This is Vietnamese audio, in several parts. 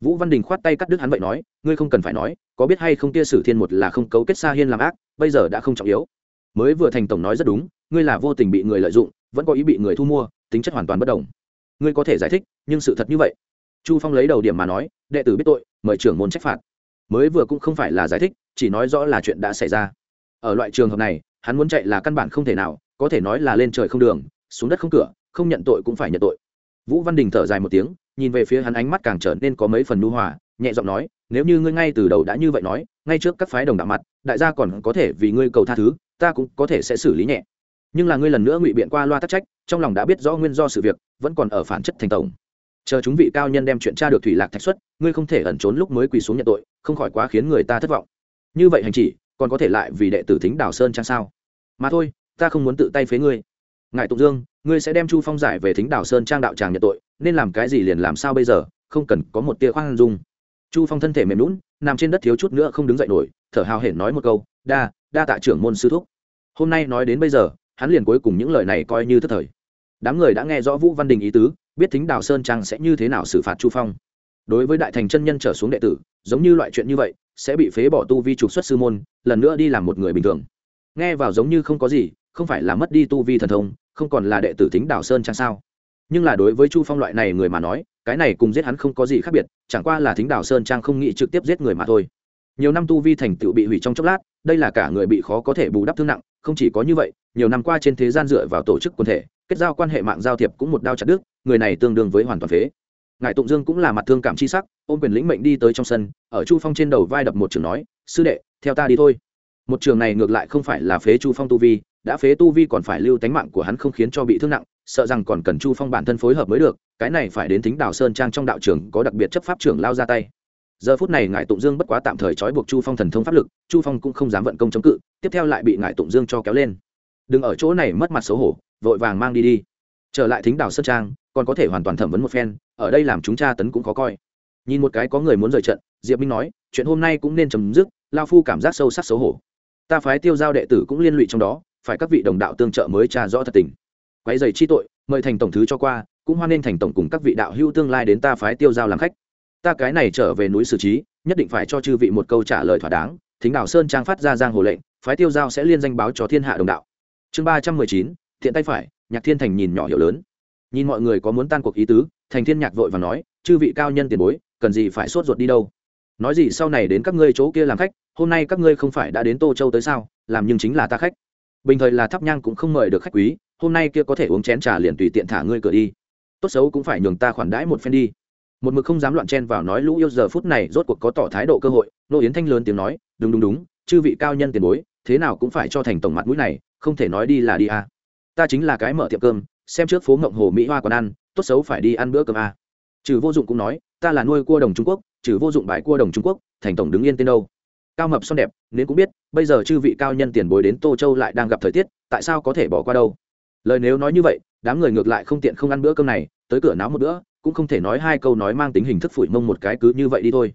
vũ văn đình khoát tay cắt đứt hắn vậy nói, ngươi không cần phải nói, có biết hay không tia sử thiên một là không cấu kết xa hiên làm ác, bây giờ đã không trọng yếu. Mới vừa thành tổng nói rất đúng, ngươi là vô tình bị người lợi dụng, vẫn có ý bị người thu mua, tính chất hoàn toàn bất đồng. Ngươi có thể giải thích, nhưng sự thật như vậy. Chu phong lấy đầu điểm mà nói, đệ tử biết tội, mời trưởng môn trách phạt. Mới vừa cũng không phải là giải thích, chỉ nói rõ là chuyện đã xảy ra. Ở loại trường hợp này, hắn muốn chạy là căn bản không thể nào, có thể nói là lên trời không đường, xuống đất không cửa, không nhận tội cũng phải nhận tội. Vũ văn đình thở dài một tiếng nhìn về phía hắn ánh mắt càng trở nên có mấy phần nu hòa, nhẹ giọng nói, nếu như ngươi ngay từ đầu đã như vậy nói, ngay trước các phái đồng đạo mặt, đại gia còn có thể vì ngươi cầu tha thứ, ta cũng có thể sẽ xử lý nhẹ. Nhưng là ngươi lần nữa ngụy biện qua loa tắc trách, trong lòng đã biết rõ nguyên do sự việc, vẫn còn ở phản chất thành tổng. Chờ chúng vị cao nhân đem chuyện tra được thủy lạc thạch xuất, ngươi không thể ẩn trốn lúc mới quỳ xuống nhận tội, không khỏi quá khiến người ta thất vọng. Như vậy hành chỉ, còn có thể lại vì đệ tử thính đào sơn chăng sao? Mà thôi, ta không muốn tự tay phế ngươi. Ngài tụng dương, ngươi sẽ đem chu phong giải về thính đào sơn trang đạo tràng nhận tội nên làm cái gì liền làm sao bây giờ, không cần có một tia khoan dung. Chu phong thân thể mềm lún nằm trên đất thiếu chút nữa không đứng dậy nổi, thở hào hển nói một câu, đa đa tạ trưởng môn sư thúc. Hôm nay nói đến bây giờ, hắn liền cuối cùng những lời này coi như thất thời. Đám người đã nghe rõ vũ văn đình ý tứ, biết thính đào sơn trang sẽ như thế nào xử phạt chu phong. Đối với đại thành chân nhân trở xuống đệ tử, giống như loại chuyện như vậy, sẽ bị phế bỏ tu vi trục xuất sư môn, lần nữa đi làm một người bình thường. Nghe vào giống như không có gì, không phải là mất đi tu vi thần thông, không còn là đệ tử thính đào sơn trang sao? Nhưng là đối với chu phong loại này người mà nói, cái này cùng giết hắn không có gì khác biệt, chẳng qua là thính đào sơn trang không nghĩ trực tiếp giết người mà thôi. Nhiều năm tu vi thành tựu bị hủy trong chốc lát, đây là cả người bị khó có thể bù đắp thương nặng, không chỉ có như vậy, nhiều năm qua trên thế gian dựa vào tổ chức quần thể, kết giao quan hệ mạng giao thiệp cũng một đao chặt đứt, người này tương đương với hoàn toàn phế. Ngài tụng dương cũng là mặt thương cảm chi sắc, ôm quyền lĩnh mệnh đi tới trong sân, ở chu phong trên đầu vai đập một trường nói, sư đệ, theo ta đi thôi. Một trường này ngược lại không phải là phế chu phong tu vi đã phế tu vi còn phải lưu tánh mạng của hắn không khiến cho bị thương nặng, sợ rằng còn cần chu phong bản thân phối hợp mới được, cái này phải đến tính đào sơn trang trong đạo trường có đặc biệt chấp pháp trưởng lao ra tay. Giờ phút này ngài tụng dương bất quá tạm thời trói buộc chu phong thần thông pháp lực, chu phong cũng không dám vận công chống cự, tiếp theo lại bị ngài tụng dương cho kéo lên. Đừng ở chỗ này mất mặt xấu hổ, vội vàng mang đi đi. Trở lại thính đào sơn trang, còn có thể hoàn toàn thẩm vấn một phen, ở đây làm chúng cha tấn cũng khó coi. Nhìn một cái có người muốn rời trận, diệp minh nói, chuyện hôm nay cũng nên chấm dứt, lao phu cảm giác sâu sắc xấu hổ. Ta phái tiêu giao đệ tử cũng liên lụy trong đó phải các vị đồng đạo tương trợ mới tra rõ thật tình. Quái dày chi tội, mời thành tổng thứ cho qua, cũng hoan nên thành tổng cùng các vị đạo hữu tương lai đến ta phái tiêu giao làm khách. Ta cái này trở về núi xử trí, nhất định phải cho chư vị một câu trả lời thỏa đáng, thính đảo sơn trang phát ra giang hồ lệnh, phái tiêu giao sẽ liên danh báo cho thiên hạ đồng đạo. Chương ba trăm mười chín, thiện tay phải, nhạc thiên thành nhìn nhỏ hiểu lớn. Nhìn mọi người có muốn tan cuộc ý tứ, thành thiên nhạc vội và nói, chư vị cao nhân tiền bối, cần gì phải sốt ruột đi đâu? Nói gì sau này đến các ngươi chỗ kia làm khách, hôm nay các ngươi không phải đã đến tô châu tới sao? Làm nhưng chính là ta khách bình thời là thắp nhang cũng không mời được khách quý, hôm nay kia có thể uống chén trà liền tùy tiện thả ngươi cửa đi tốt xấu cũng phải nhường ta khoản đãi một phen đi một mực không dám loạn chen vào nói lũ yêu giờ phút này rốt cuộc có tỏ thái độ cơ hội, nô yến thanh lớn tiếng nói, đúng đúng đúng, chư vị cao nhân tiền bối, thế nào cũng phải cho thành tổng mặt mũi này, không thể nói đi là đi à. ta chính là cái mở tiệm cơm, xem trước phố ngộng hồ mỹ hoa còn ăn, tốt xấu phải đi ăn bữa cơm à. trừ vô dụng cũng nói, ta là nuôi cua đồng trung quốc, trừ vô dụng bài cua đồng trung quốc, thành tổng đứng yên tên đâu cao mập son đẹp, nên cũng biết, bây giờ chư vị cao nhân tiền bối đến tô châu lại đang gặp thời tiết, tại sao có thể bỏ qua đâu? Lời nếu nói như vậy, đám người ngược lại không tiện không ăn bữa cơm này, tới cửa náo một bữa, cũng không thể nói hai câu nói mang tính hình thức phủi mông một cái cứ như vậy đi thôi.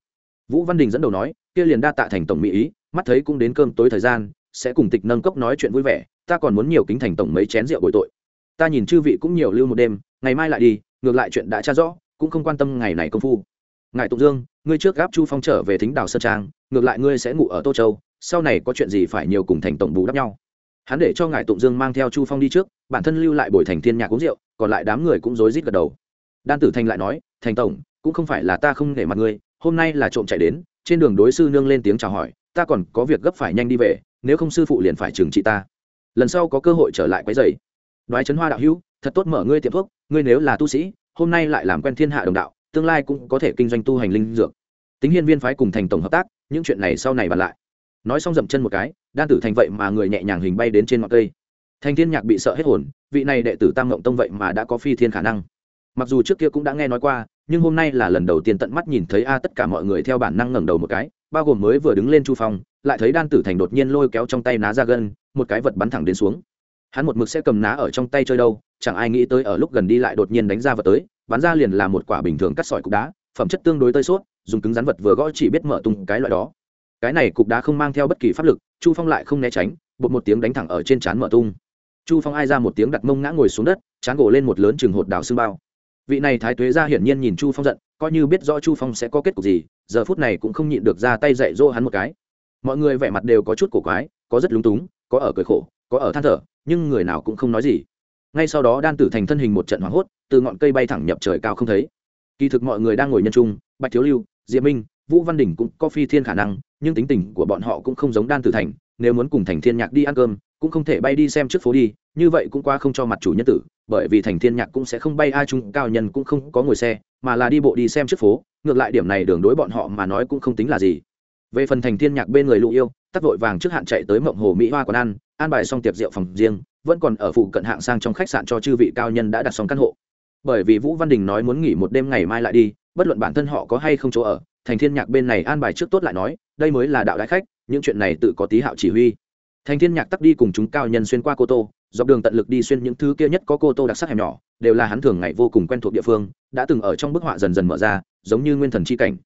Vũ văn đình dẫn đầu nói, kia liền đa tạ thành tổng mỹ ý, mắt thấy cũng đến cơm tối thời gian, sẽ cùng tịch nâng cốc nói chuyện vui vẻ, ta còn muốn nhiều kính thành tổng mấy chén rượu bồi tội. Ta nhìn chư vị cũng nhiều lưu một đêm, ngày mai lại đi, ngược lại chuyện đã tra rõ, cũng không quan tâm ngày này công phu ngài tụng dương, ngươi trước gáp chu phong trở về thính đào sơn trang, ngược lại ngươi sẽ ngủ ở tô châu, sau này có chuyện gì phải nhiều cùng thành tổng bù đắp nhau. Hắn để cho ngài tụng dương mang theo chu phong đi trước, bản thân lưu lại bồi thành thiên nhạc uống rượu, còn lại đám người cũng rối rít gật đầu. Đan tử thành lại nói, thành tổng, cũng không phải là ta không để mặt ngươi, hôm nay là trộm chạy đến, trên đường đối sư nương lên tiếng chào hỏi, ta còn có việc gấp phải nhanh đi về, nếu không sư phụ liền phải trừng trị ta. Lần sau có cơ hội trở lại quấy dày nói chấn hoa đạo hữu, thật tốt mở ngươi tiệm thuốc, ngươi nếu là tu sĩ, hôm nay lại làm quen thiên hạ đồng đạo tương lai cũng có thể kinh doanh tu hành linh dược. Tính hiên viên phái cùng thành tổng hợp tác, những chuyện này sau này bàn lại. Nói xong dậm chân một cái, đan tử thành vậy mà người nhẹ nhàng hình bay đến trên ngọn cây. Thành thiên nhạc bị sợ hết hồn, vị này đệ tử tam ngộng tông vậy mà đã có phi thiên khả năng. Mặc dù trước kia cũng đã nghe nói qua, nhưng hôm nay là lần đầu tiên tận mắt nhìn thấy a tất cả mọi người theo bản năng ngẩng đầu một cái, bao gồm mới vừa đứng lên chu phong, lại thấy đan tử thành đột nhiên lôi kéo trong tay ná ra gân, một cái vật bắn thẳng đến xuống. Hắn một mực sẽ cầm ná ở trong tay chơi đâu, chẳng ai nghĩ tới ở lúc gần đi lại đột nhiên đánh ra vật tới bắn ra liền là một quả bình thường cắt sỏi cục đá, phẩm chất tương đối tơi suốt dùng cứng rắn vật vừa gõ chỉ biết mở tung cái loại đó. Cái này cục đá không mang theo bất kỳ pháp lực, chu phong lại không né tránh, bột một tiếng đánh thẳng ở trên trán mở tung. Chu phong ai ra một tiếng đặt mông ngã ngồi xuống đất chán gỗ lên một lớn chừng hột đào xương bao. Vị này thái tuế ra hiển nhiên nhìn chu phong giận, coi như biết rõ chu phong sẽ có kết cục gì, giờ phút này cũng không nhịn được ra tay dạy dỗ hắn một cái. Mọi người vẻ mặt đều có chút cổ quái, có rất lúng túng, có ở cười khổ, có ở than thở, nhưng người nào cũng không nói gì ngay sau đó đan tử thành thân hình một trận hoảng hốt, từ ngọn cây bay thẳng nhập trời cao không thấy. Kỳ thực mọi người đang ngồi nhân trung bạch thiếu lưu, diệp minh, vũ văn đình cũng có phi thiên khả năng, nhưng tính tình của bọn họ cũng không giống đan tử thành, nếu muốn cùng thành thiên nhạc đi ăn cơm, cũng không thể bay đi xem trước phố đi, như vậy cũng qua không cho mặt chủ nhân tử, bởi vì thành thiên nhạc cũng sẽ không bay, ai chung cao nhân cũng không có ngồi xe, mà là đi bộ đi xem trước phố, ngược lại điểm này đường đối bọn họ mà nói cũng không tính là gì. Về phần thành thiên nhạc bên người lũ yêu tắt vội vàng trước hạn chạy tới mộng hồ mỹ hoa quán ăn, an bài xong tiệc rượu phòng riêng vẫn còn ở phụ cận hạng sang trong khách sạn cho chư vị cao nhân đã đặt xong căn hộ. Bởi vì vũ văn đình nói muốn nghỉ một đêm ngày mai lại đi, bất luận bản thân họ có hay không chỗ ở, thành thiên nhạc bên này an bài trước tốt lại nói, đây mới là đạo đại khách, những chuyện này tự có tí hạo chỉ huy. Thành thiên nhạc tắt đi cùng chúng cao nhân xuyên qua cô tô, dọc đường tận lực đi xuyên những thứ kia nhất có cô tô đặc sắc hẻm nhỏ, đều là hắn thường ngày vô cùng quen thuộc địa phương, đã từng ở trong bức họa dần dần mở ra, giống như nguyên thần chi cảnh.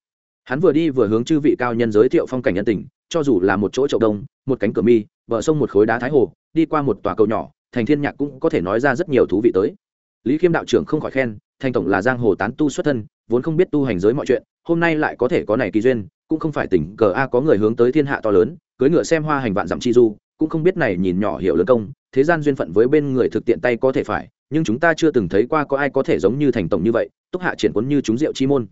Hắn vừa đi vừa hướng chư vị cao nhân giới thiệu phong cảnh nhân tình, cho dù là một chỗ chậu đông, một cánh cửa mi, bờ sông một khối đá thái hồ đi qua một tòa cầu nhỏ, thành thiên nhạc cũng có thể nói ra rất nhiều thú vị tới. Lý khiêm đạo trưởng không khỏi khen, thành tổng là giang hồ tán tu xuất thân, vốn không biết tu hành giới mọi chuyện, hôm nay lại có thể có này kỳ duyên, cũng không phải tỉnh cờ a có người hướng tới thiên hạ to lớn cưới ngựa xem hoa hành vạn dặm chi du, cũng không biết này nhìn nhỏ hiểu lớn công, thế gian duyên phận với bên người thực tiện tay có thể phải, nhưng chúng ta chưa từng thấy qua có ai có thể giống như thành tổng như vậy, túc hạ triển quấn như chúng rượu chi môn.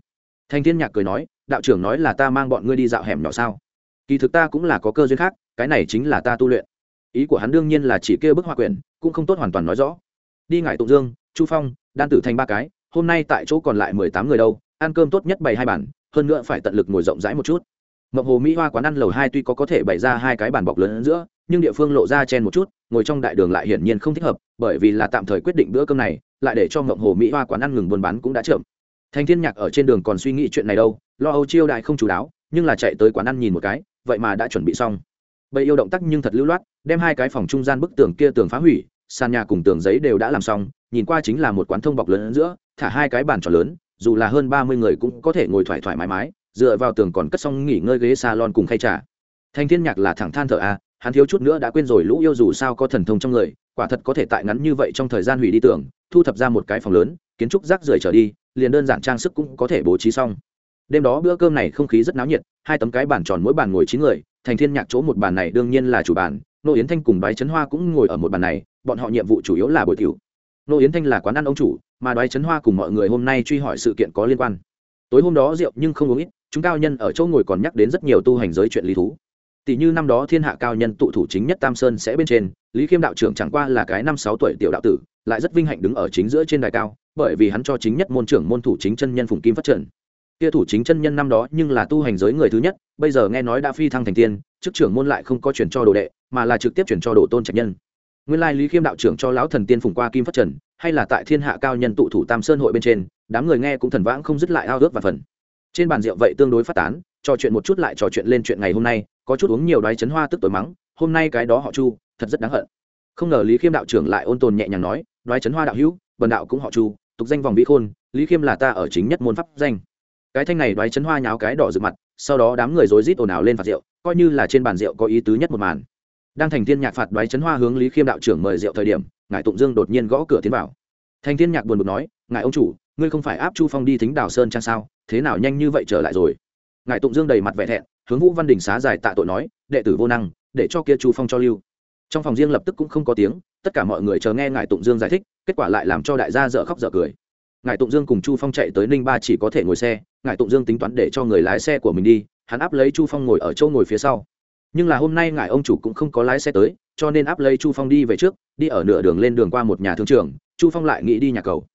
Thành thiên nhạc cười nói, đạo trưởng nói là ta mang bọn ngươi đi dạo hẻm nhỏ sao? Kỳ thực ta cũng là có cơ duyên khác, cái này chính là ta tu luyện ý của hắn đương nhiên là chỉ kêu bức hoa quyển, cũng không tốt hoàn toàn nói rõ. Đi ngải tụng dương, chu phong, đan tử thành ba cái, hôm nay tại chỗ còn lại mười tám người đâu, ăn cơm tốt nhất bày hai bản hơn nữa phải tận lực ngồi rộng rãi một chút. Mộng hồ mỹ hoa quán ăn lầu hai tuy có có thể bày ra hai cái bàn bọc lớn giữa, nhưng địa phương lộ ra chen một chút, ngồi trong đại đường lại hiển nhiên không thích hợp, bởi vì là tạm thời quyết định bữa cơm này, lại để cho mộng hồ mỹ hoa quán ăn ngừng buôn bán cũng đã chậm. Thành thiên nhạc ở trên đường còn suy nghĩ chuyện này đâu, lo âu chiêu đại không chú đáo, nhưng là chạy tới quán ăn nhìn một cái, vậy mà đã chuẩn bị xong bầy yêu động tác nhưng thật lưu loát đem hai cái phòng trung gian bức tường kia tường phá hủy sàn nhà cùng tường giấy đều đã làm xong nhìn qua chính là một quán thông bọc lớn giữa thả hai cái bàn tròn lớn dù là hơn ba mươi người cũng có thể ngồi thoải thoải mái mái dựa vào tường còn cất xong nghỉ ngơi ghế salon cùng khay trà. Thanh thiên nhạc là thẳng than thở a à, hắn thiếu chút nữa đã quên rồi lũ yêu dù sao có thần thông trong người quả thật có thể tại ngắn như vậy trong thời gian hủy đi tường thu thập ra một cái phòng lớn kiến trúc rác rưởi trở đi liền đơn giản trang sức cũng có thể bố trí xong. Đêm đó bữa cơm này không khí rất náo nhiệt hai tấm cái bàn tròn mỗi bàn ngồi chín người thành thiên nhạc chỗ một bàn này đương nhiên là chủ bàn, nô yến thanh cùng đoái trấn hoa cũng ngồi ở một bàn này, bọn họ nhiệm vụ chủ yếu là bồi tiểu. Nô yến thanh là quán ăn ông chủ, mà đoái trấn hoa cùng mọi người hôm nay truy hỏi sự kiện có liên quan. Tối hôm đó rượu nhưng không uống ít, chúng cao nhân ở chỗ ngồi còn nhắc đến rất nhiều tu hành giới chuyện lý thú. Tỷ như năm đó thiên hạ cao nhân tụ thủ chính nhất tam sơn sẽ bên trên, lý khiêm đạo trưởng chẳng qua là cái năm sáu tuổi tiểu đạo tử, lại rất vinh hạnh đứng ở chính giữa trên đài cao, bởi vì hắn cho chính nhất môn trưởng môn thủ chính chân nhân phùng kim phát triển kia thủ chính chân nhân năm đó nhưng là tu hành giới người thứ nhất, bây giờ nghe nói đã phi thăng thành tiên, chức trưởng môn lại không có chuyển cho đồ đệ, mà là trực tiếp chuyển cho đồ tôn trạch nhân. Nguyên lai lý khiêm đạo trưởng cho lão thần tiên phùng qua kim phát trần, hay là tại thiên hạ cao nhân tụ thủ tam sơn hội bên trên, đám người nghe cũng thần vãng không dứt lại ao ước và phần. Trên bàn rượu vậy tương đối phát tán, trò chuyện một chút lại trò chuyện lên chuyện ngày hôm nay, có chút uống nhiều đoái chấn hoa tức tối mắng, hôm nay cái đó họ chu, thật rất đáng hận. Không ngờ lý khiêm đạo trưởng lại ôn tồn nhẹ nhàng nói, đoái chấn hoa đạo hữu, bần đạo cũng họ chu, tục danh vòng vĩ khôn, lý khiêm là ta ở chính nhất môn pháp danh cái thanh này đoái chấn hoa nháo cái đỏ rực mặt, sau đó đám người rối rít ồn ào lên phạt rượu, coi như là trên bàn rượu có ý tứ nhất một màn. Đang thành thiên nhạc phạt đoái chấn hoa hướng lý khiêm đạo trưởng mời rượu thời điểm ngài tụng dương đột nhiên gõ cửa tiến vào. Thành thiên nhạc buồn bực nói, ngài ông chủ, ngươi không phải áp chu phong đi thính đào sơn trang sao? Thế nào nhanh như vậy trở lại rồi? Ngài tụng dương đầy mặt vẻ thẹn, hướng vũ văn đình xá dài tạ tội nói, đệ tử vô năng, để cho kia chu phong cho lưu. Trong phòng riêng lập tức cũng không có tiếng, tất cả mọi người chờ nghe ngài tụng dương giải thích, kết quả lại làm cho đại gia dở khóc dở cười. Ngài tụng dương cùng chu phong chạy tới ninh ba chỉ có thể ngồi xe ngài tụng dương tính toán để cho người lái xe của mình đi, hắn áp lấy chu phong ngồi ở châu ngồi phía sau. Nhưng là hôm nay ngài ông chủ cũng không có lái xe tới, cho nên áp lấy chu phong đi về trước, đi ở nửa đường lên đường qua một nhà thương trường, chu phong lại nghĩ đi nhà cầu.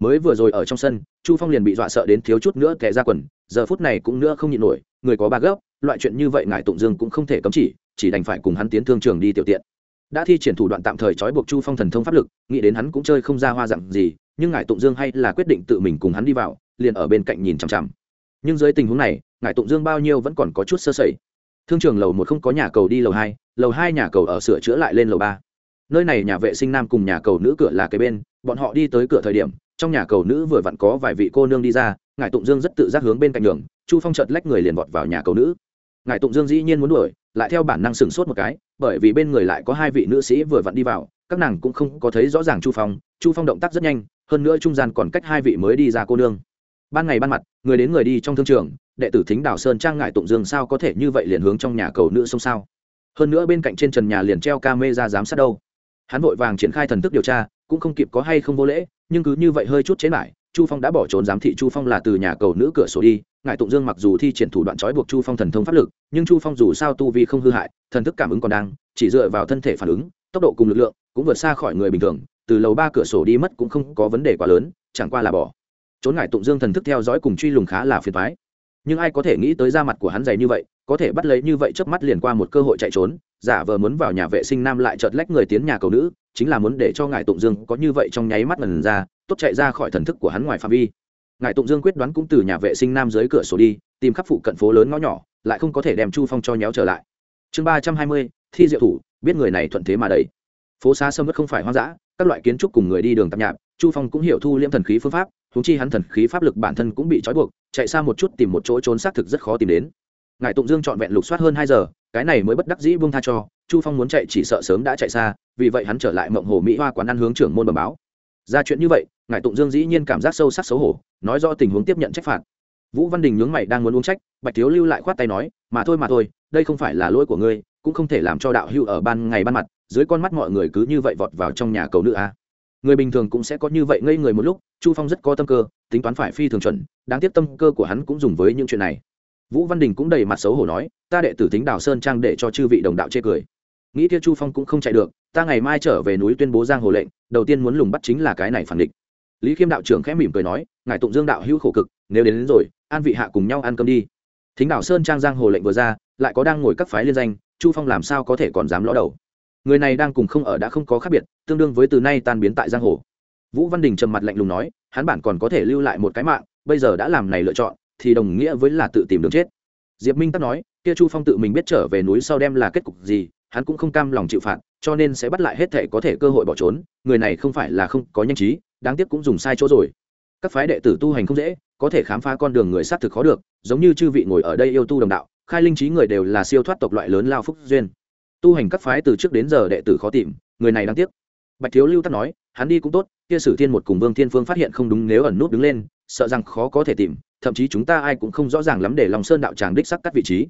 Mới vừa rồi ở trong sân, chu phong liền bị dọa sợ đến thiếu chút nữa kẻ ra quần, giờ phút này cũng nữa không nhịn nổi, người có ba gốc loại chuyện như vậy ngài tụng dương cũng không thể cấm chỉ chỉ đành phải cùng hắn tiến thương trường đi tiểu tiện. Đã thi triển thủ đoạn tạm thời trói buộc chu phong thần thông pháp lực, nghĩ đến hắn cũng chơi không ra hoa dặn gì, nhưng ngài tụng dương hay là quyết định tự mình cùng hắn đi vào, liền ở bên cạnh nhìn chằm chằm nhưng dưới tình huống này, ngài tụng dương bao nhiêu vẫn còn có chút sơ sẩy. Thương trường lầu một không có nhà cầu đi lầu hai lầu hai nhà cầu ở sửa chữa lại lên lầu ba. Nơi này nhà vệ sinh nam cùng nhà cầu nữ cửa là cái bên, bọn họ đi tới cửa thời điểm, trong nhà cầu nữ vừa vặn có vài vị cô nương đi ra, ngài tụng dương rất tự giác hướng bên cạnh đường chu phong chợt lách người liền vọt vào nhà cầu nữ. Ngài tụng dương dĩ nhiên muốn đuổi, lại theo bản năng sửng sốt một cái, bởi vì bên người lại có hai vị nữ sĩ vừa vặn đi vào, các nàng cũng không có thấy rõ ràng chu phong chu phong động tác rất nhanh, hơn nữa trung gian còn cách hai vị mới đi ra cô nương ban ngày ban mặt, người đến người đi trong thương trường, đệ tử thính đảo sơn trang ngại tụng dương sao có thể như vậy liền hướng trong nhà cầu nữ sông sao? Hơn nữa bên cạnh trên trần nhà liền treo ca mê ra giám sát đâu. Hắn vội vàng triển khai thần thức điều tra, cũng không kịp có hay không vô lễ, nhưng cứ như vậy hơi chút chế lại chu phong đã bỏ trốn giám thị chu phong là từ nhà cầu nữ cửa sổ đi. Ngài tụng dương mặc dù thi triển thủ đoạn trói buộc chu phong thần thông pháp lực, nhưng chu phong dù sao tu vi không hư hại, thần thức cảm ứng còn đang, chỉ dựa vào thân thể phản ứng, tốc độ cùng lực lượng, cũng vượt xa khỏi người bình thường. Từ lầu ba cửa sổ đi mất cũng không có vấn đề quá lớn, chẳng qua là bỏ trốn ngải tụng dương thần thức theo dõi cùng truy lùng khá là phiền thoái. Nhưng ai có thể nghĩ tới da mặt của hắn dày như vậy, có thể bắt lấy như vậy chớp mắt liền qua một cơ hội chạy trốn, giả vờ muốn vào nhà vệ sinh nam lại chợt lách người tiến nhà cầu nữ, chính là muốn để cho ngài tụng dương có như vậy trong nháy mắt lần ra, tốt chạy ra khỏi thần thức của hắn ngoài phạm vi. Ngài tụng dương quyết đoán cũng từ nhà vệ sinh nam dưới cửa sổ đi, tìm khắp phụ cận phố lớn ngõ nhỏ, lại không có thể đem chu phong cho nhéo trở lại. Chương ba trăm hai mươi, thi diệu thủ, biết người này thuận thế mà đầy phố xa sâm mất không phải hoang dã, các loại kiến trúc cùng người đi đường tạp nhạp, chu phong cũng hiểu thu liễm thần khí phương pháp huống chi hắn thần khí pháp lực bản thân cũng bị trói buộc, chạy xa một chút tìm một chỗ trốn xác thực rất khó tìm đến. Ngài tụng dương trọn vẹn lục soát hơn hai giờ, cái này mới bất đắc dĩ buông tha cho, chu phong muốn chạy chỉ sợ sớm đã chạy xa, vì vậy hắn trở lại mộng hồ mỹ hoa quán ăn hướng trưởng môn bẩm báo. Ra chuyện như vậy, ngài tụng dương dĩ nhiên cảm giác sâu sắc xấu hổ, nói rõ tình huống tiếp nhận trách phạt. Vũ văn đình nhướng mày đang muốn uống trách, bạch thiếu lưu lại khoát tay nói, mà thôi mà thôi, đây không phải là lỗi của ngươi, cũng không thể làm cho đạo hữu ở ban ngày ban mặt, dưới con mắt mọi người cứ như vậy vọt vào trong nhà cầu nữ a người bình thường cũng sẽ có như vậy ngây người một lúc chu phong rất có tâm cơ tính toán phải phi thường chuẩn đáng tiếc tâm cơ của hắn cũng dùng với những chuyện này. Vũ văn đình cũng đầy mặt xấu hổ nói ta đệ tử tính đào sơn trang để cho chư vị đồng đạo chê cười. Nghĩ kia chu phong cũng không chạy được ta ngày mai trở về núi tuyên bố giang hồ lệnh đầu tiên muốn lùng bắt chính là cái này phản địch. Lý khiêm đạo trưởng khẽ mỉm cười nói ngài tụng dương đạo hữu khổ cực nếu đến, đến rồi an vị hạ cùng nhau ăn cơm đi. Thính đảo sơn trang giang hồ lệnh vừa ra lại có đang ngồi các phái liên danh chu phong làm sao có thể còn dám lõ đầu? Người này đang cùng không ở đã không có khác biệt, tương đương với từ nay tan biến tại giang hồ. Vũ văn đình trầm mặt lạnh lùng nói, hắn bản còn có thể lưu lại một cái mạng, bây giờ đã làm này lựa chọn, thì đồng nghĩa với là tự tìm đường chết. Diệp minh tắc nói, kia chu phong tự mình biết trở về núi sau đem là kết cục gì, hắn cũng không cam lòng chịu phạt, cho nên sẽ bắt lại hết thể có thể cơ hội bỏ trốn, người này không phải là không có nhanh trí, đáng tiếc cũng dùng sai chỗ rồi. Các phái đệ tử tu hành không dễ, có thể khám phá con đường người xác thực khó được, giống như chư vị ngồi ở đây yêu tu đồng đạo, khai linh trí người đều là siêu thoát tộc loại lớn lao phúc duyên tu hành các phái từ trước đến giờ đệ tử khó tìm, người này đáng tiếc. Bạch thiếu lưu tắc nói, hắn đi cũng tốt, kia sử thiên một cùng vương thiên phương phát hiện không đúng, nếu ẩn nút đứng lên, sợ rằng khó có thể tìm, thậm chí chúng ta ai cũng không rõ ràng lắm để lòng sơn đạo tràng đích sắc cắt vị trí.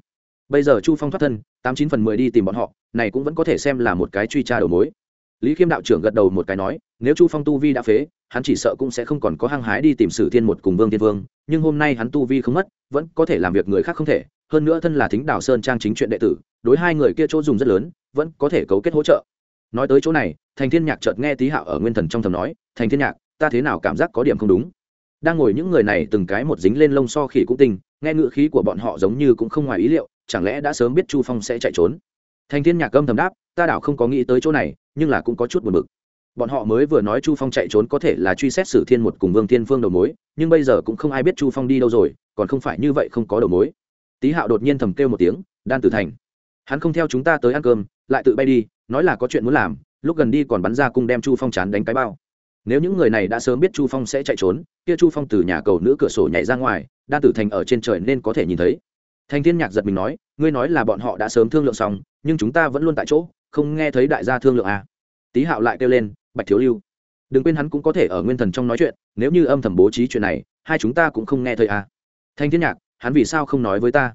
Bây giờ chu phong thoát thân, tám chín phần mười đi tìm bọn họ, này cũng vẫn có thể xem là một cái truy tra đầu mối. Lý khiêm đạo trưởng gật đầu một cái nói, nếu chu phong tu vi đã phế, hắn chỉ sợ cũng sẽ không còn có hăng hái đi tìm sử thiên một cùng vương thiên vương nhưng hôm nay hắn tu vi không mất, vẫn có thể làm việc người khác không thể hơn nữa thân là thính đào sơn trang chính chuyện đệ tử, đối hai người kia chỗ dùng rất lớn, vẫn có thể cấu kết hỗ trợ. Nói tới chỗ này, thành thiên nhạc chợt nghe tý hạo ở nguyên thần trong thầm nói, thành thiên nhạc, ta thế nào cảm giác có điểm không đúng? Đang ngồi những người này từng cái một dính lên lông so khỉ cũng tình, nghe ngựa khí của bọn họ giống như cũng không ngoài ý liệu, chẳng lẽ đã sớm biết chu phong sẽ chạy trốn? Thành thiên nhạc âm thầm đáp, ta đảo không có nghĩ tới chỗ này, nhưng là cũng có chút buồn bực. Bọn họ mới vừa nói chu phong chạy trốn có thể là truy xét sử thiên một cùng vương thiên phương đầu mối, nhưng bây giờ cũng không ai biết chu phong đi đâu rồi, còn không phải như vậy không có đầu mối tý hạo đột nhiên thầm kêu một tiếng, đan tử thành, hắn không theo chúng ta tới ăn cơm, lại tự bay đi, nói là có chuyện muốn làm, lúc gần đi còn bắn ra cung đem chu phong chán đánh cái bao nếu những người này đã sớm biết chu phong sẽ chạy trốn, kia chu phong từ nhà cầu nữ cửa sổ nhảy ra ngoài, đan tử thành ở trên trời nên có thể nhìn thấy thành thiên nhạc giật mình nói, ngươi nói là bọn họ đã sớm thương lượng xong, nhưng chúng ta vẫn luôn tại chỗ, không nghe thấy đại gia thương lượng à. tý hạo lại kêu lên, bạch thiếu lưu, đừng quên hắn cũng có thể ở nguyên thần trong nói chuyện, nếu như âm thầm bố trí chuyện này, hai chúng ta cũng không nghe thấy à. thanh thiên nhạc hắn vì sao không nói với ta?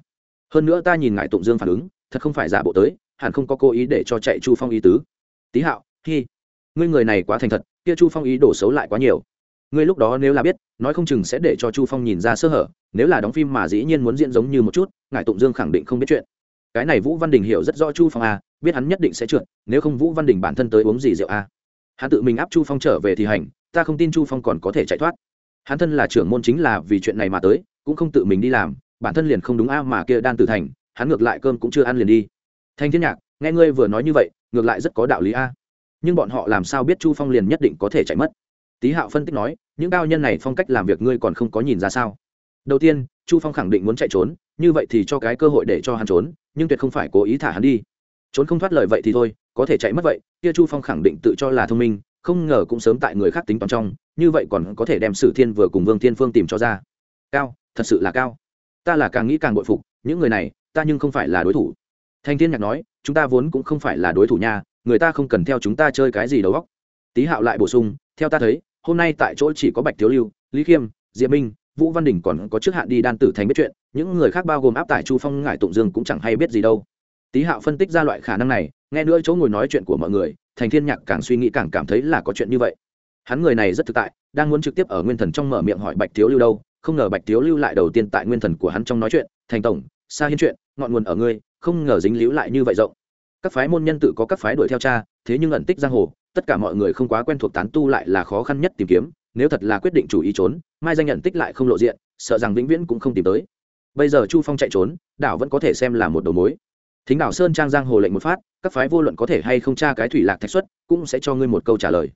Hơn nữa ta nhìn ngài tụng dương phản ứng thật không phải giả bộ tới hẳn không có cố ý để cho chạy chu phong ý tứ. Tý hạo hi. Ngươi người này quá thành thật kia chu phong ý đổ xấu lại quá nhiều. Ngươi lúc đó nếu là biết nói không chừng sẽ để cho chu phong nhìn ra sơ hở nếu là đóng phim mà dĩ nhiên muốn diễn giống như một chút ngài tụng dương khẳng định không biết chuyện. Cái này vũ văn đình hiểu rất rõ chu phong à, biết hắn nhất định sẽ trượt nếu không vũ văn đình bản thân tới uống gì rượu à? hắn tự mình áp chu phong trở về thì hành ta không tin chu phong còn có thể chạy thoát. Hắn thân là trưởng môn chính là vì chuyện này mà tới cũng không tự mình đi làm, bản thân liền không đúng a mà kia đan tử thành, hắn ngược lại cơm cũng chưa ăn liền đi. Thanh thiên nhạc, nghe ngươi vừa nói như vậy, ngược lại rất có đạo lý a. Nhưng bọn họ làm sao biết chu phong liền nhất định có thể chạy mất? Tý hạo phân tích nói, những cao nhân này phong cách làm việc ngươi còn không có nhìn ra sao? Đầu tiên, chu phong khẳng định muốn chạy trốn, như vậy thì cho cái cơ hội để cho hắn trốn, nhưng tuyệt không phải cố ý thả hắn đi. Trốn không thoát lời vậy thì thôi, có thể chạy mất vậy, kia chu phong khẳng định tự cho là thông minh, không ngờ cũng sớm tại người khác tính toán trong, như vậy còn có thể đem sử thiên vừa cùng vương thiên phương tìm cho ra. Cao thật sự là cao. Ta là càng nghĩ càng bội phục, những người này, ta nhưng không phải là đối thủ. Thanh thiên nhạc nói, chúng ta vốn cũng không phải là đối thủ nha, người ta không cần theo chúng ta chơi cái gì đầu góc tý hạo lại bổ sung, theo ta thấy, hôm nay tại chỗ chỉ có bạch thiếu lưu, lý khiêm, diệp minh, vũ văn đình còn có trước hạn đi đan tử thành biết chuyện, những người khác bao gồm áp tải chu phong, ngải tụng dương cũng chẳng hay biết gì đâu. Tý hạo phân tích ra loại khả năng này, nghe nữa chỗ ngồi nói chuyện của mọi người thành thiên nhạc càng suy nghĩ càng cảm thấy là có chuyện như vậy. Hắn người này rất thực tại, đang muốn trực tiếp ở nguyên thần trong mở miệng hỏi bạch thiếu lưu đâu không ngờ bạch thiếu lưu lại đầu tiên tại nguyên thần của hắn trong nói chuyện, thành tổng xa hiên chuyện, ngọn nguồn ở ngươi, không ngờ dính líu lại như vậy rộng. Các phái môn nhân tự có các phái đuổi theo cha, thế nhưng ẩn tích giang hồ, tất cả mọi người không quá quen thuộc tán tu lại là khó khăn nhất tìm kiếm, nếu thật là quyết định chủ ý trốn, mai danh nhận tích lại không lộ diện, sợ rằng vĩnh viễn cũng không tìm tới. Bây giờ chu phong chạy trốn, đảo vẫn có thể xem là một đầu mối. Thính đảo sơn trang giang hồ lệnh một phát, các phái vô luận có thể hay không tra cái thủy lạc thạch xuất, cũng sẽ cho ngươi một câu trả lời.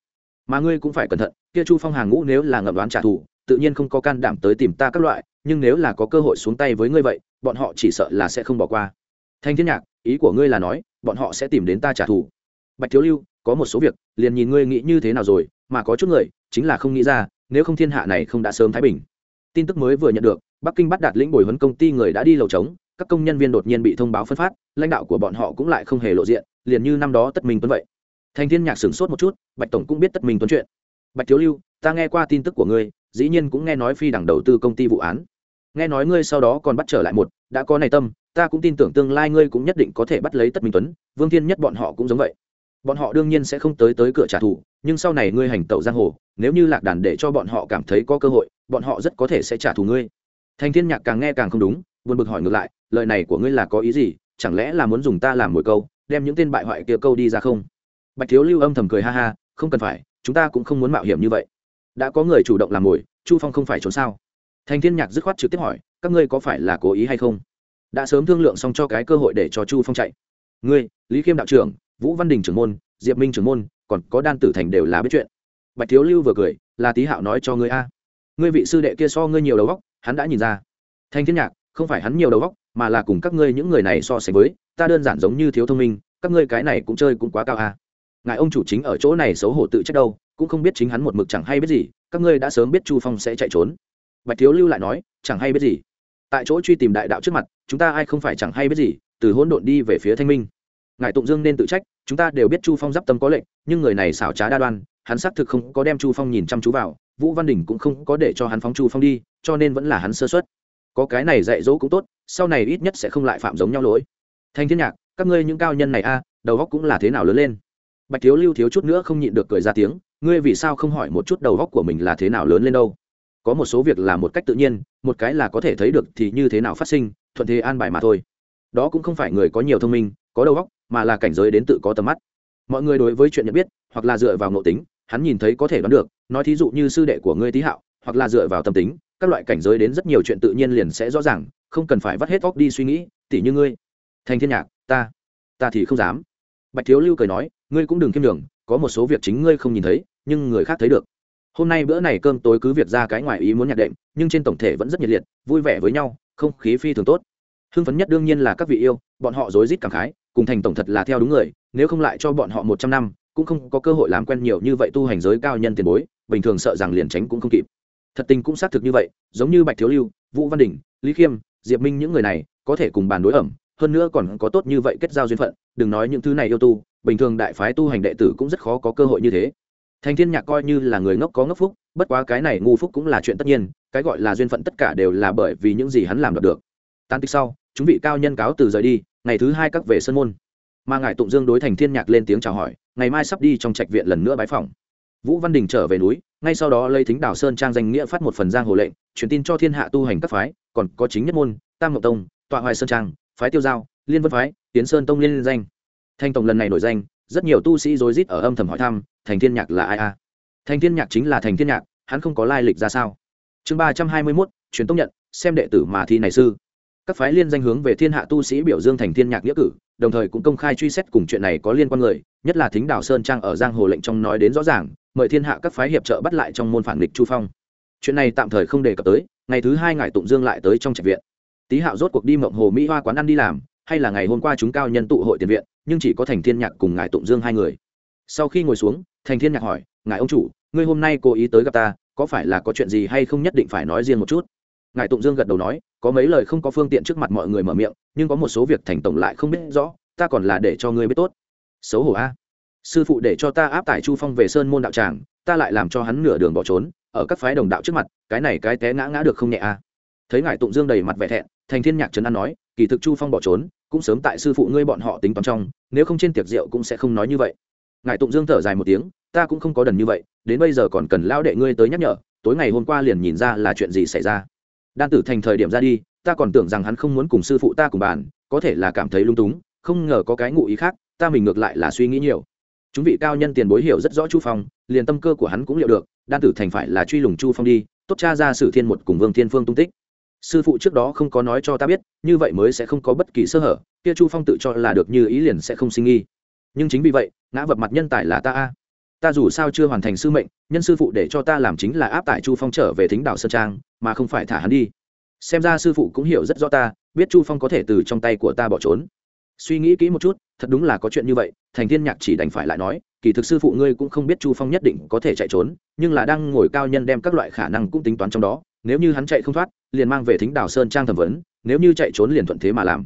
Mà ngươi cũng phải cẩn thận, kia chu phong hàng ngũ nếu là ngậm đoán trả thù tự nhiên không có can đảm tới tìm ta các loại, nhưng nếu là có cơ hội xuống tay với ngươi vậy, bọn họ chỉ sợ là sẽ không bỏ qua. Thanh thiên nhạc, ý của ngươi là nói, bọn họ sẽ tìm đến ta trả thù. Bạch thiếu lưu, có một số việc, liền nhìn ngươi nghĩ như thế nào rồi, mà có chút người, chính là không nghĩ ra, nếu không thiên hạ này không đã sớm thái bình. Tin tức mới vừa nhận được, bắc kinh bắt đạt lĩnh bồi huấn công ty người đã đi lầu trống, các công nhân viên đột nhiên bị thông báo phân phát, lãnh đạo của bọn họ cũng lại không hề lộ diện, liền như năm đó tất mình tuấn vậy. Thành thiên nhạc sửng sốt một chút, bạch tổng cũng biết tất mình tuấn chuyện. Bạch thiếu lưu, ta nghe qua tin tức của ngươi dĩ nhiên cũng nghe nói phi đẳng đầu tư công ty vụ án. Nghe nói ngươi sau đó còn bắt trở lại một, đã có này tâm, ta cũng tin tưởng tương lai ngươi cũng nhất định có thể bắt lấy tất minh tuấn, vương thiên nhất bọn họ cũng giống vậy. Bọn họ đương nhiên sẽ không tới tới cửa trả thù, nhưng sau này ngươi hành tẩu giang hồ, nếu như lạc đàn để cho bọn họ cảm thấy có cơ hội, bọn họ rất có thể sẽ trả thù ngươi. Thành thiên nhạc càng nghe càng không đúng, buồn bực hỏi ngược lại, lời này của ngươi là có ý gì, chẳng lẽ là muốn dùng ta làm mồi câu, đem những tên bại hoại kia câu đi ra không? Bạch thiếu lưu âm thầm cười ha ha, không cần phải, chúng ta cũng không muốn mạo hiểm như vậy đã có người chủ động làm mồi, chu phong không phải trốn sao? Thành thiên nhạc dứt khoát trực tiếp hỏi, các ngươi có phải là cố ý hay không? Đã sớm thương lượng xong cho cái cơ hội để cho chu phong chạy. Ngươi, lý khiêm đạo trưởng, vũ văn đình trưởng môn, diệp minh trưởng môn, còn có đan tử thành đều là biết chuyện. Bạch thiếu lưu vừa cười, là tý hạo nói cho ngươi a. Ngươi vị sư đệ kia so ngươi nhiều đầu góc hắn đã nhìn ra. Thanh thiên nhạc, không phải hắn nhiều đầu góc mà là cùng các ngươi những người này so sánh với, ta đơn giản giống như thiếu thông minh, các ngươi cái này cũng chơi cũng quá cao a. Ngài ông chủ chính ở chỗ này xấu hổ tự trách đâu cũng không biết chính hắn một mực chẳng hay biết gì, các ngươi đã sớm biết chu phong sẽ chạy trốn. Bạch thiếu lưu lại nói, chẳng hay biết gì. Tại chỗ truy tìm đại đạo trước mặt, chúng ta ai không phải chẳng hay biết gì, từ hỗn độn đi về phía thanh minh. Ngài tụng dương nên tự trách, chúng ta đều biết chu phong giáp tâm có lệnh, nhưng người này xảo trá đa đoan, hắn xác thực không có đem chu phong nhìn chăm chú vào, vũ văn đình cũng không có để cho hắn phóng chu phong đi, cho nên vẫn là hắn sơ xuất có cái này dạy dỗ cũng tốt, sau này ít nhất sẽ không lại phạm giống nhau lỗi. Thanh thiên nhạc, các ngươi những cao nhân này a, đầu góc cũng là thế nào lớn lên. Bạch thiếu lưu thiếu chút nữa không nhịn được cười ra tiếng ngươi vì sao không hỏi một chút đầu góc của mình là thế nào lớn lên đâu? Có một số việc là một cách tự nhiên, một cái là có thể thấy được thì như thế nào phát sinh, thuận thế an bài mà thôi. Đó cũng không phải người có nhiều thông minh, có đầu óc mà là cảnh giới đến tự có tầm mắt. Mọi người đối với chuyện nhận biết, hoặc là dựa vào ngộ tính, hắn nhìn thấy có thể đoán được, nói thí dụ như sư đệ của ngươi tý hạo, hoặc là dựa vào tâm tính, các loại cảnh giới đến rất nhiều chuyện tự nhiên liền sẽ rõ ràng, không cần phải vắt hết óc đi suy nghĩ, tỉ như ngươi thành thiên nhạc, ta ta thì không dám. Bạch thiếu lưu cười nói, ngươi cũng đừng kiêm đường có một số việc chính ngươi không nhìn thấy nhưng người khác thấy được. Hôm nay bữa này cơm tối cứ việc ra cái ngoài ý muốn nhạc đệm, nhưng trên tổng thể vẫn rất nhiệt liệt, vui vẻ với nhau, không khí phi thường tốt. Hưng phấn nhất đương nhiên là các vị yêu, bọn họ rối rít cảm khái, cùng thành tổng thật là theo đúng người, nếu không lại cho bọn họ một trăm năm, cũng không có cơ hội làm quen nhiều như vậy tu hành giới cao nhân tiền bối, bình thường sợ rằng liền tránh cũng không kịp. Thật tình cũng xác thực như vậy, giống như bạch thiếu lưu, vũ văn đình lý khiêm, diệp minh những người này, có thể cùng bàn đối ẩm, hơn nữa còn có tốt như vậy kết giao duyên phận, đừng nói những thứ này yêu tu, bình thường đại phái tu hành đệ tử cũng rất khó có cơ hội như thế thành thiên nhạc coi như là người ngốc có ngốc phúc, bất quá cái này ngu phúc cũng là chuyện tất nhiên, cái gọi là duyên phận tất cả đều là bởi vì những gì hắn làm được tan tích sau, chúng vị cao nhân cáo từ rời đi, ngày thứ hai các về sân môn. Mà ngài tụng dương đối thành thiên nhạc lên tiếng chào hỏi, ngày mai sắp đi trong trạch viện lần nữa bái phòng. Vũ văn đình trở về núi, ngay sau đó lấy thính đảo sơn trang danh nghĩa phát một phần giang hồ lệnh, truyền tin cho thiên hạ tu hành các phái, còn có chính nhất môn, tam ngọc tông, tọa hoài sơn trang, phái tiêu giao, liên vân phái, tiến sơn tông liên danh. Thanh tổng lần này nổi danh rất nhiều tu sĩ rối rít ở âm thầm hỏi thăm thành thiên nhạc là ai a? Thành thiên nhạc chính là thành thiên nhạc hắn không có lai lịch ra sao? Chương ba trăm hai mươi 321, truyền tông nhận xem đệ tử mà thi này sư. Các phái liên danh hướng về thiên hạ tu sĩ biểu dương thành thiên nhạc nghĩa cử đồng thời cũng công khai truy xét cùng chuyện này có liên quan người nhất là thính đảo sơn trang ở giang hồ lệnh trong nói đến rõ ràng mời thiên hạ các phái hiệp trợ bắt lại trong môn phản nghịch chu phong. Chuyện này tạm thời không đề cập tới ngày thứ hai ngài tụng dương lại tới trong trạch viện. Tý hạo rốt cuộc đi mộng hồ mỹ hoa quán ăn đi làm hay là ngày hôm qua chúng cao nhân tụ hội tiền viện nhưng chỉ có thành thiên nhạc cùng ngài tụng dương hai người. Sau khi ngồi xuống, thành thiên nhạc hỏi, ngài ông chủ, ngươi hôm nay cố ý tới gặp ta, có phải là có chuyện gì hay không nhất định phải nói riêng một chút? Ngài tụng dương gật đầu nói, có mấy lời không có phương tiện trước mặt mọi người mở miệng, nhưng có một số việc thành tổng lại không biết rõ, ta còn là để cho ngươi biết tốt. Xấu hổ a. Sư phụ để cho ta áp tải chu phong về sơn môn đạo tràng, ta lại làm cho hắn nửa đường bỏ trốn, ở các phái đồng đạo trước mặt, cái này cái té ngã ngã được không nhẹ à thấy ngài tụng dương đầy mặt vẻ thẹn, thành thiên nhạc trấn an nói, kỳ thực chu phong bỏ trốn cũng sớm tại sư phụ ngươi bọn họ tính toán trong, nếu không trên tiệc rượu cũng sẽ không nói như vậy. Ngài tụng dương thở dài một tiếng, ta cũng không có đần như vậy, đến bây giờ còn cần lao đệ ngươi tới nhắc nhở, tối ngày hôm qua liền nhìn ra là chuyện gì xảy ra. Đan tử thành thời điểm ra đi, ta còn tưởng rằng hắn không muốn cùng sư phụ ta cùng bàn, có thể là cảm thấy lung túng, không ngờ có cái ngụ ý khác, ta mình ngược lại là suy nghĩ nhiều. Chúng vị cao nhân tiền bối hiểu rất rõ chu phong, liền tâm cơ của hắn cũng liệu được, đan tử thành phải là truy lùng chu phong đi, tốt cha ra sử thiên một cùng vương thiên phương tung tích sư phụ trước đó không có nói cho ta biết, như vậy mới sẽ không có bất kỳ sơ hở, kia chu phong tự cho là được như ý liền sẽ không sinh nghi. Nhưng chính vì vậy, ngã vật mặt nhân tài là ta a. Ta dù sao chưa hoàn thành sư mệnh, nhân sư phụ để cho ta làm chính là áp tải chu phong trở về thính đảo sơn trang, mà không phải thả hắn đi. Xem ra sư phụ cũng hiểu rất rõ ta, biết chu phong có thể từ trong tay của ta bỏ trốn. Suy nghĩ kỹ một chút, thật đúng là có chuyện như vậy, thành thiên nhạc chỉ đành phải lại nói, kỳ thực sư phụ ngươi cũng không biết chu phong nhất định có thể chạy trốn, nhưng là đang ngồi cao nhân đem các loại khả năng cũng tính toán trong đó nếu như hắn chạy không thoát, liền mang về thính đảo sơn trang thẩm vấn, nếu như chạy trốn liền thuận thế mà làm.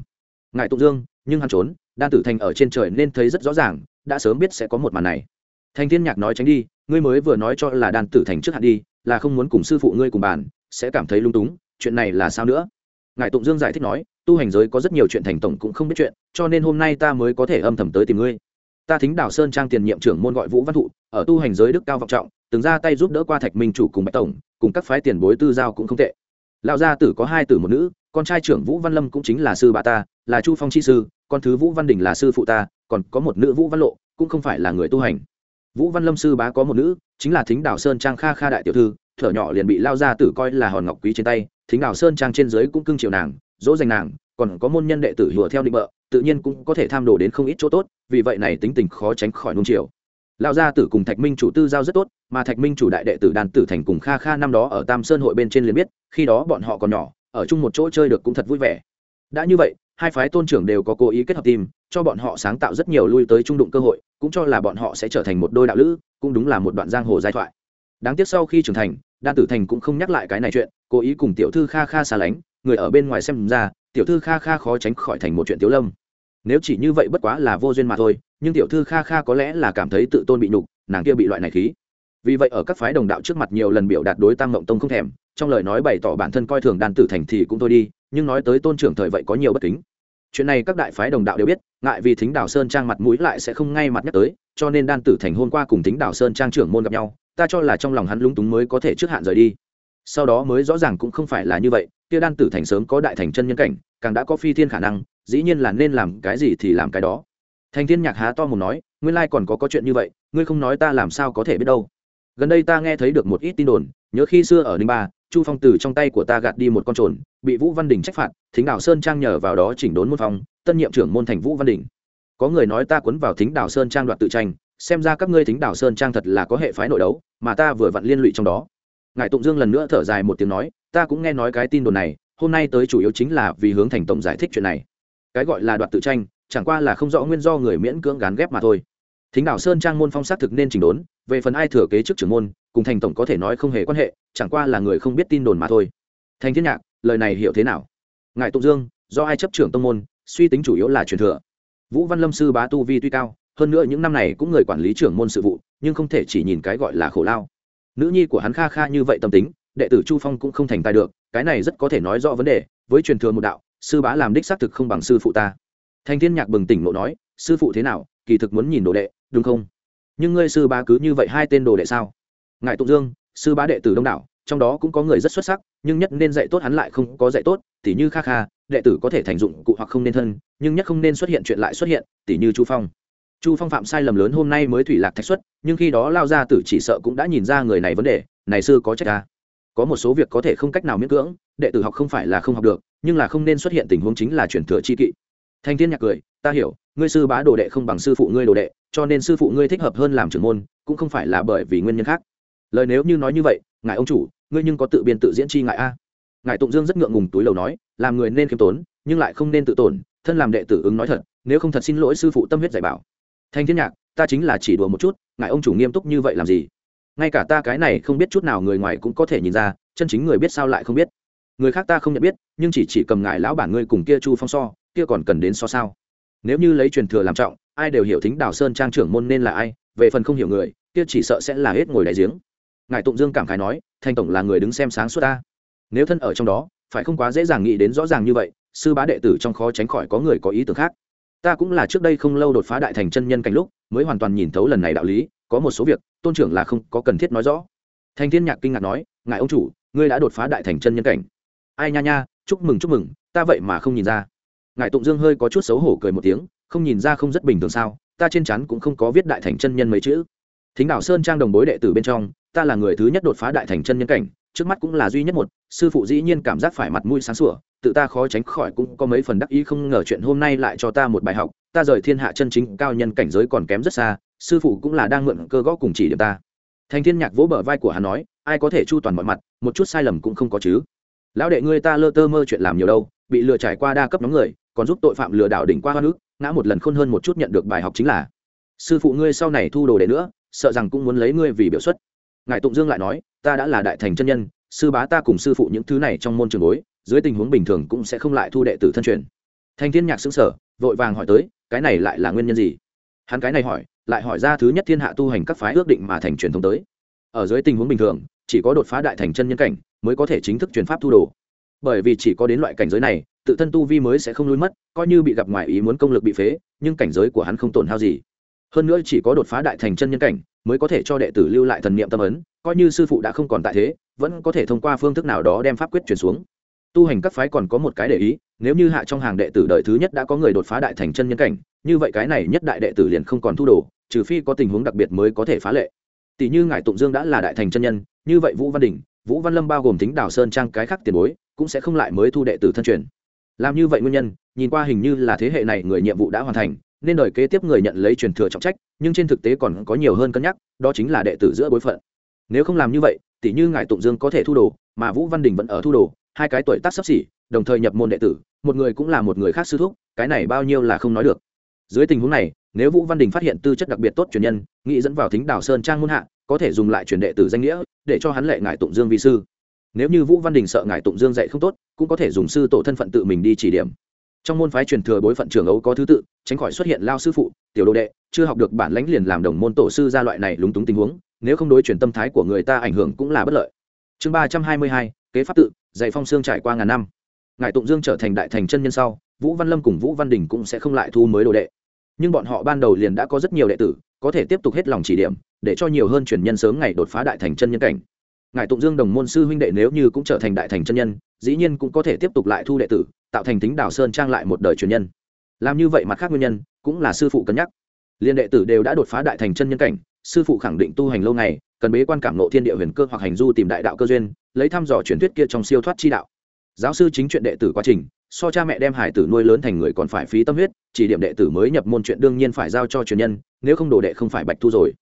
Ngài tụng dương, nhưng hắn trốn, đan tử thành ở trên trời nên thấy rất rõ ràng, đã sớm biết sẽ có một màn này. Thành thiên nhạc nói tránh đi, ngươi mới vừa nói cho là đan tử thành trước hạn đi, là không muốn cùng sư phụ ngươi cùng bàn, sẽ cảm thấy lung túng, chuyện này là sao nữa? Ngài tụng dương giải thích nói, tu hành giới có rất nhiều chuyện thành tổng cũng không biết chuyện, cho nên hôm nay ta mới có thể âm thầm tới tìm ngươi. Ta thính đảo sơn trang tiền nhiệm trưởng môn gọi vũ văn thụ, ở tu hành giới đức cao vọng trọng từng ra tay giúp đỡ qua thạch minh chủ cùng bạch tổng, cùng các phái tiền bối tư giao cũng không tệ. Lão gia tử có hai tử một nữ, con trai trưởng vũ văn lâm cũng chính là sư bà ta, là chu phong chi sư, con thứ vũ văn đình là sư phụ ta, còn có một nữ vũ văn lộ, cũng không phải là người tu hành. Vũ văn lâm sư bá có một nữ, chính là thính đảo sơn trang kha kha đại tiểu thư, thở nhỏ liền bị lao gia tử coi là hòn ngọc quý trên tay, thính đảo sơn trang trên dưới cũng cưng chiều nàng, dỗ dành nàng, còn có môn nhân đệ tử hùa theo định bợ, tự nhiên cũng có thể tham đồ đến không ít chỗ tốt, vì vậy này tính tình khó tránh khỏi nung chiều lão gia tử cùng thạch minh chủ tư giao rất tốt mà thạch minh chủ đại đệ tử đàn tử thành cùng kha kha năm đó ở tam sơn hội bên trên liền biết khi đó bọn họ còn nhỏ ở chung một chỗ chơi được cũng thật vui vẻ. Đã như vậy hai phái tôn trưởng đều có cố ý kết hợp tìm, cho bọn họ sáng tạo rất nhiều lui tới trung đụng cơ hội cũng cho là bọn họ sẽ trở thành một đôi đạo lữ cũng đúng là một đoạn giang hồ giai thoại. Đáng tiếc sau khi trưởng thành đan tử thành cũng không nhắc lại cái này chuyện cố ý cùng tiểu thư kha kha xa lánh người ở bên ngoài xem ra tiểu thư kha kha khó tránh khỏi thành một chuyện tiểu lâm nếu chỉ như vậy bất quá là vô duyên mà thôi, nhưng tiểu thư kha kha có lẽ là cảm thấy tự tôn bị nhục, nàng kia bị loại này khí. Vì vậy ở các phái đồng đạo trước mặt nhiều lần biểu đạt đối tam mộng tông không thèm, trong lời nói bày tỏ bản thân coi thường đan tử thành thì cũng thôi đi, nhưng nói tới tôn trưởng thời vậy có nhiều bất kính. Chuyện này các đại phái đồng đạo đều biết, ngại vì thính đào sơn trang mặt mũi lại sẽ không ngay mặt nhắc tới, cho nên đan tử thành hôm qua cùng thính đào sơn trang trưởng môn gặp nhau, ta cho là trong lòng hắn lúng túng mới có thể trước hạn rời đi. Sau đó mới rõ ràng cũng không phải là như vậy, kia đan tử thành sớm có đại thành chân nhân cảnh, càng đã có phi thiên khả năng dĩ nhiên là nên làm cái gì thì làm cái đó. Thành thiên nhạc há to mồm nói, nguyên lai còn có có chuyện như vậy, ngươi không nói ta làm sao có thể biết đâu. Gần đây ta nghe thấy được một ít tin đồn, nhớ khi xưa ở ninh ba, chu phong từ trong tay của ta gạt đi một con trồn, bị vũ văn đình trách phạt, thính đảo sơn trang nhờ vào đó chỉnh đốn môn phong tân nhiệm trưởng môn thành vũ văn đình. Có người nói ta quấn vào thính đảo sơn trang đoạt tự tranh, xem ra các ngươi thính đảo sơn trang thật là có hệ phái nội đấu, mà ta vừa vặn liên lụy trong đó. Ngài tụng dương lần nữa thở dài một tiếng nói, ta cũng nghe nói cái tin đồn này, hôm nay tới chủ yếu chính là vì hướng thành tổng giải thích chuyện này cái gọi là đoạt tự tranh, chẳng qua là không rõ nguyên do người miễn cưỡng gán ghép mà thôi. Thính đảo sơn trang môn phong xác thực nên chỉnh đốn, về phần ai thừa kế chức trưởng môn, cùng thành tổng có thể nói không hề quan hệ, chẳng qua là người không biết tin đồn mà thôi. Thành thiên nhạc, lời này hiểu thế nào? Ngài tụng dương, do ai chấp trưởng tông môn, suy tính chủ yếu là truyền thừa. Vũ văn lâm sư bá tu vi tuy cao, hơn nữa những năm này cũng người quản lý trưởng môn sự vụ, nhưng không thể chỉ nhìn cái gọi là khổ lao. Nữ nhi của hắn kha kha như vậy tâm tính, đệ tử chu phong cũng không thành tài được, cái này rất có thể nói rõ vấn đề, với truyền thừa một đạo sư bá làm đích xác thực không bằng sư phụ ta. Thành thiên nhạc bừng tỉnh ngộ nói, sư phụ thế nào, kỳ thực muốn nhìn đồ đệ, đúng không? Nhưng ngươi sư bá cứ như vậy hai tên đồ đệ sao? Ngài tụng dương, sư bá đệ tử đông đảo, trong đó cũng có người rất xuất sắc, nhưng nhất nên dạy tốt hắn lại không có dạy tốt, tỉ như kha kha, đệ tử có thể thành dụng cụ hoặc không nên thân, nhưng nhất không nên xuất hiện chuyện lại xuất hiện, tỉ như chu phong. Chu phong phạm sai lầm lớn hôm nay mới thủy lạc thạch xuất, nhưng khi đó lao ra tử chỉ sợ cũng đã nhìn ra người này vấn đề, này sư có trách ta. Có một số việc có thể không cách nào miễn cưỡng, đệ tử học không phải là không học được nhưng là không nên xuất hiện tình huống chính là chuyển thừa chi kỵ. Thanh thiên nhạc cười, ta hiểu, ngươi sư bá đồ đệ không bằng sư phụ ngươi đồ đệ, cho nên sư phụ ngươi thích hợp hơn làm trưởng môn, cũng không phải là bởi vì nguyên nhân khác. Lời nếu như nói như vậy, ngài ông chủ, ngươi nhưng có tự biên tự diễn chi ngại a? Ngài tụng dương rất ngượng ngùng túi lầu nói, làm người nên khiêm tốn, nhưng lại không nên tự tổn, thân làm đệ tử ứng nói thật, nếu không thật xin lỗi sư phụ tâm huyết dạy bảo. Thanh thiên nhạc, ta chính là chỉ đùa một chút, ngài ông chủ nghiêm túc như vậy làm gì? Ngay cả ta cái này không biết chút nào người ngoài cũng có thể nhìn ra, chân chính người biết sao lại không biết người khác ta không nhận biết, nhưng chỉ chỉ cầm ngại lão bản ngươi cùng kia chu phong so, kia còn cần đến so sao? Nếu như lấy truyền thừa làm trọng, ai đều hiểu thính đào sơn trang trưởng môn nên là ai, về phần không hiểu người, kia chỉ sợ sẽ là hết ngồi đại giếng. Ngài tụng dương cảm khái nói, thanh tổng là người đứng xem sáng suốt ta. Nếu thân ở trong đó, phải không quá dễ dàng nghĩ đến rõ ràng như vậy, sư bá đệ tử trong khó tránh khỏi có người có ý tưởng khác. Ta cũng là trước đây không lâu đột phá đại thành chân nhân cảnh lúc, mới hoàn toàn nhìn thấu lần này đạo lý, có một số việc, tôn trưởng là không có cần thiết nói rõ. Thanh thiên nhạc kinh ngạc nói, ngài ông chủ, ngươi đã đột phá đại thành chân nhân cảnh ai nha nha, chúc mừng chúc mừng, ta vậy mà không nhìn ra. Ngài tụng dương hơi có chút xấu hổ cười một tiếng, không nhìn ra không rất bình thường sao, ta trên chắn cũng không có viết đại thành chân nhân mấy chữ. Thính đảo sơn trang đồng bối đệ tử bên trong, ta là người thứ nhất đột phá đại thành chân nhân cảnh, trước mắt cũng là duy nhất một, sư phụ dĩ nhiên cảm giác phải mặt mũi sáng sủa, tự ta khó tránh khỏi cũng có mấy phần đắc ý không ngờ chuyện hôm nay lại cho ta một bài học, ta rời thiên hạ chân chính, cao nhân cảnh giới còn kém rất xa, sư phụ cũng là đang mượn cơ gõ cùng chỉ điểm ta. Thành thiên nhạc vỗ bờ vai của hắn nói, ai có thể chu toàn mọi mặt, một chút sai lầm cũng không có chứ lão đệ ngươi ta lơ tơ mơ chuyện làm nhiều đâu, bị lừa trải qua đa cấp nhóm người, còn giúp tội phạm lừa đảo đỉnh qua hoa nước, ngã một lần khôn hơn một chút nhận được bài học chính là. Sư phụ ngươi sau này thu đồ đệ nữa, sợ rằng cũng muốn lấy ngươi vì biểu xuất. Ngài tụng dương lại nói, ta đã là đại thành chân nhân, sư bá ta cùng sư phụ những thứ này trong môn trường bối, dưới tình huống bình thường cũng sẽ không lại thu đệ tử thân truyền. Thanh thiên nhạc xứng sở vội vàng hỏi tới, cái này lại là nguyên nhân gì? Hắn cái này hỏi, lại hỏi ra thứ nhất thiên hạ tu hành các phái ước định mà thành truyền thống tới. Ở dưới tình huống bình thường, chỉ có đột phá đại thành chân nhân cảnh mới có thể chính thức truyền pháp thu đồ. Bởi vì chỉ có đến loại cảnh giới này, tự thân tu vi mới sẽ không lui mất, coi như bị gặp ngoài ý muốn công lực bị phế, nhưng cảnh giới của hắn không tổn hao gì. Hơn nữa chỉ có đột phá đại thành chân nhân cảnh, mới có thể cho đệ tử lưu lại thần niệm tâm ấn, coi như sư phụ đã không còn tại thế, vẫn có thể thông qua phương thức nào đó đem pháp quyết truyền xuống. Tu hành các phái còn có một cái để ý, nếu như hạ trong hàng đệ tử đời thứ nhất đã có người đột phá đại thành chân nhân cảnh, như vậy cái này nhất đại đệ tử liền không còn thu đồ, trừ phi có tình huống đặc biệt mới có thể phá lệ. Tỷ như ngài tụng dương đã là đại thành chân nhân, như vậy vũ văn đình vũ văn lâm bao gồm tính đào sơn trang cái khác tiền bối, cũng sẽ không lại mới thu đệ tử thân truyền. Làm như vậy nguyên nhân, nhìn qua hình như là thế hệ này người nhiệm vụ đã hoàn thành, nên đời kế tiếp người nhận lấy truyền thừa trọng trách, nhưng trên thực tế còn có nhiều hơn cân nhắc, đó chính là đệ tử giữa bối phận. Nếu không làm như vậy tỷ như ngài tụng dương có thể thu đồ, mà vũ văn đình vẫn ở thu đồ, hai cái tuổi tác sắp xỉ, đồng thời nhập môn đệ tử, một người cũng là một người khác sư thúc, cái này bao nhiêu là không nói được. Dưới tình huống này, nếu vũ văn đình phát hiện tư chất đặc biệt tốt truyền nhân, nghĩ dẫn vào thính Đảo sơn trang muôn hạ, có thể dùng lại truyền đệ tử danh nghĩa để cho hắn lệ ngài tụng dương vi sư. Nếu như vũ văn đình sợ ngài tụng dương dạy không tốt, cũng có thể dùng sư tổ thân phận tự mình đi chỉ điểm. Trong môn phái truyền thừa bối phận trưởng ấu có thứ tự, tránh khỏi xuất hiện lao sư phụ, tiểu đồ đệ, chưa học được bản lãnh liền làm đồng môn tổ sư ra loại này lúng túng tình huống, nếu không đối chuyển tâm thái của người ta ảnh hưởng cũng là bất lợi. Chương ba trăm hai mươi hai, kế pháp tự, dạy phong sương trải qua ngàn năm. Ngài tụng dương trở thành đại thành chân nhân sau, vũ văn lâm cùng vũ văn đình cũng sẽ không lại thu mới đồ đệ. Nhưng bọn họ ban đầu liền đã có rất nhiều đệ tử, có thể tiếp tục hết lòng chỉ điểm để cho nhiều hơn truyền nhân sớm ngày đột phá đại thành chân nhân cảnh. Ngài tụng dương đồng môn sư huynh đệ nếu như cũng trở thành đại thành chân nhân, dĩ nhiên cũng có thể tiếp tục lại thu đệ tử, tạo thành tính đào sơn trang lại một đời truyền nhân. Làm như vậy mặt khác nguyên nhân, cũng là sư phụ cân nhắc. Liên đệ tử đều đã đột phá đại thành chân nhân cảnh, sư phụ khẳng định tu hành lâu ngày, cần bế quan cảm nộ thiên địa huyền cơ hoặc hành du tìm đại đạo cơ duyên, lấy thăm dò truyền thuyết kia trong siêu thoát chi đạo. Giáo sư chính chuyện đệ tử quá trình, so cha mẹ đem hải tử nuôi lớn thành người còn phải phí tâm huyết, chỉ điểm đệ tử mới nhập môn chuyện đương nhiên phải giao cho truyền nhân, nếu không đồ đệ không phải bạch thu rồi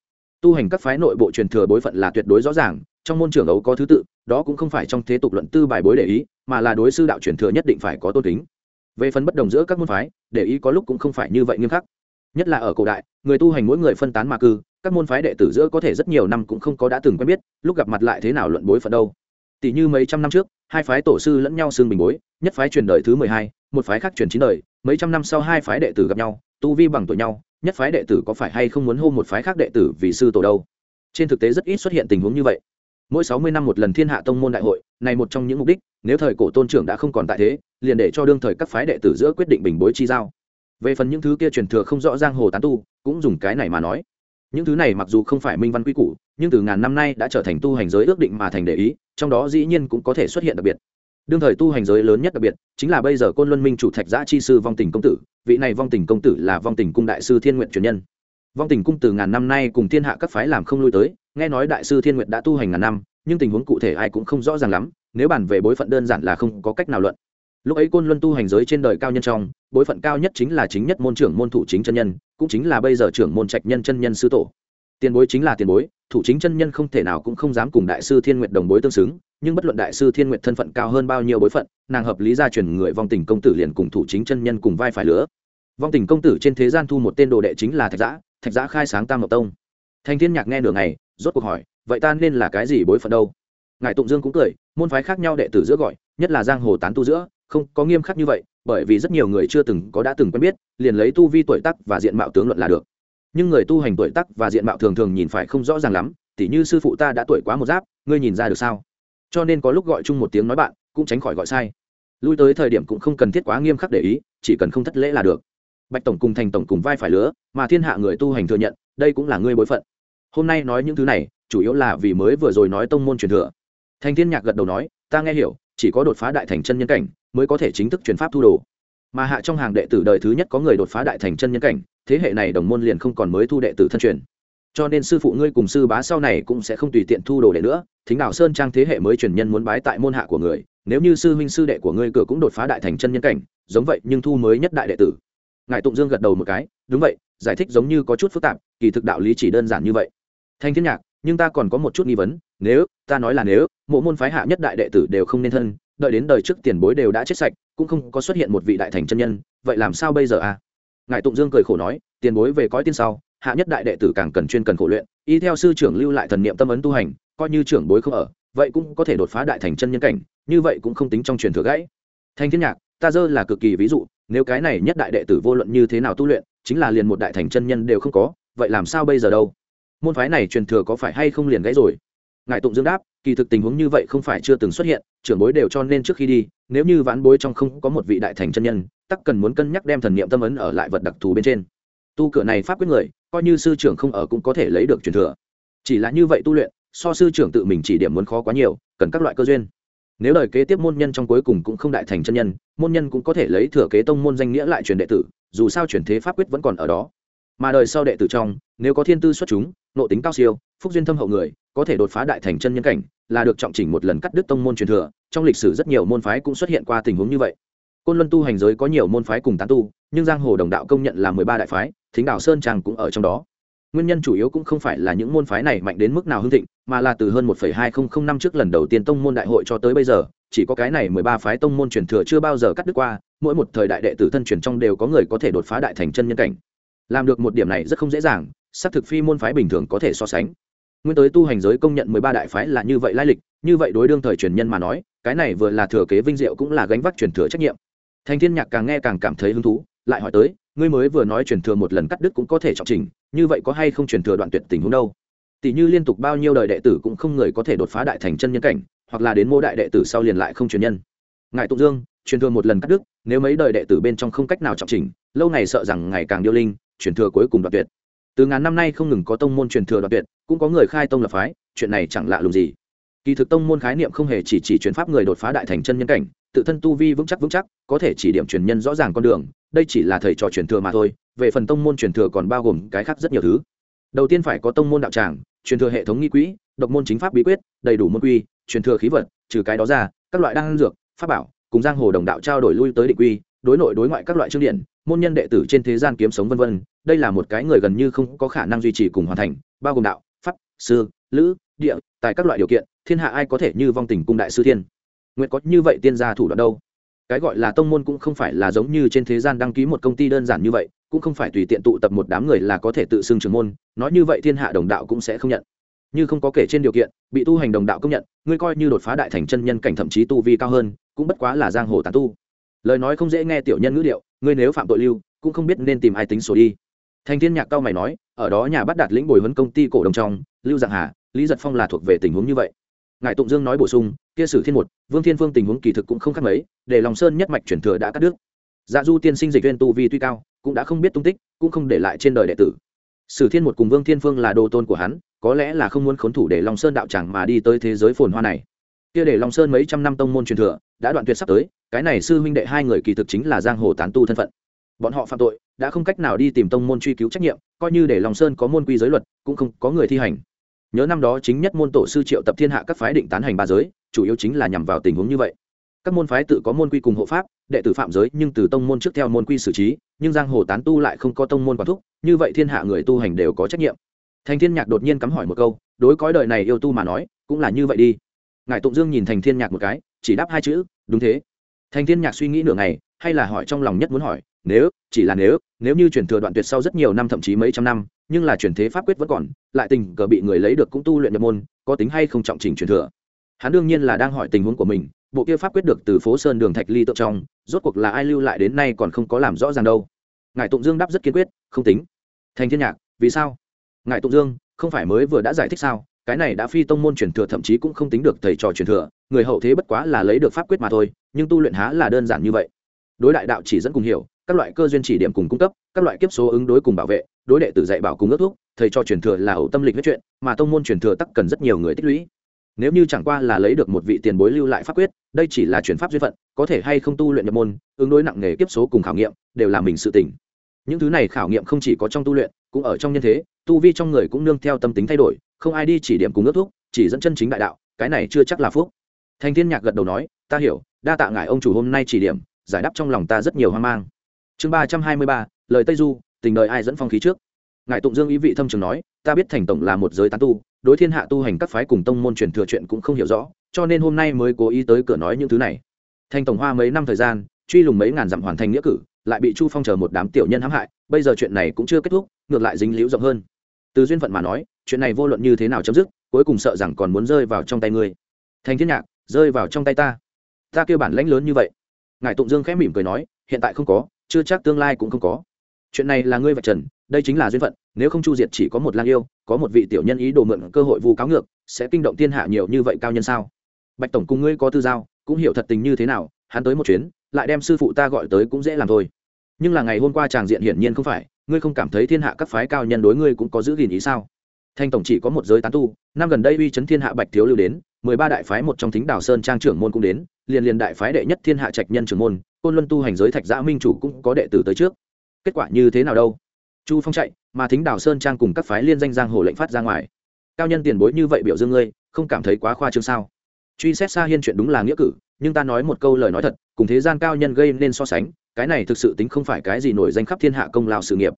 tu hành các phái nội bộ truyền thừa bối phận là tuyệt đối rõ ràng, trong môn trưởng ấu có thứ tự, đó cũng không phải trong thế tục luận tư bài bối để ý, mà là đối sư đạo truyền thừa nhất định phải có tôn kính. Về phần bất đồng giữa các môn phái, để ý có lúc cũng không phải như vậy nghiêm khắc. Nhất là ở cổ đại, người tu hành mỗi người phân tán mà cư, các môn phái đệ tử giữa có thể rất nhiều năm cũng không có đã từng quen biết, lúc gặp mặt lại thế nào luận bối phận đâu. Tỷ như mấy trăm năm trước, hai phái tổ sư lẫn nhau xương bình bối, nhất phái truyền đời thứ mười hai, một phái khác truyền chín đời, mấy trăm năm sau hai phái đệ tử gặp nhau, tu vi bằng tuổi nhau nhất phái đệ tử có phải hay không muốn hô một phái khác đệ tử vì sư tổ đâu? Trên thực tế rất ít xuất hiện tình huống như vậy. Mỗi sáu mươi năm một lần thiên hạ tông môn đại hội, này một trong những mục đích, nếu thời cổ tôn trưởng đã không còn tại thế, liền để cho đương thời các phái đệ tử giữa quyết định bình bối chi giao. Về phần những thứ kia truyền thừa không rõ giang hồ tán tu, cũng dùng cái này mà nói. Những thứ này mặc dù không phải minh văn quy củ, nhưng từ ngàn năm nay đã trở thành tu hành giới ước định mà thành để ý, trong đó dĩ nhiên cũng có thể xuất hiện đặc biệt. Đương thời tu hành giới lớn nhất đặc biệt, chính là bây giờ côn luân minh chủ thạch giã chi sư vong tình công tử vị này vong tình công tử là vong tình cung đại sư thiên nguyện truyền nhân. Vong tình cung từ ngàn năm nay cùng thiên hạ các phái làm không lui tới, nghe nói đại sư thiên nguyện đã tu hành ngàn năm, nhưng tình huống cụ thể ai cũng không rõ ràng lắm, nếu bàn về bối phận đơn giản là không có cách nào luận. Lúc ấy côn luân tu hành giới trên đời cao nhân trong, bối phận cao nhất chính là chính nhất môn trưởng môn thủ chính chân nhân, cũng chính là bây giờ trưởng môn trạch nhân chân nhân sư tổ. Tiền bối chính là tiền bối thủ chính chân nhân không thể nào cũng không dám cùng đại sư thiên nguyện đồng bối tương xứng, nhưng bất luận đại sư thiên nguyện thân phận cao hơn bao nhiêu bối phận, nàng hợp lý gia truyền người vong tình công tử liền cùng thủ chính chân nhân cùng vai phải lứa vong tình công tử trên thế gian thu một tên đồ đệ chính là thạch giã thạch giã khai sáng tam ngọc tông. Thanh thiên nhạc nghe nửa ngày, rốt cuộc hỏi, vậy ta nên là cái gì bối phận đâu? Ngài tụng dương cũng cười, môn phái khác nhau đệ tử giữa gọi, nhất là giang hồ tán tu giữa, không có nghiêm khắc như vậy, bởi vì rất nhiều người chưa từng có đã từng quen biết, liền lấy tu vi tuổi tắc và diện mạo tướng luận là được nhưng người tu hành tuổi tắc và diện mạo thường thường nhìn phải không rõ ràng lắm, tỉ như sư phụ ta đã tuổi quá một giáp, ngươi nhìn ra được sao? Cho nên có lúc gọi chung một tiếng nói bạn, cũng tránh khỏi gọi sai. Lui tới thời điểm cũng không cần thiết quá nghiêm khắc để ý, chỉ cần không thất lễ là được. Bạch tổng cùng thành tổng cùng vai phải lứa, mà thiên hạ người tu hành thừa nhận, đây cũng là ngươi bối phận. Hôm nay nói những thứ này, chủ yếu là vì mới vừa rồi nói tông môn truyền thừa. Thành thiên nhạc gật đầu nói, ta nghe hiểu, chỉ có đột phá đại thành chân nhân cảnh, mới có thể chính thức truyền pháp thu đồ. Mà hạ trong hàng đệ tử đời thứ nhất có người đột phá đại thành chân nhân cảnh thế hệ này đồng môn liền không còn mới thu đệ tử thân truyền. Cho nên sư phụ ngươi cùng sư bá sau này cũng sẽ không tùy tiện thu đồ đệ nữa, thính đạo sơn trang thế hệ mới truyền nhân muốn bái tại môn hạ của người, nếu như sư huynh sư đệ của ngươi cửa cũng đột phá đại thành chân nhân cảnh, giống vậy nhưng thu mới nhất đại đệ tử. Ngài tụng dương gật đầu một cái, đúng vậy, giải thích giống như có chút phức tạp, kỳ thực đạo lý chỉ đơn giản như vậy. Thanh thiên nhạc, nhưng ta còn có một chút nghi vấn, nếu, ta nói là nếu, mộ môn phái hạ nhất đại đệ tử đều không nên thân, đợi đến đời trước tiền bối đều đã chết sạch, cũng không có xuất hiện một vị đại thành chân nhân, vậy làm sao bây giờ à? Ngài tụng dương cười khổ nói, tiền bối về cõi tiên sau, hạ nhất đại đệ tử càng cần chuyên cần khổ luyện, y theo sư trưởng lưu lại thần niệm tâm ấn tu hành, coi như trưởng bối không ở, vậy cũng có thể đột phá đại thành chân nhân cảnh, như vậy cũng không tính trong truyền thừa gãy. Thanh thiên nhạc, ta dơ là cực kỳ ví dụ, nếu cái này nhất đại đệ tử vô luận như thế nào tu luyện, chính là liền một đại thành chân nhân đều không có, vậy làm sao bây giờ đâu? Môn phái này truyền thừa có phải hay không liền gãy rồi? Ngài tụng dương đáp, kỳ thực tình huống như vậy không phải chưa từng xuất hiện, trưởng bối đều cho nên trước khi đi, nếu như vãn bối trong không có một vị đại thành chân nhân tắc cần muốn cân nhắc đem thần niệm tâm ấn ở lại vật đặc thù bên trên. Tu cửa này pháp quyết người, coi như sư trưởng không ở cũng có thể lấy được truyền thừa. Chỉ là như vậy tu luyện, so sư trưởng tự mình chỉ điểm muốn khó quá nhiều, cần các loại cơ duyên. Nếu đời kế tiếp môn nhân trong cuối cùng cũng không đại thành chân nhân, môn nhân cũng có thể lấy thừa kế tông môn danh nghĩa lại truyền đệ tử, dù sao truyền thế pháp quyết vẫn còn ở đó. Mà đời sau đệ tử trong, nếu có thiên tư xuất chúng, nộ tính cao siêu, phúc duyên thâm hậu người, có thể đột phá đại thành chân nhân cảnh, là được trọng chỉnh một lần cắt đứt tông môn truyền thừa, trong lịch sử rất nhiều môn phái cũng xuất hiện qua tình huống như vậy côn luân tu hành giới có nhiều môn phái cùng tán tu, nhưng giang hồ đồng đạo công nhận là mười ba đại phái, thính đạo sơn tràng cũng ở trong đó. Nguyên nhân chủ yếu cũng không phải là những môn phái này mạnh đến mức nào hưng thịnh, mà là từ hơn một hai nghìn năm trước lần đầu tiên tông môn đại hội cho tới bây giờ, chỉ có cái này mười ba phái tông môn truyền thừa chưa bao giờ cắt đứt qua, mỗi một thời đại đệ tử thân truyền trong đều có người có thể đột phá đại thành chân nhân cảnh. Làm được một điểm này rất không dễ dàng, xác thực phi môn phái bình thường có thể so sánh. Nguyên tới tu hành giới công nhận mười ba đại phái là như vậy lai lịch, như vậy đối đương thời truyền nhân mà nói, cái này vừa là thừa kế vinh diệu cũng là gánh vác truyền thừa trách nhiệm thành thiên nhạc càng nghe càng cảm thấy hứng thú, lại hỏi tới, ngươi mới vừa nói truyền thừa một lần cắt đứt cũng có thể trọng trình, như vậy có hay không truyền thừa đoạn tuyệt tình huống đâu? Tỷ như liên tục bao nhiêu đời đệ tử cũng không người có thể đột phá đại thành chân nhân cảnh, hoặc là đến mô đại đệ tử sau liền lại không truyền nhân. Ngài tụng dương, truyền thừa một lần cắt đứt, nếu mấy đời đệ tử bên trong không cách nào trọng trình, lâu ngày sợ rằng ngày càng điêu linh, truyền thừa cuối cùng đoạn tuyệt. Từ ngàn năm nay không ngừng có tông môn truyền thừa đoạn tuyệt, cũng có người khai tông lập phái, chuyện này chẳng lạ lùng gì. Kỳ thực tông môn khái niệm không hề chỉ chỉ truyền pháp người đột phá đại thành chân nhân cảnh tự thân tu vi vững chắc vững chắc, có thể chỉ điểm truyền nhân rõ ràng con đường, đây chỉ là thầy trò truyền thừa mà thôi, về phần tông môn truyền thừa còn bao gồm cái khác rất nhiều thứ. Đầu tiên phải có tông môn đạo tràng, truyền thừa hệ thống nghi quỹ, độc môn chính pháp bí quyết, đầy đủ môn quy, truyền thừa khí vật, trừ cái đó ra, các loại đan dược, pháp bảo, cùng giang hồ đồng đạo trao đổi lui tới định quy, đối nội đối ngoại các loại chương điển môn nhân đệ tử trên thế gian kiếm sống vân vân, đây là một cái người gần như không có khả năng duy trì cùng hoàn thành, bao gồm đạo, pháp, sư, lữ, địa tại các loại điều kiện, thiên hạ ai có thể như vong tình cung đại sư thiên nguyện có như vậy tiên gia thủ đoạn đâu. Cái gọi là tông môn cũng không phải là giống như trên thế gian đăng ký một công ty đơn giản như vậy, cũng không phải tùy tiện tụ tập một đám người là có thể tự xưng trưởng môn, nói như vậy thiên hạ đồng đạo cũng sẽ không nhận. Như không có kể trên điều kiện, bị tu hành đồng đạo công nhận, ngươi coi như đột phá đại thành chân nhân cảnh thậm chí tu vi cao hơn, cũng bất quá là giang hồ tàn tu. Lời nói không dễ nghe tiểu nhân ngữ điệu, ngươi nếu phạm tội lưu, cũng không biết nên tìm ai tính sổ đi. Thành thiên nhạc cao mày nói, ở đó nhà bắt đạt lĩnh bồi huấn công ty cổ đồng trong, lưu dạng hà, lý giật phong là thuộc về tình huống như vậy. Ngài tụng dương nói bổ sung kia sử thiên một, vương thiên phương tình huống kỳ thực cũng không khác mấy, để lòng sơn nhất mạch chuyển thừa đã cắt đứt. Dạ du tiên sinh dịch viên tu vi tuy cao, cũng đã không biết tung tích, cũng không để lại trên đời đệ tử. Sử thiên một cùng vương thiên phương là đồ tôn của hắn, có lẽ là không muốn khốn thủ để long sơn đạo tràng mà đi tới thế giới phồn hoa này. Kia để long sơn mấy trăm năm tông môn truyền thừa, đã đoạn tuyệt sắp tới, cái này sư huynh đệ hai người kỳ thực chính là giang hồ tán tu thân phận. Bọn họ phạm tội, đã không cách nào đi tìm tông môn truy cứu trách nhiệm, coi như để long sơn có môn quy giới luật, cũng không có người thi hành. Nhớ năm đó chính nhất môn tổ sư triệu tập thiên hạ các phái định tán hành ba giới chủ yếu chính là nhằm vào tình huống như vậy. Các môn phái tự có môn quy cùng hộ pháp, đệ tử phạm giới, nhưng từ tông môn trước theo môn quy xử trí, nhưng giang hồ tán tu lại không có tông môn quản thúc, như vậy thiên hạ người tu hành đều có trách nhiệm. Thành thiên nhạc đột nhiên cắm hỏi một câu, đối cõi đời này yêu tu mà nói, cũng là như vậy đi. Ngài tụng dương nhìn thành thiên nhạc một cái, chỉ đáp hai chữ, đúng thế. Thành thiên nhạc suy nghĩ nửa ngày, hay là hỏi trong lòng nhất muốn hỏi, nếu, chỉ là nếu nếu như truyền thừa đoạn tuyệt sau rất nhiều năm thậm chí mấy trăm năm, nhưng là truyền thế pháp quyết vẫn còn, lại tình cờ bị người lấy được cũng tu luyện nhập môn, có tính hay không trọng trình truyền thừa? Hắn đương nhiên là đang hỏi tình huống của mình, bộ kia pháp quyết được từ phố sơn đường thạch ly tượng trong, rốt cuộc là ai lưu lại đến nay còn không có làm rõ ràng đâu. Ngài tụng dương đáp rất kiên quyết, không tính. Thành thiên nhạc, vì sao? Ngài tụng dương, không phải mới vừa đã giải thích sao? Cái này đã phi tông môn truyền thừa thậm chí cũng không tính được thầy trò truyền thừa, người hậu thế bất quá là lấy được pháp quyết mà thôi, nhưng tu luyện há là đơn giản như vậy. Đối đại đạo chỉ dẫn cùng hiểu, các loại cơ duyên chỉ điểm cùng cung cấp, các loại kiếp số ứng đối cùng bảo vệ, đối đệ tử dạy bảo cùng ước thúc, thầy cho truyền thừa là hậu tâm lịch viết chuyện, mà tông môn truyền thừa tắc cần rất nhiều người tích lũy nếu như chẳng qua là lấy được một vị tiền bối lưu lại pháp quyết, đây chỉ là chuyển pháp duyên phận, có thể hay không tu luyện nhập môn, ứng đối nặng nghề kiếp số cùng khảo nghiệm, đều là mình sự tỉnh những thứ này khảo nghiệm không chỉ có trong tu luyện, cũng ở trong nhân thế, tu vi trong người cũng nương theo tâm tính thay đổi, không ai đi chỉ điểm cùng ước thúc, chỉ dẫn chân chính đại đạo, cái này chưa chắc là phúc. Thành thiên nhạc gật đầu nói, ta hiểu, đa tạ ngài ông chủ hôm nay chỉ điểm, giải đáp trong lòng ta rất nhiều hoang mang. Chương ba trăm hai mươi ba, lời tây du, tình đời ai dẫn phong khí trước ngài tụng dương ý vị thâm trường nói, ta biết thành tổng là một giới tán tu, đối thiên hạ tu hành các phái cùng tông môn truyền thừa chuyện cũng không hiểu rõ, cho nên hôm nay mới cố ý tới cửa nói những thứ này. Thành tổng hoa mấy năm thời gian, truy lùng mấy ngàn dặm hoàn thành nghĩa cử, lại bị chu phong chờ một đám tiểu nhân hãm hại, bây giờ chuyện này cũng chưa kết thúc, ngược lại dính liễu rộng hơn. Từ duyên phận mà nói, chuyện này vô luận như thế nào chấm dứt, cuối cùng sợ rằng còn muốn rơi vào trong tay ngươi. Thành thiên nhạc, rơi vào trong tay ta. Ta kêu bản lãnh lớn như vậy. Ngài tụng dương khẽ mỉm cười nói, hiện tại không có, chưa chắc tương lai cũng không có. Chuyện này là ngươi và trần đây chính là duyên phận, nếu không chu diệt chỉ có một lang yêu, có một vị tiểu nhân ý đồ mượn cơ hội vu cáo ngược, sẽ kinh động thiên hạ nhiều như vậy cao nhân sao? Bạch tổng cùng ngươi có tư giao, cũng hiểu thật tình như thế nào, hắn tới một chuyến, lại đem sư phụ ta gọi tới cũng dễ làm thôi. Nhưng là ngày hôm qua tràng diện hiển nhiên không phải, ngươi không cảm thấy thiên hạ các phái cao nhân đối ngươi cũng có giữ gìn ý sao? Thanh tổng chỉ có một giới tán tu, năm gần đây uy chấn thiên hạ bạch thiếu lưu đến, mười ba đại phái một trong thính đào sơn trang trưởng môn cũng đến, liền liền đại phái đệ nhất thiên hạ trạch nhân trưởng môn, côn luân tu hành giới thạch giã minh chủ cũng có đệ tử tới trước. Kết quả như thế nào đâu? Chu phong chạy, mà thính đào sơn trang cùng các phái liên danh giang hồ lệnh phát ra ngoài. Cao nhân tiền bối như vậy biểu dương ngươi, không cảm thấy quá khoa trương sao? Truy xét xa hiên chuyện đúng là nghĩa cử, nhưng ta nói một câu lời nói thật, cùng thế gian cao nhân gây nên so sánh, cái này thực sự tính không phải cái gì nổi danh khắp thiên hạ công lao sự nghiệp.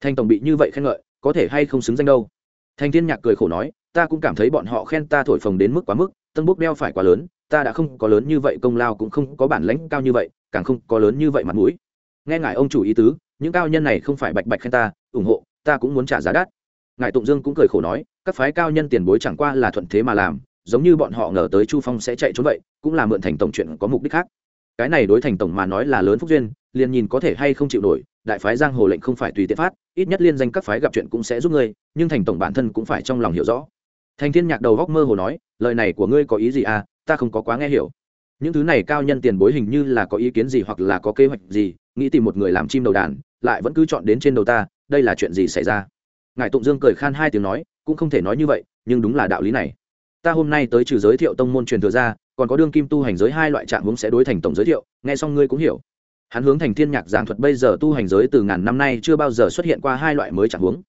Thanh tổng bị như vậy khen ngợi, có thể hay không xứng danh đâu? Thanh thiên nhạc cười khổ nói, ta cũng cảm thấy bọn họ khen ta thổi phồng đến mức quá mức, tân bốc đeo phải quá lớn, ta đã không có lớn như vậy công lao cũng không có bản lãnh cao như vậy, càng không có lớn như vậy mặt mũi. Nghe ngài ông chủ ý tứ những cao nhân này không phải bạch bạch khen ta, ủng hộ, ta cũng muốn trả giá đắt. Ngài tụng dương cũng cười khổ nói, các phái cao nhân tiền bối chẳng qua là thuận thế mà làm, giống như bọn họ ngờ tới chu phong sẽ chạy trốn vậy, cũng là mượn thành tổng chuyện có mục đích khác. Cái này đối thành tổng mà nói là lớn phúc duyên, liền nhìn có thể hay không chịu nổi, đại phái giang hồ lệnh không phải tùy tiện phát, ít nhất liên danh các phái gặp chuyện cũng sẽ giúp ngươi, nhưng thành tổng bản thân cũng phải trong lòng hiểu rõ. Thành thiên nhạc đầu góc mơ hồ nói, lời này của ngươi có ý gì à ta không có quá nghe hiểu. Những thứ này cao nhân tiền bối hình như là có ý kiến gì hoặc là có kế hoạch gì, nghĩ tìm một người làm chim đầu đàn lại vẫn cứ chọn đến trên đầu ta, đây là chuyện gì xảy ra? Ngài tụng dương cười khan hai tiếng nói, cũng không thể nói như vậy, nhưng đúng là đạo lý này. Ta hôm nay tới trừ giới thiệu tông môn truyền thừa ra, còn có đương kim tu hành giới hai loại trạng hướng sẽ đối thành tổng giới thiệu, nghe xong ngươi cũng hiểu. Hắn hướng thành thiên nhạc giảng thuật bây giờ tu hành giới từ ngàn năm nay chưa bao giờ xuất hiện qua hai loại mới trạng hướng.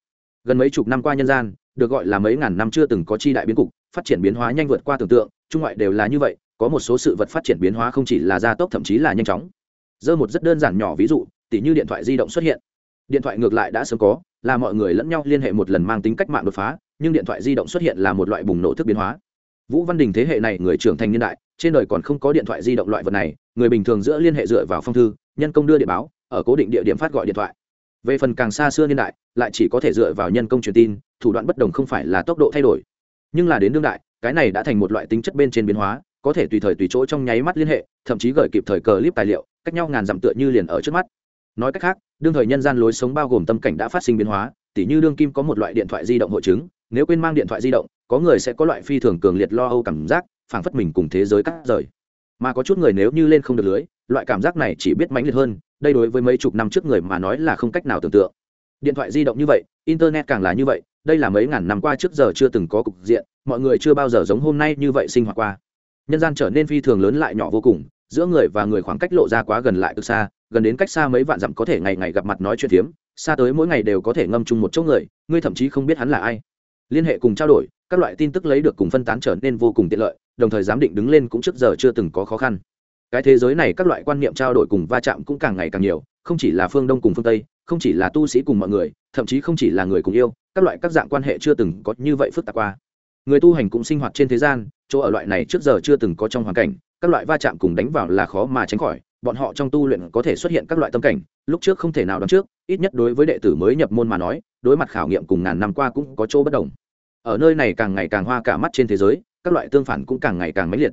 Gần mấy chục năm qua nhân gian, được gọi là mấy ngàn năm chưa từng có chi đại biến cục, phát triển biến hóa nhanh vượt qua tưởng tượng, trung ngoại đều là như vậy, có một số sự vật phát triển biến hóa không chỉ là gia tốc, thậm chí là nhanh chóng. Dơ một rất đơn giản nhỏ ví dụ tỉ như điện thoại di động xuất hiện. Điện thoại ngược lại đã sớm có, là mọi người lẫn nhau liên hệ một lần mang tính cách mạng đột phá, nhưng điện thoại di động xuất hiện là một loại bùng nổ thức biến hóa. Vũ văn đình thế hệ này người trưởng thành niên đại, trên đời còn không có điện thoại di động loại vật này, người bình thường giữa liên hệ dựa vào phong thư, nhân công đưa điện báo, ở cố định địa điểm phát gọi điện thoại. Về phần càng xa xưa niên đại, lại chỉ có thể dựa vào nhân công truyền tin, thủ đoạn bất đồng không phải là tốc độ thay đổi. Nhưng là đến đương đại, cái này đã thành một loại tính chất bên trên biến hóa, có thể tùy thời tùy chỗ trong nháy mắt liên hệ, thậm chí gửi kịp thời cờ clip tài liệu, cách nhau ngàn dặm tựa như liền ở trước mắt nói cách khác, đương thời nhân gian lối sống bao gồm tâm cảnh đã phát sinh biến hóa, tỉ như đương kim có một loại điện thoại di động hội chứng, nếu quên mang điện thoại di động, có người sẽ có loại phi thường cường liệt lo âu cảm giác, phảng phất mình cùng thế giới cắt rời. Mà có chút người nếu như lên không được lưới, loại cảm giác này chỉ biết mãnh liệt hơn, đây đối với mấy chục năm trước người mà nói là không cách nào tưởng tượng. Điện thoại di động như vậy, internet càng là như vậy, đây là mấy ngàn năm qua trước giờ chưa từng có cục diện, mọi người chưa bao giờ giống hôm nay như vậy sinh hoạt qua. Nhân gian trở nên phi thường lớn lại nhỏ vô cùng, giữa người và người khoảng cách lộ ra quá gần lại cực xa gần đến cách xa mấy vạn dặm có thể ngày ngày gặp mặt nói chuyện phiếm, xa tới mỗi ngày đều có thể ngâm chung một chỗ người, ngươi thậm chí không biết hắn là ai. Liên hệ cùng trao đổi, các loại tin tức lấy được cùng phân tán trở nên vô cùng tiện lợi, đồng thời giám định đứng lên cũng trước giờ chưa từng có khó khăn. Cái thế giới này các loại quan niệm trao đổi cùng va chạm cũng càng ngày càng nhiều, không chỉ là phương đông cùng phương tây, không chỉ là tu sĩ cùng mọi người, thậm chí không chỉ là người cùng yêu, các loại các dạng quan hệ chưa từng có như vậy phức tạp qua. Người tu hành cũng sinh hoạt trên thế gian, chỗ ở loại này trước giờ chưa từng có trong hoàn cảnh, các loại va chạm cùng đánh vào là khó mà tránh khỏi bọn họ trong tu luyện có thể xuất hiện các loại tâm cảnh, lúc trước không thể nào đoán trước, ít nhất đối với đệ tử mới nhập môn mà nói, đối mặt khảo nghiệm cùng ngàn năm qua cũng có chỗ bất đồng. Ở nơi này càng ngày càng hoa cả mắt trên thế giới, các loại tương phản cũng càng ngày càng mãnh liệt.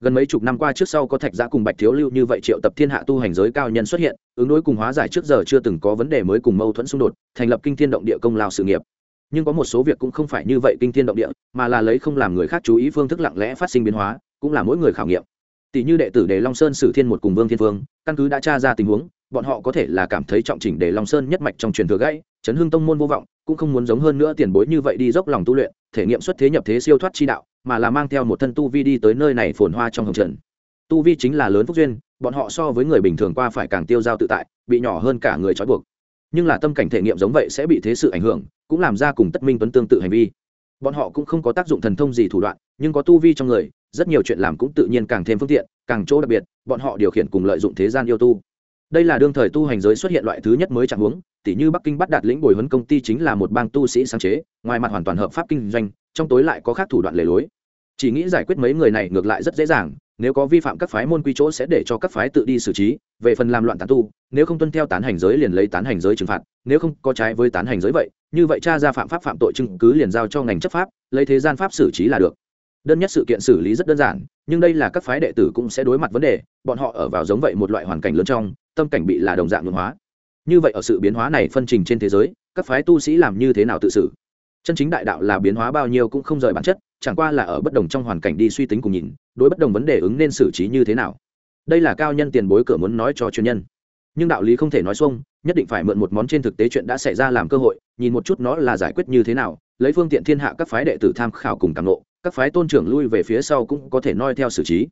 Gần mấy chục năm qua trước sau có thạch giã cùng bạch thiếu lưu như vậy triệu tập thiên hạ tu hành giới cao nhân xuất hiện, ứng đối cùng hóa giải trước giờ chưa từng có vấn đề mới cùng mâu thuẫn xung đột, thành lập kinh thiên động địa công lao sự nghiệp. Nhưng có một số việc cũng không phải như vậy kinh thiên động địa, mà là lấy không làm người khác chú ý phương thức lặng lẽ phát sinh biến hóa, cũng là mỗi người khảo nghiệm tỷ như đệ tử đề long sơn sử thiên một cùng vương thiên vương, căn cứ đã tra ra tình huống, bọn họ có thể là cảm thấy trọng chỉnh đề long sơn nhất mạch trong truyền thừa gãy, chấn hưng tông môn vô vọng, cũng không muốn giống hơn nữa tiền bối như vậy đi dốc lòng tu luyện, thể nghiệm xuất thế nhập thế siêu thoát chi đạo, mà là mang theo một thân tu vi đi tới nơi này phồn hoa trong hồng trần tu vi chính là lớn phúc duyên, bọn họ so với người bình thường qua phải càng tiêu dao tự tại, bị nhỏ hơn cả người trói buộc. Nhưng là tâm cảnh thể nghiệm giống vậy sẽ bị thế sự ảnh hưởng, cũng làm ra cùng tất minh tuấn tương tự hành vi bọn họ cũng không có tác dụng thần thông gì thủ đoạn, nhưng có tu vi trong người, rất nhiều chuyện làm cũng tự nhiên càng thêm phương tiện, càng chỗ đặc biệt, bọn họ điều khiển cùng lợi dụng thế gian yêu tu. Đây là đương thời tu hành giới xuất hiện loại thứ nhất mới chẳng huống tỷ như bắc kinh bắt đạt lĩnh bồi huấn công ty chính là một bang tu sĩ sáng chế, ngoài mặt hoàn toàn hợp pháp kinh doanh, trong tối lại có khác thủ đoạn lề lối. Chỉ nghĩ giải quyết mấy người này ngược lại rất dễ dàng nếu có vi phạm các phái môn quy chỗ sẽ để cho các phái tự đi xử trí, về phần làm loạn tán tu, nếu không tuân theo tán hành giới liền lấy tán hành giới trừng phạt, nếu không có trái với tán hành giới vậy, như vậy cha ra phạm pháp phạm tội chứng cứ liền giao cho ngành chấp pháp, lấy thế gian pháp xử trí là được. Đơn nhất sự kiện xử lý rất đơn giản, nhưng đây là các phái đệ tử cũng sẽ đối mặt vấn đề, bọn họ ở vào giống vậy một loại hoàn cảnh lớn trong, tâm cảnh bị là đồng dạng ngưỡng hóa. Như vậy ở sự biến hóa này phân trình trên thế giới, các phái tu sĩ làm như thế nào tự xử? Chân chính đại đạo là biến hóa bao nhiêu cũng không rời bản chất, chẳng qua là ở bất đồng trong hoàn cảnh đi suy tính cùng nhìn đối bất đồng vấn đề ứng nên xử trí như thế nào. Đây là cao nhân tiền bối cửa muốn nói cho chuyên nhân. Nhưng đạo lý không thể nói xuông, nhất định phải mượn một món trên thực tế chuyện đã xảy ra làm cơ hội, nhìn một chút nó là giải quyết như thế nào, lấy phương tiện thiên hạ các phái đệ tử tham khảo cùng càng nộ các phái tôn trưởng lui về phía sau cũng có thể noi theo xử trí.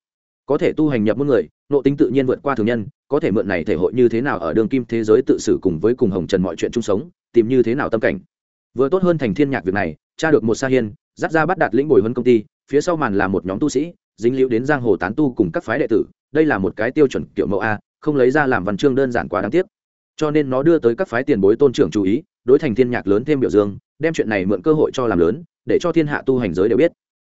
Có thể tu hành nhập môn người, nộ tính tự nhiên vượt qua thường nhân, có thể mượn này thể hội như thế nào ở đường kim thế giới tự xử cùng với cùng hồng trần mọi chuyện chung sống, tìm như thế nào tâm cảnh. Vừa tốt hơn thành thiên nhạc việc này, tra được một sa hiên, dắt ra bắt đạt lĩnh bồi huấn công ty, phía sau màn là một nhóm tu sĩ dính liễu đến giang hồ tán tu cùng các phái đệ tử, đây là một cái tiêu chuẩn kiểu mẫu a, không lấy ra làm văn chương đơn giản quá đáng tiếc. Cho nên nó đưa tới các phái tiền bối tôn trưởng chú ý, đối thành thiên nhạc lớn thêm biểu dương, đem chuyện này mượn cơ hội cho làm lớn, để cho thiên hạ tu hành giới đều biết.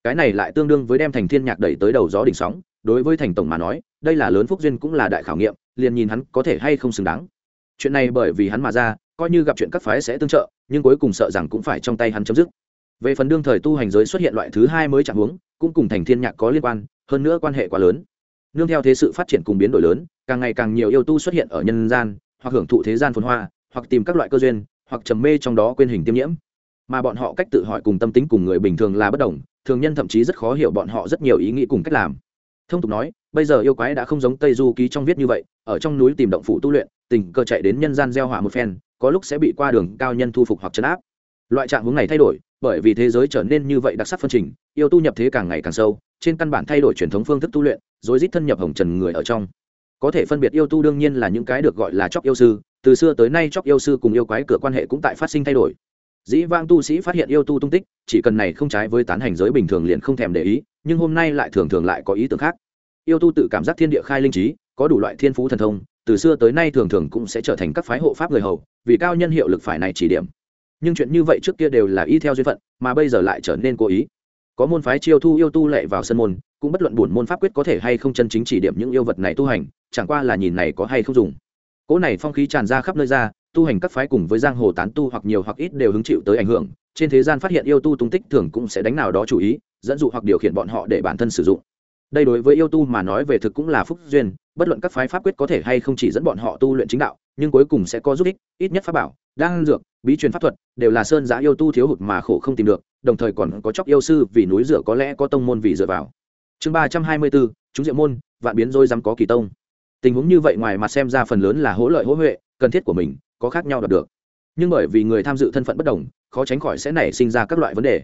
Cái này lại tương đương với đem thành thiên nhạc đẩy tới đầu gió đỉnh sóng, đối với thành tổng mà nói, đây là lớn phúc duyên cũng là đại khảo nghiệm, liền nhìn hắn có thể hay không xứng đáng. Chuyện này bởi vì hắn mà ra, coi như gặp chuyện các phái sẽ tương trợ, nhưng cuối cùng sợ rằng cũng phải trong tay hắn chấm dứt về phần đương thời tu hành giới xuất hiện loại thứ hai mới chẳng hướng, cũng cùng thành thiên nhạc có liên quan hơn nữa quan hệ quá lớn. Nương theo thế sự phát triển cùng biến đổi lớn càng ngày càng nhiều yêu tu xuất hiện ở nhân gian hoặc hưởng thụ thế gian phồn hoa hoặc tìm các loại cơ duyên hoặc trầm mê trong đó quên hình tiêm nhiễm. Mà bọn họ cách tự hỏi cùng tâm tính cùng người bình thường là bất đồng thường nhân thậm chí rất khó hiểu bọn họ rất nhiều ý nghĩ cùng cách làm. Thông tục nói bây giờ yêu quái đã không giống tây du ký trong viết như vậy ở trong núi tìm động phủ tu luyện tình cơ chạy đến nhân gian gieo hỏa một phen có lúc sẽ bị qua đường cao nhân thu phục hoặc chấn áp. Loại trạng hướng này thay đổi bởi vì thế giới trở nên như vậy đặc sắc phân trình, yêu tu nhập thế càng ngày càng sâu, trên căn bản thay đổi truyền thống phương thức tu luyện rồi rít thân nhập hồng trần người ở trong. Có thể phân biệt yêu tu đương nhiên là những cái được gọi là chóc yêu sư, từ xưa tới nay chóc yêu sư cùng yêu quái cửa quan hệ cũng tại phát sinh thay đổi. Dĩ vang tu sĩ phát hiện yêu tu tung tích, chỉ cần này không trái với tán hành giới bình thường liền không thèm để ý, nhưng hôm nay lại thường thường lại có ý tưởng khác. Yêu tu tự cảm giác thiên địa khai linh trí, có đủ loại thiên phú thần thông, từ xưa tới nay thường thường cũng sẽ trở thành các phái hộ pháp người hầu, vì cao nhân hiệu lực phải này chỉ điểm nhưng chuyện như vậy trước kia đều là y theo duyên phận, mà bây giờ lại trở nên cố ý. Có môn phái chiêu thu yêu tu lệ vào sân môn, cũng bất luận buồn môn pháp quyết có thể hay không chân chính chỉ điểm những yêu vật này tu hành, chẳng qua là nhìn này có hay không dùng. Cỗ này phong khí tràn ra khắp nơi ra, tu hành các phái cùng với giang hồ tán tu hoặc nhiều hoặc ít đều hứng chịu tới ảnh hưởng, trên thế gian phát hiện yêu tu tung tích thường cũng sẽ đánh nào đó chủ ý, dẫn dụ hoặc điều khiển bọn họ để bản thân sử dụng. Đây đối với yêu tu mà nói về thực cũng là phúc duyên, bất luận các phái pháp quyết có thể hay không chỉ dẫn bọn họ tu luyện chính đạo nhưng cuối cùng sẽ có giúp ích, ít nhất pháp bảo đang dược, bí truyền pháp thuật, đều là sơn giã yêu tu thiếu hụt mà khổ không tìm được, đồng thời còn có chóc yêu sư vì núi dựa có lẽ có tông môn vì dựa vào. Chương ba trăm hai mươi bốn, chúng diệu môn, vạn biến rồi dám có kỳ tông. Tình huống như vậy ngoài mặt xem ra phần lớn là hỗ lợi hỗ huệ, cần thiết của mình, có khác nhau đạt được. Nhưng bởi vì người tham dự thân phận bất đồng, khó tránh khỏi sẽ nảy sinh ra các loại vấn đề.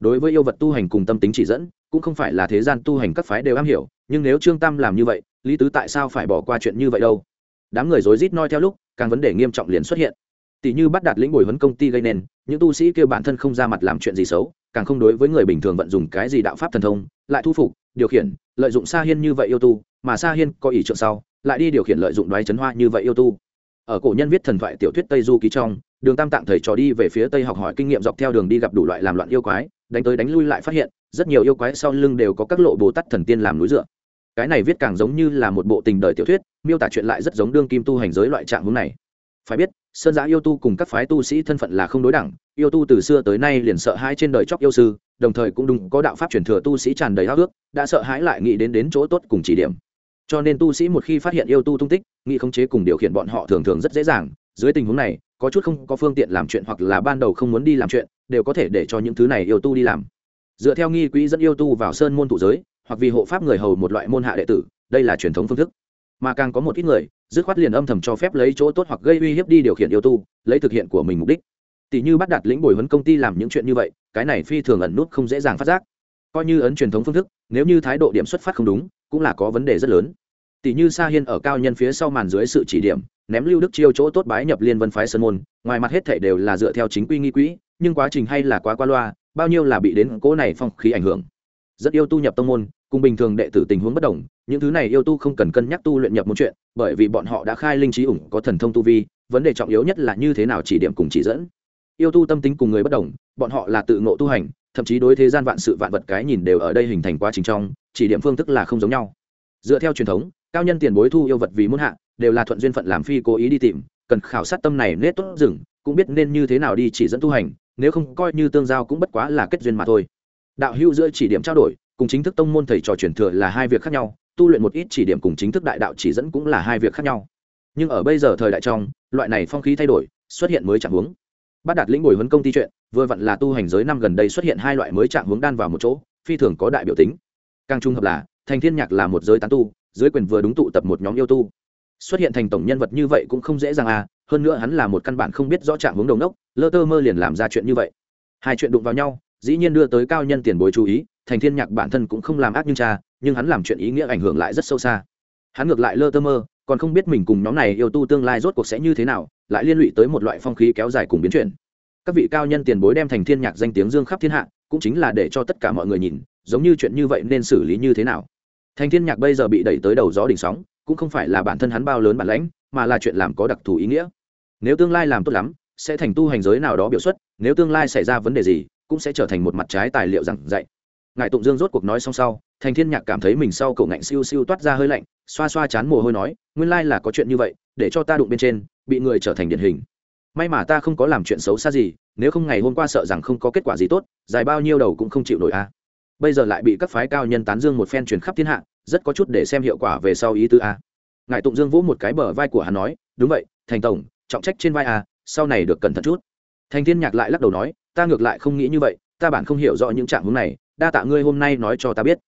Đối với yêu vật tu hành cùng tâm tính chỉ dẫn, cũng không phải là thế gian tu hành các phái đều am hiểu, nhưng nếu trương tam làm như vậy, lý tứ tại sao phải bỏ qua chuyện như vậy đâu? Đám người rối rít noi theo lúc, càng vấn đề nghiêm trọng liền xuất hiện. Tỷ như bắt đạt lĩnh bồi huấn công ty gây nên, những tu sĩ kêu bản thân không ra mặt làm chuyện gì xấu, càng không đối với người bình thường vận dụng cái gì đạo pháp thần thông, lại thu phục, điều khiển, lợi dụng sa hiên như vậy yêu tu, mà sa hiên có ý trượng sau, lại đi điều khiển lợi dụng đoái chấn hoa như vậy yêu tu. Ở cổ nhân viết thần thoại tiểu thuyết tây du ký trong, đường tam tạng thầy trò đi về phía tây học hỏi kinh nghiệm dọc theo đường đi gặp đủ loại làm loạn yêu quái, đánh tới đánh lui lại phát hiện, rất nhiều yêu quái sau lưng đều có các lộ bồ tát thần tiên làm núi dựa cái này viết càng giống như là một bộ tình đời tiểu thuyết, miêu tả chuyện lại rất giống đương kim tu hành giới loại trạng hướng này. Phải biết, sơn giã yêu tu cùng các phái tu sĩ thân phận là không đối đẳng, yêu tu từ xưa tới nay liền sợ hãi trên đời chóc yêu sư, đồng thời cũng đúng có đạo pháp truyền thừa tu sĩ tràn đầy háo ước đã sợ hãi lại nghĩ đến đến chỗ tốt cùng chỉ điểm. Cho nên tu sĩ một khi phát hiện yêu tu tung tích, nghĩ khống chế cùng điều khiển bọn họ thường thường rất dễ dàng, dưới tình huống này, có chút không có phương tiện làm chuyện hoặc là ban đầu không muốn đi làm chuyện, đều có thể để cho những thứ này yêu tu đi làm. Dựa theo nghi quỹ dẫn yêu tu vào sơn môn tụ giới hoặc vì hộ pháp người hầu một loại môn hạ đệ tử, đây là truyền thống phương thức. Mà càng có một ít người, dứt khoát liền âm thầm cho phép lấy chỗ tốt hoặc gây uy hiếp đi điều khiển yêu tu, lấy thực hiện của mình mục đích. Tỷ như bắt đặt lĩnh bồi huấn công ty làm những chuyện như vậy, cái này phi thường ẩn nút không dễ dàng phát giác. Coi như ấn truyền thống phương thức, nếu như thái độ điểm xuất phát không đúng, cũng là có vấn đề rất lớn. Tỷ như sa hiên ở cao nhân phía sau màn dưới sự chỉ điểm, ném lưu đức chiêu chỗ tốt bái nhập liên vân phái sơn môn, ngoài mặt hết thể đều là dựa theo chính quy nghi quỹ, nhưng quá trình hay là quá qua loa, bao nhiêu là bị đến cỗ này phong khí ảnh hưởng rất yêu tu nhập tông môn, cùng bình thường đệ tử tình huống bất đồng, những thứ này yêu tu không cần cân nhắc tu luyện nhập môn chuyện, bởi vì bọn họ đã khai linh trí ủng có thần thông tu vi, vấn đề trọng yếu nhất là như thế nào chỉ điểm cùng chỉ dẫn. Yêu tu tâm tính cùng người bất đồng, bọn họ là tự ngộ tu hành, thậm chí đối thế gian vạn sự vạn vật cái nhìn đều ở đây hình thành quá trình trong, chỉ điểm phương thức là không giống nhau. Dựa theo truyền thống, cao nhân tiền bối thu yêu vật vì muốn hạ, đều là thuận duyên phận làm phi cố ý đi tìm, cần khảo sát tâm này nết tốt rừng, cũng biết nên như thế nào đi chỉ dẫn tu hành, nếu không coi như tương giao cũng bất quá là kết duyên mà thôi đạo hữu giữa chỉ điểm trao đổi, cùng chính thức tông môn thầy trò truyền thừa là hai việc khác nhau, tu luyện một ít chỉ điểm cùng chính thức đại đạo chỉ dẫn cũng là hai việc khác nhau. Nhưng ở bây giờ thời đại trong, loại này phong khí thay đổi, xuất hiện mới trạng hướng bắt đạt lĩnh bồi huấn công ty chuyện, vừa vặn là tu hành giới năm gần đây xuất hiện hai loại mới trạng hướng đan vào một chỗ, phi thường có đại biểu tính. Càng trung hợp là, thành thiên nhạc là một giới tán tu, dưới quyền vừa đúng tụ tập một nhóm yêu tu. Xuất hiện thành tổng nhân vật như vậy cũng không dễ dàng à hơn nữa hắn là một căn bản không biết rõ trạng hướng đầu nốc, lơ tơ mơ liền làm ra chuyện như vậy. Hai chuyện đụng vào nhau dĩ nhiên đưa tới cao nhân tiền bối chú ý, thành thiên nhạc bản thân cũng không làm ác như cha, nhưng hắn làm chuyện ý nghĩa ảnh hưởng lại rất sâu xa. Hắn ngược lại lơ tơ mơ, còn không biết mình cùng nhóm này yêu tu tương lai rốt cuộc sẽ như thế nào, lại liên lụy tới một loại phong khí kéo dài cùng biến chuyển. Các vị cao nhân tiền bối đem thành thiên nhạc danh tiếng dương khắp thiên hạ, cũng chính là để cho tất cả mọi người nhìn, giống như chuyện như vậy nên xử lý như thế nào. Thành thiên nhạc bây giờ bị đẩy tới đầu gió đỉnh sóng, cũng không phải là bản thân hắn bao lớn bản lãnh, mà là chuyện làm có đặc thù ý nghĩa. Nếu tương lai làm tốt lắm, sẽ thành tu hành giới nào đó biểu xuất, nếu tương lai xảy ra vấn đề gì cũng sẽ trở thành một mặt trái tài liệu giảng dạy. Ngài tụng dương rốt cuộc nói xong sau, thành thiên nhạc cảm thấy mình sau cậu ngạnh siêu siêu toát ra hơi lạnh, xoa xoa chán mồ hôi nói, nguyên lai là có chuyện như vậy, để cho ta đụng bên trên, bị người trở thành điển hình. May mà ta không có làm chuyện xấu xa gì, nếu không ngày hôm qua sợ rằng không có kết quả gì tốt, dài bao nhiêu đầu cũng không chịu nổi a. Bây giờ lại bị các phái cao nhân tán dương một phen truyền khắp thiên hạ, rất có chút để xem hiệu quả về sau ý tứ a. Ngài tụng dương vỗ một cái bờ vai của hắn nói, đúng vậy, thành tổng, trọng trách trên vai a, sau này được cẩn thận chút thành thiên nhạc lại lắc đầu nói, ta ngược lại không nghĩ như vậy, ta bản không hiểu rõ những trạng hướng này, đa tạ ngươi hôm nay nói cho ta biết.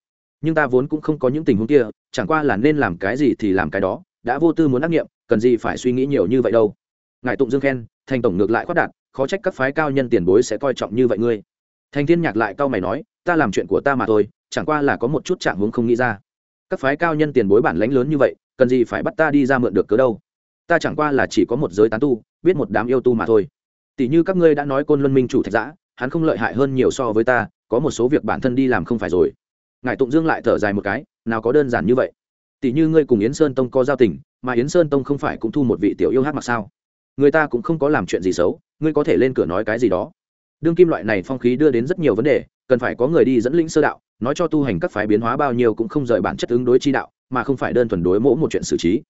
Nhưng ta vốn cũng không có những tình huống kia, chẳng qua là nên làm cái gì thì làm cái đó, đã vô tư muốn ác nghiệm, cần gì phải suy nghĩ nhiều như vậy đâu. Ngài tụng dương khen thành tổng ngược lại khoát đạt khó trách các phái cao nhân tiền bối sẽ coi trọng như vậy ngươi. Thành thiên nhạc lại cao mày nói, ta làm chuyện của ta mà thôi, chẳng qua là có một chút trạng hướng không nghĩ ra. Các phái cao nhân tiền bối bản lãnh lớn như vậy, cần gì phải bắt ta đi ra mượn được cớ đâu? Ta chẳng qua là chỉ có một giới tán tu, biết một đám yêu tu mà thôi tỷ như các ngươi đã nói côn luân minh chủ thạch giã, hắn không lợi hại hơn nhiều so với ta, có một số việc bản thân đi làm không phải rồi. Ngài tụng dương lại thở dài một cái, nào có đơn giản như vậy? Tỷ như ngươi cùng yến sơn tông có giao tình, mà yến sơn tông không phải cũng thu một vị tiểu yêu hát mặc sao? Người ta cũng không có làm chuyện gì xấu, ngươi có thể lên cửa nói cái gì đó. Đương kim loại này phong khí đưa đến rất nhiều vấn đề, cần phải có người đi dẫn lĩnh sơ đạo, nói cho tu hành các phái biến hóa bao nhiêu cũng không rời bản chất ứng đối chi đạo, mà không phải đơn thuần đối mỗ một chuyện xử trí.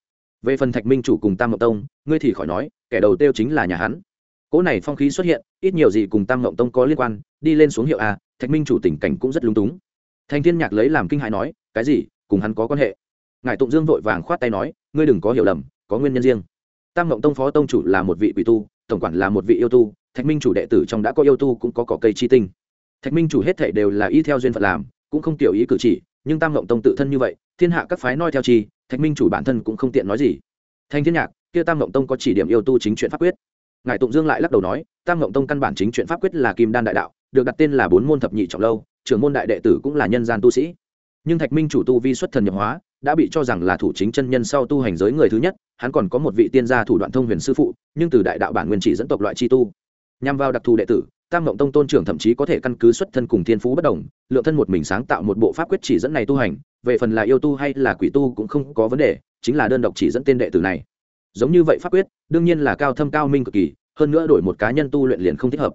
Về phần thạch minh chủ cùng tam mộc tông, ngươi thì khỏi nói, kẻ đầu tiêu chính là nhà hắn cỗ này phong khí xuất hiện, ít nhiều gì cùng tam ngộng tông có liên quan, đi lên xuống hiệu a, thạch minh chủ tình cảnh cũng rất lúng túng. Thành thiên nhạc lấy làm kinh hãi nói, cái gì? Cùng hắn có quan hệ? Ngài tụng dương vội vàng khoát tay nói, ngươi đừng có hiểu lầm, có nguyên nhân riêng. Tam ngộng tông phó tông chủ là một vị quỷ tu, tổng quản là một vị yêu tu, thạch minh chủ đệ tử trong đã có yêu tu cũng có cỏ cây chi tinh. Thạch minh chủ hết thể đều là y theo duyên phận làm, cũng không tiểu ý cử chỉ, nhưng tam ngộng tông tự thân như vậy, thiên hạ các phái noi theo chi, thạch minh chủ bản thân cũng không tiện nói gì. Thanh thiên nhạc, kia tam ngộng tông có chỉ điểm yêu tu chính chuyện pháp quyết ngài tụng dương lại lắc đầu nói, tam ngộng tông căn bản chính chuyện pháp quyết là kim đan đại đạo, được đặt tên là bốn môn thập nhị trọng lâu, trưởng môn đại đệ tử cũng là nhân gian tu sĩ. Nhưng thạch minh chủ tu vi xuất thần nhập hóa, đã bị cho rằng là thủ chính chân nhân sau tu hành giới người thứ nhất, hắn còn có một vị tiên gia thủ đoạn thông huyền sư phụ, nhưng từ đại đạo bản nguyên chỉ dẫn tộc loại chi tu. Nhằm vào đặc thù đệ tử, tam mộng tông tôn trưởng thậm chí có thể căn cứ xuất thân cùng thiên phú bất đồng, lượng thân một mình sáng tạo một bộ pháp quyết chỉ dẫn này tu hành, về phần là yêu tu hay là quỷ tu cũng không có vấn đề, chính là đơn độc chỉ dẫn tên đệ tử này giống như vậy pháp quyết, đương nhiên là cao thâm cao minh cực kỳ, hơn nữa đổi một cá nhân tu luyện liền không thích hợp.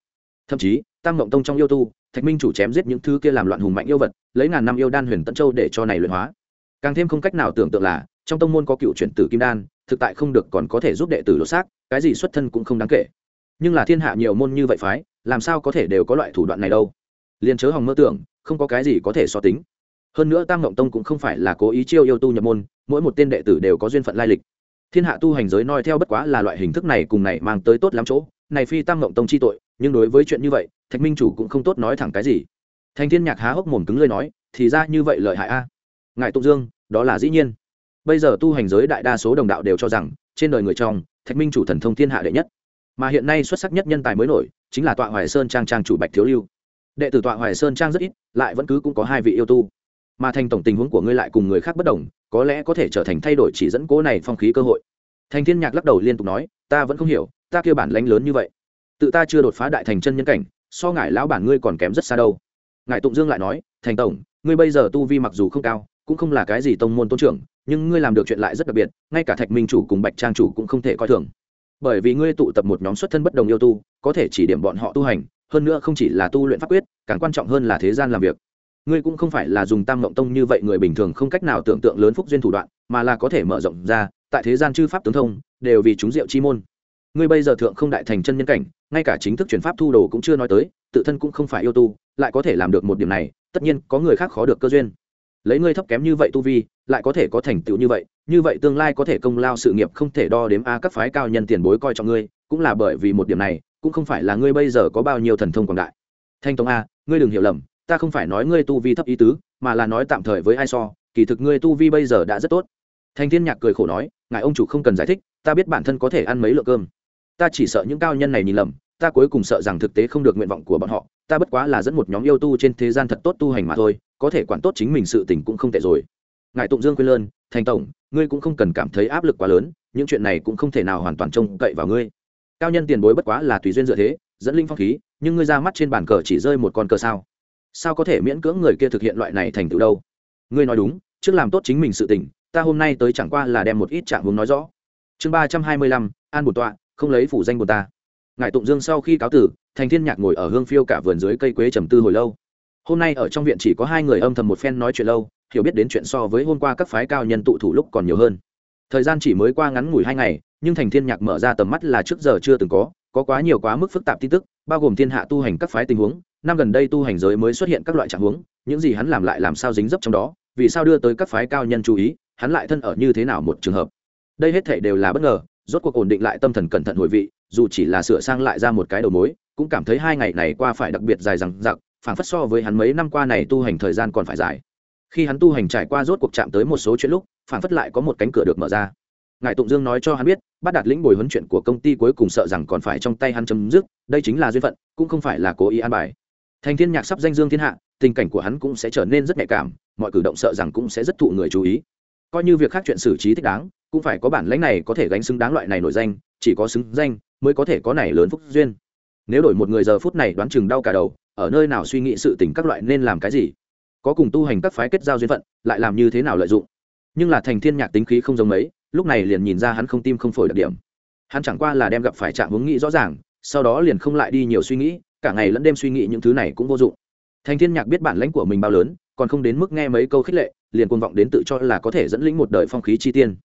Thậm chí, tam mộng tông trong yêu tu, thạch minh chủ chém giết những thứ kia làm loạn hùng mạnh yêu vật, lấy ngàn năm yêu đan huyền tân châu để cho này luyện hóa. Càng thêm không cách nào tưởng tượng là, trong tông môn có cựu chuyển tử kim đan, thực tại không được còn có thể giúp đệ tử lột xác, cái gì xuất thân cũng không đáng kể. Nhưng là thiên hạ nhiều môn như vậy phái, làm sao có thể đều có loại thủ đoạn này đâu? Liền chớ hòng mơ tưởng, không có cái gì có thể so tính. Hơn nữa tam ngộng tông cũng không phải là cố ý chiêu yêu tu nhập môn, mỗi một tên đệ tử đều có duyên phận lai lịch thiên hạ tu hành giới noi theo bất quá là loại hình thức này cùng này mang tới tốt lắm chỗ. Này phi tam ngộng tông chi tội, nhưng đối với chuyện như vậy, thạch minh chủ cũng không tốt nói thẳng cái gì. Thành thiên nhạc há hốc mồm cứng lơi nói, thì ra như vậy lợi hại a. Ngài tụng dương, đó là dĩ nhiên. Bây giờ tu hành giới đại đa số đồng đạo đều cho rằng, trên đời người trong, thạch minh chủ thần thông thiên hạ đệ nhất. Mà hiện nay xuất sắc nhất nhân tài mới nổi, chính là tọa hoài sơn trang trang chủ bạch thiếu lưu. Đệ tử tọa hoài sơn trang rất ít, lại vẫn cứ cũng có hai vị yêu tu mà thành tổng tình huống của ngươi lại cùng người khác bất đồng, có lẽ có thể trở thành thay đổi chỉ dẫn cố này phong khí cơ hội. Thành thiên nhạc lắc đầu liên tục nói, ta vẫn không hiểu, ta kêu bản lãnh lớn như vậy, tự ta chưa đột phá đại thành chân nhân cảnh, so ngài lão bản ngươi còn kém rất xa đâu. Ngài tụng dương lại nói, thành tổng, ngươi bây giờ tu vi mặc dù không cao, cũng không là cái gì tông môn tôn trưởng, nhưng ngươi làm được chuyện lại rất đặc biệt, ngay cả thạch minh chủ cùng bạch trang chủ cũng không thể coi thường. Bởi vì ngươi tụ tập một nhóm xuất thân bất đồng yêu tu, có thể chỉ điểm bọn họ tu hành, hơn nữa không chỉ là tu luyện pháp quyết, càng quan trọng hơn là thế gian làm việc ngươi cũng không phải là dùng tam mộng tông như vậy người bình thường không cách nào tưởng tượng lớn phúc duyên thủ đoạn, mà là có thể mở rộng ra, tại thế gian chư pháp tướng thông, đều vì chúng diệu chi môn. Ngươi bây giờ thượng không đại thành chân nhân cảnh, ngay cả chính thức chuyển pháp thu đồ cũng chưa nói tới, tự thân cũng không phải yêu tu, lại có thể làm được một điểm này, tất nhiên có người khác khó được cơ duyên. Lấy ngươi thấp kém như vậy tu vi, lại có thể có thành tựu như vậy như vậy tương lai có thể công lao sự nghiệp không thể đo đếm a, các phái cao nhân tiền bối coi trọng ngươi, cũng là bởi vì một điểm này, cũng không phải là ngươi bây giờ có bao nhiêu thần thông quảng đại. Thanh tông a, ngươi đừng hiểu lầm ta không phải nói ngươi tu vi thấp ý tứ, mà là nói tạm thời với ai so, kỳ thực ngươi tu vi bây giờ đã rất tốt. Thanh thiên nhạc cười khổ nói, ngài ông chủ không cần giải thích, ta biết bản thân có thể ăn mấy lượng cơm. Ta chỉ sợ những cao nhân này nhìn lầm, ta cuối cùng sợ rằng thực tế không được nguyện vọng của bọn họ, ta bất quá là dẫn một nhóm yêu tu trên thế gian thật tốt tu hành mà thôi, có thể quản tốt chính mình sự tình cũng không tệ rồi. Ngài tụng dương quên lơn, thành tổng, ngươi cũng không cần cảm thấy áp lực quá lớn, những chuyện này cũng không thể nào hoàn toàn trông cậy vào ngươi. Cao nhân tiền bối bất quá là tùy duyên dựa thế, dẫn linh phong khí, nhưng ngươi ra mắt trên bàn cờ chỉ rơi một con cờ sao? Sao có thể miễn cưỡng người kia thực hiện loại này thành tựu đâu? Ngươi nói đúng, trước làm tốt chính mình sự tình, ta hôm nay tới chẳng qua là đem một ít trạng hướng nói rõ. Chương ba trăm hai mươi lăm, an bổn tọa, không lấy phủ danh bồn ta. Ngài tụng dương sau khi cáo tử, thành thiên nhạc ngồi ở hương phiêu cả vườn dưới cây quế trầm tư hồi lâu. Hôm nay ở trong viện chỉ có hai người âm thầm một phen nói chuyện lâu, hiểu biết đến chuyện so với hôm qua các phái cao nhân tụ thủ lúc còn nhiều hơn. Thời gian chỉ mới qua ngắn ngủi hai ngày, nhưng thành thiên nhạc mở ra tầm mắt là trước giờ chưa từng có có quá nhiều quá mức phức tạp tin tức, bao gồm thiên hạ tu hành các phái tình huống năm gần đây tu hành giới mới xuất hiện các loại trạng huống, những gì hắn làm lại làm sao dính dấp trong đó, vì sao đưa tới các phái cao nhân chú ý, hắn lại thân ở như thế nào một trường hợp. Đây hết thể đều là bất ngờ, rốt cuộc ổn định lại tâm thần cẩn thận hồi vị, dù chỉ là sửa sang lại ra một cái đầu mối, cũng cảm thấy hai ngày này qua phải đặc biệt dài rằng giặc phảng phất so với hắn mấy năm qua này tu hành thời gian còn phải dài. Khi hắn tu hành trải qua rốt cuộc chạm tới một số chuyện lúc, phảng phất lại có một cánh cửa được mở ra. Ngài tụng dương nói cho hắn biết, bắt đạt lĩnh bồi huấn chuyện của công ty cuối cùng sợ rằng còn phải trong tay hắn chấm dứt, đây chính là duyên phận, cũng không phải là cố ý an bài thành thiên nhạc sắp danh dương thiên hạ, tình cảnh của hắn cũng sẽ trở nên rất nhạy cảm, mọi cử động sợ rằng cũng sẽ rất thụ người chú ý. Coi như việc khác chuyện xử trí thích đáng, cũng phải có bản lãnh này có thể gánh xứng đáng loại này nổi danh, chỉ có xứng danh mới có thể có này lớn phúc duyên. Nếu đổi một người giờ phút này đoán chừng đau cả đầu, ở nơi nào suy nghĩ sự tình các loại nên làm cái gì? Có cùng tu hành các phái kết giao duyên phận, lại làm như thế nào lợi dụng? Nhưng là thành thiên nhạc tính khí không giống mấy, lúc này liền nhìn ra hắn không tim không phổi đặc điểm. Hắn chẳng qua là đem gặp phải trạng hướng nghĩ rõ ràng, sau đó liền không lại đi nhiều suy nghĩ cả ngày lẫn đêm suy nghĩ những thứ này cũng vô dụng. Thành thiên nhạc biết bản lãnh của mình bao lớn, còn không đến mức nghe mấy câu khích lệ, liền cuồng vọng đến tự cho là có thể dẫn lĩnh một đời phong khí chi tiên.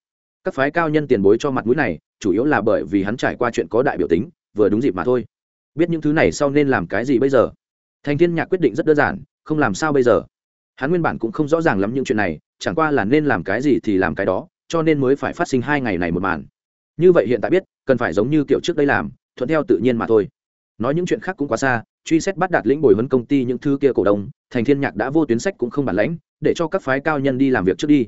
Các phái cao nhân tiền bối cho mặt mũi này, chủ yếu là bởi vì hắn trải qua chuyện có đại biểu tính, vừa đúng dịp mà thôi. Biết những thứ này sau nên làm cái gì bây giờ? Thành thiên nhạc quyết định rất đơn giản, không làm sao bây giờ? Hắn nguyên bản cũng không rõ ràng lắm những chuyện này, chẳng qua là nên làm cái gì thì làm cái đó, cho nên mới phải phát sinh hai ngày này một màn. Như vậy hiện tại biết, cần phải giống như kiểu trước đây làm, thuận theo tự nhiên mà thôi nói những chuyện khác cũng quá xa, truy xét bắt đạt lĩnh bồi huấn công ty những thứ kia cổ đông, thành thiên nhạc đã vô tuyến sách cũng không bản lãnh, để cho các phái cao nhân đi làm việc trước đi.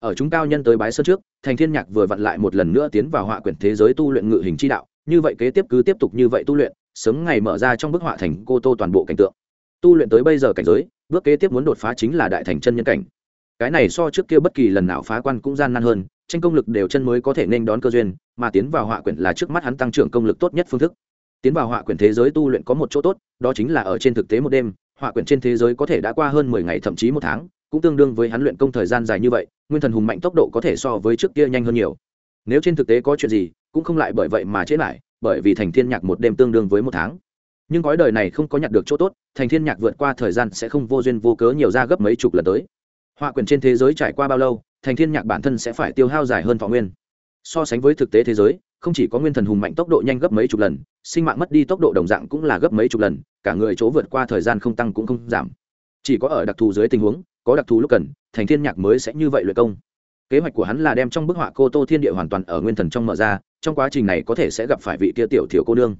Ở chúng cao nhân tới bái sơn trước, thành thiên nhạc vừa vặn lại một lần nữa tiến vào họa quyển thế giới tu luyện ngự hình chi đạo, như vậy kế tiếp cứ tiếp tục như vậy tu luyện, sớm ngày mở ra trong bức họa thành cô tô toàn bộ cảnh tượng. Tu luyện tới bây giờ cảnh giới, bước kế tiếp muốn đột phá chính là đại thành chân nhân cảnh. Cái này so trước kia bất kỳ lần nào phá quan cũng gian nan hơn, tranh công lực đều chân mới có thể nên đón cơ duyên, mà tiến vào họa quyển là trước mắt hắn tăng trưởng công lực tốt nhất phương thức tiến vào họa quyển thế giới tu luyện có một chỗ tốt, đó chính là ở trên thực tế một đêm, họa quyển trên thế giới có thể đã qua hơn mười ngày, thậm chí một tháng, cũng tương đương với hắn luyện công thời gian dài như vậy, nguyên thần hùng mạnh tốc độ có thể so với trước kia nhanh hơn nhiều. Nếu trên thực tế có chuyện gì, cũng không lại bởi vậy mà chết lại, bởi vì thành thiên nhạc một đêm tương đương với một tháng. Nhưng gói đời này không có nhặt được chỗ tốt, thành thiên nhạc vượt qua thời gian sẽ không vô duyên vô cớ nhiều ra gấp mấy chục lần tới. Họa quyển trên thế giới trải qua bao lâu, thành thiên nhạc bản thân sẽ phải tiêu hao dài hơn thọ nguyên. So sánh với thực tế thế giới, không chỉ có nguyên thần hùng mạnh tốc độ nhanh gấp mấy chục lần sinh mạng mất đi tốc độ đồng dạng cũng là gấp mấy chục lần, cả người chỗ vượt qua thời gian không tăng cũng không giảm. Chỉ có ở đặc thù dưới tình huống, có đặc thù lúc cần, thành thiên nhạc mới sẽ như vậy luyện công. Kế hoạch của hắn là đem trong bức họa cô tô thiên địa hoàn toàn ở nguyên thần trong mở ra, trong quá trình này có thể sẽ gặp phải vị kia tiểu thiểu cô nương.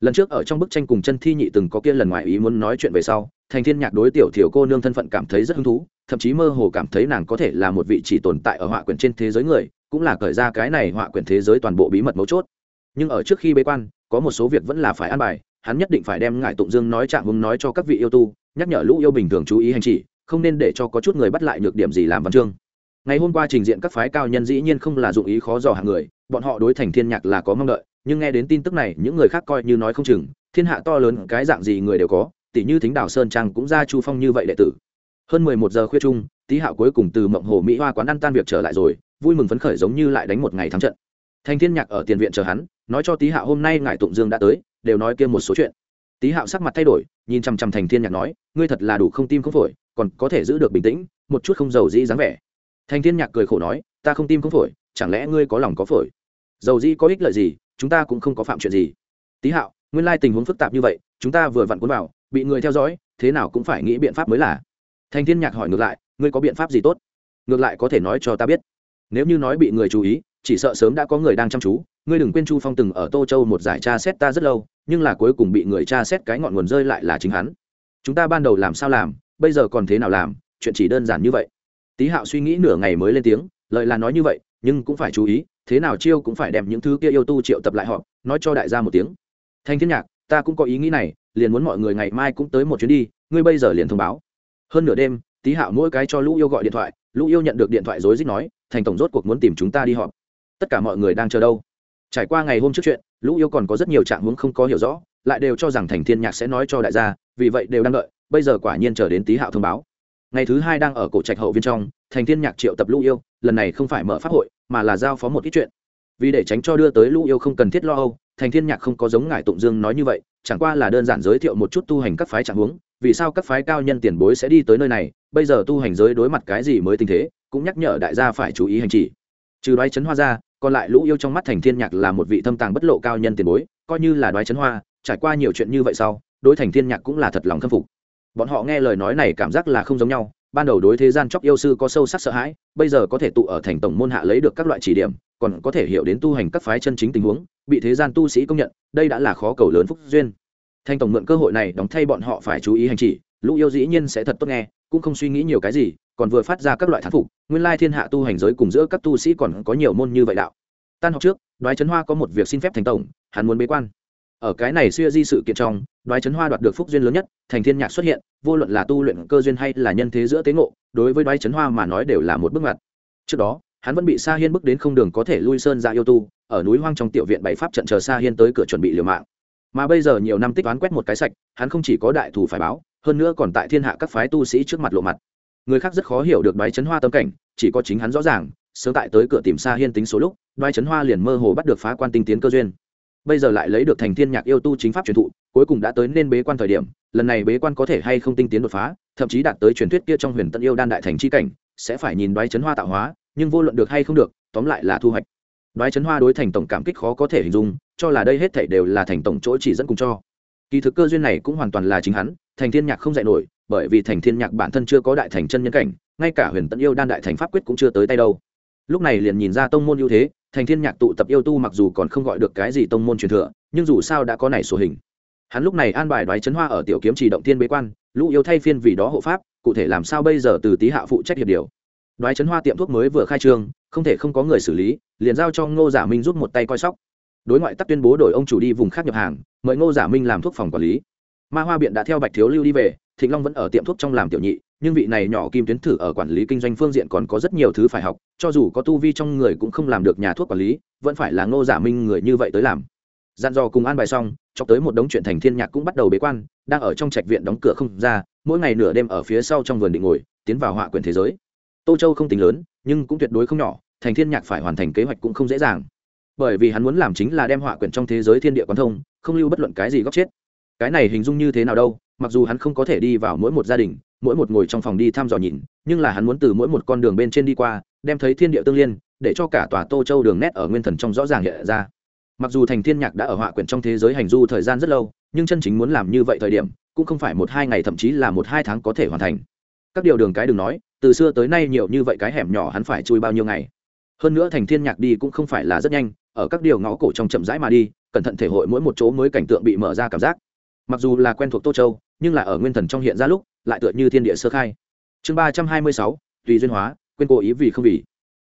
Lần trước ở trong bức tranh cùng chân thi nhị từng có kia lần ngoài ý muốn nói chuyện về sau, thành thiên nhạc đối tiểu thiểu cô nương thân phận cảm thấy rất hứng thú, thậm chí mơ hồ cảm thấy nàng có thể là một vị chỉ tồn tại ở họa quyển trên thế giới người, cũng là cởi ra cái này họa quyển thế giới toàn bộ bí mật mấu chốt. Nhưng ở trước khi bế quan có một số việc vẫn là phải an bài, hắn nhất định phải đem ngải tụng dương nói trạng hứng nói cho các vị yêu tu, nhắc nhở lũ yêu bình thường chú ý hành chỉ, không nên để cho có chút người bắt lại nhược điểm gì làm văn chương. Ngày hôm qua trình diện các phái cao nhân dĩ nhiên không là dụng ý khó dò hàng người, bọn họ đối thành thiên nhạc là có mong đợi, nhưng nghe đến tin tức này, những người khác coi như nói không chừng, thiên hạ to lớn cái dạng gì người đều có tỷ như thính đảo sơn trang cũng ra chu phong như vậy đệ tử. Hơn mười một giờ khuya chung, tý hạo cuối cùng từ mộng hồ mỹ hoa quán ăn tan việc trở lại rồi, vui mừng phấn khởi giống như lại đánh một ngày thắng trận. Thành thiên nhạc ở tiền viện chờ hắn nói cho tý hạo hôm nay ngài tụng dương đã tới, đều nói kia một số chuyện. Tý hạo sắc mặt thay đổi, nhìn chằm chằm thành thiên nhạc nói, ngươi thật là đủ không tim không phổi, còn có thể giữ được bình tĩnh, một chút không giàu dĩ dáng vẻ. Thành thiên nhạc cười khổ nói, ta không tim không phổi, chẳng lẽ ngươi có lòng có phổi? Dầu dĩ có ích lợi gì, chúng ta cũng không có phạm chuyện gì. Tý hạo, nguyên lai tình huống phức tạp như vậy, chúng ta vừa vặn cuốn vào, bị người theo dõi, thế nào cũng phải nghĩ biện pháp mới là. Thành thiên nhạc hỏi ngược lại, ngươi có biện pháp gì tốt? Ngược lại có thể nói cho ta biết. Nếu như nói bị người chú ý chỉ sợ sớm đã có người đang chăm chú. Ngươi đừng quên chu phong từng ở tô châu một giải tra xét ta rất lâu, nhưng là cuối cùng bị người tra xét cái ngọn nguồn rơi lại là chính hắn. Chúng ta ban đầu làm sao làm, bây giờ còn thế nào làm, chuyện chỉ đơn giản như vậy. Tý hạo suy nghĩ nửa ngày mới lên tiếng lợi là nói như vậy, nhưng cũng phải chú ý, thế nào chiêu cũng phải đem những thứ kia yêu tu triệu tập lại họ nói cho đại gia một tiếng. Thanh thiên nhạc, ta cũng có ý nghĩ này, liền muốn mọi người ngày mai cũng tới một chuyến đi, ngươi bây giờ liền thông báo. Hơn nửa đêm, tý hạo mỗi cái cho lũ yêu gọi điện thoại, lũ yêu nhận được điện thoại rối rít nói, thành tổng rốt cuộc muốn tìm chúng ta đi họp tất cả mọi người đang chờ đâu? Trải qua ngày hôm trước chuyện, lũ yêu còn có rất nhiều trạng huống không có hiểu rõ, lại đều cho rằng thành thiên nhạc sẽ nói cho đại gia, vì vậy đều đang đợi, bây giờ quả nhiên chờ đến tý hạo thông báo. Ngày thứ hai đang ở cổ trạch hậu viên trong, thành thiên nhạc triệu tập lũ yêu, lần này không phải mở pháp hội, mà là giao phó một ít chuyện. Vì để tránh cho đưa tới lũ yêu không cần thiết lo âu, thành thiên nhạc không có giống ngài tụng dương nói như vậy, chẳng qua là đơn giản giới thiệu một chút tu hành các phái trạng huống, vì sao các phái cao nhân tiền bối sẽ đi tới nơi này, bây giờ tu hành giới đối mặt cái gì mới tình thế, cũng nhắc nhở đại gia phải chú ý hành trì trừ đoái chấn hoa ra, còn lại lũ yêu trong mắt thành thiên nhạc là một vị thâm tàng bất lộ cao nhân tiền bối, coi như là đoái chấn hoa, trải qua nhiều chuyện như vậy sau, đối thành thiên nhạc cũng là thật lòng khâm phục. Bọn họ nghe lời nói này cảm giác là không giống nhau, ban đầu đối thế gian chóc yêu sư có sâu sắc sợ hãi, bây giờ có thể tụ ở thành tổng môn hạ lấy được các loại chỉ điểm, còn có thể hiểu đến tu hành các phái chân chính tình huống, bị thế gian tu sĩ công nhận, đây đã là khó cầu lớn phúc duyên. Thanh tổng mượn cơ hội này đóng thay bọn họ phải chú ý hành chỉ, lũ yêu dĩ nhiên sẽ thật tốt nghe, cũng không suy nghĩ nhiều cái gì còn vừa phát ra các loại thán phục, nguyên lai thiên hạ tu hành giới cùng giữa các tu sĩ còn có nhiều môn như vậy đạo. Tan học trước, đoái trấn hoa có một việc xin phép thành tổng, hắn muốn bế quan. Ở cái này xưa di sự kiện trong, đoái trấn hoa đoạt được phúc duyên lớn nhất, thành thiên nhạc xuất hiện, vô luận là tu luyện cơ duyên hay là nhân thế giữa tế ngộ, đối với đoái trấn hoa mà nói đều là một bước ngoặt. Trước đó, hắn vẫn bị sa hiên bước đến không đường có thể lui sơn ra yêu tu, ở núi hoang trong tiểu viện bảy pháp trận chờ sa hiên tới cửa chuẩn bị liều mạng. Mà bây giờ nhiều năm tích toán quét một cái sạch, hắn không chỉ có đại thù phải báo, hơn nữa còn tại thiên hạ các phái tu sĩ trước mặt lộ mặt người khác rất khó hiểu được đoái chấn hoa tâm cảnh, chỉ có chính hắn rõ ràng, sớm tại tới cửa tìm xa hiên tính số lúc, đoái chấn hoa liền mơ hồ bắt được phá quan tinh tiến cơ duyên. Bây giờ lại lấy được thành thiên nhạc yêu tu chính pháp truyền thụ, cuối cùng đã tới nên bế quan thời điểm, lần này bế quan có thể hay không tinh tiến đột phá, thậm chí đạt tới truyền thuyết kia trong huyền tân yêu đan đại thành chi cảnh, sẽ phải nhìn đoái chấn hoa tạo hóa, nhưng vô luận được hay không được, tóm lại là thu hoạch. Đoái chấn hoa đối thành tổng cảm kích khó có thể hình dung, cho là đây hết thảy đều là thành tổng chỗ chỉ dẫn cùng cho. Kỳ thực cơ duyên này cũng hoàn toàn là chính hắn, thành thiên nhạc không dạy nổi bởi vì thành thiên nhạc bản thân chưa có đại thành chân nhân cảnh, ngay cả huyền tận yêu đan đại thành pháp quyết cũng chưa tới tay đâu. Lúc này liền nhìn ra tông môn ưu thế, thành thiên nhạc tụ tập yêu tu mặc dù còn không gọi được cái gì tông môn truyền thừa, nhưng dù sao đã có này số hình. Hắn lúc này an bài đoái chấn hoa ở tiểu kiếm chỉ động thiên bế quan, lũ yêu thay phiên vì đó hộ pháp, cụ thể làm sao bây giờ từ tý hạ phụ trách hiệp điều. Đoái chấn hoa tiệm thuốc mới vừa khai trương, không thể không có người xử lý, liền giao cho ngô giả minh giúp một tay coi sóc. Đối ngoại tắc tuyên bố đổi ông chủ đi vùng khác nhập hàng, mời ngô giả minh làm thuốc phòng quản lý. Ma hoa biện đã theo bạch thiếu lưu đi về thịnh long vẫn ở tiệm thuốc trong làm tiểu nhị, nhưng vị này nhỏ kim tuyến thử ở quản lý kinh doanh phương diện còn có rất nhiều thứ phải học, cho dù có tu vi trong người cũng không làm được nhà thuốc quản lý, vẫn phải là ngô giả minh người như vậy tới làm. Dặn dò cùng an bài xong cho tới một đống chuyện thành thiên nhạc cũng bắt đầu bế quan, đang ở trong trạch viện đóng cửa không ra, mỗi ngày nửa đêm ở phía sau trong vườn định ngồi, tiến vào họa quyển thế giới. Tô châu không tính lớn, nhưng cũng tuyệt đối không nhỏ, thành thiên nhạc phải hoàn thành kế hoạch cũng không dễ dàng. Bởi vì hắn muốn làm chính là đem họa quyển trong thế giới thiên địa quan thông, không lưu bất luận cái gì góc chết. Cái này hình dung như thế nào đâu? Mặc dù hắn không có thể đi vào mỗi một gia đình, mỗi một ngồi trong phòng đi thăm dò nhìn, nhưng là hắn muốn từ mỗi một con đường bên trên đi qua, đem thấy thiên địa tương liên, để cho cả tòa tô châu đường nét ở nguyên thần trong rõ ràng hiện ra. Mặc dù thành thiên nhạc đã ở họa quyển trong thế giới hành du thời gian rất lâu, nhưng chân chính muốn làm như vậy thời điểm, cũng không phải một hai ngày, thậm chí là một hai tháng có thể hoàn thành. Các điều đường cái đừng nói, từ xưa tới nay nhiều như vậy cái hẻm nhỏ hắn phải chui bao nhiêu ngày. Hơn nữa thành thiên nhạc đi cũng không phải là rất nhanh, ở các điều ngõ cổ trong chậm rãi mà đi, cẩn thận thể hội mỗi một chỗ mới cảnh tượng bị mở ra cảm giác. Mặc dù là quen thuộc tô châu nhưng là ở nguyên thần trong hiện ra lúc, lại tựa như thiên địa sơ khai. Chương ba trăm hai mươi sáu, tùy duyên hóa, quên cố ý vì không vì.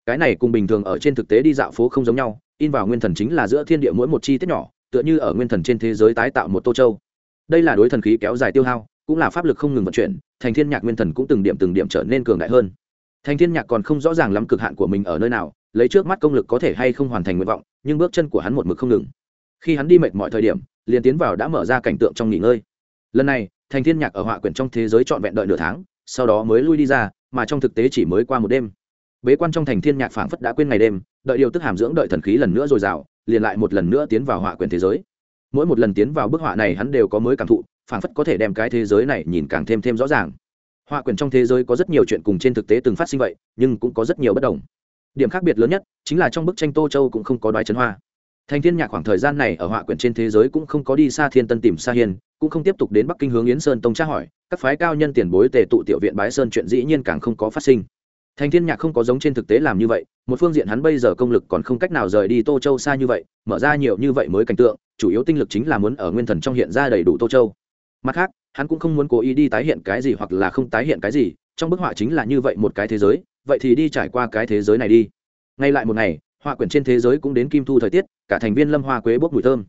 Cái này cùng bình thường ở trên thực tế đi dạo phố không giống nhau, in vào nguyên thần chính là giữa thiên địa mỗi một chi tiết nhỏ, tựa như ở nguyên thần trên thế giới tái tạo một tô châu. Đây là đối thần khí kéo dài tiêu hao, cũng là pháp lực không ngừng vận chuyển, thành thiên nhạc nguyên thần cũng từng điểm từng điểm trở nên cường đại hơn. Thành thiên nhạc còn không rõ ràng lắm cực hạn của mình ở nơi nào, lấy trước mắt công lực có thể hay không hoàn thành nguyện vọng, nhưng bước chân của hắn một mực không ngừng. Khi hắn đi mệt mọi thời điểm, liền tiến vào đã mở ra cảnh tượng trong nghỉ ngơi. Lần này thành thiên nhạc ở họa quyển trong thế giới trọn vẹn đợi nửa tháng, sau đó mới lui đi ra, mà trong thực tế chỉ mới qua một đêm. Bế quan trong thành thiên nhạc phảng phất đã quên ngày đêm, đợi điều tức hàm dưỡng đợi thần khí lần nữa rồi dào, liền lại một lần nữa tiến vào họa quyển thế giới. Mỗi một lần tiến vào bức họa này hắn đều có mới cảm thụ, phảng phất có thể đem cái thế giới này nhìn càng thêm thêm rõ ràng. Họa quyển trong thế giới có rất nhiều chuyện cùng trên thực tế từng phát sinh vậy, nhưng cũng có rất nhiều bất đồng. Điểm khác biệt lớn nhất, chính là trong bức tranh tô châu cũng không có đoái chấn hoa. Thành thiên nhạc khoảng thời gian này ở họa quyển trên thế giới cũng không có đi xa thiên tân tìm xa hiền cũng không tiếp tục đến bắc kinh hướng yến sơn tông tra hỏi, các phái cao nhân tiền bối tề tụ tiểu viện bái sơn chuyện dĩ nhiên càng không có phát sinh. Thành thiên nhạc không có giống trên thực tế làm như vậy, một phương diện hắn bây giờ công lực còn không cách nào rời đi tô châu xa như vậy, mở ra nhiều như vậy mới cảnh tượng, chủ yếu tinh lực chính là muốn ở nguyên thần trong hiện ra đầy đủ tô châu. Mặt khác, hắn cũng không muốn cố ý đi tái hiện cái gì hoặc là không tái hiện cái gì, trong bức họa chính là như vậy một cái thế giới, vậy thì đi trải qua cái thế giới này đi. Ngay lại một ngày, họa quyển trên thế giới cũng đến kim thu thời tiết, cả thành viên lâm hoa quế bốc mùi thơm.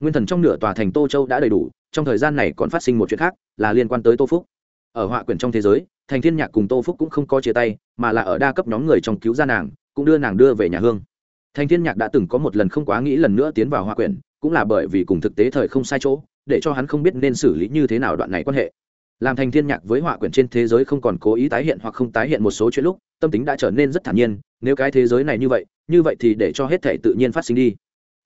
Nguyên thần trong nửa tòa thành tô châu đã đầy đủ trong thời gian này còn phát sinh một chuyện khác, là liên quan tới tô phúc. Ở họa quyển trong thế giới, thành thiên nhạc cùng tô phúc cũng không có chia tay, mà là ở đa cấp nhóm người trong cứu ra nàng, cũng đưa nàng đưa về nhà hương. Thành thiên nhạc đã từng có một lần không quá nghĩ lần nữa tiến vào họa quyển, cũng là bởi vì cùng thực tế thời không sai chỗ, để cho hắn không biết nên xử lý như thế nào đoạn này quan hệ. Làm thành thiên nhạc với họa quyển trên thế giới không còn cố ý tái hiện hoặc không tái hiện một số chuyện lúc, tâm tính đã trở nên rất thản nhiên, nếu cái thế giới này như vậy như vậy thì để cho hết thể tự nhiên phát sinh đi.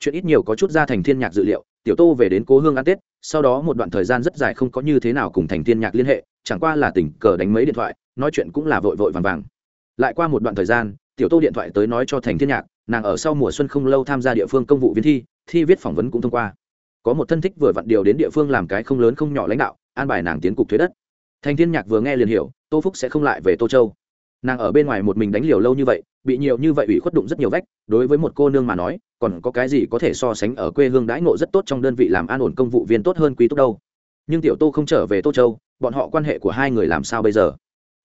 Chuyện ít nhiều có chút ra thành thiên nhạc dự liệu tiểu tô về đến cố hương ăn tết, sau đó một đoạn thời gian rất dài không có như thế nào cùng thành thiên nhạc liên hệ, chẳng qua là tình cờ đánh mấy điện thoại, nói chuyện cũng là vội vội vàng vàng. Lại qua một đoạn thời gian, tiểu tô điện thoại tới nói cho thành thiên nhạc, nàng ở sau mùa xuân không lâu tham gia địa phương công vụ viên thi thi viết phỏng vấn cũng thông qua. Có một thân thích vừa vặn điều đến địa phương làm cái không lớn không nhỏ lãnh đạo, an bài nàng tiến cục thuế đất. Thành thiên nhạc vừa nghe liền hiểu, tô phúc sẽ không lại về tô châu nàng ở bên ngoài một mình đánh liều lâu như vậy, bị nhiều như vậy ủy khuất đụng rất nhiều vách, đối với một cô nương mà nói, còn có cái gì có thể so sánh ở quê hương đãi ngộ rất tốt trong đơn vị làm an ổn công vụ viên tốt hơn quý túc đâu. Nhưng tiểu tô không trở về tô châu, bọn họ quan hệ của hai người làm sao bây giờ?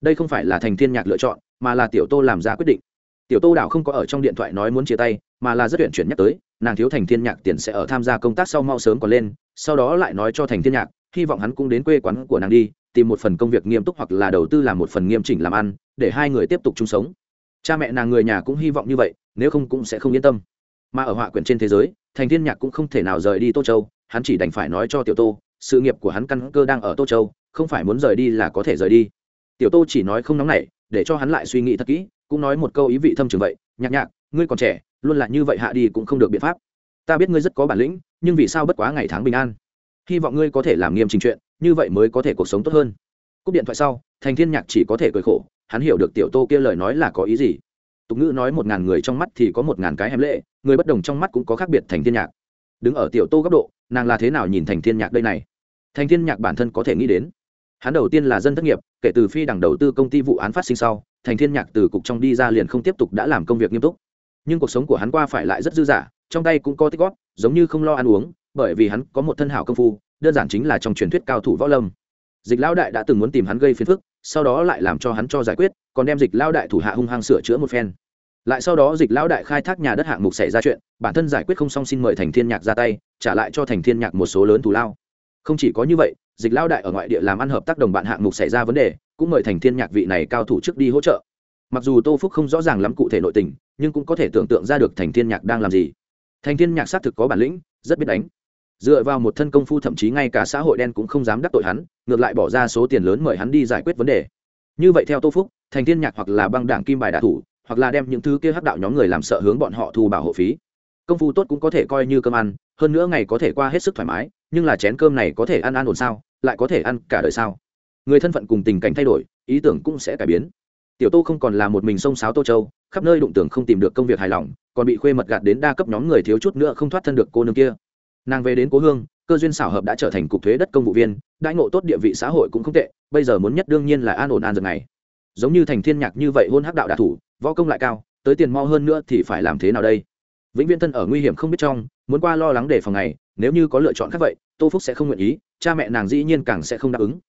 Đây không phải là thành thiên nhạc lựa chọn, mà là tiểu tô làm ra quyết định. Tiểu tô đảo không có ở trong điện thoại nói muốn chia tay, mà là rất tuyển chuyển nhắc tới, nàng thiếu thành thiên nhạc tiền sẽ ở tham gia công tác sau mau sớm còn lên, sau đó lại nói cho thành thiên nhạc hy vọng hắn cũng đến quê quán của nàng đi, tìm một phần công việc nghiêm túc hoặc là đầu tư làm một phần nghiêm chỉnh làm ăn, để hai người tiếp tục chung sống. Cha mẹ nàng người nhà cũng hy vọng như vậy, nếu không cũng sẽ không yên tâm. Mà ở họa quyển trên thế giới, thành thiên nhạc cũng không thể nào rời đi tô châu, hắn chỉ đành phải nói cho tiểu tô, sự nghiệp của hắn căn cơ đang ở tô châu, không phải muốn rời đi là có thể rời đi. Tiểu tô chỉ nói không nóng nảy, để cho hắn lại suy nghĩ thật kỹ, cũng nói một câu ý vị thâm trường vậy, nhạc nhạc, ngươi còn trẻ, luôn là như vậy hạ đi cũng không được biện pháp. Ta biết ngươi rất có bản lĩnh, nhưng vì sao bất quá ngày tháng bình an? Hy vọng ngươi có thể làm nghiêm trình chuyện, như vậy mới có thể cuộc sống tốt hơn. Cúp điện thoại sau, thành thiên nhạc chỉ có thể cười khổ, hắn hiểu được tiểu tô kia lời nói là có ý gì. Tục ngữ nói một ngàn người trong mắt thì có một ngàn cái hẻm lệ, người bất đồng trong mắt cũng có khác biệt thành thiên nhạc. Đứng ở tiểu tô góc độ, nàng là thế nào nhìn thành thiên nhạc đây này? Thành thiên nhạc bản thân có thể nghĩ đến. Hắn đầu tiên là dân thất nghiệp, kể từ phi Đằng đầu tư công ty vụ án phát sinh sau, thành thiên nhạc từ cục trong đi ra liền không tiếp tục đã làm công việc nghiêm túc. Nhưng cuộc sống của hắn qua phải lại rất dư dả, trong tay cũng có tích góp, giống như không lo ăn uống bởi vì hắn có một thân hảo công phu, đơn giản chính là trong truyền thuyết cao thủ võ lâm. Dịch lão đại đã từng muốn tìm hắn gây phiền phức, sau đó lại làm cho hắn cho giải quyết, còn đem dịch lão đại thủ hạ hung hăng sửa chữa một phen. Lại sau đó dịch lão đại khai thác nhà đất hạng mục xảy ra chuyện, bản thân giải quyết không xong xin mời thành thiên nhạc ra tay, trả lại cho thành thiên nhạc một số lớn thù lao. Không chỉ có như vậy, dịch lão đại ở ngoại địa làm ăn hợp tác đồng bạn hạng mục xảy ra vấn đề, cũng mời thành thiên nhạc vị này cao thủ trước đi hỗ trợ. Mặc dù tô phúc không rõ ràng lắm cụ thể nội tình, nhưng cũng có thể tưởng tượng ra được thành thiên nhạc đang làm gì. Thành thiên nhạc xác thực có bản lĩnh, rất biết đánh dựa vào một thân công phu thậm chí ngay cả xã hội đen cũng không dám đắc tội hắn, ngược lại bỏ ra số tiền lớn mời hắn đi giải quyết vấn đề. Như vậy theo tô phúc, thành thiên nhạc hoặc là băng đảng kim bài đạ thủ, hoặc là đem những thứ kia hắc đạo nhóm người làm sợ hướng bọn họ thu bảo hộ phí. Công phu tốt cũng có thể coi như cơm ăn, hơn nữa ngày có thể qua hết sức thoải mái, nhưng là chén cơm này có thể ăn ăn ổn sao, lại có thể ăn cả đời sao? Người thân phận cùng tình cảnh thay đổi, ý tưởng cũng sẽ cải biến. Tiểu tô không còn là một mình sông sáo tô châu, khắp nơi đụng tưởng không tìm được công việc hài lòng, còn bị khuê mật gạt đến đa cấp nhóm người thiếu chút nữa không thoát thân được cô nương kia nàng về đến cố hương, cơ duyên xảo hợp đã trở thành cục thuế đất công vụ viên, đãi ngộ tốt địa vị xã hội cũng không tệ, bây giờ muốn nhất đương nhiên là an ổn an dần này. Giống như thành thiên nhạc như vậy hôn hắc đạo đạ thủ, võ công lại cao, tới tiền mo hơn nữa thì phải làm thế nào đây? Vĩnh viễn thân ở nguy hiểm không biết trong, muốn qua lo lắng để phòng ngày nếu như có lựa chọn khác vậy, tô phúc sẽ không nguyện ý, cha mẹ nàng dĩ nhiên càng sẽ không đáp ứng.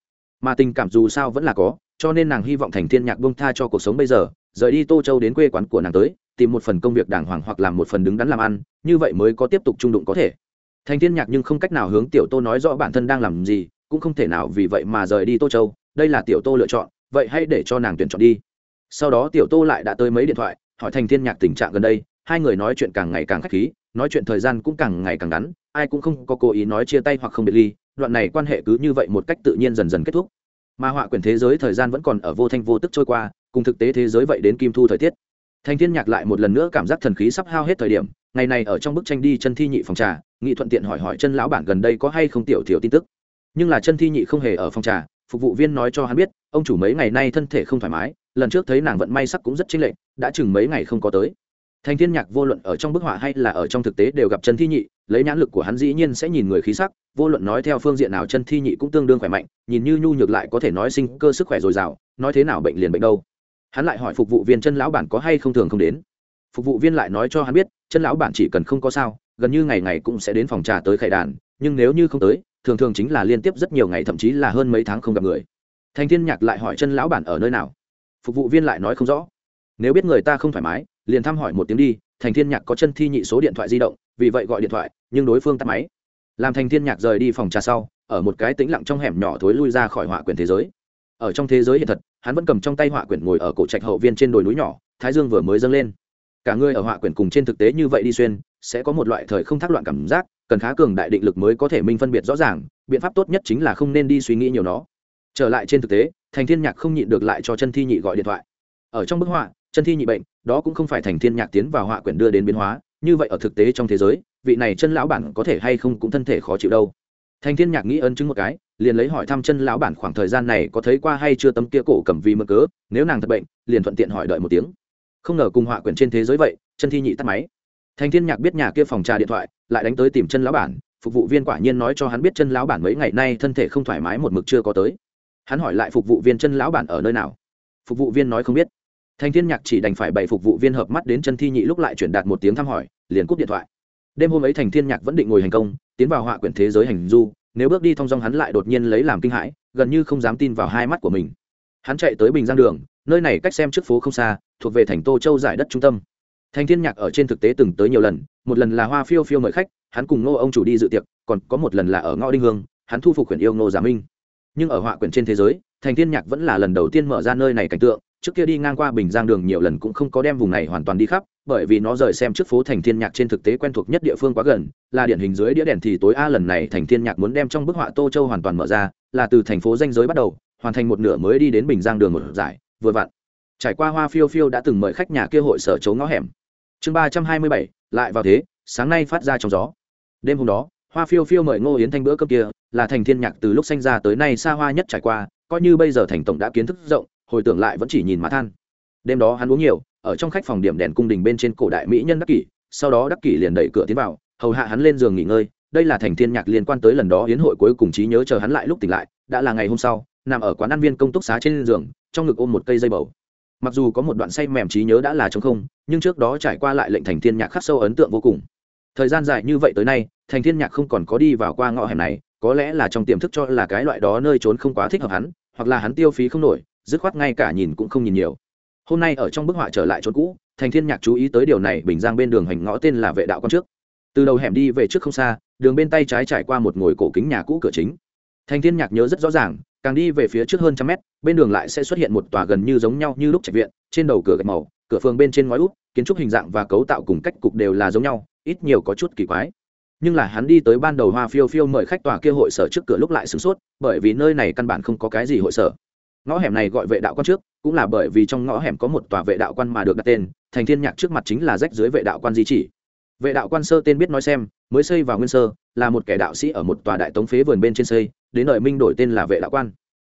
Mà tình cảm dù sao vẫn là có, cho nên nàng hy vọng thành thiên nhạc bông tha cho cuộc sống bây giờ, rời đi tô châu đến quê quán của nàng tới, tìm một phần công việc đàng hoàng hoặc làm một phần đứng đắn làm ăn, như vậy mới có tiếp tục trung đụng có thể thành thiên nhạc nhưng không cách nào hướng tiểu tô nói rõ bản thân đang làm gì, cũng không thể nào vì vậy mà rời đi tô châu. Đây là tiểu tô lựa chọn, vậy hãy để cho nàng tuyển chọn đi. Sau đó tiểu tô lại đã tới mấy điện thoại, hỏi thành thiên nhạc tình trạng gần đây. Hai người nói chuyện càng ngày càng khách khí, nói chuyện thời gian cũng càng ngày càng ngắn, ai cũng không có cố ý nói chia tay hoặc không biệt ly. Đoạn này quan hệ cứ như vậy một cách tự nhiên dần dần kết thúc. Mà họa quyển thế giới thời gian vẫn còn ở vô thanh vô tức trôi qua, cùng thực tế thế giới vậy đến kim thu thời tiết. Thành thiên nhạc lại một lần nữa cảm giác thần khí sắp hao hết thời điểm, ngày này ở trong bức tranh đi chân thi nhị phòng trà nghị thuận tiện hỏi hỏi chân lão bản gần đây có hay không tiểu thiếu tin tức. Nhưng là chân thi nhị không hề ở phòng trà, phục vụ viên nói cho hắn biết, ông chủ mấy ngày nay thân thể không thoải mái, lần trước thấy nàng vận may sắc cũng rất chênh lệch, đã chừng mấy ngày không có tới. Thành thiên nhạc vô luận ở trong bức họa hay là ở trong thực tế đều gặp chân thi nhị, lấy nhãn lực của hắn dĩ nhiên sẽ nhìn người khí sắc, vô luận nói theo phương diện nào chân thi nhị cũng tương đương khỏe mạnh, nhìn như nhu nhược lại có thể nói sinh cơ sức khỏe dồi dào, nói thế nào bệnh liền bệnh đâu. Hắn lại hỏi phục vụ viên chân lão bản có hay không thường không đến. Phục vụ viên lại nói cho hắn biết, chân lão bản chỉ cần không có sao gần như ngày ngày cũng sẽ đến phòng trà tới khải đàn, nhưng nếu như không tới, thường thường chính là liên tiếp rất nhiều ngày, thậm chí là hơn mấy tháng không gặp người. Thành thiên nhạc lại hỏi chân lão bản ở nơi nào. Phục vụ viên lại nói không rõ. Nếu biết người ta không thoải mái, liền thăm hỏi một tiếng đi, thành thiên nhạc có chân thi nhị số điện thoại di động, vì vậy gọi điện thoại, nhưng đối phương tắt máy. Làm thành thiên nhạc rời đi phòng trà sau, ở một cái tĩnh lặng trong hẻm nhỏ thối lui ra khỏi họa quyển thế giới. Ở trong thế giới hiện thật, hắn vẫn cầm trong tay họa quyển ngồi ở cổ trạch hậu viên trên đồi núi nhỏ, thái dương vừa mới dâng lên. Cả người ở họa quyển cùng trên thực tế như vậy đi xuyên sẽ có một loại thời không thác loạn cảm giác, cần khá cường đại định lực mới có thể minh phân biệt rõ ràng, biện pháp tốt nhất chính là không nên đi suy nghĩ nhiều nó. Trở lại trên thực tế, thành thiên nhạc không nhịn được lại cho chân thi nhị gọi điện thoại. Ở trong bức họa chân thi nhị bệnh, đó cũng không phải thành thiên nhạc tiến vào họa quyển đưa đến biến hóa, như vậy ở thực tế trong thế giới, vị này chân lão bản có thể hay không cũng thân thể khó chịu đâu. Thành thiên nhạc nghĩ ơn chứng một cái, liền lấy hỏi thăm chân lão bản khoảng thời gian này có thấy qua hay chưa tấm kia cổ cầm vì mơ cớ, nếu nàng thật bệnh, liền thuận tiện hỏi đợi một tiếng. Không ngờ cùng họa quyển trên thế giới vậy chân thi nhị tắt máy thành thiên nhạc biết nhà kia phòng trà điện thoại, lại đánh tới tìm chân lão bản, phục vụ viên quả nhiên nói cho hắn biết chân lão bản mấy ngày nay thân thể không thoải mái một mực chưa có tới. Hắn hỏi lại phục vụ viên chân lão bản ở nơi nào. Phục vụ viên nói không biết. Thành thiên nhạc chỉ đành phải bày phục vụ viên hợp mắt đến chân thi nhị lúc lại chuyển đạt một tiếng thăm hỏi, liền cúp điện thoại. Đêm hôm ấy thành thiên nhạc vẫn định ngồi hành công, tiến vào họa quyển thế giới hành du, nếu bước đi thong dong hắn lại đột nhiên lấy làm kinh hãi, gần như không dám tin vào hai mắt của mình. Hắn chạy tới bình giang đường, nơi này cách xem trước phố không xa, thuộc về thành tô châu giải đất trung tâm thành thiên nhạc ở trên thực tế từng tới nhiều lần, một lần là hoa phiêu phiêu mời khách, hắn cùng ngô ông chủ đi dự tiệc, còn có một lần là ở ngõ đinh hương, hắn thu phục quyển yêu ngô giả minh. Nhưng ở họa quyển trên thế giới, thành thiên nhạc vẫn là lần đầu tiên mở ra nơi này cảnh tượng, trước kia đi ngang qua bình giang đường nhiều lần cũng không có đem vùng này hoàn toàn đi khắp, bởi vì nó rời xem trước phố thành thiên nhạc trên thực tế quen thuộc nhất địa phương quá gần, là điển hình dưới đĩa đèn thì tối a lần này thành thiên nhạc muốn đem trong bức họa tô châu hoàn toàn mở ra, là từ thành phố danh giới bắt đầu, hoàn thành một nửa mới đi đến bình giang đường một giải, vừa vặn. Trải qua hoa phiêu phiêu đã từng mời khách nhà kia hội sở chấu ngõ hẻm chương ba trăm hai mươi bảy, lại vào thế, sáng nay phát ra trong gió. Đêm hôm đó, hoa phiêu phiêu mời ngô yến thanh bữa cơm kia, là thành thiên nhạc từ lúc sinh ra tới nay xa hoa nhất trải qua, coi như bây giờ thành tổng đã kiến thức rộng, hồi tưởng lại vẫn chỉ nhìn mà than. Đêm đó hắn uống nhiều, ở trong khách phòng điểm đèn cung đình bên trên cổ đại mỹ nhân đắc kỷ, sau đó đắc kỷ liền đẩy cửa tiến vào, hầu hạ hắn lên giường nghỉ ngơi, đây là thành thiên nhạc liên quan tới lần đó hiến hội cuối cùng trí nhớ chờ hắn lại lúc tỉnh lại, đã là ngày hôm sau, nằm ở quán ăn viên công túc xá trên giường, trong ngực ôm một cây dây bầu mặc dù có một đoạn say mềm trí nhớ đã là chống không, nhưng trước đó trải qua lại lệnh thành thiên nhạc khắc sâu ấn tượng vô cùng. Thời gian dài như vậy tới nay, thành thiên nhạc không còn có đi vào qua ngõ hẻm này, có lẽ là trong tiềm thức cho là cái loại đó nơi trốn không quá thích hợp hắn, hoặc là hắn tiêu phí không nổi, dứt khoát ngay cả nhìn cũng không nhìn nhiều. Hôm nay ở trong bức họa trở lại chỗ cũ, thành thiên nhạc chú ý tới điều này, bình giang bên đường hành ngõ tên là vệ đạo con trước. Từ đầu hẻm đi về trước không xa, đường bên tay trái trải qua một ngồi cổ kính nhà cũ cửa chính. Thành thiên nhạc nhớ rất rõ ràng càng đi về phía trước hơn trăm mét, bên đường lại sẽ xuất hiện một tòa gần như giống nhau như lúc trạch viện, trên đầu cửa gạch màu, cửa phường bên trên ngói út kiến trúc hình dạng và cấu tạo cùng cách cục đều là giống nhau, ít nhiều có chút kỳ quái. Nhưng là hắn đi tới ban đầu hoa phiêu phiêu mời khách tòa kia hội sở trước cửa lúc lại sửng sốt, bởi vì nơi này căn bản không có cái gì hội sở. Ngõ hẻm này gọi vệ đạo quan trước, cũng là bởi vì trong ngõ hẻm có một tòa vệ đạo quan mà được đặt tên, thành thiên nhạc trước mặt chính là rách dưới vệ đạo quan di chỉ. Vệ đạo quan sơ tên biết nói xem, mới xây vào nguyên sơ là một kẻ đạo sĩ ở một tòa đại tống phế vườn bên trên xây đến đời minh đổi tên là vệ đạo quan.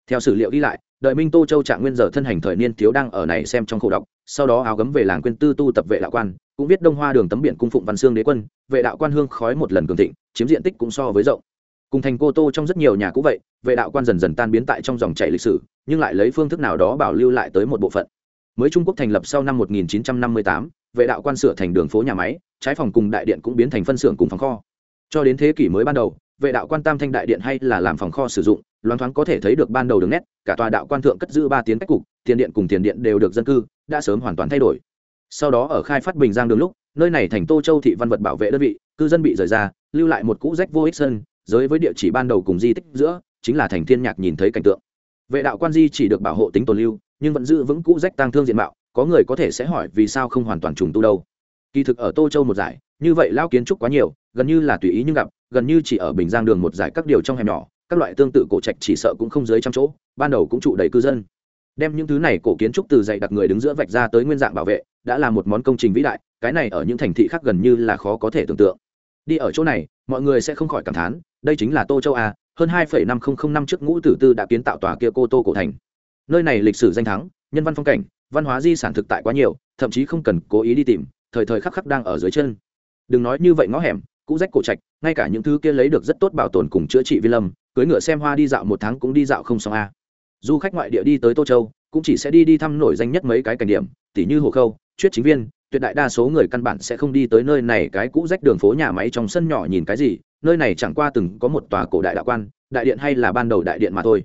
Theo sử liệu ghi lại đời minh tô châu trạng nguyên giờ thân hành thời niên thiếu đang ở này xem trong khổ đọc sau đó áo gấm về làng quyên tư tu tập vệ đạo quan cũng viết đông hoa đường tấm biển cung phụng văn xương đế quân vệ đạo quan hương khói một lần cường thịnh chiếm diện tích cũng so với rộng. Cùng thành cô tô trong rất nhiều nhà cũ vậy vệ đạo quan dần dần tan biến tại trong dòng chảy lịch sử nhưng lại lấy phương thức nào đó bảo lưu lại tới một bộ phận. Mới trung quốc thành lập sau năm 1958, vệ đạo quan sửa thành đường phố nhà máy trái phòng cùng đại điện cũng biến thành phân xưởng cùng phòng kho cho đến thế kỷ mới ban đầu, vệ đạo quan tam thanh đại điện hay là làm phòng kho sử dụng, loáng thoáng có thể thấy được ban đầu đường nét, cả tòa đạo quan thượng cất giữ ba tiếng cách cục, tiền điện cùng tiền điện đều được dân cư, đã sớm hoàn toàn thay đổi. Sau đó ở khai phát bình giang đường lúc, nơi này thành tô châu thị văn vật bảo vệ đơn vị, cư dân bị rời ra, lưu lại một cũ rách vô ích sơn, giới với địa chỉ ban đầu cùng di tích giữa, chính là thành thiên nhạc nhìn thấy cảnh tượng. Vệ đạo quan di chỉ được bảo hộ tính tồn lưu, nhưng vẫn giữ vững cũ rách tăng thương diện mạo, có người có thể sẽ hỏi vì sao không hoàn toàn trùng tu đâu. Kỳ thực ở tô châu một giải, như vậy lao kiến trúc quá nhiều gần như là tùy ý nhưng gặp, gần như chỉ ở bình giang đường một giải các điều trong hẻm nhỏ, các loại tương tự cổ trạch chỉ sợ cũng không dưới trăm chỗ, ban đầu cũng trụ đầy cư dân. Đem những thứ này cổ kiến trúc từ dạy đặt người đứng giữa vạch ra tới nguyên dạng bảo vệ, đã là một món công trình vĩ đại, cái này ở những thành thị khác gần như là khó có thể tưởng tượng. Đi ở chỗ này, mọi người sẽ không khỏi cảm thán, đây chính là tô châu a, hơn hai năm nghìn năm trước ngũ tử tư đã kiến tạo tòa kia cô tô cổ thành. Nơi này lịch sử danh thắng, nhân văn phong cảnh, văn hóa di sản thực tại quá nhiều, thậm chí không cần cố ý đi tìm, thời thời khắc khắc đang ở dưới chân. Đừng nói như vậy ngõ hẻm cũ rách cổ trạch, ngay cả những thứ kia lấy được rất tốt bảo tồn cùng chữa trị vi lâm cưới ngựa xem hoa đi dạo một tháng cũng đi dạo không xong a. Du khách ngoại địa đi tới tô châu, cũng chỉ sẽ đi đi thăm nổi danh nhất mấy cái cảnh điểm tỷ như hồ khâu, chuyết chính viên, tuyệt đại đa số người căn bản sẽ không đi tới nơi này, cái cũ rách đường phố nhà máy trong sân nhỏ nhìn cái gì, nơi này chẳng qua từng có một tòa cổ đại đạo quan, đại điện hay là ban đầu đại điện mà thôi.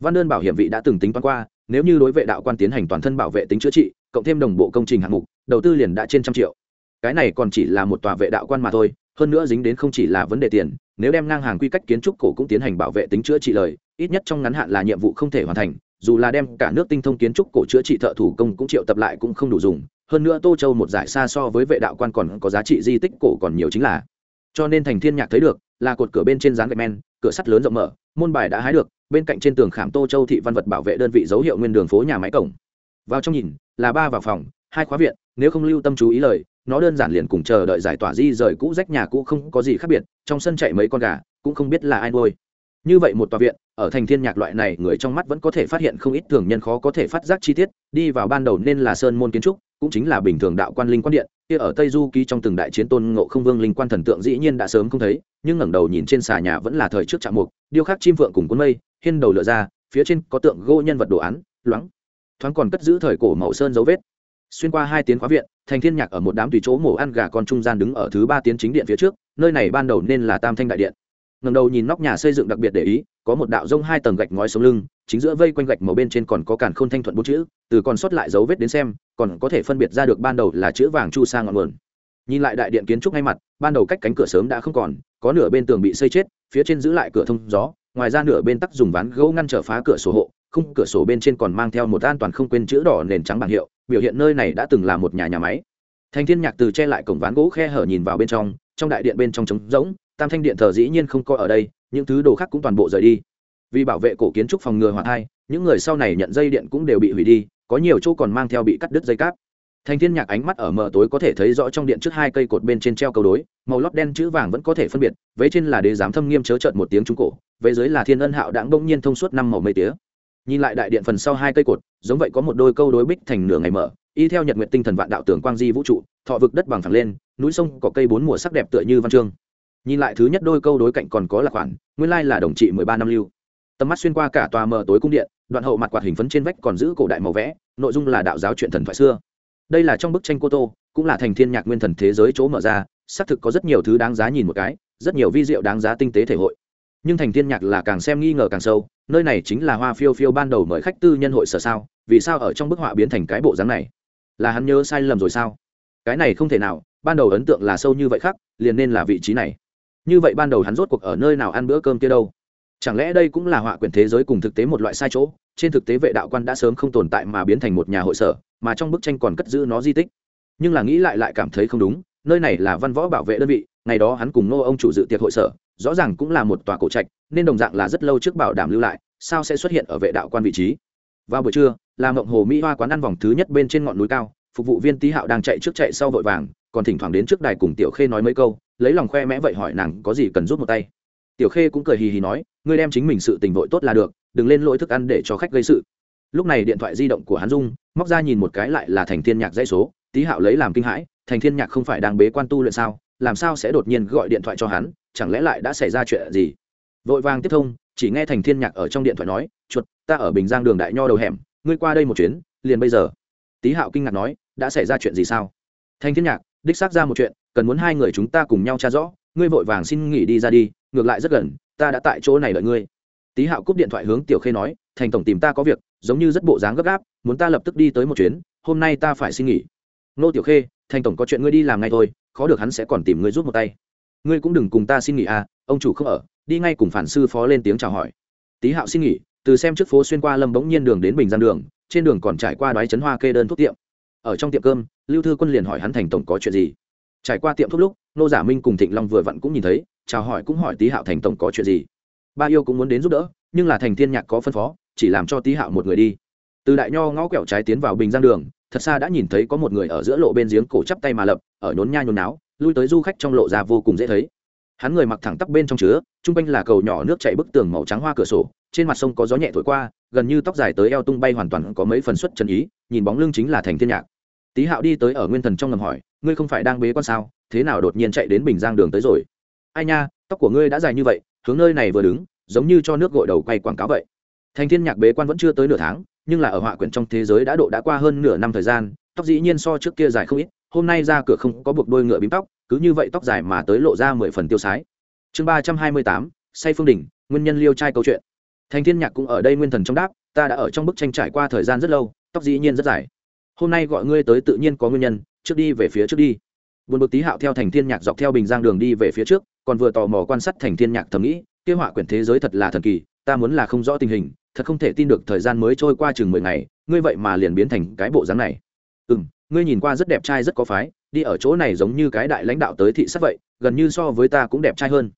Văn đơn bảo hiểm vị đã từng tính toán qua, nếu như đối vệ đạo quan tiến hành toàn thân bảo vệ tính chữa trị, cộng thêm đồng bộ công trình hạng mục, đầu tư liền đã trên trăm triệu. Cái này còn chỉ là một tòa vệ đạo quan mà thôi hơn nữa dính đến không chỉ là vấn đề tiền, nếu đem ngang hàng quy cách kiến trúc cổ cũng tiến hành bảo vệ tính chữa trị lời, ít nhất trong ngắn hạn là nhiệm vụ không thể hoàn thành, dù là đem cả nước tinh thông kiến trúc cổ chữa trị thợ thủ công cũng triệu tập lại cũng không đủ dùng, hơn nữa tô châu một giải xa so với vệ đạo quan còn có giá trị di tích cổ còn nhiều chính là. Cho nên thành thiên nhạc thấy được, là cột cửa bên trên dáng gạch men, cửa sắt lớn rộng mở, môn bài đã hái được, bên cạnh trên tường khảm tô châu thị văn vật bảo vệ đơn vị dấu hiệu nguyên đường phố nhà máy cổng. Vào trong nhìn, là ba vào phòng, hai khóa viện, nếu không lưu tâm chú ý lời nó đơn giản liền cùng chờ đợi giải tỏa di rời cũ rách nhà cũ không có gì khác biệt, trong sân chạy mấy con gà, cũng không biết là ai nuôi. Như vậy một tòa viện, ở thành thiên nhạc loại này, người trong mắt vẫn có thể phát hiện không ít thường nhân khó có thể phát giác chi tiết, đi vào ban đầu nên là sơn môn kiến trúc, cũng chính là bình thường đạo quan linh quan điện, kia ở tây du ký trong từng đại chiến tôn ngộ không vương linh quan thần tượng dĩ nhiên đã sớm không thấy, nhưng ngẩng đầu nhìn trên xà nhà vẫn là thời trước trạm mục, điêu khắc chim phượng cùng cuốn mây, hiên đầu lựa ra, phía trên có tượng gỗ nhân vật đồ án, loáng. Thoáng còn cất giữ thời cổ màu sơn dấu vết xuyên qua hai tiếng khóa viện, thành thiên nhạc ở một đám tùy chỗ mổ ăn gà con trung gian đứng ở thứ ba tiến chính điện phía trước, nơi này ban đầu nên là tam thanh đại điện. Ngầm đầu nhìn nóc nhà xây dựng đặc biệt để ý, có một đạo rông hai tầng gạch ngói sống lưng, chính giữa vây quanh gạch màu bên trên còn có cản khôn thanh thuận bốn chữ, từ còn sót lại dấu vết đến xem, còn có thể phân biệt ra được ban đầu là chữ vàng chu sang ngọn nguồn. Nhìn lại đại điện kiến trúc ngay mặt, ban đầu cách cánh cửa sớm đã không còn, có nửa bên tường bị xây chết, phía trên giữ lại cửa thông gió, ngoài ra nửa bên tắc dùng ván gỗ ngăn trở phá cửa sổ hộ khung cửa sổ bên trên còn mang theo một an toàn không quên chữ đỏ nền trắng bảng hiệu, biểu hiện nơi này đã từng là một nhà nhà máy. Thành thiên nhạc từ che lại cổng ván gỗ khe hở nhìn vào bên trong trong đại điện bên trong trống rỗng, tam thanh điện thờ dĩ nhiên không có ở đây, những thứ đồ khác cũng toàn bộ rời đi. Vì bảo vệ cổ kiến trúc phòng ngừa hỏa thai, những người sau này nhận dây điện cũng đều bị hủy đi, có nhiều chỗ còn mang theo bị cắt đứt dây cáp. Thành thiên nhạc ánh mắt ở mờ tối có thể thấy rõ trong điện trước hai cây cột bên trên treo cầu đối, màu lót đen chữ vàng vẫn có thể phân biệt, vế trên là đế giám thâm nghiêm chớ trợn một tiếng trung cổ, vế dưới là thiên ân hạo đãng bỗng nhiên thông suốt năm màu mây tía nhìn lại đại điện phần sau hai cây cột, giống vậy có một đôi câu đối bích thành nửa ngày mở, y theo nhật nguyện tinh thần vạn đạo tưởng quang di vũ trụ, thọ vực đất bằng thẳng lên, núi sông có cây bốn mùa sắc đẹp tựa như văn chương. Nhìn lại thứ nhất đôi câu đối cạnh còn có là khoản, nguyên lai là đồng trị mười ba năm lưu. Tầm mắt xuyên qua cả tòa mờ tối cung điện, đoạn hậu mặt quạt hình phấn trên vách còn giữ cổ đại màu vẽ, nội dung là đạo giáo chuyện thần thoại xưa. Đây là trong bức tranh cô tô, cũng là thành thiên nhạc nguyên thần thế giới chỗ mở ra, xác thực có rất nhiều thứ đáng giá nhìn một cái, rất nhiều vi diệu đáng giá tinh tế thể hội. Nhưng thành thiên nhạc là càng xem nghi ngờ càng sâu nơi này chính là hoa phiêu phiêu ban đầu mời khách tư nhân hội sở sao, vì sao ở trong bức họa biến thành cái bộ dáng này? Là hắn nhớ sai lầm rồi sao? Cái này không thể nào, ban đầu ấn tượng là sâu như vậy khác, liền nên là vị trí này. Như vậy ban đầu hắn rốt cuộc ở nơi nào ăn bữa cơm kia đâu? Chẳng lẽ đây cũng là họa quyển thế giới cùng thực tế một loại sai chỗ? Trên thực tế vệ đạo quan đã sớm không tồn tại mà biến thành một nhà hội sở, mà trong bức tranh còn cất giữ nó di tích. Nhưng là nghĩ lại lại cảm thấy không đúng, nơi này là văn võ bảo vệ đơn vị, ngày đó hắn cùng nô ông chủ dự tiệc hội sở rõ ràng cũng là một tòa cổ trạch, nên đồng dạng là rất lâu trước bảo đảm lưu lại, sao sẽ xuất hiện ở vệ đạo quan vị trí? Vào buổi trưa là mộng hồ mỹ hoa quán ăn vòng thứ nhất bên trên ngọn núi cao, phục vụ viên tý hạo đang chạy trước chạy sau vội vàng, còn thỉnh thoảng đến trước đài cùng tiểu khê nói mấy câu, lấy lòng khoe mẽ vậy hỏi nàng có gì cần rút một tay. Tiểu khê cũng cười hì hì nói, ngươi đem chính mình sự tình vội tốt là được, đừng lên lỗi thức ăn để cho khách gây sự. Lúc này điện thoại di động của hắn dung móc ra nhìn một cái lại là thành thiên nhạc dây số, tý hạo lấy làm kinh hãi, thành thiên nhạc không phải đang bế quan tu luyện sao? Làm sao sẽ đột nhiên gọi điện thoại cho hắn? Chẳng lẽ lại đã xảy ra chuyện gì? Vội vàng tiếp thông, chỉ nghe thành thiên nhạc ở trong điện thoại nói, chuột, ta ở bình giang đường đại nho đầu hẻm, ngươi qua đây một chuyến, liền bây giờ. Tý hạo kinh ngạc nói, đã xảy ra chuyện gì sao? Thành thiên nhạc, đích xác ra một chuyện, cần muốn hai người chúng ta cùng nhau tra rõ, ngươi vội vàng xin nghỉ đi ra đi, ngược lại rất gần, ta đã tại chỗ này đợi ngươi. Tý hạo cúp điện thoại hướng tiểu khê nói, thành tổng tìm ta có việc, giống như rất bộ dáng gấp gáp, muốn ta lập tức đi tới một chuyến, hôm nay ta phải xin nghỉ. Nô tiểu khê, thành tổng có chuyện ngươi đi làm ngay thôi, khó được hắn sẽ còn tìm ngươi giúp một tay ngươi cũng đừng cùng ta xin nghỉ à ông chủ không ở, đi ngay cùng phản sư phó lên tiếng chào hỏi. Tý hạo xin nghỉ, từ xem trước phố xuyên qua lâm bỗng nhiên đường đến bình giang đường, trên đường còn trải qua đoái chấn hoa kê đơn thuốc tiệm. Ở trong tiệm cơm, lưu thư quân liền hỏi hắn thành tổng có chuyện gì. Trải qua tiệm thuốc lúc, nô giả minh cùng thịnh long vừa vặn cũng nhìn thấy, chào hỏi cũng hỏi tý hạo thành tổng có chuyện gì. Ba yêu cũng muốn đến giúp đỡ, nhưng là thành thiên nhạc có phân phó, chỉ làm cho tý hạo một người đi. Từ đại nho ngõ quẹo trái tiến vào bình giang đường, thật xa đã nhìn thấy có một người ở giữa lộ bên giếng cổ chắp tay mà lập, ở nhốn nha nhốn náo lui tới du khách trong lộ ra vô cùng dễ thấy. Hắn người mặc thẳng tắp bên trong chứa chung quanh là cầu nhỏ nước chảy bức tường màu trắng hoa cửa sổ, trên mặt sông có gió nhẹ thổi qua, gần như tóc dài tới eo tung bay hoàn toàn có mấy phần xuất chân ý, nhìn bóng lưng chính là thành thiên nhạc. Tý hạo đi tới ở nguyên thần trong ngầm hỏi, ngươi không phải đang bế quan sao? Thế nào đột nhiên chạy đến bình giang đường tới rồi? Ai nha, tóc của ngươi đã dài như vậy, hướng nơi này vừa đứng, giống như cho nước gội đầu quay quảng cáo vậy. Thành thiên nhạc bế quan vẫn chưa tới nửa tháng, nhưng là ở họa quyển trong thế giới đã độ đã qua hơn nửa năm thời gian, tóc dĩ nhiên so trước kia dài không ít hôm nay ra cửa không có buộc đôi ngựa bím tóc, cứ như vậy tóc dài mà tới lộ ra mười phần tiêu sái. Chương ba trăm hai mươi tám, say phương đỉnh nguyên nhân liêu trai câu chuyện. Thành thiên nhạc cũng ở đây nguyên thần trong đáp, ta đã ở trong bức tranh trải qua thời gian rất lâu, tóc dĩ nhiên rất dài. Hôm nay gọi ngươi tới tự nhiên có nguyên nhân, trước đi về phía trước đi. Buồn bực tí hạo theo thành thiên nhạc dọc theo bình giang đường đi về phía trước, còn vừa tò mò quan sát thành thiên nhạc thầm nghĩ kia họa quyển thế giới thật là thần kỳ, ta muốn là không rõ tình hình, thật không thể tin được thời gian mới trôi qua chừng mười ngày, ngươi vậy mà liền biến thành cái bộ dáng này. Ừ m ngươi nhìn qua rất đẹp trai rất có phái, đi ở chỗ này giống như cái đại lãnh đạo tới thị sát vậy, gần như so với ta cũng đẹp trai hơn.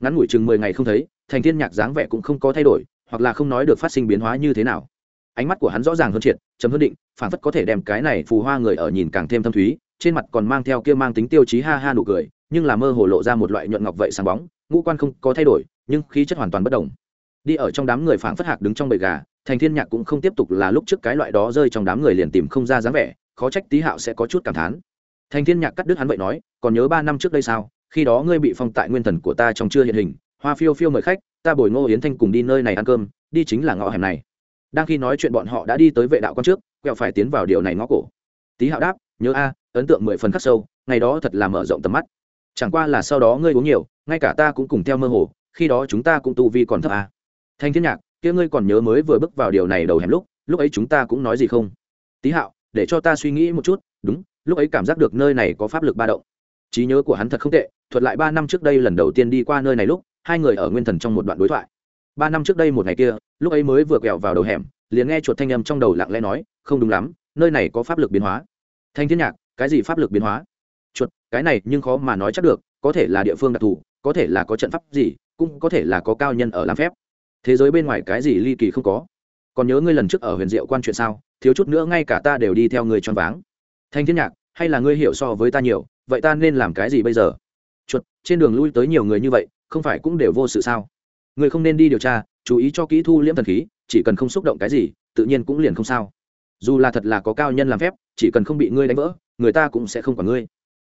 Ngắn ngủi chừng mười ngày không thấy, thành thiên nhạc dáng vẻ cũng không có thay đổi, hoặc là không nói được phát sinh biến hóa như thế nào. Ánh mắt của hắn rõ ràng hơn triệt, chấm hơn định phản phất có thể đem cái này phù hoa người ở nhìn càng thêm thâm thúy, trên mặt còn mang theo kia mang tính tiêu chí ha ha nụ cười, nhưng là mơ hồ lộ ra một loại nhuận ngọc vậy sáng bóng, ngũ quan không có thay đổi, nhưng khí chất hoàn toàn bất đồng. Đi ở trong đám người phảng phất hạc đứng trong bầy gà, thành thiên nhạc cũng không tiếp tục là lúc trước cái loại đó rơi trong đám người liền tìm không ra dáng vẻ khó trách tý hạo sẽ có chút cảm thán. Thành thiên nhạc cắt đứt hắn vậy nói, còn nhớ ba năm trước đây sao? Khi đó ngươi bị phong tại nguyên thần của ta trong chưa hiện hình, hoa phiêu phiêu mời khách, ta bồi ngô yến thanh cùng đi nơi này ăn cơm, đi chính là ngõ hẻm này. Đang khi nói chuyện bọn họ đã đi tới vệ đạo quan trước, quẹo phải tiến vào điều này ngõ cổ. Tý hạo đáp, nhớ a, ấn tượng mười phần khắc sâu, ngày đó thật là mở rộng tầm mắt. Chẳng qua là sau đó ngươi uống nhiều, ngay cả ta cũng cùng theo mơ hồ, khi đó chúng ta cũng tu vi còn thấp a. Thanh thiên nhạc, kia ngươi còn nhớ mới vừa bước vào điều này đầu hẻm lúc lúc ấy chúng ta cũng nói gì không? Tý hạo để cho ta suy nghĩ một chút, đúng, lúc ấy cảm giác được nơi này có pháp lực ba động. Trí nhớ của hắn thật không tệ, thuật lại ba năm trước đây lần đầu tiên đi qua nơi này lúc, hai người ở nguyên thần trong một đoạn đối thoại. Ba năm trước đây một ngày kia, lúc ấy mới vừa quẹo vào đầu hẻm, liền nghe chuột thanh âm trong đầu lặng lẽ nói, không đúng lắm, nơi này có pháp lực biến hóa. Thanh thiên nhạc, cái gì pháp lực biến hóa? Chuột, cái này nhưng khó mà nói chắc được, có thể là địa phương đặc thù, có thể là có trận pháp gì, cũng có thể là có cao nhân ở làm phép. Thế giới bên ngoài cái gì ly kỳ không có? Còn nhớ ngươi lần trước ở huyền diệu quan chuyện sao? Thiếu chút nữa ngay cả ta đều đi theo người choáng váng. Thanh thiên nhạc, hay là ngươi hiểu so với ta nhiều, vậy ta nên làm cái gì bây giờ? Chuột, trên đường lui tới nhiều người như vậy, không phải cũng đều vô sự sao? Ngươi không nên đi điều tra, chú ý cho kỹ thu liễm thần khí, chỉ cần không xúc động cái gì, tự nhiên cũng liền không sao. Dù là thật là có cao nhân làm phép, chỉ cần không bị ngươi đánh vỡ, người ta cũng sẽ không quản ngươi.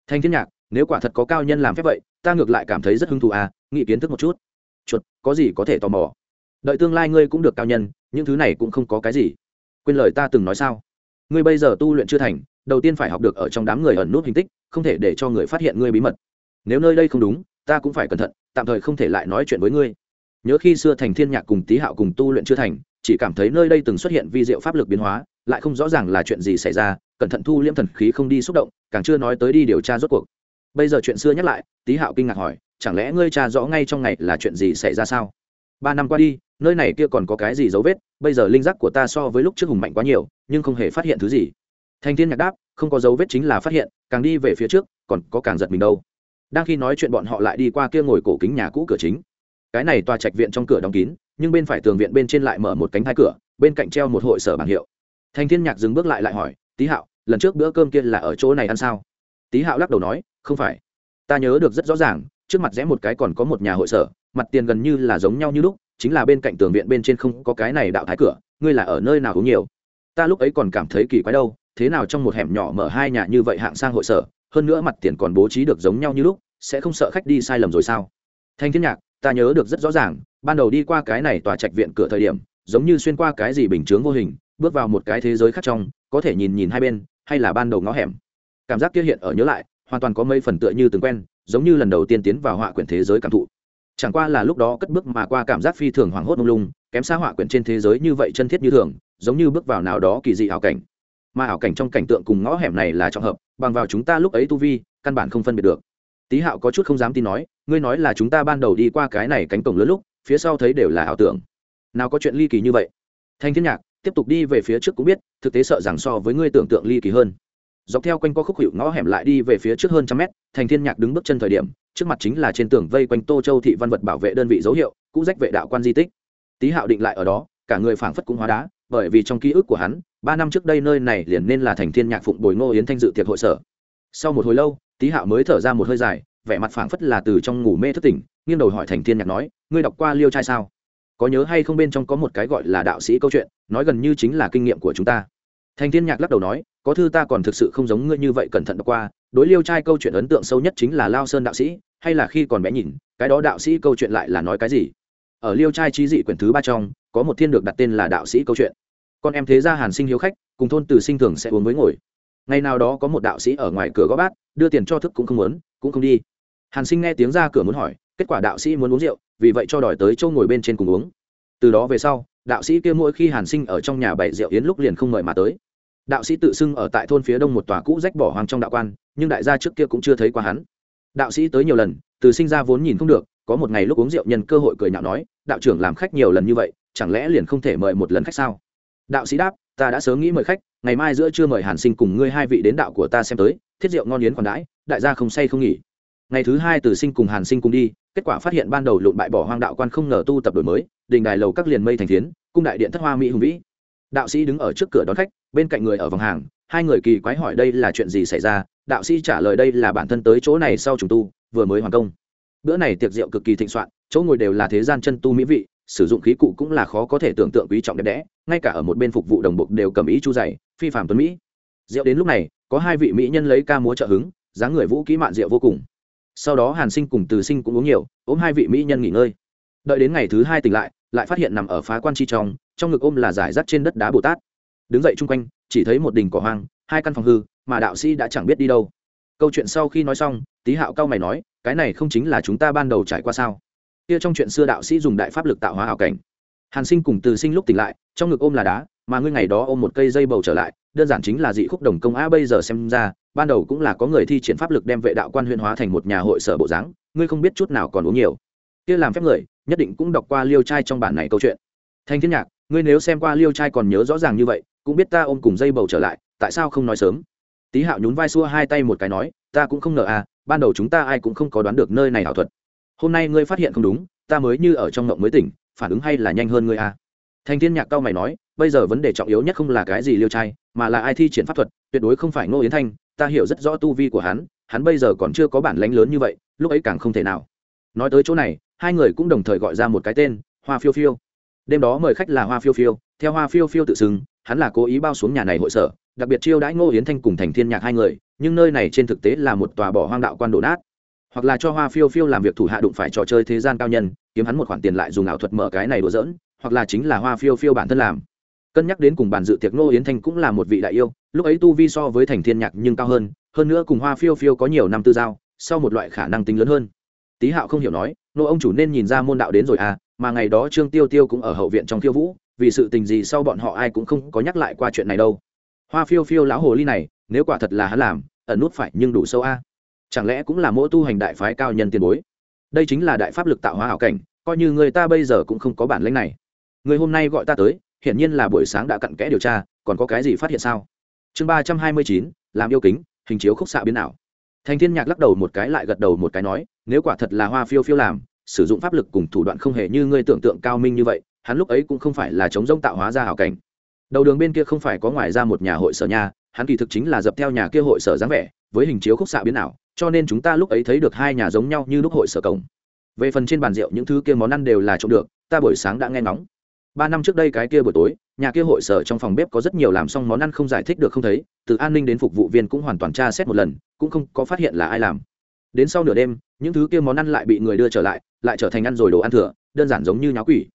Thanh thiên nhạc, nếu quả thật có cao nhân làm phép vậy, ta ngược lại cảm thấy rất hứng thú à nghĩ kiến thức một chút. Chuột, có gì có thể tò mò? Đợi tương lai ngươi cũng được cao nhân, những thứ này cũng không có cái gì quên lời ta từng nói sao? Ngươi bây giờ tu luyện chưa thành, đầu tiên phải học được ở trong đám người ẩn nút hình tích, không thể để cho người phát hiện ngươi bí mật. Nếu nơi đây không đúng, ta cũng phải cẩn thận, tạm thời không thể lại nói chuyện với ngươi. Nhớ khi xưa thành thiên nhạc cùng tý hạo cùng tu luyện chưa thành, chỉ cảm thấy nơi đây từng xuất hiện vi diệu pháp lực biến hóa, lại không rõ ràng là chuyện gì xảy ra, cẩn thận thu liễm thần khí không đi xúc động, càng chưa nói tới đi điều tra rốt cuộc. Bây giờ chuyện xưa nhắc lại, tý hạo kinh ngạc hỏi, chẳng lẽ ngươi cha rõ ngay trong ngày là chuyện gì xảy ra sao? Ba năm qua đi, nơi này kia còn có cái gì dấu vết? Bây giờ linh giác của ta so với lúc trước hùng mạnh quá nhiều, nhưng không hề phát hiện thứ gì. Thành thiên nhạc đáp, không có dấu vết chính là phát hiện, càng đi về phía trước, còn có càng giật mình đâu. Đang khi nói chuyện bọn họ lại đi qua kia ngồi cổ kính nhà cũ cửa chính. Cái này tòa trạch viện trong cửa đóng kín, nhưng bên phải tường viện bên trên lại mở một cánh hai cửa, bên cạnh treo một hội sở bảng hiệu. Thành thiên nhạc dừng bước lại lại hỏi, tý hạo, lần trước bữa cơm kia là ở chỗ này ăn sao? Tý hạo lắc đầu nói, không phải. Ta nhớ được rất rõ ràng trước mặt rẽ một cái còn có một nhà hội sở, mặt tiền gần như là giống nhau như lúc, chính là bên cạnh tường viện bên trên không có cái này đạo thái cửa, ngươi là ở nơi nào uống nhiều? Ta lúc ấy còn cảm thấy kỳ quái đâu, thế nào trong một hẻm nhỏ mở hai nhà như vậy hạng sang hội sở, hơn nữa mặt tiền còn bố trí được giống nhau như lúc, sẽ không sợ khách đi sai lầm rồi sao? Thanh thiên nhạc, ta nhớ được rất rõ ràng, ban đầu đi qua cái này tòa trạch viện cửa thời điểm, giống như xuyên qua cái gì bình chướng vô hình, bước vào một cái thế giới khác trong, có thể nhìn nhìn hai bên, hay là ban đầu ngõ hẻm. Cảm giác kia hiện ở nhớ lại, hoàn toàn có mấy phần tựa như từng quen giống như lần đầu tiên tiến vào họa quyển thế giới cảm thụ. Chẳng qua là lúc đó cất bước mà qua cảm giác phi thường hoảng hốt lung lung, kém xa họa quyển trên thế giới như vậy chân thiết như thường, giống như bước vào nào đó kỳ dị ảo cảnh. Mà ảo cảnh trong cảnh tượng cùng ngõ hẻm này là trọng hợp, bằng vào chúng ta lúc ấy tu vi, căn bản không phân biệt được. Tý hạo có chút không dám tin nói, ngươi nói là chúng ta ban đầu đi qua cái này cánh cổng lớn lúc, phía sau thấy đều là ảo tưởng. Nào có chuyện ly kỳ như vậy. Thanh thiên nhạc, tiếp tục đi về phía trước cũng biết, thực tế sợ rằng so với ngươi tưởng tượng ly kỳ hơn dọc theo quanh co khúc hiệu ngõ hẻm lại đi về phía trước hơn trăm mét, thành thiên nhạc đứng bước chân thời điểm, trước mặt chính là trên tường vây quanh tô châu thị văn vật bảo vệ đơn vị dấu hiệu, cũ rách vệ đạo quan di tích. Tý hạo định lại ở đó, cả người phảng phất cũng hóa đá, bởi vì trong ký ức của hắn, ba năm trước đây nơi này liền nên là thành thiên nhạc phụng bồi ngô yến thanh dự tiệc hội sở. Sau một hồi lâu, tý hạo mới thở ra một hơi dài, vẻ mặt phảng phất là từ trong ngủ mê thức tỉnh, nghiêng đầu hỏi thành thiên nhạc nói, ngươi đọc qua liêu trai sao? Có nhớ hay không bên trong có một cái gọi là đạo sĩ câu chuyện, nói gần như chính là kinh nghiệm của chúng ta. Thành thiên nhạc lắc đầu nói có thư ta còn thực sự không giống ngươi như vậy cẩn thận đọc qua, đối liêu trai câu chuyện ấn tượng sâu nhất chính là lao sơn đạo sĩ, hay là khi còn bé nhìn, cái đó đạo sĩ câu chuyện lại là nói cái gì? Ở liêu trai trí dị quyển thứ ba trong, có một thiên được đặt tên là đạo sĩ câu chuyện. Con em thế gia hàn sinh hiếu khách, cùng thôn từ sinh thường sẽ uống với ngồi. Ngày nào đó có một đạo sĩ ở ngoài cửa gõ bát, đưa tiền cho thức cũng không muốn, cũng không đi. Hàn sinh nghe tiếng ra cửa muốn hỏi, kết quả đạo sĩ muốn uống rượu, vì vậy cho đòi tới châu ngồi bên trên cùng uống. Từ đó về sau, đạo sĩ kia mỗi khi hàn sinh ở trong nhà bày rượu yến lúc liền không mời mà tới đạo sĩ tự xưng ở tại thôn phía đông một tòa cũ rách bỏ hoang trong đạo quan nhưng đại gia trước kia cũng chưa thấy qua hắn. Đạo sĩ tới nhiều lần từ sinh ra vốn nhìn không được có một ngày lúc uống rượu nhân cơ hội cười nhạo nói đạo trưởng làm khách nhiều lần như vậy chẳng lẽ liền không thể mời một lần khách sao? Đạo sĩ đáp ta đã sớm nghĩ mời khách ngày mai giữa trưa mời hàn sinh cùng ngươi hai vị đến đạo của ta xem tới thiết rượu ngon yến còn đãi đại gia không say không nghỉ. Ngày thứ hai từ sinh cùng hàn sinh cùng đi kết quả phát hiện ban đầu lộn bại bỏ hoang đạo quan không ngờ tu tập đổi mới đình đài lầu các liền mây thành thiến, cung đại điện thất hoa mỹ hùng vĩ đạo sĩ đứng ở trước cửa đón khách, bên cạnh người ở vòng hàng, hai người kỳ quái hỏi đây là chuyện gì xảy ra, đạo sĩ trả lời đây là bản thân tới chỗ này sau trùng tu, vừa mới hoàn công. Bữa này tiệc rượu cực kỳ thịnh soạn, chỗ ngồi đều là thế gian chân tu mỹ vị, sử dụng khí cụ cũng là khó có thể tưởng tượng quý trọng đẹp đẽ, ngay cả ở một bên phục vụ đồng bộ đều cầm ý chu dày, phi phạm tuấn mỹ. Rượu đến lúc này, có hai vị mỹ nhân lấy ca múa trợ hứng, dáng người vũ kỹ mạn rượu vô cùng. Sau đó hàn sinh cùng từ sinh cũng uống nhiều, ôm hai vị mỹ nhân nghỉ ngơi đợi đến ngày thứ hai tỉnh lại lại phát hiện nằm ở phá quan chi trong trong ngực ôm là giải rác trên đất đá bồ tát. Đứng dậy chung quanh, chỉ thấy một đình cỏ hoang, hai căn phòng hư, mà đạo sĩ đã chẳng biết đi đâu. Câu chuyện sau khi nói xong, tý hạo cao mày nói, cái này không chính là chúng ta ban đầu trải qua sao? Kia trong chuyện xưa đạo sĩ dùng đại pháp lực tạo hóa hảo cảnh. Hàn sinh cùng từ sinh lúc tỉnh lại, trong ngực ôm là đá, mà ngươi ngày đó ôm một cây dây bầu trở lại, đơn giản chính là dị khúc đồng công a bây giờ xem ra, ban đầu cũng là có người thi triển pháp lực đem vệ đạo quan huyện hóa thành một nhà hội sở bộ dáng, ngươi không biết chút nào còn uống nhiều kia làm phép người, nhất định cũng đọc qua liêu trai trong bản này câu chuyện. Thanh thiên nhạc, ngươi nếu xem qua liêu trai còn nhớ rõ ràng như vậy, cũng biết ta ôm cùng dây bầu trở lại, tại sao không nói sớm? Tý hạo nhún vai xua hai tay một cái nói, ta cũng không ngờ à ban đầu chúng ta ai cũng không có đoán được nơi này ảo thuật. Hôm nay ngươi phát hiện không đúng, ta mới như ở trong ngộng mới tỉnh, phản ứng hay là nhanh hơn ngươi à? Thanh thiên nhạc cao mày nói, bây giờ vấn đề trọng yếu nhất không là cái gì liêu trai, mà là ai thi triển pháp thuật, tuyệt đối không phải ngô yến thanh, ta hiểu rất rõ tu vi của hắn hắn bây giờ còn chưa có bản lánh lớn như vậy, lúc ấy càng không thể nào. Nói tới chỗ này hai người cũng đồng thời gọi ra một cái tên, hoa phiêu phiêu. Đêm đó mời khách là hoa phiêu phiêu, theo hoa phiêu phiêu tự xưng, hắn là cố ý bao xuống nhà này hội sở, đặc biệt chiêu đãi ngô yến thanh cùng thành thiên nhạc hai người, nhưng nơi này trên thực tế là một tòa bỏ hoang đạo quan đổ nát. Hoặc là cho hoa phiêu phiêu làm việc thủ hạ đụng phải trò chơi thế gian cao nhân, kiếm hắn một khoản tiền lại dùng ảo thuật mở cái này đùa dỡn hoặc là chính là hoa phiêu phiêu bản thân làm. Cân nhắc đến cùng bàn dự tiệc ngô yến thanh cũng là một vị đại yêu, lúc ấy tu vi so với thành thiên nhạc nhưng cao hơn hơn nữa cùng hoa phiêu phiêu có nhiều năm tư giao, sau một loại khả năng tính lớn hơn tý hạo không hiểu nói, nô ông chủ nên nhìn ra môn đạo đến rồi à mà ngày đó trương tiêu tiêu cũng ở hậu viện trong khiêu vũ, vì sự tình gì sau bọn họ ai cũng không có nhắc lại qua chuyện này đâu. Hoa phiêu phiêu lão hồ ly này, nếu quả thật là hắn làm, ẩn nút phải nhưng đủ sâu a. Chẳng lẽ cũng là mỗi tu hành đại phái cao nhân tiền bối? Đây chính là đại pháp lực tạo hóa hảo cảnh, coi như người ta bây giờ cũng không có bản lĩnh này. Người hôm nay gọi ta tới, hiển nhiên là buổi sáng đã cặn kẽ điều tra, còn có cái gì phát hiện sao? Chương ba trăm hai mươi chín, làm yêu kính, hình chiếu khúc xạ biến ảo thành thiên nhạc lắc đầu một cái lại gật đầu một cái nói, nếu quả thật là hoa phiêu phiêu làm, sử dụng pháp lực cùng thủ đoạn không hề như ngươi tưởng tượng cao minh như vậy, hắn lúc ấy cũng không phải là chống rông tạo hóa ra hảo cảnh. Đầu đường bên kia không phải có ngoài ra một nhà hội sở nhà hắn kỳ thực chính là dập theo nhà kia hội sở dáng vẻ, với hình chiếu khúc xạ biến ảo, cho nên chúng ta lúc ấy thấy được hai nhà giống nhau như lúc hội sở cổng. Về phần trên bàn rượu những thứ kia món ăn đều là trộm được, ta buổi sáng đã nghe ngóng ba năm trước đây cái kia buổi tối, nhà kia hội sở trong phòng bếp có rất nhiều làm xong món ăn không giải thích được không thấy, từ an ninh đến phục vụ viên cũng hoàn toàn tra xét một lần, cũng không có phát hiện là ai làm. Đến sau nửa đêm, những thứ kia món ăn lại bị người đưa trở lại lại trở thành ăn rồi đồ ăn thừa, đơn giản giống như nháo quỷ.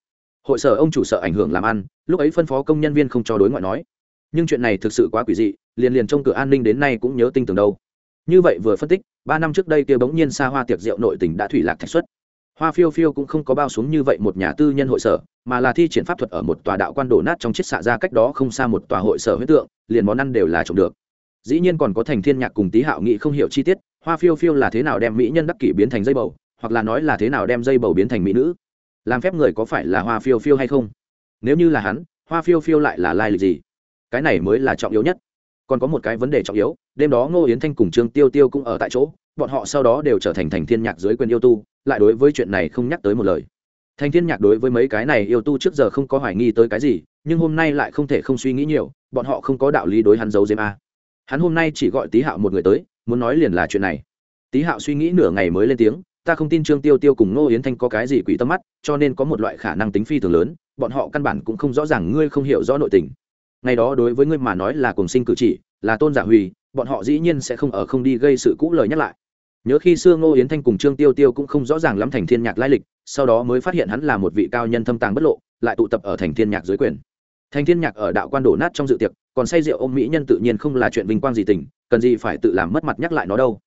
Hội sở ông chủ sợ ảnh hưởng làm ăn, lúc ấy phân phó công nhân viên không cho đối ngoại nói. Nhưng chuyện này thực sự quá quỷ dị, liền liền trong cửa an ninh đến nay cũng nhớ tinh tường đâu. Như vậy vừa phân tích, ba năm trước đây kia bỗng nhiên xa hoa tiệc rượu nội tỉnh đã thủy lạc thạch xuất hoa phiêu phiêu cũng không có bao xuống như vậy một nhà tư nhân hội sở, mà là thi triển pháp thuật ở một tòa đạo quan đổ nát trong chiếc xạ ra cách đó không xa một tòa hội sở huyết tượng, liền món ăn đều là trộm được. Dĩ nhiên còn có thành thiên nhạc cùng tý hạo nghị không hiểu chi tiết, hoa phiêu phiêu là thế nào đem mỹ nhân đắc kỷ biến thành dây bầu, hoặc là nói là thế nào đem dây bầu biến thành mỹ nữ? Làm phép người có phải là hoa phiêu phiêu hay không? Nếu như là hắn, hoa phiêu phiêu lại là lai lịch gì? Cái này mới là trọng yếu nhất. Còn có một cái vấn đề trọng yếu, đêm đó ngô yến thanh cùng trương tiêu tiêu cũng ở tại chỗ bọn họ sau đó đều trở thành thành thiên nhạc dưới quyền yêu tu, lại đối với chuyện này không nhắc tới một lời. Thành thiên nhạc đối với mấy cái này yêu tu trước giờ không có hoài nghi tới cái gì, nhưng hôm nay lại không thể không suy nghĩ nhiều, bọn họ không có đạo lý đối hắn giấu dếm a. Hắn hôm nay chỉ gọi tý hạo một người tới, muốn nói liền là chuyện này. Tý hạo suy nghĩ nửa ngày mới lên tiếng, ta không tin trương tiêu tiêu cùng ngô yến thanh có cái gì quỷ tâm mắt, cho nên có một loại khả năng tính phi thường lớn, bọn họ căn bản cũng không rõ ràng ngươi không hiểu rõ nội tình. Ngày đó đối với ngươi mà nói là cùng sinh cử chỉ, là tôn giả huy bọn họ dĩ nhiên sẽ không ở không đi gây sự cũ lời nhắc lại nhớ khi xưa ngô yến thanh cùng trương tiêu tiêu cũng không rõ ràng lắm thành thiên nhạc lai lịch, sau đó mới phát hiện hắn là một vị cao nhân thâm tàng bất lộ, lại tụ tập ở thành thiên nhạc dưới quyền. Thành thiên nhạc ở đạo quan đổ nát trong dự tiệc, còn say rượu ôm mỹ nhân tự nhiên không là chuyện vinh quang gì tình, cần gì phải tự làm mất mặt nhắc lại nó đâu.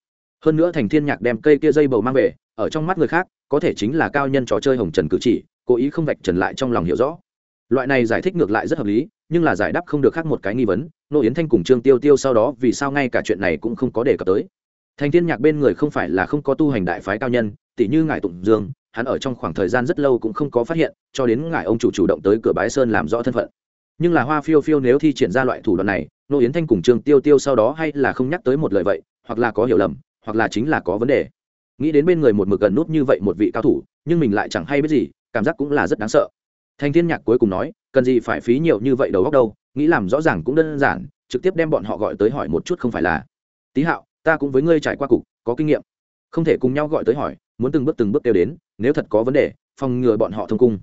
Hơn nữa thành thiên nhạc đem cây kia dây bầu mang về, ở trong mắt người khác, có thể chính là cao nhân trò chơi hồng trần cử chỉ, cố ý không vạch trần lại trong lòng hiểu rõ. Loại này giải thích ngược lại rất hợp lý, nhưng là giải đáp không được khác một cái nghi vấn nô yến thanh cùng trương tiêu tiêu sau đó vì sao ngay cả chuyện này cũng không có đề cập tới thành thiên nhạc bên người không phải là không có tu hành đại phái cao nhân tỷ như ngài tụng dương, hắn ở trong khoảng thời gian rất lâu cũng không có phát hiện, cho đến ngài ông chủ chủ động tới cửa bái sơn làm rõ thân phận. Nhưng là hoa phiêu phiêu nếu thi triển ra loại thủ đoạn này, nô yến thanh cùng trương tiêu tiêu sau đó hay là không nhắc tới một lời vậy, hoặc là có hiểu lầm, hoặc là chính là có vấn đề. Nghĩ đến bên người một mực gần nút như vậy một vị cao thủ, nhưng mình lại chẳng hay biết gì, cảm giác cũng là rất đáng sợ. Thanh thiên nhạc cuối cùng nói, cần gì phải phí nhiều như vậy đầu góc đâu, nghĩ làm rõ ràng cũng đơn giản, trực tiếp đem bọn họ gọi tới hỏi một chút không phải là. Tí hạo ta cũng với ngươi trải qua cục, có kinh nghiệm. Không thể cùng nhau gọi tới hỏi, muốn từng bước từng bước đều đến, nếu thật có vấn đề, phòng ngừa bọn họ thông cung.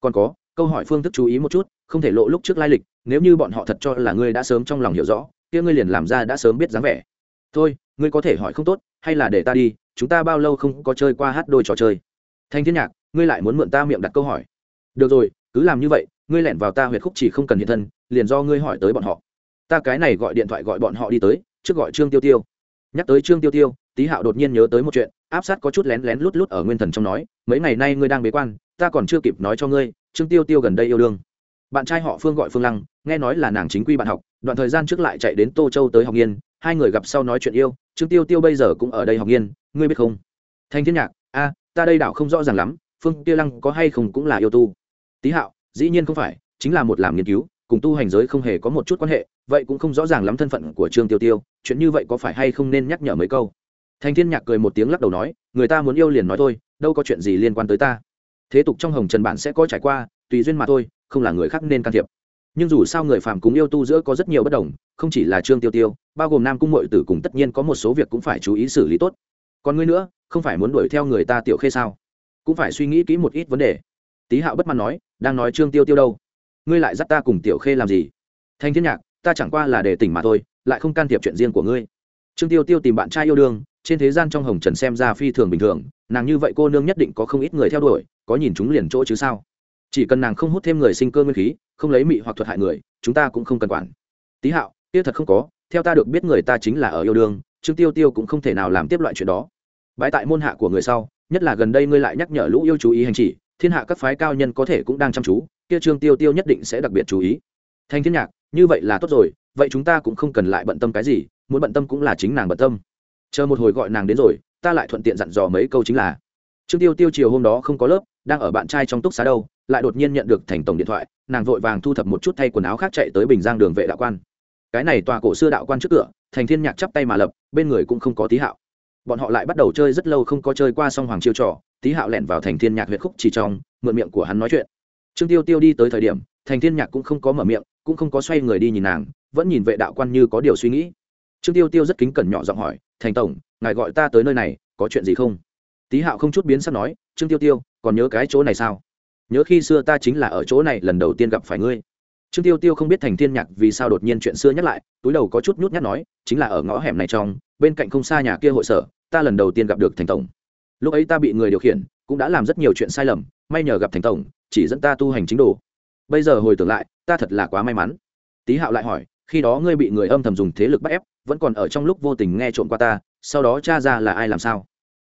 Còn có, câu hỏi phương thức chú ý một chút, không thể lộ lúc trước lai lịch, nếu như bọn họ thật cho là ngươi đã sớm trong lòng hiểu rõ, kia ngươi liền làm ra đã sớm biết dáng vẻ. Thôi, ngươi có thể hỏi không tốt, hay là để ta đi, chúng ta bao lâu không có chơi qua hát đôi trò chơi. Thanh thiên nhạc, ngươi lại muốn mượn ta miệng đặt câu hỏi. Được rồi, cứ làm như vậy, ngươi lẻn vào ta huyệt khúc chỉ không cần hiện thân, liền do ngươi hỏi tới bọn họ. Ta cái này gọi điện thoại gọi bọn họ đi tới, trước gọi trương tiêu tiêu nhắc tới trương tiêu tiêu, tý hạo đột nhiên nhớ tới một chuyện, áp sát có chút lén lén lút lút ở nguyên thần trong nói, mấy ngày nay ngươi đang bế quan, ta còn chưa kịp nói cho ngươi, trương tiêu tiêu gần đây yêu đương. Bạn trai họ phương gọi phương lăng, nghe nói là nàng chính quy bạn học, đoạn thời gian trước lại chạy đến tô châu tới học nghiên, hai người gặp sau nói chuyện yêu, trương tiêu tiêu bây giờ cũng ở đây học nghiên, ngươi biết không? Thanh thiên nhạc, a, ta đây đảo không rõ ràng lắm, phương tiêu lăng có hay không cũng là yêu tu. Tý hạo, dĩ nhiên không phải, chính là một làm nghiên cứu cùng tu hành giới không hề có một chút quan hệ, vậy cũng không rõ ràng lắm thân phận của trương tiêu tiêu, chuyện như vậy có phải hay không nên nhắc nhở mấy câu? Thanh thiên nhạc cười một tiếng lắc đầu nói, người ta muốn yêu liền nói thôi, đâu có chuyện gì liên quan tới ta. Thế tục trong hồng trần bản sẽ có trải qua, tùy duyên mà thôi, không là người khác nên can thiệp. Nhưng dù sao người phàm cúng yêu tu giữa có rất nhiều bất đồng, không chỉ là trương tiêu tiêu, bao gồm nam cung mội tử cùng tất nhiên có một số việc cũng phải chú ý xử lý tốt. Còn ngươi nữa, không phải muốn đuổi theo người ta tiểu khê sao? Cũng phải suy nghĩ kỹ một ít vấn đề. Tý hạo bất mãn nói, đang nói trương tiêu tiêu đâu? Ngươi lại dắt ta cùng tiểu khê làm gì? Thanh thiên nhạc, ta chẳng qua là để tỉnh mà thôi, lại không can thiệp chuyện riêng của ngươi. Trương tiêu tiêu tìm bạn trai yêu đương, trên thế gian trong hồng trần xem ra phi thường bình thường, nàng như vậy cô nương nhất định có không ít người theo đuổi, có nhìn chúng liền chỗ chứ sao? Chỉ cần nàng không hút thêm người sinh cơ nguyên khí, không lấy mị hoặc thuật hại người, chúng ta cũng không cần quản. Tý hạo, kia thật không có, theo ta được biết người ta chính là ở yêu đương, trương tiêu tiêu cũng không thể nào làm tiếp loại chuyện đó. Bãi tại môn hạ của người sau, nhất là gần đây ngươi lại nhắc nhở lũ yêu chú ý hành chỉ, thiên hạ các phái cao nhân có thể cũng đang chăm chú kia trương tiêu tiêu nhất định sẽ đặc biệt chú ý. Thanh thiên nhạc, như vậy là tốt rồi, vậy chúng ta cũng không cần lại bận tâm cái gì, muốn bận tâm cũng là chính nàng bận tâm. Chờ một hồi gọi nàng đến rồi, ta lại thuận tiện dặn dò mấy câu chính là, trương tiêu tiêu chiều hôm đó không có lớp, đang ở bạn trai trong túc xá đâu, lại đột nhiên nhận được thành tổng điện thoại, nàng vội vàng thu thập một chút thay quần áo khác chạy tới bình giang đường vệ đạo quan. Cái này tòa cổ xưa đạo quan trước cửa, thành thiên nhạc chắp tay mà lập, bên người cũng không có tí hạo. Bọn họ lại bắt đầu chơi rất lâu không có chơi qua song hoàng chiêu trò tí hạo lẻn vào thành thiên nhạc huyệt khúc chỉ trong, mượn miệng của hắn nói chuyện trương tiêu tiêu đi tới thời điểm, thành thiên nhạc cũng không có mở miệng, cũng không có xoay người đi nhìn nàng, vẫn nhìn vệ đạo quan như có điều suy nghĩ. Trương tiêu tiêu rất kính cẩn nhỏ giọng hỏi, thành tổng, ngài gọi ta tới nơi này, có chuyện gì không? Tý hạo không chút biến sắc nói, trương tiêu tiêu, còn nhớ cái chỗ này sao? Nhớ khi xưa ta chính là ở chỗ này lần đầu tiên gặp phải ngươi. Trương tiêu tiêu không biết thành thiên nhạc vì sao đột nhiên chuyện xưa nhắc lại, túi đầu có chút nhút nhát nói, chính là ở ngõ hẻm này trong, bên cạnh không xa nhà kia hội sở, ta lần đầu tiên gặp được thành tổng lúc ấy ta bị người điều khiển, cũng đã làm rất nhiều chuyện sai lầm, may nhờ gặp thành tổng, chỉ dẫn ta tu hành chính đồ. Bây giờ hồi tưởng lại, ta thật là quá may mắn. Tý hạo lại hỏi, khi đó ngươi bị người âm thầm dùng thế lực bắt ép, vẫn còn ở trong lúc vô tình nghe trộm qua ta, sau đó cha ra là ai làm sao?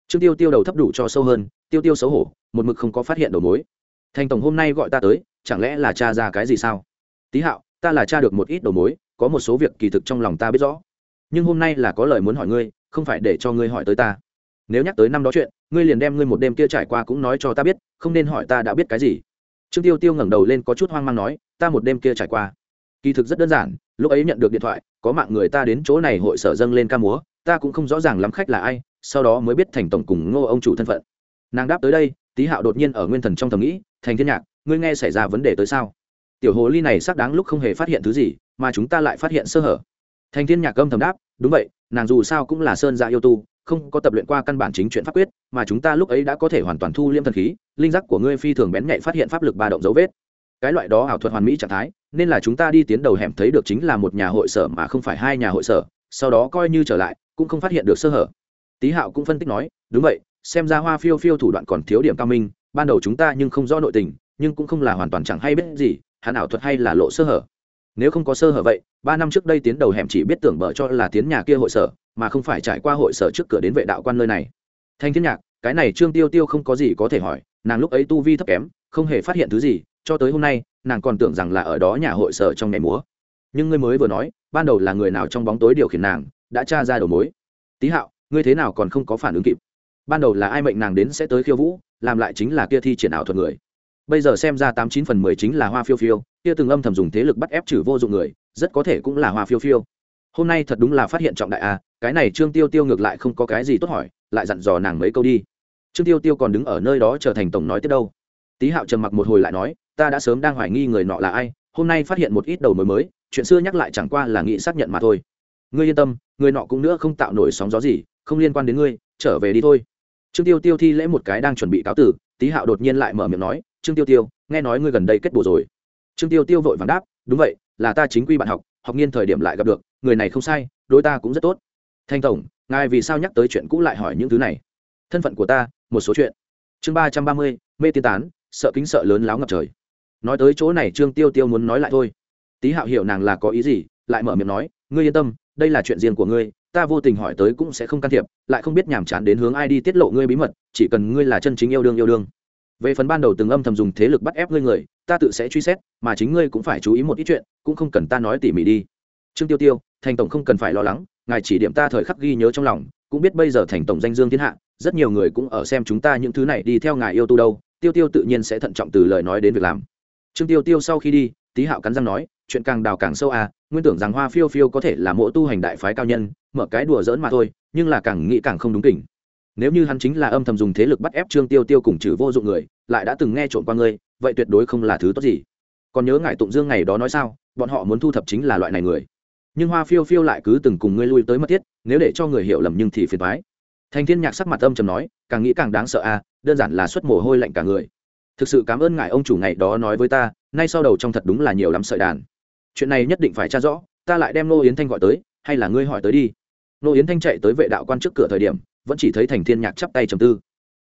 Trương tiêu tiêu đầu thấp đủ cho sâu hơn, tiêu tiêu xấu hổ, một mực không có phát hiện đầu mối. Thành tổng hôm nay gọi ta tới, chẳng lẽ là cha ra cái gì sao? Tý hạo, ta là cha được một ít đầu mối, có một số việc kỳ thực trong lòng ta biết rõ. Nhưng hôm nay là có lời muốn hỏi ngươi, không phải để cho ngươi hỏi tới ta. Nếu nhắc tới năm đó chuyện ngươi liền đem ngươi một đêm kia trải qua cũng nói cho ta biết, không nên hỏi ta đã biết cái gì. Trương tiêu tiêu ngẩng đầu lên có chút hoang mang nói, ta một đêm kia trải qua. Kỳ thực rất đơn giản, lúc ấy nhận được điện thoại, có mạng người ta đến chỗ này hội sở dâng lên ca múa, ta cũng không rõ ràng lắm khách là ai, sau đó mới biết thành tổng cùng ngô ông chủ thân phận. Nàng đáp tới đây, tý hạo đột nhiên ở nguyên thần trong thầm nghĩ, thành thiên nhạc, ngươi nghe xảy ra vấn đề tới sao? Tiểu hồ ly này xác đáng lúc không hề phát hiện thứ gì, mà chúng ta lại phát hiện sơ hở. Thành thiên nhạc âm thầm đáp, đúng vậy, nàng dù sao cũng là sơn dạ yêu tu không có tập luyện qua căn bản chính chuyện pháp quyết, mà chúng ta lúc ấy đã có thể hoàn toàn thu liêm thần khí, linh giác của ngươi phi thường bén nhạy phát hiện pháp lực ba động dấu vết. Cái loại đó ảo thuật hoàn mỹ trạng thái, nên là chúng ta đi tiến đầu hẻm thấy được chính là một nhà hội sở mà không phải hai nhà hội sở, sau đó coi như trở lại, cũng không phát hiện được sơ hở. Tý hạo cũng phân tích nói, đúng vậy, xem ra hoa phiêu phiêu thủ đoạn còn thiếu điểm cao minh, ban đầu chúng ta nhưng không rõ nội tình, nhưng cũng không là hoàn toàn chẳng hay biết gì, hắn ảo thuật hay là lộ sơ hở. Nếu không có sơ hở vậy, ba năm trước đây tiến đầu hẻm chỉ biết tưởng bở cho là tiến nhà kia hội sở mà không phải trải qua hội sở trước cửa đến vệ đạo quan nơi này. Thanh thiên nhạc, cái này trương tiêu tiêu không có gì có thể hỏi, nàng lúc ấy tu vi thấp kém, không hề phát hiện thứ gì, cho tới hôm nay, nàng còn tưởng rằng là ở đó nhà hội sở trong ngày múa. Nhưng ngươi mới vừa nói, ban đầu là người nào trong bóng tối điều khiển nàng, đã tra ra đầu mối. Tý hạo, ngươi thế nào còn không có phản ứng kịp? Ban đầu là ai mệnh nàng đến sẽ tới khiêu vũ, làm lại chính là kia thi triển ảo thuật người. Bây giờ xem ra tám chín phần mười chính là hoa phiêu phiêu, kia từng âm thầm dùng thế lực bắt ép trừ vô dụng người, rất có thể cũng là hoa phiêu phiêu. Hôm nay thật đúng là phát hiện trọng đại a cái này trương tiêu tiêu ngược lại không có cái gì tốt hỏi, lại dặn dò nàng mấy câu đi. Trương tiêu tiêu còn đứng ở nơi đó trở thành tổng nói tiếp đâu. Tý hạo trầm mặc một hồi lại nói, ta đã sớm đang hoài nghi người nọ là ai, hôm nay phát hiện một ít đầu mối mới, chuyện xưa nhắc lại chẳng qua là nghĩ xác nhận mà thôi. Ngươi yên tâm, người nọ cũng nữa không tạo nổi sóng gió gì, không liên quan đến ngươi, trở về đi thôi. Trương tiêu tiêu thi lễ một cái đang chuẩn bị cáo tử, tý hạo đột nhiên lại mở miệng nói, trương tiêu tiêu, nghe nói ngươi gần đây kết bù rồi. Trương tiêu tiêu vội vàng đáp, đúng vậy, là ta chính quy bạn học học nghiên thời điểm lại gặp được, người này không sai, đối ta cũng rất tốt thanh tổng, ngài vì sao nhắc tới chuyện cũ lại hỏi những thứ này? Thân phận của ta, một số chuyện. Chương ba trăm ba mươi, mê tiên tán, sợ kính sợ lớn láo ngập trời. Nói tới chỗ này trương tiêu tiêu muốn nói lại thôi. Tý hạo hiểu nàng là có ý gì, lại mở miệng nói, ngươi yên tâm, đây là chuyện riêng của ngươi, ta vô tình hỏi tới cũng sẽ không can thiệp, lại không biết nhàm chán đến hướng ai đi tiết lộ ngươi bí mật, chỉ cần ngươi là chân chính yêu đương yêu đương. Về phần ban đầu từng âm thầm dùng thế lực bắt ép ngươi người, ta tự sẽ truy xét, mà chính ngươi cũng phải chú ý một ít chuyện, cũng không cần ta nói tỉ mỉ đi. Trương tiêu tiêu thành tổng không cần phải lo lắng ngài chỉ điểm ta thời khắc ghi nhớ trong lòng, cũng biết bây giờ thành tổng danh dương thiên hạ, rất nhiều người cũng ở xem chúng ta những thứ này đi theo ngài yêu tu đâu, tiêu tiêu tự nhiên sẽ thận trọng từ lời nói đến việc làm. Trương tiêu tiêu sau khi đi, tý hạo cắn răng nói, chuyện càng đào càng sâu à nguyên tưởng rằng hoa phiêu phiêu có thể là mỗi tu hành đại phái cao nhân, mở cái đùa giỡn mà thôi, nhưng là càng nghĩ càng không đúng kỉnh. Nếu như hắn chính là âm thầm dùng thế lực bắt ép trương tiêu tiêu cùng trừ vô dụng người, lại đã từng nghe trộm qua ngươi, vậy tuyệt đối không là thứ tốt gì. Còn nhớ ngài tụng dương ngày đó nói sao, bọn họ muốn thu thập chính là loại này người nhưng hoa phiêu phiêu lại cứ từng cùng ngươi lui tới mất thiết, nếu để cho người hiểu lầm nhưng thì phiền thoái thành thiên nhạc sắc mặt âm trầm nói, càng nghĩ càng đáng sợ à đơn giản là xuất mồ hôi lạnh cả người. Thực sự cảm ơn ngài ông chủ ngày đó nói với ta, nay sau đầu trong thật đúng là nhiều lắm sợi đàn. Chuyện này nhất định phải tra rõ, ta lại đem nô yến thanh gọi tới, hay là ngươi hỏi tới đi. Nô yến thanh chạy tới vệ đạo quan trước cửa thời điểm, vẫn chỉ thấy thành thiên nhạc chắp tay trầm tư.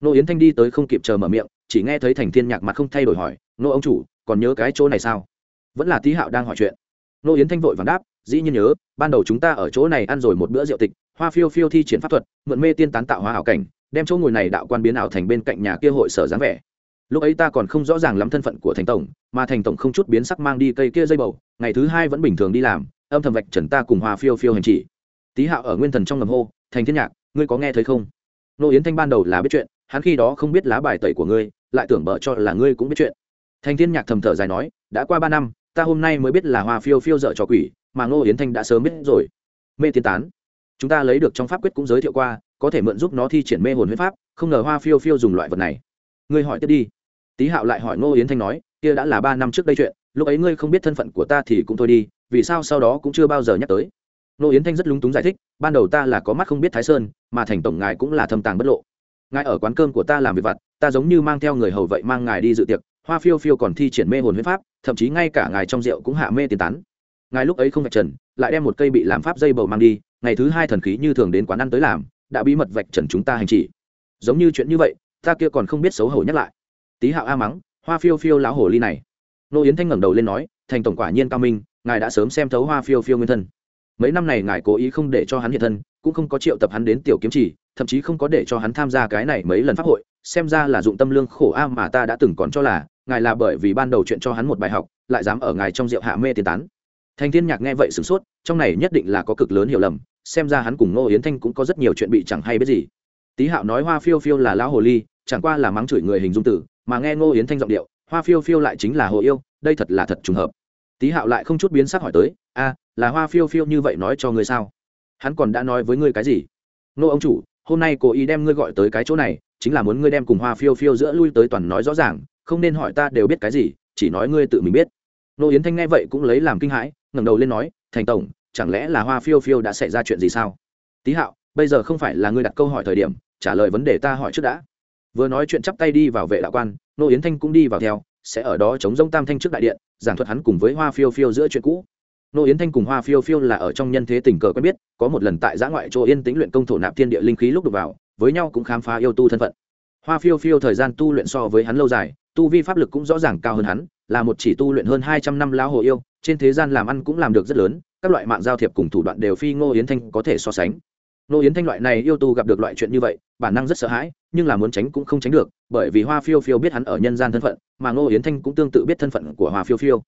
Nô yến thanh đi tới không kịp chờ mở miệng, chỉ nghe thấy thành thiên nhạc mặt không thay đổi hỏi nô ông chủ, còn nhớ cái chỗ này sao? Vẫn là tý hạo đang hỏi chuyện. Nô yến thanh vội vàng đáp dĩ nhiên nhớ, ban đầu chúng ta ở chỗ này ăn rồi một bữa rượu tịch, hoa phiêu phiêu thi triển pháp thuật, mượn mê tiên tán tạo hóa ảo cảnh, đem chỗ ngồi này đạo quan biến ảo thành bên cạnh nhà kia hội sở dáng vẻ. Lúc ấy ta còn không rõ ràng lắm thân phận của thành tổng, mà thành tổng không chút biến sắc mang đi cây kia dây bầu, ngày thứ hai vẫn bình thường đi làm, âm thầm vạch trần ta cùng hoa phiêu phiêu hành chỉ. Tý hạo ở nguyên thần trong ngầm hô, thành thiên nhạc, ngươi có nghe thấy không? Nô yến thanh ban đầu là biết chuyện, hắn khi đó không biết lá bài tẩy của ngươi, lại tưởng bợ cho là ngươi cũng biết chuyện. Thành thiên nhạc thầm thở dài nói, đã qua ba năm, ta hôm nay mới biết là hoa phiêu phiêu dở trò quỷ mà ngô yến thanh đã sớm biết rồi. Mê tiên tán. Chúng ta lấy được trong pháp quyết cũng giới thiệu qua, có thể mượn giúp nó thi triển mê hồn huyết pháp, không ngờ hoa phiêu phiêu dùng loại vật này. Ngươi hỏi tiếp đi. Tý hạo lại hỏi ngô yến thanh nói, kia đã là ba năm trước đây chuyện, lúc ấy ngươi không biết thân phận của ta thì cũng thôi đi, vì sao sau đó cũng chưa bao giờ nhắc tới? Ngô yến thanh rất lúng túng giải thích, ban đầu ta là có mắt không biết thái sơn, mà thành tổng ngài cũng là thâm tàng bất lộ. Ngài ở quán cơm của ta làm việc vặt, ta giống như mang theo người hầu vậy mang ngài đi dự tiệc, hoa phiêu phiêu còn thi triển mê hồn huyết pháp, thậm chí ngay cả ngài trong rượu cũng hạ mê tiền tán ngài lúc ấy không vạch trần, lại đem một cây bị làm pháp dây bầu mang đi, ngày thứ hai thần khí như thường đến quán ăn tới làm, đã bí mật vạch trần chúng ta hành chỉ. Giống như chuyện như vậy, ta kia còn không biết xấu hổ nhắc lại. Tý hạo a mắng, hoa phiêu phiêu lão hồ ly này. Nô yến thanh ngẩng đầu lên nói, thành tổng quả nhiên cao minh, ngài đã sớm xem thấu hoa phiêu phiêu nguyên thân. Mấy năm này ngài cố ý không để cho hắn hiện thân, cũng không có triệu tập hắn đến tiểu kiếm chỉ, thậm chí không có để cho hắn tham gia cái này mấy lần pháp hội, xem ra là dụng tâm lương khổ a mà ta đã từng còn cho là, ngài là bởi vì ban đầu chuyện cho hắn một bài học, lại dám ở ngài trong rượu hạ mê tiền tán thành thiên nhạc nghe vậy sửng sốt, trong này nhất định là có cực lớn hiểu lầm, xem ra hắn cùng ngô yến thanh cũng có rất nhiều chuyện bị chẳng hay biết gì. Tý hạo nói hoa phiêu phiêu là lão hồ ly, chẳng qua là mắng chửi người hình dung tử, mà nghe ngô yến thanh giọng điệu, hoa phiêu phiêu lại chính là hồ yêu, đây thật là thật trùng hợp. Tý hạo lại không chút biến sắc hỏi tới, a, là hoa phiêu phiêu như vậy nói cho ngươi sao? Hắn còn đã nói với ngươi cái gì? Nô ông chủ, hôm nay cố ý đem ngươi gọi tới cái chỗ này, chính là muốn ngươi đem cùng hoa phiêu phiêu giữa lui tới toàn nói rõ ràng, không nên hỏi ta đều biết cái gì, chỉ nói ngươi tự mình biết. Nô yến thanh nghe vậy cũng lấy làm kinh hãi ngẩng đầu lên nói, thành tổng, chẳng lẽ là hoa phiêu phiêu đã xảy ra chuyện gì sao? Tý hạo, bây giờ không phải là ngươi đặt câu hỏi thời điểm, trả lời vấn đề ta hỏi trước đã. Vừa nói chuyện chắp tay đi vào vệ đạo quan, nô yến thanh cũng đi vào theo, sẽ ở đó chống rông tam thanh trước đại điện, giảng thuật hắn cùng với hoa phiêu phiêu giữa chuyện cũ. Nô yến thanh cùng hoa phiêu phiêu là ở trong nhân thế tình cờ quen biết, có một lần tại giã ngoại chỗ yên tĩnh luyện công thổ nạp thiên địa linh khí lúc đục vào, với nhau cũng khám phá yêu tu thân phận. Hoa phiêu phiêu thời gian tu luyện so với hắn lâu dài, tu vi pháp lực cũng rõ ràng cao hơn hắn là một chỉ tu luyện hơn hai trăm năm lão hồ yêu, trên thế gian làm ăn cũng làm được rất lớn, các loại mạng giao thiệp cùng thủ đoạn đều phi ngô yến thanh có thể so sánh. Ngô yến thanh loại này yêu tu gặp được loại chuyện như vậy, bản năng rất sợ hãi, nhưng là muốn tránh cũng không tránh được, bởi vì hoa phiêu phiêu biết hắn ở nhân gian thân phận, mà ngô yến thanh cũng tương tự biết thân phận của hoa phiêu phiêu.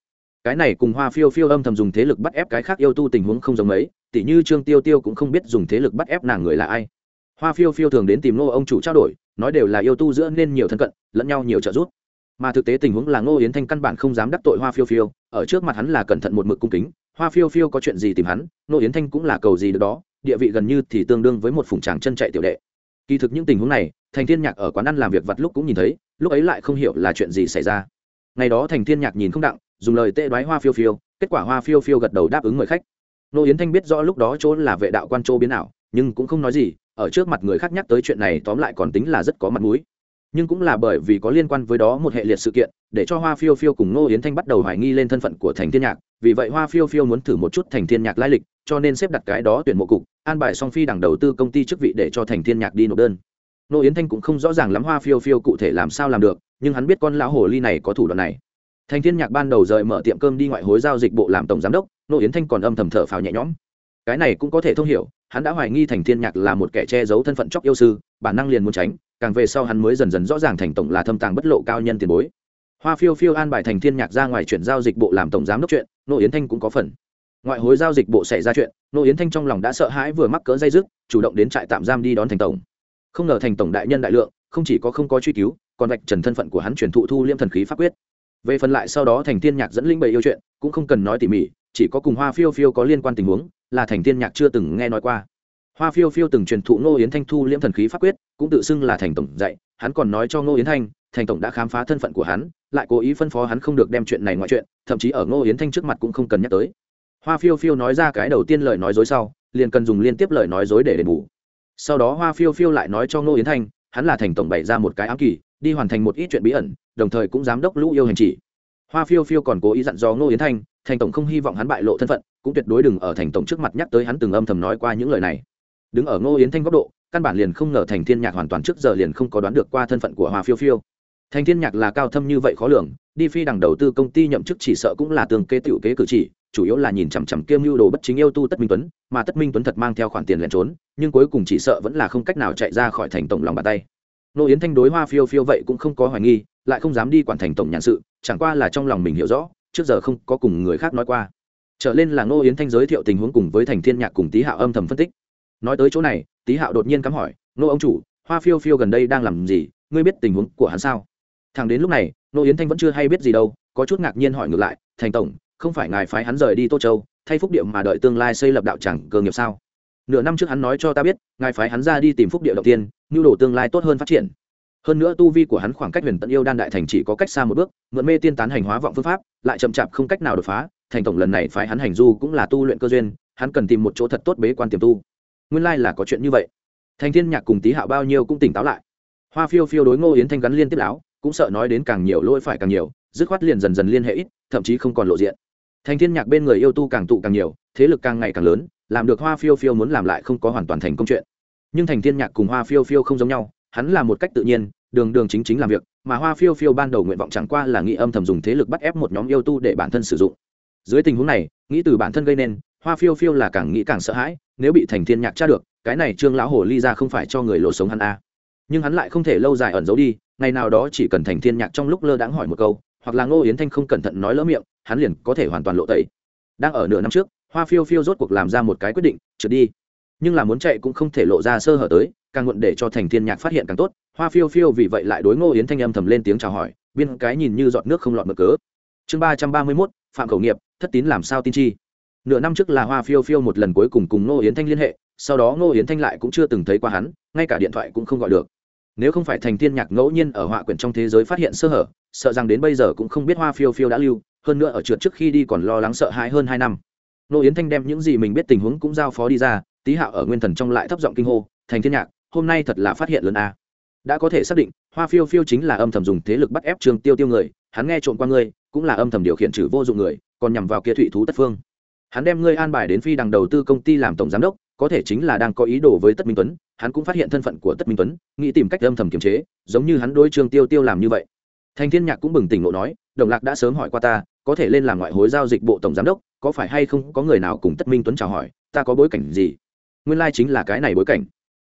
Cái này cùng hoa phiêu phiêu âm thầm dùng thế lực bắt ép cái khác yêu tu tình huống không giống mấy, tỉ như trương tiêu tiêu cũng không biết dùng thế lực bắt ép nàng người là ai. Hoa phiêu phiêu thường đến tìm ngô ông chủ trao đổi, nói đều là yêu tu giữa nên nhiều thân cận, lẫn nhau nhiều trợ giúp mà thực tế tình huống là ngô yến thanh căn bản không dám đắc tội hoa phiêu phiêu, ở trước mặt hắn là cẩn thận một mực cung kính, hoa phiêu phiêu có chuyện gì tìm hắn, ngô yến thanh cũng là cầu gì được đó, địa vị gần như thì tương đương với một phùng tràng chân chạy tiểu đệ. Kỳ thực những tình huống này, thành thiên nhạc ở quán ăn làm việc vặt lúc cũng nhìn thấy, lúc ấy lại không hiểu là chuyện gì xảy ra. Ngày đó thành thiên nhạc nhìn không đặng, dùng lời tê đoái hoa phiêu phiêu, kết quả hoa phiêu phiêu gật đầu đáp ứng mời khách. Nô yến thanh biết rõ lúc đó chỗ là vệ đạo quan châu biến ảo, nhưng cũng không nói gì, ở trước mặt người khác nhắc tới chuyện này tóm lại còn tính là rất có mặt mũi nhưng cũng là bởi vì có liên quan với đó một hệ liệt sự kiện, để cho hoa phiêu phiêu cùng nô yến thanh bắt đầu hoài nghi lên thân phận của thành thiên nhạc. Vì vậy hoa phiêu phiêu muốn thử một chút thành thiên nhạc lai lịch, cho nên xếp đặt cái đó tuyển mộ cục, an bài song phi đằng đầu tư công ty chức vị để cho thành thiên nhạc đi nộp đơn. Nô yến thanh cũng không rõ ràng lắm hoa phiêu phiêu cụ thể làm sao làm được, nhưng hắn biết con lão hồ ly này có thủ đoạn này. Thành thiên nhạc ban đầu rời mở tiệm cơm đi ngoại hối giao dịch bộ làm tổng giám đốc nô yến thanh còn âm thầm thở phào nhẹ nhõm. Cái này cũng có thể thông hiểu, hắn đã hoài nghi thành thiên nhạc là một kẻ che giấu thân phận chóc yêu sư, bản năng liền muốn tránh càng về sau hắn mới dần dần rõ ràng thành tổng là thâm tàng bất lộ cao nhân tiền bối. Hoa phiêu phiêu an bài thành thiên nhạc ra ngoài chuyển giao dịch bộ làm tổng giám đốc chuyện, nô yến thanh cũng có phần. Ngoại hối giao dịch bộ xảy ra chuyện, nô yến thanh trong lòng đã sợ hãi vừa mắc cỡ dây dứt, chủ động đến trại tạm giam đi đón thành tổng. Không ngờ thành tổng đại nhân đại lượng, không chỉ có không có truy cứu, còn vạch trần thân phận của hắn truyền thụ thu liêm thần khí pháp quyết. Về phần lại sau đó thành thiên nhạc dẫn linh bày yêu chuyện, cũng không cần nói tỉ mỉ, chỉ có cùng hoa phiêu phiêu có liên quan tình huống, là thành thiên nhạc chưa từng nghe nói qua hoa phiêu phiêu từng truyền thụ ngô yến thanh thu liễm thần khí pháp quyết, cũng tự xưng là thành tổng dạy, hắn còn nói cho ngô yến thanh, thành tổng đã khám phá thân phận của hắn, lại cố ý phân phó hắn không được đem chuyện này ngoại chuyện, thậm chí ở ngô yến thanh trước mặt cũng không cần nhắc tới. Hoa phiêu phiêu nói ra cái đầu tiên lời nói dối sau, liền cần dùng liên tiếp lời nói dối để đền bù. Sau đó hoa phiêu phiêu lại nói cho ngô yến thanh, hắn là thành tổng bày ra một cái ám kỳ, đi hoàn thành một ít chuyện bí ẩn, đồng thời cũng giám đốc lũ yêu hành chỉ. Hoa phiêu phiêu còn cố ý dặn dò ngô yến thanh, thành tổng không hy vọng hắn bại lộ thân phận, cũng tuyệt đối đừng ở thành tổng trước mặt nhắc tới hắn từng âm thầm nói qua những lời này đứng ở ngô yến thanh góc độ, căn bản liền không ngờ thành thiên nhạc hoàn toàn trước giờ liền không có đoán được qua thân phận của hoa phiêu phiêu. Thành thiên nhạc là cao thâm như vậy khó lường, đi phi đằng đầu tư công ty nhậm chức chỉ sợ cũng là tường kế tiểu kế cử chỉ, chủ yếu là nhìn chằm chằm kiêm mưu đồ bất chính yêu tu tất minh tuấn, mà tất minh tuấn thật mang theo khoản tiền lẻn trốn, nhưng cuối cùng chỉ sợ vẫn là không cách nào chạy ra khỏi thành tổng lòng bàn tay. Nô yến thanh đối hoa phiêu phiêu vậy cũng không có hoài nghi, lại không dám đi quản thành tổng nhàn sự, chẳng qua là trong lòng mình hiểu rõ, trước giờ không có cùng người khác nói qua. Trở lên là nô yến thanh giới thiệu tình huống cùng với thành thiên nhạc cùng tý hạo âm thầm phân tích nói tới chỗ này, tý hạo đột nhiên cắm hỏi, nô ông chủ, hoa phiêu phiêu gần đây đang làm gì? Ngươi biết tình huống của hắn sao? Thằng đến lúc này, nô yến thanh vẫn chưa hay biết gì đâu, có chút ngạc nhiên hỏi ngược lại, thành tổng, không phải ngài phái hắn rời đi tô châu, thay phúc điệu mà đợi tương lai xây lập đạo chẳng cơ nghiệp sao? Nửa năm trước hắn nói cho ta biết, ngài phái hắn ra đi tìm phúc điệu đầu tiên, nhu đồ tương lai tốt hơn phát triển. Hơn nữa tu vi của hắn khoảng cách huyền tận yêu đan đại thành chỉ có cách xa một bước, mượn mê tiên tán hành hóa vọng phương pháp, lại chậm chạp không cách nào đột phá. Thành tổng lần này phái hắn hành du cũng là tu luyện cơ duyên, hắn cần tìm một chỗ thật tốt bế quan tiềm tu nguyên lai là có chuyện như vậy. Thành thiên nhạc cùng tý hạo bao nhiêu cũng tỉnh táo lại. Hoa phiêu phiêu đối ngô yến thanh gắn liên tiếp láo, cũng sợ nói đến càng nhiều lỗi phải càng nhiều, dứt khoát liền dần dần liên hệ ít, thậm chí không còn lộ diện. Thành thiên nhạc bên người yêu tu càng tụ càng nhiều, thế lực càng ngày càng lớn, làm được hoa phiêu phiêu muốn làm lại không có hoàn toàn thành công chuyện. Nhưng thành thiên nhạc cùng hoa phiêu phiêu không giống nhau, hắn là một cách tự nhiên, đường đường chính chính làm việc, mà hoa phiêu phiêu ban đầu nguyện vọng chẳng qua là nghĩ âm thầm dùng thế lực bắt ép một nhóm yêu tu để bản thân sử dụng. Dưới tình huống này, nghĩ từ bản thân gây nên hoa phiêu phiêu là càng nghĩ càng sợ hãi, nếu bị thành thiên nhạc tra được, cái này trương lão hồ ly ra không phải cho người lộ sống hắn a nhưng hắn lại không thể lâu dài ẩn giấu đi, ngày nào đó chỉ cần thành thiên nhạc trong lúc lơ đãng hỏi một câu, hoặc là ngô yến thanh không cẩn thận nói lỡ miệng, hắn liền có thể hoàn toàn lộ tẩy. Đang ở nửa năm trước, hoa phiêu phiêu rốt cuộc làm ra một cái quyết định, trượt đi. Nhưng là muốn chạy cũng không thể lộ ra sơ hở tới, càng muộn để cho thành thiên nhạc phát hiện càng tốt, hoa phiêu phiêu vì vậy lại đối ngô yến thanh âm thầm lên tiếng chào hỏi biên cái nhìn như giọt nước không lọt mực cớ. Chương ba trăm ba mươi mốt, phạm khẩu nghiệp, thất tín làm sao tin chi? Nửa năm trước là hoa phiêu phiêu một lần cuối cùng cùng ngô yến thanh liên hệ, sau đó ngô yến thanh lại cũng chưa từng thấy qua hắn, ngay cả điện thoại cũng không gọi được. Nếu không phải thành thiên nhạc ngẫu nhiên ở họa quyển trong thế giới phát hiện sơ hở, sợ rằng đến bây giờ cũng không biết hoa phiêu phiêu đã lưu, hơn nữa ở trượt trước khi đi còn lo lắng sợ hãi hơn hai năm. Ngô yến thanh đem những gì mình biết tình huống cũng giao phó đi ra, tý hạo ở nguyên thần trong lại thấp giọng kinh hô, thành thiên nhạc, hôm nay thật là phát hiện lớn a. Đã có thể xác định, hoa phiêu phiêu chính là âm thầm dùng thế lực bắt ép trường tiêu tiêu người, hắn nghe trộm qua ngươi cũng là âm thầm điều khiển trừ vô dụng người, còn nhằm vào kia thụy thú tất phương hắn đem ngươi an bài đến phi đằng đầu tư công ty làm tổng giám đốc, có thể chính là đang có ý đồ với tất minh tuấn. Hắn cũng phát hiện thân phận của tất minh tuấn, nghĩ tìm cách âm thầm kiềm chế, giống như hắn đối trương tiêu tiêu làm như vậy. Thành thiên nhạc cũng bừng tỉnh ngộ nói, đồng lạc đã sớm hỏi qua ta, có thể lên làm ngoại hối giao dịch bộ tổng giám đốc, có phải hay không có người nào cùng tất minh tuấn chào hỏi, ta có bối cảnh gì? Nguyên lai chính là cái này bối cảnh.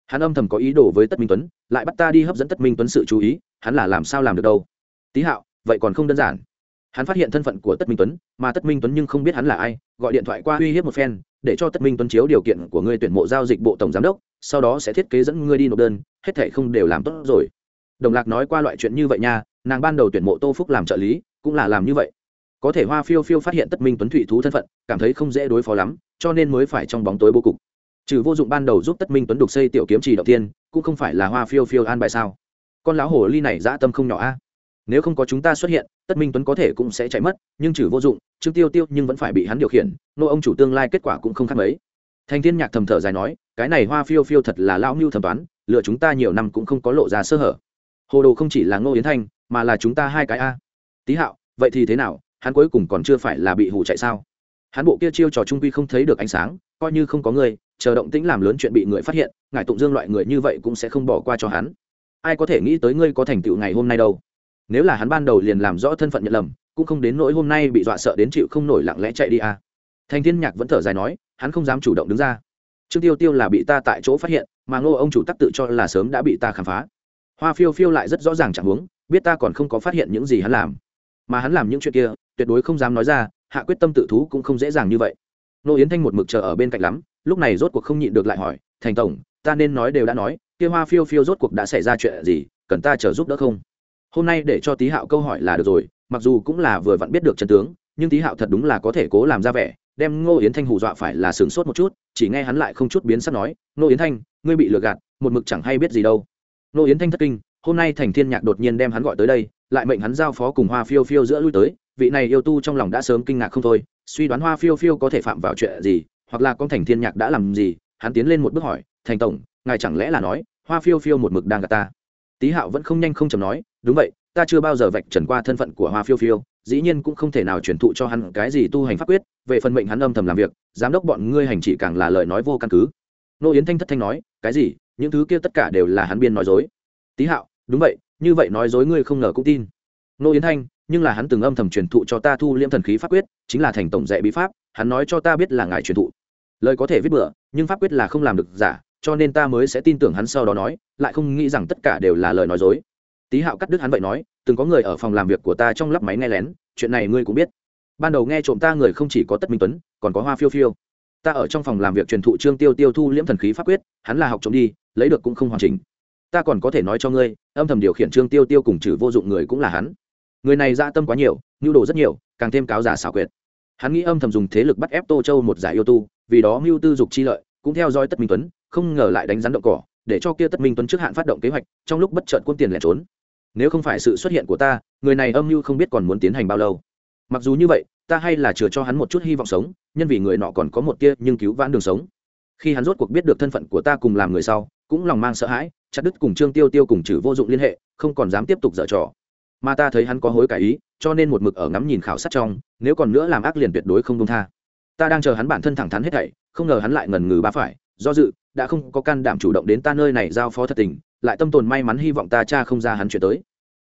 Hắn âm thầm có ý đồ với tất minh tuấn, lại bắt ta đi hấp dẫn tất minh tuấn sự chú ý, hắn là làm sao làm được đâu? Tý hạo, vậy còn không đơn giản hắn phát hiện thân phận của tất minh tuấn, mà tất minh tuấn nhưng không biết hắn là ai, gọi điện thoại qua uy hiếp một phen, để cho tất minh tuấn chiếu điều kiện của ngươi tuyển mộ giao dịch bộ tổng giám đốc, sau đó sẽ thiết kế dẫn ngươi đi nộp đơn, hết thệ không đều làm tốt rồi. Đồng lạc nói qua loại chuyện như vậy nha, nàng ban đầu tuyển mộ tô phúc làm trợ lý, cũng là làm như vậy. Có thể hoa phiêu phiêu phát hiện tất minh tuấn thụy thú thân phận, cảm thấy không dễ đối phó lắm, cho nên mới phải trong bóng tối bố cục. Trừ vô dụng ban đầu giúp tất minh tuấn đục xây tiểu kiếm trì đầu tiên, cũng không phải là hoa phiêu phiêu an bài sao. Con lão hồ ly này dã tâm không nhỏ a nếu không có chúng ta xuất hiện, tất minh tuấn có thể cũng sẽ chạy mất, nhưng trừ vô dụng, trương tiêu tiêu nhưng vẫn phải bị hắn điều khiển, nô ông chủ tương lai kết quả cũng không khác mấy. Thành thiên nhạc thầm thở dài nói, cái này hoa phiêu phiêu thật là lão mưu thẩm toán lựa chúng ta nhiều năm cũng không có lộ ra sơ hở. Hồ đồ không chỉ là ngô yến thanh, mà là chúng ta hai cái a. Tý hạo, vậy thì thế nào, hắn cuối cùng còn chưa phải là bị hủ chạy sao? Hắn bộ kia chiêu trò trung quy không thấy được ánh sáng, coi như không có người, chờ động tĩnh làm lớn chuyện bị người phát hiện ngài tụng dương loại người như vậy cũng sẽ không bỏ qua cho hắn. Ai có thể nghĩ tới ngươi có thành tựu ngày hôm nay đâu? Nếu là hắn ban đầu liền làm rõ thân phận nhận lầm, cũng không đến nỗi hôm nay bị dọa sợ đến chịu không nổi lặng lẽ chạy đi à. thành thiên nhạc vẫn thở dài nói, hắn không dám chủ động đứng ra. Trương tiêu tiêu là bị ta tại chỗ phát hiện, mà ngô ông chủ tắc tự cho là sớm đã bị ta khám phá. Hoa phiêu phiêu lại rất rõ ràng chẳng huống, biết ta còn không có phát hiện những gì hắn làm. Mà hắn làm những chuyện kia, tuyệt đối không dám nói ra, hạ quyết tâm tự thú cũng không dễ dàng như vậy. Nô yến thanh một mực chờ ở bên cạnh lắm, lúc này rốt cuộc không nhịn được lại hỏi, thành tổng, ta nên nói đều đã nói, kia hoa phiêu phiêu rốt cuộc đã xảy ra chuyện gì, cần ta chờ giúp đỡ không? Hôm nay để cho tý hạo câu hỏi là được rồi, mặc dù cũng là vừa vặn biết được Trần tướng, nhưng tý hạo thật đúng là có thể cố làm ra vẻ, đem ngô yến thanh hù dọa phải là sửng sốt một chút, chỉ nghe hắn lại không chút biến sắc nói, ngô yến thanh, ngươi bị lừa gạt, một mực chẳng hay biết gì đâu. Ngô yến thanh thất kinh, hôm nay thành thiên nhạc đột nhiên đem hắn gọi tới đây, lại mệnh hắn giao phó cùng hoa phiêu phiêu giữa lui tới, vị này yêu tu trong lòng đã sớm kinh ngạc không thôi, suy đoán hoa phiêu phiêu có thể phạm vào chuyện gì, hoặc là con thành thiên nhạc đã làm gì, hắn tiến lên một bước hỏi, thành tổng, ngài chẳng lẽ là nói, hoa phiêu phiêu một mực đang gạt ta? Tý hạo vẫn không nhanh không chầm nói đúng vậy, ta chưa bao giờ vạch trần qua thân phận của hoa phiêu phiêu, dĩ nhiên cũng không thể nào truyền thụ cho hắn cái gì tu hành pháp quyết, về phần mệnh hắn âm thầm làm việc, giám đốc bọn ngươi hành chỉ càng là lời nói vô căn cứ. Nô yến thanh thất thanh nói, cái gì? Những thứ kia tất cả đều là hắn biên nói dối. Tý hạo, đúng vậy, như vậy nói dối ngươi không ngờ cũng tin. Nô yến thanh, nhưng là hắn từng âm thầm truyền thụ cho ta thu liêm thần khí pháp quyết, chính là thành tổng dạy bí pháp, hắn nói cho ta biết là ngài truyền thụ. Lời có thể viết bừa, nhưng pháp quyết là không làm được giả, cho nên ta mới sẽ tin tưởng hắn sau đó nói, lại không nghĩ rằng tất cả đều là lời nói dối tý hạo cắt đứt hắn vậy nói, từng có người ở phòng làm việc của ta trong lắp máy nghe lén, chuyện này ngươi cũng biết. Ban đầu nghe trộm ta người không chỉ có tất minh tuấn, còn có hoa phiêu phiêu. Ta ở trong phòng làm việc truyền thụ trương tiêu tiêu thu liễm thần khí pháp quyết, hắn là học trộm đi, lấy được cũng không hoàn chỉnh. Ta còn có thể nói cho ngươi, âm thầm điều khiển trương tiêu tiêu cùng trừ vô dụng người cũng là hắn. Người này ra tâm quá nhiều, nhu đồ rất nhiều, càng thêm cáo giả xảo quyệt. Hắn nghĩ âm thầm dùng thế lực bắt ép tô châu một giải yêu tu, vì đó mưu tư dục chi lợi, cũng theo dõi tất minh tuấn, không ngờ lại đánh rắn động cỏ, để cho kia tất minh tuấn trước hạn phát động kế hoạch, trong lúc bất chợt quân tiền lẻ trốn nếu không phải sự xuất hiện của ta, người này âm mưu không biết còn muốn tiến hành bao lâu. Mặc dù như vậy, ta hay là chừa cho hắn một chút hy vọng sống, nhân vì người nọ còn có một tia nhưng cứu vãn đường sống. Khi hắn rốt cuộc biết được thân phận của ta cùng làm người sau, cũng lòng mang sợ hãi, chặt đứt cùng trương tiêu tiêu cùng trừ vô dụng liên hệ, không còn dám tiếp tục dở trò. Mà ta thấy hắn có hối cải ý, cho nên một mực ở ngắm nhìn khảo sát trong, nếu còn nữa làm ác liền tuyệt đối không đông tha. Ta đang chờ hắn bản thân thẳng thắn hết thảy, không ngờ hắn lại ngần ngừ ba phải, do dự, đã không có can đảm chủ động đến ta nơi này giao phó thật tình lại tâm tồn may mắn hy vọng ta cha không ra hắn chuyện tới.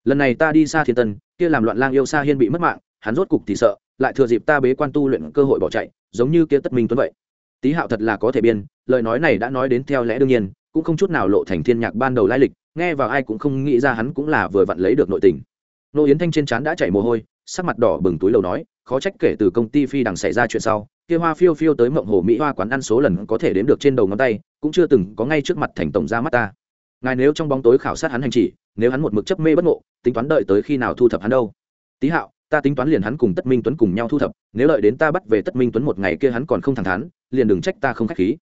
Lần này ta đi xa thiên tân, kia làm loạn lang yêu xa hiên bị mất mạng, hắn rốt cục thì sợ, lại thừa dịp ta bế quan tu luyện cơ hội bỏ chạy, giống như kia tất minh tuấn vậy. Tý hạo thật là có thể biên, lời nói này đã nói đến theo lẽ đương nhiên, cũng không chút nào lộ thành thiên nhạc ban đầu lai lịch, nghe vào ai cũng không nghĩ ra hắn cũng là vừa vặn lấy được nội tình. Nô yến thanh trên trán đã chảy mồ hôi, sắc mặt đỏ bừng túi lầu nói, khó trách kể từ công ty phi đằng xảy ra chuyện sau, kia hoa phiêu phiêu tới mộng hồ mỹ hoa quán ăn số lần có thể đếm được trên đầu ngón tay, cũng chưa từng có ngay trước mặt thành tổng ra mắt ta ngài nếu trong bóng tối khảo sát hắn hành chỉ, nếu hắn một mực chấp mê bất ngộ, tính toán đợi tới khi nào thu thập hắn đâu? Tý hạo, ta tính toán liền hắn cùng tất minh tuấn cùng nhau thu thập, nếu đợi đến ta bắt về tất minh tuấn một ngày kia hắn còn không thẳng thắn, liền đừng trách ta không k h á c h khí.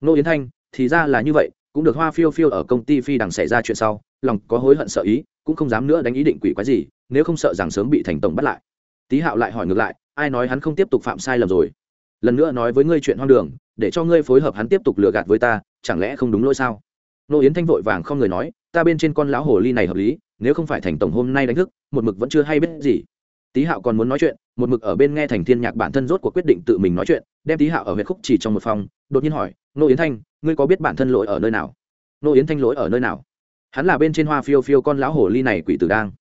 Nô yến thanh, thì ra là như vậy, cũng được hoa phiêu phiêu ở công ty phi đằng xảy ra chuyện sau, lòng có hối hận sợ ý, cũng không dám nữa đánh ý định quỷ quái gì, nếu không sợ rằng sớm bị thành tổng bắt lại. Tý hạo lại hỏi ngược lại, ai nói hắn không tiếp tục phạm sai lầm rồi? Lần nữa nói với ngươi chuyện hoang đường, để cho ngươi phối hợp hắn tiếp tục lừa gạt với ta, chẳng lẽ không đúng lỗi sao? Nô yến thanh vội vàng không người nói, ta bên trên con lão hồ ly này hợp lý, nếu không phải thành tổng hôm nay đánh thức, một mực vẫn chưa hay biết gì. Tý hạo còn muốn nói chuyện, một mực ở bên nghe thành thiên nhạc bản thân rốt cuộc quyết định tự mình nói chuyện, đem tý hạo ở huyện khúc chỉ trong một phòng, đột nhiên hỏi, nô yến thanh, ngươi có biết bản thân lỗi ở nơi nào? Nô yến thanh lỗi ở nơi nào? Hắn là bên trên hoa phiêu phiêu con lão hồ ly này quỷ tử đang.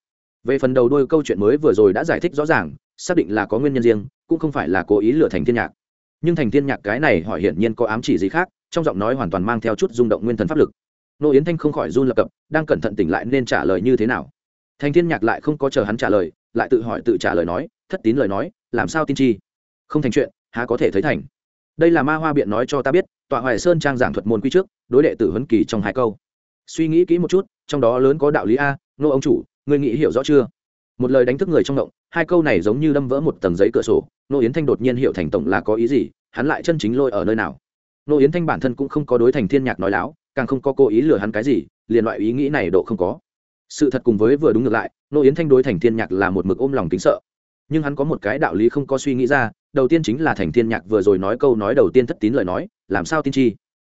Về phần đầu đôi câu chuyện mới vừa rồi đã giải thích rõ ràng, xác định là có nguyên nhân riêng, cũng không phải là cố ý lừa thành thiên nhạc. Nhưng thành thiên nhạc cái này hỏi hiển nhiên có ám chỉ gì khác, trong giọng nói hoàn toàn mang theo chút rung động nguyên thần pháp lực nô yến thanh không khỏi run lập cập, đang cẩn thận tỉnh lại nên trả lời như thế nào. Thanh thiên nhạc lại không có chờ hắn trả lời, lại tự hỏi tự trả lời nói, thất tín lời nói, làm sao tin chi? Không thành chuyện, há có thể thấy thành? Đây là ma hoa biện nói cho ta biết, tọa hoài sơn trang giảng thuật môn quy trước, đối đệ tử huấn kỳ trong hai câu. Suy nghĩ kỹ một chút, trong đó lớn có đạo lý a, nô ông chủ, ngươi nghĩ hiểu rõ chưa? Một lời đánh thức người trong động, hai câu này giống như đâm vỡ một tầng giấy cửa sổ, nô yến thanh đột nhiên hiểu thành tổng là có ý gì, hắn lại chân chính lôi ở nơi nào? Nô yến thanh bản thân cũng không có đối thành thiên nhạc nói láo càng không có cố ý lừa hắn cái gì, liền loại ý nghĩ này độ không có. Sự thật cùng với vừa đúng ngược lại, nô yến thanh đối thành thiên nhạc là một mực ôm lòng kính sợ. Nhưng hắn có một cái đạo lý không có suy nghĩ ra, đầu tiên chính là thành thiên nhạc vừa rồi nói câu nói đầu tiên thất tín lời nói, làm sao tin chi?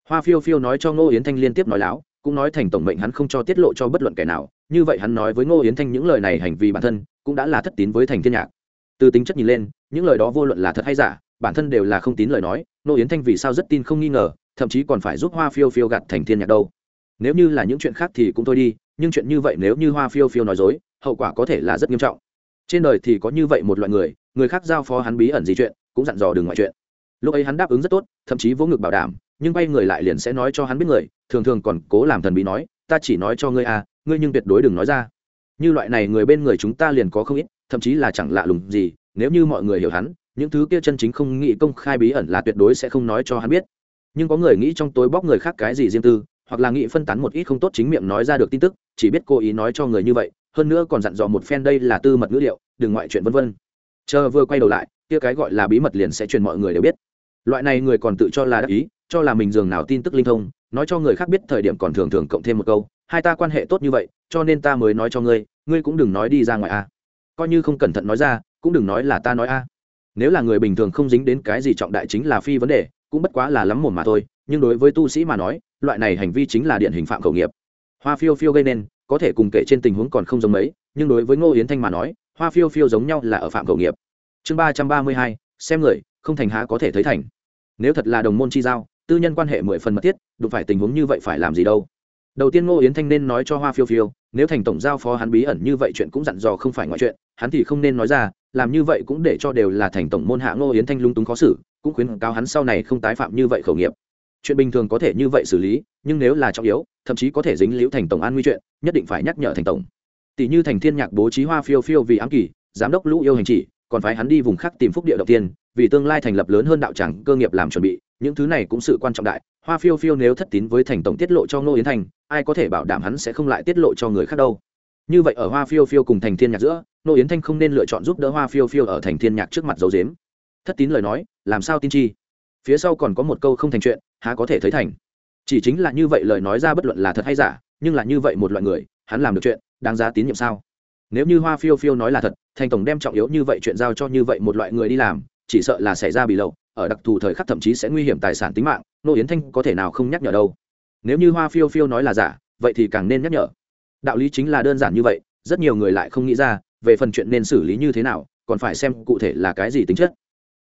Hoa phiêu phiêu nói cho ngô yến thanh liên tiếp nói láo, cũng nói thành tổng mệnh hắn không cho tiết lộ cho bất luận kẻ nào, như vậy hắn nói với ngô yến thanh những lời này hành vi bản thân, cũng đã là thất tín với thành thiên nhạc. Từ tính chất nhìn lên, những lời đó vô luận là thật hay giả, bản thân đều là không tín lời nói, ngô yến thanh vì sao rất tin không nghi ngờ thậm chí còn phải giúp hoa phiêu phiêu gặt thành thiên nhạc đâu. Nếu như là những chuyện khác thì cũng thôi đi, nhưng chuyện như vậy nếu như hoa phiêu phiêu nói dối, hậu quả có thể là rất nghiêm trọng. Trên đời thì có như vậy một loại người người khác giao phó hắn bí ẩn gì chuyện, cũng dặn dò đừng ngoại chuyện. Lúc ấy hắn đáp ứng rất tốt, thậm chí vỗ ngực bảo đảm, nhưng bay người lại liền sẽ nói cho hắn biết người, thường thường còn cố làm thần bí nói, ta chỉ nói cho ngươi à ngươi nhưng tuyệt đối đừng nói ra. Như loại này người bên người chúng ta liền có không ít, thậm chí là chẳng lạ lùng gì, nếu như mọi người hiểu hắn, những thứ kia chân chính không nghĩ công khai bí ẩn là tuyệt đối sẽ không nói cho hắn biết nhưng có người nghĩ trong tối bóc người khác cái gì riêng tư, hoặc là nghĩ phân tán một ít không tốt chính miệng nói ra được tin tức, chỉ biết cố ý nói cho người như vậy, hơn nữa còn dặn dò một phen đây là tư mật ngữ liệu, đừng ngoại chuyện vân vân. Chờ vừa quay đầu lại, kia cái gọi là bí mật liền sẽ truyền mọi người đều biết. Loại này người còn tự cho là đắc ý, cho là mình dường nào tin tức linh thông, nói cho người khác biết thời điểm còn thường thường cộng thêm một câu, hai ta quan hệ tốt như vậy, cho nên ta mới nói cho ngươi ngươi cũng đừng nói đi ra ngoài a. Coi như không cẩn thận nói ra, cũng đừng nói là ta nói a. Nếu là người bình thường không dính đến cái gì trọng đại chính là phi vấn đề cũng bất quá là lắm mồm mà thôi, nhưng đối với tu sĩ mà nói, loại này hành vi chính là điển hình phạm khẩu nghiệp. Hoa phiêu phiêu gây nên, có thể cùng kể trên tình huống còn không giống mấy, nhưng đối với ngô yến thanh mà nói, hoa phiêu phiêu giống nhau là ở phạm khẩu nghiệp. Chương ba trăm ba mươi hai, xem người, không thành há có thể thấy thành. Nếu thật là đồng môn chi giao, tư nhân quan hệ mười phần mật thiết, đụng phải tình huống như vậy phải làm gì đâu? Đầu tiên ngô yến thanh nên nói cho hoa phiêu phiêu, nếu thành tổng giao phó hắn bí ẩn như vậy chuyện cũng dặn dò không phải ngoại chuyện, hắn thì không nên nói ra làm như vậy cũng để cho đều là thành tổng môn hạ ngô yến thanh lung túng khó xử, cũng khuyến cáo hắn sau này không tái phạm như vậy khẩu nghiệp. Chuyện bình thường có thể như vậy xử lý, nhưng nếu là trọng yếu, thậm chí có thể dính liễu thành tổng an nguy chuyện, nhất định phải nhắc nhở thành tổng. Tỷ như thành thiên nhạc bố trí hoa phiêu phiêu vì ám kỳ, giám đốc lũ yêu hành chỉ, còn phải hắn đi vùng khác tìm phúc địa đầu tiên, vì tương lai thành lập lớn hơn đạo tràng cơ nghiệp làm chuẩn bị, những thứ này cũng sự quan trọng đại. Hoa phiêu phiêu nếu thất tín với thành tổng tiết lộ cho ngô yến thành ai có thể bảo đảm hắn sẽ không lại tiết lộ cho người khác đâu? Như vậy ở hoa phiêu phiêu cùng thành thiên nhạc giữa nô yến thanh không nên lựa chọn giúp đỡ hoa phiêu phiêu ở thành thiên nhạc trước mặt dấu dếm thất tín lời nói, làm sao tin chi? Phía sau còn có một câu không thành chuyện, há có thể thấy thành? Chỉ chính là như vậy lời nói ra bất luận là thật hay giả, nhưng là như vậy một loại người, hắn làm được chuyện, đáng giá tín nhiệm sao? Nếu như hoa phiêu phiêu nói là thật thành tổng đem trọng yếu như vậy chuyện giao cho như vậy một loại người đi làm, chỉ sợ là xảy ra bị lậu, ở đặc thù thời khắc thậm chí sẽ nguy hiểm tài sản tính mạng, nô yến thanh có thể nào không nhắc nhở đâu? Nếu như hoa phiêu phiêu nói là giả, vậy thì càng nên nhắc nhở. Đạo lý chính là đơn giản như vậy, rất nhiều người lại không nghĩ ra về phần chuyện nên xử lý như thế nào, còn phải xem cụ thể là cái gì tính chất.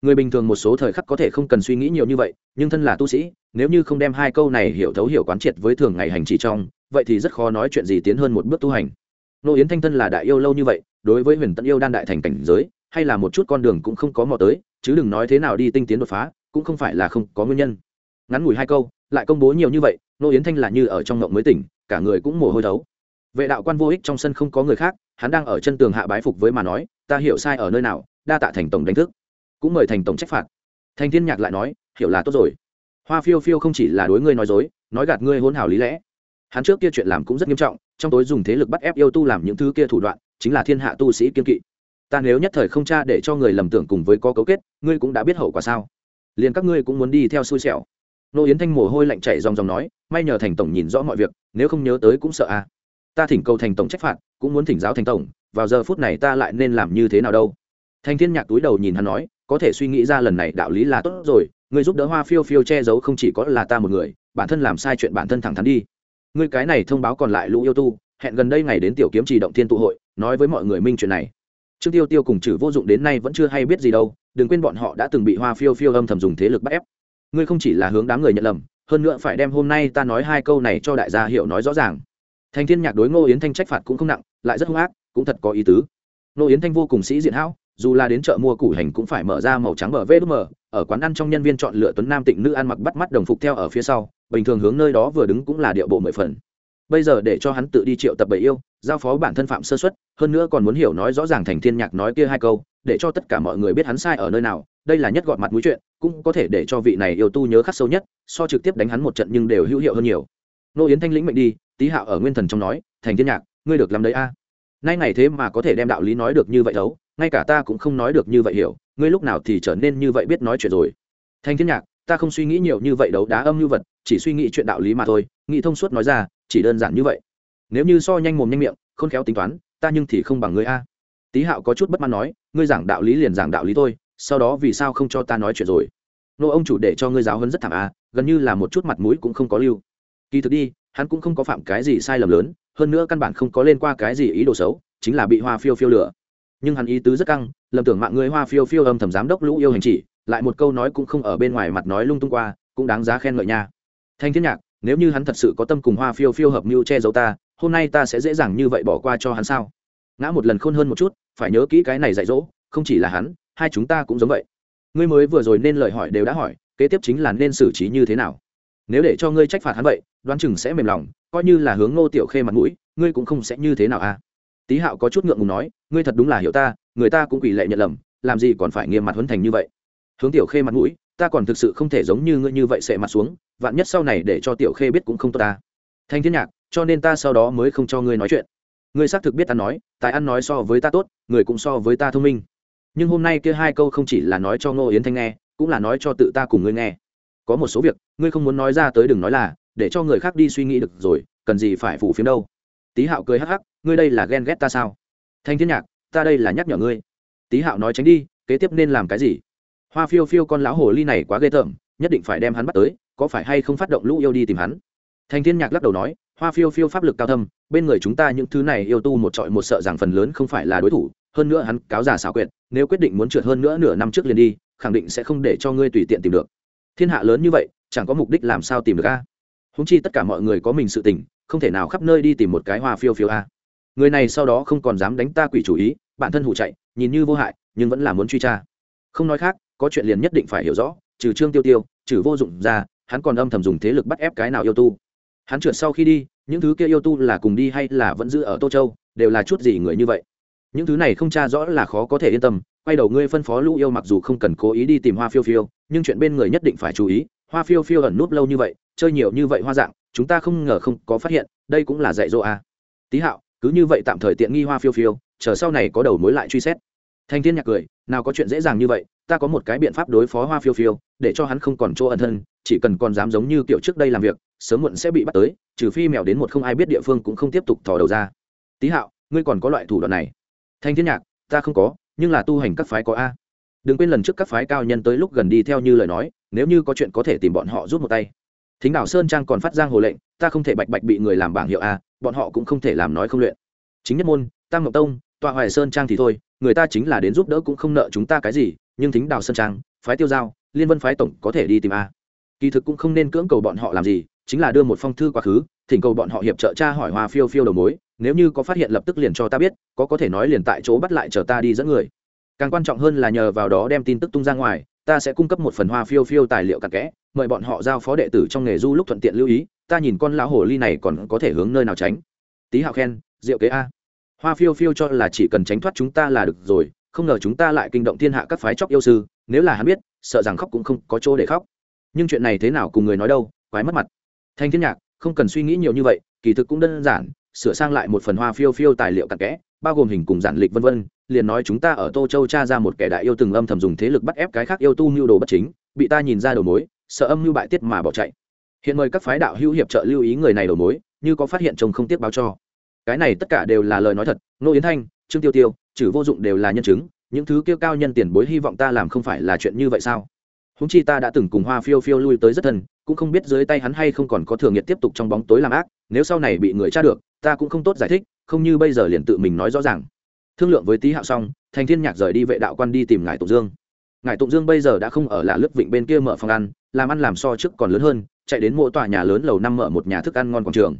Người bình thường một số thời khắc có thể không cần suy nghĩ nhiều như vậy, nhưng thân là tu sĩ, nếu như không đem hai câu này hiểu thấu hiểu quán triệt với thường ngày hành trì trong, vậy thì rất khó nói chuyện gì tiến hơn một bước tu hành. Nô yến thanh thân là đại yêu lâu như vậy, đối với huyền tận yêu đan đại thành cảnh giới, hay là một chút con đường cũng không có mò tới, chứ đừng nói thế nào đi tinh tiến đột phá, cũng không phải là không có nguyên nhân. Ngắn ngủi hai câu, lại công bố nhiều như vậy, nô yến thanh là như ở trong ngộng mới tỉnh, cả người cũng mồ hôi thấu. Vệ đạo quan vô ích trong sân không có người khác hắn đang ở chân tường hạ bái phục với mà nói, ta hiểu sai ở nơi nào, đa tạ thành tổng đánh thức. Cũng mời thành tổng trách phạt. Thành thiên nhạc lại nói, hiểu là tốt rồi. Hoa phiêu phiêu không chỉ là đối ngươi nói dối, nói gạt ngươi hôn hào lý lẽ. Hắn trước kia chuyện làm cũng rất nghiêm trọng, trong tối dùng thế lực bắt ép yêu tu làm những thứ kia thủ đoạn, chính là thiên hạ tu sĩ kiên kỵ. Ta nếu nhất thời không cha để cho người lầm tưởng cùng với có cấu kết, ngươi cũng đã biết hậu quả sao. Liền các ngươi cũng muốn đi theo xui xẻo. Nô yến thanh mồ hôi lạnh chảy dòng dòng nói, may nhờ thành tổng nhìn rõ mọi việc, nếu không nhớ tới cũng sợ à ta thỉnh cầu thành tổng trách phạt, cũng muốn thỉnh giáo thành tổng, vào giờ phút này ta lại nên làm như thế nào đâu? Thành thiên nhạc túi đầu nhìn hắn nói, có thể suy nghĩ ra lần này đạo lý là tốt rồi, ngươi giúp đỡ hoa phiêu phiêu che giấu không chỉ có là ta một người, bản thân làm sai chuyện bản thân thẳng thắn đi. Ngươi cái này thông báo còn lại lũ yêu tu, hẹn gần đây ngày đến tiểu kiếm trì động thiên tụ hội, nói với mọi người minh chuyện này. Trương tiêu tiêu cùng chử vô dụng đến nay vẫn chưa hay biết gì đâu, đừng quên bọn họ đã từng bị hoa phiêu phiêu âm thầm dùng thế lực bắt ép. Ngươi không chỉ là hướng đám người nhận lầm, hơn nữa phải đem hôm nay ta nói hai câu này cho đại gia hiểu nói rõ ràng thành thiên nhạc đối ngô yến thanh trách phạt cũng không nặng, lại rất hung ác, cũng thật có ý tứ. Ngô yến thanh vô cùng sĩ diện hão, dù là đến chợ mua củ hành cũng phải mở ra màu trắng mở vê mờ, ở quán ăn trong nhân viên chọn lựa tuấn nam tịnh nữ ăn mặc bắt mắt đồng phục theo ở phía sau, bình thường hướng nơi đó vừa đứng cũng là điệu bộ mười phần. Bây giờ để cho hắn tự đi triệu tập bảy yêu, giao phó bản thân phạm sơ xuất hơn nữa còn muốn hiểu nói rõ ràng thành thiên nhạc nói kia hai câu, để cho tất cả mọi người biết hắn sai ở nơi nào, đây là nhất gọn mặt mũi chuyện, cũng có thể để cho vị này yêu tu nhớ khắc sâu nhất, so trực tiếp đánh hắn một trận nhưng đều hữu hiệu hơn nhiều. Nô yến thanh lĩnh mệnh đi tý hạo ở nguyên thần trong nói, thành thiên nhạc, ngươi được làm đấy a. Nay ngày thế mà có thể đem đạo lý nói được như vậy đâu, ngay cả ta cũng không nói được như vậy hiểu, ngươi lúc nào thì trở nên như vậy biết nói chuyện rồi. Thành thiên nhạc, ta không suy nghĩ nhiều như vậy đấu đá âm như vật, chỉ suy nghĩ chuyện đạo lý mà thôi. Nghĩ thông suốt nói ra, chỉ đơn giản như vậy. Nếu như so nhanh mồm nhanh miệng không khéo tính toán, ta nhưng thì không bằng ngươi a. Tý hạo có chút bất mãn nói, ngươi giảng đạo lý liền giảng đạo lý thôi, sau đó vì sao không cho ta nói chuyện rồi? Nô ông chủ để cho ngươi giáo hấn rất thảm a, gần như là một chút mặt mũi cũng không có lưu. Kỳ thực đi hắn cũng không có phạm cái gì sai lầm lớn, hơn nữa căn bản không có lên qua cái gì ý đồ xấu, chính là bị hoa phiêu phiêu lửa nhưng hắn ý tứ rất căng, lầm tưởng mạng người hoa phiêu phiêu âm thầm giám đốc lũ yêu hành chỉ, lại một câu nói cũng không ở bên ngoài mặt nói lung tung qua, cũng đáng giá khen ngợi nha. Thanh thiên nhạc, nếu như hắn thật sự có tâm cùng hoa phiêu phiêu hợp mưu che giấu ta, hôm nay ta sẽ dễ dàng như vậy bỏ qua cho hắn sao? Ngã một lần khôn hơn một chút, phải nhớ kỹ cái này dạy dỗ, không chỉ là hắn, hai chúng ta cũng giống vậy. Ngươi mới vừa rồi nên lời hỏi đều đã hỏi, kế tiếp chính là nên xử trí như thế nào? Nếu để cho ngươi trách phạt hắn vậy đoán chừng sẽ mềm lòng, coi như là hướng ngô tiểu khê mặt mũi, ngươi cũng không sẽ như thế nào à? Tý hạo có chút ngượng ngùng nói, ngươi thật đúng là hiểu ta, người ta cũng quỷ lệ nhận lầm, làm gì còn phải nghiêm mặt huấn thành như vậy? Hướng tiểu khê mặt mũi, ta còn thực sự không thể giống như ngươi như vậy sệ mặt xuống, vạn nhất sau này để cho tiểu khê biết cũng không tốt ta. Thanh thiên nhạc, cho nên ta sau đó mới không cho ngươi nói chuyện. Ngươi xác thực biết ta nói, tài ăn nói so với ta tốt, người cũng so với ta thông minh. Nhưng hôm nay kia hai câu không chỉ là nói cho ngô yến thanh nghe, cũng là nói cho tự ta cùng ngươi nghe. Có một số việc, ngươi không muốn nói ra tới đừng nói là để cho người khác đi suy nghĩ được rồi, cần gì phải phủ phiếm đâu. Tý hạo cười hắc hắc, ngươi đây là ghen ghét ta sao? Thanh thiên nhạc, ta đây là nhắc nhở ngươi. Tý hạo nói tránh đi, kế tiếp nên làm cái gì? Hoa phiêu phiêu con lão hồ ly này quá ghê tởm, nhất định phải đem hắn bắt tới, có phải hay không phát động lũ yêu đi tìm hắn? Thanh thiên nhạc lắc đầu nói, hoa phiêu phiêu pháp lực cao thâm, bên người chúng ta những thứ này yêu tu một trọi một sợ rằng phần lớn không phải là đối thủ, hơn nữa hắn cáo giả xảo quyệt, nếu quyết định muốn trượt hơn nữa nửa năm trước liền đi, khẳng định sẽ không để cho ngươi tùy tiện tìm được. Thiên hạ lớn như vậy, chẳng có mục đích làm sao tìm được a? Húng chi tất cả mọi người có mình sự tình, không thể nào khắp nơi đi tìm một cái hoa phiêu phiêu a. Người này sau đó không còn dám đánh ta quỷ chủ ý, bản thân hụ chạy, nhìn như vô hại, nhưng vẫn là muốn truy tra. Không nói khác, có chuyện liền nhất định phải hiểu rõ, trừ trương tiêu tiêu, trừ vô dụng ra, hắn còn âm thầm dùng thế lực bắt ép cái nào yêu tu. Hắn trượt sau khi đi, những thứ kia yêu tu là cùng đi hay là vẫn giữ ở tô châu, đều là chút gì người như vậy. Những thứ này không tra rõ là khó có thể yên tâm, quay đầu ngươi phân phó lũ yêu mặc dù không cần cố ý đi tìm hoa phiêu phiêu, nhưng chuyện bên người nhất định phải chú ý hoa phiêu phiêu ẩn núp lâu như vậy, chơi nhiều như vậy hoa dạng, chúng ta không ngờ không có phát hiện, đây cũng là dạy dỗ à. tý hạo, cứ như vậy tạm thời tiện nghi hoa phiêu phiêu, chờ sau này có đầu mối lại truy xét. Thanh thiên nhạc cười, nào có chuyện dễ dàng như vậy, ta có một cái biện pháp đối phó hoa phiêu phiêu, để cho hắn không còn chỗ ẩn thân, chỉ cần còn dám giống như kiểu trước đây làm việc, sớm muộn sẽ bị bắt tới, trừ phi mèo đến một không ai biết địa phương cũng không tiếp tục thò đầu ra. Tý hạo, ngươi còn có loại thủ đoạn này. Thanh thiên nhạc, ta không có, nhưng là tu hành các phái có a đừng quên lần trước các phái cao nhân tới lúc gần đi theo như lời nói, nếu như có chuyện có thể tìm bọn họ rút một tay. Thính đảo sơn trang còn phát giang hồ lệnh, ta không thể bạch bạch bị người làm bảng hiệu a, bọn họ cũng không thể làm nói không luyện. Chính nhất môn, tam ngọc tông, tọa hoài sơn trang thì thôi, người ta chính là đến giúp đỡ cũng không nợ chúng ta cái gì, nhưng thính đảo sơn trang, phái tiêu giao, liên vân phái tổng có thể đi tìm a. Kỳ thực cũng không nên cưỡng cầu bọn họ làm gì, chính là đưa một phong thư quá khứ, thỉnh cầu bọn họ hiệp trợ cha hỏi hoa phiêu phiêu đầu mối, nếu như có phát hiện lập tức liền cho ta biết, có có thể nói liền tại chỗ bắt lại chờ ta đi dẫn người càng quan trọng hơn là nhờ vào đó đem tin tức tung ra ngoài, ta sẽ cung cấp một phần hoa phiêu phiêu tài liệu cặn kẽ, mời bọn họ giao phó đệ tử trong nghề du lúc thuận tiện lưu ý, ta nhìn con lão hồ ly này còn có thể hướng nơi nào tránh. Tý hạo khen, diệu kế a. Hoa phiêu phiêu cho là chỉ cần tránh thoát chúng ta là được rồi, không ngờ chúng ta lại kinh động thiên hạ các phái chóc yêu sư, nếu là hắn biết, sợ rằng khóc cũng không có chỗ để khóc. Nhưng chuyện này thế nào cùng người nói đâu, quái mất mặt. Thanh thiên nhạc, không cần suy nghĩ nhiều như vậy, kỳ thực cũng đơn giản, sửa sang lại một phần hoa phiêu phiêu tài liệu cặn kẽ bao gồm hình cùng giản lịch vân vân, liền nói chúng ta ở tô châu cha ra một kẻ đại yêu từng âm thầm dùng thế lực bắt ép cái khác yêu tu mưu đồ bất chính, bị ta nhìn ra đầu mối, sợ âm mưu bại tiết mà bỏ chạy. Hiện mời các phái đạo hữu hiệp trợ lưu ý người này đầu mối, như có phát hiện chồng không tiếc báo cho. Cái này tất cả đều là lời nói thật nô yến thanh, trương tiêu tiêu trừ vô dụng đều là nhân chứng, những thứ kêu cao nhân tiền bối hy vọng ta làm không phải là chuyện như vậy sao? Húng chi ta đã từng cùng hoa phiêu phiêu lui tới rất thân, cũng không biết dưới tay hắn hay không còn có thường nghiệt tiếp tục trong bóng tối làm ác, nếu sau này bị người tra được, ta cũng không tốt giải thích không như bây giờ liền tự mình nói rõ ràng. Thương lượng với tý hạo xong, thành thiên nhạc rời đi vệ đạo quan đi tìm ngài tụng dương. Ngài tụng dương bây giờ đã không ở là lướt vịnh bên kia mở phòng ăn, làm ăn làm so trước còn lớn hơn, chạy đến mỗi tòa nhà lớn lầu năm mở một nhà thức ăn ngon quảng trường.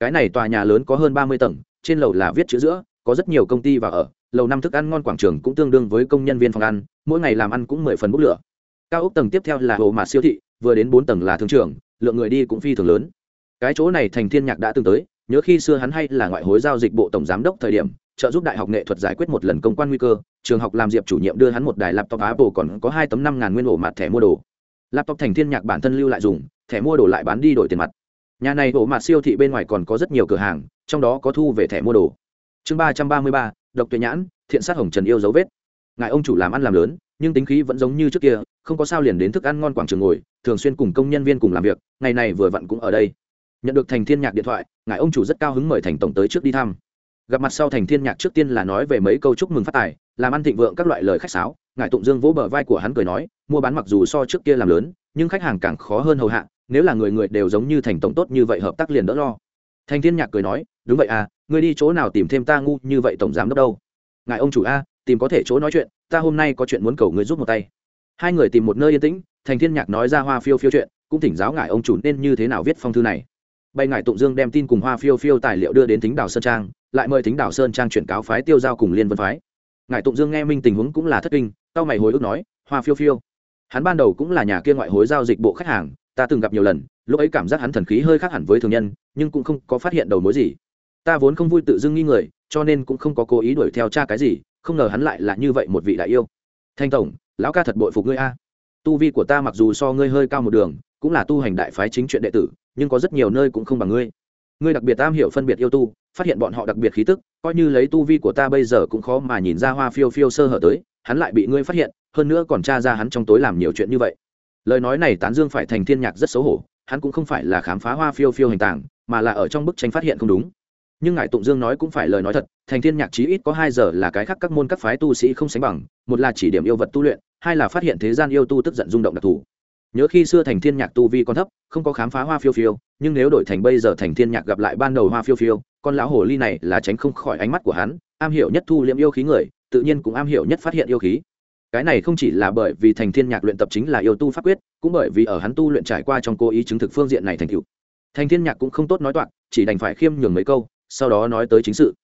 Cái này tòa nhà lớn có hơn ba mươi tầng, trên lầu là viết chữ giữa, có rất nhiều công ty và ở, lầu năm thức ăn ngon quảng trường cũng tương đương với công nhân viên phòng ăn, mỗi ngày làm ăn cũng mười phần bốc lửa. Cao ốc tầng tiếp theo là hồ mà siêu thị, vừa đến bốn tầng là thương trường, lượng người đi cũng phi thường lớn. Cái chỗ này thành thiên nhạc đã từng tới nhớ khi xưa hắn hay là ngoại hối giao dịch bộ tổng giám đốc thời điểm, trợ giúp đại học nghệ thuật giải quyết một lần công quan nguy cơ, trường học làm diệp chủ nhiệm đưa hắn một đài laptop apple còn có hai tấm năm ngàn nguyên ổ mặt thẻ mua đồ. Laptop thành thiên nhạc bản thân lưu lại dùng, thẻ mua đồ lại bán đi đổi tiền mặt. Nhà này ổ mặt siêu thị bên ngoài còn có rất nhiều cửa hàng, trong đó có thu về thẻ mua đồ. Chương ba trăm ba mươi ba, độc tuệ nhãn, thiện sát hồng trần yêu dấu vết. Ngài ông chủ làm ăn làm lớn, nhưng tính khí vẫn giống như trước kia, không có sao liền đến thức ăn ngon quảng trường ngồi, thường xuyên cùng công nhân viên cùng làm việc, ngày này vừa vặn cũng ở đây nhận được thành thiên nhạc điện thoại, ngài ông chủ rất cao hứng mời thành tổng tới trước đi thăm. Gặp mặt sau thành thiên nhạc trước tiên là nói về mấy câu chúc mừng phát tài, làm ăn thịnh vượng các loại lời khách sáo, ngài tụng dương vỗ bờ vai của hắn cười nói, mua bán mặc dù so trước kia làm lớn, nhưng khách hàng càng khó hơn hầu hạ, nếu là người người đều giống như thành tổng tốt như vậy hợp tác liền đỡ lo. Thành thiên nhạc cười nói, đúng vậy à ngươi đi chỗ nào tìm thêm ta ngu như vậy tổng giám đốc đâu? Ngài ông chủ a, tìm có thể chỗ nói chuyện, ta hôm nay có chuyện muốn cầu ngươi giúp một tay. Hai người tìm một nơi yên tĩnh, thành thiên nhạc nói ra hoa phiêu phiêu chuyện, cũng thỉnh giáo ngài ông chủ nên như thế nào viết phong thư này bay ngài tụng dương đem tin cùng hoa phiêu phiêu tài liệu đưa đến thính đảo sơn trang, lại mời thính đảo sơn trang chuyển cáo phái tiêu giao cùng liên vân phái. Ngải tụng dương nghe minh tình huống cũng là thất kinh tao mày hồi ức nói, hoa phiêu phiêu, hắn ban đầu cũng là nhà kia ngoại hối giao dịch bộ khách hàng, ta từng gặp nhiều lần, lúc ấy cảm giác hắn thần khí hơi khác hẳn với thường nhân, nhưng cũng không có phát hiện đầu mối gì. Ta vốn không vui tự dưng nghi người, cho nên cũng không có cố ý đuổi theo cha cái gì, không ngờ hắn lại là như vậy một vị đại yêu. Thanh tổng, lão ca thật bội phục ngươi a. Tu vi của ta mặc dù so ngươi hơi cao một đường cũng là tu hành đại phái chính chuyện đệ tử, nhưng có rất nhiều nơi cũng không bằng ngươi. Ngươi đặc biệt tam hiểu phân biệt yêu tu, phát hiện bọn họ đặc biệt khí tức, coi như lấy tu vi của ta bây giờ cũng khó mà nhìn ra hoa phiêu phiêu sơ hở tới, hắn lại bị ngươi phát hiện, hơn nữa còn tra ra hắn trong tối làm nhiều chuyện như vậy. Lời nói này tán dương phải thành thiên nhạc rất xấu hổ, hắn cũng không phải là khám phá hoa phiêu phiêu hành tàng, mà là ở trong bức tranh phát hiện không đúng. Nhưng ngài tụng dương nói cũng phải lời nói thật, thành thiên nhạc chí ít có hai giờ là cái khác các môn các phái tu sĩ không sánh bằng, một là chỉ điểm yêu vật tu luyện, hai là phát hiện thế gian yêu tu tức giận rung động đặc thù nhớ khi xưa thành thiên nhạc tu vi còn thấp, không có khám phá hoa phiêu phiêu, nhưng nếu đổi thành bây giờ thành thiên nhạc gặp lại ban đầu hoa phiêu phiêu, con lão hồ ly này là tránh không khỏi ánh mắt của hắn, am hiểu nhất thu liệm yêu khí người, tự nhiên cũng am hiểu nhất phát hiện yêu khí. Cái này không chỉ là bởi vì thành thiên nhạc luyện tập chính là yêu tu pháp quyết, cũng bởi vì ở hắn tu luyện trải qua trong cố ý chứng thực phương diện này thành tựu. Thành thiên nhạc cũng không tốt nói toạc, chỉ đành phải khiêm nhường mấy câu, sau đó nói tới chính sự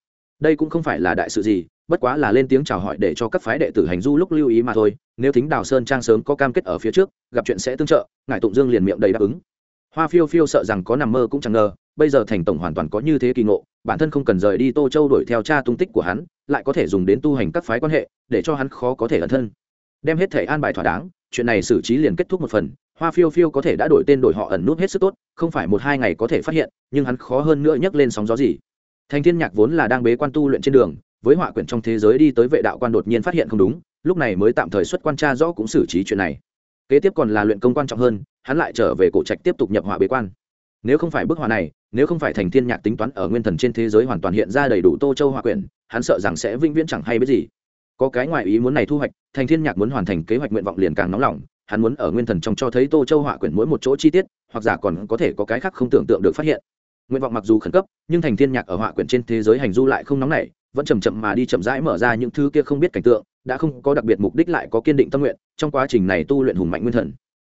đây cũng không phải là đại sự gì, bất quá là lên tiếng chào hỏi để cho các phái đệ tử hành du lúc lưu ý mà thôi, nếu thính đào sơn trang sớm có cam kết ở phía trước, gặp chuyện sẽ tương trợ, ngài tụng dương liền miệng đầy đáp ứng. Hoa phiêu phiêu sợ rằng có nằm mơ cũng chẳng ngờ, bây giờ thành tổng hoàn toàn có như thế kỳ ngộ, bản thân không cần rời đi tô châu đuổi theo cha tung tích của hắn, lại có thể dùng đến tu hành các phái quan hệ, để cho hắn khó có thể ẩn thân. Đem hết thể an bài thỏa đáng, chuyện này xử trí liền kết thúc một phần, hoa phiêu phiêu có thể đã đổi tên đổi họ ẩn nút hết sức tốt, không phải một hai ngày có thể phát hiện, nhưng hắn khó hơn nữa nhấc lên sóng gió gì thành thiên nhạc vốn là đang bế quan tu luyện trên đường, với họa quyển trong thế giới đi tới vệ đạo quan đột nhiên phát hiện không đúng, lúc này mới tạm thời xuất quan tra rõ cũng xử trí chuyện này. Kế tiếp còn là luyện công quan trọng hơn, hắn lại trở về cổ trạch tiếp tục nhập họa bế quan. Nếu không phải bức họa này, nếu không phải thành thiên nhạc tính toán ở nguyên thần trên thế giới hoàn toàn hiện ra đầy đủ tô châu họa quyển, hắn sợ rằng sẽ vĩnh viễn chẳng hay biết gì. Có cái ngoại ý muốn này thu hoạch, thành thiên nhạc muốn hoàn thành kế hoạch nguyện vọng liền càng nóng lòng, hắn muốn ở nguyên thần trong cho thấy tô châu họa quyển mỗi một chỗ chi tiết, hoặc giả còn có thể có cái khác không tưởng tượng được phát hiện nguyện vọng mặc dù khẩn cấp, nhưng thành thiên nhạc ở họa quyển trên thế giới hành du lại không nóng nảy, vẫn chậm chậm mà đi chậm rãi mở ra những thứ kia không biết cảnh tượng, đã không có đặc biệt mục đích lại có kiên định tâm nguyện, trong quá trình này tu luyện hùng mạnh nguyên thần.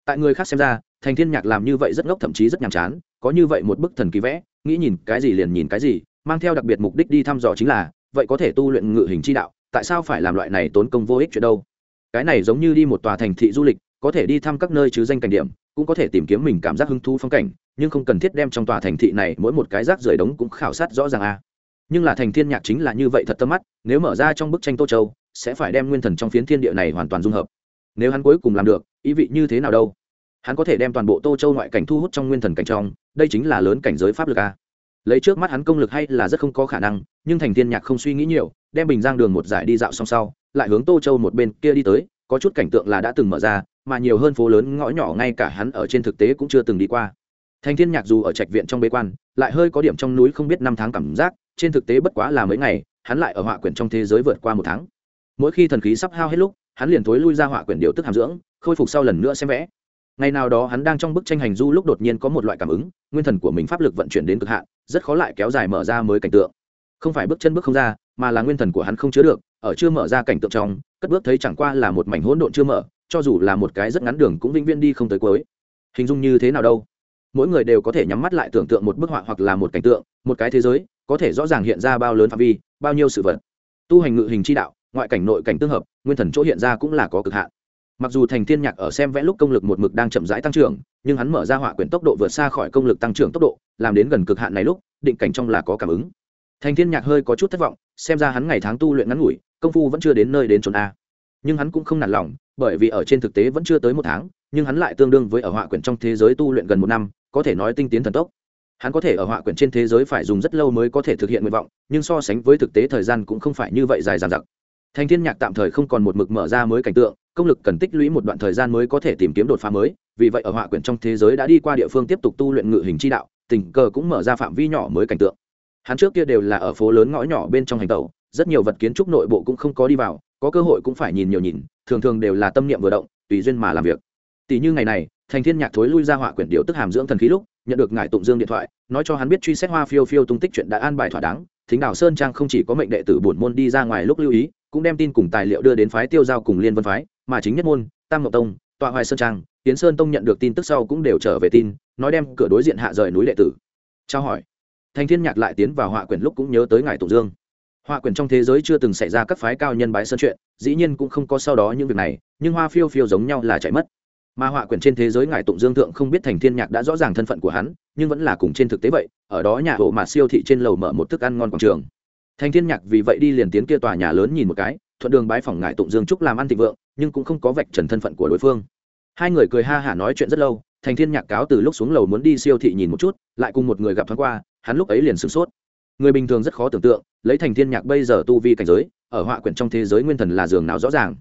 Tại người khác xem ra, thành thiên nhạc làm như vậy rất ngốc, thậm chí rất nhàm chán, có như vậy một bức thần kỳ vẽ, nghĩ nhìn cái gì liền nhìn cái gì, mang theo đặc biệt mục đích đi thăm dò chính là, vậy có thể tu luyện ngự hình chi đạo, tại sao phải làm loại này tốn công vô ích chuyện đâu? Cái này giống như đi một tòa thành thị du lịch, có thể đi thăm các nơi chứ danh cảnh điểm, cũng có thể tìm kiếm mình cảm giác hứng thú phong cảnh nhưng không cần thiết đem trong tòa thành thị này mỗi một cái rác rời đống cũng khảo sát rõ ràng a. Nhưng là thành thiên nhạc chính là như vậy thật tâm mắt, nếu mở ra trong bức tranh tô châu, sẽ phải đem nguyên thần trong phiến thiên địa này hoàn toàn dung hợp. Nếu hắn cuối cùng làm được, ý vị như thế nào đâu? Hắn có thể đem toàn bộ tô châu ngoại cảnh thu hút trong nguyên thần cảnh trong, đây chính là lớn cảnh giới pháp lực a. Lấy trước mắt hắn công lực hay là rất không có khả năng, nhưng thành thiên nhạc không suy nghĩ nhiều, đem bình giang đường một giải đi dạo xong sau, lại hướng tô châu một bên kia đi tới, có chút cảnh tượng là đã từng mở ra, mà nhiều hơn phố lớn ngõ nhỏ ngay cả hắn ở trên thực tế cũng chưa từng đi qua thành thiên nhạc dù ở trạch viện trong bế quan, lại hơi có điểm trong núi không biết năm tháng cảm giác, trên thực tế bất quá là mấy ngày, hắn lại ở họa quyển trong thế giới vượt qua một tháng. Mỗi khi thần khí sắp hao hết lúc, hắn liền thối lui ra họa quyển điều tức hàm dưỡng, khôi phục sau lần nữa xem vẽ. Ngày nào đó hắn đang trong bức tranh hành du lúc đột nhiên có một loại cảm ứng, nguyên thần của mình pháp lực vận chuyển đến cực hạn, rất khó lại kéo dài mở ra mới cảnh tượng. Không phải bước chân bước không ra, mà là nguyên thần của hắn không chứa được, ở chưa mở ra cảnh tượng trong, cất bước thấy chẳng qua là một mảnh hỗn độn chưa mở, cho dù là một cái rất ngắn đường cũng vĩnh viễn đi không tới cuối. Hình dung như thế nào đâu? Mỗi người đều có thể nhắm mắt lại tưởng tượng một bức họa hoặc là một cảnh tượng, một cái thế giới, có thể rõ ràng hiện ra bao lớn phạm vi, bao nhiêu sự vật. Tu hành ngự hình chi đạo, ngoại cảnh nội cảnh tương hợp, nguyên thần chỗ hiện ra cũng là có cực hạn. Mặc dù thành thiên nhạc ở xem vẽ lúc công lực một mực đang chậm rãi tăng trưởng, nhưng hắn mở ra họa quyển tốc độ vượt xa khỏi công lực tăng trưởng tốc độ, làm đến gần cực hạn này lúc, định cảnh trong là có cảm ứng. Thành thiên nhạc hơi có chút thất vọng, xem ra hắn ngày tháng tu luyện ngắn ngủi, công phu vẫn chưa đến nơi đến chốn a nhưng hắn cũng không nản lòng, bởi vì ở trên thực tế vẫn chưa tới một tháng, nhưng hắn lại tương đương với ở họa quyển trong thế giới tu luyện gần một năm, có thể nói tinh tiến thần tốc. Hắn có thể ở họa quyển trên thế giới phải dùng rất lâu mới có thể thực hiện nguyện vọng, nhưng so sánh với thực tế thời gian cũng không phải như vậy dài dằng dặc. Thanh thiên nhạc tạm thời không còn một mực mở ra mới cảnh tượng, công lực cần tích lũy một đoạn thời gian mới có thể tìm kiếm đột phá mới, vì vậy ở họa quyển trong thế giới đã đi qua địa phương tiếp tục tu luyện ngự hình chi đạo, tình cờ cũng mở ra phạm vi nhỏ mới cảnh tượng. Hắn trước kia đều là ở phố lớn ngõ nhỏ bên trong hành tàu rất nhiều vật kiến trúc nội bộ cũng không có đi vào có cơ hội cũng phải nhìn nhiều nhìn, thường thường đều là tâm niệm vừa động, tùy duyên mà làm việc. Tỷ như ngày này, thành thiên nhạc thối lui ra họa quyển điệu tức hàm dưỡng thần khí lúc, nhận được ngài tụng dương điện thoại, nói cho hắn biết truy xét hoa phiêu phiêu tung tích chuyện đã an bài thỏa đáng, thính đảo sơn trang không chỉ có mệnh đệ tử bổn môn đi ra ngoài lúc lưu ý, cũng đem tin cùng tài liệu đưa đến phái tiêu giao cùng liên vân phái, mà chính nhất môn, tam ngọc tông, tọa hoài sơn trang tiến sơn tông nhận được tin tức sau cũng đều trở về tin, nói đem cửa đối diện hạ rời núi đệ tử. Trao hỏi. Thành thiên nhạc lại tiến vào họa quyển lúc cũng nhớ tới ngài tụng dương họa quyển trong thế giới chưa từng xảy ra các phái cao nhân bái sơn chuyện, dĩ nhiên cũng không có sau đó những việc này, nhưng hoa phiêu phiêu giống nhau là chạy mất. Mà họa quyển trên thế giới ngài tụng dương thượng không biết thành thiên nhạc đã rõ ràng thân phận của hắn, nhưng vẫn là cùng trên thực tế vậy, ở đó nhà hộ mà siêu thị trên lầu mở một thức ăn ngon quảng trường. Thành thiên nhạc vì vậy đi liền tiến kia tòa nhà lớn nhìn một cái, thuận đường bái phòng ngài tụng dương trúc làm ăn thịnh vượng, nhưng cũng không có vạch trần thân phận của đối phương. Hai người cười ha hả nói chuyện rất lâu, thành thiên nhạc cáo từ lúc xuống lầu muốn đi siêu thị nhìn một chút, lại cùng một người gặp thoáng qua, hắn lúc ấy liền sửng sốt người bình thường rất khó tưởng tượng, lấy thành thiên nhạc bây giờ tu vi cảnh giới, ở họa quyển trong thế giới nguyên thần là giường nào rõ ràng.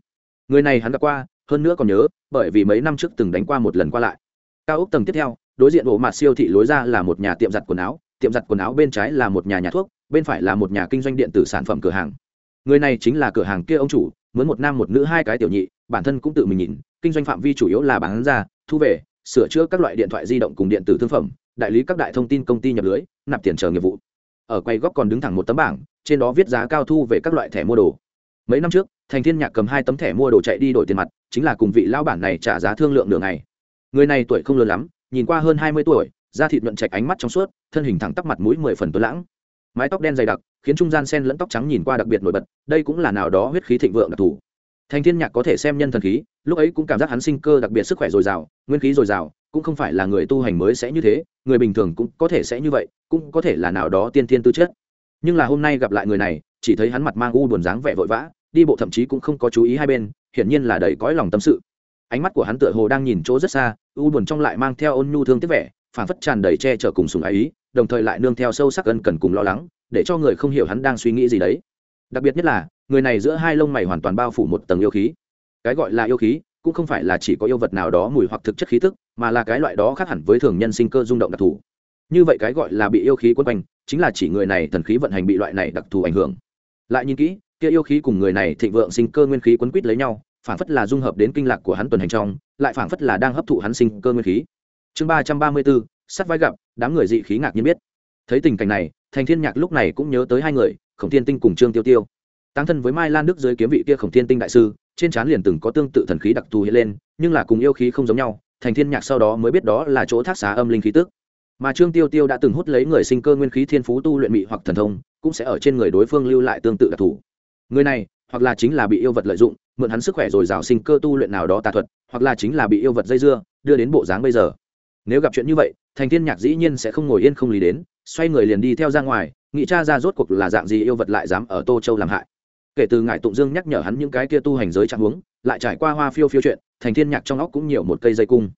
Người này hắn gặp qua, hơn nữa còn nhớ, bởi vì mấy năm trước từng đánh qua một lần qua lại. Cao ốc tầng tiếp theo, đối diện bộ mặt siêu thị lối ra là một nhà tiệm giặt quần áo, tiệm giặt quần áo bên trái là một nhà nhà thuốc, bên phải là một nhà kinh doanh điện tử sản phẩm cửa hàng. Người này chính là cửa hàng kia ông chủ muốn một nam một nữ hai cái tiểu nhị, bản thân cũng tự mình nhìn, kinh doanh phạm vi chủ yếu là bán ra, thu về, sửa chữa các loại điện thoại di động cùng điện tử thương phẩm, đại lý các đại thông tin công ty nhập lưới, nạp tiền chờ nghiệp vụ ở quay góc còn đứng thẳng một tấm bảng, trên đó viết giá cao thu về các loại thẻ mua đồ. Mấy năm trước, thành thiên nhạc cầm hai tấm thẻ mua đồ chạy đi đổi tiền mặt, chính là cùng vị lao bản này trả giá thương lượng đường ngày. người này tuổi không lớn lắm, nhìn qua hơn hai mươi tuổi, da thịt nhuận chạch ánh mắt trong suốt, thân hình thẳng tắp mặt mũi mười phần tuấn lãng. Mái tóc đen dày đặc, khiến trung gian sen lẫn tóc trắng nhìn qua đặc biệt nổi bật, đây cũng là nào đó huyết khí thịnh vượng đặc thù. Thành thiên nhạc có thể xem nhân thần khí, lúc ấy cũng cảm giác hắn sinh cơ đặc biệt sức khỏe dồi dào, nguyên khí dồi dào cũng không phải là người tu hành mới sẽ như thế, người bình thường cũng có thể sẽ như vậy, cũng có thể là nào đó tiên thiên tư chất. Nhưng là hôm nay gặp lại người này, chỉ thấy hắn mặt mang u buồn dáng vẻ vội vã, đi bộ thậm chí cũng không có chú ý hai bên, hiển nhiên là đầy cõi lòng tâm sự. Ánh mắt của hắn tựa hồ đang nhìn chỗ rất xa, u buồn trong lại mang theo ôn nhu thương tiếc vẻ phản phất tràn đầy che chở cùng sùng ái ý, đồng thời lại nương theo sâu sắc ân cần cùng lo lắng, để cho người không hiểu hắn đang suy nghĩ gì đấy. Đặc biệt nhất là, người này giữa hai lông mày hoàn toàn bao phủ một tầng yêu khí. Cái gọi là yêu khí cũng không phải là chỉ có yêu vật nào đó mùi hoặc thực chất khí tức, mà là cái loại đó khác hẳn với thường nhân sinh cơ rung động đặc thù. Như vậy cái gọi là bị yêu khí quấn quanh, chính là chỉ người này thần khí vận hành bị loại này đặc thù ảnh hưởng. Lại nhìn kỹ, kia yêu khí cùng người này thịnh vượng sinh cơ nguyên khí quấn quýt lấy nhau phản phất là dung hợp đến kinh lạc của hắn tuần hành trong, lại phản phất là đang hấp thụ hắn sinh cơ nguyên khí. Chương ba trăm ba mươi bốn sắt vai gặp, đám người dị khí ngạc nhiên biết. Thấy tình cảnh này, thành thiên nhạc lúc này cũng nhớ tới hai người, khổng thiên tinh cùng trương tiêu tiêu tăng thân với mai lan đức dưới kiếm vị kia khổng thiên tinh đại sư, trên trán liền từng có tương tự thần khí đặc thù hiện lên, nhưng là cùng yêu khí không giống nhau, thành thiên nhạc sau đó mới biết đó là chỗ thác xá âm linh khí tức. Mà trương tiêu tiêu đã từng hút lấy người sinh cơ nguyên khí thiên phú tu luyện mị hoặc thần thông, cũng sẽ ở trên người đối phương lưu lại tương tự đặc thù. Người này, hoặc là chính là bị yêu vật lợi dụng, mượn hắn sức khỏe rồi rào sinh cơ tu luyện nào đó tà thuật, hoặc là chính là bị yêu vật dây dưa, đưa đến bộ dáng bây giờ. Nếu gặp chuyện như vậy, thành thiên nhạc dĩ nhiên sẽ không ngồi yên không lý đến, xoay người liền đi theo ra ngoài, nghĩ cha ra rốt cuộc là dạng gì yêu vật lại dám ở tô châu làm hại kể từ ngài tụng dương nhắc nhở hắn những cái kia tu hành giới trạng huống, lại trải qua hoa phiêu phiêu chuyện, thành thiên nhạc trong óc cũng nhiều một cây dây cung.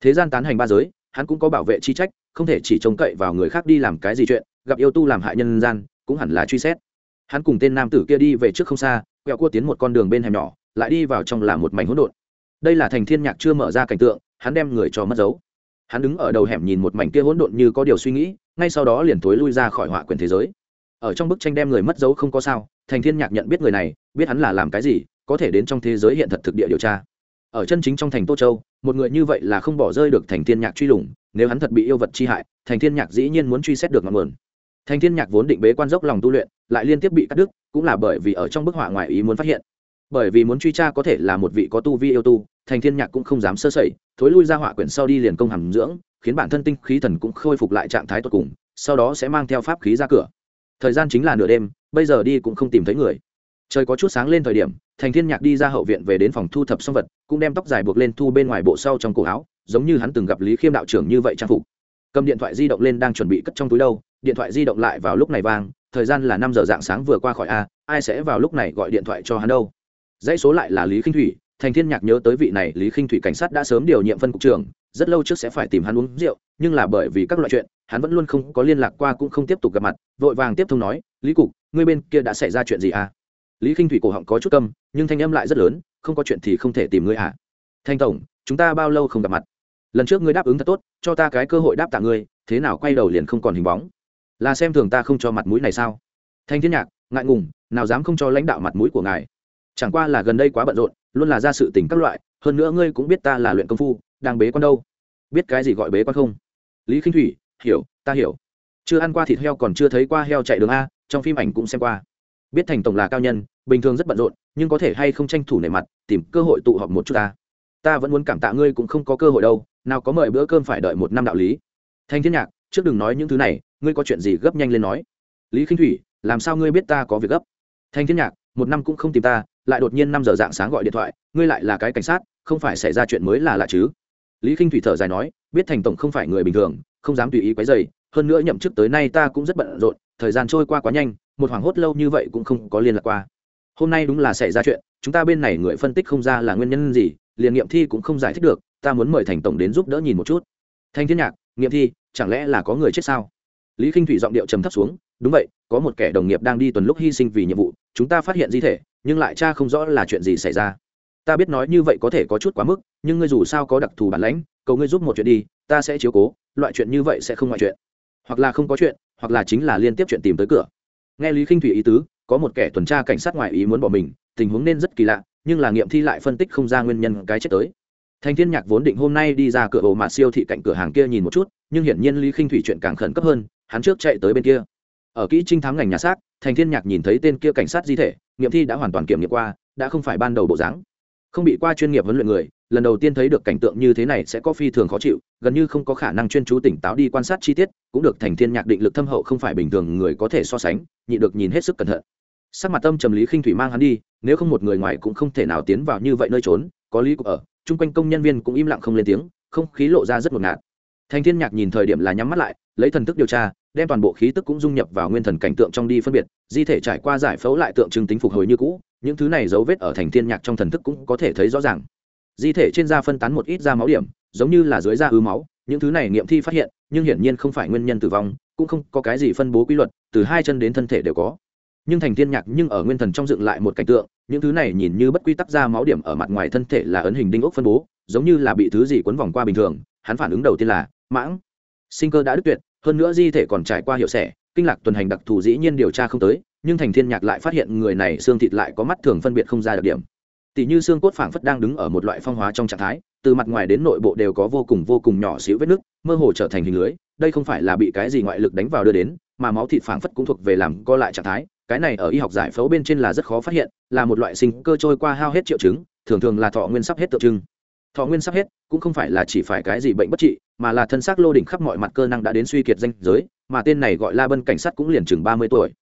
Thế gian tán hành ba giới, hắn cũng có bảo vệ chi trách, không thể chỉ trông cậy vào người khác đi làm cái gì chuyện, gặp yêu tu làm hại nhân gian, cũng hẳn là truy xét. Hắn cùng tên nam tử kia đi về trước không xa, quẹo cua tiến một con đường bên hẻm nhỏ, lại đi vào trong là một mảnh hỗn độn. Đây là thành thiên nhạc chưa mở ra cảnh tượng, hắn đem người cho mất dấu. Hắn đứng ở đầu hẻm nhìn một mảnh kia hỗn độn như có điều suy nghĩ, ngay sau đó liền thối lui ra khỏi họa quyền thế giới ở trong bức tranh đem người mất dấu không có sao, thành thiên nhạc nhận biết người này, biết hắn là làm cái gì, có thể đến trong thế giới hiện thật thực địa điều tra. Ở chân chính trong thành tô châu, một người như vậy là không bỏ rơi được thành thiên nhạc truy lùng, nếu hắn thật bị yêu vật chi hại, thành thiên nhạc dĩ nhiên muốn truy xét được ngọn nguồn. Thành thiên nhạc vốn định bế quan dốc lòng tu luyện, lại liên tiếp bị cắt đứt, cũng là bởi vì ở trong bức họa ngoài ý muốn phát hiện. Bởi vì muốn truy tra có thể là một vị có tu vi yêu tu, thành thiên nhạc cũng không dám sơ sẩy, thối lui ra họa quyển sau đi liền công hàm dưỡng, khiến bản thân tinh khí thần cũng khôi phục lại trạng thái tốt cùng, sau đó sẽ mang theo pháp khí ra cửa thời gian chính là nửa đêm, bây giờ đi cũng không tìm thấy người. Trời có chút sáng lên thời điểm, thành thiên nhạc đi ra hậu viện về đến phòng thu thập xong vật, cũng đem tóc dài buộc lên thu bên ngoài bộ sau trong cổ áo, giống như hắn từng gặp lý khiêm đạo trưởng như vậy trang phục. Cầm điện thoại di động lên đang chuẩn bị cất trong túi đâu, điện thoại di động lại vào lúc này vang, thời gian là năm giờ dạng sáng vừa qua khỏi a, ai sẽ vào lúc này gọi điện thoại cho hắn đâu. Dãy số lại là lý khinh thủy, thành thiên nhạc nhớ tới vị này, lý khinh thủy cảnh sát đã sớm điều nhiệm phân cục trưởng rất lâu trước sẽ phải tìm hắn uống rượu, nhưng là bởi vì các loại chuyện, hắn vẫn luôn không có liên lạc qua cũng không tiếp tục gặp mặt, vội vàng tiếp thông nói, lý cục, ngươi bên kia đã xảy ra chuyện gì à? Lý khinh thủy cổ họng có chút câm, nhưng thanh âm lại rất lớn, không có chuyện thì không thể tìm ngươi à? Thanh tổng, chúng ta bao lâu không gặp mặt? Lần trước ngươi đáp ứng thật tốt, cho ta cái cơ hội đáp tạ ngươi, thế nào quay đầu liền không còn hình bóng. Là xem thường ta không cho mặt mũi này sao? Thanh thiên nhạc, ngại ngùng, nào dám không cho lãnh đạo mặt mũi của ngài. Chẳng qua là gần đây quá bận rộn, luôn là ra sự tình các loại, hơn nữa ngươi cũng biết ta là luyện công phu đang bế con đâu? Biết cái gì gọi bế con không? Lý khinh thủy, hiểu, ta hiểu. Chưa ăn qua thịt heo còn chưa thấy qua heo chạy đường a, trong phim ảnh cũng xem qua. Biết thành tổng là cao nhân, bình thường rất bận rộn, nhưng có thể hay không tranh thủ nề mặt, tìm cơ hội tụ họp một chút ta. Ta vẫn muốn cảm tạ ngươi cũng không có cơ hội đâu, nào có mời bữa cơm phải đợi một năm đạo lý. Thanh thiên nhạc, trước đừng nói những thứ này, ngươi có chuyện gì gấp nhanh lên nói. Lý khinh thủy, làm sao ngươi biết ta có việc gấp? Thanh thiên nhạc, một năm cũng không tìm ta, lại đột nhiên năm giờ dạng sáng gọi điện thoại, ngươi lại là cái cảnh sát, không phải xảy ra chuyện mới là lạ chứ? Lý k i n h thủy thở dài nói, biết thành tổng không phải người bình thường, không dám tùy ý quấy dày hơn nữa nhậm chức tới nay ta cũng rất bận rộn, thời gian trôi qua quá nhanh, một hoảng hốt lâu như vậy cũng không có liên lạc qua. Hôm nay đúng là xảy ra chuyện, chúng ta bên này người phân tích không ra là nguyên nhân gì, liền nghiệm thi cũng không giải thích được, ta muốn mời thành tổng đến giúp đỡ nhìn một chút. Thanh thiên nhạc, nghiệm thi, chẳng lẽ là có người chết sao? Lý k i n h thủy giọng điệu trầm thấp xuống, đúng vậy, có một kẻ đồng nghiệp đang đi tuần lúc hy sinh vì nhiệm vụ, chúng ta phát hiện di thể, nhưng lại cha không rõ là chuyện gì xảy ra ta biết nói như vậy có thể có chút quá mức, nhưng ngươi dù sao có đặc thù bản lãnh, cầu ngươi giúp một chuyện đi, ta sẽ chiếu cố, loại chuyện như vậy sẽ không ngoại chuyện. Hoặc là không có chuyện, hoặc là chính là liên tiếp chuyện tìm tới cửa. Nghe lý khinh thủy ý tứ, có một kẻ tuần tra cảnh sát ngoại ý muốn bỏ mình, tình huống nên rất kỳ lạ, nhưng là nghiệm thi lại phân tích không ra nguyên nhân cái chết tới. Thành thiên nhạc vốn định hôm nay đi ra cửa ổ mà siêu thị cạnh cửa hàng kia nhìn một chút, nhưng hiển nhiên lý khinh thủy chuyện càng khẩn cấp hơn, hắn trước chạy tới bên kia. Ở kỹ trinh thám ngành nhà xác, thành thiên nhạc nhìn thấy tên kia cảnh sát di thể, nghiệm thi đã hoàn toàn kiểm nghiệm qua, đã không phải ban đầu bộ dáng không bị qua chuyên nghiệp huấn luyện người, lần đầu tiên thấy được cảnh tượng như thế này sẽ có phi thường khó chịu, gần như không có khả năng chuyên chú tỉnh táo đi quan sát chi tiết, cũng được thành thiên nhạc định lực thâm hậu không phải bình thường người có thể so sánh, nhị được nhìn hết sức cẩn thận. Sắc mặt tâm trầm lý khinh thủy mang hắn đi, nếu không một người ngoài cũng không thể nào tiến vào như vậy nơi trốn, có lý cục ở, chung quanh công nhân viên cũng im lặng không lên tiếng, không khí lộ ra rất ngột ngạt. Thành thiên nhạc nhìn thời điểm là nhắm mắt lại, lấy thần thức điều tra, đem toàn bộ khí tức cũng dung nhập vào nguyên thần cảnh tượng trong đi phân biệt, di thể trải qua giải phẫu lại tượng trưng tính phục hồi như cũ những thứ này dấu vết ở thành thiên nhạc trong thần thức cũng có thể thấy rõ ràng. Di thể trên da phân tán một ít da máu điểm, giống như là dưới da ứ máu, những thứ này nghiệm thi phát hiện, nhưng hiển nhiên không phải nguyên nhân tử vong, cũng không có cái gì phân bố quy luật, từ hai chân đến thân thể đều có. Nhưng thành thiên nhạc nhưng ở nguyên thần trong dựng lại một cảnh tượng, những thứ này nhìn như bất quy tắc da máu điểm ở mặt ngoài thân thể là ấn hình đinh ốc phân bố, giống như là bị thứ gì quấn vòng qua bình thường, hắn phản ứng đầu tiên là, mãng. Sinh cơ đã đứt tuyệt, hơn nữa di thể còn trải qua hiệu sẻ kinh lạc tuần hành đặc thù dĩ nhiên điều tra không tới nhưng thành thiên nhạc lại phát hiện người này xương thịt lại có mắt thường phân biệt không ra đặc điểm. Tỷ như xương cốt phảng phất đang đứng ở một loại phong hóa trong trạng thái, từ mặt ngoài đến nội bộ đều có vô cùng vô cùng nhỏ xíu vết nứt, mơ hồ trở thành hình lưới, đây không phải là bị cái gì ngoại lực đánh vào đưa đến, mà máu thịt phảng phất cũng thuộc về làm co lại trạng thái, cái này ở y học giải phẫu bên trên là rất khó phát hiện, là một loại sinh cơ trôi qua hao hết triệu chứng, thường thường là thọ nguyên sắp hết tượng trưng. Thọ nguyên sắp hết cũng không phải là chỉ phải cái gì bệnh bất trị, mà là thân xác lô đỉnh khắp mọi mặt cơ năng đã đến suy kiệt danh giới, mà tên này gọi la bân cảnh sát cũng liền chừng ba mươi tuổi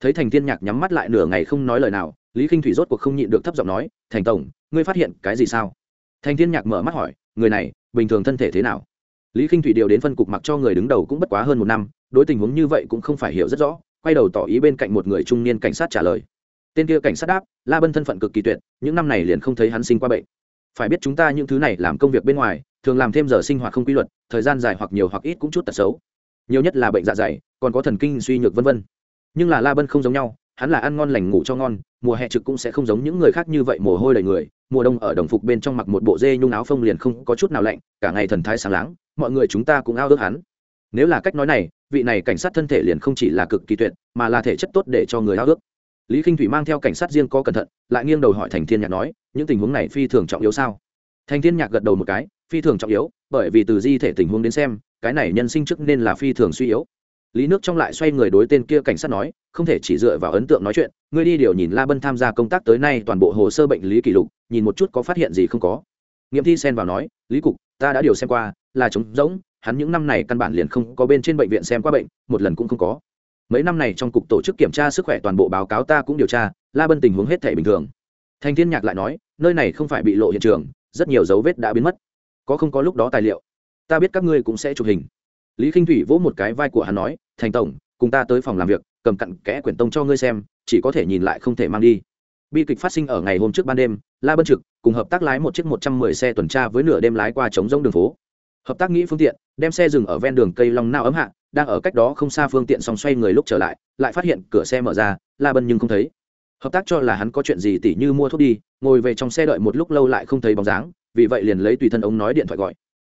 thấy thành thiên nhạc nhắm mắt lại nửa ngày không nói lời nào, lý k i n h thủy rốt cuộc không nhịn được thấp giọng nói, thành tổng, ngươi phát hiện cái gì sao? Thành thiên nhạc mở mắt hỏi, người này, bình thường thân thể thế nào? Lý k i n h thủy điều đến phân cục mặc cho người đứng đầu cũng bất quá hơn một năm, đối tình huống như vậy cũng không phải hiểu rất rõ, quay đầu tỏ ý bên cạnh một người trung niên cảnh sát trả lời. Tên kia cảnh sát đáp, la bân thân phận cực kỳ tuyệt, những năm này liền không thấy hắn sinh qua bệnh. Phải biết chúng ta những thứ này làm công việc bên ngoài, thường làm thêm giờ sinh hoạt không quy luật, thời gian dài hoặc nhiều hoặc ít cũng chút tật xấu. Nhiều nhất là bệnh dạ dày, còn có thần kinh suy nhược vân vân nhưng là la bân không giống nhau, hắn là ăn ngon lành ngủ cho ngon, mùa hè trực cũng sẽ không giống những người khác như vậy mồ hôi đầy người, mùa đông ở đồng phục bên trong mặc một bộ dê nhung áo phông liền không có chút nào lạnh, cả ngày thần thái sáng láng, mọi người chúng ta cũng ao ước hắn. Nếu là cách nói này, vị này cảnh sát thân thể liền không chỉ là cực kỳ tuyệt, mà là thể chất tốt để cho người ao ước. Lý k i n h thủy mang theo cảnh sát riêng có cẩn thận, lại nghiêng đầu hỏi thành thiên nhạc nói, những tình huống này phi thường trọng yếu sao? Thành thiên nhạc gật đầu một cái, phi thường trọng yếu, bởi vì từ di thể tình huống đến xem, cái này nhân sinh trước nên là phi thường suy yếu lý nước trong lại xoay người đối tên kia cảnh sát nói, không thể chỉ dựa vào ấn tượng nói chuyện, ngươi đi điều nhìn la bân tham gia công tác tới nay toàn bộ hồ sơ bệnh lý kỷ lục, nhìn một chút có phát hiện gì không có. Nghiệm thi xen vào nói, lý cục, ta đã điều xem qua, là trống rỗng, hắn những năm này căn bản liền không có bên trên bệnh viện xem qua bệnh, một lần cũng không có. Mấy năm này trong cục tổ chức kiểm tra sức khỏe toàn bộ báo cáo ta cũng điều tra, la bân tình huống hết thể bình thường. Thành thiên nhạc lại nói, nơi này không phải bị lộ hiện trường, rất nhiều dấu vết đã biến mất. Có không có lúc đó tài liệu, ta biết các ngươi cũng sẽ chụp hình. Lý k i n h thủy vỗ một cái vai của hắn nói thành tổng, cùng ta tới phòng làm việc, cầm cặn kẽ quyển tông cho ngươi xem, chỉ có thể nhìn lại không thể mang đi. Bi kịch phát sinh ở ngày hôm trước ban đêm, la bân trực cùng hợp tác lái một chiếc một trăm mười xe tuần tra với nửa đêm lái qua trống rông đường phố. Hợp tác nghĩ phương tiện, đem xe dừng ở ven đường cây long nao ấm hạ, đang ở cách đó không xa phương tiện xong xoay người lúc trở lại lại phát hiện cửa xe mở ra, la bân nhưng không thấy. Hợp tác cho là hắn có chuyện gì tỉ như mua thuốc đi, ngồi về trong xe đợi một lúc lâu lại không thấy bóng dáng, vì vậy liền lấy tùy thân ống nói điện thoại gọi.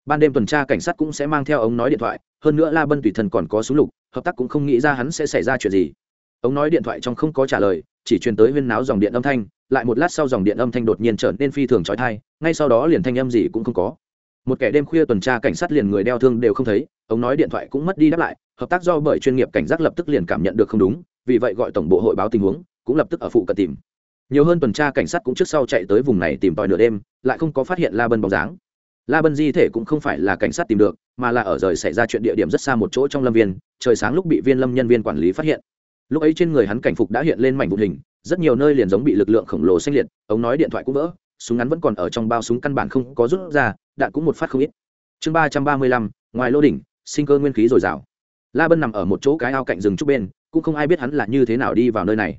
Ban đêm tuần tra cảnh sát cũng sẽ mang theo ống nói điện thoại hơn nữa la bân tùy thân còn có súng lục, hợp tác cũng không nghĩ ra hắn sẽ xảy ra chuyện gì. Ông nói điện thoại trong không có trả lời, chỉ truyền tới huyên náo dòng điện âm thanh, lại một lát sau dòng điện âm thanh đột nhiên trở nên phi thường trói thai ngay sau đó liền thanh âm gì cũng không có. Một kẻ đêm khuya tuần tra cảnh sát liền người đeo thương đều không thấy, ông nói điện thoại cũng mất đi đáp lại, hợp tác do bởi chuyên nghiệp cảnh giác lập tức liền cảm nhận được không đúng, vì vậy gọi tổng bộ hội báo tình huống, cũng lập tức ở phụ cận tìm. Nhiều hơn tuần tra cảnh sát cũng trước sau chạy tới vùng này tìm tòi nửa đêm, lại không có phát hiện la bân bóng dáng. La bân di thể cũng không phải là cảnh sát tìm được mà là ở rời xảy ra chuyện địa điểm rất xa một chỗ trong lâm viên, trời sáng lúc bị viên lâm nhân viên quản lý phát hiện. Lúc ấy trên người hắn cảnh phục đã hiện lên mảnh vụn hình, rất nhiều nơi liền giống bị lực lượng khổng lồ xanh liệt, Ống nói điện thoại cũng vỡ, súng ngắn vẫn còn ở trong bao súng căn bản không có rút ra, đạn cũng một phát không ít. Chương ba trăm ba mươi lăm, ngoài lô đỉnh, sinh cơ nguyên khí dồi dào. La bân nằm ở một chỗ cái ao cạnh rừng trúc bên, cũng không ai biết hắn là như thế nào đi vào nơi này.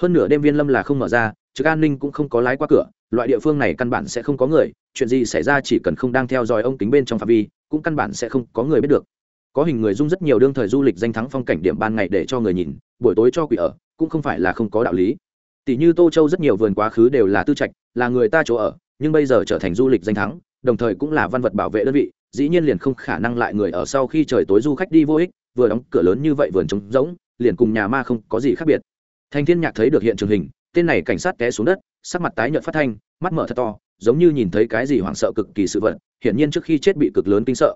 Hơn nửa đêm viên lâm là không mở ra, trực an ninh cũng không có lái qua cửa, loại địa phương này căn bản sẽ không có người, chuyện gì xảy ra chỉ cần không đang theo dõi ông kính bên trong phạm vi cũng căn bản sẽ không có người biết được. Có hình người dung rất nhiều đương thời du lịch danh thắng phong cảnh điểm ban ngày để cho người nhìn, buổi tối cho quỷ ở, cũng không phải là không có đạo lý. Tỷ như tô châu rất nhiều vườn quá khứ đều là tư trạch, là người ta chỗ ở, nhưng bây giờ trở thành du lịch danh thắng, đồng thời cũng là văn vật bảo vệ đơn vị, dĩ nhiên liền không khả năng lại người ở sau khi trời tối du khách đi vô ích, vừa đóng cửa lớn như vậy vườn trống rỗng, liền cùng nhà ma không có gì khác biệt. Thanh thiên nhạc thấy được hiện trường hình, tên này cảnh sát té xuống đất, sắc mặt tái nhợt phát thanh, mắt mở thật to, giống như nhìn thấy cái gì hoảng sợ cực kỳ sự vật hiển nhiên trước khi chết bị cực lớn kinh sợ.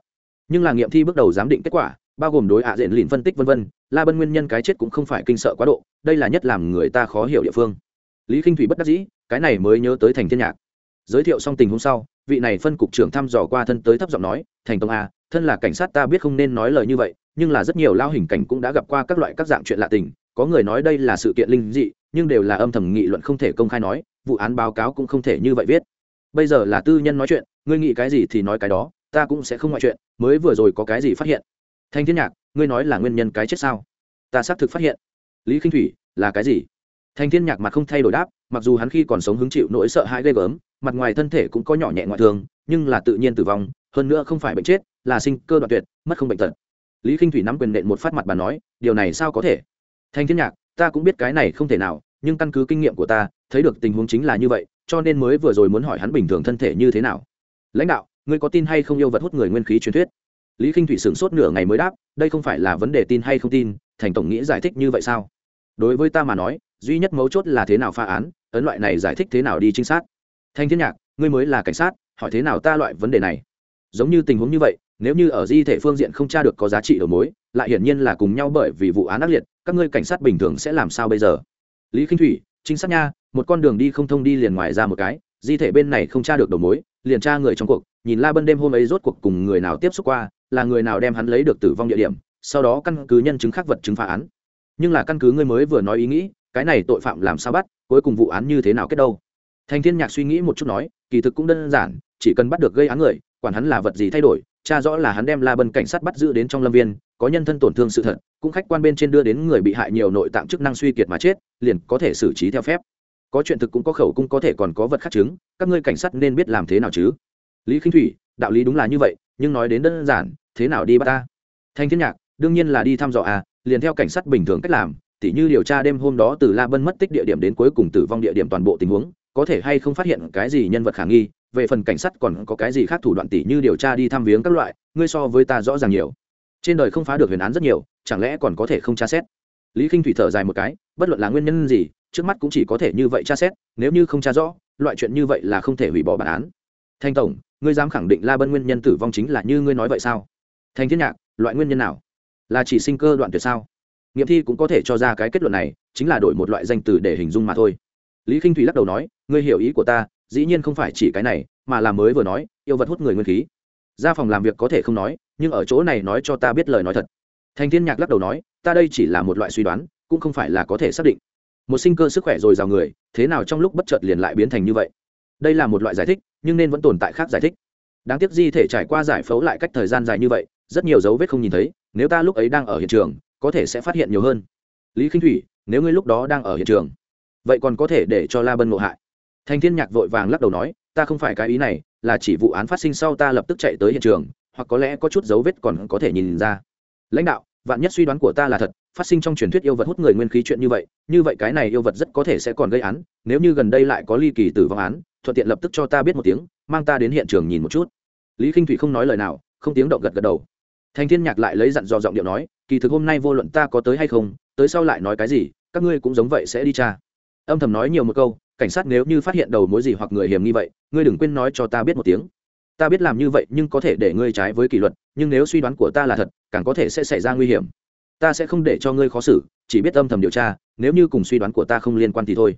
Nhưng là nghiệm thi bước đầu giám định kết quả, bao gồm đối ạ diện lìn phân tích vân vân, la bân nguyên nhân cái chết cũng không phải kinh sợ quá độ, đây là nhất làm người ta khó hiểu địa phương. Lý k thủy bất đắc dĩ, cái này mới nhớ tới thành thiên nhạc. Giới thiệu xong tình hôm sau, vị này phân cục trưởng thăm dò qua thân tới thấp giọng nói, thành tông a thân là cảnh sát ta biết không nên nói lời như vậy, nhưng là rất nhiều lao hình cảnh cũng đã gặp qua các loại các dạng chuyện lạ tình, có người nói đây là sự kiện linh dị, nhưng đều là âm thầm nghị luận không thể công khai nói, vụ án báo cáo cũng không thể như vậy viết bây giờ là tư nhân nói chuyện, ngươi nghĩ cái gì thì nói cái đó, ta cũng sẽ không ngoại chuyện, mới vừa rồi có cái gì phát hiện? Thanh thiên nhạc, ngươi nói là nguyên nhân cái chết sao? Ta xác thực phát hiện. Lý k thủy, là cái gì? Thanh thiên nhạc mặt không thay đổi đáp, mặc dù hắn khi còn sống hứng chịu nỗi sợ hãi ghê gớm, mặt ngoài thân thể cũng có nhỏ nhẹ ngoại thương, nhưng là tự nhiên tử vong, hơn nữa không phải bệnh chết, là sinh cơ đoạn tuyệt, mất không bệnh tật. Lý k thủy nắm quyền nện một phát mặt bà nói, điều này sao có thể? Thanh thiên nhạc, ta cũng biết cái này không thể nào, nhưng căn cứ kinh nghiệm của ta, thấy được tình huống chính là như vậy cho nên mới vừa rồi muốn hỏi hắn bình thường thân thể như thế nào. Lãnh đạo, ngươi có tin hay không yêu vật hút người nguyên khí truyền thuyết? Lý k thủy sửng sốt nửa ngày mới đáp, đây không phải là vấn đề tin hay không tin, thành tổng nghĩ giải thích như vậy sao? Đối với ta mà nói, duy nhất mấu chốt là thế nào pha án, ấn loại này giải thích thế nào đi trinh sát? Thanh thiên nhạc, ngươi mới là cảnh sát, hỏi thế nào ta loại vấn đề này? Giống như tình huống như vậy, nếu như ở di thể phương diện không tra được có giá trị đầu mối, lại hiển nhiên là cùng nhau bởi vì vụ án ác liệt, các ngươi cảnh sát bình thường sẽ làm sao bây giờ? Lý k thủy trinh sát nha, một con đường đi không thông đi liền ngoài ra một cái, di thể bên này không tra được đầu mối, liền tra người trong cuộc, nhìn la bân đêm hôm ấy rốt cuộc cùng người nào tiếp xúc qua, là người nào đem hắn lấy được tử vong địa điểm, sau đó căn cứ nhân chứng khác vật chứng phá án. Nhưng là căn cứ ngươi mới vừa nói ý nghĩ, cái này tội phạm làm sao bắt, cuối cùng vụ án như thế nào kết đâu? Thành thiên nhạc suy nghĩ một chút nói, kỳ thực cũng đơn giản, chỉ cần bắt được gây án người quản hắn là vật gì thay đổi, cha rõ là hắn đem la bân cảnh sát bắt giữ đến trong lâm viên, có nhân thân tổn thương sự thật, cũng khách quan bên trên đưa đến người bị hại nhiều nội tạng chức năng suy kiệt mà chết, liền có thể xử trí theo phép. Có chuyện thực cũng có khẩu cũng có thể còn có vật khắc chứng, các ngươi cảnh sát nên biết làm thế nào chứ? Lý khinh thủy, đạo lý đúng là như vậy, nhưng nói đến đơn giản, thế nào đi bắt ta? Thanh thiên nhạc, đương nhiên là đi thăm dò à liền theo cảnh sát bình thường cách làm, tỉ như điều tra đêm hôm đó từ la bân mất tích địa điểm đến cuối cùng tử vong địa điểm toàn bộ tình huống, có thể hay không phát hiện cái gì nhân vật khả nghi về phần cảnh sát còn có cái gì khác thủ đoạn tỉ như điều tra đi thăm viếng các loại, ngươi so với ta rõ ràng nhiều. Trên đời không phá được huyền án rất nhiều, chẳng lẽ còn có thể không tra xét? Lý k i n h thủy thở dài một cái, bất luận là nguyên nhân gì, trước mắt cũng chỉ có thể như vậy tra xét, nếu như không tra rõ, loại chuyện như vậy là không thể hủy bỏ bản án. Thanh tổng, ngươi dám khẳng định la bân nguyên nhân tử vong chính là như ngươi nói vậy sao? Thanh thiên nhạc, loại nguyên nhân nào? Là chỉ sinh cơ đoạn tuyệt sao? Nghiệm thi cũng có thể cho ra cái kết luận này, chính là đổi một loại danh từ để hình dung mà thôi. Lý k i n h thủy lắc đầu nói, ngươi hiểu ý của ta dĩ nhiên không phải chỉ cái này, mà là mới vừa nói, yêu vật hút người nguyên khí. Ra phòng làm việc có thể không nói, nhưng ở chỗ này nói cho ta biết lời nói thật. Thành thiên nhạc lắc đầu nói, ta đây chỉ là một loại suy đoán, cũng không phải là có thể xác định. Một sinh cơ sức khỏe rồi rào người, thế nào trong lúc bất chợt liền lại biến thành như vậy? Đây là một loại giải thích, nhưng nên vẫn tồn tại khác giải thích. Đáng tiếc di thể trải qua giải phẫu lại cách thời gian dài như vậy, rất nhiều dấu vết không nhìn thấy, nếu ta lúc ấy đang ở hiện trường, có thể sẽ phát hiện nhiều hơn. Lý khinh thủy, nếu ngươi lúc đó đang ở hiện trường, vậy còn có thể để cho la bân ngộ hại thành thiên nhạc vội vàng lắc đầu nói, ta không phải cái ý này, là chỉ vụ án phát sinh sau ta lập tức chạy tới hiện trường, hoặc có lẽ có chút dấu vết còn có thể nhìn ra. Lãnh đạo, vạn nhất suy đoán của ta là thật, phát sinh trong truyền thuyết yêu vật hút người nguyên khí chuyện như vậy như vậy cái này yêu vật rất có thể sẽ còn gây án, nếu như gần đây lại có ly kỳ tử vong án, thuận tiện lập tức cho ta biết một tiếng, mang ta đến hiện trường nhìn một chút. Lý k i n h thủy không nói lời nào, không tiếng động gật gật đầu. Thành thiên nhạc lại lấy dặn dò giọng điệu nói, kỳ thực hôm nay vô luận ta có tới hay không, tới sau lại nói cái gì, các ngươi cũng giống vậy sẽ đi tra. Âm thầm nói nhiều một câu cảnh sát nếu như phát hiện đầu mối gì hoặc người hiểm nghi vậy, ngươi đừng quên nói cho ta biết một tiếng. Ta biết làm như vậy nhưng có thể để ngươi trái với kỷ luật, nhưng nếu suy đoán của ta là thật, càng có thể sẽ xảy ra nguy hiểm. Ta sẽ không để cho ngươi khó xử, chỉ biết âm thầm điều tra, nếu như cùng suy đoán của ta không liên quan thì thôi.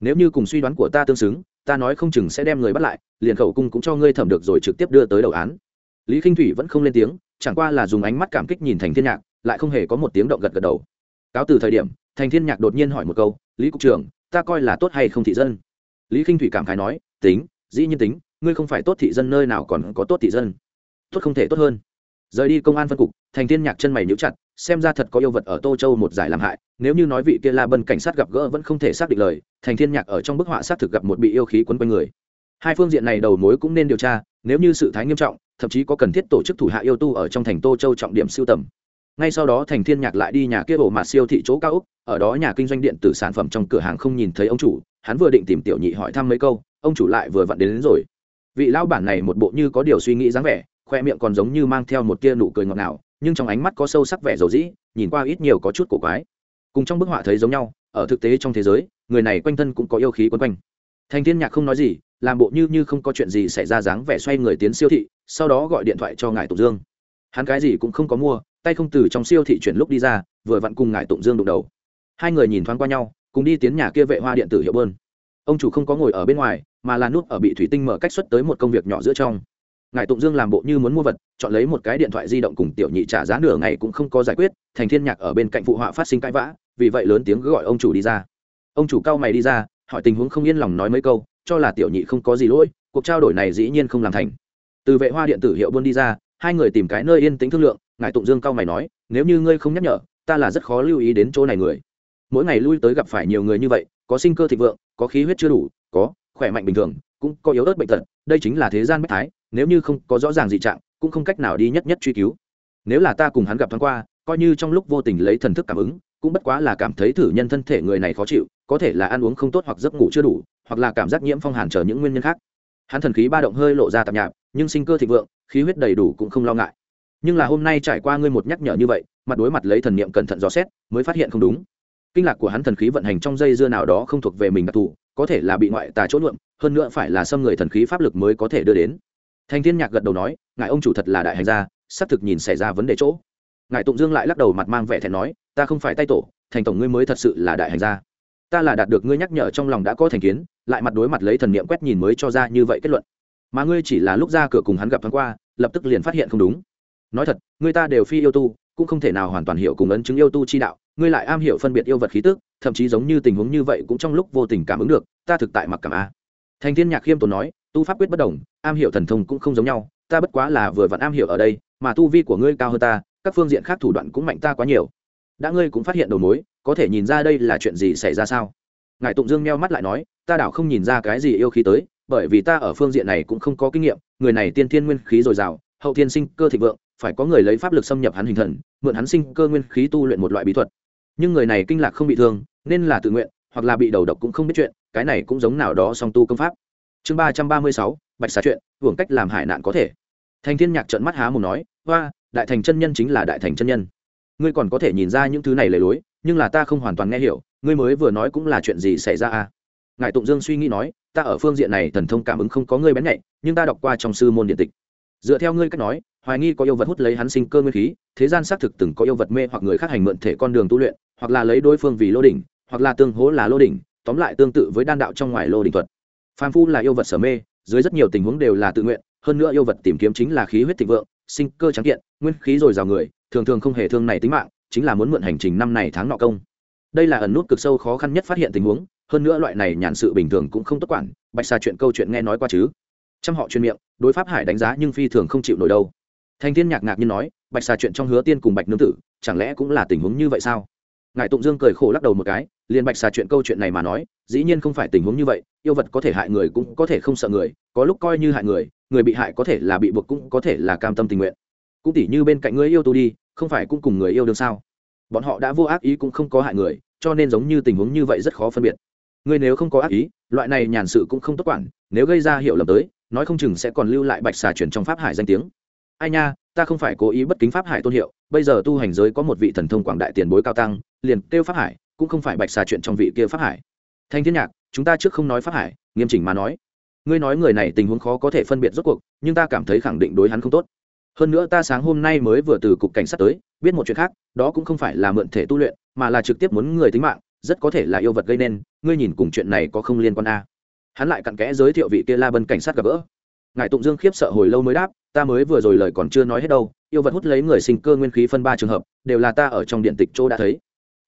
Nếu như cùng suy đoán của ta tương xứng, ta nói không chừng sẽ đem người bắt lại, liền khẩu cung cũng cho ngươi thẩm được rồi trực tiếp đưa tới đầu án. Lý k i n h thủy vẫn không lên tiếng, chẳng qua là dùng ánh mắt cảm kích nhìn thành thiên nhạc, lại không hề có một tiếng động gật gật đầu. Cáo từ thời điểm, thành thiên nhạc đột nhiên hỏi một câu, lý cục trưởng ta coi là tốt hay không thị dân? Lý k thủy cảm khái nói, tính, dĩ nhiên tính, ngươi không phải tốt thị dân nơi nào còn có tốt thị dân. Tốt không thể tốt hơn. Rời đi công an phân cục, thành thiên nhạc chân mày nhíu chặt, xem ra thật có yêu vật ở tô châu một giải làm hại, nếu như nói vị kia la bân cảnh sát gặp gỡ vẫn không thể xác định lời, thành thiên nhạc ở trong bức họa xác thực gặp một bị yêu khí quấn quanh người. Hai phương diện này đầu mối cũng nên điều tra, nếu như sự thái nghiêm trọng, thậm chí có cần thiết tổ chức thủ hạ yêu tu ở trong thành tô châu trọng điểm siêu tầm ngay sau đó thành thiên nhạc lại đi nhà kia bộ mặt siêu thị chỗ cao úc ở đó nhà kinh doanh điện tử sản phẩm trong cửa hàng không nhìn thấy ông chủ hắn vừa định tìm tiểu nhị hỏi thăm mấy câu ông chủ lại vừa vặn đến, đến rồi. Vị lão bản này một bộ như có điều suy nghĩ dáng vẻ khoe miệng còn giống như mang theo một tia nụ cười ngọt ngào nhưng trong ánh mắt có sâu sắc vẻ dầu dĩ nhìn qua ít nhiều có chút cổ quái. Cùng trong bức họa thấy giống nhau ở thực tế trong thế giới người này quanh thân cũng có yêu khí quấn quanh. Thành thiên nhạc không nói gì làm bộ như như không có chuyện gì xảy ra dáng vẻ xoay người tiến siêu thị sau đó gọi điện thoại cho ngài tục dương. Hắn cái gì cũng không có mua tay không từ trong siêu thị chuyển lúc đi ra, vừa vặn cùng ngài tụng dương đụng đầu. Hai người nhìn thoáng qua nhau, cùng đi tiến nhà kia vệ hoa điện tử hiệu bơn. Ông chủ không có ngồi ở bên ngoài, mà là nút ở bị thủy tinh mở cách xuất tới một công việc nhỏ giữa trong. Ngài tụng dương làm bộ như muốn mua vật, chọn lấy một cái điện thoại di động cùng tiểu nhị trả giá nửa ngày cũng không có giải quyết, thành thiên nhạc ở bên cạnh phụ họa phát sinh cãi vã, vì vậy lớn tiếng gọi ông chủ đi ra. Ông chủ cao mày đi ra, hỏi tình huống không yên lòng nói mấy câu, cho là tiểu nhị không có gì lỗi, cuộc trao đổi này dĩ nhiên không làm thành. Từ vệ hoa điện tử hiệu buôn đi ra hai người tìm cái nơi yên tĩnh thương lượng ngài tụng dương cao mày nói, nếu như ngươi không nhắc nhở, ta là rất khó lưu ý đến chỗ này người. Mỗi ngày lui tới gặp phải nhiều người như vậy, có sinh cơ thịnh vượng, có khí huyết chưa đủ, có khỏe mạnh bình thường, cũng có yếu ớt bệnh tật, đây chính là thế gian bất thái, nếu như không có rõ ràng dị trạng, cũng không cách nào đi nhất nhất truy cứu. Nếu là ta cùng hắn gặp thoáng qua, coi như trong lúc vô tình lấy thần thức cảm ứng, cũng bất quá là cảm thấy thử nhân thân thể người này khó chịu, có thể là ăn uống không tốt hoặc giấc ngủ chưa đủ, hoặc là cảm giác nhiễm phong hàn chờ những nguyên nhân khác. Hắn thần khí ba động hơi lộ ra tạp nhạp, nhưng sinh cơ thịnh vượng khí huyết đầy đủ cũng không lo ngại. Nhưng là hôm nay trải qua ngươi một nhắc nhở như vậy, mặt đối mặt lấy thần niệm cẩn thận dò xét, mới phát hiện không đúng. Kinh lạc của hắn thần khí vận hành trong dây dưa nào đó không thuộc về mình đặc thù, có thể là bị ngoại tà chỗ nhuộm, hơn nữa phải là xâm người thần khí pháp lực mới có thể đưa đến. Thành thiên nhạc gật đầu nói, ngài ông chủ thật là đại hành gia, xác thực nhìn xảy ra vấn đề chỗ. Ngài tụng dương lại lắc đầu mặt mang vẻ thẹn nói, ta không phải tay tổ, thành tổng ngươi mới thật sự là đại hành gia. Ta là đạt được ngươi nhắc nhở trong lòng đã có thành kiến, lại mặt đối mặt lấy thần niệm quét nhìn mới cho ra như vậy kết luận mà ngươi chỉ là lúc ra cửa cùng hắn gặp thoáng qua, lập tức liền phát hiện không đúng. Nói thật, người ta đều phi yêu tu, cũng không thể nào hoàn toàn hiểu cùng ấn chứng yêu tu chi đạo, ngươi lại am hiểu phân biệt yêu vật khí tức, thậm chí giống như tình huống như vậy cũng trong lúc vô tình cảm ứng được, ta thực tại mặc cảm a. Thành thiên nhạc khiêm tốn nói, tu pháp quyết bất đồng, am hiểu thần thông cũng không giống nhau, ta bất quá là vừa vặn am hiểu ở đây, mà tu vi của ngươi cao hơn ta, các phương diện khác thủ đoạn cũng mạnh ta quá nhiều. Đã ngươi cũng phát hiện đầu mối, có thể nhìn ra đây là chuyện gì xảy ra sao? Ngài tụng dương meo mắt lại nói, ta đảo không nhìn ra cái gì yêu khí tới bởi vì ta ở phương diện này cũng không có kinh nghiệm, người này tiên thiên nguyên khí dồi dào, hậu thiên sinh cơ thịnh vượng, phải có người lấy pháp lực xâm nhập hắn hình thần, mượn hắn sinh cơ nguyên khí tu luyện một loại bí thuật. Nhưng người này kinh lạc không bị thương, nên là tự nguyện, hoặc là bị đầu độc cũng không biết chuyện, cái này cũng giống nào đó song tu công pháp. Chương ba trăm ba mươi sáu, bạch xà chuyện, hưởng cách làm hải nạn có thể. Thành thiên nhạc trận mắt há mồm nói hoa đại thành chân nhân chính là đại thành chân nhân. Ngươi còn có thể nhìn ra những thứ này lề lối, nhưng là ta không hoàn toàn nghe hiểu, ngươi mới vừa nói cũng là chuyện gì xảy ra à? Ngài tụng dương suy nghĩ nói ta ở phương diện này thần thông cảm ứng không có ngươi bén nhạy, nhưng ta đọc qua trong sư môn điện tịch. Dựa theo ngươi cách nói, hoài nghi có yêu vật hút lấy hắn sinh cơ nguyên khí, thế gian xác thực từng có yêu vật mê hoặc người khác hành mượn thể con đường tu luyện, hoặc là lấy đối phương vì lô đỉnh, hoặc là tương hố là lô đỉnh, tóm lại tương tự với đan đạo trong ngoài lô đỉnh thuật. Phàm phu là yêu vật sở mê, dưới rất nhiều tình huống đều là tự nguyện, hơn nữa yêu vật tìm kiếm chính là khí huyết thịnh vượng, sinh cơ trắng kiện, nguyên khí dồi dào người, thường thường không hề thương này tính mạng, chính là muốn mượn hành trình năm này tháng nọ công. Đây là ẩn nút cực sâu khó khăn nhất phát hiện tình huống hơn nữa loại này nhàn sự bình thường cũng không tốt quản, bạch xà chuyện câu chuyện nghe nói qua chứ? Trăm họ chuyên miệng, đối pháp hải đánh giá nhưng phi thường không chịu nổi đâu. Thanh thiên nhạc ngạc nhiên nói, bạch xà chuyện trong hứa tiên cùng bạch nương tử, chẳng lẽ cũng là tình huống như vậy sao? Ngài tụng dương cười khổ lắc đầu một cái, liền bạch xà chuyện câu chuyện này mà nói, dĩ nhiên không phải tình huống như vậy, yêu vật có thể hại người cũng có thể không sợ người, có lúc coi như hại người người bị hại có thể là bị buộc cũng có thể là cam tâm tình nguyện. Cũng tỉ như bên cạnh người yêu tu đi, không phải cũng cùng người yêu đương sao? Bọn họ đã vô ác ý cũng không có hại người, cho nên giống như tình huống như vậy rất khó phân biệt. Ngươi nếu không có ác ý, loại này nhàn sự cũng không tốt quản, nếu gây ra hiệu lầm tới, nói không chừng sẽ còn lưu lại bạch xà chuyển trong pháp hải danh tiếng. Ai nha, ta không phải cố ý bất kính pháp hải tôn hiệu, bây giờ tu hành giới có một vị thần thông quảng đại tiền bối cao tăng, liền kêu pháp hải, cũng không phải bạch xà chuyện trong vị kia pháp hải. Thanh thiên nhạc, chúng ta trước không nói pháp hải, nghiêm chỉnh mà nói. Ngươi nói người này tình huống khó có thể phân biệt rốt cuộc, nhưng ta cảm thấy khẳng định đối hắn không tốt. Hơn nữa ta sáng hôm nay mới vừa từ cục cảnh sát tới, biết một chuyện khác, đó cũng không phải là mượn thể tu luyện, mà là trực tiếp muốn người tính mạng, rất có thể là yêu vật gây nên ngươi nhìn cùng chuyện này có không liên quan a? Hắn lại cặn kẽ giới thiệu vị kia la bân cảnh sát gặp gỡ. Ngài tụng dương khiếp sợ hồi lâu mới đáp, ta mới vừa rồi lời còn chưa nói hết đâu, yêu vật hút lấy người sinh cơ nguyên khí phân ba trường hợp, đều là ta ở trong điện tịch chỗ đã thấy.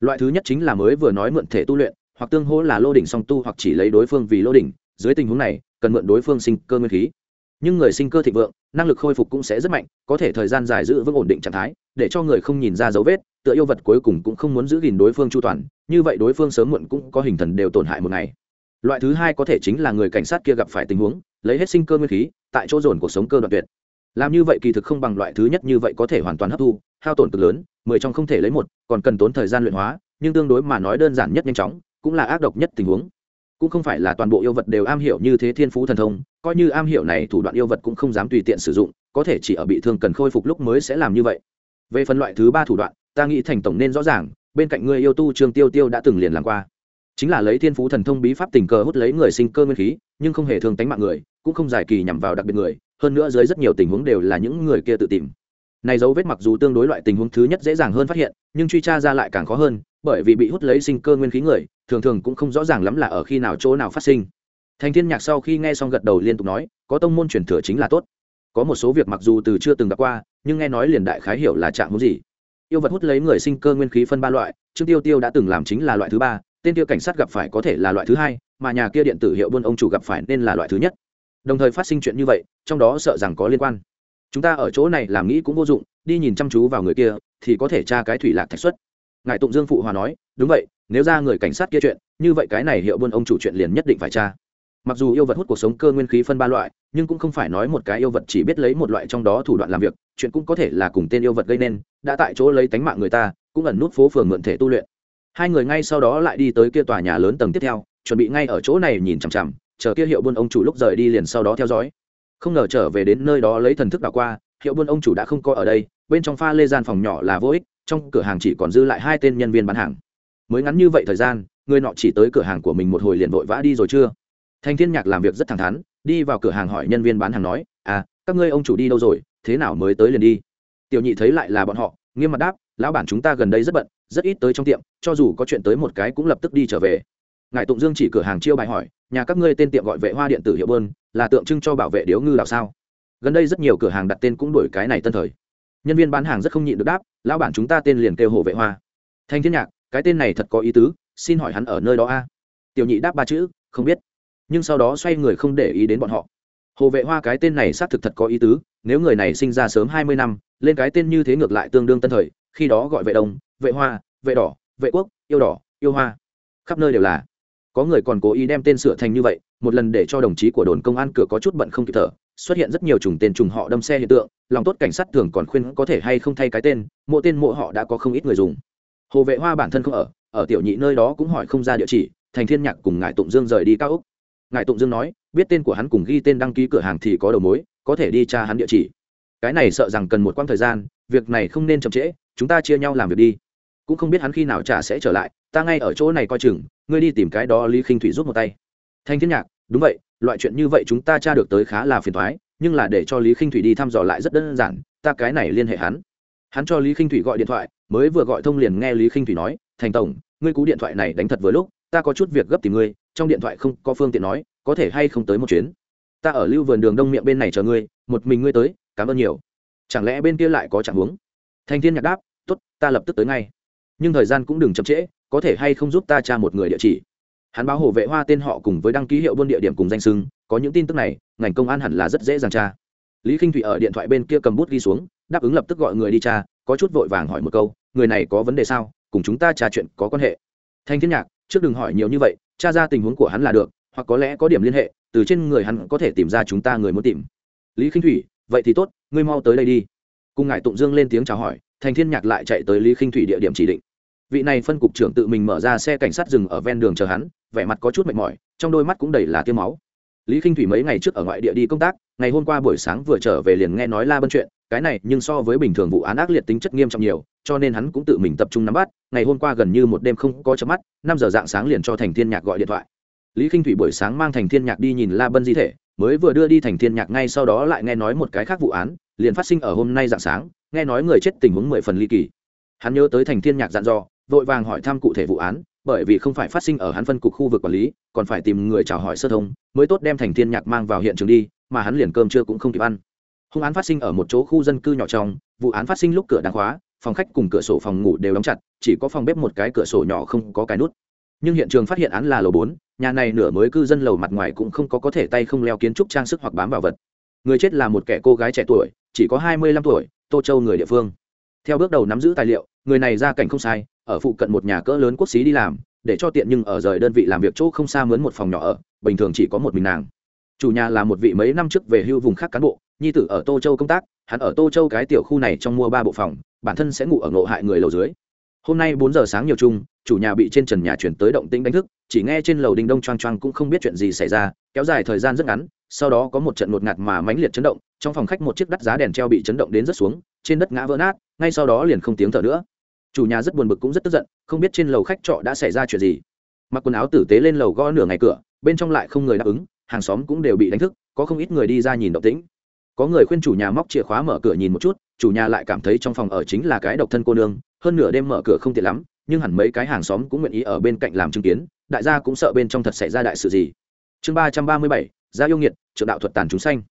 Loại thứ nhất chính là mới vừa nói mượn thể tu luyện, hoặc tương hỗ là lô đỉnh song tu hoặc chỉ lấy đối phương vì lô đỉnh, dưới tình huống này, cần mượn đối phương sinh cơ nguyên khí. Nhưng người sinh cơ thịnh vượng, năng lực khôi phục cũng sẽ rất mạnh, có thể thời gian dài giữ vững ổn định trạng thái, để cho người không nhìn ra dấu vết tựa yêu vật cuối cùng cũng không muốn giữ gìn đối phương chu toàn, như vậy đối phương sớm muộn cũng có hình thần đều tổn hại một ngày. Loại thứ hai có thể chính là người cảnh sát kia gặp phải tình huống, lấy hết sinh cơ nguyên khí, tại chỗ dồn cuộc sống cơ đoạn tuyệt. Làm như vậy kỳ thực không bằng loại thứ nhất như vậy có thể hoàn toàn hấp thu, hao tổn cực lớn, mười trong không thể lấy một, còn cần tốn thời gian luyện hóa, nhưng tương đối mà nói đơn giản nhất nhanh chóng, cũng là ác độc nhất tình huống. Cũng không phải là toàn bộ yêu vật đều am hiểu như thế thiên phú thần thông, coi như am hiểu này thủ đoạn yêu vật cũng không dám tùy tiện sử dụng, có thể chỉ ở bị thương cần khôi phục lúc mới sẽ làm như vậy. Về phần loại thứ ba thủ đoạn ta nghĩ thành tổng nên rõ ràng, bên cạnh người yêu tu trương tiêu tiêu đã từng liền làm qua. Chính là lấy thiên phú thần thông bí pháp tình cờ hút lấy người sinh cơ nguyên khí, nhưng không hề thương tánh mạng người, cũng không giải kỳ nhằm vào đặc biệt người, hơn nữa dưới rất nhiều tình huống đều là những người kia tự tìm. Này dấu vết mặc dù tương đối loại tình huống thứ nhất dễ dàng hơn phát hiện, nhưng truy tra ra lại càng khó hơn, bởi vì bị hút lấy sinh cơ nguyên khí người, thường thường cũng không rõ ràng lắm là ở khi nào chỗ nào phát sinh. Thành thiên nhạc sau khi nghe xong gật đầu liên tục nói, có tông môn truyền thừa chính là tốt. Có một số việc mặc dù từ chưa từng gặp qua, nhưng nghe nói liền đại khái hiểu là trạng muốn gì yêu vật hút lấy người sinh cơ nguyên khí phân ba loại, trương tiêu tiêu đã từng làm chính là loại thứ ba, tên tiêu cảnh sát gặp phải có thể là loại thứ hai, mà nhà kia điện tử hiệu buôn ông chủ gặp phải nên là loại thứ nhất. Đồng thời phát sinh chuyện như vậy, trong đó sợ rằng có liên quan. Chúng ta ở chỗ này làm nghĩ cũng vô dụng, đi nhìn chăm chú vào người kia, thì có thể tra cái thủy lạc thạch xuất. Ngài tụng dương phụ hòa nói, đúng vậy, nếu ra người cảnh sát kia chuyện, như vậy cái này hiệu buôn ông chủ chuyện liền nhất định phải tra mặc dù yêu vật hút cuộc sống cơ nguyên khí phân ba loại, nhưng cũng không phải nói một cái yêu vật chỉ biết lấy một loại trong đó thủ đoạn làm việc, chuyện cũng có thể là cùng tên yêu vật gây nên, đã tại chỗ lấy tánh mạng người ta, cũng ẩn nút phố phường mượn thể tu luyện. Hai người ngay sau đó lại đi tới kia tòa nhà lớn tầng tiếp theo, chuẩn bị ngay ở chỗ này nhìn chằm chằm, chờ kia hiệu buôn ông chủ lúc rời đi liền sau đó theo dõi. Không ngờ trở về đến nơi đó lấy thần thức đảo qua, hiệu buôn ông chủ đã không có ở đây, bên trong pha lê gian phòng nhỏ là vô ích, trong cửa hàng chỉ còn dư lại hai tên nhân viên bán hàng. Mới ngắn như vậy thời gian, người nọ chỉ tới cửa hàng của mình một hồi liền vội vã đi rồi chưa? Thanh thiên nhạc làm việc rất thẳng thắn, đi vào cửa hàng hỏi nhân viên bán hàng nói à các ngươi ông chủ đi đâu rồi? Thế nào mới tới liền đi? Tiểu nhị thấy lại là bọn họ, nghiêm mặt đáp, lão bản chúng ta gần đây rất bận, rất ít tới trong tiệm, cho dù có chuyện tới một cái cũng lập tức đi trở về. Ngài tụng dương chỉ cửa hàng chiêu bài hỏi, nhà các ngươi tên tiệm gọi vệ hoa điện tử hiệu bơn, là tượng trưng cho bảo vệ điếu ngư đào sao? Gần đây rất nhiều cửa hàng đặt tên cũng đổi cái này tân thời. Nhân viên bán hàng rất không nhịn được đáp, lão bản chúng ta tên liền kêu hồ vệ hoa. Thanh thiên nhạc, cái tên này thật có ý tứ, xin hỏi hắn ở nơi đó a? Tiểu nhị đáp ba chữ, không biết nhưng sau đó xoay người không để ý đến bọn họ. Hồ vệ hoa cái tên này xác thực thật có ý tứ, nếu người này sinh ra sớm hai mươi năm, lên cái tên như thế ngược lại tương đương tân thời, khi đó gọi vệ đông, vệ hoa, vệ đỏ, vệ quốc, yêu đỏ, yêu hoa. Khắp nơi đều là. Có người còn cố ý đem tên sửa thành như vậy, một lần để cho đồng chí của đồn công an cửa có chút bận không kịp thở, xuất hiện rất nhiều trùng tên trùng họ đâm xe hiện tượng, lòng tốt cảnh sát thường còn khuyên có thể hay không thay cái tên mộ tên mộ họ đã có không ít người dùng. Hồ vệ hoa bản thân không ở ở tiểu nhị nơi đó cũng hỏi không ra địa chỉ, thành thiên nhạc cùng ngài tụng dương rời đi cao úc ngài tụng dương nói, biết tên của hắn cùng ghi tên đăng ký cửa hàng thì có đầu mối, có thể đi tra hắn địa chỉ. Cái này sợ rằng cần một quãng thời gian, việc này không nên chậm trễ, chúng ta chia nhau làm việc đi. Cũng không biết hắn khi nào trả sẽ trở lại, ta ngay ở chỗ này coi chừng, ngươi đi tìm cái đó lý khinh thủy giúp một tay. Thanh thiên nhạc, đúng vậy, loại chuyện như vậy chúng ta tra được tới khá là phiền thoái nhưng là để cho lý khinh thủy đi thăm dò lại rất đơn giản, ta cái này liên hệ hắn. Hắn cho lý khinh thủy gọi điện thoại, mới vừa gọi thông liền nghe lý khinh thủy nói, thành tổng, ngươi cú điện thoại này đánh thật vừa lúc, ta có chút việc gấp tìm ngươi trong điện thoại không có phương tiện nói, có thể hay không tới một chuyến. Ta ở lưu vườn đường đông miệng bên này chờ ngươi, một mình ngươi tới, cảm ơn nhiều. Chẳng lẽ bên kia lại có trạng huống? Thanh thiên nhạc đáp t ố t ta lập tức tới ngay. Nhưng thời gian cũng đừng chậm trễ, có thể hay không giúp ta tra một người địa chỉ? Hắn báo hồ vệ hoa tên họ cùng với đăng ký hiệu buôn địa điểm cùng danh sưng có những tin tức này, ngành công an hẳn là rất dễ dàng tra. Lý k i n h thụy ở điện thoại bên kia cầm bút ghi xuống, đáp ứng lập tức gọi người đi tra, có chút vội vàng hỏi một câu, người này có vấn đề sao? Cùng chúng ta tra chuyện có quan hệ. Thanh thiên nhạc trước đừng hỏi nhiều như vậy, tra ra tình huống của hắn là được, hoặc có lẽ có điểm liên hệ, từ trên người hắn có thể tìm ra chúng ta người muốn tìm. Lý khinh thủy, vậy thì tốt, ngươi mau tới đây đi. Cùng ngài tụng dương lên tiếng chào hỏi, thành thiên nhạc lại chạy tới lý khinh thủy địa điểm chỉ định. Vị này phân cục trưởng tự mình mở ra xe cảnh sát dừng ở ven đường chờ hắn, vẻ mặt có chút mệt mỏi, trong đôi mắt cũng đầy là tiêu máu. Lý khinh thủy mấy ngày trước ở ngoại địa đi công tác, ngày hôm qua buổi sáng vừa trở về liền nghe nói la bân chuyện cái này nhưng so với bình thường vụ án ác liệt tính chất nghiêm trọng nhiều, cho nên hắn cũng tự mình tập trung nắm bắt. Ngày hôm qua gần như một đêm không có chớp mắt, năm giờ dạng sáng liền cho thành thiên nhạc gọi điện thoại. Lý k i n h thủy buổi sáng mang thành thiên nhạc đi nhìn la bân di thể, mới vừa đưa đi thành thiên nhạc ngay sau đó lại nghe nói một cái khác vụ án, liền phát sinh ở hôm nay dạng sáng, nghe nói người chết tình huống mười phần ly kỳ. Hắn nhớ tới thành thiên nhạc dặn dò, vội vàng hỏi thăm cụ thể vụ án, bởi vì không phải phát sinh ở hắn phân cục khu vực quản lý, còn phải tìm người chào hỏi sơ thông, mới tốt đem thành thiên nhạc mang vào hiện trường đi, mà hắn liền cơm trưa cũng không kịp ăn hung án phát sinh ở một chỗ khu dân cư nhỏ trong, vụ án phát sinh lúc cửa đang khóa, phòng khách cùng cửa sổ phòng ngủ đều đóng chặt, chỉ có phòng bếp một cái cửa sổ nhỏ không có cái nút. Nhưng hiện trường phát hiện án là lầu bốn, nhà này nửa mới cư dân lầu mặt ngoài cũng không có có thể tay không leo kiến trúc trang sức hoặc bám vào vật. Người chết là một kẻ cô gái trẻ tuổi, chỉ có hai mươi lăm tuổi, tô châu người địa phương. Theo bước đầu nắm giữ tài liệu, người này ra cảnh không sai, ở phụ cận một nhà cỡ lớn quốc xí đi làm, để cho tiện nhưng ở rời đơn vị làm việc chỗ không xa mướn một phòng nhỏ ở, bình thường chỉ có một mình nàng. Chủ nhà là một vị mấy năm trước về hưu vùng khác cán bộ nhi tử ở tô châu công tác, hắn ở tô châu cái tiểu khu này trong mua ba bộ phòng, bản thân sẽ ngủ ở ngộ hại người lầu dưới. Hôm nay bốn giờ sáng nhiều chung, chủ nhà bị trên trần nhà chuyển tới động tĩnh đánh thức, chỉ nghe trên lầu đình đông choang choang cũng không biết chuyện gì xảy ra, kéo dài thời gian rất ngắn, sau đó có một trận ngột ngạt mà mãnh liệt chấn động, trong phòng khách một chiếc đắt giá đèn treo bị chấn động đến rất xuống, trên đất ngã vỡ nát, ngay sau đó liền không tiếng thở nữa. Chủ nhà rất buồn bực cũng rất tức giận, không biết trên lầu khách trọ đã xảy ra chuyện gì. Mặc quần áo tử tế lên lầu gõ nửa ngày cửa, bên trong lại không người đáp ứng, hàng xóm cũng đều bị đánh thức, có không ít người đi ra nhìn động tĩnh có người khuyên chủ nhà móc chìa khóa mở cửa nhìn một chút, chủ nhà lại cảm thấy trong phòng ở chính là cái độc thân cô nương, hơn nửa đêm mở cửa không tiện lắm, nhưng hẳn mấy cái hàng xóm cũng nguyện ý ở bên cạnh làm chứng kiến, đại gia cũng sợ bên trong thật xảy ra đại sự gì. Chương ba trăm ba mươi bảy, gia yêu nghiệt trợ đạo thuật tàn chúng xanh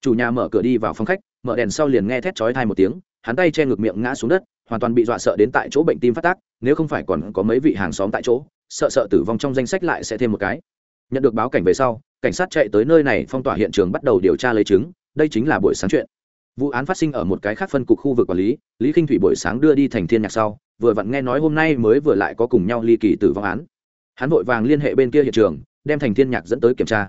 chủ nhà mở cửa đi vào phòng khách, mở đèn sau liền nghe thét chói thai một tiếng, hắn tay che ngực miệng ngã xuống đất, hoàn toàn bị dọa sợ đến tại chỗ bệnh tim phát tác, nếu không phải còn có mấy vị hàng xóm tại chỗ, sợ sợ tử vong trong danh sách lại sẽ thêm một cái. Nhận được báo cảnh về sau, cảnh sát chạy tới nơi này, phong tỏa hiện trường bắt đầu điều tra lấy chứng đây chính là buổi sáng chuyện. Vụ án phát sinh ở một cái khác phân cục khu vực quản lý lý k i n h thủy buổi sáng đưa đi thành thiên nhạc sau, vừa vặn nghe nói hôm nay mới vừa lại có cùng nhau ly kỳ tử vong án. Hắn vội vàng liên hệ bên kia hiện trường, đem thành thiên nhạc dẫn tới kiểm tra.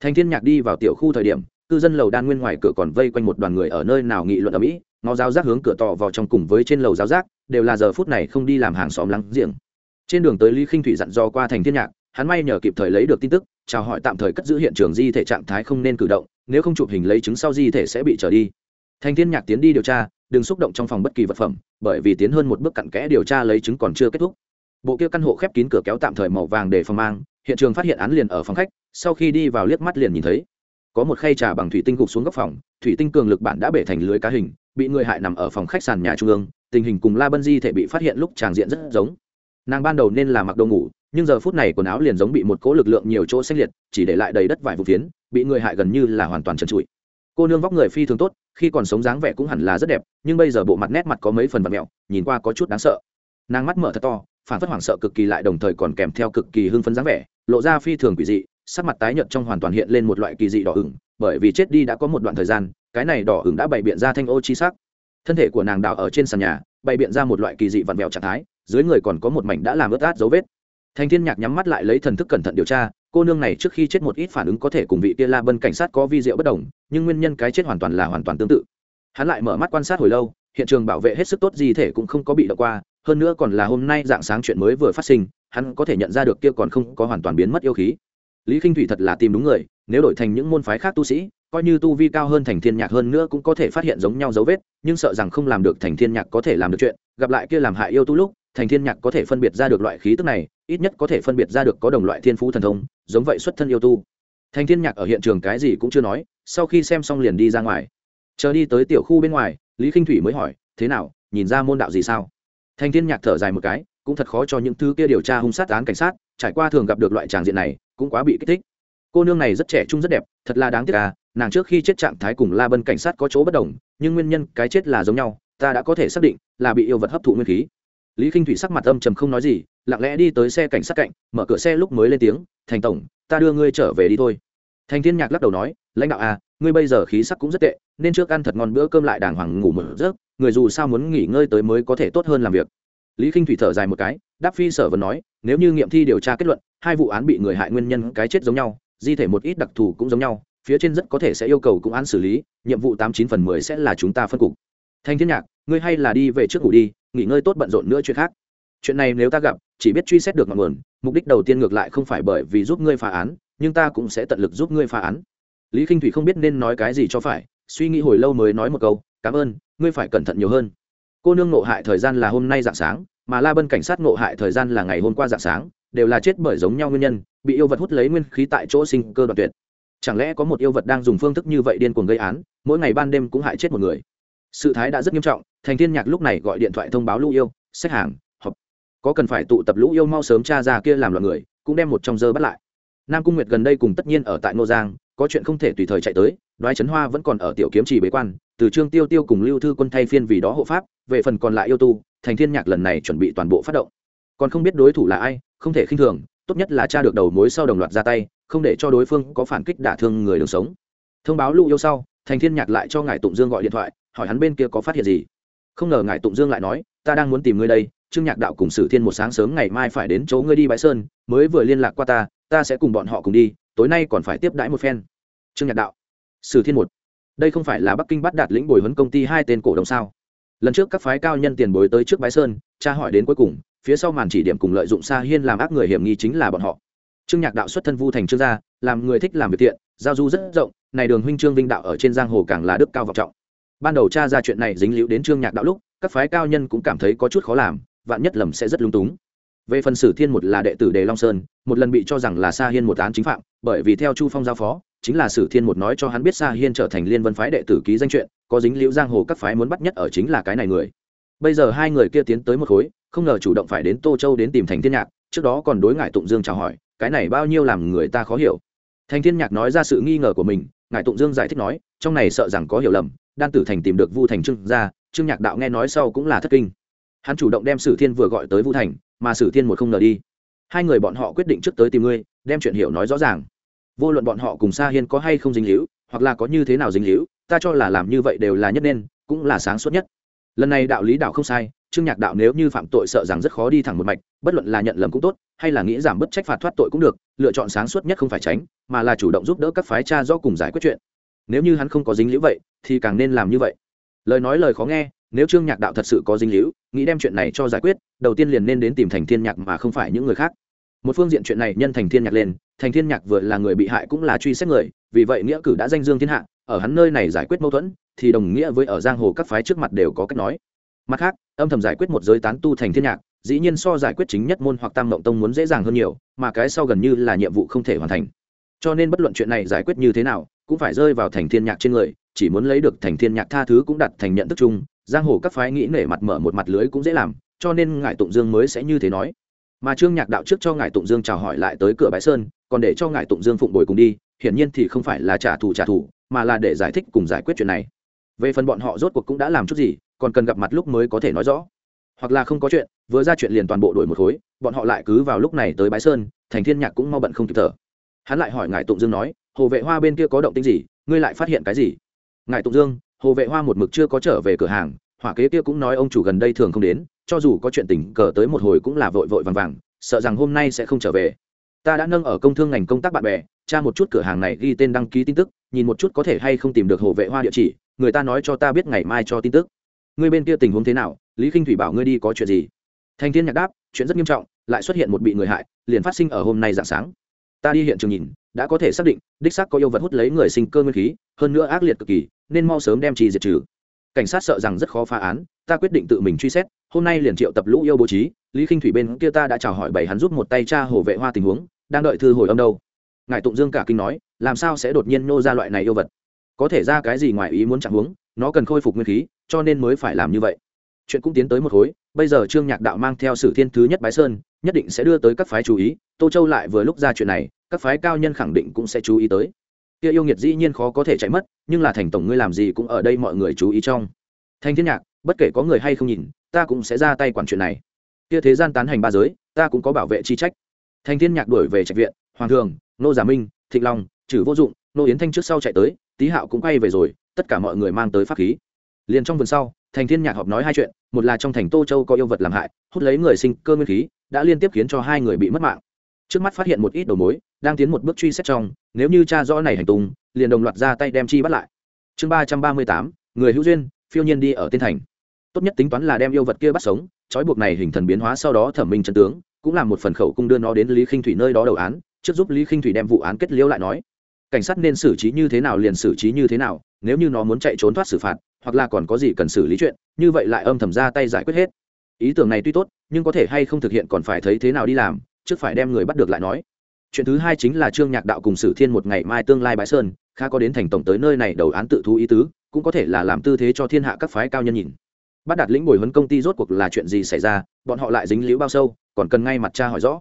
Thành thiên nhạc đi vào tiểu khu thời điểm, cư dân lầu đan nguyên ngoài cửa còn vây quanh một đoàn người ở nơi nào nghị luận ở mỹ, ngó giáo giác hướng cửa tỏ vào trong cùng với trên lầu giáo giác, đều là giờ phút này không đi làm hàng xóm lắng giềng. Trên đường tới lý Kinh thủy dặn dò qua thành thiên nhạc, hắn may nhờ kịp thời lấy được tin tức chào hỏi tạm thời cất giữ hiện trường di thể trạng thái không nên cử động, nếu không chụp hình lấy chứng sau di thể sẽ bị trở đi. Thanh thiên nhạc tiến đi điều tra, đừng xúc động trong phòng bất kỳ vật phẩm, bởi vì tiến hơn một bước cặn kẽ điều tra lấy chứng còn chưa kết thúc. Bộ kia căn hộ khép kín cửa kéo tạm thời màu vàng để phòng mang, hiện trường phát hiện án liền ở phòng khách, sau khi đi vào liếc mắt liền nhìn thấy, có một khay trà bằng thủy tinh gục xuống góc phòng, thủy tinh cường lực bản đã bể thành lưới cá hình, bị người hại nằm ở phòng khách sàn nhà trung ương, tình hình cùng la bân di thể bị phát hiện lúc tràng diện rất giống. Nàng ban đầu nên là mặc đồ ngủ nhưng giờ phút này quần áo liền giống bị một cỗ lực lượng nhiều chỗ xanh liệt, chỉ để lại đầy đất vải vụ phiến, bị người hại gần như là hoàn toàn trần trụi. Cô nương vóc người phi thường tốt, khi còn sống dáng vẻ cũng hẳn là rất đẹp, nhưng bây giờ bộ mặt nét mặt có mấy phần vật mẹo, nhìn qua có chút đáng sợ. Nàng mắt mở thật to, phản phất hoảng sợ cực kỳ lại đồng thời còn kèm theo cực kỳ hưng phấn dáng vẻ, lộ ra phi thường quỷ dị, sắc mặt tái nhợt trong hoàn toàn hiện lên một loại kỳ dị đỏ ửng, bởi vì chết đi đã có một đoạn thời gian, cái này đỏ ửng đã bày biện ra thanh ô chi sắc. Thân thể của nàng đào ở trên sàn nhà, bày biện ra một loại kỳ dị vặn vẹo trạng thái, dưới người còn có một mảnh đã làm ướt át dấu vết thành thiên nhạc nhắm mắt lại lấy thần thức cẩn thận điều tra, cô nương này trước khi chết một ít phản ứng có thể cùng vị kia la bân cảnh sát có vi diệu bất đồng, nhưng nguyên nhân cái chết hoàn toàn là hoàn toàn tương tự. Hắn lại mở mắt quan sát hồi lâu, hiện trường bảo vệ hết sức tốt gì thể cũng không có bị đọc qua, hơn nữa còn là hôm nay dạng sáng chuyện mới vừa phát sinh, hắn có thể nhận ra được kia còn không có hoàn toàn biến mất yêu khí. Lý k i n h thủy thật là tìm đúng người, nếu đổi thành những môn phái khác tu sĩ, coi như tu vi cao hơn thành thiên nhạc hơn nữa cũng có thể phát hiện giống nhau dấu vết, nhưng sợ rằng không làm được thành thiên nhạc có thể làm được chuyện, gặp lại kia làm hại yêu tu lúc, thành thiên nhạc có thể phân biệt ra được loại khí tức này ít nhất có thể phân biệt ra được có đồng loại thiên phú thần thông, giống vậy xuất thân yêu tu. Thành thiên nhạc ở hiện trường cái gì cũng chưa nói, sau khi xem xong liền đi ra ngoài. Chờ đi tới tiểu khu bên ngoài, lý k thủy mới hỏi, thế nào, nhìn ra môn đạo gì sao? Thành thiên nhạc thở dài một cái, cũng thật khó cho những thứ kia điều tra hung sát án cảnh sát, trải qua thường gặp được loại tràng diện này, cũng quá bị kích thích. Cô nương này rất trẻ trung rất đẹp, thật là đáng tiếc à nàng trước khi chết trạng thái cùng la bân cảnh sát có chỗ bất đồng, nhưng nguyên nhân cái chết là giống nhau, ta đã có thể xác định là bị yêu vật hấp thụ nguyên khí lý k i n h thủy sắc mặt âm trầm không nói gì, lặng lẽ đi tới xe cảnh sát cạnh, mở cửa xe lúc mới lên tiếng, thành tổng, ta đưa ngươi trở về đi thôi. Thành thiên nhạc lắc đầu nói, lãnh đạo à ngươi bây giờ khí sắc cũng rất tệ, nên trước ăn thật ngon bữa cơm lại đàng hoàng ngủ một giấc, người dù sao muốn nghỉ ngơi tới mới có thể tốt hơn làm việc. Lý k i n h thủy thở dài một cái, đáp phi sở vẫn nói, nếu như nghiệm thi điều tra kết luận, hai vụ án bị người hại nguyên nhân cái chết giống nhau, di thể một ít đặc thù cũng giống nhau, phía trên rất có thể sẽ yêu cầu cũng án xử lý, nhiệm vụ tám chín phần mười sẽ là chúng ta phân cục. Thanh thiên nhạc, ngươi hay là đi về trước ngủ đi nghỉ ngơi tốt bận rộn nữa chuyện khác. Chuyện này nếu ta gặp, chỉ biết truy xét được ngọn nguồn, mục đích đầu tiên ngược lại không phải bởi vì giúp ngươi phá án, nhưng ta cũng sẽ tận lực giúp ngươi phá án. Lý k i n h thủy không biết nên nói cái gì cho phải, suy nghĩ hồi lâu mới nói một câu, cảm ơn, ngươi phải cẩn thận nhiều hơn. Cô nương nộ hại thời gian là hôm nay dạng sáng, mà la bân cảnh sát nộ hại thời gian là ngày hôm qua dạng sáng, đều là chết bởi giống nhau nguyên nhân, bị yêu vật hút lấy nguyên khí tại chỗ sinh cơ đoạn tuyệt. Chẳng lẽ có một yêu vật đang dùng phương thức như vậy điên cuồng gây án, mỗi ngày ban đêm cũng hại chết một người? Sự thái đã rất nghiêm trọng thành thiên nhạc lúc này gọi điện thoại thông báo lũ yêu xếp hàng, họp. Có cần phải tụ tập lũ yêu mau sớm tra ra kia làm loạn người, cũng đem một trong dơ bắt lại. Nam cung nguyệt gần đây cùng tất nhiên ở tại nô giang, có chuyện không thể tùy thời chạy tới, đoái trấn hoa vẫn còn ở tiểu kiếm trì bế quan, từ trương tiêu tiêu cùng lưu thư quân thay phiên vì đó hộ pháp, về phần còn lại yêu tu, thành thiên nhạc lần này chuẩn bị toàn bộ phát động. Còn không biết đối thủ là ai, không thể khinh thường, tốt nhất là tra được đầu mối sau đồng loạt ra tay, không để cho đối phương có phản kích đả thương người đường sống. Thông báo lũ yêu sau, thành thiên nhạc lại cho ngài tụng dương gọi điện thoại, hỏi hắn bên kia có phát hiện gì không ngờ ngài tụng dương lại nói, ta đang muốn tìm ngươi đây, trương nhạc đạo cùng sử thiên một sáng sớm ngày mai phải đến chỗ ngươi đi bãi sơn, mới vừa liên lạc qua ta ta sẽ cùng bọn họ cùng đi, tối nay còn phải tiếp đãi một phen. Trương nhạc đạo, sử thiên một, đây không phải là bắc kinh bắt đạt lĩnh bồi huấn công ty hai tên cổ đông sao? Lần trước các phái cao nhân tiền bối tới trước bãi sơn, cha hỏi đến cuối cùng, phía sau màn chỉ điểm cùng lợi dụng xa hiên làm ác người hiểm nghi chính là bọn họ. Trương nhạc đạo xuất thân vu thành trương gia, làm người thích làm việc thiện, giao du rất rộng, này đường huynh trương vinh đạo ở trên giang hồ càng là đức cao vọng trọng ban đầu cha ra chuyện này dính líu đến trương nhạc đạo lúc, các phái cao nhân cũng cảm thấy có chút khó làm, vạn nhất lầm sẽ rất lung túng. Về phần sử thiên một là đệ tử đề long sơn, một lần bị cho rằng là sa hiên một án chính phạm, bởi vì theo chu phong giao phó, chính là sử thiên một nói cho hắn biết sa hiên trở thành liên vân phái đệ tử ký danh chuyện, có dính liễu giang hồ các phái muốn bắt nhất ở chính là cái này người. Bây giờ hai người kia tiến tới một khối, không ngờ chủ động phải đến tô châu đến tìm thành thiên nhạc, trước đó còn đối ngại tụng dương chào hỏi, cái này bao nhiêu làm người ta khó hiểu. Thành thiên nhạc nói ra sự nghi ngờ của mình ngài tụng dương giải thích nói, trong này sợ rằng có hiểu lầm đan tử thành tìm được vu thành trương ra, trương nhạc đạo nghe nói sau cũng là thất kinh. Hắn chủ động đem sử thiên vừa gọi tới vu thành, mà sử thiên một không ngờ đi. Hai người bọn họ quyết định trước tới tìm ngươi, đem chuyện hiểu nói rõ ràng. Vô luận bọn họ cùng sa hiên có hay không dính líu, hoặc là có như thế nào dính líu, ta cho là làm như vậy đều là nhất nên, cũng là sáng suốt nhất. Lần này đạo lý đạo không sai, trương nhạc đạo nếu như phạm tội sợ rằng rất khó đi thẳng một mạch, bất luận là nhận lầm cũng tốt, hay là nghĩ giảm bất trách phạt thoát tội cũng được, lựa chọn sáng suốt nhất không phải tránh, mà là chủ động giúp đỡ các phái cha do cùng giải quyết chuyện. Nếu như hắn không có dính liễu vậy thì càng nên làm như vậy. Lời nói lời khó nghe, nếu trương nhạc đạo thật sự có dính liễu nghĩ đem chuyện này cho giải quyết, đầu tiên liền nên đến tìm thành thiên nhạc mà không phải những người khác. Một phương diện chuyện này nhân thành thiên nhạc lên, thành thiên nhạc vừa là người bị hại cũng là truy xét người, vì vậy nghĩa cử đã danh dương thiên hạ, ở hắn nơi này giải quyết mâu thuẫn, thì đồng nghĩa với ở giang hồ các phái trước mặt đều có cách nói. Mặt khác, âm thầm giải quyết một giới tán tu thành thiên nhạc, dĩ nhiên so giải quyết chính nhất môn hoặc tam mộng tông muốn dễ dàng hơn nhiều, mà cái sau gần như là nhiệm vụ không thể hoàn thành. Cho nên bất luận chuyện này giải quyết như thế nào, cũng phải rơi vào thành thiên nhạc trên người chỉ muốn lấy được thành thiên nhạc tha thứ cũng đặt thành nhận thức chung, giang hồ các phái nghĩ nể mặt mở một mặt lưới cũng dễ làm, cho nên ngài tụng dương mới sẽ như thế nói. Mà trương nhạc đạo trước cho ngài tụng dương chào hỏi lại tới cửa bãi sơn, còn để cho ngài tụng dương phụng bồi cùng đi, hiển nhiên thì không phải là trả thù trả thù, mà là để giải thích cùng giải quyết chuyện này. Về phần bọn họ rốt cuộc cũng đã làm chút gì, còn cần gặp mặt lúc mới có thể nói rõ. Hoặc là không có chuyện, vừa ra chuyện liền toàn bộ đổi một khối, bọn họ lại cứ vào lúc này tới bãi sơn, thành thiên nhạc cũng mau bận không kịp thở. Hắn lại hỏi ngài tụng dương nói, hồ vệ hoa bên kia có động tĩnh gì? Ngươi lại phát hiện cái gì? Ngài tụng dương, hồ vệ hoa một mực chưa có trở về cửa hàng, hỏa kế kia cũng nói ông chủ gần đây thường không đến, cho dù có chuyện tình cờ tới một hồi cũng là vội vội vàng vàng, sợ rằng hôm nay sẽ không trở về. Ta đã nâng ở công thương ngành công tác bạn bè, tra một chút cửa hàng này ghi tên đăng ký tin tức, nhìn một chút có thể hay không tìm được hồ vệ hoa địa chỉ, người ta nói cho ta biết ngày mai cho tin tức. Ngươi bên kia tình huống thế nào? Lý k i n h thủy bảo ngươi đi có chuyện gì? Thành thiên nhạc đáp, chuyện rất nghiêm trọng, lại xuất hiện một bị người hại, liền phát sinh ở hôm nay dạng sáng. Ta đi hiện trường nhìn, đã có thể xác định, đích xác có yêu vật hút lấy người sinh cơ nguyên khí, hơn nữa ác liệt cực kỳ nên mau sớm đem trì diệt trừ. Cảnh sát sợ rằng rất khó phá án, ta quyết định tự mình truy xét, hôm nay liền triệu tập lũ yêu bố trí, lý k i n h thủy bên kia ta đã chào hỏi bảy hắn giúp một tay cha hồ vệ hoa tình huống, đang đợi thư hồi âm đâu. Ngài tụng dương cả kinh nói, làm sao sẽ đột nhiên nô ra loại này yêu vật? Có thể ra cái gì ngoài ý muốn chẳng huống, nó cần khôi phục nguyên khí, cho nên mới phải làm như vậy. Chuyện cũng tiến tới một khối, bây giờ trương nhạc đạo mang theo sử thiên thứ nhất bái sơn, nhất định sẽ đưa tới các phái chú ý, tô châu lại vừa lúc ra chuyện này, các phái cao nhân khẳng định cũng sẽ chú ý tới. Kia yêu nghiệt dĩ nhiên khó có thể chạy mất nhưng là thành tổng ngươi làm gì cũng ở đây mọi người chú ý trong. Thanh thiên nhạc, bất kể có người hay không nhìn, ta cũng sẽ ra tay quản chuyện này. Kia thế gian tán hành ba giới, ta cũng có bảo vệ chi trách. Thanh thiên nhạc đuổi về trạch viện, hoàng thường, nô giả minh, thịnh long trừ vô dụng, nô yến thanh trước sau chạy tới, tý hạo cũng quay về rồi, tất cả mọi người mang tới pháp khí. Liền trong vườn sau thành thiên nhạc họp nói hai chuyện, một là trong thành tô châu có yêu vật làm hại, hút lấy người sinh cơ nguyên khí, đã liên tiếp khiến cho hai người bị mất mạng. Trước mắt phát hiện một ít đầu mối, đang tiến một bước truy xét trong, nếu như cha rõ này hành tung liền đồng loạt ra tay đem chi bắt lại. Chương ba trăm ba mươi tám, người hữu duyên, phiêu nhiên đi ở tiên thành. Tốt nhất tính toán là đem yêu vật kia bắt sống, trói buộc này hình thần biến hóa sau đó thẩm minh chân tướng, cũng là một phần khẩu cung đưa nó đến lý khinh thủy nơi đó đầu án, trước giúp lý khinh thủy đem vụ án kết liễu lại nói. Cảnh sát nên xử trí như thế nào liền xử trí như thế nào, nếu như nó muốn chạy trốn thoát xử phạt, hoặc là còn có gì cần xử lý chuyện, như vậy lại âm thầm ra tay giải quyết hết. Ý tưởng này tuy tốt, nhưng có thể hay không thực hiện còn phải thấy thế nào đi làm, trước phải đem người bắt được lại nói. Chuyện thứ hai chính là trương nhạc đạo cùng sử thiên một ngày mai tương lai bãi sơn khá có đến thành tổng tới nơi này đầu án tự thu ý tứ, cũng có thể là làm tư thế cho thiên hạ các phái cao nhân nhìn. Bắt đạt lĩnh bồi huấn công ty rốt cuộc là chuyện gì xảy ra, bọn họ lại dính liễu bao sâu, còn cần ngay mặt cha hỏi rõ.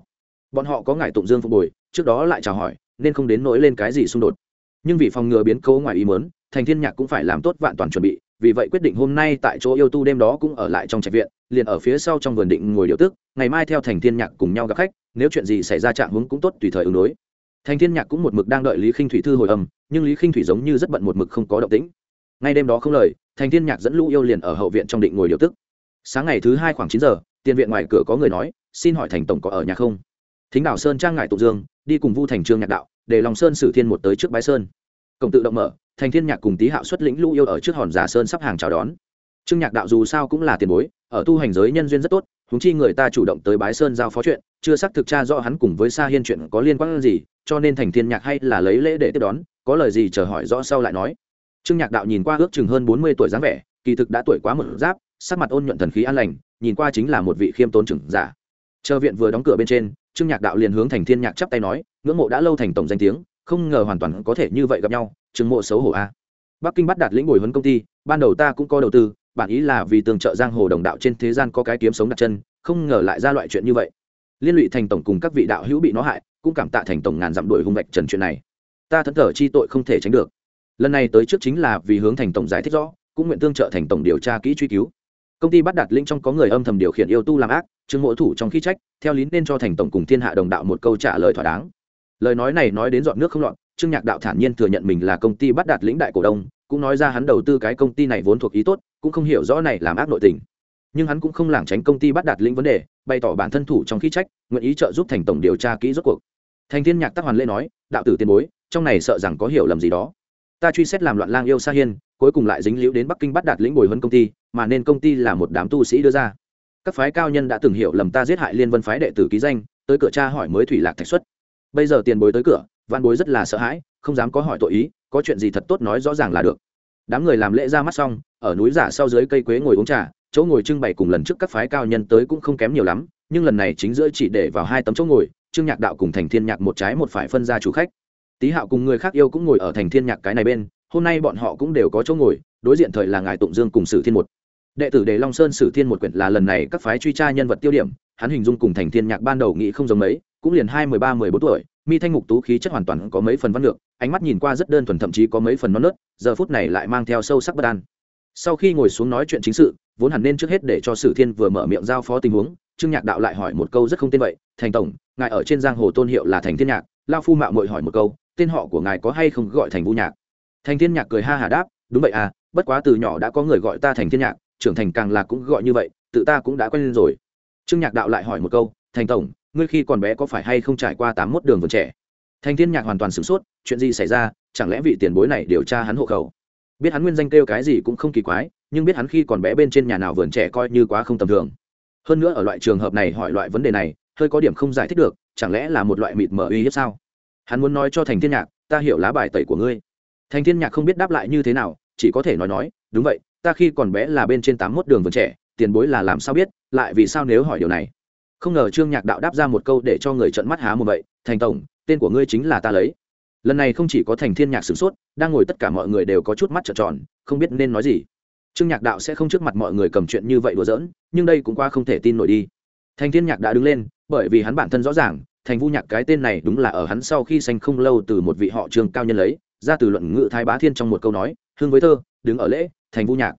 Bọn họ có ngại tụng dương phục bồi, trước đó lại chào hỏi, nên không đến nỗi lên cái gì xung đột. Nhưng vì phòng ngừa biến cố ngoài ý mớn thành thiên nhạc cũng phải làm tốt vạn toàn chuẩn bị, vì vậy quyết định hôm nay tại chỗ yêu tu đêm đó cũng ở lại trong trạch viện, liền ở phía sau trong vườn định ngồi điều tức, ngày mai theo thành thiên nhạc cùng nhau gặp khách, nếu chuyện gì xảy ra trạng hướng cũng tốt tùy thời ứng đối thành thiên nhạc cũng một mực đang đợi lý khinh thủy thư hồi âm, nhưng lý khinh thủy giống như rất bận một mực không có động tĩnh. Ngay đêm đó không lời, thành thiên nhạc dẫn lũ yêu liền ở hậu viện trong định ngồi điều tức. Sáng ngày thứ hai khoảng chín giờ, tiền viện ngoài cửa có người nói, xin hỏi thành tổng có ở nhà không? Thính đảo sơn trang ngại tụ dương, đi cùng vu thành trương nhạc đạo, để lòng sơn sử thiên một tới trước bái sơn. Cổng tự động mở, thành thiên nhạc cùng tý hạo xuất lĩnh lũ yêu ở trước hòn giả sơn sắp hàng chào đón. Trương nhạc đạo dù sao cũng là tiền bối, ở tu hành giới nhân duyên rất tốt, huống chi người ta chủ động tới bái sơn giao phó chuyện, chưa xác thực tra rõ hắn cùng với sa hiên chuyện có liên quan gì cho nên thành thiên nhạc hay là lấy lễ để tiếp đón, có lời gì chờ hỏi rõ sau lại nói. Trương nhạc đạo nhìn qua ước chừng hơn bốn mươi tuổi dáng vẻ, kỳ thực đã tuổi quá một giáp, sắc mặt ôn nhuận thần khí an lành, nhìn qua chính là một vị khiêm tốn trưởng giả. Chờ viện vừa đóng cửa bên trên, trương nhạc đạo liền hướng thành thiên nhạc chắp tay nói, ngưỡng mộ đã lâu thành tổng danh tiếng, không ngờ hoàn toàn có thể như vậy gặp nhau trương mộ xấu hổ a. Bắc kinh bắt đạt lĩnh bồi huấn công ty, ban đầu ta cũng có đầu tư, bản ý là vì tường trợ giang hồ đồng đạo trên thế gian có cái kiếm sống đặt chân, không ngờ lại ra loại chuyện như vậy. Liên lụy thành tổng cùng các vị đạo hữu bị nó hại cũng cảm tạ thành tổng ngàn dặm đuổi hung vạch trần chuyện này. Ta thẫn thờ chi tội không thể tránh được. Lần này tới trước chính là vì hướng thành tổng giải thích rõ, cũng nguyện tương trợ thành tổng điều tra kỹ truy cứu. Công ty bắt đạt linh trong có người âm thầm điều khiển yêu tu làm ác, chứng mỗi thủ trong khi trách, theo lý nên cho thành tổng cùng thiên hạ đồng đạo một câu trả lời thỏa đáng. Lời nói này nói đến dọn nước không lọt, trương nhạc đạo thản nhiên thừa nhận mình là công ty bắt đạt lĩnh đại cổ đông, cũng nói ra hắn đầu tư cái công ty này vốn thuộc ý tốt, cũng không hiểu rõ này làm ác nội tình. Nhưng hắn cũng không lảng tránh công ty bắt đạt lĩnh vấn đề, bày tỏ bản thân thủ trong khi trách, nguyện ý trợ giúp thành tổng điều tra kỹ rốt cuộc thành thiên nhạc tác hoàn lễ nói, đạo tử tiền bối, trong này sợ rằng có hiểu lầm gì đó. Ta truy xét làm loạn lang yêu sa hiên, cuối cùng lại dính liễu đến bắc kinh bắt đạt lĩnh bồi huấn công ty, mà nên công ty là một đám tu sĩ đưa ra. Các phái cao nhân đã từng hiểu lầm ta giết hại liên vân phái đệ tử ký danh, tới cửa cha hỏi mới thủy lạc thạch xuất. Bây giờ tiền bối tới cửa văn bối rất là sợ hãi, không dám có hỏi tội ý, có chuyện gì thật tốt nói rõ ràng là được. Đám người làm lễ ra mắt xong, ở núi giả sau dưới cây quế ngồi uống trà, chỗ ngồi trưng bày cùng lần trước các phái cao nhân tới cũng không kém nhiều lắm, nhưng lần này chính giữa chỉ để vào hai tấm chỗ ngồi trương nhạc đạo cùng thành thiên nhạc một trái một phải phân ra chủ khách. Tý hạo cùng người khác yêu cũng ngồi ở thành thiên nhạc cái này bên, hôm nay bọn họ cũng đều có chỗ ngồi, đối diện thời là ngài tụng dương cùng sử thiên một. Đệ tử đề long sơn sử thiên một quyển là lần này các phái truy tra nhân vật tiêu điểm, hắn hình dung cùng thành thiên nhạc ban đầu nghĩ không giống mấy, cũng liền hai mười ba, mười bốn tuổi, mi thanh mục tú khí chất hoàn toàn có mấy phần văn lược ánh mắt nhìn qua rất đơn thuần thậm chí có mấy phần non nớt, giờ phút này lại mang theo sâu sắc bất an. Sau khi ngồi xuống nói chuyện chính sự vốn hẳn nên trước hết để cho sử thiên vừa mở miệng giao phó tình huống, trương nhạc đạo lại hỏi một câu rất không tên vậy, thành tổng, ngài ở trên giang hồ tôn hiệu là thành thiên nhạc, lao phu mạo mội hỏi một câu, tên họ của ngài có hay không gọi thành vũ nhạc? Thành thiên nhạc cười ha hà đáp, đúng vậy à bất quá từ nhỏ đã có người gọi ta thành thiên nhạc, trưởng thành càng là cũng gọi như vậy, tự ta cũng đã quen lên rồi. Trương nhạc đạo lại hỏi một câu, thành tổng, ngươi khi còn bé có phải hay không trải qua tám mốt đường vườn trẻ? Thành thiên nhạc hoàn toàn sửng sốt, chuyện gì xảy ra, chẳng lẽ vị tiền bối này điều tra hắn hộ khẩu? Biết hắn nguyên danh kêu cái gì cũng không kỳ quái nhưng biết hắn khi còn bé bên trên nhà nào vườn trẻ coi như quá không tầm thường. Hơn nữa ở loại trường hợp này hỏi loại vấn đề này, hơi có điểm không giải thích được, chẳng lẽ là một loại mịt mờ uy hiếp sao? Hắn muốn nói cho thành thiên nhạc, ta hiểu lá bài tẩy của ngươi. Thành thiên nhạc không biết đáp lại như thế nào, chỉ có thể nói nói, đúng vậy, ta khi còn bé là bên trên tám mốt đường vườn trẻ, tiền bối là làm sao biết, lại vì sao nếu hỏi điều này? Không ngờ trương nhạc đạo đáp ra một câu để cho người trận mắt há một vậy, thành tổng, tên của ngươi chính là ta lấy. Lần này không chỉ có thành thiên nhạc sửng sốt, đang ngồi tất cả mọi người đều có chút mắt trợn tròn, không biết nên nói gì trương nhạc đạo sẽ không trước mặt mọi người cầm chuyện như vậy đùa giỡn, nhưng đây cũng qua không thể tin nổi đi. Thành thiên nhạc đã đứng lên, bởi vì hắn bản thân rõ ràng, thành vu nhạc cái tên này đúng là ở hắn sau khi sanh không lâu từ một vị họ trường cao nhân lấy, ra từ luận ngữ thái bá thiên trong một câu nói, hương với thơ, đứng ở lễ, thành vu nhạc.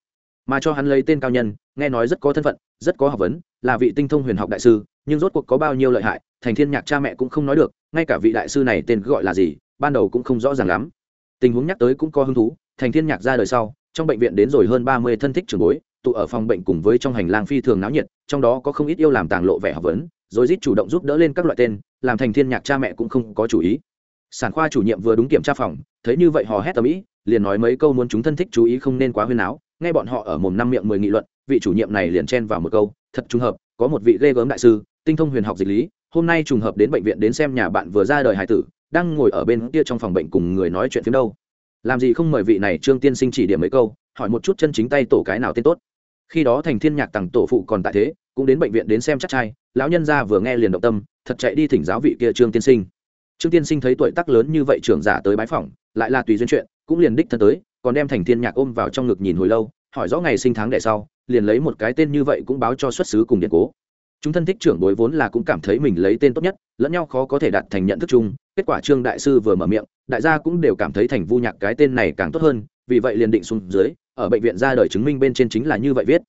Mà cho hắn lấy tên cao nhân, nghe nói rất có thân phận, rất có học vấn, là vị tinh thông huyền học đại sư, nhưng rốt cuộc có bao nhiêu lợi hại, thành thiên nhạc cha mẹ cũng không nói được, ngay cả vị đại sư này tên gọi là gì, ban đầu cũng không rõ ràng lắm. Tình huống nhắc tới cũng có hứng thú, thành thiên nhạc ra đời sau trong bệnh viện đến rồi hơn ba mươi thân thích trường bối, tụ ở phòng bệnh cùng với trong hành lang phi thường náo nhiệt, trong đó có không ít yêu làm tàng lộ vẻ học vấn, rồi rít chủ động giúp đỡ lên các loại tên, làm thành thiên nhạc cha mẹ cũng không có chủ ý. Sản khoa chủ nhiệm vừa đúng kiểm tra phòng, thấy như vậy hò hét tầm ý, liền nói mấy câu muốn chúng thân thích chú ý không nên quá huyên áo, nghe bọn họ ở mồm năm miệng mười nghị luận, vị chủ nhiệm này liền chen vào một câu, thật trùng hợp, có một vị ghê gớm đại sư, tinh thông huyền học dịch lý, hôm nay trùng hợp đến bệnh viện đến xem nhà bạn vừa ra đời hải tử, đang ngồi ở bên kia trong phòng bệnh cùng người nói chuyện phiếm đâu làm gì không mời vị này trương tiên sinh chỉ điểm mấy câu, hỏi một chút chân chính tay tổ cái nào tên tốt. Khi đó thành thiên nhạc tặng tổ phụ còn tại thế, cũng đến bệnh viện đến xem chắc trai, lão nhân gia vừa nghe liền động tâm, thật chạy đi thỉnh giáo vị kia trương tiên sinh. Trương tiên sinh thấy tuổi tác lớn như vậy trưởng giả tới bái phỏng, lại là tùy duyên chuyện, cũng liền đích thân tới, còn đem thành thiên nhạc ôm vào trong ngực nhìn hồi lâu, hỏi rõ ngày sinh tháng đẻ sau, liền lấy một cái tên như vậy cũng báo cho xuất xứ cùng điện cố chúng thân thích trưởng bối vốn là cũng cảm thấy mình lấy tên tốt nhất, lẫn nhau khó có thể đạt thành nhận thức chung, kết quả trương đại sư vừa mở miệng, đại gia cũng đều cảm thấy thành vu nhạc cái tên này càng tốt hơn, vì vậy liền định xuống dưới, ở bệnh viện ra đời chứng minh bên trên chính là như vậy viết.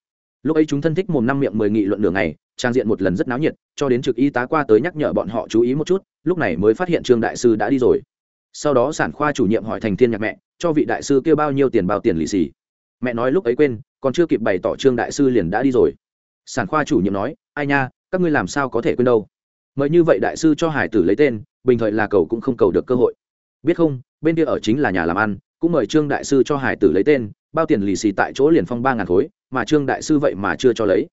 Lúc ấy chúng thân thích mồm năm miệng mười nghị luận đường này trang diện một lần rất náo nhiệt, cho đến trực y tá qua tới nhắc nhở bọn họ chú ý một chút, lúc này mới phát hiện trương đại sư đã đi rồi. Sau đó sản khoa chủ nhiệm hỏi thành thiên nhạc mẹ, cho vị đại sư kêu bao nhiêu tiền bao tiền lì xì? Mẹ nói lúc ấy quên, còn chưa kịp bày tỏ trương đại sư liền đã đi rồi. Sản khoa chủ nhiệm nói ai nha các ngươi làm sao có thể quên đâu? Mời như vậy đại sư cho hải tử lấy tên bình thời là cầu cũng không cầu được cơ hội. Biết không bên kia ở chính là nhà làm ăn cũng mời trương đại sư cho hải tử lấy tên bao tiền lì xì tại chỗ liền phong ba ngàn khối mà trương đại sư vậy mà chưa cho lấy.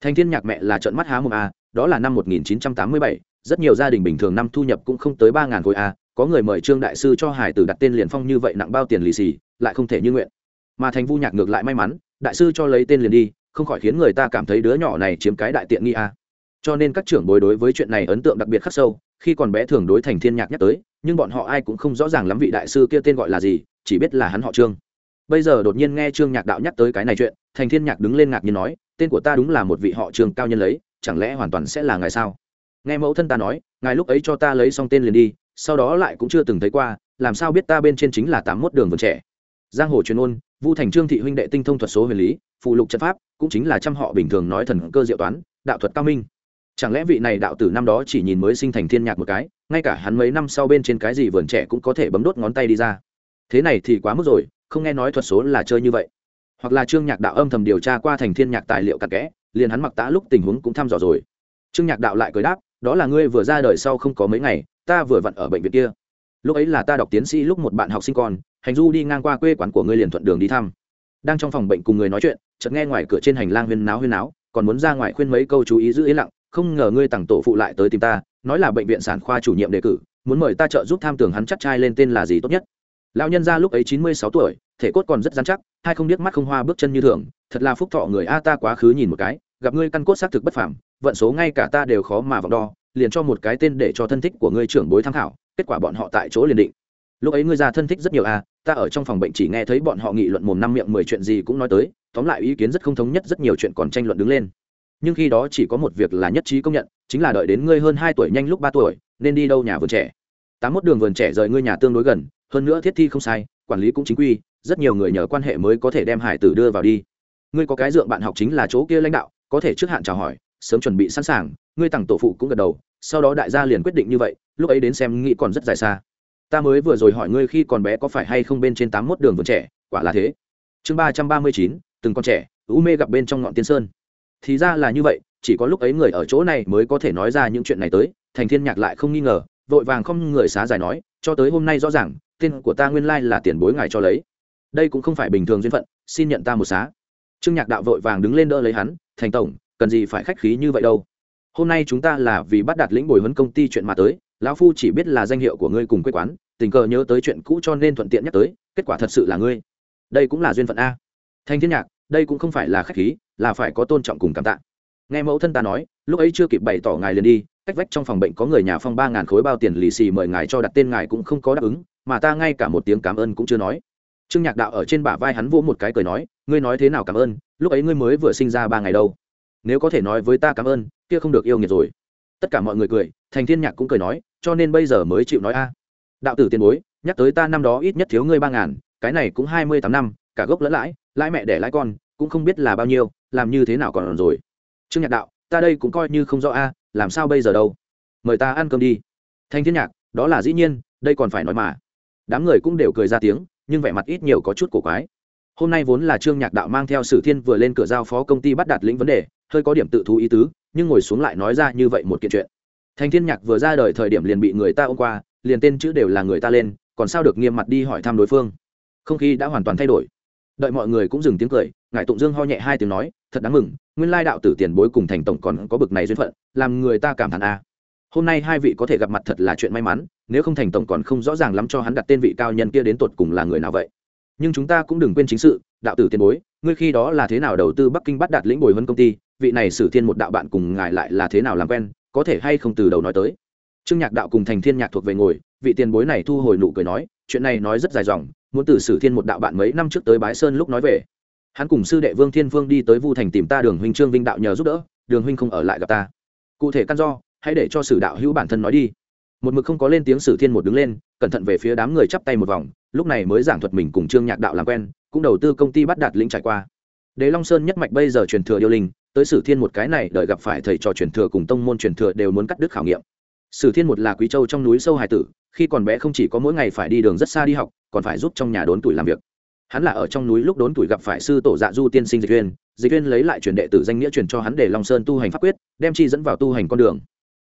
Thành thiên nhạc mẹ là trận mắt há mồm a đó là năm 1987, rất nhiều gia đình bình thường năm thu nhập cũng không tới ba ngàn khối a có người mời trương đại sư cho hải tử đặt tên liền phong như vậy nặng bao tiền lì xì lại không thể như nguyện. Mà thành vu nhạc ngược lại may mắn đại sư cho lấy tên liền đi không khỏi khiến người ta cảm thấy đứa nhỏ này chiếm cái đại tiện nghi a cho nên các trưởng bối đối với chuyện này ấn tượng đặc biệt khắc sâu, khi còn bé thường đối thành thiên nhạc nhắc tới, nhưng bọn họ ai cũng không rõ ràng lắm vị đại sư kia tên gọi là gì, chỉ biết là hắn họ trương. Bây giờ đột nhiên nghe trương nhạc đạo nhắc tới cái này chuyện, thành thiên nhạc đứng lên ngạc nhiên nói, tên của ta đúng là một vị họ trương cao nhân lấy, chẳng lẽ hoàn toàn sẽ là ngài sao? Nghe mẫu thân ta nói, ngài lúc ấy cho ta lấy xong tên liền đi, sau đó lại cũng chưa từng thấy qua, làm sao biết ta bên trên chính là tám mốt đường vườn trẻ. Giang hồ truyền ôn, vu thành trương thị huynh đệ tinh thông thuật số huyền lý, phụ lục trận pháp cũng chính là trăm họ bình thường nói thần cơ diệu toán, đạo thuật cao minh. Chẳng lẽ vị này đạo tử năm đó chỉ nhìn mới sinh thành thiên nhạc một cái, ngay cả hắn mấy năm sau bên trên cái gì vườn trẻ cũng có thể bấm đốt ngón tay đi ra. Thế này thì quá mức rồi, không nghe nói thuật số là chơi như vậy. Hoặc là trương nhạc đạo âm thầm điều tra qua thành thiên nhạc tài liệu cặn kẽ, liền hắn mặc tã lúc tình huống cũng thăm dò rồi. Trương nhạc đạo lại cười đáp, đó là ngươi vừa ra đời sau không có mấy ngày, ta vừa vặn ở bệnh viện kia. Lúc ấy là ta đọc tiến sĩ lúc một bạn học sinh con, hành du đi ngang qua quê quán của ngươi liền thuận đường đi thăm đang trong phòng bệnh cùng người nói chuyện, chợt nghe ngoài cửa trên hành lang huyên náo huyên náo, còn muốn ra ngoài khuyên mấy câu chú ý giữ yên lặng, không ngờ ngươi tặng tổ phụ lại tới tìm ta, nói là bệnh viện sản khoa chủ nhiệm đề cử, muốn mời ta trợ giúp tham tưởng hắn chắc trai lên tên là gì tốt nhất. Lão nhân ra lúc ấy chín mươi sáu tuổi, thể cốt còn rất dán chắc, hai không biết mắt không hoa bước chân như thường, thật là phúc thọ người a, ta quá khứ nhìn một cái, gặp ngươi căn cốt xác thực bất phàm, vận số ngay cả ta đều khó mà vòng đo, liền cho một cái tên để cho thân thích của ngươi trưởng bối tham khảo, kết quả bọn họ tại chỗ liền định lúc ấy ngươi ra thân thích rất nhiều à? ta ở trong phòng bệnh chỉ nghe thấy bọn họ nghị luận mồm năm miệng mười chuyện gì cũng nói tới, tóm lại ý kiến rất không thống nhất, rất nhiều chuyện còn tranh luận đứng lên. Nhưng khi đó chỉ có một việc là nhất trí công nhận, chính là đợi đến ngươi hơn hai tuổi nhanh lúc ba tuổi, nên đi đâu nhà vườn trẻ. Tám mốt đường vườn trẻ rời ngươi nhà tương đối gần, hơn nữa thiết thi không sai, quản lý cũng chính quy, rất nhiều người nhờ quan hệ mới có thể đem hải tử đưa vào đi. Ngươi có cái dượng bạn học chính là chỗ kia lãnh đạo, có thể trước hạn chào hỏi, sớm chuẩn bị sẵn sàng, ngươi tặng tổ phụ cũng gật đầu, sau đó đại gia liền quyết định như vậy, lúc ấy đến xem nghĩ còn rất dài xa ta mới vừa rồi hỏi ngươi khi còn bé có phải hay không bên trên tám mốt đường vườn trẻ, quả là thế. Chương ba trăm ba mươi chín, từng con trẻ u mê gặp bên trong ngọn tiên sơn. Thì ra là như vậy, chỉ có lúc ấy người ở chỗ này mới có thể nói ra những chuyện này tới, thành thiên nhạc lại không nghi ngờ, vội vàng không người xá giải nói, cho tới hôm nay rõ ràng, tên của ta nguyên lai là tiền bối ngài cho lấy. Đây cũng không phải bình thường duyên phận, xin nhận ta một xá. Trương nhạc đạo vội vàng đứng lên đỡ lấy hắn, thành tổng, cần gì phải khách khí như vậy đâu? Hôm nay chúng ta là vì bắt đạt lĩnh bồi huấn công ty chuyện mà tới lão phu chỉ biết là danh hiệu của ngươi cùng quê quán, tình cờ nhớ tới chuyện cũ cho nên thuận tiện nhắc tới, kết quả thật sự là ngươi. Đây cũng là duyên phận a. Thanh thiên nhạc, đây cũng không phải là khách khí, là phải có tôn trọng cùng cảm tạ. Nghe mẫu thân ta nói, lúc ấy chưa kịp bày tỏ ngài liền đi, cách vách trong phòng bệnh có người nhà phong ba ngàn khối bao tiền lì xì mời ngài cho đặt tên ngài cũng không có đáp ứng, mà ta ngay cả một tiếng cảm ơn cũng chưa nói. Trương nhạc đạo ở trên bả vai hắn vỗ một cái cười nói, ngươi nói thế nào cảm ơn, lúc ấy ngươi mới vừa sinh ra ba ngày đâu. Nếu có thể nói với ta cảm ơn, kia không được yêu nghiệt rồi. Tất cả mọi người cười thành thiên nhạc cũng cười nói cho nên bây giờ mới chịu nói a. Đạo tử tiền bối, nhắc tới ta năm đó ít nhất thiếu ngươi ba ngàn, cái này cũng hai mươi tám năm, cả gốc lẫn lãi lãi mẹ để lãi con, cũng không biết là bao nhiêu, làm như thế nào còn rồi. Trương nhạc đạo, ta đây cũng coi như không rõ a, làm sao bây giờ đâu? Mời ta ăn cơm đi. Thanh thiên nhạc, đó là dĩ nhiên, đây còn phải nói mà. Đám người cũng đều cười ra tiếng, nhưng vẻ mặt ít nhiều có chút cổ quái. Hôm nay vốn là trương nhạc đạo mang theo sử thiên vừa lên cửa giao phó công ty bắt đạt lĩnh vấn đề, hơi có điểm tự thú ý tứ, nhưng ngồi xuống lại nói ra như vậy một kiện chuyện thanh thiên nhạc vừa ra đời thời điểm liền bị người ta ôm qua, liền tên chữ đều là người ta lên, còn sao được nghiêm mặt đi hỏi thăm đối phương. Không khí đã hoàn toàn thay đổi. Đợi mọi người cũng dừng tiếng cười ngài tụng dương ho nhẹ hai tiếng nói, thật đáng mừng, nguyên lai đạo tử tiền bối cùng thành tổng còn có bực này duyên phận, làm người ta cảm thán a. Hôm nay hai vị có thể gặp mặt thật là chuyện may mắn, nếu không thành tổng còn không rõ ràng lắm cho hắn đặt tên vị cao nhân kia đến tột cùng là người nào vậy. Nhưng chúng ta cũng đừng quên chính sự, đạo tử tiền bối, ngươi khi đó là thế nào đầu tư bắc kinh bắt đạt lĩnh bồi hơn công ty, vị này sử thiên một đạo bạn cùng ngài lại là thế nào làm quen có thể hay không từ đầu nói tới. Trương nhạc đạo cùng thành thiên nhạc thuộc về ngồi, vị tiền bối này thu hồi nụ cười nói, chuyện này nói rất dài dòng, muốn từ sử thiên một đạo bạn mấy năm trước tới bái sơn lúc nói về. Hắn cùng sư đệ vương thiên vương đi tới vu thành tìm ta đường huynh trương vinh đạo nhờ giúp đỡ, đường huynh không ở lại gặp ta. Cụ thể căn do, hãy để cho sử đạo hữu bản thân nói đi. Một mực không có lên tiếng sử thiên một đứng lên, cẩn thận về phía đám người chắp tay một vòng, lúc này mới giảng thuật mình cùng trương nhạc đạo làm quen, cũng đầu tư công ty bắt đạt lĩnh trải qua. Đế long sơn nhất mạch bây giờ truyền thừa điêu linh tới sử thiên một cái này, đợi gặp phải thầy trò truyền thừa cùng tông môn truyền thừa đều muốn cắt đứt khảo nghiệm. Sử thiên một là quý châu trong núi sâu hải tử, khi còn bé không chỉ có mỗi ngày phải đi đường rất xa đi học, còn phải giúp trong nhà đốn tuổi làm việc. Hắn là ở trong núi lúc đốn tuổi gặp phải sư tổ dạ du tiên sinh dịch viên dịch viên lấy lại truyền đệ tử danh nghĩa truyền cho hắn để long sơn tu hành pháp quyết, đem chi dẫn vào tu hành con đường.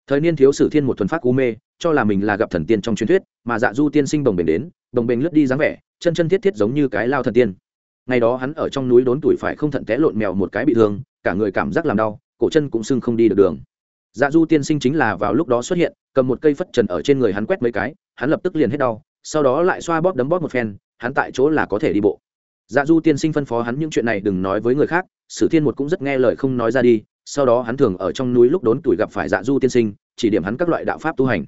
Thời niên thiếu sử thiên một thuần pháp u mê, cho là mình là gặp thần tiên trong truyền thuyết, mà dạ du tiên sinh đồng bền đến đồng bền lướt đi dáng vẻ, chân chân thiết thiết giống như cái lao thần tiên ngày đó hắn ở trong núi đốn tuổi phải không thận té lộn mèo một cái bị thương, cả người cảm giác làm đau, cổ chân cũng sưng không đi được đường. Dạ du tiên sinh chính là vào lúc đó xuất hiện, cầm một cây phất trần ở trên người hắn quét mấy cái, hắn lập tức liền hết đau, sau đó lại xoa bóp đấm bóp một phen, hắn tại chỗ là có thể đi bộ. Dạ du tiên sinh phân phó hắn những chuyện này đừng nói với người khác, sử thiên một cũng rất nghe lời không nói ra đi, sau đó hắn thường ở trong núi lúc đốn tuổi gặp phải dạ du tiên sinh, chỉ điểm hắn các loại đạo pháp tu hành.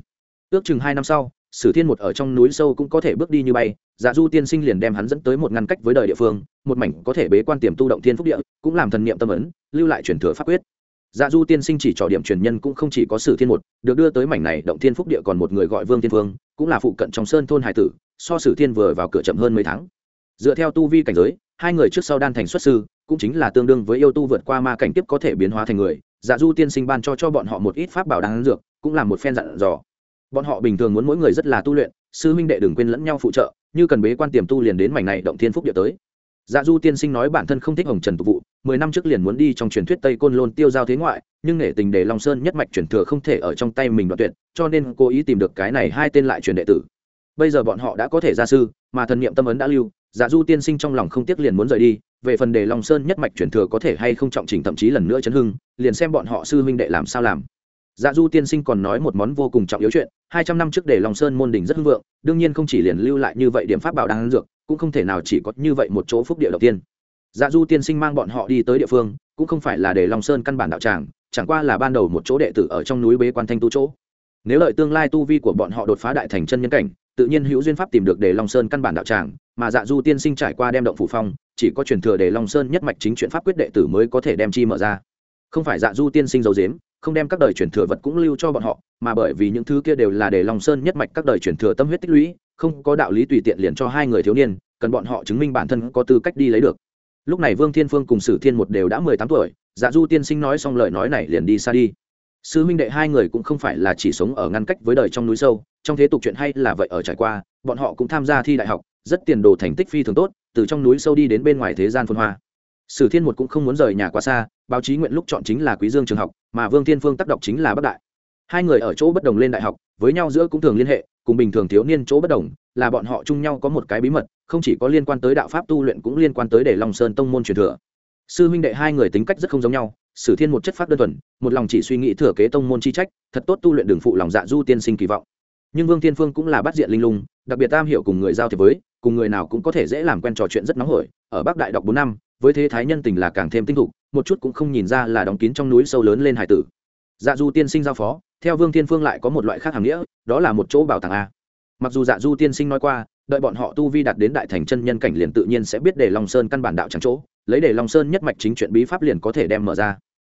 Ước chừng hai năm sau sử thiên một ở trong núi sâu cũng có thể bước đi như bay dạ du tiên sinh liền đem hắn dẫn tới một ngăn cách với đời địa phương, một mảnh có thể bế quan tiềm tu động thiên phúc địa, cũng làm thần niệm tâm ấn, lưu lại truyền thừa pháp quyết. Dạ du tiên sinh chỉ trò điểm truyền nhân cũng không chỉ có sử thiên một, được đưa tới mảnh này động thiên phúc địa còn một người gọi vương thiên vương, cũng là phụ cận trong sơn thôn hải tử, so sử thiên vừa vào cửa chậm hơn mấy tháng. Dựa theo tu vi cảnh giới, hai người trước sau đan thành xuất sư, cũng chính là tương đương với yêu tu vượt qua ma cảnh tiếp có thể biến hóa thành người. Dạ du tiên sinh ban cho cho bọn họ một ít pháp bảo đáng dược, cũng là một phen dặn dò bọn họ bình thường muốn mỗi người rất là tu luyện, sư huynh đệ đừng quên lẫn nhau phụ trợ, như cần bế quan tiềm tu liền đến mảnh này động thiên phúc địa tới. Dạ du tiên sinh nói bản thân không thích hồng trần tục vụ, mười năm trước liền muốn đi trong truyền thuyết tây côn lôn tiêu giao thế ngoại, nhưng nể tình để long sơn nhất mạch truyền thừa không thể ở trong tay mình đoạt tuyệt, cho nên cố ý tìm được cái này hai tên lại truyền đệ tử. Bây giờ bọn họ đã có thể ra sư, mà thần niệm tâm ấn đã lưu dạ du tiên sinh trong lòng không tiếc liền muốn rời đi, về phần đề long sơn nhất mạch truyền thừa có thể hay không trọng trình thậm chí lần nữa chấn hưng, liền xem bọn họ sư huynh đệ làm sao làm dạ du tiên sinh còn nói một món vô cùng trọng yếu chuyện, hai trăm năm trước để long sơn môn đình rất hưng vượng, đương nhiên không chỉ liền lưu lại như vậy điểm pháp bảo đang dược, cũng không thể nào chỉ có như vậy một chỗ phúc địa đầu tiên. Dạ du tiên sinh mang bọn họ đi tới địa phương, cũng không phải là để long sơn căn bản đạo tràng, chẳng qua là ban đầu một chỗ đệ tử ở trong núi bế quan thanh tu chỗ. Nếu lợi tương lai tu vi của bọn họ đột phá đại thành chân nhân cảnh, tự nhiên hữu duyên pháp tìm được để long sơn căn bản đạo tràng, mà dạ du tiên sinh trải qua đem động phủ phong, chỉ có truyền thừa để long sơn nhất mạch chính chuyện pháp quyết đệ tử mới có thể đem chi mở ra. Không phải dạ du tiên sinh giấu dếm không đem các đời truyền thừa vật cũng lưu cho bọn họ, mà bởi vì những thứ kia đều là để lòng sơn nhất mạch các đời truyền thừa tâm huyết tích lũy, không có đạo lý tùy tiện liền cho hai người thiếu niên, cần bọn họ chứng minh bản thân có tư cách đi lấy được. Lúc này vương thiên phương cùng sử thiên một đều đã mười tám tuổi dạ du tiên sinh nói xong lời nói này liền đi xa đi. Sư huynh đệ hai người cũng không phải là chỉ sống ở ngăn cách với đời trong núi sâu, trong thế tục chuyện hay là vậy ở trải qua, bọn họ cũng tham gia thi đại học, rất tiền đồ thành tích phi thường tốt, từ trong núi sâu đi đến bên ngoài thế gian phân hoa. Sử thiên một cũng không muốn rời nhà quá xa báo chí nguyện lúc chọn chính là quý dương trường học, mà vương thiên phương tác động chính là bắc đại. Hai người ở chỗ bất đồng lên đại học, với nhau giữa cũng thường liên hệ, cùng bình thường thiếu niên chỗ bất đồng, là bọn họ chung nhau có một cái bí mật, không chỉ có liên quan tới đạo pháp tu luyện cũng liên quan tới để long sơn tông môn truyền thừa. Sư huynh đệ hai người tính cách rất không giống nhau, sử thiên một chất phát đơn thuần, một lòng chỉ suy nghĩ thừa kế tông môn chi trách, thật tốt tu luyện đường phụ lòng dạ du tiên sinh kỳ vọng. Nhưng vương thiên phương cũng là bắt diện linh lung, đặc biệt tam hiểu cùng người giao thiệp với, cùng người nào cũng có thể dễ làm quen trò chuyện rất nóng hổi, ở bắc đại đọc bốn năm, với thế thái nhân tình là càng thêm tinh thục một chút cũng không nhìn ra là đóng kín trong núi sâu lớn lên hải tử. Dạ du tiên sinh giao phó, theo vương thiên phương lại có một loại khác hàng nghĩa, đó là một chỗ bảo tàng a. Mặc dù dạ du tiên sinh nói qua, đợi bọn họ tu vi đạt đến đại thành chân nhân cảnh liền tự nhiên sẽ biết để long sơn căn bản đạo trắng chỗ, lấy để long sơn nhất mạch chính chuyện bí pháp liền có thể đem mở ra.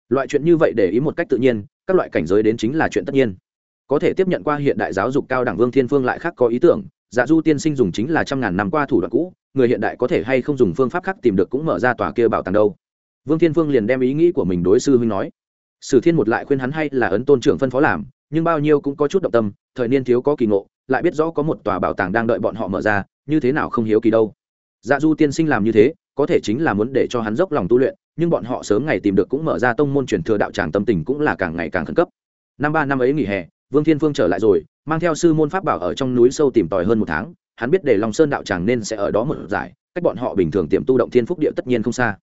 Loại chuyện như vậy để ý một cách tự nhiên, các loại cảnh giới đến chính là chuyện tất nhiên. Có thể tiếp nhận qua hiện đại giáo dục cao đẳng vương thiên phương lại khác có ý tưởng dạ du tiên sinh dùng chính là trăm ngàn năm qua thủ đoạn cũ, người hiện đại có thể hay không dùng phương pháp khác tìm được cũng mở ra tòa kia bảo tàng đâu vương thiên phương liền đem ý nghĩ của mình đối sư huynh nói. Sử thiên một lại khuyên hắn hay là ấn tôn trưởng phân phó làm, nhưng bao nhiêu cũng có chút động tâm, thời niên thiếu có kỳ ngộ, lại biết rõ có một tòa bảo tàng đang đợi bọn họ mở ra, như thế nào không hiếu kỳ đâu. Dạ du tiên sinh làm như thế, có thể chính là muốn để cho hắn dốc lòng tu luyện, nhưng bọn họ sớm ngày tìm được cũng mở ra tông môn truyền thừa đạo tràng tâm tình cũng là càng ngày càng khẩn cấp. Năm ba năm ấy nghỉ hè, vương thiên phương trở lại rồi, mang theo sư môn pháp bảo ở trong núi sâu tìm tòi hơn một tháng, hắn biết để lòng sơn đạo tràng nên sẽ ở đó một giải, cách bọn họ bình thường tiệm tu động thiên phúc địa tất nhiên không xa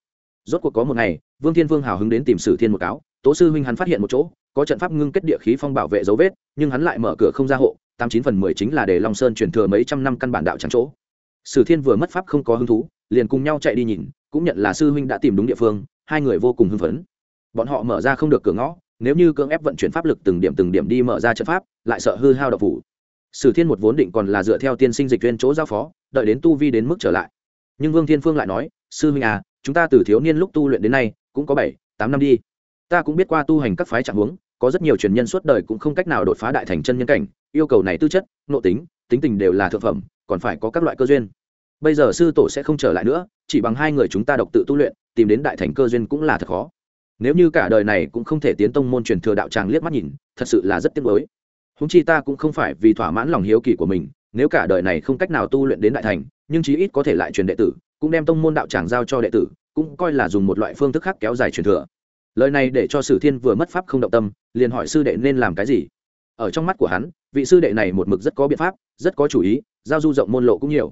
rốt cuộc có một ngày, vương thiên vương hào hứng đến tìm sử thiên một cáo. Tố sư huynh hắn phát hiện một chỗ, có trận pháp ngưng kết địa khí phong bảo vệ dấu vết, nhưng hắn lại mở cửa không ra hộ. Tám chín phần mười chính là để long sơn truyền thừa mấy trăm năm căn bản đạo trắng chỗ. Sử thiên vừa mất pháp không có hứng thú, liền cùng nhau chạy đi nhìn, cũng nhận là sư huynh đã tìm đúng địa phương, hai người vô cùng hưng phấn. Bọn họ mở ra không được cửa ngõ, nếu như cưỡng ép vận chuyển pháp lực từng điểm từng điểm đi mở ra trận pháp, lại sợ hư hao độc phủ sử thiên một vốn định còn là dựa theo tiên sinh dịch viên chỗ giao phó, đợi đến tu vi đến mức trở lại. Nhưng vương thiên phương lại nói, sư huynh à chúng ta từ thiếu niên lúc tu luyện đến nay, cũng có bảy, tám năm đi. Ta cũng biết qua tu hành các phái trạng huống, có rất nhiều truyền nhân suốt đời cũng không cách nào đột phá đại thành chân nhân cảnh, yêu cầu này tư chất, nội tính tính tình đều là thượng phẩm, còn phải có các loại cơ duyên. Bây giờ sư tổ sẽ không trở lại nữa, chỉ bằng hai người chúng ta độc tự tu luyện, tìm đến đại thành cơ duyên cũng là thật khó. Nếu như cả đời này cũng không thể tiến tông môn truyền thừa đạo tràng liếc mắt nhìn, thật sự là rất tiếc mới húng chi ta cũng không phải vì thỏa mãn lòng hiếu kỳ của mình, nếu cả đời này không cách nào tu luyện đến đại thành nhưng chí ít có thể lại truyền đệ tử, cũng đem tông môn đạo tràng giao cho đệ tử, cũng coi là dùng một loại phương thức khác kéo dài truyền thừa. Lời này để cho sử thiên vừa mất pháp không động tâm, liền hỏi sư đệ nên làm cái gì. Ở trong mắt của hắn, vị sư đệ này một mực rất có biện pháp, rất có chủ ý, giao du rộng môn lộ cũng nhiều.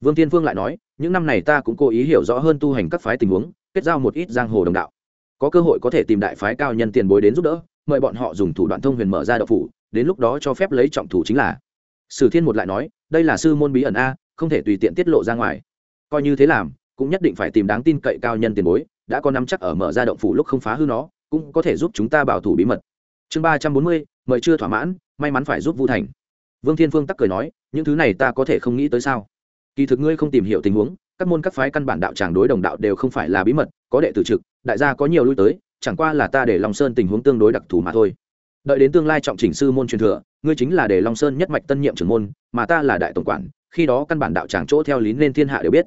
Vương thiên phương lại nói, những năm này ta cũng cố ý hiểu rõ hơn tu hành các phái tình huống, kết giao một ít giang hồ đồng đạo. Có cơ hội có thể tìm đại phái cao nhân tiền bối đến giúp đỡ, mời bọn họ dùng thủ đoạn thông huyền mở ra đậu phủ, đến lúc đó cho phép lấy trọng thủ chính là. Sử thiên một lại nói, đây là sư môn bí ẩn a không thể tùy tiện tiết lộ ra ngoài. Coi như thế làm, cũng nhất định phải tìm đáng tin cậy cao nhân tiền bối, đã có nắm chắc ở mở ra động phủ lúc không phá hư nó, cũng có thể giúp chúng ta bảo thủ bí mật. Chương ba trăm bốn mươi, mời chưa thỏa mãn, may mắn phải giúp vu thành. Vương thiên phương tắc cười nói, những thứ này ta có thể không nghĩ tới sao? Kỳ thực ngươi không tìm hiểu tình huống, các môn các phái căn bản đạo tràng đối đồng đạo đều không phải là bí mật, có đệ tử trực, đại gia có nhiều lui tới, chẳng qua là ta để long sơn tình huống tương đối đặc thù mà thôi. Đợi đến tương lai trọng chỉnh sư môn truyền thừa, ngươi chính là để long sơn nhất mạch tân nhiệm trưởng môn, mà ta là đại tổng quản khi đó căn bản đạo tràng chỗ theo lý nên thiên hạ đều biết.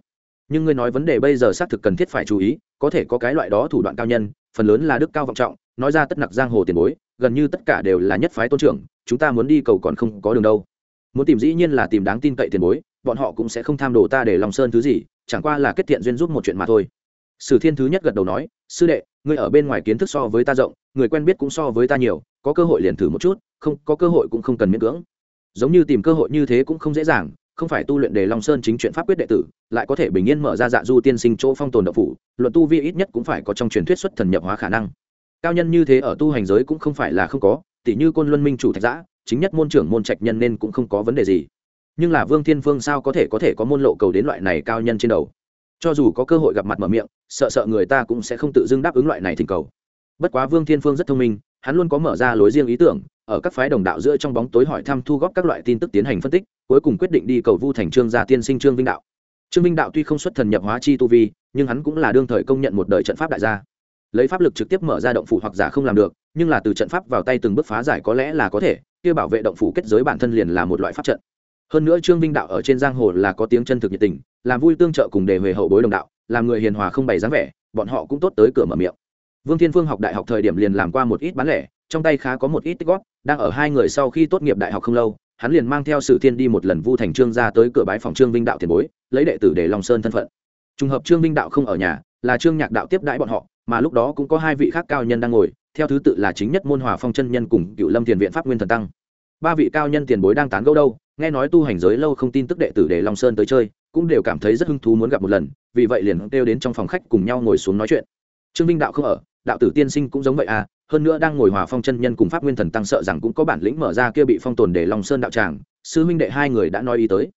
Nhưng ngươi nói vấn đề bây giờ xác thực cần thiết phải chú ý, có thể có cái loại đó thủ đoạn cao nhân, phần lớn là đức cao vọng trọng, nói ra tất nặc giang hồ tiền bối, gần như tất cả đều là nhất phái tôn trưởng, chúng ta muốn đi cầu còn không có đường đâu. Muốn tìm dĩ nhiên là tìm đáng tin cậy tiền bối, bọn họ cũng sẽ không tham đồ ta để lòng sơn thứ gì, chẳng qua là kết thiện duyên giúp một chuyện mà thôi. Sử thiên thứ nhất gật đầu nói, sư đệ, ngươi ở bên ngoài kiến thức so với ta rộng, người quen biết cũng so với ta nhiều, có cơ hội liền thử một chút, không, có cơ hội cũng không cần miễn cưỡng. Giống như tìm cơ hội như thế cũng không dễ dàng không phải tu luyện đề long sơn chính chuyện pháp quyết đệ tử, lại có thể bình yên mở ra dạ du tiên sinh chỗ phong tồn độc phủ, luận tu vi ít nhất cũng phải có trong truyền thuyết xuất thần nhập hóa khả năng. Cao nhân như thế ở tu hành giới cũng không phải là không có tỷ như côn luân minh chủ thạch giã, chính nhất môn trưởng môn trạch nhân nên cũng không có vấn đề gì. Nhưng là vương thiên phương sao có thể có thể có môn lộ cầu đến loại này cao nhân trên đầu? Cho dù có cơ hội gặp mặt mở miệng, sợ sợ người ta cũng sẽ không tự dưng đáp ứng loại này thỉnh cầu. Bất quá vương thiên phương rất thông minh, hắn luôn có mở ra lối riêng ý tưởng ở các phái đồng đạo giữa trong bóng tối hỏi thăm thu góp các loại tin tức tiến hành phân tích, cuối cùng quyết định đi cầu vu thành trương gia tiên sinh trương vinh đạo. Trương vinh đạo tuy không xuất thần nhập hóa chi tu vi, nhưng hắn cũng là đương thời công nhận một đời trận pháp đại gia. Lấy pháp lực trực tiếp mở ra động phủ hoặc giả không làm được, nhưng là từ trận pháp vào tay từng bước phá giải có lẽ là có thể, kia bảo vệ động phủ kết giới bản thân liền là một loại pháp trận. Hơn nữa trương vinh đạo ở trên giang hồ là có tiếng chân thực nhiệt tình, làm vui tương trợ cùng đề huề hậu bối đồng đạo, làm người hiền hòa không bày dáng vẻ, bọn họ cũng tốt tới cửa mở miệng. Vương thiên phương học đại học thời điểm liền làm qua một ít bán lẻ trong tay khá có một ít tích góp, đang ở hai người sau khi tốt nghiệp đại học không lâu, hắn liền mang theo sử thiên đi một lần vu thành trương ra tới cửa bái phòng trương vinh đạo tiền bối, lấy đệ tử để long sơn thân phận. Trùng hợp trương vinh đạo không ở nhà, là trương nhạc đạo tiếp đãi bọn họ, mà lúc đó cũng có hai vị khác cao nhân đang ngồi, theo thứ tự là chính nhất môn hòa phong chân nhân cùng cựu lâm tiền viện pháp nguyên thần tăng. Ba vị cao nhân tiền bối đang tán gẫu đâu, nghe nói tu hành giới lâu không tin tức đệ tử để long sơn tới chơi, cũng đều cảm thấy rất hứng thú muốn gặp một lần, vì vậy liền kêu đến trong phòng khách cùng nhau ngồi xuống nói chuyện. Trương vinh đạo không ở, đạo tử tiên sinh cũng giống vậy à hơn nữa đang ngồi hòa phong chân nhân cùng pháp nguyên thần tăng sợ rằng cũng có bản lĩnh mở ra kia bị phong tồn để long sơn đạo tràng, sư huynh đệ hai người đã nói ý tới.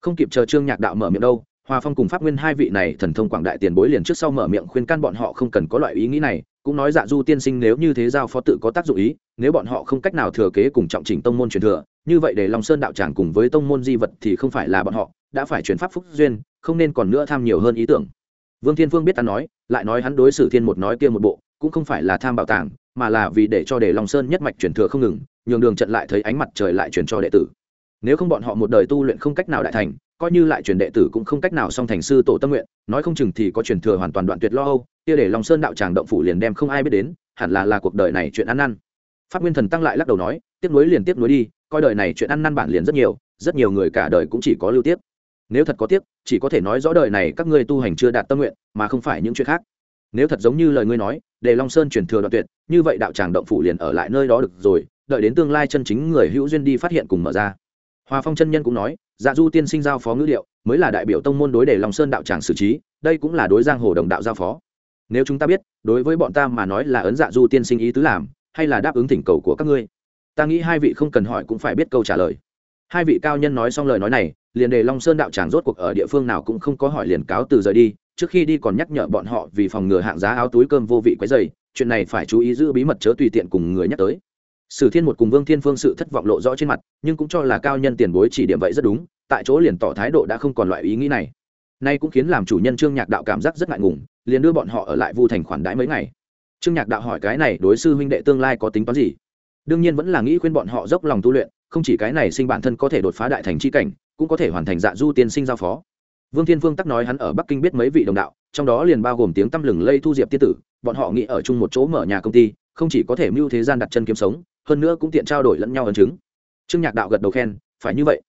Không kịp chờ trương nhạc đạo mở miệng đâu, hòa phong cùng pháp nguyên hai vị này thần thông quảng đại tiền bối liền trước sau mở miệng khuyên can bọn họ không cần có loại ý nghĩ này, cũng nói dạ du tiên sinh nếu như thế giao phó tự có tác dụng ý, nếu bọn họ không cách nào thừa kế cùng trọng trình tông môn truyền thừa, như vậy để long sơn đạo tràng cùng với tông môn di vật thì không phải là bọn họ, đã phải chuyển pháp phúc duyên, không nên còn nữa tham nhiều hơn ý tưởng. Vương thiên phương biết ta nói, lại nói hắn đối xử thiên một nói kia một bộ, cũng không phải là tham bảo tàng mà là vì để cho để long sơn nhất mạch truyền thừa không ngừng, nhường đường trận lại thấy ánh mặt trời lại truyền cho đệ tử. Nếu không bọn họ một đời tu luyện không cách nào đại thành, coi như lại truyền đệ tử cũng không cách nào song thành sư tổ tâm nguyện, nói không chừng thì có truyền thừa hoàn toàn đoạn tuyệt lo âu, kia để long sơn đạo tràng động phủ liền đem không ai biết đến, hẳn là là cuộc đời này chuyện ăn năn. Pháp nguyên thần tăng lại lắc đầu nói, tiếp nối liền tiếp nối đi, coi đời này chuyện ăn năn bản liền rất nhiều rất nhiều người cả đời cũng chỉ có lưu tiếp. Nếu thật có tiếc, chỉ có thể nói rõ đời này các ngươi tu hành chưa đạt tâm nguyện, mà không phải những chuyện khác nếu thật giống như lời ngươi nói, để long sơn truyền thừa đoạn tuyệt, như vậy đạo tràng động phủ liền ở lại nơi đó được rồi, đợi đến tương lai chân chính người hữu duyên đi phát hiện cùng mở ra. Hòa phong chân nhân cũng nói dạ du tiên sinh giao phó ngữ liệu, mới là đại biểu tông môn đối để long sơn đạo tràng xử trí, đây cũng là đối giang hồ đồng đạo giao phó. Nếu chúng ta biết, đối với bọn ta mà nói là ấn dạ du tiên sinh ý tứ làm, hay là đáp ứng thỉnh cầu của các ngươi? Ta nghĩ hai vị không cần hỏi cũng phải biết câu trả lời. Hai vị cao nhân nói xong lời nói này, liền đề long sơn đạo tràng rốt cuộc ở địa phương nào cũng không có hỏi liền cáo từ rời đi trước khi đi còn nhắc nhở bọn họ vì phòng ngừa hạng giá áo túi cơm vô vị quấy dày chuyện này phải chú ý giữ bí mật chớ tùy tiện cùng người nhắc tới. Sử thiên một cùng vương thiên phương sự thất vọng lộ rõ trên mặt, nhưng cũng cho là cao nhân tiền bối chỉ điểm vậy rất đúng, tại chỗ liền tỏ thái độ đã không còn loại ý nghĩ này. Nay cũng khiến làm chủ nhân trương nhạc đạo cảm giác rất ngại ngùng, liền đưa bọn họ ở lại vu thành khoản đãi mấy ngày. Trương nhạc đạo hỏi cái này đối sư huynh đệ tương lai có tính toán gì? Đương nhiên vẫn là nghĩ khuyên bọn họ dốc lòng tu luyện, không chỉ cái này sinh bản thân có thể đột phá đại thành c h i cảnh, cũng có thể hoàn thành dạ du tiên sinh giao phó vương thiên Vương tắc nói hắn ở bắc kinh biết mấy vị đồng đạo, trong đó liền bao gồm tiếng tăm lừng lây thu diệp tiên tử, bọn họ nghĩ ở chung một chỗ mở nhà công ty, không chỉ có thể mưu thế gian đặt chân kiếm sống, hơn nữa cũng tiện trao đổi lẫn nhau ấn chứng. Trương nhạc đạo gật đầu khen, phải như vậy.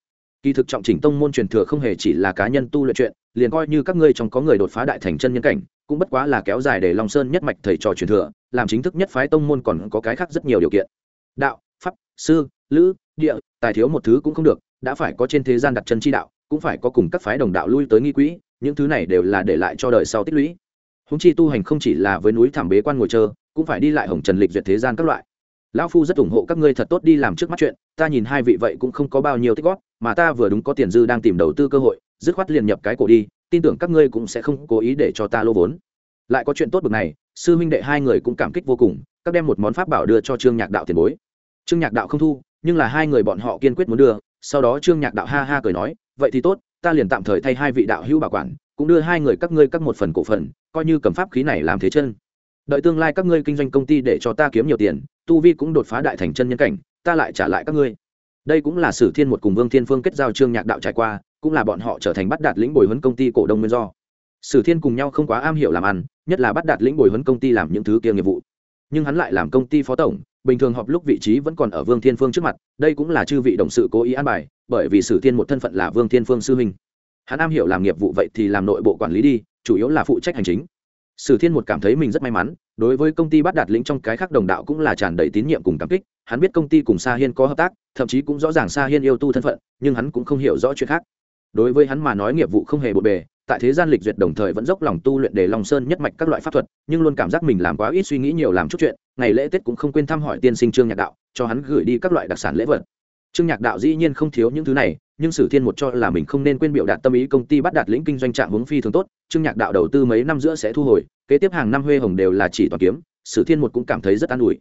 Kỳ thực trọng chỉnh tông môn truyền thừa không hề chỉ là cá nhân tu luyện chuyện, liền coi như các ngươi trong có người đột phá đại thành chân nhân cảnh, cũng bất quá là kéo dài để long sơn nhất mạch thầy trò truyền thừa, làm chính thức nhất phái tông môn còn có cái khác rất nhiều điều kiện. Đạo, pháp, sư, lữ, địa, tài thiếu một thứ cũng không được, đã phải có trên thế gian đặt chân chi đạo cũng phải có cùng các phái đồng đạo lui tới nghi quỹ, những thứ này đều là để lại cho đời sau tích lũy. Húng chi tu hành không chỉ là với núi thảm bế quan ngồi chờ, cũng phải đi lại hồng trần lịch duyệt thế gian các loại. Lão phu rất ủng hộ các ngươi thật tốt đi làm trước mắt chuyện, ta nhìn hai vị vậy cũng không có bao nhiêu tích góp, mà ta vừa đúng có tiền dư đang tìm đầu tư cơ hội, dứt khoát liền nhập cái cổ đi, tin tưởng các ngươi cũng sẽ không cố ý để cho ta lô vốn. Lại có chuyện tốt bực này, sư huynh đệ hai người cũng cảm kích vô cùng, các đem một món pháp bảo đưa cho trương nhạc đạo tiền bối. Trương nhạc đạo không thu, nhưng là hai người bọn họ kiên quyết muốn đưa, sau đó trương nhạc đạo ha ha cười nói vậy thì tốt, ta liền tạm thời thay hai vị đạo hữu bảo quản, cũng đưa hai người các ngươi các một phần cổ phần, coi như cầm pháp khí này làm thế chân. Đợi tương lai các ngươi kinh doanh công ty để cho ta kiếm nhiều tiền, tu vi cũng đột phá đại thành chân nhân cảnh, ta lại trả lại các ngươi. Đây cũng là sử thiên một cùng vương thiên phương kết giao trương nhạc đạo trải qua, cũng là bọn họ trở thành bắt đạt lĩnh bồi huấn công ty cổ đông nguyên do. Sử thiên cùng nhau không quá am hiểu làm ăn, nhất là bắt đạt lĩnh bồi huấn công ty làm những thứ kia nghiệp vụ. Nhưng hắn lại làm công ty phó tổng bình thường họp lúc vị trí vẫn còn ở vương thiên phương trước mặt, đây cũng là chư vị đồng sự cố ý an bài, bởi vì sử thiên một thân phận là vương thiên phương sư huynh. Hắn am hiểu làm nghiệp vụ vậy thì làm nội bộ quản lý đi, chủ yếu là phụ trách hành chính. Sử thiên một cảm thấy mình rất may mắn, đối với công ty bắt đạt lĩnh trong cái khác đồng đạo cũng là tràn đầy tín nhiệm cùng cảm kích, hắn biết công ty cùng sa hiên có hợp tác, thậm chí cũng rõ ràng sa hiên yêu tu thân phận, nhưng hắn cũng không hiểu rõ chuyện khác. Đối với hắn mà nói nghiệp vụ không hề bộn bề tại thế gian lịch duyệt đồng thời vẫn dốc lòng tu luyện để lòng sơn nhất mạch các loại pháp thuật, nhưng luôn cảm giác mình làm quá ít suy nghĩ nhiều làm chút chuyện, ngày lễ tết cũng không quên thăm hỏi tiên sinh trương nhạc đạo, cho hắn gửi đi các loại đặc sản lễ vật. Trương nhạc đạo dĩ nhiên không thiếu những thứ này, nhưng sử thiên một cho là mình không nên quên biểu đạt tâm ý công ty bắt đạt lĩnh kinh doanh trạng hướng phi thường tốt, trương nhạc đạo đầu tư mấy năm giữa sẽ thu hồi, kế tiếp hàng năm huê hồng đều là chỉ toàn kiếm, sử thiên một cũng cảm thấy rất an ủi.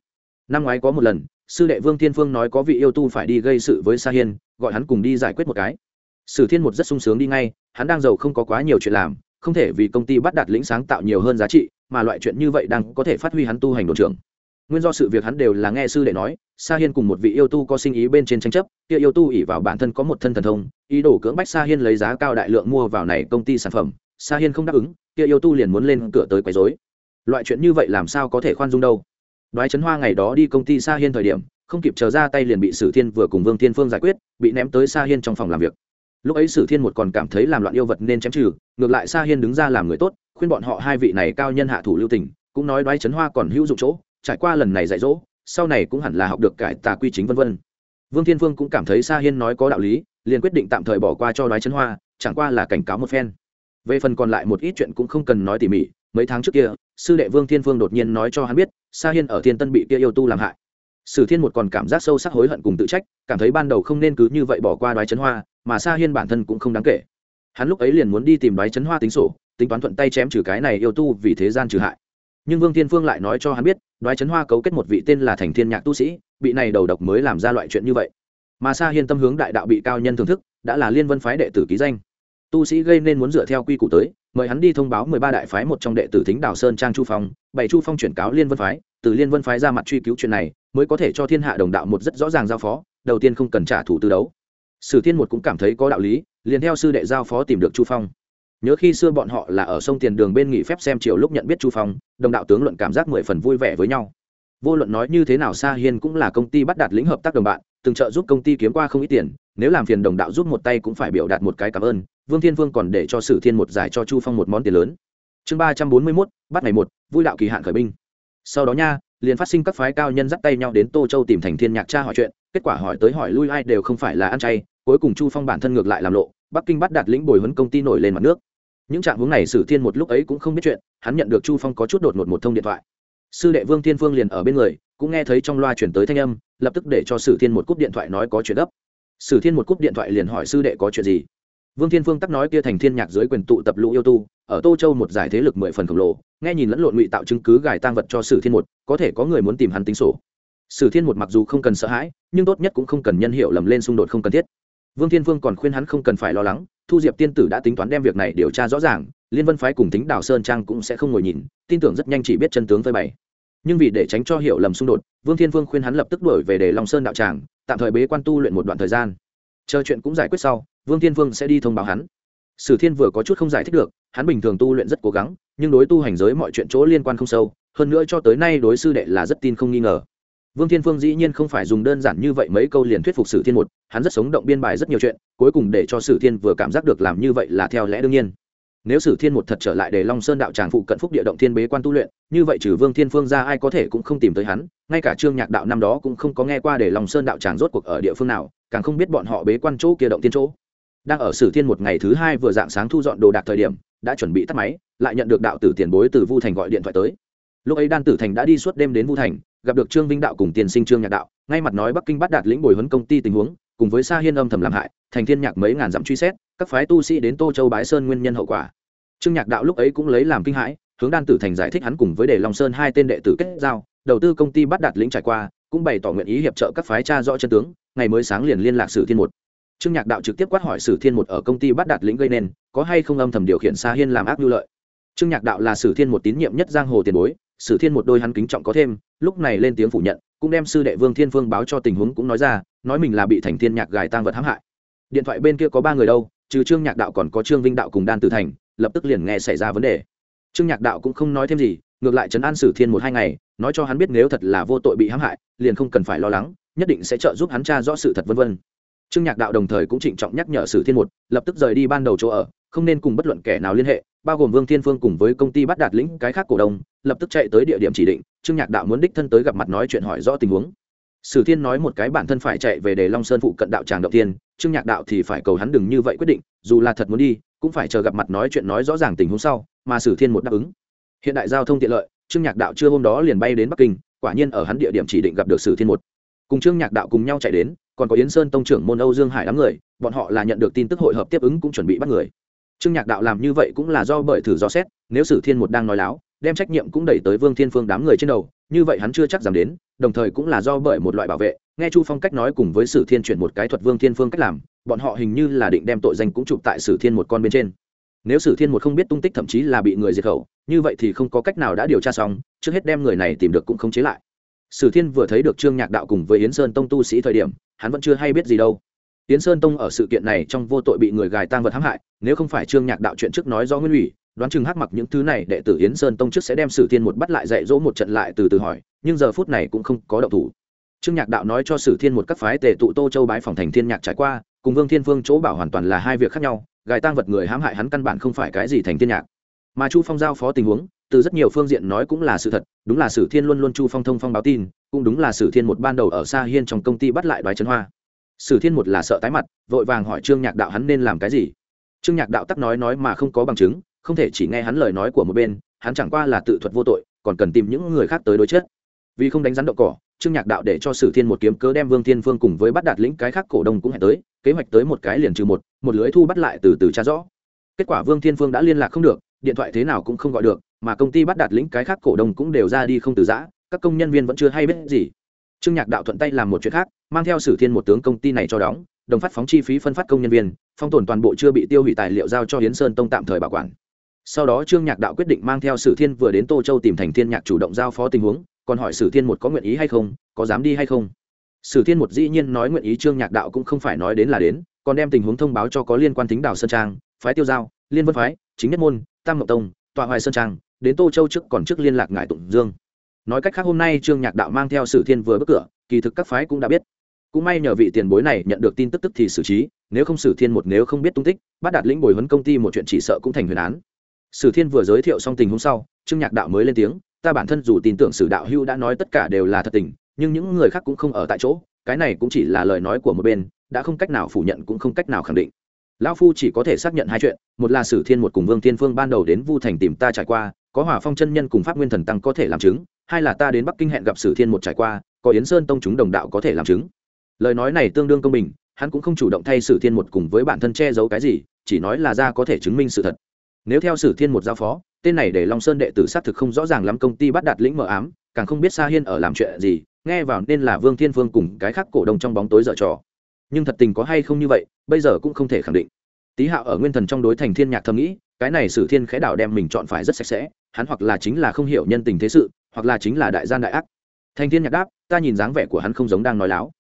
Năm ngoái có một lần, sư đệ vương thiên phương nói có vị yêu tu phải đi gây sự với sa hiên, gọi hắn cùng đi giải quyết một cái. Sử thiên một rất sung sướng đi ngay hắn đang giàu không có quá nhiều chuyện làm, không thể vì công ty bắt đạt lĩnh sáng tạo nhiều hơn giá trị, mà loại chuyện như vậy đang có thể phát huy hắn tu hành đồn trưởng. Nguyên do sự việc hắn đều là nghe sư đệ nói, sa hiên cùng một vị yêu tu có sinh ý bên trên tranh chấp, kia yêu tu ỉ vào bản thân có một thân thần thông, ý đồ cưỡng bách sa hiên lấy giá cao đại lượng mua vào này công ty sản phẩm. Sa hiên không đáp ứng, kia yêu tu liền muốn lên cửa tới quấy rối. Loại chuyện như vậy làm sao có thể khoan dung đâu? Đoái chấn hoa ngày đó đi công ty sa hiên thời điểm, không kịp chờ ra tay liền bị sử thiên vừa cùng vương thiên phương giải quyết, bị ném tới sa hiên trong phòng làm việc lúc ấy sử thiên một còn cảm thấy làm loạn yêu vật nên chém trừ, ngược lại sa hiên đứng ra làm người tốt, khuyên bọn họ hai vị này cao nhân hạ thủ lưu tình, cũng nói đoái chấn hoa còn hữu dụng chỗ, trải qua lần này dạy dỗ, sau này cũng hẳn là học được cải tà quy chính vân vân. Vương thiên vương cũng cảm thấy sa hiên nói có đạo lý, liền quyết định tạm thời bỏ qua cho đoái chấn hoa, chẳng qua là cảnh cáo một phen. Về phần còn lại một ít chuyện cũng không cần nói tỉ mỉ, mấy tháng trước kia, sư đệ vương thiên vương đột nhiên nói cho hắn biết, sa hiên ở thiên tân bị kia yêu tu làm hại sử thiên một còn cảm giác sâu sắc hối hận cùng tự trách, cảm thấy ban đầu không nên cứ như vậy bỏ qua đoái chấn hoa, mà sa hiên bản thân cũng không đáng kể. Hắn lúc ấy liền muốn đi tìm đoái chấn hoa tính sổ, tính toán thuận tay chém trừ cái này yêu tu vì thế gian trừ hại. Nhưng vương thiên phương lại nói cho hắn biết, đoái chấn hoa cấu kết một vị tên là thành thiên nhạc tu sĩ, bị này đầu độc mới làm ra loại chuyện như vậy. Mà sa hiên tâm hướng đại đạo bị cao nhân thưởng thức, đã là liên vân phái đệ tử ký danh. Tu sĩ gây nên muốn dựa theo quy củ tới, mời hắn đi thông báo mười ba đại phái một trong đệ tử thính đảo sơn trang chu phong bảy chu phong chuyển cáo liên vân phái từ liên vân phái ra mặt truy cứu chuyện này, mới có thể cho thiên hạ đồng đạo một rất rõ ràng giao phó, đầu tiên không cần trả thù tư đấu. Sử thiên một cũng cảm thấy có đạo lý, liền theo sư đệ giao phó tìm được chu phong. Nhớ khi xưa bọn họ là ở sông tiền đường bên nghỉ phép xem chiều lúc nhận biết chu phong, đồng đạo tướng luận cảm giác mười phần vui vẻ với nhau. Vô luận nói như thế nào sa hiên cũng là công ty bắt đạt lĩnh hợp tác đồng bạn, từng trợ giúp công ty kiếm qua không ít tiền, nếu làm phiền đồng đạo giúp một tay cũng phải biểu đạt một cái cảm ơn. Vương thiên vương còn để cho sử thiên một giải cho chu phong một món tiền lớn. Chương ba trăm bốn mươi mốt, bắt ngày một, vui đạo kỳ hạn khởi binh sau đó nha, liền phát sinh các phái cao nhân dắt tay nhau đến tô châu tìm thành thiên nhạc cha hỏi chuyện, kết quả hỏi tới hỏi lui ai đều không phải là ăn chay, cuối cùng chu phong bản thân ngược lại làm lộ, bắc kinh bắt đạt lĩnh bồi huấn công ty nổi lên mặt nước. Những trạng hướng này sử thiên một lúc ấy cũng không biết chuyện, hắn nhận được chu phong có chút đột ngột một thông điện thoại. Sư đệ vương thiên phương liền ở bên người, cũng nghe thấy trong loa chuyển tới thanh âm, lập tức để cho sử thiên một cúp điện thoại nói có chuyện gấp. Sử thiên một cúp điện thoại liền hỏi sư đệ có chuyện gì. Vương thiên phương tắc nói kia thành thiên nhạc dưới quyền tụ tập lũ yêu tu ở tô châu một giải thế lực mười phần khổng lồ, nghe nhìn lẫn lộn ngụy tạo chứng cứ gài tang vật cho sử thiên một, có thể có người muốn tìm hắn tính sổ. Sử thiên một mặc dù không cần sợ hãi, nhưng tốt nhất cũng không cần nhân hiệu lầm lên xung đột không cần thiết. Vương thiên Vương còn khuyên hắn không cần phải lo lắng, thu diệp tiên tử đã tính toán đem việc này điều tra rõ ràng, liên vân phái cùng tính đào sơn trang cũng sẽ không ngồi nhìn, tin tưởng rất nhanh chỉ biết chân tướng phơi bày. Nhưng vì để tránh cho hiểu lầm xung đột, vương thiên vương khuyên hắn lập tức đổi về để long sơn đạo tràng, tạm thời bế quan tu luyện một đoạn thời gian. Chờ chuyện cũng giải quyết sau, vương thiên vương sẽ đi thông báo hắn sử thiên vừa có chút không giải thích được, hắn bình thường tu luyện rất cố gắng, nhưng đối tu hành giới mọi chuyện chỗ liên quan không sâu, hơn nữa cho tới nay đối sư đệ là rất tin không nghi ngờ. Vương thiên phương dĩ nhiên không phải dùng đơn giản như vậy mấy câu liền thuyết phục sử thiên một, hắn rất sống động biên bài rất nhiều chuyện, cuối cùng để cho sử thiên vừa cảm giác được làm như vậy là theo lẽ đương nhiên. Nếu sử thiên một thật trở lại để long sơn đạo tràng phụ cận phúc địa động thiên bế quan tu luyện, như vậy trừ vương thiên phương ra ai có thể cũng không tìm tới hắn, ngay cả trương nhạc đạo năm đó cũng không có nghe qua để long sơn đạo tràng rốt cuộc ở địa phương nào, càng không biết bọn họ bế quan chỗ kia động thiên chỗ đang ở sử thiên một ngày thứ hai vừa dạng sáng thu dọn đồ đạc thời điểm, đã chuẩn bị tắt máy, lại nhận được đạo tử tiền bối từ vu thành gọi điện thoại tới. Lúc ấy đan tử thành đã đi suốt đêm đến vu thành, gặp được trương vinh đạo cùng tiền sinh trương nhạc đạo, ngay mặt nói bắc kinh bắt đạt lĩnh bồi huấn công ty tình huống, cùng với sa hiên âm thầm làm hại, thành thiên nhạc mấy ngàn dặm truy xét, các phái tu sĩ đến tô châu bái sơn nguyên nhân hậu quả. Trương nhạc đạo lúc ấy cũng lấy làm kinh hãi, hướng đan tử thành giải thích hắn cùng với đề long sơn hai tên đệ tử kết giao, đầu tư công ty bắt đạt lĩnh trải qua, cũng bày tỏ nguyện ý hiệp trợ các phái cha rõ chân tướng, ngày mới sáng liền liên lạc sử thiên một trương nhạc đạo trực tiếp quát hỏi sử thiên một ở công ty bắt đạt lĩnh gây nên, có hay không âm thầm điều khiển sa hiên làm ác nhu lợi? Trương nhạc đạo là sử thiên một tín nhiệm nhất giang hồ tiền bối, sử thiên một đôi hắn kính trọng có thêm, lúc này lên tiếng phủ nhận, cũng đem sư đệ vương thiên phương báo cho tình huống cũng nói ra, nói mình là bị thành thiên nhạc gài tang vật hãm hại. Điện thoại bên kia có ba người đâu, trừ trương nhạc đạo còn có trương vinh đạo cùng đan tử thành, lập tức liền nghe xảy ra vấn đề. Trương nhạc đạo cũng không nói thêm gì, ngược lại trấn an sử thiên một hai ngày, nói cho hắn biết nếu thật là vô tội bị hãm hại, liền không cần phải lo lắng, nhất định sẽ trợ giúp hắn tra rõ sự thật vân vân trương nhạc đạo đồng thời cũng trịnh trọng nhắc nhở sử thiên một, lập tức rời đi ban đầu chỗ ở, không nên cùng bất luận kẻ nào liên hệ, bao gồm vương thiên phương cùng với công ty bắt đạt lĩnh cái khác cổ đông, lập tức chạy tới địa điểm chỉ định, trương nhạc đạo muốn đích thân tới gặp mặt nói chuyện hỏi rõ tình huống. Sử thiên nói một cái bản thân phải chạy về để long sơn phụ cận đạo tràng động tiên, trương nhạc đạo thì phải cầu hắn đừng như vậy quyết định, dù là thật muốn đi, cũng phải chờ gặp mặt nói chuyện nói rõ ràng tình huống sau, mà sử thiên một đáp ứng. Hiện đại giao thông tiện lợi, trương nhạc đạo chưa hôm đó liền bay đến bắc kinh, quả nhiên ở hắn địa điểm chỉ định gặp được sử thiên một. Cùng trương nhạc đạo cùng nhau chạy đến còn có yến sơn tông trưởng môn âu dương hải đám người, bọn họ là nhận được tin tức hội hợp tiếp ứng cũng chuẩn bị bắt người. Trương nhạc đạo làm như vậy cũng là do bởi thử do xét, nếu sử thiên một đang nói láo, đem trách nhiệm cũng đẩy tới vương thiên phương đám người trên đầu, như vậy hắn chưa chắc dám đến, đồng thời cũng là do bởi một loại bảo vệ. Nghe chu phong cách nói cùng với sử thiên chuyển một cái thuật vương thiên phương cách làm, bọn họ hình như là định đem tội danh cũng chụp tại sử thiên một con bên trên. Nếu sử thiên một không biết tung tích thậm chí là bị người diệt khẩu, như vậy thì không có cách nào đã điều tra xong, trước hết đem người này tìm được cũng không chế lại. Sử thiên vừa thấy được trương nhạc đạo cùng với yến sơn tông tu sĩ thời điểm hắn vẫn chưa hay biết gì đâu. Yến sơn tông ở sự kiện này trong vô tội bị người gài tang vật hãm hại, nếu không phải trương nhạc đạo chuyện trước nói do nguyên ủy, đoán chừng hắc mặc những thứ này đệ tử yến sơn tông trước sẽ đem sử thiên một bắt lại dạy dỗ một trận lại từ từ hỏi, nhưng giờ phút này cũng không có động thủ. Trương nhạc đạo nói cho sử thiên một các phái tề tụ tô châu bái phòng thành thiên nhạc trải qua, cùng vương thiên vương chỗ bảo hoàn toàn là hai việc khác nhau, gài tang vật người hãm hại hắn căn bản không phải cái gì thành thiên nhạc. Mà chu phong giao phó tình huống từ rất nhiều phương diện nói cũng là sự thật, đúng là sử thiên luôn luôn chu phong thông phong báo tin, cũng đúng là sử thiên một ban đầu ở xa hiên trong công ty bắt lại đoái trấn hoa. Sử thiên một là sợ tái mặt, vội vàng hỏi trương nhạc đạo hắn nên làm cái gì. Trương nhạc đạo tắc nói nói mà không có bằng chứng, không thể chỉ nghe hắn lời nói của một bên, hắn chẳng qua là tự thuật vô tội, còn cần tìm những người khác tới đối chất. Vì không đánh rắn đậu cỏ, trương nhạc đạo để cho sử thiên một kiếm cớ đem vương thiên phương cùng với bắt đạt lĩnh cái khác cổ đông cũng hẹn tới, kế hoạch tới một cái liền trừ một một lưới thu bắt lại từ từ tra rõ. Kết quả vương thiên phương đã liên lạc không được, điện thoại thế nào cũng không gọi được mà công ty bắt đạt lĩnh cái khác cổ đông cũng đều ra đi không từ giã, các công nhân viên vẫn chưa hay biết gì. Trương nhạc đạo thuận tay làm một chuyện khác, mang theo sử thiên một tướng công ty này cho đóng, đồng phát phóng chi phí phân phát công nhân viên, phong tồn toàn bộ chưa bị tiêu hủy tài liệu giao cho hiến sơn tông tạm thời bảo quản. Sau đó trương nhạc đạo quyết định mang theo sử thiên vừa đến tô châu tìm thành thiên nhạc chủ động giao phó tình huống, còn hỏi sử thiên một có nguyện ý hay không, có dám đi hay không. Sử thiên một dĩ nhiên nói nguyện ý, trương nhạc đạo cũng không phải nói đến là đến, còn đem tình huống thông báo cho có liên quan tính đảo sơn trang, phái tiêu giao, liên vân phái, chính nhất môn, tam ngọc tông, tọa hoài sơn trang đến tô châu trước còn trước liên lạc ngài tụng dương. Nói cách khác hôm nay trương nhạc đạo mang theo sử thiên vừa bước cửa, kỳ thực các phái cũng đã biết. Cũng may nhờ vị tiền bối này nhận được tin tức tức thì xử trí, nếu không sử thiên một nếu không biết tung tích, bắt đạt lĩnh bồi huấn công ty một chuyện chỉ sợ cũng thành huyền án. Sử thiên vừa giới thiệu xong tình hôm sau, trương nhạc đạo mới lên tiếng, ta bản thân dù tin tưởng sử đạo hưu đã nói tất cả đều là thật tình, nhưng những người khác cũng không ở tại chỗ, cái này cũng chỉ là lời nói của một bên, đã không cách nào phủ nhận cũng không cách nào khẳng định. Lão phu chỉ có thể xác nhận hai chuyện, một là sử thiên một cùng vương thiên phương ban đầu đến vu thành tìm ta trải qua có hỏa phong chân nhân cùng pháp nguyên thần tăng có thể làm chứng, hai là ta đến bắc kinh hẹn gặp sử thiên một trải qua, có yến sơn tông chúng đồng đạo có thể làm chứng. Lời nói này tương đương công bình, hắn cũng không chủ động thay sử thiên một cùng với bản thân che giấu cái gì, chỉ nói là ra có thể chứng minh sự thật. Nếu theo sử thiên một giao phó, tên này để long sơn đệ tử xác thực không rõ ràng lắm công ty bắt đạt lĩnh mờ ám, càng không biết sa hiên ở làm chuyện gì, nghe vào nên là vương thiên phương cùng cái khác cổ đông trong bóng tối dở trò. Nhưng thật tình có hay không như vậy, bây giờ cũng không thể khẳng định. Tý hạo ở nguyên thần trong đối thành thiên nhạc thầm nghĩ, cái này sử thiên khẽ đảo đem mình chọn phải rất sạch sẽ hắn hoặc là chính là không hiểu nhân tình thế sự, hoặc là chính là đại gian đại ác. Thành thiên nhạc đáp, ta nhìn dáng vẻ của hắn không giống đang nói láo.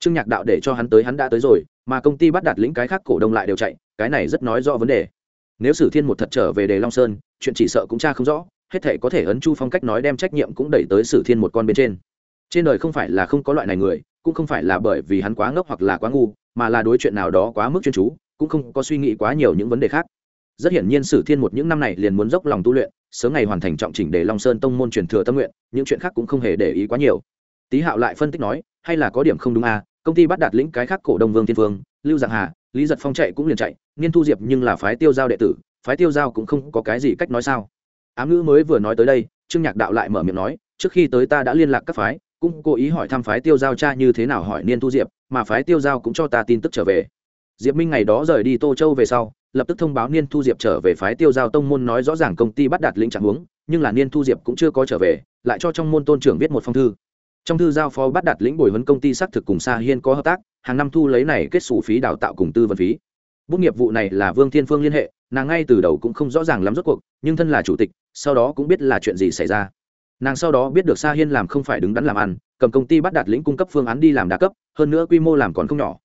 Trương nhạc đạo để cho hắn tới, hắn đã tới rồi, mà công ty bắt đạt lĩnh cái khác cổ đông lại đều chạy, cái này rất nói rõ vấn đề. Nếu sử thiên một thật trở về đề long sơn, chuyện chỉ sợ cũng cha không rõ, hết thể có thể ấn chu phong cách nói đem trách nhiệm cũng đẩy tới sử thiên một con bên trên. Trên đời không phải là không có loại này người, cũng không phải là bởi vì hắn quá ngốc hoặc là quá ngu, mà là đối chuyện nào đó quá mức chuyên chú, cũng không có suy nghĩ quá nhiều những vấn đề khác rất hiển nhiên sử thiên một những năm này liền muốn dốc lòng tu luyện, sớm ngày hoàn thành trọng chỉnh để long sơn tông môn truyền thừa tâm nguyện, những chuyện khác cũng không hề để ý quá nhiều. Tý hạo lại phân tích nói, hay là có điểm không đúng à công ty bắt đạt lĩnh cái khác cổ đông vương thiên vương, lưu dạng hà, lý giật phong chạy cũng liền chạy, niên thu diệp nhưng là phái tiêu giao đệ tử, phái tiêu giao cũng không có cái gì cách nói sao. Ám ngữ mới vừa nói tới đây, trương nhạc đạo lại mở miệng nói, trước khi tới ta đã liên lạc các phái, cũng cố ý hỏi thăm phái tiêu giao cha như thế nào hỏi niên thu diệp, mà phái tiêu giao cũng cho ta tin tức trở về. Diệp minh ngày đó rời đi tô châu về sau lập tức thông báo niên thu diệp trở về phái tiêu giao tông môn nói rõ ràng công ty bắt đạt lĩnh trạng huống, nhưng là niên thu diệp cũng chưa có trở về, lại cho trong môn tôn trưởng viết một phong thư. Trong thư giao phó bắt đạt lĩnh bồi huấn công ty xác thực cùng sa hiên có hợp tác, hàng năm thu lấy này kết xù phí đào tạo cùng tư vấn phí. Bút nghiệp vụ này là vương thiên phương liên hệ, nàng ngay từ đầu cũng không rõ ràng lắm rốt cuộc, nhưng thân là chủ tịch, sau đó cũng biết là chuyện gì xảy ra. Nàng sau đó biết được sa hiên làm không phải đứng đắn làm ăn, cầm công ty bắt đạt lĩnh cung cấp phương án đi làm đa cấp, hơn nữa quy mô làm còn không nhỏ.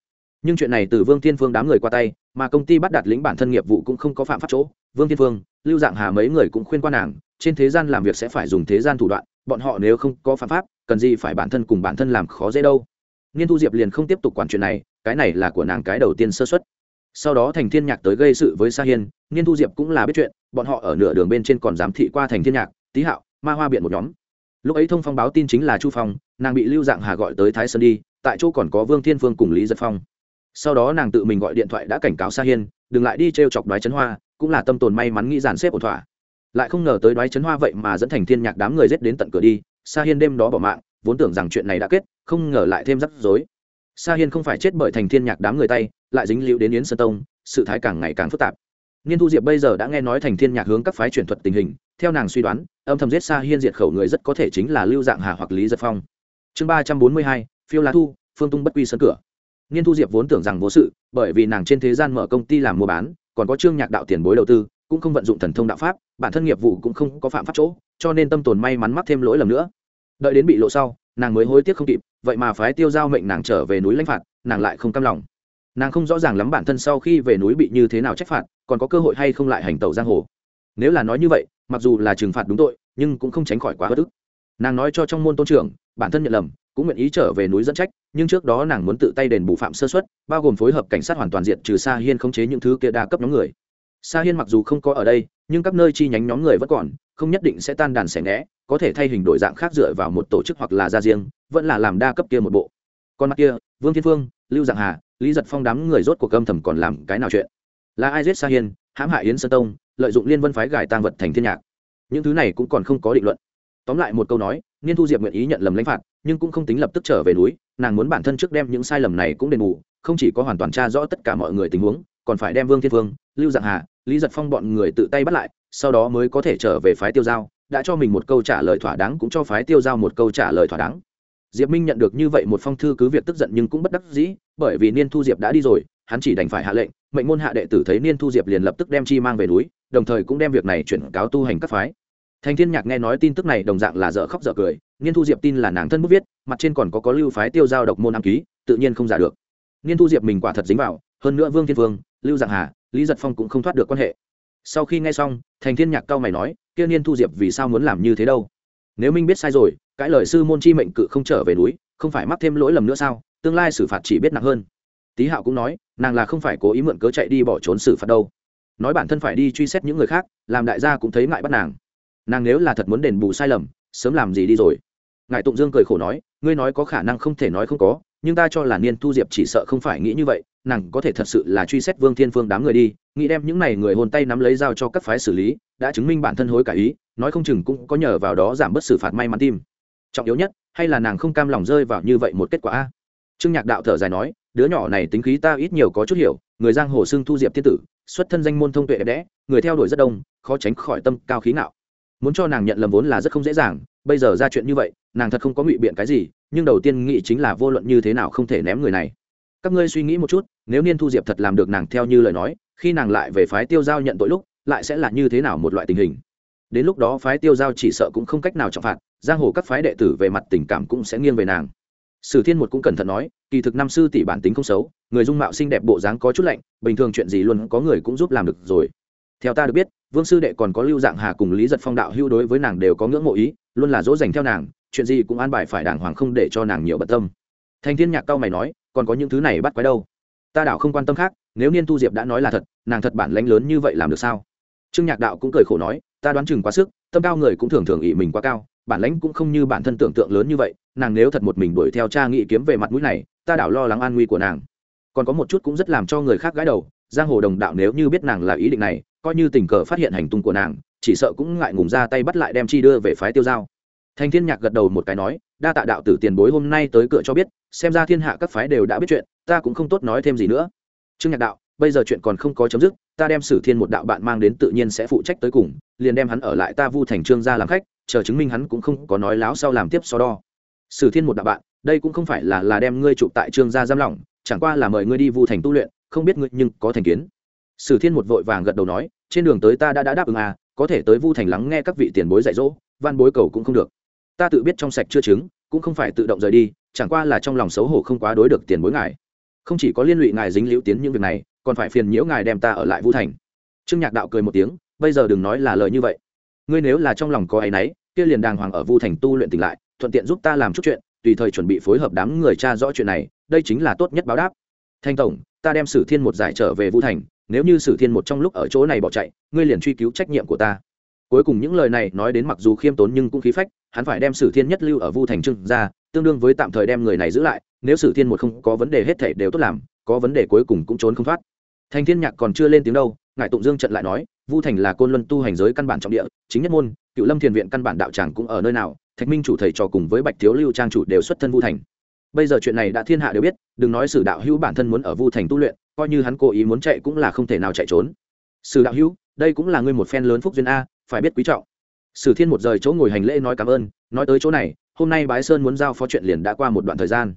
Nhưng chuyện này từ vương thiên phương đám người qua tay mà công ty bắt đạt lĩnh bản thân nghiệp vụ cũng không có phạm pháp chỗ. Vương thiên phương, lưu dạng hà mấy người cũng khuyên quan nàng, trên thế gian làm việc sẽ phải dùng thế gian thủ đoạn, bọn họ nếu không có phạm pháp, cần gì phải bản thân cùng bản thân làm khó dễ đâu. Niên thu diệp liền không tiếp tục quản chuyện này, cái này là của nàng cái đầu tiên sơ xuất sau đó thành thiên nhạc tới gây sự với sa hiên, niên thu diệp cũng là biết chuyện, bọn họ ở nửa đường bên trên còn giám thị qua thành thiên nhạc, tý hạo, ma hoa biện một nhóm. Lúc ấy thông phong báo tin chính là chu phong, nàng bị lưu dạng hà gọi tới thái sơn đi, tại chỗ còn có vương thiên phương cùng lý giật phong sau đó nàng tự mình gọi điện thoại đã cảnh cáo sa hiên, đừng lại đi t r e o chọc đoái chấn hoa, cũng là tâm tồn may mắn nghĩ dàn xếp ổn thỏa. Lại không ngờ tới đoái chấn hoa vậy mà dẫn thành thiên nhạc đám người rết đến tận cửa đi, sa hiên đêm đó bỏ mạng, vốn tưởng rằng chuyện này đã kết, không ngờ lại thêm rắc rối. Sa hiên không phải chết bởi thành thiên nhạc đám người tay, lại dính liễu đến yến sơn tông, sự thái càng ngày càng phức tạp. Niên thu diệp bây giờ đã nghe nói thành thiên nhạc hướng các phái truyền thuật tình hình, theo nàng suy đoán, âm thầm giết sa hiên diệt khẩu người rất có thể chính là lưu dạng hà hoặc lý giật phong. Chương ba trăm bốn mươi hai, phiêu lá thu, phương tung bất quy sân cửa nghiên thu diệp vốn tưởng rằng vô sự, bởi vì nàng trên thế gian mở công ty làm mua bán, còn có trương nhạc đạo tiền bối đầu tư, cũng không vận dụng thần thông đạo pháp, bản thân nghiệp vụ cũng không có phạm pháp chỗ, cho nên tâm tồn may mắn mắc thêm lỗi lầm nữa. Đợi đến bị lộ sau, nàng mới hối tiếc không kịp, vậy mà phái tiêu giao mệnh nàng trở về núi lãnh phạt, nàng lại không cam lòng. Nàng không rõ ràng lắm bản thân sau khi về núi bị như thế nào trách phạt, còn có cơ hội hay không lại hành tẩu giang hồ. Nếu là nói như vậy, mặc dù là trừng phạt đúng tội, nhưng cũng không tránh khỏi quá bất ức. Nàng nói cho trong môn tôn trưởng, bản thân nhận lầm cũng nguyện ý trở về núi dẫn trách, nhưng trước đó nàng muốn tự tay đền bù phạm sơ xuất bao gồm phối hợp cảnh sát hoàn toàn diện trừ sa hiên khống chế những thứ kia đa cấp nhóm người. Sa hiên mặc dù không có ở đây, nhưng các nơi chi nhánh nhóm người vẫn còn, không nhất định sẽ tan đàn xẻ ngẽ, có thể thay hình đổi dạng khác dựa vào một tổ chức hoặc là ra riêng, vẫn là làm đa cấp kia một bộ. Còn mặt kia, vương thiên phương, lưu dạng hà, lý giật phong đám người rốt cuộc âm thầm còn làm cái nào chuyện? Là ai giết sa hiên, hãm hại yến sơn tông, lợi dụng liên vân phái gài tang vật thành thiên nhạc? Những thứ này cũng còn không có định luận. Tóm lại một câu nói niên thu diệp nguyện ý nhận lầm lãnh phạt, nhưng cũng không tính lập tức trở về núi, nàng muốn bản thân trước đem những sai lầm này cũng đền bù, không chỉ có hoàn toàn tra rõ tất cả mọi người tình huống, còn phải đem vương thiên vương, lưu dạng hà, lý giật phong bọn người tự tay bắt lại, sau đó mới có thể trở về phái tiêu giao, đã cho mình một câu trả lời thỏa đáng cũng cho phái tiêu giao một câu trả lời thỏa đáng. Diệp minh nhận được như vậy một phong thư cứ việc tức giận nhưng cũng bất đắc dĩ, bởi vì niên thu diệp đã đi rồi, hắn chỉ đành phải hạ lệnh, mệnh môn hạ đệ tử thấy niên thu diệp liền lập tức đem chi mang về núi, đồng thời cũng đem việc này chuyển cáo tu hành các phái thành thiên nhạc nghe nói tin tức này, đồng dạng là dở khóc dở cười. Niên thu diệp tin là nàng thân bút viết, mặt trên còn có có lưu phái tiêu giao độc môn ám ký, tự nhiên không giả được. Niên thu diệp mình quả thật dính vào, hơn nữa vương thiên vương, lưu dạng hà, lý giật phong cũng không thoát được quan hệ. Sau khi nghe xong, thành thiên nhạc cao mày nói, kia niên thu diệp vì sao muốn làm như thế đâu? Nếu minh biết sai rồi cãi lời sư môn chi mệnh cự không trở về núi, không phải mắc thêm lỗi lầm nữa sao? Tương lai xử phạt chỉ biết nặng hơn. Tý hạo cũng nói, nàng là không phải cố ý mượn cớ chạy đi bỏ trốn xử phạt đâu. Nói bản thân phải đi truy xét những người khác, làm đại gia cũng thấy ngại bắt nàng nàng nếu là thật muốn đền bù sai lầm, sớm làm gì đi rồi? Ngài tụng dương cười khổ nói, ngươi nói có khả năng không thể nói không có, nhưng ta cho là niên thu diệp chỉ sợ không phải nghĩ như vậy, nàng có thể thật sự là truy xét vương thiên phương đám người đi, nghĩ đem những này người hôn tay nắm lấy dao cho các phái xử lý, đã chứng minh bản thân hối cả ý, nói không chừng cũng có nhờ vào đó giảm bớt xử phạt may mắn tim. Trọng yếu nhất, hay là nàng không cam lòng rơi vào như vậy một kết quả a? Trương nhạc đạo thở dài nói, đứa nhỏ này tính khí ta ít nhiều có chút hiểu, người giang hồ xưng thu diệp thiên tử, xuất thân danh môn thông tuệ đẹp đẽ, người theo đuổi rất đông, khó tránh khỏi tâm cao khí ngạo muốn cho nàng nhận lầm vốn là rất không dễ dàng, bây giờ ra chuyện như vậy, nàng thật không có ngụy biện cái gì, nhưng đầu tiên nghĩ chính là vô luận như thế nào không thể ném người này. Các ngươi suy nghĩ một chút, nếu niên thu diệp thật làm được nàng theo như lời nói, khi nàng lại về phái tiêu giao nhận tội lúc, lại sẽ là như thế nào một loại tình hình? Đến lúc đó phái tiêu giao chỉ sợ cũng không cách nào trọng phạt, giang hồ các phái đệ tử về mặt tình cảm cũng sẽ nghiêng về nàng. Sử thiên một cũng cẩn thận nói, kỳ thực năm sư tỷ bản tính không xấu, người dung mạo xinh đẹp bộ dáng có chút lạnh, bình thường chuyện gì luôn có người cũng giúp làm được rồi theo ta được biết, vương sư đệ còn có lưu dạng hà cùng lý giật phong đạo hưu đối với nàng đều có ngưỡng mộ ý, luôn là dỗ dành theo nàng, chuyện gì cũng an bài phải đàng hoàng không để cho nàng nhiều bận tâm. Thành thiên nhạc cao mày nói, còn có những thứ này bắt quái đâu? Ta đảo không quan tâm khác, nếu niên tu diệp đã nói là thật, nàng thật bản lãnh lớn như vậy làm được sao? Trương nhạc đạo cũng cười khổ nói, ta đoán chừng quá sức, tâm cao người cũng thường thường ỷ mình quá cao, bản lãnh cũng không như bản thân tưởng tượng lớn như vậy, nàng nếu thật một mình đuổi theo cha nghị kiếm về mặt mũi này, ta đảo lo lắng an nguy của nàng. Còn có một chút cũng rất làm cho người khác gãi đầu, giang hồ đồng đạo nếu như biết nàng là ý định này coi như tình cờ phát hiện hành tung của nàng, chỉ sợ cũng ngại ngùng ra tay bắt lại đem chi đưa về phái tiêu giao. Thành thiên nhạc gật đầu một cái nói, đa tạ đạo tử tiền bối hôm nay tới cửa cho biết, xem ra thiên hạ các phái đều đã biết chuyện, ta cũng không tốt nói thêm gì nữa. Trương nhạc đạo, bây giờ chuyện còn không có chấm dứt, ta đem sử thiên một đạo bạn mang đến tự nhiên sẽ phụ trách tới cùng, liền đem hắn ở lại ta vu thành trương gia làm khách, chờ chứng minh hắn cũng không có nói láo sau làm tiếp so đo. Sử thiên một đạo bạn, đây cũng không phải là là đem ngươi chụp tại trương gia giam lỏng, chẳng qua là mời ngươi đi vu thành tu luyện, không biết ngươi nhưng có thành kiến sử thiên một vội vàng gật đầu nói trên đường tới ta đã, đã đáp ứng à có thể tới vu thành lắng nghe các vị tiền bối dạy dỗ van bối cầu cũng không được. Ta tự biết trong sạch chưa chứng cũng không phải tự động rời đi chẳng qua là trong lòng xấu hổ không quá đối được tiền bối ngài. Không chỉ có liên lụy ngài dính liễu tiến những việc này còn phải phiền nhiễu ngài đem ta ở lại vu thành. Trương nhạc đạo cười một tiếng bây giờ đừng nói là lời như vậy. Ngươi nếu là trong lòng có áy náy kia liền đàng hoàng ở vu thành tu luyện tỉnh lại thuận tiện giúp ta làm chút chuyện tùy thời chuẩn bị phối hợp đám người cha rõ chuyện này đây chính là tốt nhất báo đáp. Thanh tổng ta đem sử thiên một giải trở về vu thành nếu như sử thiên một trong lúc ở chỗ này bỏ chạy, ngươi liền truy cứu trách nhiệm của ta. Cuối cùng những lời này nói đến mặc dù khiêm tốn nhưng cũng khí phách, hắn phải đem sử thiên nhất lưu ở vu thành trưng ra, tương đương với tạm thời đem người này giữ lại, nếu sử thiên một không có vấn đề hết thể đều tốt làm, có vấn đề cuối cùng cũng trốn không thoát. Thành thiên nhạc còn chưa lên tiếng đâu ngài tụng dương trận lại nói, vu thành là côn luân tu hành giới căn bản trọng địa, chính nhất môn, cựu lâm thiền viện căn bản đạo tràng cũng ở nơi nào, thạch minh chủ thầy trò cùng với bạch thiếu lưu trang chủ đều xuất thân vu thành. Bây giờ chuyện này đã thiên hạ đều biết, đừng nói sử đạo hữu bản thân muốn ở vu thành tu luyện coi như hắn cố ý muốn chạy cũng là không thể nào chạy trốn. Sử đạo hữu, đây cũng là ngươi một phen lớn phúc duyên a, phải biết quý trọng. Sử thiên một rời chỗ ngồi hành lễ nói cảm ơn, nói tới chỗ này, hôm nay bái sơn muốn giao phó chuyện liền đã qua một đoạn thời gian.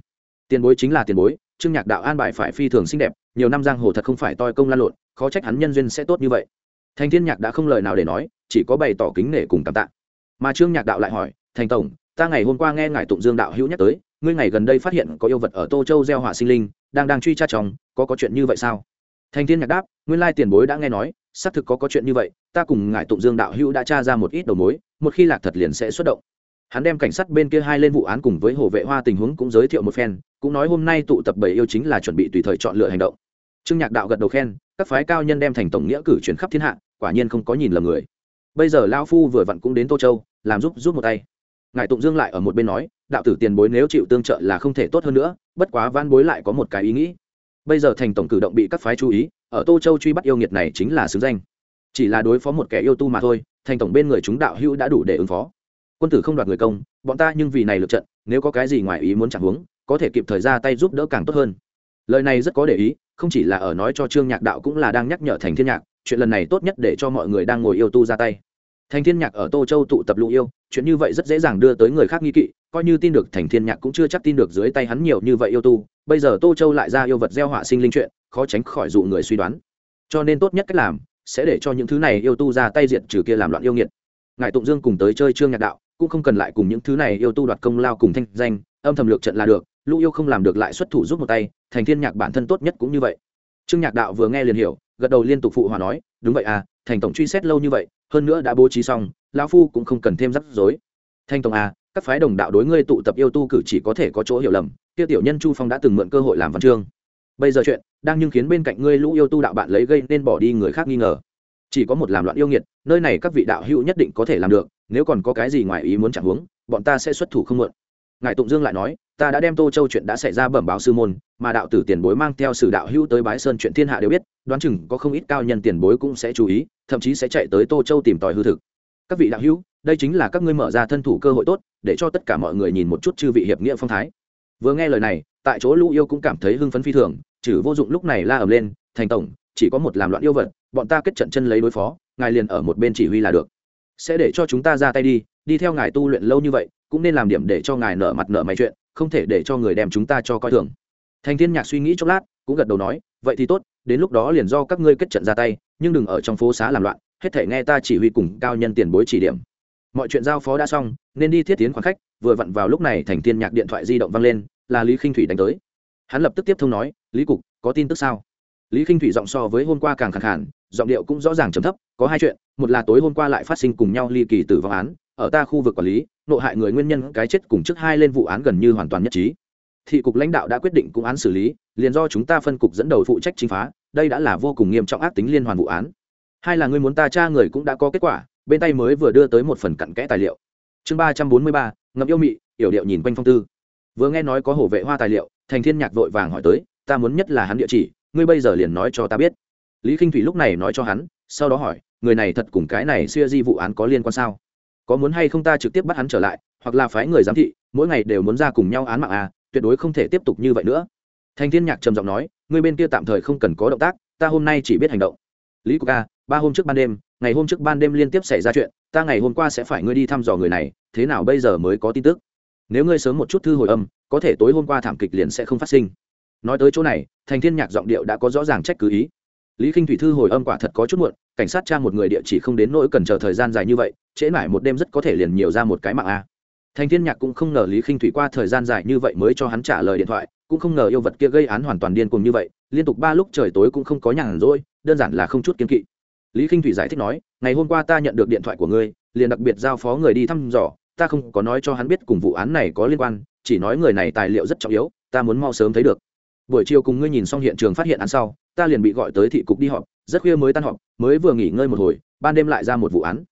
Tiền bối chính là tiền bối, trương nhạc đạo an bài phải phi thường xinh đẹp, nhiều năm giang hồ thật không phải toi công lan lộn, khó trách hắn nhân duyên sẽ tốt như vậy. Thành thiên nhạc đã không lời nào để nói, chỉ có bày tỏ kính nể cùng cảm tạ. Mà trương nhạc đạo lại hỏi, thành tổng ta ngày hôm qua nghe ngài tụng dương đạo hữu nhắc tới, ngươi ngày gần đây phát hiện có yêu vật ở tô châu gieo hỏa sinh linh, đang đang truy tra chồng có có chuyện như vậy sao? Thành thiên nhạc đáp, nguyên lai tiền bối đã nghe nói, xác thực có có chuyện như vậy, ta cùng ngài tụng dương đạo hữu đã tra ra một ít đầu mối, một khi lạc thật liền sẽ xuất động. Hắn đem cảnh sát bên kia hai lên vụ án cùng với hồ vệ hoa tình huống cũng giới thiệu một phen, cũng nói hôm nay tụ tập bảy yêu chính là chuẩn bị tùy thời chọn lựa hành động. Trương nhạc đạo gật đầu khen, các phái cao nhân đem thành tổng nghĩa cử chuyển khắp thiên hạ, quả nhiên không có nhìn lầm người. Bây giờ lao phu vừa vặn cũng đến tô châu, làm giúp giúp một tay ngài tụng dương lại ở một bên nói, đạo tử tiền bối nếu chịu tương trợ là không thể tốt hơn nữa, bất quá van bối lại có một cái ý nghĩ. Bây giờ thành tổng cử động bị các phái chú ý, ở tô châu truy bắt yêu nghiệt này chính là xứng danh. Chỉ là đối phó một kẻ yêu tu mà thôi, thành tổng bên người chúng đạo hữu đã đủ để ứng phó. Quân tử không đoạt người công, bọn ta nhưng vì này lượt trận, nếu có cái gì ngoài ý muốn chẳng huống có thể kịp thời ra tay giúp đỡ càng tốt hơn. Lời này rất có để ý, không chỉ là ở nói cho trương nhạc đạo cũng là đang nhắc nhở thành thiên nhạc, chuyện lần này tốt nhất để cho mọi người đang ngồi yêu tu ra tay. Thành thiên nhạc ở tô châu tụ tập lũ yêu chuyện như vậy rất dễ dàng đưa tới người khác nghi kỵ, coi như tin được thành thiên nhạc cũng chưa chắc tin được dưới tay hắn nhiều như vậy yêu tu. Bây giờ tô châu lại ra yêu vật gieo họa sinh linh chuyện, khó tránh khỏi dụ người suy đoán. Cho nên tốt nhất cách làm, sẽ để cho những thứ này yêu tu ra tay diện trừ kia làm loạn yêu nghiệt. Ngài tụng dương cùng tới chơi trương nhạc đạo, cũng không cần lại cùng những thứ này yêu tu đoạt công lao cùng thanh danh, âm thầm lược trận là được, lũ yêu không làm được lại xuất thủ giúp một tay, thành thiên nhạc bản thân tốt nhất cũng như vậy. Trương nhạc đạo vừa nghe liền hiểu, gật đầu liên tục phụ hòa nói, đúng vậy à thành tổng truy xét lâu như vậy, hơn nữa đã bố trí xong, lão phu cũng không cần thêm rắc rối. Thanh tổng à các phái đồng đạo đối ngươi tụ tập yêu tu cử chỉ có thể có chỗ hiểu lầm tiêu tiểu nhân chu phong đã từng mượn cơ hội làm văn chương. Bây giờ chuyện đang nhưng khiến bên cạnh ngươi lũ yêu tu đạo bạn lấy gây nên bỏ đi người khác nghi ngờ. Chỉ có một làm loạn yêu nghiệt, nơi này các vị đạo hữu nhất định có thể làm được, nếu còn có cái gì ngoài ý muốn chẳng huống, bọn ta sẽ xuất thủ không mượn ngài tụng dương lại nói, ta đã đem tô châu chuyện đã xảy ra bẩm báo sư môn, mà đạo tử tiền bối mang theo sử đạo hữu tới bái sơn chuyện thiên hạ đều biết, đoán chừng có không ít cao nhân tiền bối cũng sẽ chú ý, thậm chí sẽ chạy tới tô châu tìm tòi hư thực. Các vị đạo hữu, đây chính là các ngươi mở ra thân thủ cơ hội tốt, để cho tất cả mọi người nhìn một chút chư vị hiệp nghĩa phong thái. Vừa nghe lời này, tại chỗ lũ yêu cũng cảm thấy hưng phấn phi thường, trừ vô dụng lúc này la ầm lên, thành tổng, chỉ có một làm loạn yêu vật, bọn ta kết trận chân lấy đối phó, ngài liền ở một bên chỉ huy là được. Sẽ để cho chúng ta ra tay đi đi theo ngài tu luyện lâu như vậy cũng nên làm điểm để cho ngài nở mặt nở mày chuyện, không thể để cho người đem chúng ta cho coi thường. Thành thiên nhạc suy nghĩ chốc lát, cũng gật đầu nói, vậy thì tốt, đến lúc đó liền do các ngươi kết trận ra tay, nhưng đừng ở trong phố xá làm loạn, hết thể nghe ta chỉ huy cùng cao nhân tiền bối chỉ điểm. Mọi chuyện giao phó đã xong, nên đi thiết tiến khoảng khách, vừa vặn vào lúc này thành thiên nhạc điện thoại di động vang lên, là lý khinh thủy đánh tới. Hắn lập tức tiếp thông nói, lý cục, có tin tức sao? Lý khinh thủy giọng so với hôm qua càng khẳng khản giọng điệu cũng rõ ràng trầm thấp, có hai chuyện, một là tối hôm qua lại phát sinh cùng nhau ly kỳ tử vong án ở ta khu vực quản lý, nộ hại người nguyên nhân cái chết cùng trước hai lên vụ án gần như hoàn toàn nhất trí. Thị cục lãnh đạo đã quyết định cũng án xử lý, liền do chúng ta phân cục dẫn đầu phụ trách chính phá, đây đã là vô cùng nghiêm trọng ác tính liên hoàn vụ án. Hai là người muốn ta tra người cũng đã có kết quả, bên tay mới vừa đưa tới một phần cặn kẽ tài liệu. Chương ba trăm bốn mươi ba, ngậm yêu mị, yểu điệu nhìn quanh phong tư. Vừa nghe nói có hổ vệ hoa tài liệu, thành thiên nhạc vội vàng hỏi tới, ta muốn nhất là hắn địa chỉ, ngươi bây giờ liền nói cho ta biết. Lý k i n h thủy lúc này nói cho hắn, sau đó hỏi, người này thật cùng cái này xuya di vụ án có liên quan sao? Có muốn hay không ta trực tiếp bắt hắn trở lại, hoặc là phái người giám thị, mỗi ngày đều muốn ra cùng nhau án mạng à tuyệt đối không thể tiếp tục như vậy nữa. Thành thiên nhạc trầm giọng nói người bên kia tạm thời không cần có động tác, ta hôm nay chỉ biết hành động. Lý cục a ba hôm trước ban đêm, ngày hôm trước ban đêm liên tiếp xảy ra chuyện, ta ngày hôm qua sẽ phải ngươi đi thăm dò người này, thế nào bây giờ mới có tin tức? Nếu ngươi sớm một chút thư hồi âm, có thể tối hôm qua thảm kịch liền sẽ không phát sinh. Nói tới chỗ này, thành thiên nhạc giọng điệu đã có rõ ràng trách cứ ý lý k i n h thủy thư hồi âm quả thật có chút muộn, cảnh sát tra một người địa chỉ không đến nỗi cần chờ thời gian dài như vậy, trễ mãi một đêm rất có thể liền nhiều ra một cái mạng a. Thành thiên nhạc cũng không ngờ lý k i n h thủy qua thời gian dài như vậy mới cho hắn trả lời điện thoại, cũng không ngờ yêu vật kia gây án hoàn toàn điên cùng như vậy, liên tục ba lúc trời tối cũng không có nhàn rỗi, đơn giản là không chút kiên kỵ. Lý k i n h thủy giải thích nói, ngày hôm qua ta nhận được điện thoại của ngươi, liền đặc biệt giao phó người đi thăm dò, ta không có nói cho hắn biết cùng vụ án này có liên quan, chỉ nói người này tài liệu rất trọng yếu, ta muốn mau sớm thấy được buổi chiều cùng ngươi nhìn xong hiện trường phát hiện án sau, ta liền bị gọi tới thị cục đi họp, rất khuya mới tan họp, mới vừa nghỉ ngơi một hồi, ban đêm lại ra một vụ án.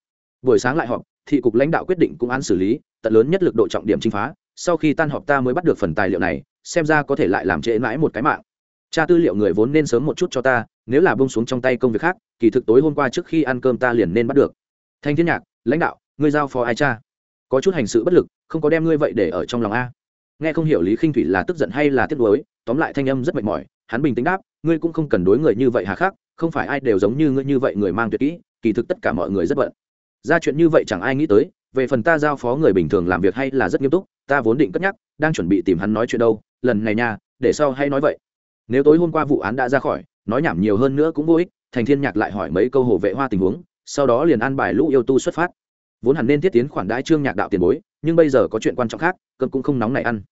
Buổi sáng lại họp, thị cục lãnh đạo quyết định cũng án xử lý, tận lớn nhất lực độ trọng điểm chính phá, sau khi tan họp ta mới bắt được phần tài liệu này, xem ra có thể lại làm trễ mãi một cái mạng. Tra tư liệu người vốn nên sớm một chút cho ta, nếu là bông xuống trong tay công việc khác, kỳ thực tối hôm qua trước khi ăn cơm ta liền nên bắt được. Thanh thiên nhạc, lãnh đạo, ngươi giao phó ai cha? Có chút hành sự bất lực, không có đem ngươi vậy để ở trong lòng a nghe không hiểu lý khinh thủy là tức giận hay là tiếc nuối, tóm lại thanh âm rất mệt mỏi, hắn bình tĩnh đáp, ngươi cũng không cần đối người như vậy hà khắc, không phải ai đều giống như ngươi như vậy người mang tuyệt kỹ, kỳ thực tất cả mọi người rất bận. Ra chuyện như vậy chẳng ai nghĩ tới, về phần ta giao phó người bình thường làm việc hay là rất nghiêm túc, ta vốn định cất nhắc, đang chuẩn bị tìm hắn nói chuyện đâu, lần này nha, để sau hay nói vậy. Nếu tối hôm qua vụ án đã ra khỏi, nói nhảm nhiều hơn nữa cũng vô ích, thành thiên nhạc lại hỏi mấy câu hồ vệ hoa tình huống, sau đó liền an bài lũ yêu tu xuất phát. Vốn hẳn nên thiết tiến khoản đãi trương nhạc đạo tiền bối nhưng bây giờ có chuyện quan trọng khác cơn cũng không nóng này ăn.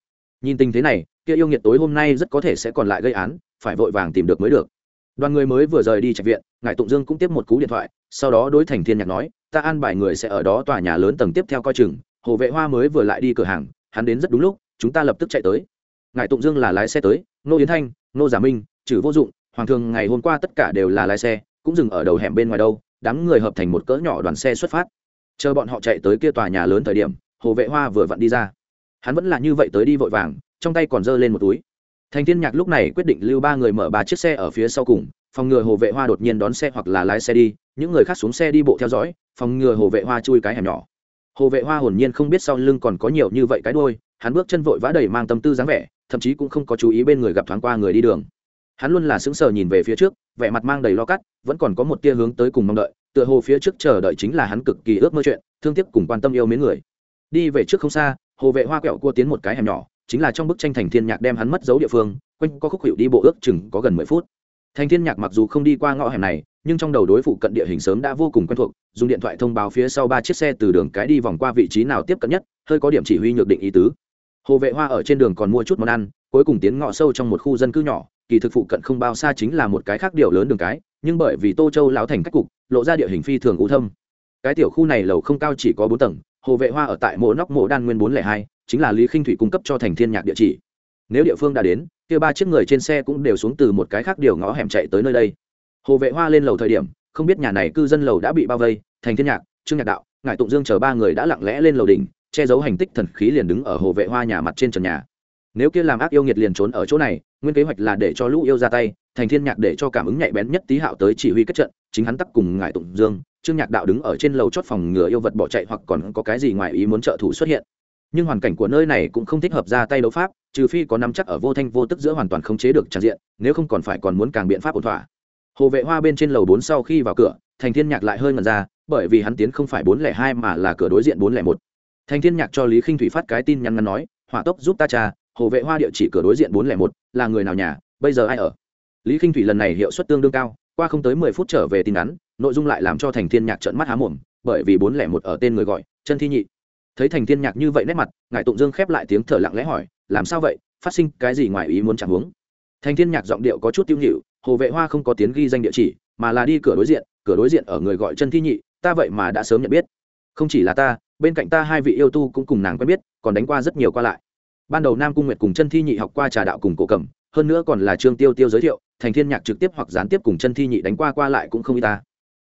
Nhìn tình thế này, kia yêu nghiệt tối hôm nay rất có thể sẽ còn lại gây án, phải vội vàng tìm được mới được. Đoàn người mới vừa rời đi trạch viện ngài tụng dương cũng tiếp một cú điện thoại, sau đó đối thành thiên nhạc nói, ta an bài người sẽ ở đó tòa nhà lớn tầng tiếp theo coi chừng, hồ vệ hoa mới vừa lại đi cửa hàng, hắn đến rất đúng lúc, chúng ta lập tức chạy tới. Ngài tụng dương là lái xe tới nô yến thanh nô giả minh, trừ vô dụng, hoàng thường ngày hôm qua tất cả đều là lái xe, cũng dừng ở đầu hẻm bên ngoài đâu, đám người hợp thành một cỡ nhỏ đoàn xe xuất phát. Chờ bọn họ chạy tới kia tòa nhà lớn thời điểm hồ vệ hoa vừa vặn đi ra. Hắn vẫn là như vậy tới đi vội vàng, trong tay còn giơ lên một túi. Thành thiên nhạc lúc này quyết định lưu ba người mở ba chiếc xe ở phía sau cùng, phòng ngừa hồ vệ hoa đột nhiên đón xe hoặc là lái xe đi, những người khác xuống xe đi bộ theo dõi, phòng ngừa hồ vệ hoa chui cái hẻm nhỏ. Hồ vệ hoa hồn nhiên không biết sau lưng còn có nhiều như vậy cái đôi hắn bước chân vội vã đầy mang tâm tư dáng vẻ, thậm chí cũng không có chú ý bên người gặp thoáng qua người đi đường. Hắn luôn là sững sờ nhìn về phía trước, vẻ mặt mang đầy lo cắt, vẫn còn có một tia hướng tới cùng mong đợi, tựa hồ phía trước chờ đợi chính là hắn cực kỳ ước mơ chuyện, thương tiếc cùng quan tâm yêu mến người đi về trước không xa, hồ vệ hoa quẹo cua tiến một cái hẻm nhỏ, chính là trong bức tranh thành thiên nhạc đem hắn mất dấu địa phương, quanh có khúc hiệu đi bộ ước chừng có gần mười phút. Thành thiên nhạc mặc dù không đi qua ngõ hẻm này, nhưng trong đầu đối phụ cận địa hình sớm đã vô cùng quen thuộc, dùng điện thoại thông báo phía sau ba chiếc xe từ đường cái đi vòng qua vị trí nào tiếp cận nhất, hơi có điểm chỉ huy nhược định ý tứ. Hồ vệ hoa ở trên đường còn mua chút món ăn, cuối cùng tiến ngõ sâu trong một khu dân cư nhỏ, kỳ thực phụ cận không bao xa chính là một cái khác điều lớn đường cái, nhưng bởi vì tô châu lão thành cách cục, lộ ra địa hình phi thường u thâm. Cái tiểu khu này lầu không cao chỉ có bốn tầng hồ vệ hoa ở tại mộ nóc mộ đan nguyên bốn lẻ hai, chính là lý khinh thủy cung cấp cho thành thiên nhạc địa chỉ. Nếu địa phương đã đến, kia ba chiếc người trên xe cũng đều xuống từ một cái khác điều ngõ hẻm chạy tới nơi đây. Hồ vệ hoa lên lầu thời điểm, không biết nhà này cư dân lầu đã bị bao vây, thành thiên nhạc, trương nhạc đạo ngài tụng dương chờ ba người đã lặng lẽ lên lầu đỉnh, che giấu hành tích thần khí liền đứng ở hồ vệ hoa nhà mặt trên trần nhà nếu kia làm ác yêu nghiệt liền trốn ở chỗ này, nguyên kế hoạch là để cho lũ yêu ra tay, thành thiên nhạc để cho cảm ứng nhạy bén nhất tý hạo tới chỉ huy kết trận, chính hắn tắc cùng ngài tụng dương, trương nhạc đạo đứng ở trên lầu chót phòng ngừa yêu vật bỏ chạy hoặc còn có cái gì ngoài ý muốn trợ thủ xuất hiện. Nhưng hoàn cảnh của nơi này cũng không thích hợp ra tay đấu pháp, trừ phi có nắm chắc ở vô thanh vô tức giữa hoàn toàn không chế được tràn diện, nếu không còn phải còn muốn càng biện pháp ổn thỏa. Hồ vệ hoa bên trên lầu bốn sau khi vào cửa, thành thiên nhạc lại hơi ngần ra, bởi vì hắn tiến không phải bốn lẻ hai mà là cửa đối diện bốn lẻ một. Thành thiên nhạc cho lý khinh thủy phát cái tin nhắn ngắn nói, hỏa tốc giúp ta trà hồ vệ hoa địa chỉ cửa đối diện bốn lẻ một, là người nào nhà, bây giờ ai ở? Lý khinh thủy lần này hiệu suất tương đương cao, qua không tới mười phút trở về tin nhắn, nội dung lại làm cho thành thiên nhạc trợn mắt há mồm, bởi vì bốn lẻ một ở tên người gọi chân thi nhị. Thấy thành thiên nhạc như vậy nét mặt ngài tụng dương khép lại tiếng thở lặng lẽ hỏi, làm sao vậy? Phát sinh cái gì ngoài ý muốn chẳng uống thành thiên nhạc giọng điệu có chút tiêu nhịu hồ vệ hoa không có tiếng ghi danh địa chỉ, mà là đi cửa đối diện, cửa đối diện ở người gọi chân thi nhị, ta vậy mà đã sớm nhận biết. Không chỉ là ta, bên cạnh ta hai vị yêu tu cũng cùng nàng quen biết, còn đánh qua rất nhiều qua lại ban đầu nam cung nguyệt cùng chân thi nhị học qua trà đạo cùng cổ cầm, hơn nữa còn là trương tiêu tiêu giới thiệu, thành thiên nhạc trực tiếp hoặc gián tiếp cùng chân thi nhị đánh qua qua lại cũng không y ta.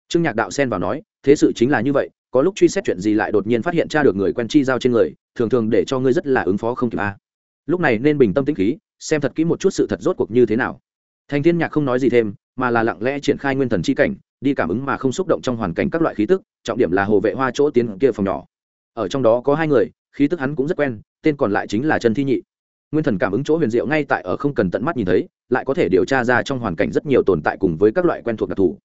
Trương nhạc đạo xen vào nói, thế sự chính là như vậy, có lúc truy xét chuyện gì lại đột nhiên phát hiện tra được người quen chi giao trên người, thường thường để cho ngươi rất là ứng phó không kịp a. Lúc này nên bình tâm tĩnh khí, xem thật kỹ một chút sự thật rốt cuộc như thế nào. Thành thiên nhạc không nói gì thêm, mà là lặng lẽ triển khai nguyên thần chi cảnh, đi cảm ứng mà không xúc động trong hoàn cảnh các loại khí tức, trọng điểm là hồ vệ hoa chỗ tiến kia phòng nhỏ. Ở trong đó có hai người khí tức hắn cũng rất quen, tên còn lại chính là trần thi nhị. Nguyên thần cảm ứng chỗ huyền diệu ngay tại ở không cần tận mắt nhìn thấy, lại có thể điều tra ra trong hoàn cảnh rất nhiều tồn tại cùng với các loại quen thuộc đặc thù.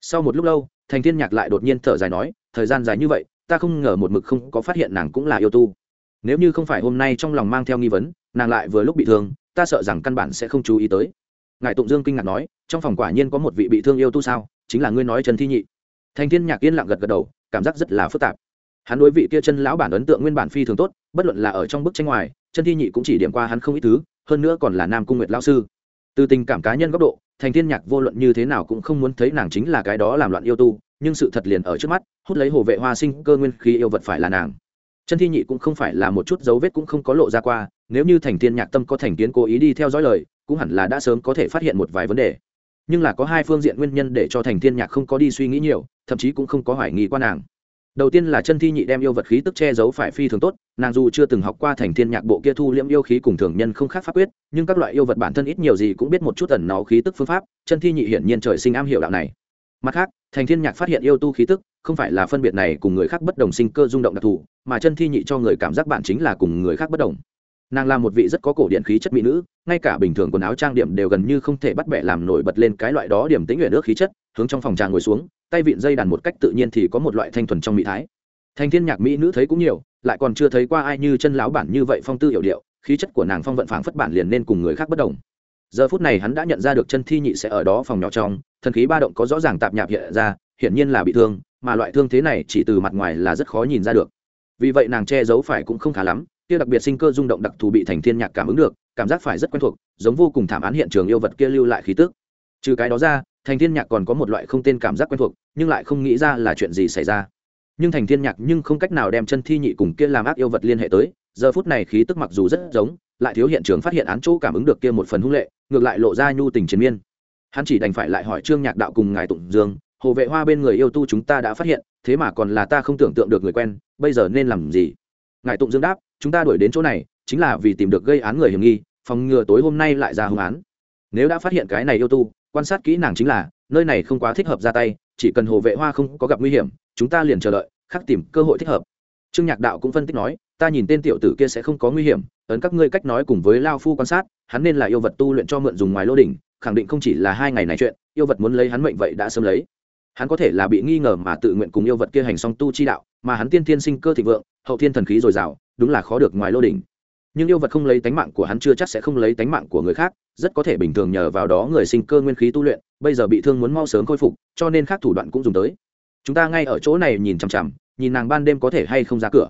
Sau một lúc lâu, thành thiên nhạc lại đột nhiên thở dài nói, thời gian dài như vậy, ta không ngờ một mực không có phát hiện nàng cũng là yêu tu. Nếu như không phải hôm nay trong lòng mang theo nghi vấn, nàng lại vừa lúc bị thương, ta sợ rằng căn bản sẽ không chú ý tới. Ngài tụng dương kinh ngạc nói, trong phòng quả nhiên có một vị bị thương yêu tu sao? Chính là ngươi nói trần thi nhị. Thành thiên nhạc yên lặng gật gật đầu, cảm giác rất là phức tạp hắn đối vị kia chân lão bản ấn tượng nguyên bản phi thường tốt, bất luận là ở trong bức tranh ngoài, chân thi nhị cũng chỉ điểm qua hắn không ít thứ, hơn nữa còn là nam cung nguyệt lao sư. Từ tình cảm cá nhân góc độ, thành thiên nhạc vô luận như thế nào cũng không muốn thấy nàng chính là cái đó làm loạn yêu tu, nhưng sự thật liền ở trước mắt, hút lấy hồ vệ hoa sinh cơ nguyên khí yêu vật phải là nàng. Chân thi nhị cũng không phải là một chút dấu vết cũng không có lộ ra qua, nếu như thành thiên nhạc tâm có thành kiến cố ý đi theo dõi lời, cũng hẳn là đã sớm có thể phát hiện một vài vấn đề. Nhưng là có hai phương diện nguyên nhân để cho thành thiên nhạc không có đi suy nghĩ nhiều, thậm chí cũng không có hoài nghi qua nàng đầu tiên là chân thi nhị đem yêu vật khí tức che giấu phải phi thường tốt, nàng dù chưa từng học qua thành thiên nhạc bộ kia thu liễm yêu khí cùng thường nhân không khác pháp quyết, nhưng các loại yêu vật bản thân ít nhiều gì cũng biết một chút ẩn nó khí tức phương pháp, chân thi nhị hiển nhiên trời sinh am hiểu đạo này. Mặt khác, thành thiên nhạc phát hiện yêu tu khí tức, không phải là phân biệt này cùng người khác bất đồng sinh cơ rung động đặc thù, mà chân thi nhị cho người cảm giác bản chính là cùng người khác bất đồng nàng là một vị rất có cổ điện khí chất mỹ nữ, ngay cả bình thường quần áo trang điểm đều gần như không thể bắt bẻ làm nổi bật lên cái loại đó điểm tính nguyện nước khí chất, hướng trong phòng trà ngồi xuống, tay vịn dây đàn một cách tự nhiên thì có một loại thanh thuần trong mỹ thái. Thanh thiên nhạc mỹ nữ thấy cũng nhiều, lại còn chưa thấy qua ai như chân láo bản như vậy phong tư hiểu điệu, khí chất của nàng phong vận phảng phất bản liền nên cùng người khác bất đồng. Giờ phút này hắn đã nhận ra được chân thi nhị sẽ ở đó phòng nhỏ trong, thần khí ba động có rõ ràng tạp nhạp hiện ra, hiển nhiên là bị thương, mà loại thương thế này chỉ từ mặt ngoài là rất khó nhìn ra được. Vì vậy nàng che giấu phải cũng không khá lắm kia đặc biệt sinh cơ rung động đặc thù bị thành thiên nhạc cảm ứng được, cảm giác phải rất quen thuộc, giống vô cùng thảm án hiện trường yêu vật kia lưu lại khí tức. Trừ cái đó ra, thành thiên nhạc còn có một loại không tên cảm giác quen thuộc, nhưng lại không nghĩ ra là chuyện gì xảy ra. Nhưng thành thiên nhạc nhưng không cách nào đem chân thi nhị cùng kia làm ác yêu vật liên hệ tới, giờ phút này khí tức mặc dù rất giống, lại thiếu hiện trường phát hiện án chỗ cảm ứng được kia một phần hung lệ, ngược lại lộ ra nhu tình chiến miên. Hắn chỉ đành phải lại hỏi trương nhạc đạo cùng ngài tụng dương, hồ vệ hoa bên người yêu tu chúng ta đã phát hiện, thế mà còn là ta không tưởng tượng được người quen, bây giờ nên làm gì? Ngài tụng dương đáp chúng ta đuổi đến chỗ này, chính là vì tìm được gây án người hiểm nghi, phòng ngừa tối hôm nay lại ra hung án. Nếu đã phát hiện cái này yêu tu, quan sát kỹ nàng chính là, nơi này không quá thích hợp ra tay, chỉ cần hồ vệ hoa không có gặp nguy hiểm, chúng ta liền chờ đợi, khắc tìm cơ hội thích hợp. Trương nhạc đạo cũng phân tích nói, ta nhìn tên tiểu tử kia sẽ không có nguy hiểm, ấn các ngươi cách nói cùng với lao phu quan sát, hắn nên là yêu vật tu luyện cho mượn dùng ngoài lô đỉnh, khẳng định không chỉ là hai ngày này chuyện, yêu vật muốn lấy hắn mệnh vậy đã sớm lấy hắn có thể là bị nghi ngờ mà tự nguyện cùng yêu vật kia hành song tu chi đạo, mà hắn tiên thiên sinh cơ thịnh vượng, hậu thiên thần khí dồi dào, đúng là khó được ngoài lô đỉnh. Nhưng yêu vật không lấy tánh mạng của hắn chưa chắc sẽ không lấy tánh mạng của người khác, rất có thể bình thường nhờ vào đó người sinh cơ nguyên khí tu luyện, bây giờ bị thương muốn mau sớm khôi phục, cho nên khác thủ đoạn cũng dùng tới. Chúng ta ngay ở chỗ này nhìn chằm chằm, nhìn nàng ban đêm có thể hay không ra cửa.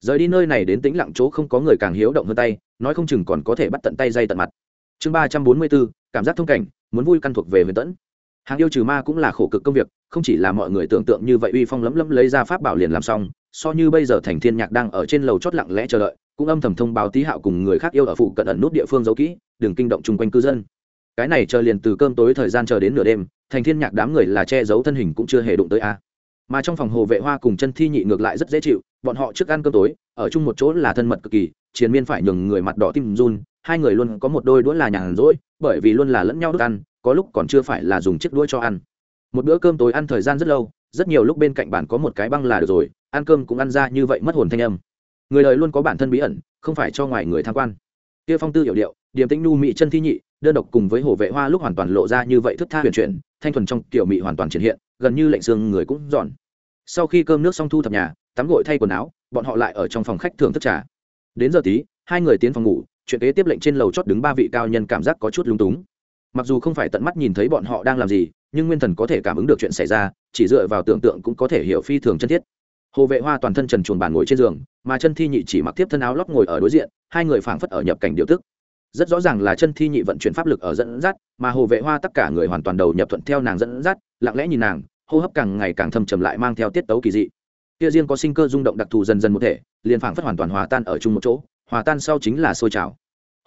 Rời đi nơi này đến tĩnh lặng chỗ không có người càng hiếu động hơn tay, nói không chừng còn có thể bắt tận tay dây tận mặt. Chương ba trăm bốn mươi bốn, cảm giác thông cảnh, muốn vui căn thuộc về huyền tẫn. Hàng yêu trừ ma cũng là khổ cực công việc không chỉ là mọi người tưởng tượng như vậy uy phong lấm lấm lấy ra pháp bảo liền làm xong, so như bây giờ thành thiên nhạc đang ở trên lầu chót lặng lẽ chờ đợi, cũng âm thầm thông báo tí hạo cùng người khác yêu ở phụ cận ẩn nút địa phương giấu kỹ, đừng kinh động chung quanh cư dân. Cái này chờ liền từ cơm tối thời gian chờ đến nửa đêm, thành thiên nhạc đám người là che giấu thân hình cũng chưa hề đụng tới a. Mà trong phòng hồ vệ hoa cùng chân thi nhị ngược lại rất dễ chịu, bọn họ trước ăn cơm tối, ở chung một chỗ là thân mật cực kỳ chiến miên phải nhường người mặt đỏ tim run, hai người luôn có một đôi đũa là nhàn rỗi, bởi vì luôn là lẫn nhau đốt ăn, có lúc còn chưa phải là dùng chiếc đũa cho ăn một bữa cơm tối ăn thời gian rất lâu, rất nhiều lúc bên cạnh bàn có một cái băng là được rồi, ăn cơm cũng ăn ra như vậy mất hồn thanh âm. Người đời luôn có bản thân bí ẩn, không phải cho ngoài người tham quan. Kia phong tư hiểu điệu, điềm tĩnh nu mị chân thi nhị, đơn độc cùng với hồ vệ hoa lúc hoàn toàn lộ ra như vậy thức tha huyền chuyển, thanh thuần trong kiểu mỹ hoàn toàn triển hiện, gần như lệnh xương người cũng giòn sau khi cơm nước xong thu thập nhà, tắm gội thay quần áo, bọn họ lại ở trong phòng khách thưởng thức trà. Đến giờ tí, hai người tiến phòng ngủ, chuyện kế tiếp lệnh trên lầu chót đứng ba vị cao nhân cảm giác có chút lung túng. Mặc dù không phải tận mắt nhìn thấy bọn họ đang làm gì nhưng nguyên thần có thể cảm ứng được chuyện xảy ra, chỉ dựa vào tưởng tượng cũng có thể hiểu phi thường chân thiết. Hồ vệ hoa toàn thân trần chuồn bàn ngồi trên giường, mà chân thi nhị chỉ mặc tiếp thân áo lót ngồi ở đối diện, hai người phảng phất ở nhập cảnh điều tức. Rất rõ ràng là chân thi nhị vận chuyển pháp lực ở dẫn dắt, mà hồ vệ hoa tất cả người hoàn toàn đầu nhập thuận theo nàng dẫn dắt, lặng lẽ nhìn nàng, hô hấp càng ngày càng thâm trầm lại mang theo tiết tấu kỳ dị. Kia riêng có sinh cơ rung động đặc thù dần dần một thể, liền phảng phất hoàn toàn hòa tan ở chung một chỗ, hòa tan sau chính là sôi trào.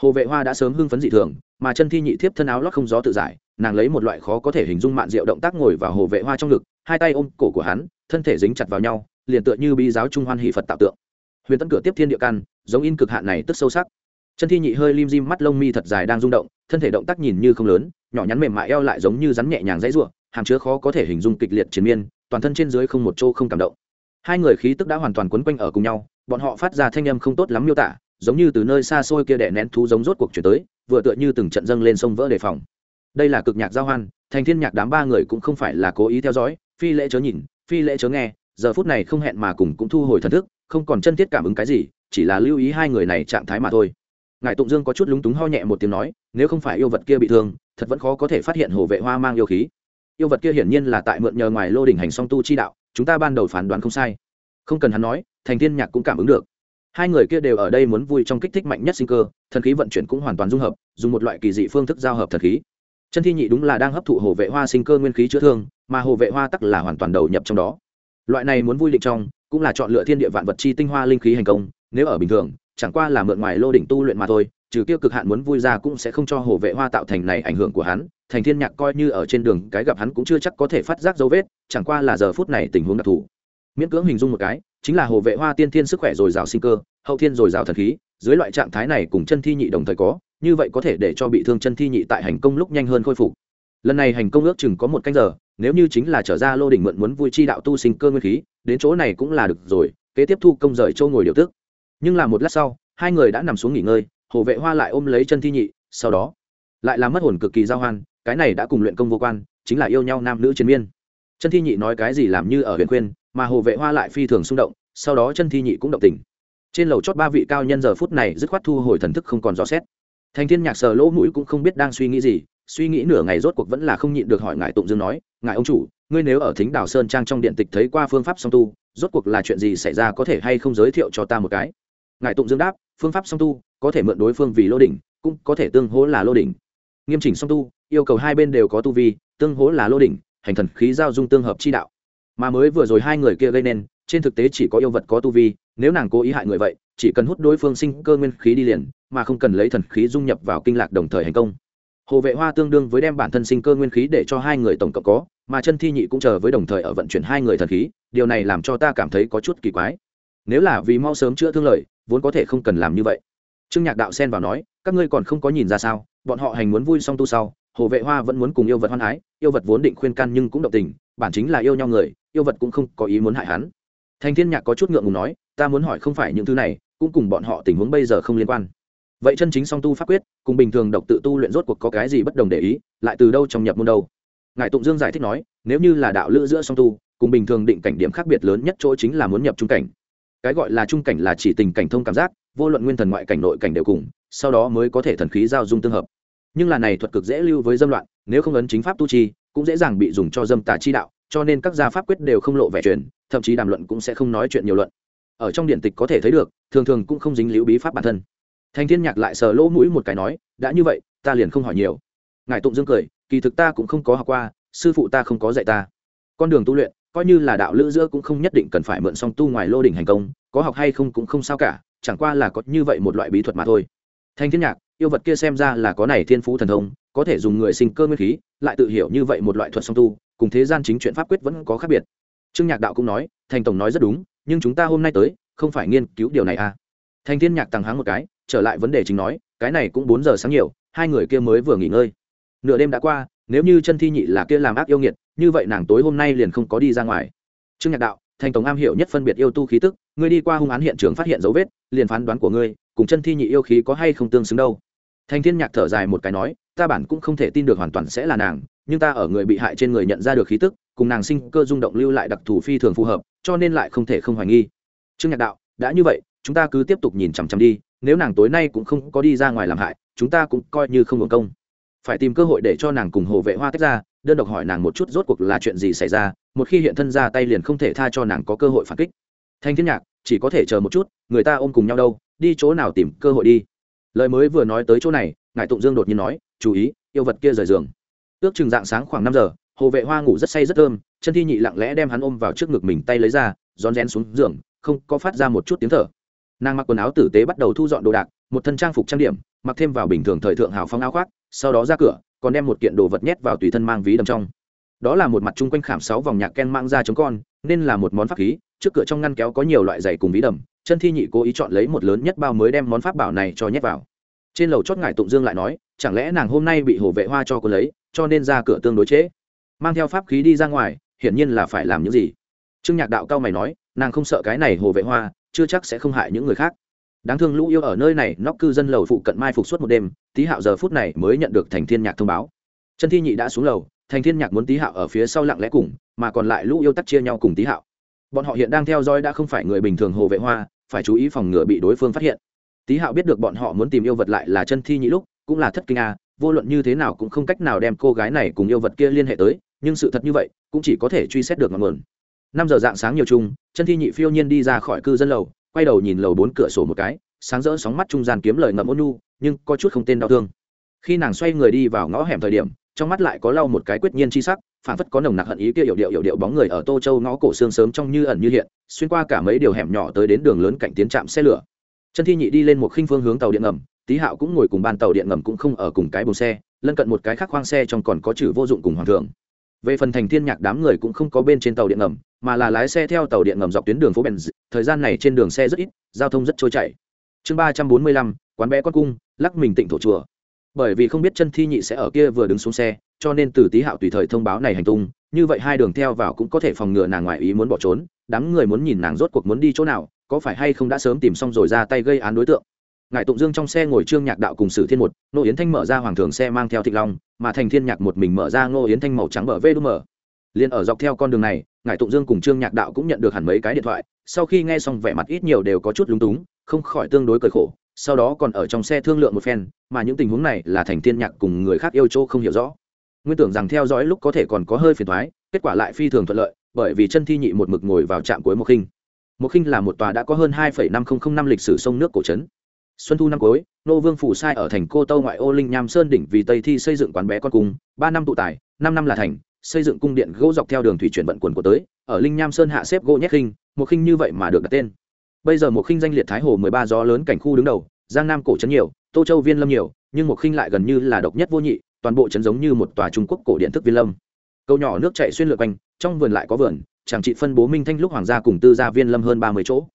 Hồ vệ hoa đã sớm hưng phấn dị thường, mà chân thi nhị thiếp thân áo lót không gió tự giải nàng lấy một loại khó có thể hình dung mạn diệu động tác ngồi vào hồ vệ hoa trong ngực, hai tay ôm cổ của hắn, thân thể dính chặt vào nhau, liền tựa như bi giáo trung hoan hỷ phật tạo tượng. Huyền tân cửa tiếp thiên địa căn, giống in cực hạn này tức sâu sắc. Chân thi nhị hơi lim dim mắt lông mi thật dài đang rung động, thân thể động tác nhìn như không lớn, nhỏ nhắn mềm mại eo lại giống như rắn nhẹ nhàng dãy ruộng hàm chứa khó có thể hình dung kịch liệt chiến miên, toàn thân trên dưới không một chỗ không cảm động. Hai người khí tức đã hoàn toàn quấn quanh ở cùng nhau, bọn họ phát ra thanh âm không tốt lắm miêu tả, giống như từ nơi xa xôi kia đè nén thú giống rốt cuộc chuyển tới, vừa tựa như từng trận dâng lên sông vỡ đề phòng đây là cực nhạc giao hoan, thành thiên nhạc đám ba người cũng không phải là cố ý theo dõi, phi lễ chớ nhìn, phi lễ chớ nghe, giờ phút này không hẹn mà cùng cũng thu hồi thần thức, không còn chân thiết cảm ứng cái gì, chỉ là lưu ý hai người này trạng thái mà thôi. Ngài tụng dương có chút lúng túng ho nhẹ một tiếng nói, nếu không phải yêu vật kia bị thương, thật vẫn khó có thể phát hiện hồ vệ hoa mang yêu khí. Yêu vật kia hiển nhiên là tại mượn nhờ ngoài lô đỉnh hành song tu chi đạo, chúng ta ban đầu phán đoán không sai. Không cần hắn nói, thành thiên nhạc cũng cảm ứng được. Hai người kia đều ở đây muốn vui trong kích thích mạnh nhất sinh cơ, thần khí vận chuyển cũng hoàn toàn dung hợp, dùng một loại kỳ dị phương thức giao hợp thần khí chân thi nhị đúng là đang hấp thụ hồ vệ hoa sinh cơ nguyên khí chữa thương, mà hồ vệ hoa tắc là hoàn toàn đầu nhập trong đó. Loại này muốn vui định trong, cũng là chọn lựa thiên địa vạn vật chi tinh hoa linh khí hành công, nếu ở bình thường, chẳng qua là mượn ngoài lô đỉnh tu luyện mà thôi, trừ tiêu cực hạn muốn vui ra cũng sẽ không cho hồ vệ hoa tạo thành này ảnh hưởng của hắn, thành thiên nhạc coi như ở trên đường, cái gặp hắn cũng chưa chắc có thể phát giác dấu vết, chẳng qua là giờ phút này tình huống đặc thù. Miễn cưỡng hình dung một cái, chính là hồ vệ hoa tiên thiên sức khỏe dồi dào sinh cơ, hậu thiên dồi dào thần khí, dưới loại trạng thái này cùng chân thi nhị đồng thời có như vậy có thể để cho bị thương chân thi nhị tại hành công lúc nhanh hơn khôi phục. Lần này hành công ước chừng có một canh giờ, nếu như chính là trở ra lô đỉnh mượn muốn vui chi đạo tu sinh cơ nguyên khí, đến chỗ này cũng là được rồi, kế tiếp thu công rời châu ngồi điều tức. Nhưng là một lát sau, hai người đã nằm xuống nghỉ ngơi, hồ vệ hoa lại ôm lấy chân thi nhị, sau đó lại làm mất hồn cực kỳ giao hoan, cái này đã cùng luyện công vô quan, chính là yêu nhau nam nữ chiến miên. Chân thi nhị nói cái gì làm như ở huyện khuyên, mà hồ vệ hoa lại phi thường xung động, sau đó chân thi nhị cũng động tình. Trên lầu chót ba vị cao nhân giờ phút này dứt khoát thu hồi thần thức không còn rõ xét thành thiên nhạc sờ lỗ mũi cũng không biết đang suy nghĩ gì, suy nghĩ nửa ngày rốt cuộc vẫn là không nhịn được hỏi ngài tụng dương nói, ngài ông chủ, ngươi nếu ở thính đảo sơn trang trong điện tịch thấy qua phương pháp song tu, rốt cuộc là chuyện gì xảy ra có thể hay không giới thiệu cho ta một cái? Ngài tụng dương đáp, phương pháp song tu, có thể mượn đối phương vì lô đỉnh, cũng có thể tương hỗ là lô đỉnh. Nghiêm chỉnh song tu, yêu cầu hai bên đều có tu vi, tương hỗ là lô đỉnh, hành thần khí giao dung tương hợp chi đạo. Mà mới vừa rồi hai người kia gây nên, trên thực tế chỉ có yêu vật có tu vi, nếu nàng cố ý hại người vậy chỉ cần hút đối phương sinh cơ nguyên khí đi liền, mà không cần lấy thần khí dung nhập vào kinh lạc đồng thời hành công. Hồ vệ hoa tương đương với đem bản thân sinh cơ nguyên khí để cho hai người tổng cộng có, mà chân thi nhị cũng chờ với đồng thời ở vận chuyển hai người thần khí, điều này làm cho ta cảm thấy có chút kỳ quái. Nếu là vì mau sớm chữa thương lợi vốn có thể không cần làm như vậy. Trương nhạc đạo xen vào nói, các ngươi còn không có nhìn ra sao, bọn họ hành muốn vui song tu sau, hồ vệ hoa vẫn muốn cùng yêu vật hoan ái yêu vật vốn định khuyên can nhưng cũng động tình, bản chính là yêu nhau người, yêu vật cũng không có ý muốn hại hắn. Thành thiên nhạc có chút ngượng ngùng nói, ta muốn hỏi không phải những thứ này cũng cùng bọn họ tình huống bây giờ không liên quan. Vậy chân chính song tu pháp quyết, cùng bình thường độc tự tu luyện rốt cuộc có cái gì bất đồng để ý, lại từ đâu trong nhập môn đâu? Ngài tụng dương giải thích nói, nếu như là đạo lữ giữa song tu, cùng bình thường định cảnh điểm khác biệt lớn nhất chỗ chính là muốn nhập trung cảnh. Cái gọi là trung cảnh là chỉ tình cảnh thông cảm giác, vô luận nguyên thần ngoại cảnh nội cảnh đều cùng, sau đó mới có thể thần khí giao dung tương hợp. Nhưng là này thuật cực dễ lưu với dâm loạn, nếu không ấn chính pháp tu chi, cũng dễ dàng bị dùng cho dâm tà chi đạo, cho nên các gia pháp quyết đều không lộ vẻ truyền, thậm chí đàm luận cũng sẽ không nói chuyện nhiều luận ở trong điện tịch có thể thấy được, thường thường cũng không dính liễu bí pháp bản thân. Thành thiên nhạc lại sờ lỗ mũi một cái nói, đã như vậy, ta liền không hỏi nhiều. Ngài tụng dương cười, kỳ thực ta cũng không có học qua, sư phụ ta không có dạy ta. Con đường tu luyện, coi như là đạo lữ giữa cũng không nhất định cần phải mượn song tu ngoài lô đỉnh hành công, có học hay không cũng không sao cả, chẳng qua là có như vậy một loại bí thuật mà thôi. Thanh thiên nhạc, yêu vật kia xem ra là có này thiên phú thần thông, có thể dùng người sinh cơ nguyên khí, lại tự hiểu như vậy một loại thuật song tu, cùng thế gian chính chuyện pháp quyết vẫn có khác biệt trương nhạc đạo cũng nói, thành tổng nói rất đúng, nhưng chúng ta hôm nay tới, không phải nghiên cứu điều này à? Thành thiên nhạc tăng háng một cái, trở lại vấn đề chính nói, cái này cũng bốn giờ sáng nhiều, hai người kia mới vừa nghỉ ngơi. Nửa đêm đã qua, nếu như chân thi nhị là kia làm ác yêu nghiệt, như vậy nàng tối hôm nay liền không có đi ra ngoài. Trương nhạc đạo, thành tổng am hiểu nhất phân biệt yêu tu khí tức, ngươi đi qua hung án hiện trường phát hiện dấu vết, liền phán đoán của ngươi, cùng chân thi nhị yêu khí có hay không tương xứng đâu. Thành thiên nhạc thở dài một cái nói, ta bản cũng không thể tin được hoàn toàn sẽ là nàng, nhưng ta ở người bị hại trên người nhận ra được khí tức cùng nàng sinh cơ rung động lưu lại đặc thù phi thường phù hợp, cho nên lại không thể không hoài nghi. Trương nhạc đạo, đã như vậy, chúng ta cứ tiếp tục nhìn chằm chằm đi, nếu nàng tối nay cũng không có đi ra ngoài làm hại, chúng ta cũng coi như không hưởng công. Phải tìm cơ hội để cho nàng cùng hồ vệ hoa tách ra, đơn độc hỏi nàng một chút rốt cuộc là chuyện gì xảy ra, một khi hiện thân ra tay liền không thể tha cho nàng có cơ hội phản kích. Thanh thiên nhạc, chỉ có thể chờ một chút, người ta ôm cùng nhau đâu, đi chỗ nào tìm cơ hội đi. Lời mới vừa nói tới chỗ này ngài tụng dương đột nhiên nói, chú ý, yêu vật kia rời giường. Ước chừng dạng sáng khoảng năm giờ hồ vệ hoa ngủ rất say rất thơm chân thi nhị lặng lẽ đem hắn ôm vào trước ngực mình tay lấy ra rón rén xuống giường không có phát ra một chút tiếng thở. Nàng mặc quần áo tử tế bắt đầu thu dọn đồ đạc một thân trang phục trang điểm mặc thêm vào bình thường thời thượng hào phong áo khoác sau đó ra cửa còn đem một kiện đồ vật nhét vào tùy thân mang ví đầm trong. Đó là một mặt chung quanh khảm sáu vòng nhạc ken mang ra chống con nên là một món pháp khí trước cửa trong ngăn kéo có nhiều loại giày cùng ví đầm chân thi nhị cố ý chọn lấy một lớn nhất bao mới đem món pháp bảo này cho nhét vào. Trên lầu chót ngải tụng dương lại nói chẳng lẽ nàng hôm nay bị hồ vệ hoa cho cô lấy cho nên ra cửa tương đối chế, mang theo pháp khí đi ra ngoài, hiển nhiên là phải làm những gì. Trương nhạc đạo cao mày nói, nàng không sợ cái này hồ vệ hoa, chưa chắc sẽ không hại những người khác. Đáng thương lũ yêu ở nơi này nóc cư dân lầu phụ cận mai phục suốt một đêm, tý hạo giờ phút này mới nhận được thành thiên nhạc thông báo. Chân thi nhị đã xuống lầu, thành thiên nhạc muốn tý hạo ở phía sau lặng lẽ cùng, mà còn lại lũ yêu tắt chia nhau cùng tý hạo. Bọn họ hiện đang theo dõi đã không phải người bình thường hồ vệ hoa, phải chú ý phòng ngừa bị đối phương phát hiện. Tý hạo biết được bọn họ muốn tìm yêu vật lại là chân thi nhị lúc, cũng là thất kinh a, vô luận như thế nào cũng không cách nào đem cô gái này cùng yêu vật kia liên hệ tới nhưng sự thật như vậy cũng chỉ có thể truy xét được ngọn nguồn. Năm giờ dạng sáng nhiều chung, chân thi nhị phiêu nhiên đi ra khỏi cư dân lầu, quay đầu nhìn lầu bốn cửa sổ một cái, sáng rỡ sóng mắt trung gian kiếm lời ngậm ôn nhu, nhưng có chút không tên đau thương. Khi nàng xoay người đi vào ngõ hẻm thời điểm, trong mắt lại có lau một cái quyết nhiên chi sắc phản phất có nồng nặc hận ý kia hiểu điệu hiểu điệu bóng người ở tô châu ngõ cổ xương sớm trong như ẩn như hiện, xuyên qua cả mấy điều hẻm nhỏ tới đến đường lớn cạnh tiến trạm xe lửa. Chân thi nhị đi lên một khinh phương hướng tàu điện ngầm, tý hạo cũng ngồi cùng ban tàu điện ngầm cũng không ở cùng cái bồn xe, lân cận một cái khác khoang xe trong còn có chữ vô dụng cùng hoàng thượng về phần thành thiên nhạc đám người cũng không có bên trên tàu điện ngầm, mà là lái xe theo tàu điện ngầm dọc tuyến đường phố benz. Thời gian này trên đường xe rất ít, giao thông rất trôi chảy. Chương ba trăm bốn mươi lăm, quán bé con cung, lắc mình tịnh thổ chùa. Bởi vì không biết chân thi nhị sẽ ở kia vừa đứng xuống xe, cho nên từ tý hạo tùy thời thông báo này hành tung, như vậy hai đường theo vào cũng có thể phòng ngừa nàng ngoại ý muốn bỏ trốn. Đám người muốn nhìn nàng rốt cuộc muốn đi chỗ nào, có phải hay không đã sớm tìm xong rồi ra tay gây án đối tượng. Ngài tụng dương trong xe ngồi trương nhạc đạo cùng sử thiên một, nô yến thanh mở ra hoàng thường xe mang theo thịnh long mà thành thiên nhạc một mình mở ra ngô yến thanh màu trắng bờ vê đu mở liền ở dọc theo con đường này ngài tụng dương cùng trương nhạc đạo cũng nhận được hẳn mấy cái điện thoại, sau khi nghe xong vẻ mặt ít nhiều đều có chút lúng túng, không khỏi tương đối cởi khổ, sau đó còn ở trong xe thương lượng một phen, mà những tình huống này là thành thiên nhạc cùng người khác yêu chỗ không hiểu rõ. Nguyên tưởng rằng theo dõi lúc có thể còn có hơi phiền thoái kết quả lại phi thường thuận lợi, bởi vì chân thi nhị một mực ngồi vào trạm cuối một khinh. Một khinh là một tòa đã có hơn hai năm nghìn năm lịch sử sông nước cổ trấn xuân thu năm cuối, nô vương phủ sai ở thành cô tâu ngoại ô linh nham sơn đỉnh vì tây thi xây dựng quán bé con cung ba năm tụ tài, năm năm là thành, xây dựng cung điện gỗ dọc theo đường thủy chuyển vận quần của tới, ở linh nham sơn hạ xếp gỗ nhét khinh, một khinh như vậy mà được đặt tên. Bây giờ một khinh danh liệt thái hồ mười ba gió lớn cảnh khu đứng đầu, giang nam cổ trấn nhiều, tô châu viên lâm nhiều, nhưng một khinh lại gần như là độc nhất vô nhị, toàn bộ trấn giống như một tòa trung quốc cổ điện thức viên lâm. Câu nhỏ nước chạy xuyên lượt quanh, trong vườn lại có vườn, chẳng trị phân bố minh thanh lúc hoàng gia cùng tư gia viên lâm hơn ba mươi chỗ.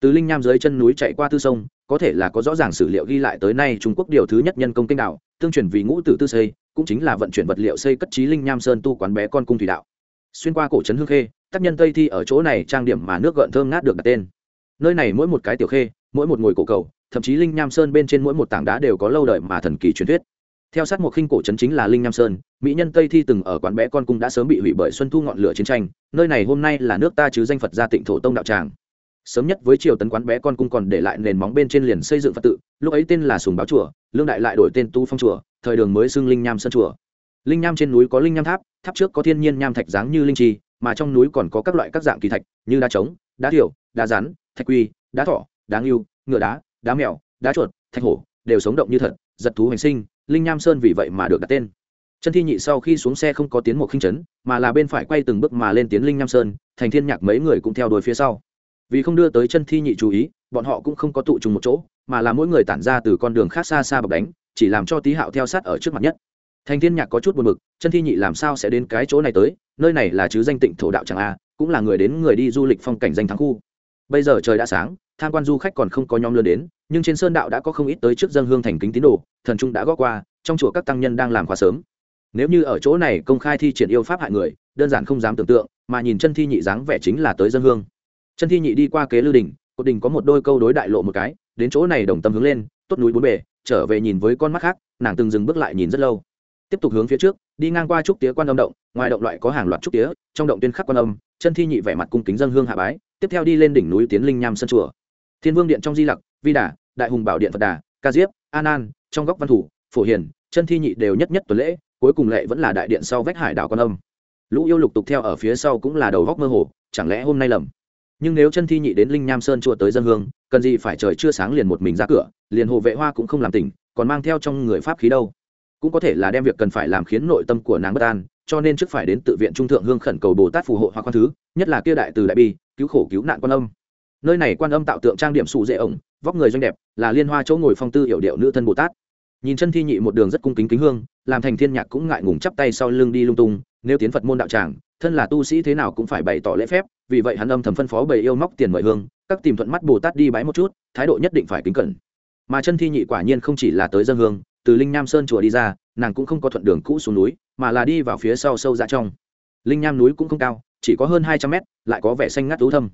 Từ linh nham dưới chân núi chạy qua tư sông có thể là có rõ ràng sử liệu ghi lại tới nay trung quốc điều thứ nhất nhân công kênh đạo tương truyền vì ngũ tử tư xây, cũng chính là vận chuyển vật liệu xây cất trí linh nham sơn tu quán bé con cung thủy đạo. Xuyên qua cổ trấn hương khê, tác nhân tây thi ở chỗ này trang điểm mà nước gợn thơm ngát được đặt tên. Nơi này mỗi một cái tiểu khê, mỗi một ngồi cổ cầu, thậm chí linh nham sơn bên trên mỗi một tảng đá đều có lâu đời mà thần kỳ truyền thuyết. Theo sát một khinh cổ trấn chính là linh nham sơn, mỹ nhân tây thi từng ở quán bé con cung đã sớm bị hủy bởi xuân thu ngọn lửa chiến tranh, nơi này hôm nay là nước ta chứ danh phật gia tịnh thổ tông đạo tràng sớm nhất với triều tấn quán bé con cung còn để lại nền móng bên trên liền xây dựng phật tự, lúc ấy tên là sùng báo chùa, lương đại lại đổi tên tu phong chùa, thời đường mới xưng linh nham sơn chùa. Linh nham trên núi có linh nham tháp tháp trước có thiên nhiên nham thạch dáng như linh trì mà trong núi còn có các loại các dạng kỳ thạch như đá trống, đá thiểu, đá rắn, thạch quy, đá thỏ, đá ngưu, ngựa đá đá mèo, đá chuột, thạch hổ, đều sống động như thật, giật thú hành sinh, linh nham sơn vì vậy mà được đặt tên. Chân thi nhị sau khi xuống xe không có tiến một khinh chấn, mà là bên phải quay từng bước mà lên tiến linh nham sơn, thành thiên nhạc mấy người cũng theo đuổi phía sau vì không đưa tới chân thi nhị chú ý, bọn họ cũng không có tụ trùng một chỗ, mà là mỗi người tản ra từ con đường khác xa xa bọc đánh, chỉ làm cho tý hạo theo sát ở trước mặt nhất. Thành thiên nhạc có chút buồn bực, chân thi nhị làm sao sẽ đến cái chỗ này tới, nơi này là chứ danh tịnh thổ đạo chẳng a, cũng là người đến người đi du lịch phong cảnh danh thắng khu. Bây giờ trời đã sáng, tham quan du khách còn không có nhóm lớn đến, nhưng trên sơn đạo đã có không ít tới trước dân hương thành kính tín đồ, thần trung đã góp qua, trong chùa các tăng nhân đang làm khóa sớm. Nếu như ở chỗ này công khai thi triển yêu pháp hại người, đơn giản không dám tưởng tượng, mà nhìn chân thi nhị dáng vẻ chính là tới dân hương chân thi nhị đi qua kế lưu đình, cột đình có một đôi câu đối đại lộ một cái, đến chỗ này đồng tâm hướng lên, tốt núi bốn bề, trở về nhìn với con mắt khác, nàng từng dừng bước lại nhìn rất lâu. Tiếp tục hướng phía trước, đi ngang qua trúc tía quan âm động, ngoài động loại có hàng loạt trúc tía, trong động tuyên khắc quan âm, chân thi nhị vẻ mặt cung kính dân hương hạ bái, tiếp theo đi lên đỉnh núi tiến linh nham sân chùa. Thiên vương điện trong di lặc, vi đà, đại hùng bảo điện phật đà, ca diếp an an trong góc văn thủ, phổ hiền, chân thi nhị đều nhất nhất tuần lễ, cuối cùng lệ vẫn là đại điện sau vách hải đảo quan âm. Lũ yêu lục tục theo ở phía sau cũng là đầu góc mơ hồ, chẳng lẽ hôm nay lầm? Nhưng nếu chân thi nhị đến linh nham sơn chùa tới dân hương, cần gì phải trời chưa sáng liền một mình ra cửa, liền hộ vệ hoa cũng không làm tỉnh, còn mang theo trong người pháp khí đâu. Cũng có thể là đem việc cần phải làm khiến nội tâm của nàng bất an, cho nên trước phải đến tự viện trung thượng hương khẩn cầu bồ tát phù hộ hoặc quan thứ, nhất là kia đại từ đại bi, cứu khổ cứu nạn quan âm. Nơi này quan âm tạo tượng trang điểm sụ dễ ổng, vóc người doanh đẹp, là liên hoa chỗ ngồi phong tư hiểu điệu nữ thân bồ tát. Nhìn chân thi nhị một đường rất cung kính kính hương, làm thành thiên nhạc cũng ngại ngùng chắp tay sau lưng đi lung tung nếu tiến phật môn đạo tràng, thân là tu sĩ thế nào cũng phải bày tỏ lễ phép, vì vậy hắn âm thầm phân phó bầy yêu móc tiền mời hương, các tìm thuận mắt bồ tát đi bái một chút, thái độ nhất định phải kính cẩn. Mà chân thi nhị quả nhiên không chỉ là tới dân hương, từ linh nam sơn chùa đi ra, nàng cũng không có thuận đường cũ xuống núi, mà là đi vào phía sau sâu ra trong. Linh nam núi cũng không cao, chỉ có hơn hai trăm mét, lại có vẻ xanh ngắt thú thâm.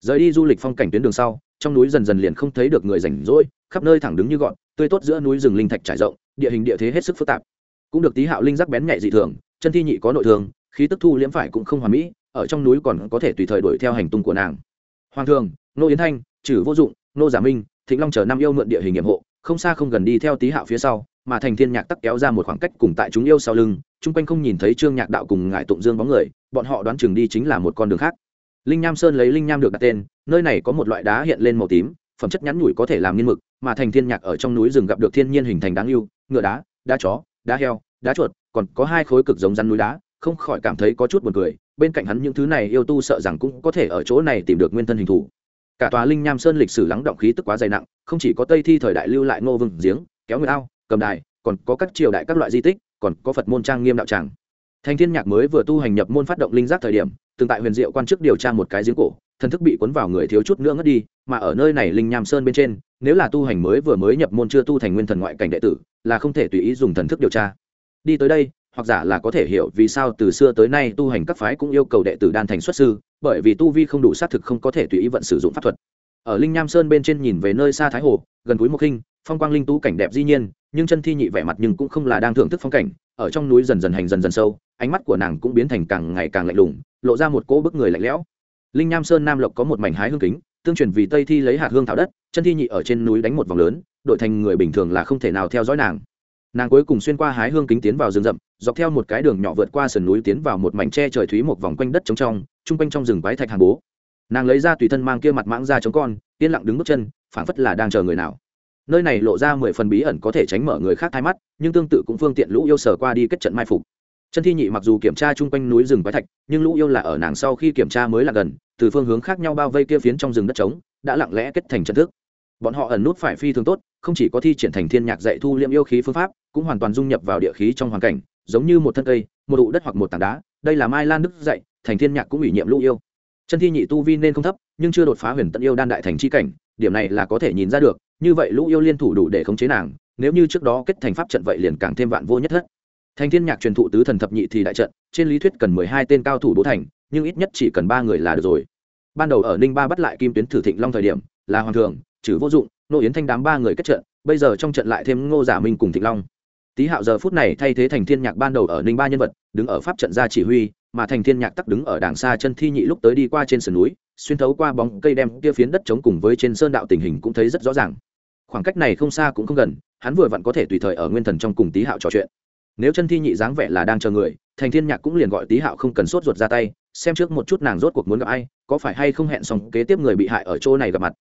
Rời đi du lịch phong cảnh tuyến đường sau, trong núi dần dần liền không thấy được người rảnh rỗi, khắp nơi thẳng đứng như gọn, tươi tốt giữa núi rừng linh thạch trải rộng, địa hình địa thế hết sức phức tạp cũng được tí hạo linh giác bén nhạy dị thường, chân thi nhị có nội thường khí tức thu liễm phải cũng không hoàn mỹ, ở trong núi còn có thể tùy thời đuổi theo hành tung của nàng. Hoàng thường nô yến thanh trừ vô dụng nô giả minh, thịnh long chờ năm yêu mượn địa hình nhiệm hộ, không xa không gần đi theo tí hạo phía sau, mà thành thiên nhạc tắc kéo ra một khoảng cách cùng tại chúng yêu sau lưng, chung quanh không nhìn thấy trương nhạc đạo cùng ngại tụng dương bóng người, bọn họ đoán chừng đi chính là một con đường khác. Linh nham sơn lấy linh nham được đặt tên, nơi này có một loại đá hiện lên màu tím, phẩm chất nhắn nhủi có thể làm nghiên mực, mà thành thiên nhạc ở trong núi rừng gặp được thiên nhiên hình thành đáng yêu, ngựa đá đá chó đá heo, đá chuột, còn có hai khối cực giống rắn núi đá, không khỏi cảm thấy có chút buồn cười, bên cạnh hắn những thứ này yêu tu sợ rằng cũng có thể ở chỗ này tìm được nguyên thân hình thủ. Cả tòa linh nham sơn lịch sử lắng động khí tức quá dày nặng, không chỉ có tây thi thời đại lưu lại ngô vừng giếng, kéo người ao, cầm đài, còn có các triều đại các loại di tích, còn có phật môn trang nghiêm đạo tràng. Thành thiên nhạc mới vừa tu hành nhập môn phát động linh giác thời điểm, từng tại huyền diệu quan chức điều tra một cái giếng cổ, thần thức bị cuốn vào người thiếu chút nữa ngất đi, mà ở nơi này linh nham sơn bên trên, nếu là tu hành mới vừa mới nhập môn chưa tu thành nguyên thần ngoại cảnh đệ tử là không thể tùy ý dùng thần thức điều tra. Đi tới đây, hoặc giả là có thể hiểu vì sao từ xưa tới nay tu hành các phái cũng yêu cầu đệ tử đan thành xuất sư, bởi vì tu vi không đủ xác thực không có thể tùy ý vận sử dụng pháp thuật. Ở linh nham sơn bên trên nhìn về nơi xa thái hồ, gần núi Mộc khinh phong quang linh tú cảnh đẹp dĩ nhiên, nhưng chân thi nhị vẻ mặt nhưng cũng không là đang thưởng thức phong cảnh, ở trong núi dần dần hành dần dần sâu, ánh mắt của nàng cũng biến thành càng ngày càng lạnh lùng, lộ ra một cỗ bức người lạnh lẽo. Linh nham sơn nam lộc có một mảnh hái hương kính, tương truyền vì tây thi lấy hạt hương thảo đất, chân thi nhị ở trên núi đánh một vòng lớn đội thành người bình thường là không thể nào theo dõi nàng. Nàng cuối cùng xuyên qua hái hương kính tiến vào rừng rậm, dọc theo một cái đường nhỏ vượt qua sườn núi tiến vào một mảnh tre trời thúy một vòng quanh đất trống trong, chung quanh trong rừng quái thạch hàng bố. Nàng lấy ra tùy thân mang kia mặt mãng ra chống con, yên lặng đứng bước chân, phảng phất là đang chờ người nào. Nơi này lộ ra mười phần bí ẩn có thể tránh mở người khác thay mắt, nhưng tương tự cũng phương tiện lũ yêu sở qua đi kết trận mai phục. Chân thi nhị mặc dù kiểm tra chung quanh núi rừng quái thạch, nhưng lũ yêu là ở nàng sau khi kiểm tra mới là gần, từ phương hướng khác nhau bao vây kia phiến trong rừng đất trống, đã lặng lẽ kết thành trận thức bọn họ ẩn nút phải phi thường tốt, không chỉ có thi triển thành thiên nhạc dạy thu liệm yêu khí phương pháp, cũng hoàn toàn dung nhập vào địa khí trong hoàn cảnh, giống như một thân cây, một ụ đất hoặc một tảng đá. Đây là mai lan đức dạy, thành thiên nhạc cũng ủy nhiệm lũ yêu. Chân thi nhị tu vi nên không thấp, nhưng chưa đột phá huyền tận yêu đan đại thành chi cảnh, điểm này là có thể nhìn ra được, như vậy lũ yêu liên thủ đủ để khống chế nàng, nếu như trước đó kết thành pháp trận vậy liền càng thêm vạn vô nhất thất. Thành thiên nhạc truyền thụ tứ thần thập nhị thì đại trận, trên lý thuyết cần mười hai tên cao thủ đỗ thành, nhưng ít nhất chỉ cần ba người là được rồi. Ban đầu ở ninh ba bắt lại kim tuyến thử thịnh long thời điểm, là hoàng thường trừ vô dụng, nô yến thanh đám ba người kết trận, bây giờ trong trận lại thêm ngô giả minh cùng thịnh long. Tý hạo giờ phút này thay thế thành thiên nhạc ban đầu ở ninh ba nhân vật, đứng ở pháp trận ra chỉ huy, mà thành thiên nhạc tắc đứng ở đàng xa chân thi nhị lúc tới đi qua trên sườn núi, xuyên thấu qua bóng cây đem kia phiến đất chống cùng với trên sơn đạo tình hình cũng thấy rất rõ ràng. Khoảng cách này không xa cũng không gần, hắn vừa vặn có thể tùy thời ở nguyên thần trong cùng tý hạo trò chuyện. Nếu chân thi nhị dáng vẻ là đang chờ người, thành thiên nhạc cũng liền gọi tý hạo không cần sốt ruột ra tay, xem trước một chút nàng rốt cuộc muốn gặp ai, có phải hay không hẹn xong kế tiếp người bị hại ở chỗ này gặp mặt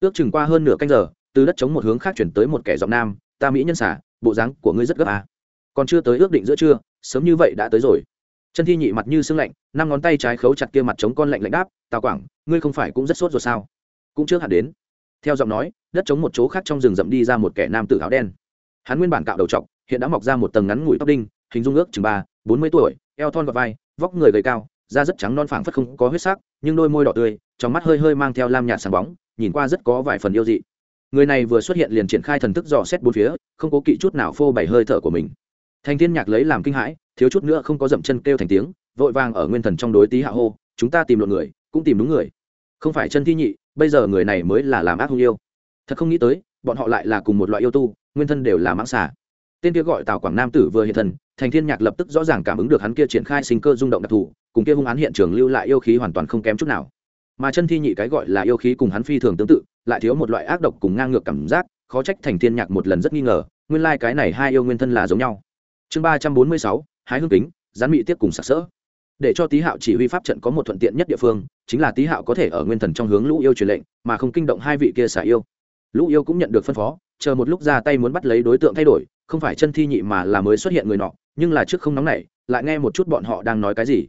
ước chừng qua hơn nửa canh giờ, từ đất chống một hướng khác chuyển tới một kẻ giọng nam, ta mỹ nhân xả, bộ dáng của ngươi rất gấp à. còn chưa tới ước định giữa trưa, sớm như vậy đã tới rồi. Chân thi nhị mặt như sưng lạnh, năm ngón tay trái khấu chặt kia mặt chống con lạnh lạnh đáp, tào quảng, ngươi không phải cũng rất sốt rồi sao? Cũng trước hẳn đến. Theo giọng nói, đất chống một chỗ khác trong rừng rậm đi ra một kẻ nam tử áo đen. Hắn nguyên bản cạo đầu trọc, hiện đã mọc ra một tầng ngắn ngủi tóc đinh, hình dung ước chừng ba, bốn mươi tuổi, eo thon và vai, vóc người gầy cao, da rất trắng non phảng phất không có huyết sắc, nhưng đôi môi đỏ tươi trong mắt hơi hơi mang theo lam nhạt sáng bóng, nhìn qua rất có vài phần yêu dị. Người này vừa xuất hiện liền triển khai thần thức dò xét bốn phía, không có kỵ chút nào phô bày hơi thở của mình. Thành thiên nhạc lấy làm kinh hãi, thiếu chút nữa không có dậm chân kêu thành tiếng, vội vàng ở nguyên thần trong đối tí hạ hô, chúng ta tìm luận người, cũng tìm đúng người. Không phải chân thi nhị, bây giờ người này mới là làm ác hung yêu. Thật không nghĩ tới, bọn họ lại là cùng một loại yêu tu, nguyên thân đều là mãng xà. Tên kia gọi tào quảng nam tử vừa hiện thần thành thiên nhạc lập tức rõ ràng cảm ứng được hắn kia triển khai sinh cơ rung động đặc thù, cùng kia hung án hiện trường lưu lại yêu khí hoàn toàn không kém chút nào mà chân thi nhị cái gọi là yêu khí cùng hắn phi thường tương tự, lại thiếu một loại ác độc cùng ngang ngược cảm giác, khó trách thành thiên nhạc một lần rất nghi ngờ, nguyên lai cái này hai yêu nguyên thân là giống nhau. Chương ba trăm bốn mươi sáu, hái hương kính, gián mị tiếp cùng sạc sỡ. Để cho tý hạo chỉ huy pháp trận có một thuận tiện nhất địa phương, chính là tý hạo có thể ở nguyên thần trong hướng lũ yêu truyền lệnh, mà không kinh động hai vị kia xả yêu. Lũ yêu cũng nhận được phân phó, chờ một lúc ra tay muốn bắt lấy đối tượng thay đổi, không phải chân thi nhị mà là mới xuất hiện người nọ, nhưng là trước không nóng này lại nghe một chút bọn họ đang nói cái gì.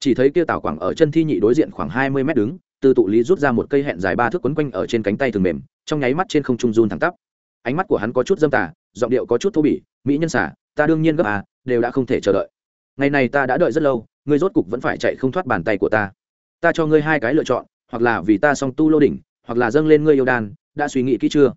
Chỉ thấy kia tảo quảng ở chân thi nhị đối diện khoảng hai mươi mét đứng từ tụ lý rút ra một cây hẹn dài ba thước quấn quanh ở trên cánh tay thường mềm, trong nháy mắt trên không trung run thẳng tắp. Ánh mắt của hắn có chút dâm tà, giọng điệu có chút thô bỉ, mỹ nhân xả ta đương nhiên gấp à đều đã không thể chờ đợi. Ngày này ta đã đợi rất lâu, ngươi rốt cục vẫn phải chạy không thoát bàn tay của ta. Ta cho ngươi hai cái lựa chọn, hoặc là vì ta song tu lô đỉnh, hoặc là dâng lên ngươi yêu đan, đã suy nghĩ kỹ chưa?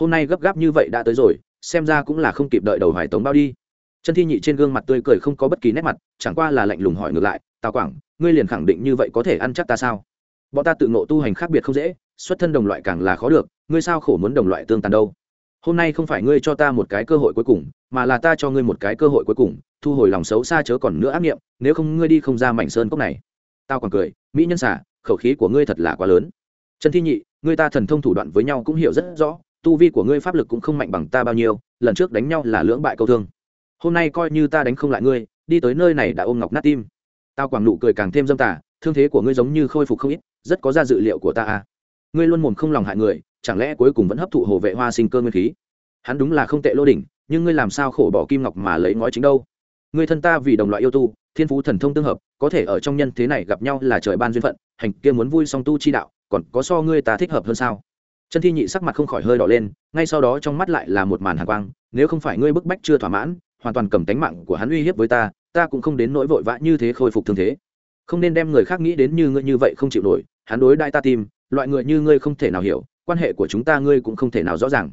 Hôm nay gấp gáp như vậy đã tới rồi, xem ra cũng là không kịp đợi đầu hoài tống bao đi. Chân thi nhị trên gương mặt tươi cười không có bất kỳ nét mặt, chẳng qua là lạnh lùng hỏi ngược lại, tào quảng, ngươi liền khẳng định như vậy có thể ăn chắc ta sao? Bọn ta tự ngộ tu hành khác biệt không dễ, xuất thân đồng loại càng là khó được, ngươi sao khổ muốn đồng loại tương tàn đâu? Hôm nay không phải ngươi cho ta một cái cơ hội cuối cùng, mà là ta cho ngươi một cái cơ hội cuối cùng, thu hồi lòng xấu xa chớ còn nữa ác nghiệm, nếu không ngươi đi không ra mảnh sơn cốc này. Tao còn cười, mỹ nhân xả khẩu khí của ngươi thật là quá lớn. Trần thi nhị, ngươi ta thần thông thủ đoạn với nhau cũng hiểu rất rõ, tu vi của ngươi pháp lực cũng không mạnh bằng ta bao nhiêu, lần trước đánh nhau là lưỡng bại câu thương. Hôm nay coi như ta đánh không lại ngươi, đi tới nơi này đã ôm ngọc nát tim. Tao quảng nụ cười càng thêm dâm tả thương thế của ngươi giống như khôi phục không ít, rất có ra dự liệu của ta à. Ngươi luôn mồm không lòng hại người, chẳng lẽ cuối cùng vẫn hấp thụ hồ vệ hoa sinh cơ nguyên khí? Hắn đúng là không tệ lô đỉnh, nhưng ngươi làm sao khổ bỏ kim ngọc mà lấy ngói chính đâu? Ngươi thân ta vì đồng loại yêu tu, thiên phú thần thông tương hợp, có thể ở trong nhân thế này gặp nhau là trời ban duyên phận, hành kia muốn vui song tu chi đạo, còn có so ngươi ta thích hợp hơn sao? Chân thi nhị sắc mặt không khỏi hơi đỏ lên, ngay sau đó trong mắt lại là một màn hàng quang, nếu không phải ngươi bức bách chưa thỏa mãn, hoàn toàn cầm tánh mạng của hắn uy hiếp với ta ta cũng không đến nỗi vội vã như thế khôi phục thương thế không nên đem người khác nghĩ đến như ngươi như vậy không chịu nổi hắn đối đại ta tim loại người như ngươi không thể nào hiểu quan hệ của chúng ta ngươi cũng không thể nào rõ ràng.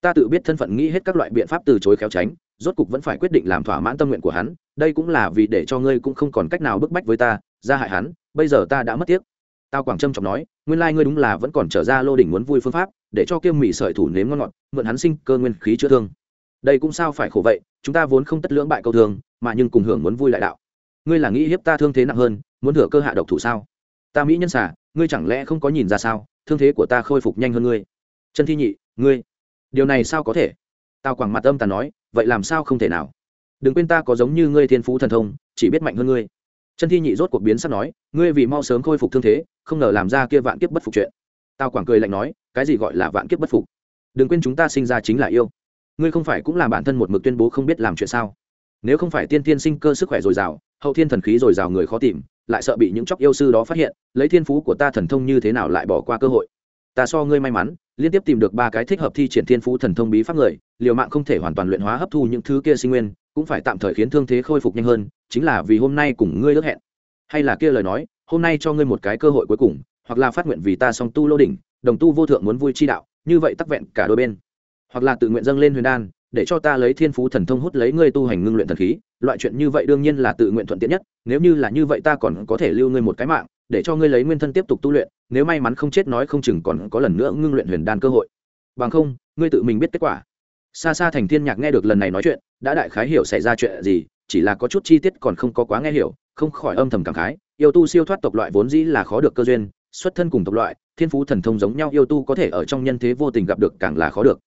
Ta tự biết thân phận nghĩ hết các loại biện pháp từ chối khéo tránh rốt cục vẫn phải quyết định làm thỏa mãn tâm nguyện của hắn đây cũng là vì để cho ngươi cũng không còn cách nào bức bách với ta ra hại hắn bây giờ ta đã mất tiếc. Tao quảng trâm trọng nói nguyên lai ngươi đúng là vẫn còn trở ra lô đỉnh muốn vui phương pháp để cho kiêm mỹ sợi thủ nếm ngon ngọt mượn hắn sinh cơ nguyên khí chữa thương. Đây cũng sao phải khổ vậy chúng ta vốn không tất lưỡng bại câu thường, mà nhưng cùng hưởng muốn vui lại đạo ngươi là nghĩ hiếp ta thương thế nặng hơn, muốn thừa cơ hạ độc thủ sao? Ta mỹ nhân xả ngươi chẳng lẽ không có nhìn ra sao, thương thế của ta khôi phục nhanh hơn ngươi? Trần thi nhị, ngươi, điều này sao có thể? Tao quảng mặt âm ta nói, vậy làm sao không thể nào? Đừng quên ta có giống như ngươi thiên phú thần thông, chỉ biết mạnh hơn ngươi. Trần thi nhị rốt cuộc biến sắp nói, ngươi vì mau sớm khôi phục thương thế, không ngờ làm ra kia vạn kiếp bất phục chuyện. Tao quảng cười lạnh nói, cái gì gọi là vạn kiếp bất phục? Đừng quên chúng ta sinh ra chính là yêu. Ngươi không phải cũng là bản thân một mực tuyên bố không biết làm chuyện sao? Nếu không phải tiên tiên sinh cơ sức khỏe dồi dào, hậu thiên thần khí dồi dào người khó tìm, lại sợ bị những chóc yêu sư đó phát hiện, lấy thiên phú của ta thần thông như thế nào lại bỏ qua cơ hội. Ta so ngươi may mắn, liên tiếp tìm được ba cái thích hợp thi triển thiên phú thần thông bí pháp người, liều mạng không thể hoàn toàn luyện hóa hấp thu những thứ kia sinh nguyên, cũng phải tạm thời khiến thương thế khôi phục nhanh hơn, chính là vì hôm nay cùng ngươi ước hẹn. Hay là kia lời nói, hôm nay cho ngươi một cái cơ hội cuối cùng, hoặc là phát nguyện vì ta song tu lô đỉnh, đồng tu vô thượng muốn vui chi đạo, như vậy tắc vẹn cả đôi bên. Hoặc là tự nguyện dâng lên huyền đan để cho ta lấy thiên phú thần thông hút lấy ngươi tu hành ngưng luyện thần khí, loại chuyện như vậy đương nhiên là tự nguyện thuận tiện nhất, nếu như là như vậy ta còn có thể lưu ngươi một cái mạng, để cho ngươi lấy nguyên thân tiếp tục tu luyện, nếu may mắn không chết nói không chừng còn có lần nữa ngưng luyện huyền đan cơ hội. Bằng không, ngươi tự mình biết kết quả. Xa xa thành thiên nhạc nghe được lần này nói chuyện, đã đại khái hiểu xảy ra chuyện gì, chỉ là có chút chi tiết còn không có quá nghe hiểu, không khỏi âm thầm cảm khái, yêu tu siêu thoát tộc loại vốn dĩ là khó được cơ duyên, xuất thân cùng tộc loại, thiên phú thần thông giống nhau, yêu tu có thể ở trong nhân thế vô tình gặp được càng là khó được.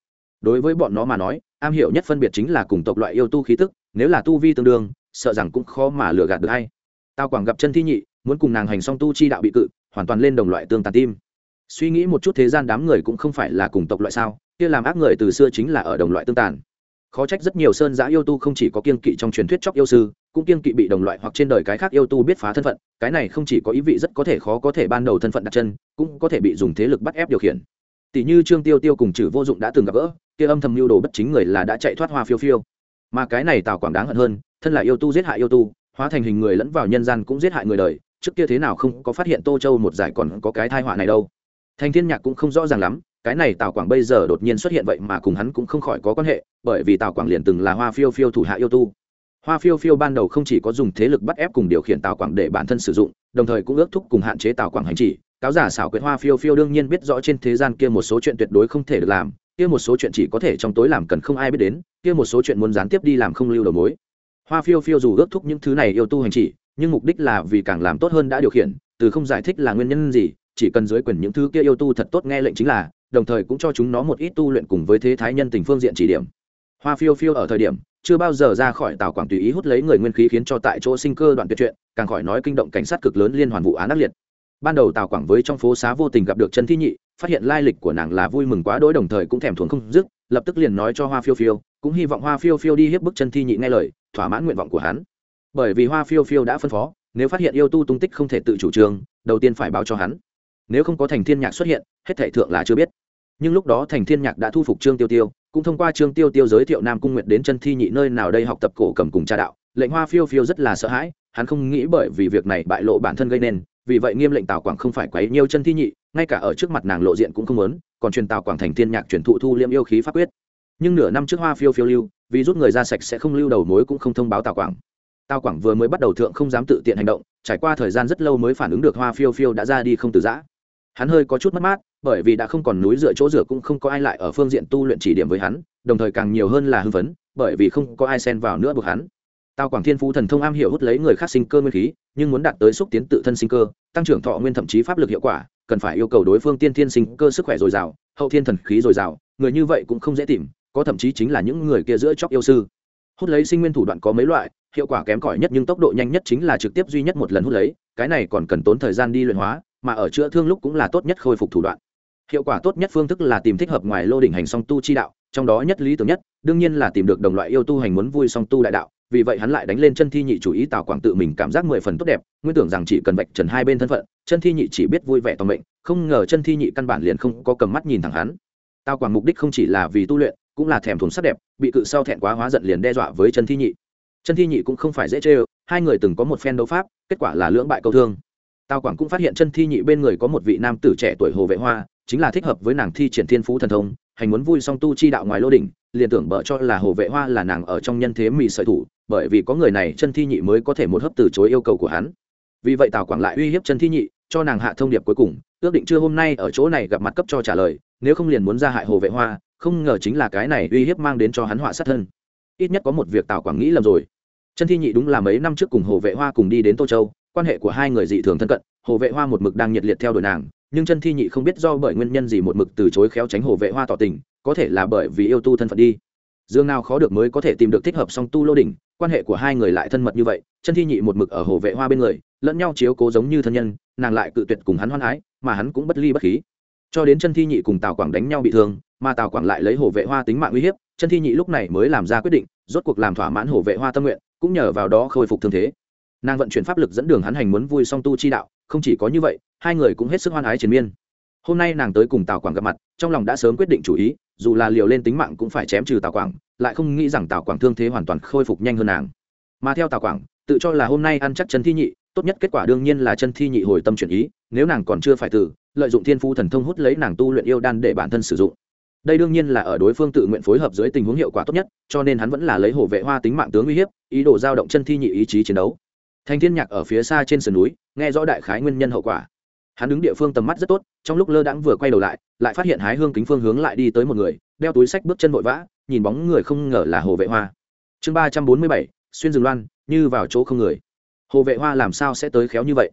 Đối với bọn nó mà nói am hiểu nhất phân biệt chính là cùng tộc loại yêu tu khí tức, nếu là tu vi tương đương, sợ rằng cũng khó mà lừa gạt được hay. Tao quảng gặp chân thi nhị, muốn cùng nàng hành song tu chi đạo bị cự, hoàn toàn lên đồng loại tương tàn tim. Suy nghĩ một chút thế gian đám người cũng không phải là cùng tộc loại sao, kia làm ác người từ xưa chính là ở đồng loại tương tàn. Khó trách rất nhiều sơn giã yêu tu không chỉ có kiên kỵ trong truyền thuyết chóc yêu sư, cũng kiên kỵ bị đồng loại hoặc trên đời cái khác yêu tu biết phá thân phận, cái này không chỉ có ý vị rất có thể khó có thể ban đầu thân phận đặt chân, cũng có thể bị dùng thế lực bắt ép điều khiển. Tỷ như trương tiêu tiêu cùng chử vô dụng đã từng gặp gỡ kia âm thầm lưu đồ bất chính người là đã chạy thoát hoa phiêu phiêu. Mà cái này tào quảng đáng hận hơn, thân là yêu tu giết hại yêu tu, hóa thành hình người lẫn vào nhân gian cũng giết hại người đời, trước kia thế nào không có phát hiện tô châu một giải còn có cái thai họa này đâu. Thành thiên nhạc cũng không rõ ràng lắm, cái này tào quảng bây giờ đột nhiên xuất hiện vậy mà cùng hắn cũng không khỏi có quan hệ, bởi vì tào quảng liền từng là hoa phiêu phiêu thủ hạ yêu tu. Hoa phiêu phiêu ban đầu không chỉ có dùng thế lực bắt ép cùng điều khiển tào quảng để bản thân sử dụng, đồng thời cũng ước thúc cùng hạn chế tào quảng hành chỉ. Cáo giả xảo quyệt hoa phiêu phiêu đương nhiên biết rõ trên thế gian kia một số chuyện tuyệt đối không thể được làm kia một số chuyện chỉ có thể trong tối làm cần không ai biết đến, kia một số chuyện muốn gián tiếp đi làm không lưu đầu mối. Hoa phiêu phiêu dù ước thúc những thứ này yêu tu hành chỉ, nhưng mục đích là vì càng làm tốt hơn đã điều khiển, từ không giải thích là nguyên nhân gì, chỉ cần dưới quyền những thứ kia yêu tu thật tốt nghe lệnh chính là, đồng thời cũng cho chúng nó một ít tu luyện cùng với thế thái nhân tình phương diện chỉ điểm. Hoa phiêu phiêu ở thời điểm, chưa bao giờ ra khỏi tào quảng tùy ý hút lấy người nguyên khí khiến cho tại chỗ sinh cơ đoạn tuyệt chuyện, càng khỏi nói kinh động cảnh sát cực lớn liên hoàn vụ án ác liệt. Ban đầu tào quảng với trong phố xá vô tình gặp được chân thi nhị phát hiện lai lịch của nàng là vui mừng quá đỗi đồng thời cũng thèm thuồng không dứt, lập tức liền nói cho hoa phiêu phiêu, cũng hy vọng hoa phiêu phiêu đi hiếp bức chân thi nhị nghe lời, thỏa mãn nguyện vọng của hắn. Bởi vì hoa phiêu phiêu đã phân phó, nếu phát hiện yêu tu tung tích không thể tự chủ trương, đầu tiên phải báo cho hắn. Nếu không có thành thiên nhạc xuất hiện, hết thể thượng là chưa biết. Nhưng lúc đó thành thiên nhạc đã thu phục trương tiêu tiêu, cũng thông qua trương tiêu tiêu giới thiệu nam cung nguyệt đến chân thi nhị nơi nào đây học tập cổ cầm cùng cha đạo, lệnh hoa phiêu phiêu rất là sợ hãi, hắn không nghĩ bởi vì việc này bại lộ bản thân gây nên, vì vậy nghiêm lệnh tào quảng không phải quấy nhiều chân thi nhị ngay cả ở trước mặt nàng lộ diện cũng không muốn, còn truyền tào quảng thành thiên nhạc truyền thụ thu liêm yêu khí pháp quyết. Nhưng nửa năm trước hoa phiêu phiêu lưu, vì rút người ra sạch sẽ không lưu đầu mối cũng không thông báo tào quảng. Tào quảng vừa mới bắt đầu thượng không dám tự tiện hành động, trải qua thời gian rất lâu mới phản ứng được hoa phiêu phiêu đã ra đi không từ giã. Hắn hơi có chút mất mát, bởi vì đã không còn núi dựa chỗ dựa cũng không có ai lại ở phương diện tu luyện chỉ điểm với hắn, đồng thời càng nhiều hơn là hưng phấn, bởi vì không có ai xen vào nữa buộc hắn. Tào quảng thiên phú thần thông am hiểu hút lấy người khác sinh cơ nguyên khí, nhưng muốn đạt tới xúc tiến tự thân sinh cơ, tăng trưởng thọ nguyên thậm chí pháp lực hiệu quả cần phải yêu cầu đối phương tiên thiên sinh cơ sức khỏe dồi dào, hậu thiên thần khí dồi dào, người như vậy cũng không dễ tìm, có thậm chí chính là những người kia giữa chóc yêu sư. Hút lấy sinh nguyên thủ đoạn có mấy loại, hiệu quả kém cỏi nhất nhưng tốc độ nhanh nhất chính là trực tiếp duy nhất một lần hút lấy, cái này còn cần tốn thời gian đi luyện hóa, mà ở chữa thương lúc cũng là tốt nhất khôi phục thủ đoạn. Hiệu quả tốt nhất phương thức là tìm thích hợp ngoài lô đỉnh hành song tu chi đạo, trong đó nhất lý tưởng nhất, đương nhiên là tìm được đồng loại yêu tu hành muốn vui song tu đại đạo vì vậy hắn lại đánh lên chân thi nhị chủ ý tào quảng tự mình cảm giác mười phần tốt đẹp, nguyên tưởng rằng chỉ cần vạch trần hai bên thân phận, chân thi nhị chỉ biết vui vẻ toàn mệnh, không ngờ chân thi nhị căn bản liền không có cầm mắt nhìn thẳng hắn. Tào quảng mục đích không chỉ là vì tu luyện, cũng là thèm thuồng sắc đẹp, bị cự sau thẹn quá hóa giận liền đe dọa với chân thi nhị. Chân thi nhị cũng không phải dễ chê hai người từng có một phen đấu pháp, kết quả là lưỡng bại câu thương. Tào quảng cũng phát hiện chân thi nhị bên người có một vị nam tử trẻ tuổi hồ vệ hoa, chính là thích hợp với nàng thi triển thiên phú thần thông, hành muốn vui song tu chi đạo ngoài lô đỉnh, liền tưởng bợ cho là hồ vệ hoa là nàng ở trong nhân thế mì sợi thủ bởi vì có người này chân thi nhị mới có thể một hấp từ chối yêu cầu của hắn. Vì vậy tào quảng lại uy hiếp chân thi nhị, cho nàng hạ thông điệp cuối cùng, ước định chưa hôm nay ở chỗ này gặp mặt cấp cho trả lời, nếu không liền muốn ra hại hồ vệ hoa, không ngờ chính là cái này uy hiếp mang đến cho hắn họa sát thân. Ít nhất có một việc tào quảng nghĩ lầm rồi. Chân thi nhị đúng là mấy năm trước cùng hồ vệ hoa cùng đi đến tô châu, quan hệ của hai người dị thường thân cận, hồ vệ hoa một mực đang nhiệt liệt theo đuổi nàng, nhưng chân thi nhị không biết do bởi nguyên nhân gì một mực từ chối khéo tránh hồ vệ hoa tỏ tình, có thể là bởi vì yêu tu thân phận đi. Dương nào khó được mới có thể tìm được thích hợp song tu lô đỉnh quan hệ của hai người lại thân mật như vậy chân thi nhị một mực ở hồ vệ hoa bên người, lẫn nhau chiếu cố giống như thân nhân, nàng lại cự tuyệt cùng hắn hoan ái mà hắn cũng bất ly bất khí. Cho đến chân thi nhị cùng tào quảng đánh nhau bị thương, mà tào quảng lại lấy hồ vệ hoa tính mạng uy hiếp chân thi nhị lúc này mới làm ra quyết định, rốt cuộc làm thỏa mãn hồ vệ hoa tâm nguyện, cũng nhờ vào đó khôi phục thương thế. Nàng vận chuyển pháp lực dẫn đường hắn hành muốn vui song tu chi đạo, không chỉ có như vậy, hai người cũng hết sức hoan ái triền miên. Hôm nay nàng tới cùng tào quảng gặp mặt, trong lòng đã sớm quyết định chủ ý, dù là liều lên tính mạng cũng phải chém trừ tào quảng lại không nghĩ rằng tào quảng thương thế hoàn toàn khôi phục nhanh hơn nàng mà theo tào quảng tự cho là hôm nay ăn chắc chân thi nhị tốt nhất kết quả đương nhiên là chân thi nhị hồi tâm chuyển ý nếu nàng còn chưa phải từ lợi dụng thiên phu thần thông hút lấy nàng tu luyện yêu đan để bản thân sử dụng đây đương nhiên là ở đối phương tự nguyện phối hợp dưới tình huống hiệu quả tốt nhất cho nên hắn vẫn là lấy hồ vệ hoa tính mạng tướng uy hiếp ý đồ giao động chân thi nhị ý chí chiến đấu Thanh thiên nhạc ở phía xa trên sườn núi nghe rõ đại khái nguyên nhân hậu quả hắn đứng địa phương tầm mắt rất tốt trong lúc lơ đãng vừa quay đầu lại lại phát hiện hái hương kính phương hướng lại đi tới một người đeo túi sách bước chân vội vã nhìn bóng người không ngờ là hồ vệ hoa. Chương ba trăm bốn mươi bảy, xuyên rừng loan, như vào chỗ không người. Hồ vệ hoa làm sao sẽ tới khéo như vậy?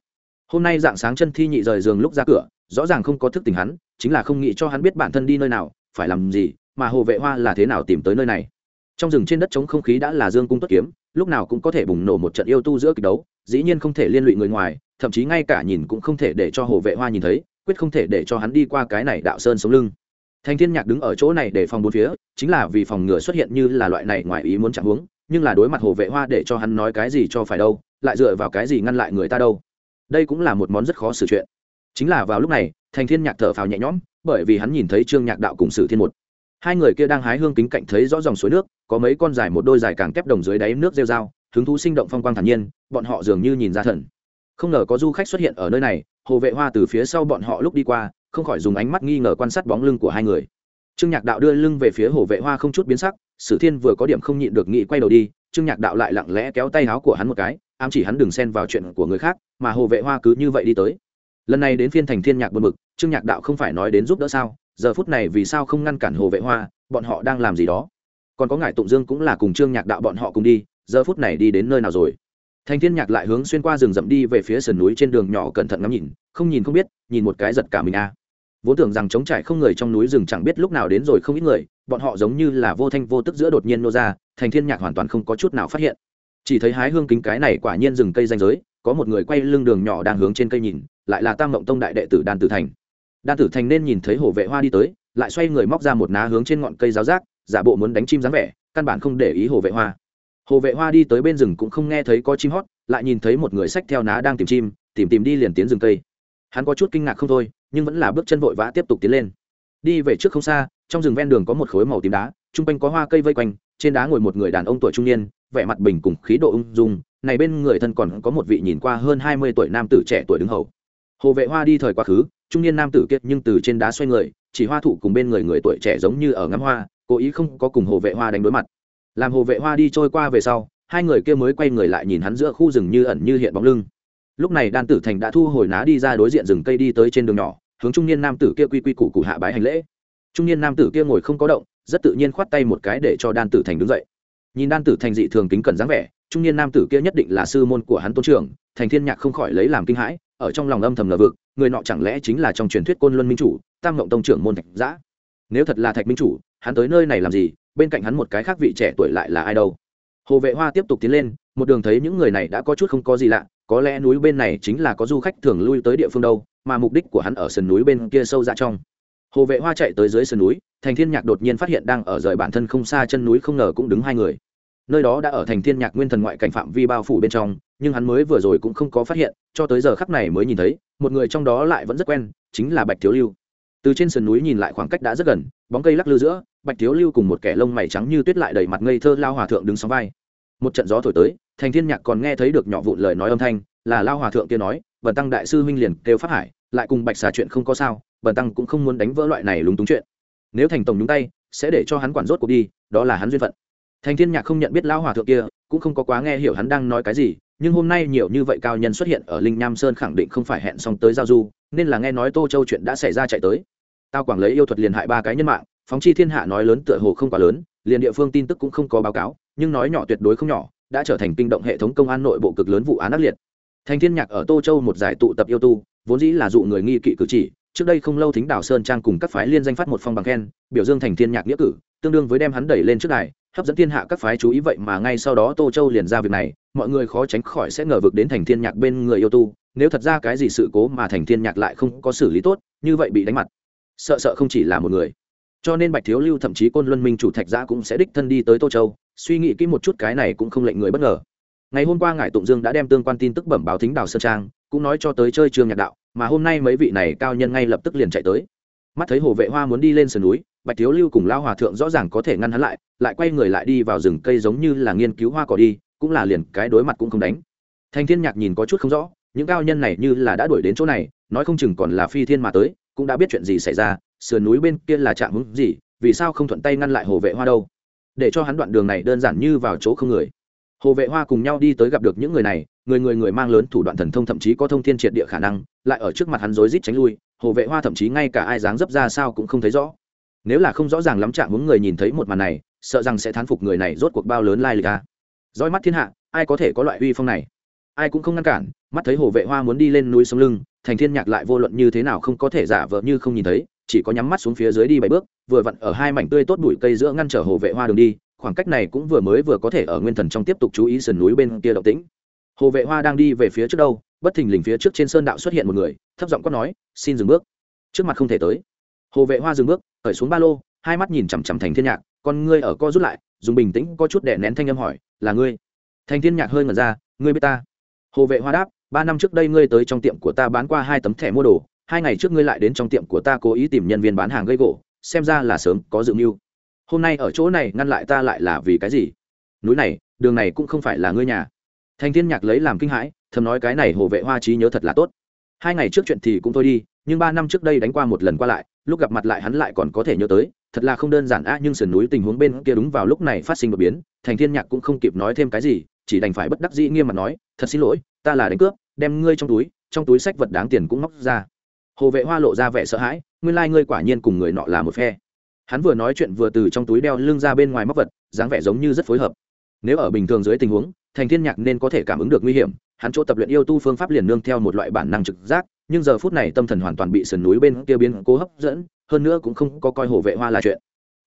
Hôm nay dạng sáng chân thi nhị rời giường lúc ra cửa, rõ ràng không có thức tình hắn, chính là không nghĩ cho hắn biết bản thân đi nơi nào, phải làm gì, mà hồ vệ hoa là thế nào tìm tới nơi này? Trong rừng trên đất chống không khí đã là dương cung tuất kiếm, lúc nào cũng có thể bùng nổ một trận yêu tu giữa kịch đấu, dĩ nhiên không thể liên lụy người ngoài, thậm chí ngay cả nhìn cũng không thể để cho hồ vệ hoa nhìn thấy, quyết không thể để cho hắn đi qua cái này đạo sơn sống lưng thành thiên nhạc đứng ở chỗ này để phòng bốn phía, chính là vì phòng ngừa xuất hiện như là loại này ngoài ý muốn chẳng hướng nhưng là đối mặt hồ vệ hoa để cho hắn nói cái gì cho phải đâu, lại dựa vào cái gì ngăn lại người ta đâu. Đây cũng là một món rất khó xử chuyện. Chính là vào lúc này thành thiên nhạc thở phào nhẹ nhõm, bởi vì hắn nhìn thấy trương nhạc đạo cùng sử thiên một. Hai người kia đang hái hương kính cạnh thấy rõ dòng suối nước, có mấy con dài một đôi dài càng kép đồng dưới đáy nước rêu dao hứng thú sinh động phong quang thản nhiên, bọn họ dường như nhìn ra thần. Không ngờ có du khách xuất hiện ở nơi này, hồ vệ hoa từ phía sau bọn họ lúc đi qua không khỏi dùng ánh mắt nghi ngờ quan sát bóng lưng của hai người. Trương nhạc đạo đưa lưng về phía hồ vệ hoa không chút biến sắc, sử thiên vừa có điểm không nhịn được nghị quay đầu đi, trương nhạc đạo lại lặng lẽ kéo tay áo của hắn một cái, ám chỉ hắn đừng xen vào chuyện của người khác, mà hồ vệ hoa cứ như vậy đi tới. Lần này đến phiên thành thiên nhạc buồn mực trương nhạc đạo không phải nói đến giúp đỡ sao, giờ phút này vì sao không ngăn cản hồ vệ hoa, bọn họ đang làm gì đó. Còn có ngài tụng dương cũng là cùng trương nhạc đạo bọn họ cùng đi, giờ phút này đi đến nơi nào rồi? Thành thiên nhạc lại hướng xuyên qua rừng rậm đi về phía sườn núi trên đường nhỏ cẩn thận ngắm nhìn, không nhìn không biết, nhìn một cái giật cả mình a vốn tưởng rằng chống trải không người trong núi rừng chẳng biết lúc nào đến rồi không ít người, bọn họ giống như là vô thanh vô tức giữa đột nhiên nô ra, thành thiên nhạc hoàn toàn không có chút nào phát hiện. Chỉ thấy hái hương kính cái này quả nhiên rừng cây danh giới, có một người quay lưng đường nhỏ đang hướng trên cây nhìn, lại là tam mộng tông đại đệ tử đan tử thành. Đan tử thành nên nhìn thấy hổ vệ hoa đi tới, lại xoay người móc ra một ná hướng trên ngọn cây giáo giác, giả bộ muốn đánh chim dáng vẻ, căn bản không để ý hồ vệ hoa. Hồ vệ hoa đi tới bên rừng cũng không nghe thấy có chim hót, lại nhìn thấy một người sách theo ná đang tìm chim, tìm tìm đi liền tiến rừng cây. Hắn có chút kinh ngạc không thôi nhưng vẫn là bước chân vội vã tiếp tục tiến lên. Đi về trước không xa, trong rừng ven đường có một khối màu tím đá, trung quanh có hoa cây vây quanh, trên đá ngồi một người đàn ông tuổi trung niên, vẻ mặt bình cùng khí độ ung dung, này bên người thân còn có một vị nhìn qua hơn hai mươi tuổi nam tử trẻ tuổi đứng hầu. Hồ vệ hoa đi thời quá khứ, trung niên nam tử kiệt nhưng từ trên đá xoay người, chỉ hoa thụ cùng bên người người tuổi trẻ giống như ở ngắm hoa, cố ý không có cùng hồ vệ hoa đánh đối mặt. Làm hồ vệ hoa đi trôi qua về sau, hai người kia mới quay người lại nhìn hắn giữa khu rừng như ẩn như hiện bóng lưng lúc này đan tử thành đã thu hồi ná đi ra đối diện rừng cây đi tới trên đường nhỏ, hướng trung niên nam tử kia quy quy củ cụ hạ bái hành lễ. Trung niên nam tử kia ngồi không có động, rất tự nhiên khoát tay một cái để cho đan tử thành đứng dậy. Nhìn đan tử thành dị thường kính cẩn dáng vẻ, trung niên nam tử kia nhất định là sư môn của hắn tôn trưởng, thành thiên nhạc không khỏi lấy làm kinh hãi, ở trong lòng âm thầm lờ vực, người nọ chẳng lẽ chính là trong truyền thuyết côn luân minh chủ, tam ngộng tông trưởng môn thạch giã? Nếu thật là thạch minh chủ, hắn tới nơi này làm gì, bên cạnh hắn một cái khác vị trẻ tuổi lại là ai đâu? Hồ vệ hoa tiếp tục tiến lên, một đường thấy những người này đã có chút không có gì lạ có lẽ núi bên này chính là có du khách thường lui tới địa phương đâu, mà mục đích của hắn ở sườn núi bên kia sâu ra trong. Hồ vệ hoa chạy tới dưới sườn núi, thành thiên nhạc đột nhiên phát hiện đang ở rời bản thân không xa chân núi không ngờ cũng đứng hai người. Nơi đó đã ở thành thiên nhạc nguyên thần ngoại cảnh phạm vi bao phủ bên trong, nhưng hắn mới vừa rồi cũng không có phát hiện, cho tới giờ khắc này mới nhìn thấy, một người trong đó lại vẫn rất quen, chính là bạch thiếu lưu. Từ trên sườn núi nhìn lại khoảng cách đã rất gần, bóng cây lắc lư giữa, bạch thiếu lưu cùng một kẻ lông mày trắng như tuyết lại đầy mặt ngây thơ lao hòa thượng đứng sóng vai. Một trận gió thổi tới thành thiên nhạc còn nghe thấy được nhỏ vụn lời nói âm thanh, là lao hòa thượng kia nói, bần tăng đại sư huynh liền kêu phát hải, lại cùng bạch xà chuyện không có sao, bần tăng cũng không muốn đánh vỡ loại này lúng túng chuyện. Nếu thành tổng nhúng tay, sẽ để cho hắn quản rốt cuộc đi, đó là hắn duyên phận. Thành thiên nhạc không nhận biết lao hòa thượng kia, cũng không có quá nghe hiểu hắn đang nói cái gì, nhưng hôm nay nhiều như vậy cao nhân xuất hiện ở linh nham sơn khẳng định không phải hẹn xong tới giao du, nên là nghe nói tô châu chuyện đã xảy ra chạy tới. Tao quảng lấy yêu thuật liền hại ba cái nhân mạng, phóng chi thiên hạ nói lớn tựa hồ không quá lớn, liền địa phương tin tức cũng không có báo cáo, nhưng nói nhỏ tuyệt đối không nhỏ đã trở thành kinh động hệ thống công an nội bộ cực lớn vụ án ác liệt. Thành thiên nhạc ở tô châu một giải tụ tập yêu tu, vốn dĩ là dụ người nghi kỵ cử chỉ, trước đây không lâu thính đảo sơn trang cùng các phái liên danh phát một phong bằng khen, biểu dương thành thiên nhạc nghĩa cử, tương đương với đem hắn đẩy lên trước đài, hấp dẫn thiên hạ các phái chú ý vậy mà ngay sau đó tô châu liền ra việc này, mọi người khó tránh khỏi sẽ ngờ vực đến thành thiên nhạc bên người yêu tu, nếu thật ra cái gì sự cố mà thành thiên nhạc lại không có xử lý tốt, như vậy bị đánh mặt. Sợ sợ không chỉ là một người. Cho nên bạch thiếu lưu thậm chí côn luân minh chủ thạch giã cũng sẽ đích thân đi tới tô châu suy nghĩ kỹ một chút cái này cũng không lệnh người bất ngờ. Ngày hôm qua ngài tụng dương đã đem tương quan tin tức bẩm báo thính đào sơn trang, cũng nói cho tới chơi trường nhạc đạo, mà hôm nay mấy vị này cao nhân ngay lập tức liền chạy tới. Mắt thấy hồ vệ hoa muốn đi lên sườn núi, bạch thiếu lưu cùng lao hòa thượng rõ ràng có thể ngăn hắn lại lại quay người lại đi vào rừng cây giống như là nghiên cứu hoa cỏ đi, cũng là liền cái đối mặt cũng không đánh. Thanh thiên nhạc nhìn có chút không rõ, những cao nhân này như là đã đuổi đến chỗ này, nói không chừng còn là phi thiên mà tới, cũng đã biết chuyện gì xảy ra, sườn núi bên kia là chạm hứng gì, vì sao không thuận tay ngăn lại hồ vệ hoa đâu? Để cho hắn đoạn đường này đơn giản như vào chỗ không người. Hồ vệ hoa cùng nhau đi tới gặp được những người này, người người người mang lớn thủ đoạn thần thông thậm chí có thông thiên triệt địa khả năng, lại ở trước mặt hắn rối rít tránh lui, hồ vệ hoa thậm chí ngay cả ai dáng dấp ra sao cũng không thấy rõ. Nếu là không rõ ràng lắm chạm hướng người nhìn thấy một màn này, sợ rằng sẽ thán phục người này rốt cuộc bao lớn lai lịch a. Roi mắt thiên hạ, ai có thể có loại uy phong này? Ai cũng không ngăn cản, mắt thấy hồ vệ hoa muốn đi lên núi sông lưng, thành thiên nhạc lại vô luận như thế nào không có thể giả vờ như không nhìn thấy chỉ có nhắm mắt xuống phía dưới đi bảy bước, vừa vặn ở hai mảnh tươi tốt bụi cây giữa ngăn trở hồ vệ hoa đường đi, khoảng cách này cũng vừa mới vừa có thể ở nguyên thần trong tiếp tục chú ý sườn núi bên kia động tĩnh. Hồ vệ hoa đang đi về phía trước đâu, bất thình lình phía trước trên sơn đạo xuất hiện một người, thấp giọng quát nói, xin dừng bước. Trước mặt không thể tới. Hồ vệ hoa dừng bước, khởi xuống ba lô, hai mắt nhìn chằm chằm thành thiên nhạc, con ngươi ở co rút lại. Dùng bình tĩnh có chút đè nén thanh âm hỏi, là ngươi? Thành thiên nhạc hơi ngẩn ra, ngươi biết ta? Hồ vệ hoa đáp, ba năm trước đây ngươi tới trong tiệm của ta bán qua hai tấm thẻ mua đồ hai ngày trước ngươi lại đến trong tiệm của ta cố ý tìm nhân viên bán hàng gây gỗ, xem ra là sớm có dự mưu. Hôm nay ở chỗ này ngăn lại ta lại là vì cái gì? Núi này, đường này cũng không phải là ngươi nhà. Thành thiên nhạc lấy làm kinh hãi, thầm nói cái này hồ vệ hoa trí nhớ thật là tốt. Hai ngày trước chuyện thì cũng thôi đi, nhưng ba năm trước đây đánh qua một lần qua lại, lúc gặp mặt lại hắn lại còn có thể nhớ tới, thật là không đơn giản a nhưng sườn núi tình huống bên kia đúng vào lúc này phát sinh đột biến, thành thiên nhạc cũng không kịp nói thêm cái gì, chỉ đành phải bất đắc dĩ nghiêm mặt nói, thật xin lỗi, ta là đánh cướp, đem ngươi trong túi trong túi sách vật đáng tiền cũng móc ra hồ vệ hoa lộ ra vẻ sợ hãi, nguyên lai ngươi quả nhiên cùng người nọ là một phe. Hắn vừa nói chuyện vừa từ trong túi đeo lưng ra bên ngoài móc vật, dáng vẻ giống như rất phối hợp. Nếu ở bình thường dưới tình huống, thành thiên nhạc nên có thể cảm ứng được nguy hiểm, hắn chỗ tập luyện yêu tu phương pháp liền nương theo một loại bản năng trực giác, nhưng giờ phút này tâm thần hoàn toàn bị sườn núi bên kia biến cố hấp dẫn, hơn nữa cũng không có coi hồ vệ hoa là chuyện.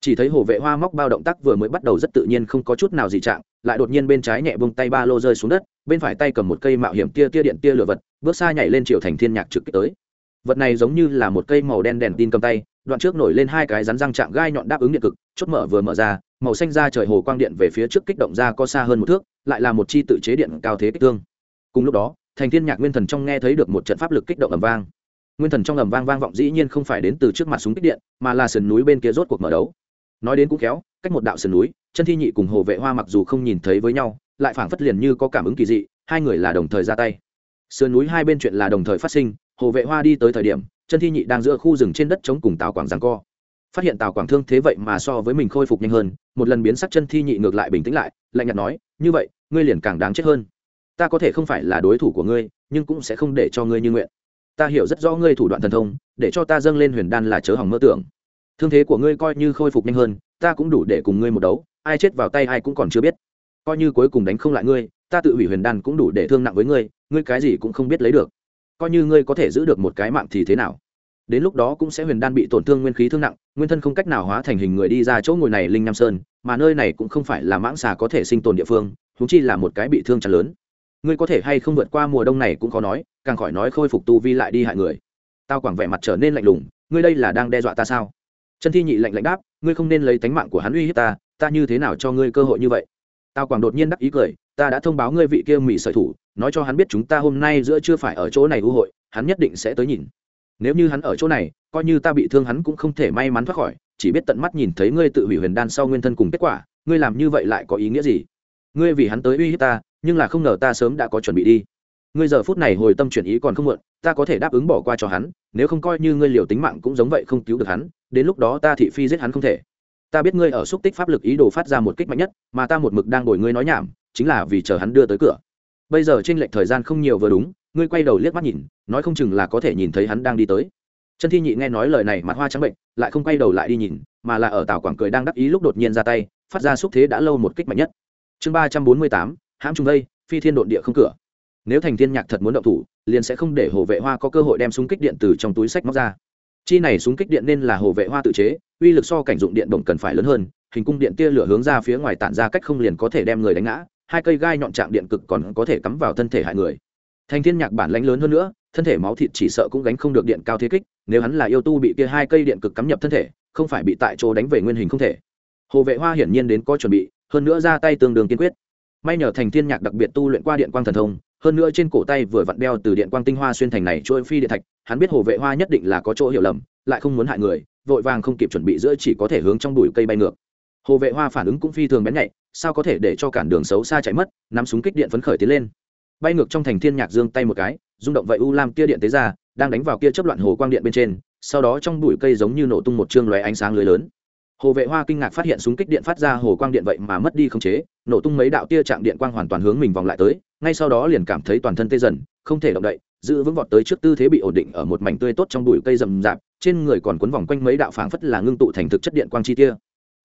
Chỉ thấy hồ vệ hoa móc bao động tác vừa mới bắt đầu rất tự nhiên không có chút nào gì trạng, lại đột nhiên bên trái nhẹ bông tay ba lô rơi xuống đất, bên phải tay cầm một cây mạo hiểm tia tia điện tia lửa vật, bước xa nhảy lên triệu thành thiên nhạc trực kích tới vật này giống như là một cây màu đen đèn tin cầm tay, đoạn trước nổi lên hai cái rắn răng chạm gai nhọn đáp ứng điện cực, chốt mở vừa mở ra, màu xanh ra trời hồ quang điện về phía trước kích động ra có xa hơn một thước, lại là một chi tự chế điện cao thế kích thương. Cùng lúc đó, thành thiên nhạc nguyên thần trong nghe thấy được một trận pháp lực kích động ầm vang. Nguyên thần trong ầm vang vang vọng dĩ nhiên không phải đến từ trước mặt súng kích điện, mà là sườn núi bên kia rốt cuộc mở đấu. Nói đến cũng khéo, cách một đạo sườn núi, chân thi nhị cùng hồ vệ hoa mặc dù không nhìn thấy với nhau, lại phảng phất liền như có cảm ứng kỳ dị, hai người là đồng thời ra tay. Sườn núi hai bên chuyện là đồng thời phát sinh hồ vệ hoa đi tới thời điểm, chân thi nhị đang giữa khu rừng trên đất chống cùng tào quảng giằng co. Phát hiện tào quảng thương thế vậy mà so với mình khôi phục nhanh hơn, một lần biến sắc chân thi nhị ngược lại bình tĩnh lại, lạnh nhạt nói, như vậy, ngươi liền càng đáng chết hơn. Ta có thể không phải là đối thủ của ngươi, nhưng cũng sẽ không để cho ngươi như nguyện. Ta hiểu rất rõ ngươi thủ đoạn thần thông, để cho ta dâng lên huyền đan là chớ hỏng mơ tưởng. Thương thế của ngươi coi như khôi phục nhanh hơn, ta cũng đủ để cùng ngươi một đấu, ai chết vào tay ai cũng còn chưa biết. Coi như cuối cùng đánh không lại ngươi, ta tự hủy huyền đan cũng đủ để thương nặng với ngươi ngươi cái gì cũng không biết lấy được coi như ngươi có thể giữ được một cái mạng thì thế nào? Đến lúc đó cũng sẽ huyền đan bị tổn thương nguyên khí thương nặng, nguyên thân không cách nào hóa thành hình người đi ra chỗ ngồi này linh nam sơn, mà nơi này cũng không phải là mãng xà có thể sinh tồn địa phương húng chi là một cái bị thương chặt lớn. Ngươi có thể hay không vượt qua mùa đông này cũng khó nói, càng khỏi nói khôi phục tu vi lại đi hại người. Tao quảng vẻ mặt trở nên lạnh lùng, ngươi đây là đang đe dọa ta sao? Chân thi nhị lạnh lạnh đáp, ngươi không nên lấy tánh mạng của hắn uy hiếp ta ta như thế nào cho ngươi cơ hội như vậy? Tao quảng đột nhiên đắc ý cười, ta đã thông báo ngươi vị kia mỹ sợi thủ, nói cho hắn biết chúng ta hôm nay giữa chưa phải ở chỗ này ưu hội, hắn nhất định sẽ tới nhìn. Nếu như hắn ở chỗ này, coi như ta bị thương hắn cũng không thể may mắn thoát khỏi, chỉ biết tận mắt nhìn thấy ngươi tự hủy huyền đan sau nguyên thân cùng kết quả, ngươi làm như vậy lại có ý nghĩa gì? Ngươi vì hắn tới uy hiếp ta, nhưng là không ngờ ta sớm đã có chuẩn bị đi. Ngươi giờ phút này hồi tâm chuyển ý còn không muộn, ta có thể đáp ứng bỏ qua cho hắn, nếu không coi như ngươi liều tính mạng cũng giống vậy không cứu được hắn, đến lúc đó ta thị phi giết hắn không thể ta biết ngươi ở xúc tích pháp lực ý đồ phát ra một kích mạnh nhất, mà ta một mực đang đổi ngươi nói nhảm, chính là vì chờ hắn đưa tới cửa. Bây giờ trên lệch thời gian không nhiều vừa đúng, ngươi quay đầu liếc mắt nhìn, nói không chừng là có thể nhìn thấy hắn đang đi tới. Chân thi nhị nghe nói lời này mặt hoa trắng bệnh, lại không quay đầu lại đi nhìn, mà là ở tàu quảng cười đang đắc ý lúc đột nhiên ra tay, phát ra xúc thế đã lâu một kích mạnh nhất. Chương ba trăm bốn mươi tám, hãm trung đây, phi thiên độn địa không cửa. Nếu thành thiên nhạc thật muốn động thủ, liền sẽ không để hồ vệ hoa có cơ hội đem súng kích điện từ trong túi sách móc ra chi này súng kích điện nên là hồ vệ hoa tự chế, uy lực so cảnh dụng điện bổng cần phải lớn hơn, hình cung điện tia lửa hướng ra phía ngoài tản ra cách không liền có thể đem người đánh ngã, hai cây gai nhọn chạm điện cực còn có thể cắm vào thân thể hại người. Thành thiên nhạc bản lãnh lớn hơn nữa, thân thể máu thịt chỉ sợ cũng gánh không được điện cao thế kích, nếu hắn là yêu tu bị kia hai cây điện cực cắm nhập thân thể, không phải bị tại chỗ đánh về nguyên hình không thể. Hồ vệ hoa hiển nhiên đến có chuẩn bị, hơn nữa ra tay tương đương kiên quyết. May nhờ thành thiên nhạc đặc biệt tu luyện qua điện quang thần thông hơn nữa trên cổ tay vừa vặn đeo từ điện quang tinh hoa xuyên thành này trôi phi điện thạch, hắn biết hồ vệ hoa nhất định là có chỗ hiểu lầm, lại không muốn hại người, vội vàng không kịp chuẩn bị giữa chỉ có thể hướng trong bụi cây bay ngược. Hồ vệ hoa phản ứng cũng phi thường bén nhạy, sao có thể để cho cản đường xấu xa chạy mất, nắm súng kích điện phấn khởi tiến lên. Bay ngược trong thành thiên nhạc dương tay một cái, rung động vậy u lam kia điện tế ra, đang đánh vào kia chấp loạn hồ quang điện bên trên, sau đó trong bụi cây giống như nổ tung một chương lóe ánh sáng lưới lớn hồ vệ hoa kinh ngạc phát hiện súng kích điện phát ra hồ quang điện vậy mà mất đi khống chế, nổ tung mấy đạo tia chạm điện quang hoàn toàn hướng mình vòng lại tới, ngay sau đó liền cảm thấy toàn thân tê dần, không thể động đậy, giữ vững vọt tới trước tư thế bị ổn định ở một mảnh tươi tốt trong bụi cây rậm rạp, trên người còn quấn vòng quanh mấy đạo phảng phất là ngưng tụ thành thực chất điện quang chi tia.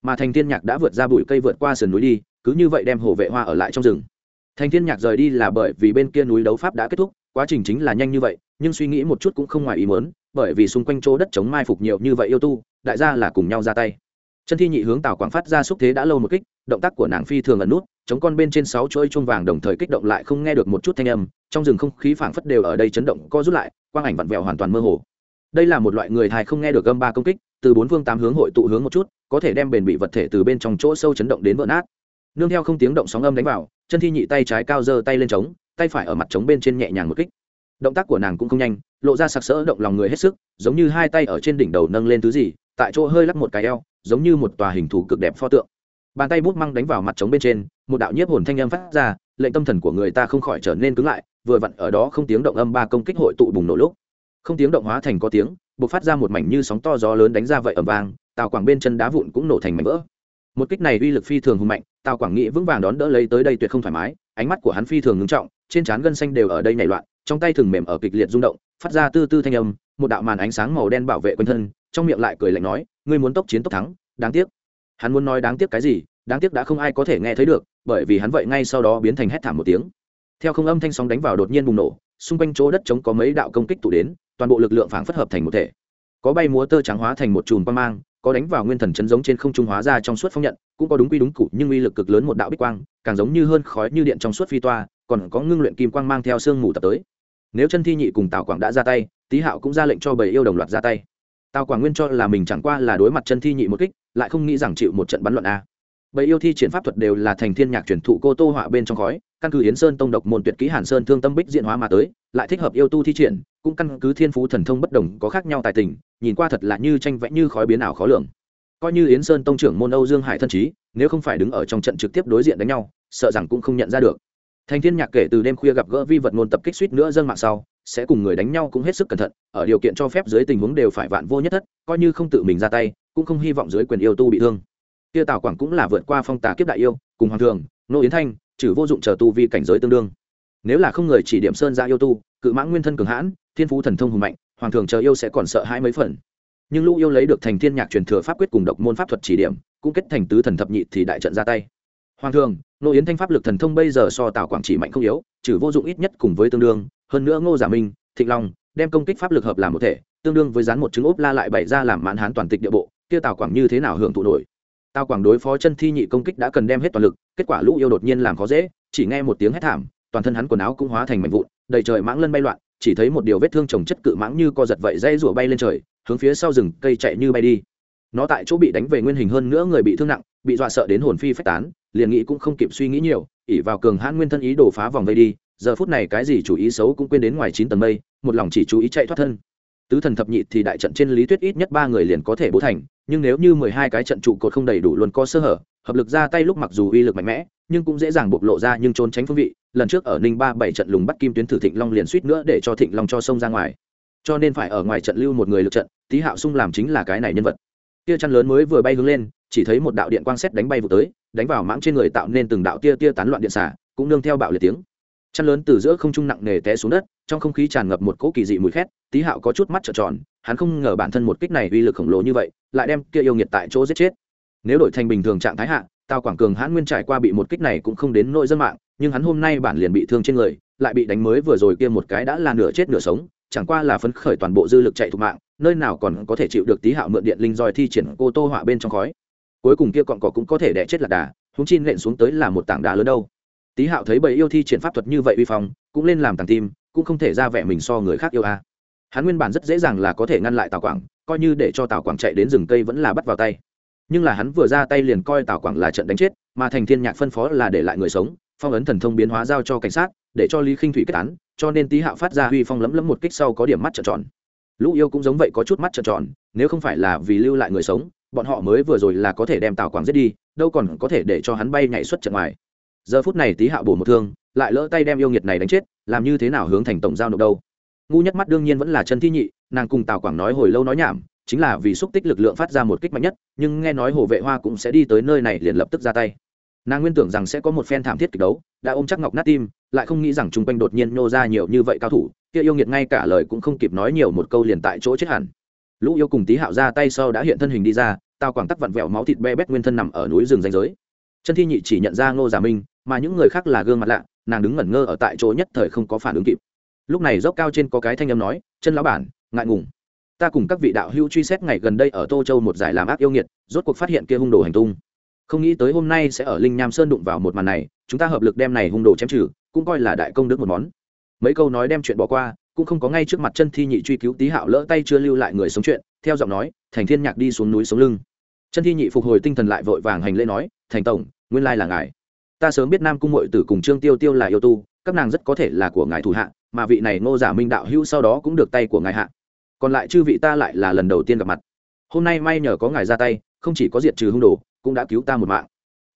Mà thành thiên nhạc đã vượt ra bụi cây vượt qua sườn núi đi, cứ như vậy đem hồ vệ hoa ở lại trong rừng. Thành thiên nhạc rời đi là bởi vì bên kia núi đấu pháp đã kết thúc, quá trình chính là nhanh như vậy, nhưng suy nghĩ một chút cũng không ngoài ý muốn, bởi vì xung quanh chỗ đất chống mai phục nhiều như vậy yêu tu, đại gia là cùng nhau ra tay chân thi nhị hướng tào quảng phát ra xúc thế đã lâu một kích, động tác của nàng phi thường ẩn nút, chống con bên trên sáu chuỗi chuông vàng đồng thời kích động lại không nghe được một chút thanh âm, trong rừng không khí phảng phất đều ở đây chấn động co rút lại, quang ảnh vặn vẹo hoàn toàn mơ hồ. Đây là một loại người thai không nghe được gâm ba công kích, từ bốn phương tám hướng hội tụ hướng một chút, có thể đem bền bị vật thể từ bên trong chỗ sâu chấn động đến vỡ nát. Nương theo không tiếng động sóng âm đánh vào, chân thi nhị tay trái cao giơ tay lên trống, tay phải ở mặt trống bên trên nhẹ nhàng một kích. Động tác của nàng cũng không nhanh, lộ ra sặc sỡ động lòng người hết sức, giống như hai tay ở trên đỉnh đầu nâng lên thứ gì, tại chỗ hơi lắc một cái eo giống như một tòa hình thù cực đẹp pho tượng. Bàn tay bút măng đánh vào mặt trống bên trên, một đạo nhiếp hồn thanh âm phát ra, lệnh tâm thần của người ta không khỏi trở nên cứng lại, vừa vặn ở đó không tiếng động âm ba công kích hội tụ bùng nổ lúc. Không tiếng động hóa thành có tiếng buộc phát ra một mảnh như sóng to gió lớn đánh ra vậy ầm vang, tào quảng bên chân đá vụn cũng nổ thành mảnh vỡ. Một kích này uy lực phi thường hùng mạnh, tào quảng nghĩ vững vàng đón đỡ lấy tới đây tuyệt không thoải mái, ánh mắt của hắn phi thường ngưng trọng, trên trán gân xanh đều ở đây nhảy loạn, trong tay thường mềm ở kịch liệt rung động, phát ra tư tư thanh âm, một đạo màn ánh sáng màu đen bảo vệ quanh thân, trong miệng lại cười lạnh nói ngươi muốn tốc chiến tốc thắng, đáng tiếc. Hắn muốn nói đáng tiếc cái gì, đáng tiếc đã không ai có thể nghe thấy được, bởi vì hắn vậy ngay sau đó biến thành hét thảm một tiếng. Theo không âm thanh sóng đánh vào đột nhiên bùng nổ, xung quanh chỗ đất trống có mấy đạo công kích tụ đến, toàn bộ lực lượng phảng phất hợp thành một thể. Có bay múa tơ trắng hóa thành một chùm băng mang, có đánh vào nguyên thần chấn giống trên không trung hóa ra trong suốt phong nhận, cũng có đúng quy đúng cụ, nhưng uy lực cực lớn một đạo bích quang, càng giống như hơn khói như điện trong suốt phi toa, còn có ngưng luyện kim quang mang theo sương mù tập tới. Nếu chân thi nhị cùng tào quảng đã ra tay, tý hạo cũng ra lệnh cho bầy yêu đồng loạt ra tay tào quảng nguyên cho là mình chẳng qua là đối mặt chân thi nhị một kích, lại không nghĩ rằng chịu một trận bắn luận a. Bởi yêu thi triển pháp thuật đều là thành thiên nhạc truyền thụ cô tô họa bên trong khói, căn cứ yến sơn tông độc môn tuyệt kỹ hàn sơn thương tâm bích diện hóa mà tới, lại thích hợp yêu tu thi triển, cũng căn cứ thiên phú thần thông bất đồng có khác nhau tài tình, nhìn qua thật là như tranh vẽ như khói biến ảo khó lường. Coi như yến sơn tông trưởng môn âu dương hải thân trí nếu không phải đứng ở trong trận trực tiếp đối diện đánh nhau, sợ rằng cũng không nhận ra được. Thành thiên nhạc kể từ đêm khuya gặp gỡ vi vật ngôn tập kích suýt nữa dâng mạng sau sẽ cùng người đánh nhau cũng hết sức cẩn thận, ở điều kiện cho phép dưới tình huống đều phải vạn vô nhất thất, coi như không tự mình ra tay, cũng không hy vọng dưới quyền yêu tu bị thương. Kia tào quảng cũng là vượt qua phong tà kiếp đại yêu, cùng hoàng thường, nô yến thanh, trừ vô dụng chờ tu vi cảnh giới tương đương. Nếu là không người chỉ điểm sơn ra yêu tu, cự mãng nguyên thân cường hãn, thiên phú thần thông hùng mạnh, hoàng thường chờ yêu sẽ còn sợ hai mấy phần. Nhưng lũ yêu lấy được thành thiên nhạc truyền thừa pháp quyết cùng độc môn pháp thuật chỉ điểm, cũng kết thành tứ thần thập nhị thì đại trận ra tay. Hoàng thường, nô yến thanh pháp lực thần thông bây giờ so tào quảng chỉ mạnh không yếu, trừ vô dụng ít nhất cùng với tương đương hơn nữa ngô giả minh, thịnh long đem công kích pháp lực hợp làm một thể, tương đương với dán một trứng ốp la lại bày ra làm mãn hán toàn tịch địa bộ, kia tào quảng như thế nào hưởng thụ nổi? Tào quảng đối phó chân thi nhị công kích đã cần đem hết toàn lực, kết quả lũ yêu đột nhiên làm khó dễ, chỉ nghe một tiếng hét thảm, toàn thân hắn quần áo cũng hóa thành mảnh vụn, đầy trời mãng lân bay loạn, chỉ thấy một điều vết thương trồng chất cự mãng như co giật vậy dây rủa bay lên trời, hướng phía sau rừng cây chạy như bay đi. Nó tại chỗ bị đánh về nguyên hình hơn nữa người bị thương nặng, bị dọa sợ đến hồn phi phách tán, liền nghĩ cũng không kịp suy nghĩ nhiều ỉ vào cường hãn nguyên thân ý đổ phá vòng vây đi giờ phút này cái gì chủ ý xấu cũng quên đến ngoài chín tầng mây, một lòng chỉ chú ý chạy thoát thân. Tứ thần thập nhị thì đại trận trên lý thuyết ít nhất ba người liền có thể bố thành, nhưng nếu như mười hai cái trận trụ cột không đầy đủ luôn có sơ hở, hợp lực ra tay lúc mặc dù uy lực mạnh mẽ, nhưng cũng dễ dàng bộc lộ ra nhưng trốn tránh phương vị. Lần trước ở ninh ba bảy trận lùng bắt kim tuyến thử thịnh long liền suýt nữa để cho thịnh long cho sông ra ngoài. Cho nên phải ở ngoài trận lưu một người lực trận, tý hạo sung làm chính là cái này nhân vật. Tia chăn lớn mới vừa bay hướng lên, chỉ thấy một đạo điện quang xét đánh bay vụ tới, đánh vào mãng trên người tạo nên từng đạo tia tia tán loạn điện xả, cũng nương theo bạo liệt tiếng chăn lớn từ giữa không trung nặng nề té xuống đất, trong không khí tràn ngập một cỗ kỳ dị mùi khét tý hạo có chút mắt trợn tròn, hắn không ngờ bản thân một kích này uy lực khổng lồ như vậy, lại đem kia yêu nghiệt tại chỗ giết chết. Nếu đổi thành bình thường trạng thái hạ, tào quảng cường hãn nguyên trải qua bị một kích này cũng không đến nội dân mạng, nhưng hắn hôm nay bản liền bị thương trên người, lại bị đánh mới vừa rồi kia một cái đã là nửa chết nửa sống, chẳng qua là phấn khởi toàn bộ dư lực chạy thục mạng, nơi nào còn có thể chịu được tí hạo mượn điện linh roi thi triển cô tô họa bên trong khói. Cuối cùng kia cọn cỏ cũng có thể đẻ chết lạc đà húng chi nện xuống tới là một tảng đá lớn đâu tí hạo thấy bầy yêu thi triển pháp thuật như vậy uy phong, cũng lên làm tàng tim, cũng không thể ra vẻ mình so người khác yêu a. Hắn nguyên bản rất dễ dàng là có thể ngăn lại tào quảng, coi như để cho tào quảng chạy đến rừng cây vẫn là bắt vào tay. Nhưng là hắn vừa ra tay liền coi tào quảng là trận đánh chết, mà thành thiên nhạc phân phó là để lại người sống, phong ấn thần thông biến hóa giao cho cảnh sát, để cho lý khinh thủy kết án, cho nên tý hạo phát ra huy phong lấm lấm một kích sau có điểm mắt trợn tròn. Lũ yêu cũng giống vậy có chút mắt trợn tròn, nếu không phải là vì lưu lại người sống, bọn họ mới vừa rồi là có thể đem tào quảng giết đi, đâu còn có thể để cho hắn bay nhảy xuất trận ngoài giờ phút này tý hạo bổ một thương, lại lỡ tay đem yêu nghiệt này đánh chết, làm như thế nào hướng thành tổng giao nộp đâu? Ngu nhất mắt đương nhiên vẫn là chân thi nhị, nàng cùng tào quảng nói hồi lâu nói nhảm, chính là vì xúc tích lực lượng phát ra một kích mạnh nhất, nhưng nghe nói hồ vệ hoa cũng sẽ đi tới nơi này liền lập tức ra tay. Nàng nguyên tưởng rằng sẽ có một phen thảm thiết kịch đấu, đã ôm chắc ngọc nát tim, lại không nghĩ rằng chung quanh đột nhiên nhô ra nhiều như vậy cao thủ, kia yêu nghiệt ngay cả lời cũng không kịp nói nhiều một câu liền tại chỗ chết hẳn. Lũ yêu cùng tí hạo ra tay sau đã hiện thân hình đi ra tao quảng tắc vặn vẹo máu thịt be bét nguyên thân nằm ở núi rừng danh giới. Chân thi nhị chỉ nhận ra ngô giả minh mà những người khác là gương mặt lạ, nàng đứng ngẩn ngơ ở tại chỗ nhất thời không có phản ứng kịp. Lúc này dốc cao trên có cái thanh âm nói, chân lão bản, ngại ngùng. Ta cùng các vị đạo hữu truy xét ngày gần đây ở tô châu một giải làm ác yêu nghiệt, rốt cuộc phát hiện kia hung đồ hành tung. Không nghĩ tới hôm nay sẽ ở linh nham sơn đụng vào một màn này, chúng ta hợp lực đem này hung đồ chém trừ, cũng coi là đại công đức một món. Mấy câu nói đem chuyện bỏ qua, cũng không có ngay trước mặt chân thi nhị truy cứu tý hạo lỡ tay chưa lưu lại người sống chuyện, theo giọng nói, thành thiên nhạc đi xuống núi sống lưng. Chân thi nhị phục hồi tinh thần lại vội vàng hành lễ nói, thành tổng, nguyên lai là ngài ta sớm biết nam cung mội tử cùng trương tiêu tiêu là yêu tu, các nàng rất có thể là của ngài thủ hạ, mà vị này ngô giả minh đạo hữu sau đó cũng được tay của ngài hạ. Còn lại chư vị ta lại là lần đầu tiên gặp mặt. Hôm nay may nhờ có ngài ra tay, không chỉ có diệt trừ hung đồ, cũng đã cứu ta một mạng.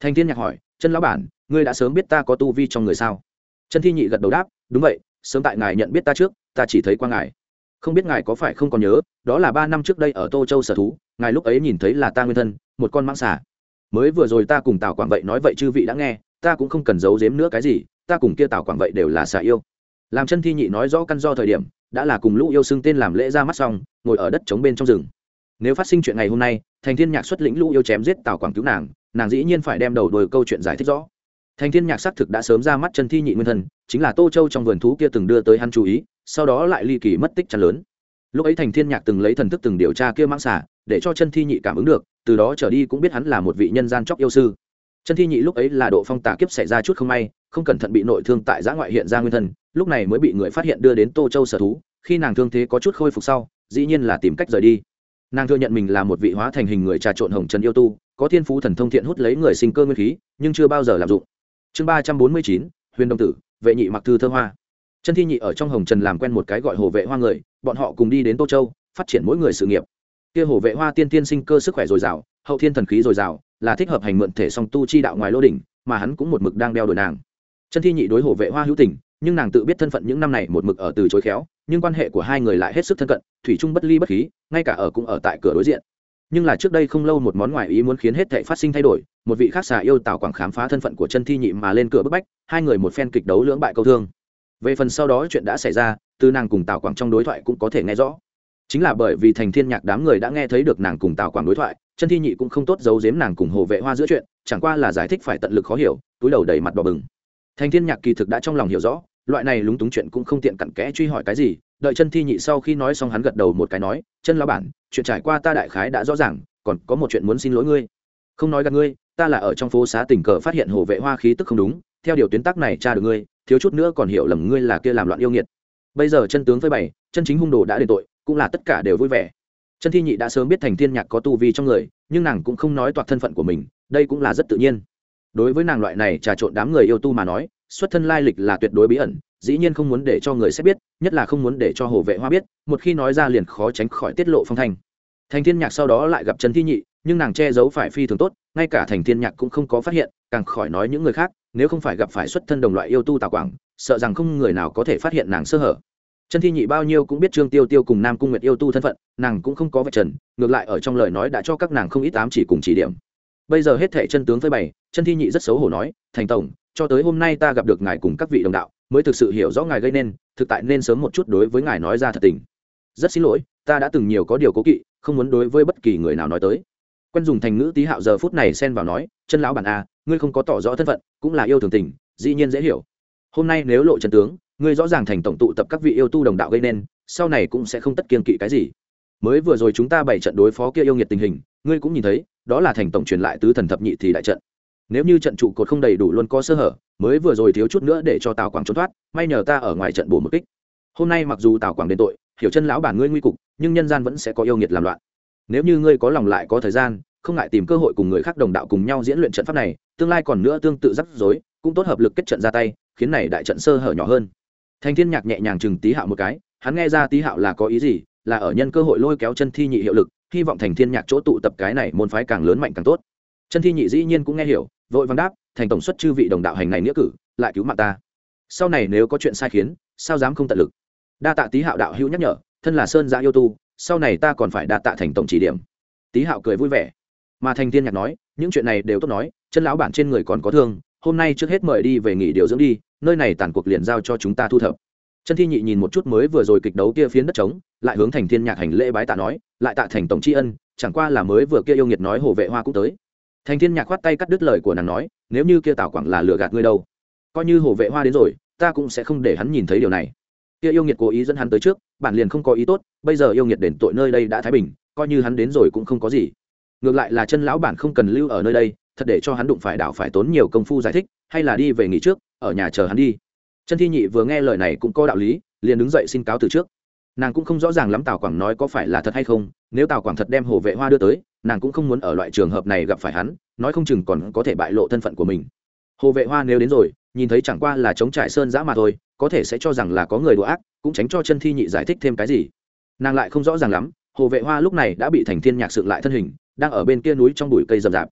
Thanh thiên nhạc hỏi, chân lão bản, ngươi đã sớm biết ta có tu vi trong người sao? Chân thi nhị gật đầu đáp, đúng vậy, sớm tại ngài nhận biết ta trước, ta chỉ thấy qua ngài. Không biết ngài có phải không còn nhớ, đó là ba năm trước đây ở tô châu sở thú, ngài lúc ấy nhìn thấy là ta nguyên thân, một con mãng xà. Mới vừa rồi ta cùng tào quảng vậy nói vậy chư vị đã nghe ta cũng không cần giấu giếm nữa cái gì, ta cùng kia tào quảng vậy đều là xà yêu. Làm chân thi nhị nói rõ căn do thời điểm, đã là cùng lũ yêu xưng tên làm lễ ra mắt xong, ngồi ở đất chống bên trong rừng. Nếu phát sinh chuyện ngày hôm nay, thành thiên nhạc xuất lĩnh lũ yêu chém giết tào quảng cứu nàng nàng dĩ nhiên phải đem đầu đuôi câu chuyện giải thích rõ. Thành thiên nhạc xác thực đã sớm ra mắt chân thi nhị nguyên thần, chính là tô châu trong vườn thú kia từng đưa tới hắn chú ý, sau đó lại ly kỳ mất tích chăn lớn. Lúc ấy thành thiên nhạc từng lấy thần thức từng điều tra kia mang xả để cho chân thi nhị cảm ứng được, từ đó trở đi cũng biết hắn là một vị nhân gian chóc yêu sư chân thi nhị lúc ấy là độ phong tà kiếp xảy ra chút không may, không cẩn thận bị nội thương tại giã ngoại hiện ra nguyên thân, lúc này mới bị người phát hiện đưa đến tô châu sở thú, khi nàng thương thế có chút khôi phục sau, dĩ nhiên là tìm cách rời đi. Nàng thừa nhận mình là một vị hóa thành hình người trà trộn hồng trần yêu tu, có thiên phú thần thông thiện hút lấy người sinh cơ nguyên khí, nhưng chưa bao giờ làm dụng. Chương ba trăm bốn mươi chín, huyền đồng tử, vệ nhị mặc thư thơ hoa. Chân thi nhị ở trong hồng trần làm quen một cái gọi hồ vệ hoa người, bọn họ cùng đi đến tô châu, phát triển mỗi người sự nghiệp. Kia hồ vệ hoa tiên tiên sinh cơ sức khỏe dồi dào, hậu thiên thần khí dồi dào là thích hợp hành mượn thể song tu chi đạo ngoài lô đỉnh, mà hắn cũng một mực đang đeo đuổi nàng. Chân thi nhị đối hồ vệ hoa hữu tình, nhưng nàng tự biết thân phận những năm này một mực ở từ chối khéo, nhưng quan hệ của hai người lại hết sức thân cận, thủy chung bất ly bất khí, ngay cả ở cũng ở tại cửa đối diện. Nhưng là trước đây không lâu một món ngoài ý muốn khiến hết thệ phát sinh thay đổi, một vị khác xà yêu tào quảng khám phá thân phận của chân thi nhị mà lên cửa bức bách, hai người một phen kịch đấu lưỡng bại câu thương. Về phần sau đó chuyện đã xảy ra, từ nàng cùng tào quảng trong đối thoại cũng có thể nghe rõ. Chính là bởi vì thành thiên nhạc đám người đã nghe thấy được nàng cùng tào quảng đối thoại chân thi nhị cũng không tốt giấu giếm nàng cùng hồ vệ hoa giữa chuyện, chẳng qua là giải thích phải tận lực khó hiểu, túi đầu đầy mặt đỏ bừng. Thành thiên nhạc kỳ thực đã trong lòng hiểu rõ, loại này lúng túng chuyện cũng không tiện cặn kẽ truy hỏi cái gì, đợi chân thi nhị sau khi nói xong hắn gật đầu một cái nói, chân lão bản, chuyện trải qua ta đại khái đã rõ ràng, còn có một chuyện muốn xin lỗi ngươi. Không nói gặp ngươi, ta là ở trong phố xá tình cờ phát hiện hồ vệ hoa khí tức không đúng, theo điều tuyến tắc này tra được ngươi, thiếu chút nữa còn hiểu lầm ngươi là kia làm loạn yêu nghiệt. Bây giờ chân tướng với bày, chân chính hung đồ đã đền tội, cũng là tất cả đều vui vẻ chân thi nhị đã sớm biết thành thiên nhạc có tu vi trong người, nhưng nàng cũng không nói toạc thân phận của mình, đây cũng là rất tự nhiên. Đối với nàng loại này trà trộn đám người yêu tu mà nói, xuất thân lai lịch là tuyệt đối bí ẩn, dĩ nhiên không muốn để cho người sẽ biết, nhất là không muốn để cho hồ vệ hoa biết, một khi nói ra liền khó tránh khỏi tiết lộ phong thanh. Thành thiên nhạc sau đó lại gặp trần thi nhị, nhưng nàng che giấu phải phi thường tốt, ngay cả thành thiên nhạc cũng không có phát hiện, càng khỏi nói những người khác, nếu không phải gặp phải xuất thân đồng loại yêu tu tào quảng, sợ rằng không người nào có thể phát hiện nàng sơ hở chân thi nhị bao nhiêu cũng biết trương tiêu tiêu cùng nam cung nguyệt yêu tu thân phận, nàng cũng không có vạch trần, ngược lại ở trong lời nói đã cho các nàng không ít ám chỉ cùng chỉ điểm. Bây giờ hết thệ chân tướng với bày chân thi nhị rất xấu hổ nói, thành tổng, cho tới hôm nay ta gặp được ngài cùng các vị đồng đạo, mới thực sự hiểu rõ ngài gây nên, thực tại nên sớm một chút đối với ngài nói ra thật tình. Rất xin lỗi, ta đã từng nhiều có điều cố kỵ, không muốn đối với bất kỳ người nào nói tới. Quen dùng thành ngữ tí hạo giờ phút này xen vào nói, chân lão bản a, ngươi không có tỏ rõ thân phận, cũng là yêu thường tình, dĩ nhiên dễ hiểu. Hôm nay nếu lộ chân tướng ngươi rõ ràng thành tổng tụ tập các vị yêu tu đồng đạo gây nên, sau này cũng sẽ không tất kiên kỵ cái gì. Mới vừa rồi chúng ta bảy trận đối phó kia yêu nghiệt tình hình, ngươi cũng nhìn thấy, đó là thành tổng truyền lại tứ thần thập nhị thì đại trận. Nếu như trận trụ cột không đầy đủ luôn có sơ hở, mới vừa rồi thiếu chút nữa để cho tào quảng trốn thoát, may nhờ ta ở ngoài trận bổ một kích. Hôm nay mặc dù tào quảng đến tội, hiểu chân lão bản ngươi nguy cục, nhưng nhân gian vẫn sẽ có yêu nghiệt làm loạn. Nếu như ngươi có lòng lại có thời gian, không ngại tìm cơ hội cùng người khác đồng đạo cùng nhau diễn luyện trận pháp này, tương lai còn nữa tương tự rắc rối, cũng tốt hợp lực kết trận ra tay, khiến này đại trận sơ hở nhỏ hơn thành thiên nhạc nhẹ nhàng chừng tí hạo một cái, hắn nghe ra tí hạo là có ý gì, là ở nhân cơ hội lôi kéo chân thi nhị hiệu lực, hy vọng thành thiên nhạc chỗ tụ tập cái này môn phái càng lớn mạnh càng tốt. Chân thi nhị dĩ nhiên cũng nghe hiểu, vội vàng đáp, thành tổng xuất chư vị đồng đạo hành này nghĩa cử, lại cứu mạng ta. Sau này nếu có chuyện sai khiến, sao dám không tận lực? Đa tạ tý hạo đạo hữu nhắc nhở, thân là sơn giã yêu tu, sau này ta còn phải đa tạ thành tổng chỉ điểm. Tý hạo cười vui vẻ. Mà thành thiên nhạc nói, những chuyện này đều tốt nói, chân lão bản trên người còn có thương, hôm nay trước hết mời đi về nghỉ điều dưỡng đi nơi này tàn cuộc liền giao cho chúng ta thu thập. Chân thi nhị nhìn một chút mới vừa rồi kịch đấu kia phiến đất trống, lại hướng thành thiên nhạc hành lễ bái tạ nói, lại tạ thành tổng tri ân, chẳng qua là mới vừa kia yêu nghiệt nói hồ vệ hoa cũng tới. Thành thiên nhạc khoát tay cắt đứt lời của nàng nói, nếu như kia tào quảng là lừa gạt ngươi đâu, coi như hồ vệ hoa đến rồi, ta cũng sẽ không để hắn nhìn thấy điều này. Kia yêu nghiệt cố ý dẫn hắn tới trước, bản liền không có ý tốt, bây giờ yêu nghiệt đền tội nơi đây đã thái bình, coi như hắn đến rồi cũng không có gì. Ngược lại là chân lão bản không cần lưu ở nơi đây thật để cho hắn đụng phải đảo phải tốn nhiều công phu giải thích, hay là đi về nghỉ trước, ở nhà chờ hắn đi. Chân thi nhị vừa nghe lời này cũng có đạo lý, liền đứng dậy xin cáo từ trước. Nàng cũng không rõ ràng lắm tào quảng nói có phải là thật hay không, nếu tào quảng thật đem hồ vệ hoa đưa tới, nàng cũng không muốn ở loại trường hợp này gặp phải hắn, nói không chừng còn có thể bại lộ thân phận của mình. Hồ vệ hoa nếu đến rồi, nhìn thấy chẳng qua là chống trải sơn giã mà thôi, có thể sẽ cho rằng là có người đùa ác, cũng tránh cho chân thi nhị giải thích thêm cái gì. Nàng lại không rõ ràng lắm, hồ vệ hoa lúc này đã bị thành thiên nhạc sự lại thân hình, đang ở bên kia núi trong bụi cây rậm rạp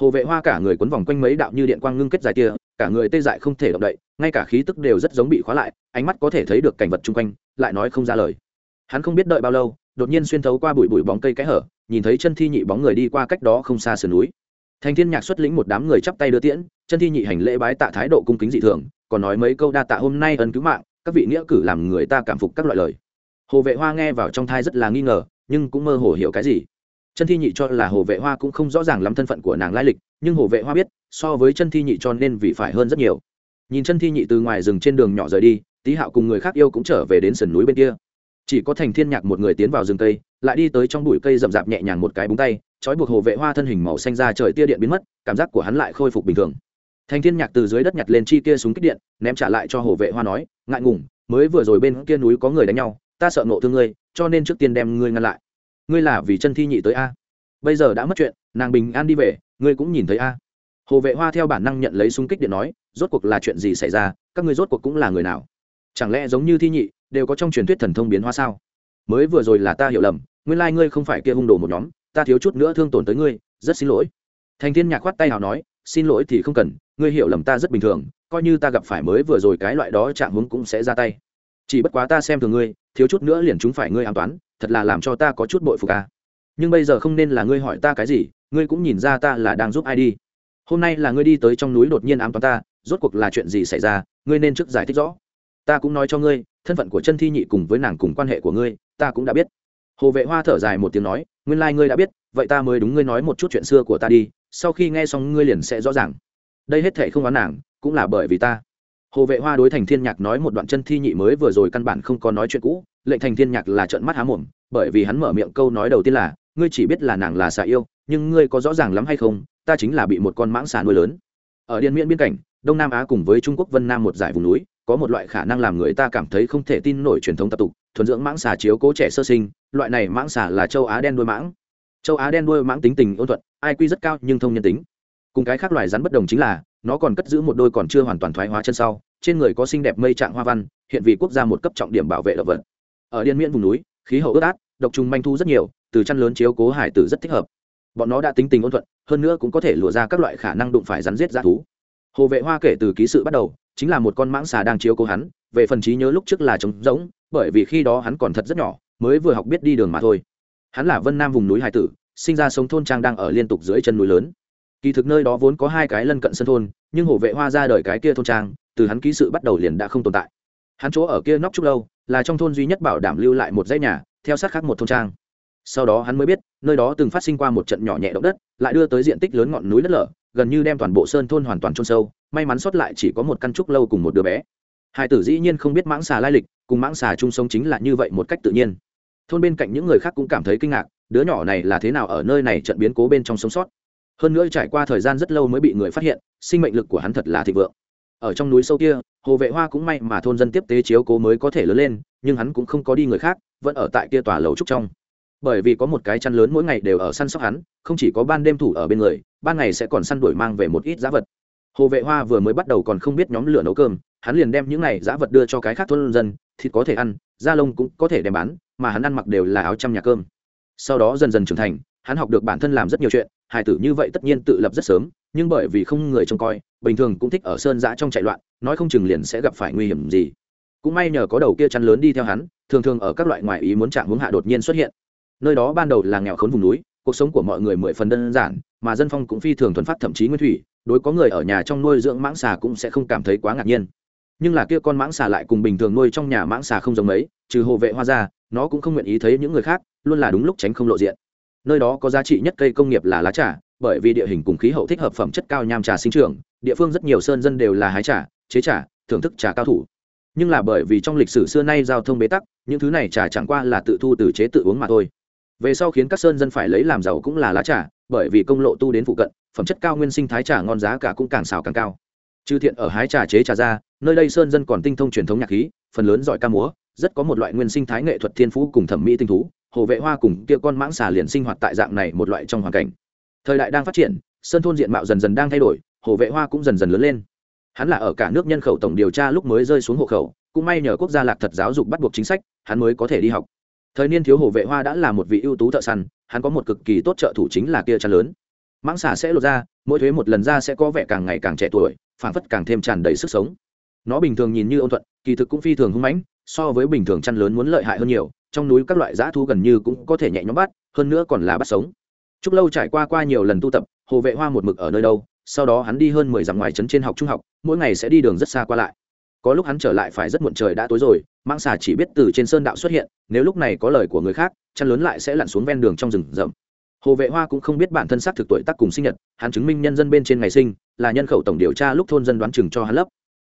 hồ vệ hoa cả người quấn vòng quanh mấy đạo như điện quang ngưng kết dài kia cả người tê dại không thể động đậy, ngay cả khí tức đều rất giống bị khóa lại, ánh mắt có thể thấy được cảnh vật chung quanh, lại nói không ra lời. Hắn không biết đợi bao lâu, đột nhiên xuyên thấu qua bụi bụi bóng cây kẽ hở, nhìn thấy chân thi nhị bóng người đi qua cách đó không xa sườn núi. Thành thiên nhạc xuất lĩnh một đám người chắp tay đưa tiễn, chân thi nhị hành lễ bái tạ thái độ cung kính dị thường, còn nói mấy câu đa tạ hôm nay ân cứu mạng, các vị nghĩa cử làm người ta cảm phục các loại lời. Hồ vệ hoa nghe vào trong thai rất là nghi ngờ, nhưng cũng mơ hồ hiểu cái gì chân thi nhị cho là hồ vệ hoa cũng không rõ ràng lắm thân phận của nàng lai lịch, nhưng hồ vệ hoa biết, so với chân thi nhị cho nên vị phải hơn rất nhiều. Nhìn chân thi nhị từ ngoài rừng trên đường nhỏ rời đi, tý hạo cùng người khác yêu cũng trở về đến sườn núi bên kia. Chỉ có thành thiên nhạc một người tiến vào rừng cây, lại đi tới trong bụi cây rậm rạp nhẹ nhàng một cái búng tay, trói buộc hồ vệ hoa thân hình màu xanh ra trời tia điện biến mất, cảm giác của hắn lại khôi phục bình thường. Thành thiên nhạc từ dưới đất nhặt lên chi kia súng kích điện, ném trả lại cho hồ vệ hoa nói, ngại ngùng, mới vừa rồi bên kia núi có người đánh nhau, ta sợ nộ thương ngươi, cho nên trước tiên đem ngươi ngăn lại ngươi là vì chân thi nhị tới a? Bây giờ đã mất chuyện, nàng bình an đi về, ngươi cũng nhìn thấy a? Hồ vệ hoa theo bản năng nhận lấy súng kích điện nói, rốt cuộc là chuyện gì xảy ra, các ngươi rốt cuộc cũng là người nào? Chẳng lẽ giống như thi nhị, đều có trong truyền thuyết thần thông biến hóa sao? Mới vừa rồi là ta hiểu lầm, nguyên lai ngươi không phải kia hung đồ một nhóm, ta thiếu chút nữa thương tổn tới ngươi, rất xin lỗi. Thành thiên nhạc khoát tay nào nói, xin lỗi thì không cần, ngươi hiểu lầm ta rất bình thường, coi như ta gặp phải mới vừa rồi cái loại đó chạm hướng cũng sẽ ra tay. Chỉ bất quá ta xem thường ngươi thiếu chút nữa liền chúng phải ngươi an toán, thật là làm cho ta có chút bội phục ca nhưng bây giờ không nên là ngươi hỏi ta cái gì, ngươi cũng nhìn ra ta là đang giúp ai đi. Hôm nay là ngươi đi tới trong núi đột nhiên ám toán ta, rốt cuộc là chuyện gì xảy ra, ngươi nên trước giải thích rõ. Ta cũng nói cho ngươi, thân phận của chân thi nhị cùng với nàng cùng quan hệ của ngươi, ta cũng đã biết. Hồ vệ hoa thở dài một tiếng nói, nguyên lai、like、ngươi đã biết, vậy ta mới đúng ngươi nói một chút chuyện xưa của ta đi, sau khi nghe xong ngươi liền sẽ rõ ràng. Đây hết thể không oán nàng, cũng là bởi vì ta hồ vệ hoa đối thành thiên nhạc nói một đoạn chân thi nhị mới vừa rồi căn bản không có nói chuyện cũ, lệnh thành thiên nhạc là trợn mắt há mồm, bởi vì hắn mở miệng câu nói đầu tiên là, ngươi chỉ biết là nàng là xà yêu, nhưng ngươi có rõ ràng lắm hay không, ta chính là bị một con mãng xà nuôi lớn. Ở điện miễn biên cảnh, đông nam á cùng với trung quốc vân nam một dải vùng núi, có một loại khả năng làm người ta cảm thấy không thể tin nổi truyền thống tập tục, thuần dưỡng mãng xà chiếu cố trẻ sơ sinh, loại này mãng xà là châu á đen đuôi mãng. Châu á đen đuôi mãng tính tình ôn thuận, ai quy rất cao nhưng thông nhân tính. Cùng cái khác loài rắn bất đồng chính là nó còn cất giữ một đôi còn chưa hoàn toàn thoái hóa chân sau, trên người có xinh đẹp mây trạng hoa văn, hiện vì quốc gia một cấp trọng điểm bảo vệ động vật. Ở điên miễn vùng núi, khí hậu ướt át, độc trùng manh thu rất nhiều, từ chăn lớn chiếu cố hải tử rất thích hợp. Bọn nó đã tính tình ôn thuận, hơn nữa cũng có thể lùa ra các loại khả năng đụng phải rắn giết ra thú. Hồ vệ hoa kể từ ký sự bắt đầu, chính là một con mãng xà đang chiếu cố hắn, về phần trí nhớ lúc trước là trống rỗng, bởi vì khi đó hắn còn thật rất nhỏ, mới vừa học biết đi đường mà thôi. Hắn là vân nam vùng núi hải tử, sinh ra sống thôn trang đang ở liên tục dưới chân núi lớn kỳ thực nơi đó vốn có hai cái lân cận sân thôn, nhưng hổ vệ hoa ra đời cái kia thôn trang, từ hắn ký sự bắt đầu liền đã không tồn tại. Hắn chỗ ở kia nóc trúc lâu, là trong thôn duy nhất bảo đảm lưu lại một dãy nhà, theo sát khác một thôn trang. Sau đó hắn mới biết, nơi đó từng phát sinh qua một trận nhỏ nhẹ động đất, lại đưa tới diện tích lớn ngọn núi đất lở, gần như đem toàn bộ sơn thôn hoàn toàn trôn sâu, may mắn sót lại chỉ có một căn trúc lâu cùng một đứa bé. Hai tử dĩ nhiên không biết mãng xà lai lịch, cùng mãng xà chung sống chính là như vậy một cách tự nhiên. Thôn bên cạnh những người khác cũng cảm thấy kinh ngạc, đứa nhỏ này là thế nào ở nơi này trận biến cố bên trong sống sót? Hơn nữa trải qua thời gian rất lâu mới bị người phát hiện, sinh mệnh lực của hắn thật là thịnh vượng. Ở trong núi sâu kia, hồ vệ hoa cũng may mà thôn dân tiếp tế chiếu cố mới có thể lớn lên, nhưng hắn cũng không có đi người khác, vẫn ở tại kia tòa lầu trúc trong. Bởi vì có một cái chăn lớn mỗi ngày đều ở săn sóc hắn, không chỉ có ban đêm thủ ở bên người, ban ngày sẽ còn săn đuổi mang về một ít giá vật. Hồ vệ hoa vừa mới bắt đầu còn không biết nhóm lửa nấu cơm, hắn liền đem những này giá vật đưa cho cái khác thôn dân, thịt có thể ăn, da lông cũng có thể đem bán, mà hắn ăn mặc đều là áo trăm nhà cơm. Sau đó dần dần trưởng thành, hắn học được bản thân làm rất nhiều chuyện hài tử như vậy tất nhiên tự lập rất sớm, nhưng bởi vì không người trông coi, bình thường cũng thích ở sơn giã trong chạy loạn, nói không chừng liền sẽ gặp phải nguy hiểm gì. Cũng may nhờ có đầu kia chăn lớn đi theo hắn, thường thường ở các loại ngoại ý muốn chạm hướng hạ đột nhiên xuất hiện. Nơi đó ban đầu là nghèo khốn vùng núi, cuộc sống của mọi người mười phần đơn giản, mà dân phong cũng phi thường thuần phát thậm chí nguyên thủy, đối có người ở nhà trong nuôi dưỡng mãng xà cũng sẽ không cảm thấy quá ngạc nhiên. Nhưng là kia con mãng xà lại cùng bình thường nuôi trong nhà mãng xà không giống mấy, trừ hộ vệ hoa ra, nó cũng không nguyện ý thấy những người khác, luôn là đúng lúc tránh không lộ diện nơi đó có giá trị nhất cây công nghiệp là lá trà, bởi vì địa hình cùng khí hậu thích hợp phẩm chất cao nham trà sinh trưởng, địa phương rất nhiều sơn dân đều là hái trà, chế trà, thưởng thức trà cao thủ. Nhưng là bởi vì trong lịch sử xưa nay giao thông bế tắc, những thứ này trà chẳng qua là tự thu từ chế tự uống mà thôi. Về sau khiến các sơn dân phải lấy làm giàu cũng là lá trà, bởi vì công lộ tu đến phụ cận, phẩm chất cao nguyên sinh thái trà ngon giá cả cũng càng xào càng cao. Trừ thiện ở hái trà chế trà ra, nơi đây sơn dân còn tinh thông truyền thống nhạc khí, phần lớn giỏi ca múa, rất có một loại nguyên sinh thái nghệ thuật thiên phú cùng thẩm mỹ tinh thú hồ vệ hoa cùng kia con mãng xà liền sinh hoạt tại dạng này một loại trong hoàn cảnh. Thời đại đang phát triển, sơn thôn diện mạo dần dần đang thay đổi, hồ vệ hoa cũng dần dần lớn lên. Hắn là ở cả nước nhân khẩu tổng điều tra lúc mới rơi xuống hộ khẩu, cũng may nhờ quốc gia lạc thật giáo dục bắt buộc chính sách, hắn mới có thể đi học. Thời niên thiếu hồ vệ hoa đã là một vị ưu tú thợ săn, hắn có một cực kỳ tốt trợ thủ chính là kia chăn lớn. Mãng xà sẽ lột ra mỗi thuế một lần ra sẽ có vẻ càng ngày càng trẻ tuổi phản phất càng thêm tràn đầy sức sống. Nó bình thường nhìn như ôn thuận, kỳ thực cũng phi thường hung mãnh, so với bình thường chăn lớn muốn lợi hại hơn nhiều trong núi các loại dã thu gần như cũng có thể nhẹ nhõm bắt hơn nữa còn là bắt sống Trúc Lâu trải qua qua nhiều lần tu tập, Hồ Vệ Hoa một mực ở nơi đâu, sau đó hắn đi hơn mười dặm ngoài trấn trên học trung học, mỗi ngày sẽ đi đường rất xa qua lại. Có lúc hắn trở lại phải rất muộn trời đã tối rồi, Mãng xà chỉ biết từ trên sơn đạo xuất hiện, nếu lúc này có lời của người khác, chăn lớn lại sẽ lặn xuống ven đường trong rừng rậm. Hồ Vệ Hoa cũng không biết bản thân xác thực tuổi tác cùng sinh nhật, hắn chứng minh nhân dân bên trên ngày sinh, là nhân khẩu tổng điều tra lúc thôn dân đoán chừng cho hắn lấp.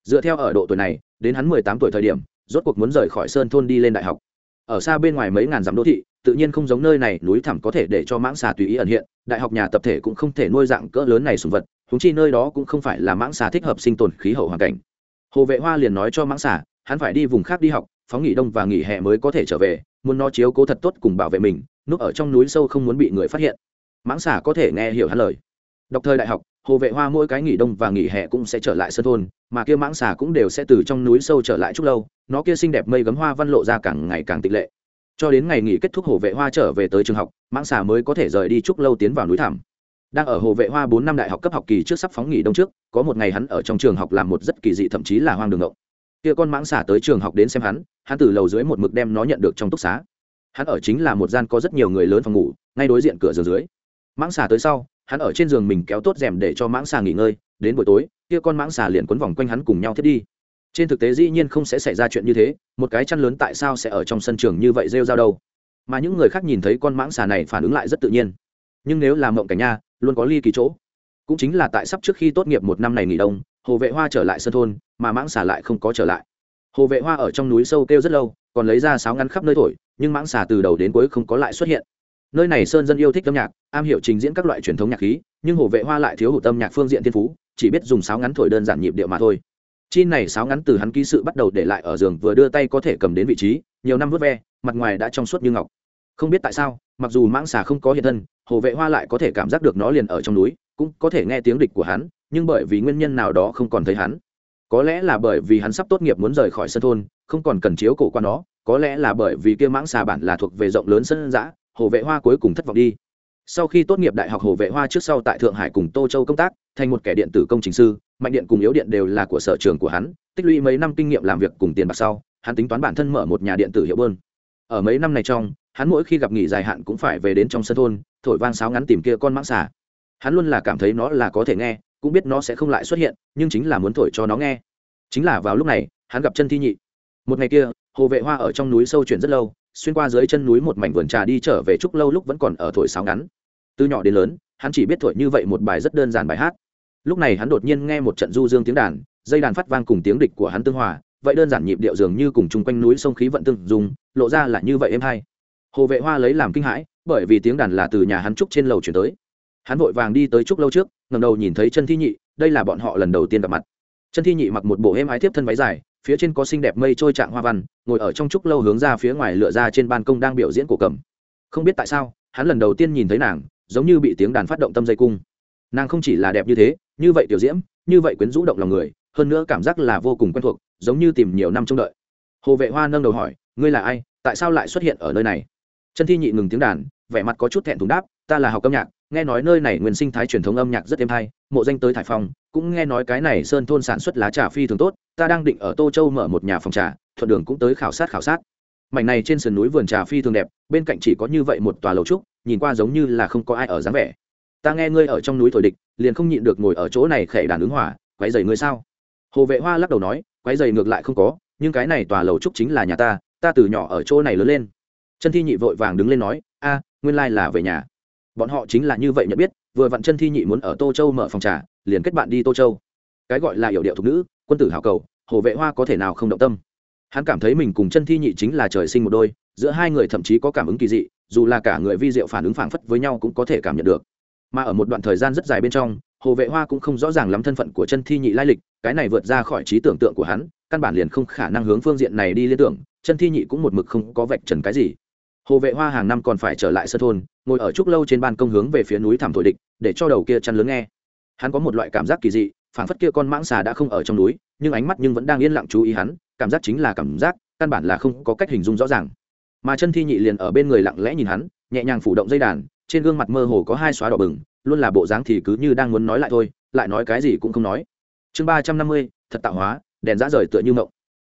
Dựa theo ở độ tuổi này, đến hắn mười tám tuổi thời điểm, rốt cuộc muốn rời khỏi sơn thôn đi lên đại học. Ở xa bên ngoài mấy ngàn dặm đô thị, tự nhiên không giống nơi này núi thẳm có thể để cho mãng xà tùy ý ẩn hiện đại học nhà tập thể cũng không thể nuôi dạng cỡ lớn này sùng vật húng chi nơi đó cũng không phải là mãng xà thích hợp sinh tồn khí hậu hoàn cảnh. Hồ vệ hoa liền nói cho mãng xà hắn phải đi vùng khác đi học phóng nghỉ đông và nghỉ hè mới có thể trở về muốn nó chiếu cố thật tốt cùng bảo vệ mình núp ở trong núi sâu không muốn bị người phát hiện. Mãng xà có thể nghe hiểu hắn lời. Đọc thời đại học hồ vệ hoa mỗi cái nghỉ đông và nghỉ hè cũng sẽ trở lại sân thôn, mà kia mãng xà cũng đều sẽ từ trong núi sâu trở lại chút lâu, nó kia xinh đẹp mây gấm hoa văn lộ ra càng ngày càng tịch lệ. Cho đến ngày nghỉ kết thúc hồ vệ hoa trở về tới trường học, mãng xà mới có thể rời đi chúc lâu tiến vào núi thảm đang ở hồ vệ hoa bốn năm đại học cấp học kỳ trước sắp phóng nghỉ đông trước, có một ngày hắn ở trong trường học làm một rất kỳ dị thậm chí là hoang đường ngộng. Kia con mãng xà tới trường học đến xem hắn hắn từ lầu dưới một mực đem nó nhận được trong túc xá. Hắn ở chính là một gian có rất nhiều người lớn phòng ngủ, ngay đối diện cửa giường dưới. Mãng xà tới sau hắn ở trên giường mình kéo tốt rèm để cho mãng xà nghỉ ngơi, đến buổi tối, kia con mãng xà liền quấn vòng quanh hắn cùng nhau thiết đi. Trên thực tế dĩ nhiên không sẽ xảy ra chuyện như thế, một cái chăn lớn tại sao sẽ ở trong sân trường như vậy rêu rao đâu. Mà những người khác nhìn thấy con mãng xà này phản ứng lại rất tự nhiên. Nhưng nếu làm mộng cảnh nha, luôn có ly kỳ chỗ. Cũng chính là tại sắp trước khi tốt nghiệp một năm này nghỉ đông, hồ vệ hoa trở lại sân thôn, mà mãng xà lại không có trở lại. Hồ vệ hoa ở trong núi sâu kêu rất lâu, còn lấy ra sáo ngắn khắp nơi thổi, nhưng mãng xà từ đầu đến cuối không có lại xuất hiện nơi này sơn dân yêu thích âm nhạc, am hiểu trình diễn các loại truyền thống nhạc khí, nhưng hồ vệ hoa lại thiếu hụt tâm nhạc phương diện thiên phú, chỉ biết dùng sáo ngắn thổi đơn giản nhịp điệu mà thôi. Chi này sáo ngắn từ hắn ký sự bắt đầu để lại ở giường vừa đưa tay có thể cầm đến vị trí, nhiều năm vớt ve, mặt ngoài đã trong suốt như ngọc. Không biết tại sao, mặc dù mãng xà không có hiện thân, hồ vệ hoa lại có thể cảm giác được nó liền ở trong núi, cũng có thể nghe tiếng địch của hắn, nhưng bởi vì nguyên nhân nào đó không còn thấy hắn. Có lẽ là bởi vì hắn sắp tốt nghiệp muốn rời khỏi sân thôn, không còn cần chiếu cổ qua nó, có lẽ là bởi vì kia mãng xà bản là thuộc về rộng lớn sân giã hồ vệ hoa cuối cùng thất vọng đi. Sau khi tốt nghiệp đại học hồ vệ hoa trước sau tại thượng hải cùng tô châu công tác, thành một kẻ điện tử công trình sư, mạnh điện cùng yếu điện đều là của sở trường của hắn, tích lũy mấy năm kinh nghiệm làm việc cùng tiền bạc sau, hắn tính toán bản thân mở một nhà điện tử hiệu bơn. Ở mấy năm này trong, hắn mỗi khi gặp nghỉ dài hạn cũng phải về đến trong sân thôn, thổi vang sáo ngắn tìm kia con mãng xà. Hắn luôn là cảm thấy nó là có thể nghe, cũng biết nó sẽ không lại xuất hiện, nhưng chính là muốn thổi cho nó nghe. Chính là vào lúc này, hắn gặp chân thi nhị. Một ngày kia, hồ vệ hoa ở trong núi sâu chuyển rất lâu xuyên qua dưới chân núi một mảnh vườn trà đi trở về chúc lâu lúc vẫn còn ở thổi sáo ngắn. Từ nhỏ đến lớn, hắn chỉ biết thổi như vậy một bài rất đơn giản bài hát. Lúc này hắn đột nhiên nghe một trận du dương tiếng đàn, dây đàn phát vang cùng tiếng địch của hắn tương hòa, vậy đơn giản nhịp điệu dường như cùng chung quanh núi sông khí vận tương dùng lộ ra là như vậy êm hay. Hồ vệ hoa lấy làm kinh hãi, bởi vì tiếng đàn là từ nhà hắn trúc trên lầu chuyển tới. Hắn vội vàng đi tới trúc lâu trước ngầm đầu nhìn thấy chân thi nhị, đây là bọn họ lần đầu tiên gặp mặt. Chân thi nhị mặc một bộ êm ái tiếp thân váy dài phía trên có xinh đẹp mây trôi trạng hoa văn, ngồi ở trong trúc lâu hướng ra phía ngoài lựa ra trên ban công đang biểu diễn cổ cầm. Không biết tại sao, hắn lần đầu tiên nhìn thấy nàng, giống như bị tiếng đàn phát động tâm dây cung. Nàng không chỉ là đẹp như thế, như vậy tiểu diễm, như vậy quyến rũ động lòng người, hơn nữa cảm giác là vô cùng quen thuộc, giống như tìm nhiều năm trông đợi. Hồ vệ hoa nâng đầu hỏi, ngươi là ai? Tại sao lại xuất hiện ở nơi này? Chân thi nhị ngừng tiếng đàn, vẻ mặt có chút thẹn thùng đáp, ta là học âm nhạc, nghe nói nơi này nguyên sinh thái truyền thống âm nhạc rất êm hay, mộ danh tới thải phòng cũng nghe nói cái này sơn thôn sản xuất lá trà phi thường tốt ta đang định ở tô châu mở một nhà phòng trà, thuận đường cũng tới khảo sát khảo sát. Mảnh này trên sườn núi vườn trà phi thường đẹp, bên cạnh chỉ có như vậy một tòa lầu trúc, nhìn qua giống như là không có ai ở dáng vẻ. Ta nghe ngươi ở trong núi thổi địch, liền không nhịn được ngồi ở chỗ này khệ đàn ứng hỏa quấy dày ngươi sao? Hồ vệ hoa lắc đầu nói, quấy dày ngược lại không có, nhưng cái này tòa lầu trúc chính là nhà ta ta từ nhỏ ở chỗ này lớn lên. Chân thi nhị vội vàng đứng lên nói, a, nguyên lai là về nhà. Bọn họ chính là như vậy nhận biết, vừa vặn chân thi nhị muốn ở tô châu mở phòng trà, liền kết bạn đi tô châu. Cái gọi là hiểu điệu thục nữ quân tử hảo cầu, hồ vệ hoa có thể nào không động tâm? Hắn cảm thấy mình cùng chân thi nhị chính là trời sinh một đôi, giữa hai người thậm chí có cảm ứng kỳ dị, dù là cả người vi diệu phản ứng phảng phất với nhau cũng có thể cảm nhận được. Mà ở một đoạn thời gian rất dài bên trong, hồ vệ hoa cũng không rõ ràng lắm thân phận của chân thi nhị lai lịch, cái này vượt ra khỏi trí tưởng tượng của hắn, căn bản liền không khả năng hướng phương diện này đi liên tưởng, chân thi nhị cũng một mực không có vạch trần cái gì. Hồ vệ hoa hàng năm còn phải trở lại sân thôn, ngồi ở trúc lâu trên ban công hướng về phía núi thảm thổi địch, để cho đầu kia chăn lớn nghe. Hắn có một loại cảm giác kỳ dị phảng phất kia con mãng xà đã không ở trong núi, nhưng ánh mắt nhưng vẫn đang yên lặng chú ý hắn, cảm giác chính là cảm giác, căn bản là không có cách hình dung rõ ràng. Mà chân thi nhị liền ở bên người lặng lẽ nhìn hắn, nhẹ nhàng phủ động dây đàn, trên gương mặt mơ hồ có hai xóa đỏ bừng, luôn là bộ dáng thì cứ như đang muốn nói lại thôi, lại nói cái gì cũng không nói. Chương ba trăm năm mươi, thật tạo hóa, đèn dã rời tựa như mộng.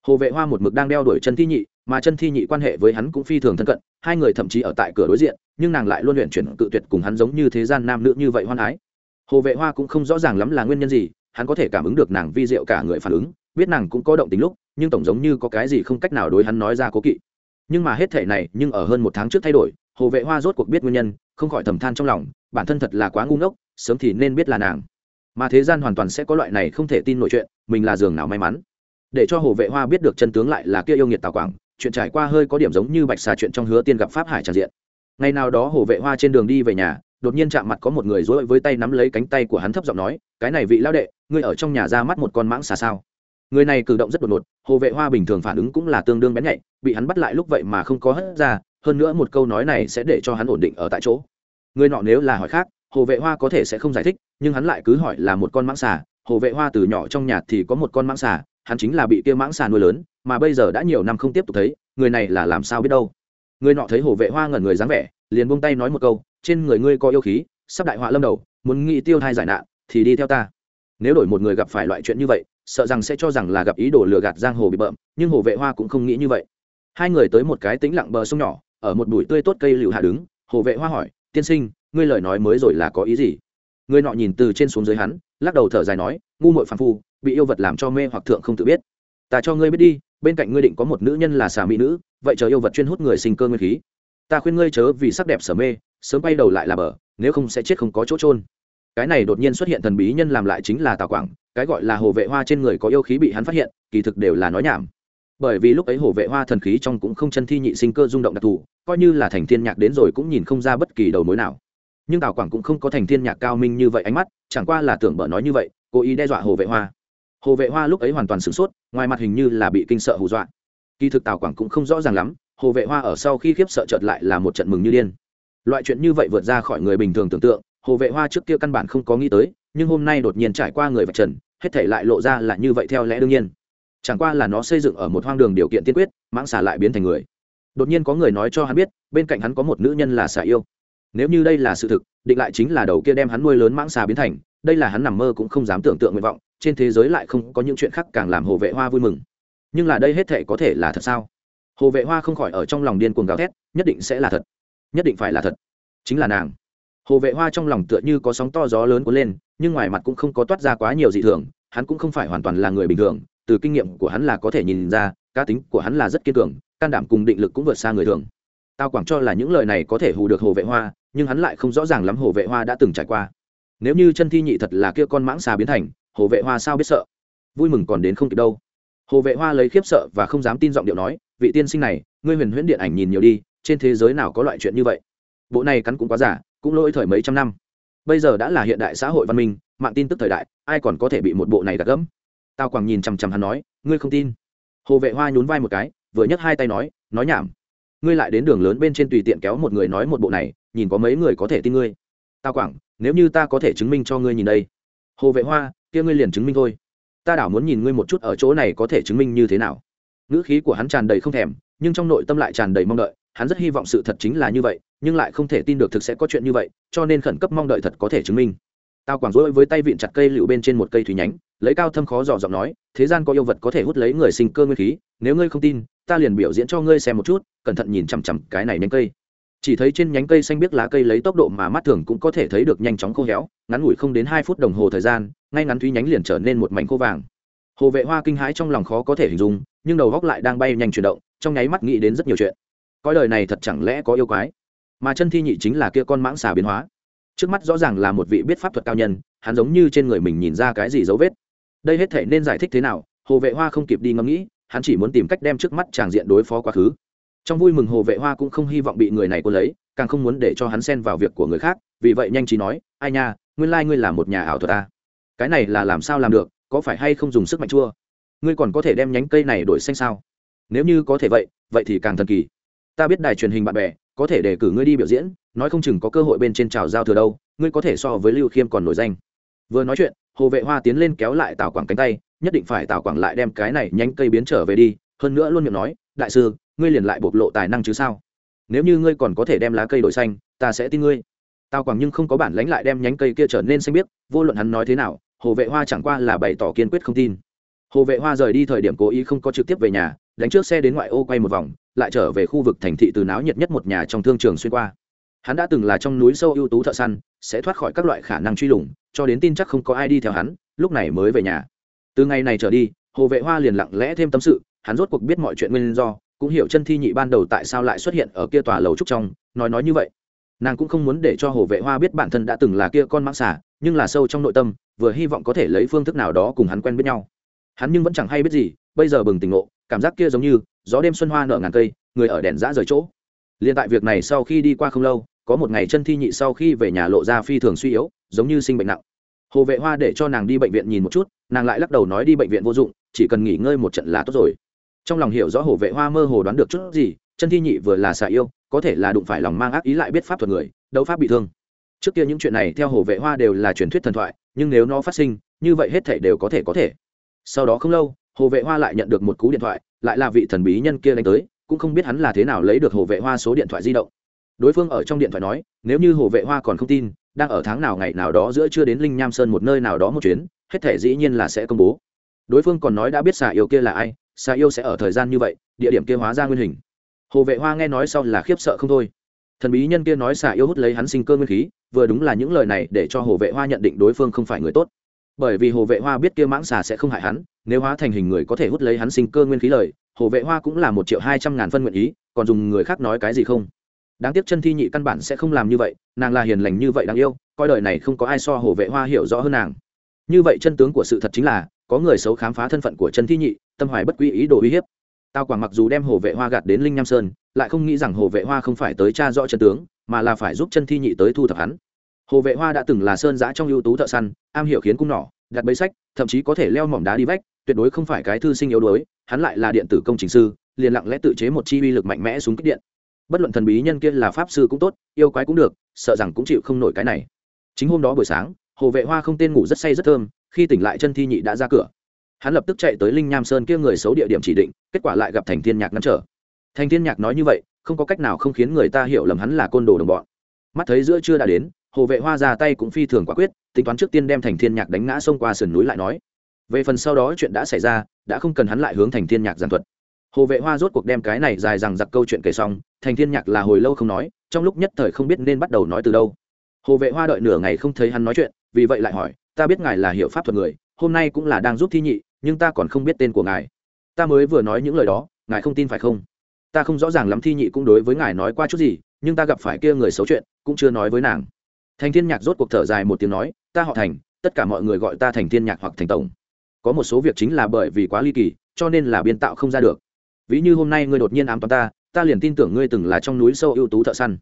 Hồ vệ hoa một mực đang đeo đuổi chân thi nhị, mà chân thi nhị quan hệ với hắn cũng phi thường thân cận, hai người thậm chí ở tại cửa đối diện, nhưng nàng lại luôn luyện chuyển cự tuyệt cùng hắn giống như thế gian nam nữ như vậy hoan ái. Hồ vệ hoa cũng không rõ ràng lắm là nguyên nhân gì hắn có thể cảm ứng được nàng vi diệu cả người phản ứng, biết nàng cũng có động tính lúc, nhưng tổng giống như có cái gì không cách nào đối hắn nói ra cố kỵ. Nhưng mà hết thể này, nhưng ở hơn một tháng trước thay đổi, hồ vệ hoa rốt cuộc biết nguyên nhân, không khỏi thầm than trong lòng, bản thân thật là quá ngu ngốc, sớm thì nên biết là nàng. Mà thế gian hoàn toàn sẽ có loại này không thể tin nội chuyện, mình là giường nào may mắn. Để cho hồ vệ hoa biết được chân tướng lại là kia yêu nghiệt tào quảng, chuyện trải qua hơi có điểm giống như bạch xà chuyện trong hứa tiên gặp pháp hải tràn diện. Ngày nào đó hồ vệ hoa trên đường đi về nhà đột nhiên chạm mặt có một người dối với tay nắm lấy cánh tay của hắn thấp giọng nói, cái này vị lao đệ, ngươi ở trong nhà ra mắt một con mãng xà sao? Người này cử động rất đột ngột, hồ vệ hoa bình thường phản ứng cũng là tương đương bén nhạy, bị hắn bắt lại lúc vậy mà không có hất ra, hơn nữa một câu nói này sẽ để cho hắn ổn định ở tại chỗ. Người nọ nếu là hỏi khác, hồ vệ hoa có thể sẽ không giải thích, nhưng hắn lại cứ hỏi là một con mãng xà. Hồ vệ hoa từ nhỏ trong nhà thì có một con mãng xà, hắn chính là bị kia mãng xà nuôi lớn, mà bây giờ đã nhiều năm không tiếp tục thấy, người này là làm sao biết đâu? Người nọ thấy hồ vệ hoa ngẩn người dáng vẻ, liền buông tay nói một câu trên người ngươi có yêu khí, sắp đại họa lâm đầu, muốn nghĩ tiêu thai giải nạn, thì đi theo ta. Nếu đổi một người gặp phải loại chuyện như vậy, sợ rằng sẽ cho rằng là gặp ý đồ lừa gạt giang hồ bị bợm, nhưng hồ vệ hoa cũng không nghĩ như vậy. Hai người tới một cái tĩnh lặng bờ sông nhỏ, ở một bụi tươi tốt cây liễu hạ đứng, hồ vệ hoa hỏi, tiên sinh, ngươi lời nói mới rồi là có ý gì? Người nọ nhìn từ trên xuống dưới hắn, lắc đầu thở dài nói, ngu muội phàm phu, bị yêu vật làm cho mê hoặc thượng không tự biết. Ta cho ngươi biết đi, bên cạnh ngươi định có một nữ nhân là xà mỹ nữ, vậy chờ yêu vật chuyên hút người sinh cơ nguyên khí. Ta khuyên ngươi chớ vì sắc đẹp sở mê sớm bay đầu lại là bờ, nếu không sẽ chết không có chỗ trôn cái này đột nhiên xuất hiện thần bí nhân làm lại chính là tào quảng, cái gọi là hồ vệ hoa trên người có yêu khí bị hắn phát hiện, kỳ thực đều là nói nhảm. Bởi vì lúc ấy hồ vệ hoa thần khí trong cũng không chân thi nhị sinh cơ rung động đặc thù, coi như là thành thiên nhạc đến rồi cũng nhìn không ra bất kỳ đầu mối nào. Nhưng tào quảng cũng không có thành thiên nhạc cao minh như vậy ánh mắt, chẳng qua là tưởng bở nói như vậy, cố ý đe dọa hồ vệ hoa. Hồ vệ hoa lúc ấy hoàn toàn sửng sốt, ngoài mặt hình như là bị kinh sợ hù dọa. Kỳ thực tào quảng cũng không rõ ràng lắm, hồ vệ hoa ở sau khi khiếp sợ chợt lại là một trận mừng như điên loại chuyện như vậy vượt ra khỏi người bình thường tưởng tượng, hồ vệ hoa trước kia căn bản không có nghĩ tới, nhưng hôm nay đột nhiên trải qua người vạch trần, hết thể lại lộ ra là như vậy theo lẽ đương nhiên. Chẳng qua là nó xây dựng ở một hoang đường điều kiện tiên quyết, mãng xà lại biến thành người. Đột nhiên có người nói cho hắn biết, bên cạnh hắn có một nữ nhân là xà yêu. Nếu như đây là sự thực, định lại chính là đầu kia đem hắn nuôi lớn mãng xà biến thành, đây là hắn nằm mơ cũng không dám tưởng tượng nguyện vọng, trên thế giới lại không có những chuyện khác càng làm hồ vệ hoa vui mừng. Nhưng là đây hết thể có thể là thật sao? Hồ vệ hoa không khỏi ở trong lòng điên cuồng gào thét, nhất định sẽ là thật nhất định phải là thật. Chính là nàng. Hồ vệ hoa trong lòng tựa như có sóng to gió lớn cuốn lên, nhưng ngoài mặt cũng không có toát ra quá nhiều dị thường, hắn cũng không phải hoàn toàn là người bình thường, từ kinh nghiệm của hắn là có thể nhìn ra, cá tính của hắn là rất kiên cường, can đảm cùng định lực cũng vượt xa người thường. Tao quảng cho là những lời này có thể hù được hồ vệ hoa, nhưng hắn lại không rõ ràng lắm hồ vệ hoa đã từng trải qua. Nếu như chân thi nhị thật là kia con mãng xà biến thành, hồ vệ hoa sao biết sợ? Vui mừng còn đến không kịp đâu. Hồ vệ hoa lấy khiếp sợ và không dám tin giọng điệu nói, vị tiên sinh này, ngươi huyền huyễn điện ảnh nhìn nhiều đi trên thế giới nào có loại chuyện như vậy? Bộ này cắn cũng quá giả, cũng lỗi thời mấy trăm năm. Bây giờ đã là hiện đại xã hội văn minh, mạng tin tức thời đại, ai còn có thể bị một bộ này gạt gẫm? Tao quảng nhìn chằm chằm hắn nói, ngươi không tin? Hồ vệ hoa nhún vai một cái, vừa nhấc hai tay nói nói nhảm. Ngươi lại đến đường lớn bên trên tùy tiện kéo một người nói một bộ này, nhìn có mấy người có thể tin ngươi. Tao quảng, nếu như ta có thể chứng minh cho ngươi nhìn đây. Hồ vệ hoa, kia ngươi liền chứng minh thôi. Ta đảo muốn nhìn ngươi một chút ở chỗ này có thể chứng minh như thế nào. Ngữ khí của hắn tràn đầy không thèm, nhưng trong nội tâm lại tràn đầy mong đợi hắn rất hy vọng sự thật chính là như vậy, nhưng lại không thể tin được thực sẽ có chuyện như vậy, cho nên khẩn cấp mong đợi thật có thể chứng minh. Tao quảng rối với tay vịn chặt cây lựu bên trên một cây thủy nhánh, lấy cao thâm khó dò giọng nói, thế gian có yêu vật có thể hút lấy người sinh cơ nguyên khí, nếu ngươi không tin, ta liền biểu diễn cho ngươi xem một chút, cẩn thận nhìn chằm chằm cái này nhánh cây. Chỉ thấy trên nhánh cây xanh biết lá cây lấy tốc độ mà mắt thường cũng có thể thấy được nhanh chóng khô héo, ngắn ngủi không đến hai phút đồng hồ thời gian, ngay ngắn thúy nhánh liền trở nên một mảnh khô vàng. Hồ vệ hoa kinh hãi trong lòng khó có thể hình dung, nhưng đầu góc lại đang bay nhanh chuyển động, trong nháy mắt nghĩ đến rất nhiều chuyện coi đời này thật chẳng lẽ có yêu quái? Mà chân thi nhị chính là kia con mãng xà biến hóa. Trước mắt rõ ràng là một vị biết pháp thuật cao nhân, hắn giống như trên người mình nhìn ra cái gì dấu vết. Đây hết thể nên giải thích thế nào? Hồ vệ hoa không kịp đi ngẫm nghĩ, hắn chỉ muốn tìm cách đem trước mắt tràng diện đối phó quá khứ. Trong vui mừng hồ vệ hoa cũng không hy vọng bị người này cô lấy, càng không muốn để cho hắn xen vào việc của người khác, vì vậy nhanh trí nói, ai nha, nguyên lai、like、ngươi là một nhà ảo thuật ta à? cái này là làm sao làm được, có phải hay không dùng sức mạnh chua? Ngươi còn có thể đem nhánh cây này đổi xanh sao? Nếu như có thể vậy vậy thì càng thần kỳ ta biết đài truyền hình bạn bè, có thể để cử ngươi đi biểu diễn, nói không chừng có cơ hội bên trên trào giao thừa đâu, ngươi có thể so với lưu khiêm còn nổi danh. Vừa nói chuyện, hồ vệ hoa tiến lên kéo lại tào quảng cánh tay, nhất định phải tào quảng lại đem cái này nhánh cây biến trở về đi, hơn nữa luôn miệng nói, đại sư, ngươi liền lại bộc lộ tài năng chứ sao? Nếu như ngươi còn có thể đem lá cây đổi xanh, ta sẽ tin ngươi. Tào quảng nhưng không có bản lánh lại đem nhánh cây kia trở nên xanh biếc, vô luận hắn nói thế nào, hồ vệ hoa chẳng qua là bày tỏ kiên quyết không tin. Hồ vệ hoa rời đi thời điểm cố ý không có trực tiếp về nhà đánh trước xe đến ngoại ô quay một vòng, lại trở về khu vực thành thị từ náo nhiệt nhất một nhà trong thương trường xuyên qua. Hắn đã từng là trong núi sâu ưu tú thợ săn, sẽ thoát khỏi các loại khả năng truy lùng, cho đến tin chắc không có ai đi theo hắn, lúc này mới về nhà. Từ ngày này trở đi, hồ vệ hoa liền lặng lẽ thêm tâm sự, hắn rốt cuộc biết mọi chuyện nguyên do, cũng hiểu chân thi nhị ban đầu tại sao lại xuất hiện ở kia tòa lầu trúc trong, nói nói như vậy. Nàng cũng không muốn để cho hồ vệ hoa biết bản thân đã từng là kia con mãng xả nhưng là sâu trong nội tâm, vừa hy vọng có thể lấy phương thức nào đó cùng hắn quen biết nhau. Hắn nhưng vẫn chẳng hay biết gì, bây giờ bừng tỉnh ngộ cảm giác kia giống như, gió đêm xuân hoa nở ngàn cây, người ở đèn giã rời chỗ. Liền tại việc này sau khi đi qua không lâu, có một ngày chân thi nhị sau khi về nhà lộ ra phi thường suy yếu, giống như sinh bệnh nặng. Hồ vệ hoa để cho nàng đi bệnh viện nhìn một chút, nàng lại lắc đầu nói đi bệnh viện vô dụng, chỉ cần nghỉ ngơi một trận là tốt rồi. Trong lòng hiểu rõ hồ vệ hoa mơ hồ đoán được chút gì, chân thi nhị vừa là xà yêu, có thể là đụng phải lòng mang ác ý lại biết pháp thuật người, đấu pháp bị thương. Trước kia những chuyện này theo hồ vệ hoa đều là truyền thuyết thần thoại, nhưng nếu nó phát sinh, như vậy hết thể đều có thể có thể. Sau đó không lâu hồ vệ hoa lại nhận được một cú điện thoại, lại là vị thần bí nhân kia đánh tới, cũng không biết hắn là thế nào lấy được hồ vệ hoa số điện thoại di động. Đối phương ở trong điện thoại nói, nếu như hồ vệ hoa còn không tin, đang ở tháng nào ngày nào đó giữa chưa đến linh nham sơn một nơi nào đó một chuyến, hết thể dĩ nhiên là sẽ công bố. Đối phương còn nói đã biết xà yêu kia là ai, xà yêu sẽ ở thời gian như vậy, địa điểm kia hóa ra nguyên hình. Hồ vệ hoa nghe nói sau là khiếp sợ không thôi. Thần bí nhân kia nói xà yêu hút lấy hắn sinh cơ nguyên khí, vừa đúng là những lời này để cho hồ vệ hoa nhận định đối phương không phải người tốt bởi vì hồ vệ hoa biết kia mãng xà sẽ không hại hắn, nếu hóa thành hình người có thể hút lấy hắn sinh cơ nguyên khí lời, hồ vệ hoa cũng là một triệu hai trăm ngàn phân nguyện ý, còn dùng người khác nói cái gì không? Đáng tiếc chân thi nhị căn bản sẽ không làm như vậy, nàng là hiền lành như vậy đáng yêu, coi đời này không có ai so hồ vệ hoa hiểu rõ hơn nàng. Như vậy chân tướng của sự thật chính là, có người xấu khám phá thân phận của chân thi nhị, tâm hoài bất quy ý đồ uy hiếp. Tao quảng mặc dù đem hồ vệ hoa gạt đến linh nam sơn, lại không nghĩ rằng hồ vệ hoa không phải tới cha rõ chân tướng, mà là phải giúp chân thi nhị tới thu thập hắn hồ vệ hoa đã từng là sơn giã trong ưu tú thợ săn, am hiểu khiến cung nỏ, đặt bẫy sách, thậm chí có thể leo mỏm đá đi vách, tuyệt đối không phải cái thư sinh yếu đuối, hắn lại là điện tử công trình sư, liền lặng lẽ tự chế một chi uy lực mạnh mẽ súng kích điện. Bất luận thần bí nhân kia là pháp sư cũng tốt, yêu quái cũng được, sợ rằng cũng chịu không nổi cái này. Chính hôm đó buổi sáng, hồ vệ hoa không tên ngủ rất say rất thơm, khi tỉnh lại chân thi nhị đã ra cửa. Hắn lập tức chạy tới linh nham sơn kia người xấu địa điểm chỉ định, kết quả lại gặp thành thiên nhạc ngăn trở. Thành thiên nhạc nói như vậy, không có cách nào không khiến người ta hiểu lầm hắn là côn đồ đồng bọn. Mắt thấy giữa chưa đã đến hồ vệ hoa ra tay cũng phi thường quả quyết, tính toán trước tiên đem thành thiên nhạc đánh ngã xông qua sườn núi lại nói. Về phần sau đó chuyện đã xảy ra, đã không cần hắn lại hướng thành thiên nhạc giảng thuật. Hồ vệ hoa rốt cuộc đem cái này dài rằng giặc câu chuyện kể xong, thành thiên nhạc là hồi lâu không nói, trong lúc nhất thời không biết nên bắt đầu nói từ đâu. Hồ vệ hoa đợi nửa ngày không thấy hắn nói chuyện, vì vậy lại hỏi, ta biết ngài là hiệu pháp thuật người, hôm nay cũng là đang giúp thi nhị, nhưng ta còn không biết tên của ngài. Ta mới vừa nói những lời đó, ngài không tin phải không? Ta không rõ ràng lắm thi nhị cũng đối với ngài nói qua chút gì, nhưng ta gặp phải kia người xấu chuyện, cũng chưa nói với nàng thành thiên nhạc rốt cuộc thở dài một tiếng nói, ta họ thành, tất cả mọi người gọi ta thành thiên nhạc hoặc thành tổng. Có một số việc chính là bởi vì quá ly kỳ, cho nên là biên tạo không ra được. Ví như hôm nay ngươi đột nhiên ám toán ta ta liền tin tưởng ngươi từng là trong núi sâu ưu tú thợ săn.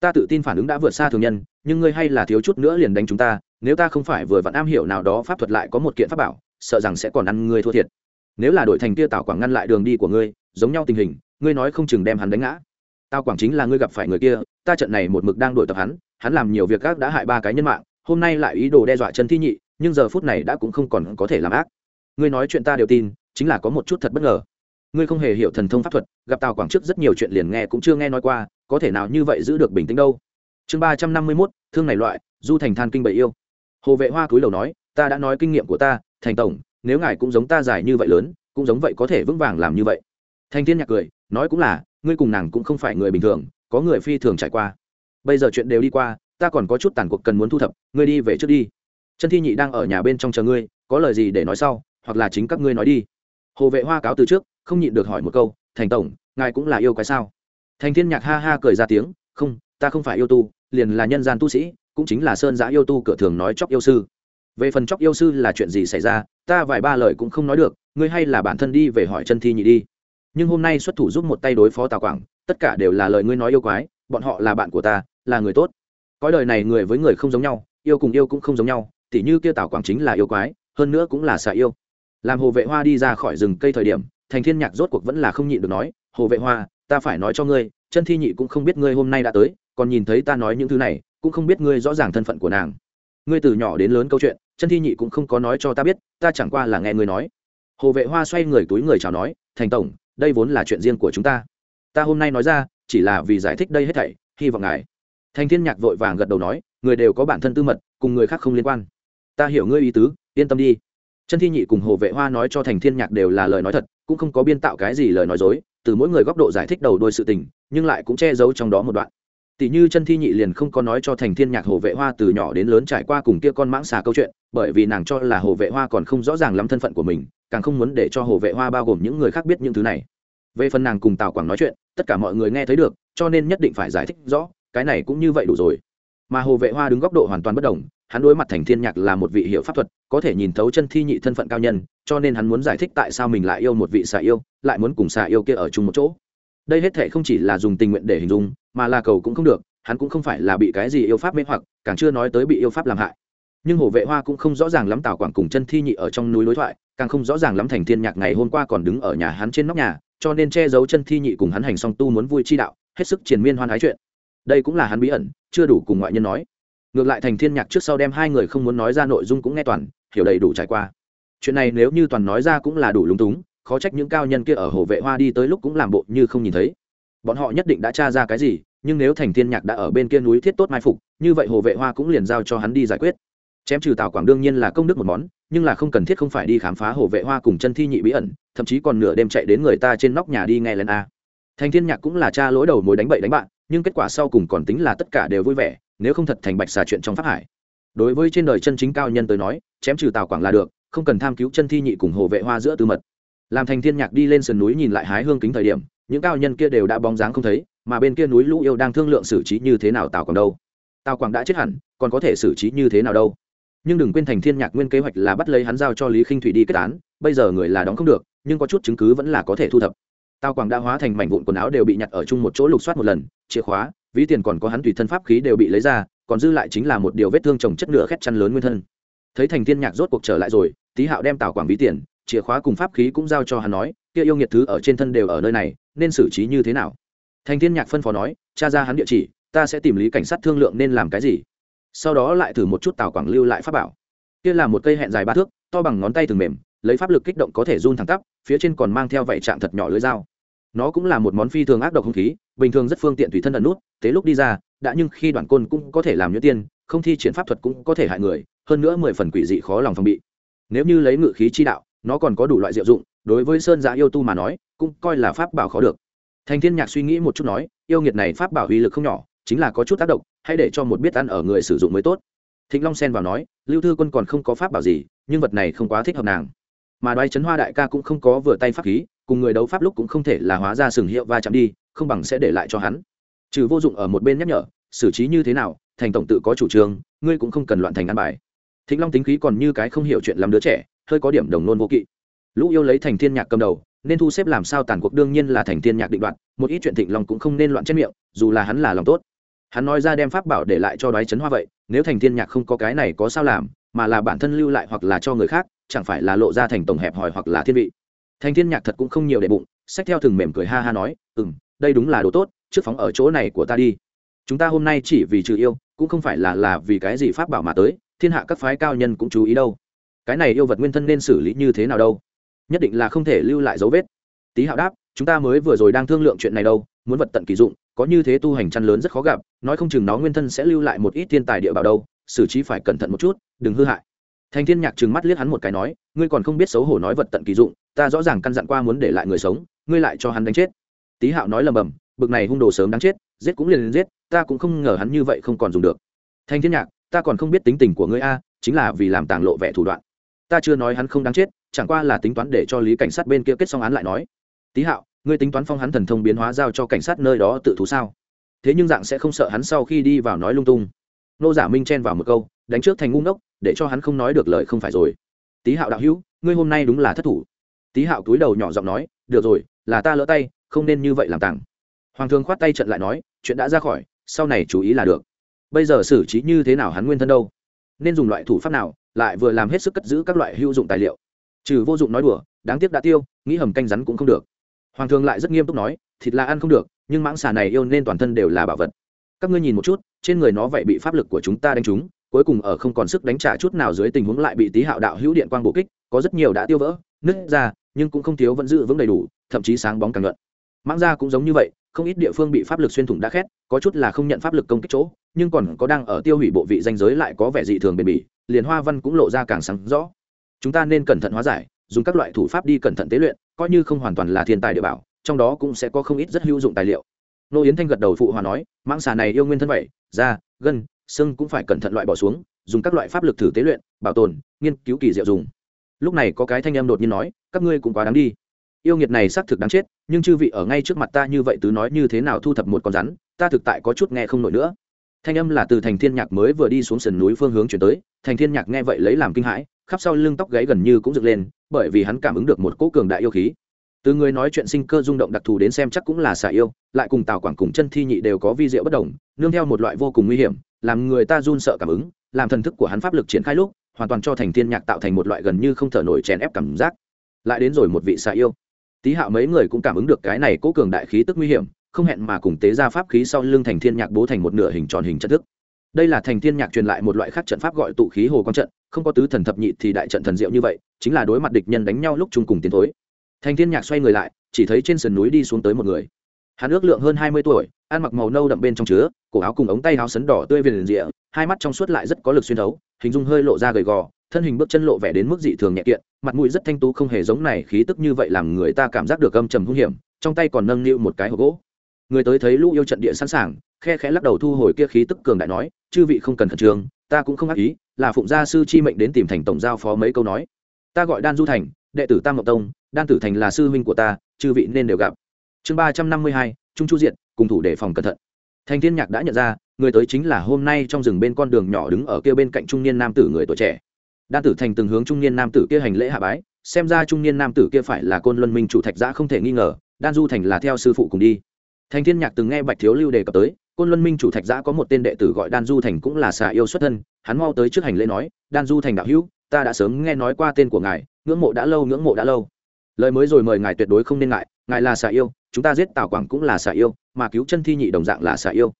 Ta tự tin phản ứng đã vượt xa thường nhân, nhưng ngươi hay là thiếu chút nữa liền đánh chúng ta, nếu ta không phải vừa vặn am hiểu nào đó pháp thuật lại có một kiện pháp bảo, sợ rằng sẽ còn ăn ngươi thua thiệt. Nếu là đội thành kia tào quảng ngăn lại đường đi của ngươi, giống nhau tình hình, ngươi nói không chừng đem hắn đánh ngã. Tào quảng chính là ngươi gặp phải người kia, ta trận này một mực đang đổi tập hắn hắn làm nhiều việc ác đã hại ba cái nhân mạng, hôm nay lại ý đồ đe dọa chân thi nhị, nhưng giờ phút này đã cũng không còn có thể làm ác. Ngươi nói chuyện ta đều tin, chính là có một chút thật bất ngờ. Ngươi không hề hiểu thần thông pháp thuật, gặp tào quảng trước rất nhiều chuyện liền nghe cũng chưa nghe nói qua, có thể nào như vậy giữ được bình tĩnh đâu? Chương ba trăm năm mươi mốt, thương này loại, du thành than kinh bậy yêu. Hồ vệ hoa cúi đầu nói, ta đã nói kinh nghiệm của ta, thành tổng, nếu ngài cũng giống ta dài như vậy lớn, cũng giống vậy có thể vững vàng làm như vậy. Thanh thiên nhạc cười, nói cũng là, ngươi cùng nàng cũng không phải người bình thường, có người phi thường trải qua bây giờ chuyện đều đi qua, ta còn có chút tàn cuộc cần muốn thu thập, ngươi đi về trước đi. Chân thi nhị đang ở nhà bên trong chờ ngươi, có lời gì để nói sau, hoặc là chính các ngươi nói đi. Hồ vệ hoa cáo từ trước, không nhịn được hỏi một câu, thành tổng, ngài cũng là yêu cái sao? Thành thiên nhạc ha ha cười ra tiếng, không, ta không phải yêu tu, liền là nhân gian tu sĩ, cũng chính là sơn giã yêu tu cửa thường nói chóc yêu sư. Về phần chóc yêu sư là chuyện gì xảy ra, ta vài ba lời cũng không nói được, ngươi hay là bản thân đi về hỏi chân thi nhị đi. Nhưng hôm nay xuất thủ giúp một tay đối phó tào quảng, tất cả đều là lời ngươi nói yêu quái, bọn họ là bạn của ta là người tốt. Cõi đời này người với người không giống nhau, yêu cùng yêu cũng không giống nhau, tỉ như kia tào quảng chính là yêu quái, hơn nữa cũng là xạ yêu. Làm hồ vệ hoa đi ra khỏi rừng cây thời điểm, thành thiên nhạc rốt cuộc vẫn là không nhịn được nói, hồ vệ hoa, ta phải nói cho ngươi, chân thi nhị cũng không biết ngươi hôm nay đã tới, còn nhìn thấy ta nói những thứ này, cũng không biết ngươi rõ ràng thân phận của nàng. Ngươi từ nhỏ đến lớn câu chuyện, chân thi nhị cũng không có nói cho ta biết, ta chẳng qua là nghe ngươi nói. Hồ vệ hoa xoay người túi người chào nói, thành tổng, đây vốn là chuyện riêng của chúng ta. Ta hôm nay nói ra, chỉ là vì giải thích đây hết thảy, hy vọng ngài thành thiên nhạc vội vàng gật đầu nói, người đều có bản thân tư mật, cùng người khác không liên quan. Ta hiểu ngươi ý tứ, yên tâm đi. Chân thi nhị cùng hồ vệ hoa nói cho thành thiên nhạc đều là lời nói thật, cũng không có biên tạo cái gì lời nói dối, từ mỗi người góc độ giải thích đầu đôi sự tình, nhưng lại cũng che giấu trong đó một đoạn. Tỷ như chân thi nhị liền không có nói cho thành thiên nhạc hồ vệ hoa từ nhỏ đến lớn trải qua cùng kia con mãng xà câu chuyện, bởi vì nàng cho là hồ vệ hoa còn không rõ ràng lắm thân phận của mình, càng không muốn để cho hồ vệ hoa bao gồm những người khác biết những thứ này. Về phần nàng cùng tào quảng nói chuyện, tất cả mọi người nghe thấy được, cho nên nhất định phải giải thích rõ cái này cũng như vậy đủ rồi. Mà hồ vệ hoa đứng góc độ hoàn toàn bất đồng, hắn đối mặt thành thiên nhạc là một vị hiệu pháp thuật, có thể nhìn thấu chân thi nhị thân phận cao nhân, cho nên hắn muốn giải thích tại sao mình lại yêu một vị xà yêu, lại muốn cùng xà yêu kia ở chung một chỗ. Đây hết thể không chỉ là dùng tình nguyện để hình dung, mà là cầu cũng không được, hắn cũng không phải là bị cái gì yêu pháp mê hoặc, càng chưa nói tới bị yêu pháp làm hại. Nhưng hồ vệ hoa cũng không rõ ràng lắm tào quảng cùng chân thi nhị ở trong núi đối thoại, càng không rõ ràng lắm thành thiên nhạc ngày hôm qua còn đứng ở nhà hắn trên nóc nhà, cho nên che giấu chân thi nhị cùng hắn hành song tu muốn vui chi đạo, hết sức triền miên hoan ái chuyện đây cũng là hắn bí ẩn, chưa đủ cùng ngoại nhân nói. Ngược lại thành thiên nhạc trước sau đem hai người không muốn nói ra nội dung cũng nghe toàn, hiểu đầy đủ trải qua. Chuyện này nếu như toàn nói ra cũng là đủ lúng túng, khó trách những cao nhân kia ở hồ vệ hoa đi tới lúc cũng làm bộ như không nhìn thấy. Bọn họ nhất định đã tra ra cái gì, nhưng nếu thành thiên nhạc đã ở bên kia núi thiết tốt mai phục, như vậy hồ vệ hoa cũng liền giao cho hắn đi giải quyết. Chém trừ tào quảng đương nhiên là công đức một món, nhưng là không cần thiết không phải đi khám phá hồ vệ hoa cùng chân thi nhị bí ẩn, thậm chí còn nửa đêm chạy đến người ta trên nóc nhà đi nghe lên a. Thành thiên nhạc cũng là cha lỗi đầu mối đánh bậy đánh bạn nhưng kết quả sau cùng còn tính là tất cả đều vui vẻ, nếu không thật thành bạch xà chuyện trong pháp hải. Đối với trên đời chân chính cao nhân tới nói, chém trừ tào quảng là được, không cần tham cứu chân thi nhị cùng hồ vệ hoa giữa tư mật. Làm thành thiên nhạc đi lên sườn núi nhìn lại hái hương kính thời điểm, những cao nhân kia đều đã bóng dáng không thấy, mà bên kia núi lũ yêu đang thương lượng xử trí như thế nào tào quảng đâu. Tào quảng đã chết hẳn, còn có thể xử trí như thế nào đâu. Nhưng đừng quên thành thiên nhạc nguyên kế hoạch là bắt lấy hắn giao cho lý khinh thủy đi kết án, bây giờ người là đóng không được, nhưng có chút chứng cứ vẫn là có thể thu thập tào quảng đã hóa thành mảnh vụn quần áo đều bị nhặt ở chung một chỗ lục soát một lần, chìa khóa, ví tiền còn có hắn tùy thân pháp khí đều bị lấy ra, còn dư lại chính là một điều vết thương trồng chất nửa khét chăn lớn nguyên thân. Thấy thành thiên nhạc rốt cuộc trở lại rồi, tý hạo đem tào quảng ví tiền, chìa khóa cùng pháp khí cũng giao cho hắn nói, kia yêu nghiệt thứ ở trên thân đều ở nơi này, nên xử trí như thế nào? Thành thiên nhạc phân phó nói cha ra hắn địa chỉ, ta sẽ tìm lý cảnh sát thương lượng nên làm cái gì. Sau đó lại thử một chút tào quảng lưu lại pháp bảo. Kia là một cây hẹn dài ba thước, to bằng ngón tay thường mềm, lấy pháp lực kích động có thể run thẳng tắp, phía trên còn mang theo vảy trạng thật nhỏ lưới dao nó cũng là một món phi thường ác độc không khí, bình thường rất phương tiện tùy thân ẩn nút, thế lúc đi ra, đã nhưng khi đoàn côn cũng có thể làm như tiên, không thi triển pháp thuật cũng có thể hại người, hơn nữa mười phần quỷ dị khó lòng phòng bị. Nếu như lấy ngự khí chi đạo, nó còn có đủ loại diệu dụng, đối với sơn giã yêu tu mà nói, cũng coi là pháp bảo khó được. Thành thiên nhạc suy nghĩ một chút nói, yêu nghiệt này pháp bảo uy lực không nhỏ, chính là có chút tác động, hãy để cho một biết ăn ở người sử dụng mới tốt. Thịnh long xen vào nói, lưu thư quân còn không có pháp bảo gì, nhưng vật này không quá thích hợp nàng. Mà đoái chấn hoa đại ca cũng không có vừa tay pháp khí cùng người đấu pháp lúc cũng không thể là hóa ra sừng hiệu va chạm đi, không bằng sẽ để lại cho hắn. Trừ vô dụng ở một bên nhắc nhở, xử trí như thế nào, thành tổng tự có chủ trương, ngươi cũng không cần loạn thành ăn bài. Thịnh long tính khí còn như cái không hiểu chuyện làm đứa trẻ, hơi có điểm đồng nôn vô kỵ. Lũ yêu lấy thành thiên nhạc cầm đầu, nên thu xếp làm sao tàn cuộc đương nhiên là thành thiên nhạc định đoạt, một ít chuyện thịnh long cũng không nên loạn chết miệng, dù là hắn là lòng tốt. Hắn nói ra đem pháp bảo để lại cho đoái chấn hoa vậy, nếu thành thiên nhạc không có cái này có sao làm, mà là bản thân lưu lại hoặc là cho người khác, chẳng phải là lộ ra thành tổng hẹp hòi hoặc là thiên vị thành thiên nhạc thật cũng không nhiều để bụng sách theo thừng mềm cười ha ha nói ừ đây đúng là đồ tốt, trước phóng ở chỗ này của ta đi. Chúng ta hôm nay chỉ vì trừ yêu, cũng không phải là là vì cái gì pháp bảo mà tới, thiên hạ các phái cao nhân cũng chú ý đâu. Cái này yêu vật nguyên thân nên xử lý như thế nào đâu? Nhất định là không thể lưu lại dấu vết. Tý hạo đáp, chúng ta mới vừa rồi đang thương lượng chuyện này đâu, muốn vật tận kỳ dụng, có như thế tu hành chăn lớn rất khó gặp, nói không chừng nó nguyên thân sẽ lưu lại một ít thiên tài địa bảo đâu, xử trí phải cẩn thận một chút, đừng hư hại thành thiên nhạc trừng mắt liếc hắn một cái nói, ngươi còn không biết xấu hổ nói vật tận kỳ dụng, ta rõ ràng căn dặn qua muốn để lại người sống, ngươi lại cho hắn đánh chết. Tý hạo nói lầm bầm, bực này hung đồ sớm đáng chết, giết cũng liền liền giết, ta cũng không ngờ hắn như vậy không còn dùng được. Thanh thiên nhạc, ta còn không biết tính tình của ngươi a, chính là vì làm tàng lộ vẻ thủ đoạn. Ta chưa nói hắn không đáng chết, chẳng qua là tính toán để cho lý cảnh sát bên kia kết xong án lại nói. Tý hạo, ngươi tính toán phong hắn thần thông biến hóa giao cho cảnh sát nơi đó tự thú sao? Thế nhưng dạng sẽ không sợ hắn sau khi đi vào nói lung tung. Nô giả minh chen vào một câu, đánh trước thành ngu ngốc để cho hắn không nói được lời không phải rồi. Tý hạo đạo hữu, ngươi hôm nay đúng là thất thủ. Tý hạo túi đầu nhỏ giọng nói, được rồi, là ta lỡ tay, không nên như vậy làm tàng. Hoàng thương khoát tay trận lại nói, chuyện đã ra khỏi, sau này chú ý là được. Bây giờ xử trí như thế nào hắn nguyên thân đâu? Nên dùng loại thủ pháp nào, lại vừa làm hết sức cất giữ các loại hữu dụng tài liệu? Trừ vô dụng nói đùa, đáng tiếc đã tiêu, nghĩ hầm canh rắn cũng không được. Hoàng thương lại rất nghiêm túc nói, thịt là ăn không được, nhưng mãng xà này yêu nên toàn thân đều là bảo vật. Các ngươi nhìn một chút, trên người nó vậy bị pháp lực của chúng ta đánh trúng cuối cùng ở không còn sức đánh trả chút nào dưới tình huống lại bị tý hạo đạo hữu điện quang bổ kích, có rất nhiều đã tiêu vỡ, nứt ra, nhưng cũng không thiếu vẫn giữ vững đầy đủ, thậm chí sáng bóng càng luận. Mãng ra cũng giống như vậy, không ít địa phương bị pháp lực xuyên thủng đã khét, có chút là không nhận pháp lực công kích chỗ, nhưng còn có đang ở tiêu hủy bộ vị danh giới lại có vẻ dị thường bền bỉ, liền hoa văn cũng lộ ra càng sáng rõ. Chúng ta nên cẩn thận hóa giải, dùng các loại thủ pháp đi cẩn thận tế luyện, coi như không hoàn toàn là thiên tài địa bảo, trong đó cũng sẽ có không ít rất hữu dụng tài liệu. Nô yến thanh gật đầu phụ hòa nói, mãng xà này yêu nguyên thân vậy da gân xương cũng phải cẩn thận loại bỏ xuống, dùng các loại pháp lực thử tế luyện, bảo tồn, nghiên cứu kỳ diệu dùng. Lúc này có cái thanh em đột nhiên nói, các ngươi cũng quá đáng đi. Yêu nghiệt này xác thực đáng chết, nhưng chư vị ở ngay trước mặt ta như vậy tứ nói như thế nào thu thập một con rắn, ta thực tại có chút nghe không nổi nữa. Thanh âm là từ thành thiên nhạc mới vừa đi xuống sườn núi phương hướng chuyển tới, thành thiên nhạc nghe vậy lấy làm kinh hãi, khắp sau lưng tóc gáy gần như cũng dựng lên, bởi vì hắn cảm ứng được một cỗ cường đại yêu khí từ người nói chuyện sinh cơ rung động đặc thù đến xem chắc cũng là xả yêu, lại cùng tào quảng cùng chân thi nhị đều có vi diệu bất đồng, nương theo một loại vô cùng nguy hiểm, làm người ta run sợ cảm ứng, làm thần thức của hắn pháp lực triển khai lúc, hoàn toàn cho thành thiên nhạc tạo thành một loại gần như không thở nổi chèn ép cảm giác. Lại đến rồi một vị xả yêu. Tý hạo mấy người cũng cảm ứng được cái này cố cường đại khí tức nguy hiểm, không hẹn mà cùng tế ra pháp khí sau lưng thành thiên nhạc bố thành một nửa hình tròn hình trận thức. Đây là thành thiên nhạc truyền lại một loại khác trận pháp gọi tụ khí hồ quang trận, không có tứ thần thập nhị thì đại trận thần diệu như vậy, chính là đối mặt địch nhân đánh nhau lúc chung cùng tiến thối thành thiên nhạc xoay người lại, chỉ thấy trên sườn núi đi xuống tới một người. Hắn ước lượng hơn hai mươi tuổi, ăn mặc màu nâu đậm bên trong chứa, cổ áo cùng ống tay áo sấn đỏ tươi viền rịa, hai mắt trong suốt lại rất có lực xuyên thấu, hình dung hơi lộ ra gầy gò, thân hình bước chân lộ vẻ đến mức dị thường nhẹ kiện, mặt mũi rất thanh tú không hề giống này, khí tức như vậy làm người ta cảm giác được âm trầm hung hiểm, trong tay còn nâng niu một cái hộp gỗ. Người tới thấy lũ yêu trận địa sẵn sàng, khe khẽ lắc đầu thu hồi kia khí tức cường đại nói, chư vị không cần khẩn trương, ta cũng không ác ý, là phụng gia sư chi mệnh đến tìm thành tổng giao phó mấy câu nói. Ta gọi đan du thành, đệ tử tam ngọc tông đan tử thành là sư huynh của ta, chư vị nên đều gặp. Chương ba trăm năm mươi hai, trung chu diện cùng thủ đề phòng cẩn thận. Thành thiên nhạc đã nhận ra, người tới chính là hôm nay trong rừng bên con đường nhỏ đứng ở kia bên cạnh trung niên nam tử người tuổi trẻ. Đan tử thành từng hướng trung niên nam tử kia hành lễ hạ bái, xem ra trung niên nam tử kia phải là côn luân minh chủ thạch giã không thể nghi ngờ, đan du thành là theo sư phụ cùng đi. Thành thiên nhạc từng nghe bạch thiếu lưu đề cập tới, côn luân minh chủ thạch giã có một tên đệ tử gọi đan du thành cũng là xà yêu xuất thân, hắn mau tới trước hành lễ nói, đan du thành đạo hữu, ta đã sớm nghe nói qua tên của ngài, ngưỡng mộ đã lâu, ngưỡng mộ đã lâu lời mới rồi mời ngài tuyệt đối không nên ngại, ngài là xà yêu, chúng ta giết tào quảng cũng là xà yêu, mà cứu chân thi nhị đồng dạng là xà yêu.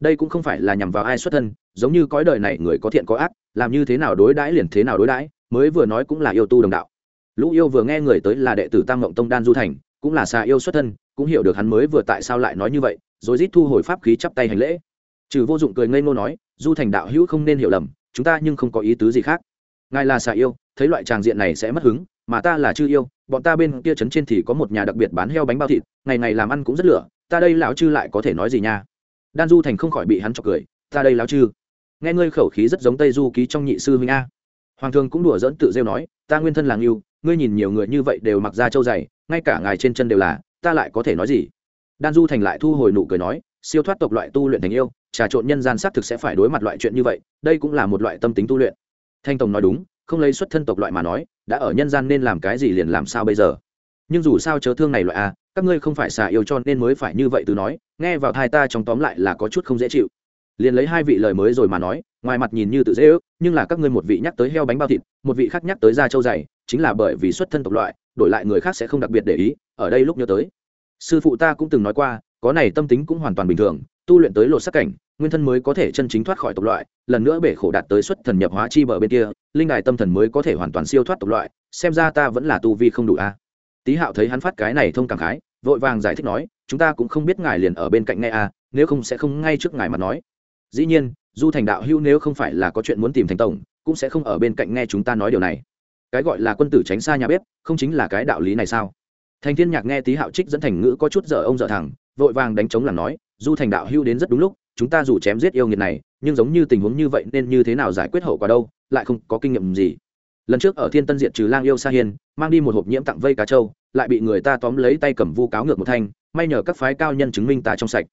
Đây cũng không phải là nhằm vào ai xuất thân, giống như cõi đời này người có thiện có ác, làm như thế nào đối đãi liền thế nào đối đãi, mới vừa nói cũng là yêu tu đồng đạo. Lũ yêu vừa nghe người tới là đệ tử tam ngộng tông đan du thành, cũng là xà yêu xuất thân, cũng hiểu được hắn mới vừa tại sao lại nói như vậy, rồi rít thu hồi pháp khí chắp tay hành lễ. Trừ vô dụng cười ngây ngô nói, du thành đạo hữu không nên hiểu lầm, chúng ta nhưng không có ý tứ gì khác. Ngài là xà yêu, thấy loại tràng diện này sẽ mất hứng, mà ta là chư yêu bọn ta bên kia trấn trên thì có một nhà đặc biệt bán heo bánh bao thịt, ngày ngày làm ăn cũng rất lửa, ta đây lão chư lại có thể nói gì nha? Đan du thành không khỏi bị hắn chọc cười, ta đây lão chư. Nghe ngươi khẩu khí rất giống tây du ký trong nhị sư huynh a. Hoàng thường cũng đùa dỡn tự rêu nói, ta nguyên thân làng yêu ngươi nhìn nhiều người như vậy đều mặc ra trâu dày, ngay cả ngài trên chân đều là, ta lại có thể nói gì? Đan du thành lại thu hồi nụ cười nói, siêu thoát tộc loại tu luyện thành yêu, trà trộn nhân gian xác thực sẽ phải đối mặt loại chuyện như vậy, đây cũng là một loại tâm tính tu luyện. Thanh tông nói đúng không lấy xuất thân tộc loại mà nói, đã ở nhân gian nên làm cái gì liền làm sao bây giờ? Nhưng dù sao chớ thương này loại à các ngươi không phải xà yêu cho nên mới phải như vậy từ nói, nghe vào thai ta trong tóm lại là có chút không dễ chịu. Liền lấy hai vị lời mới rồi mà nói, ngoài mặt nhìn như tự dễ ước, nhưng là các ngươi một vị nhắc tới heo bánh bao thịt, một vị khác nhắc tới da trâu dày, chính là bởi vì xuất thân tộc loại, đổi lại người khác sẽ không đặc biệt để ý, ở đây lúc nhớ tới. Sư phụ ta cũng từng nói qua, có này tâm tính cũng hoàn toàn bình thường, tu luyện tới lột sắc cảnh nguyên thân mới có thể chân chính thoát khỏi tộc loại, lần nữa bể khổ đạt tới xuất thần nhập hóa chi bờ bên kia, linh đài tâm thần mới có thể hoàn toàn siêu thoát tộc loại, xem ra ta vẫn là tu vi không đủ a. Tý hạo thấy hắn phát cái này thông cảm khái, vội vàng giải thích nói, chúng ta cũng không biết ngài liền ở bên cạnh nghe a, nếu không sẽ không ngay trước ngài mà nói. Dĩ nhiên, du thành đạo hữu nếu không phải là có chuyện muốn tìm thành tổng, cũng sẽ không ở bên cạnh nghe chúng ta nói điều này. Cái gọi là quân tử tránh xa nhà bếp, không chính là cái đạo lý này sao? Thành thiên nhạc nghe tý hạo trích dẫn thành ngữ có chút dở ông dở thẳng vội vàng đánh chống làm nói, du thành đạo hưu đến rất đúng lúc chúng ta dù chém giết yêu nghiệt này, nhưng giống như tình huống như vậy nên như thế nào giải quyết hậu quả đâu, lại không có kinh nghiệm gì. Lần trước ở thiên tân diệt trừ lang yêu sa hiên, mang đi một hộp nhiễm tặng vây cá trâu, lại bị người ta tóm lấy tay cầm vu cáo ngược một thanh, may nhờ các phái cao nhân chứng minh ta trong sạch.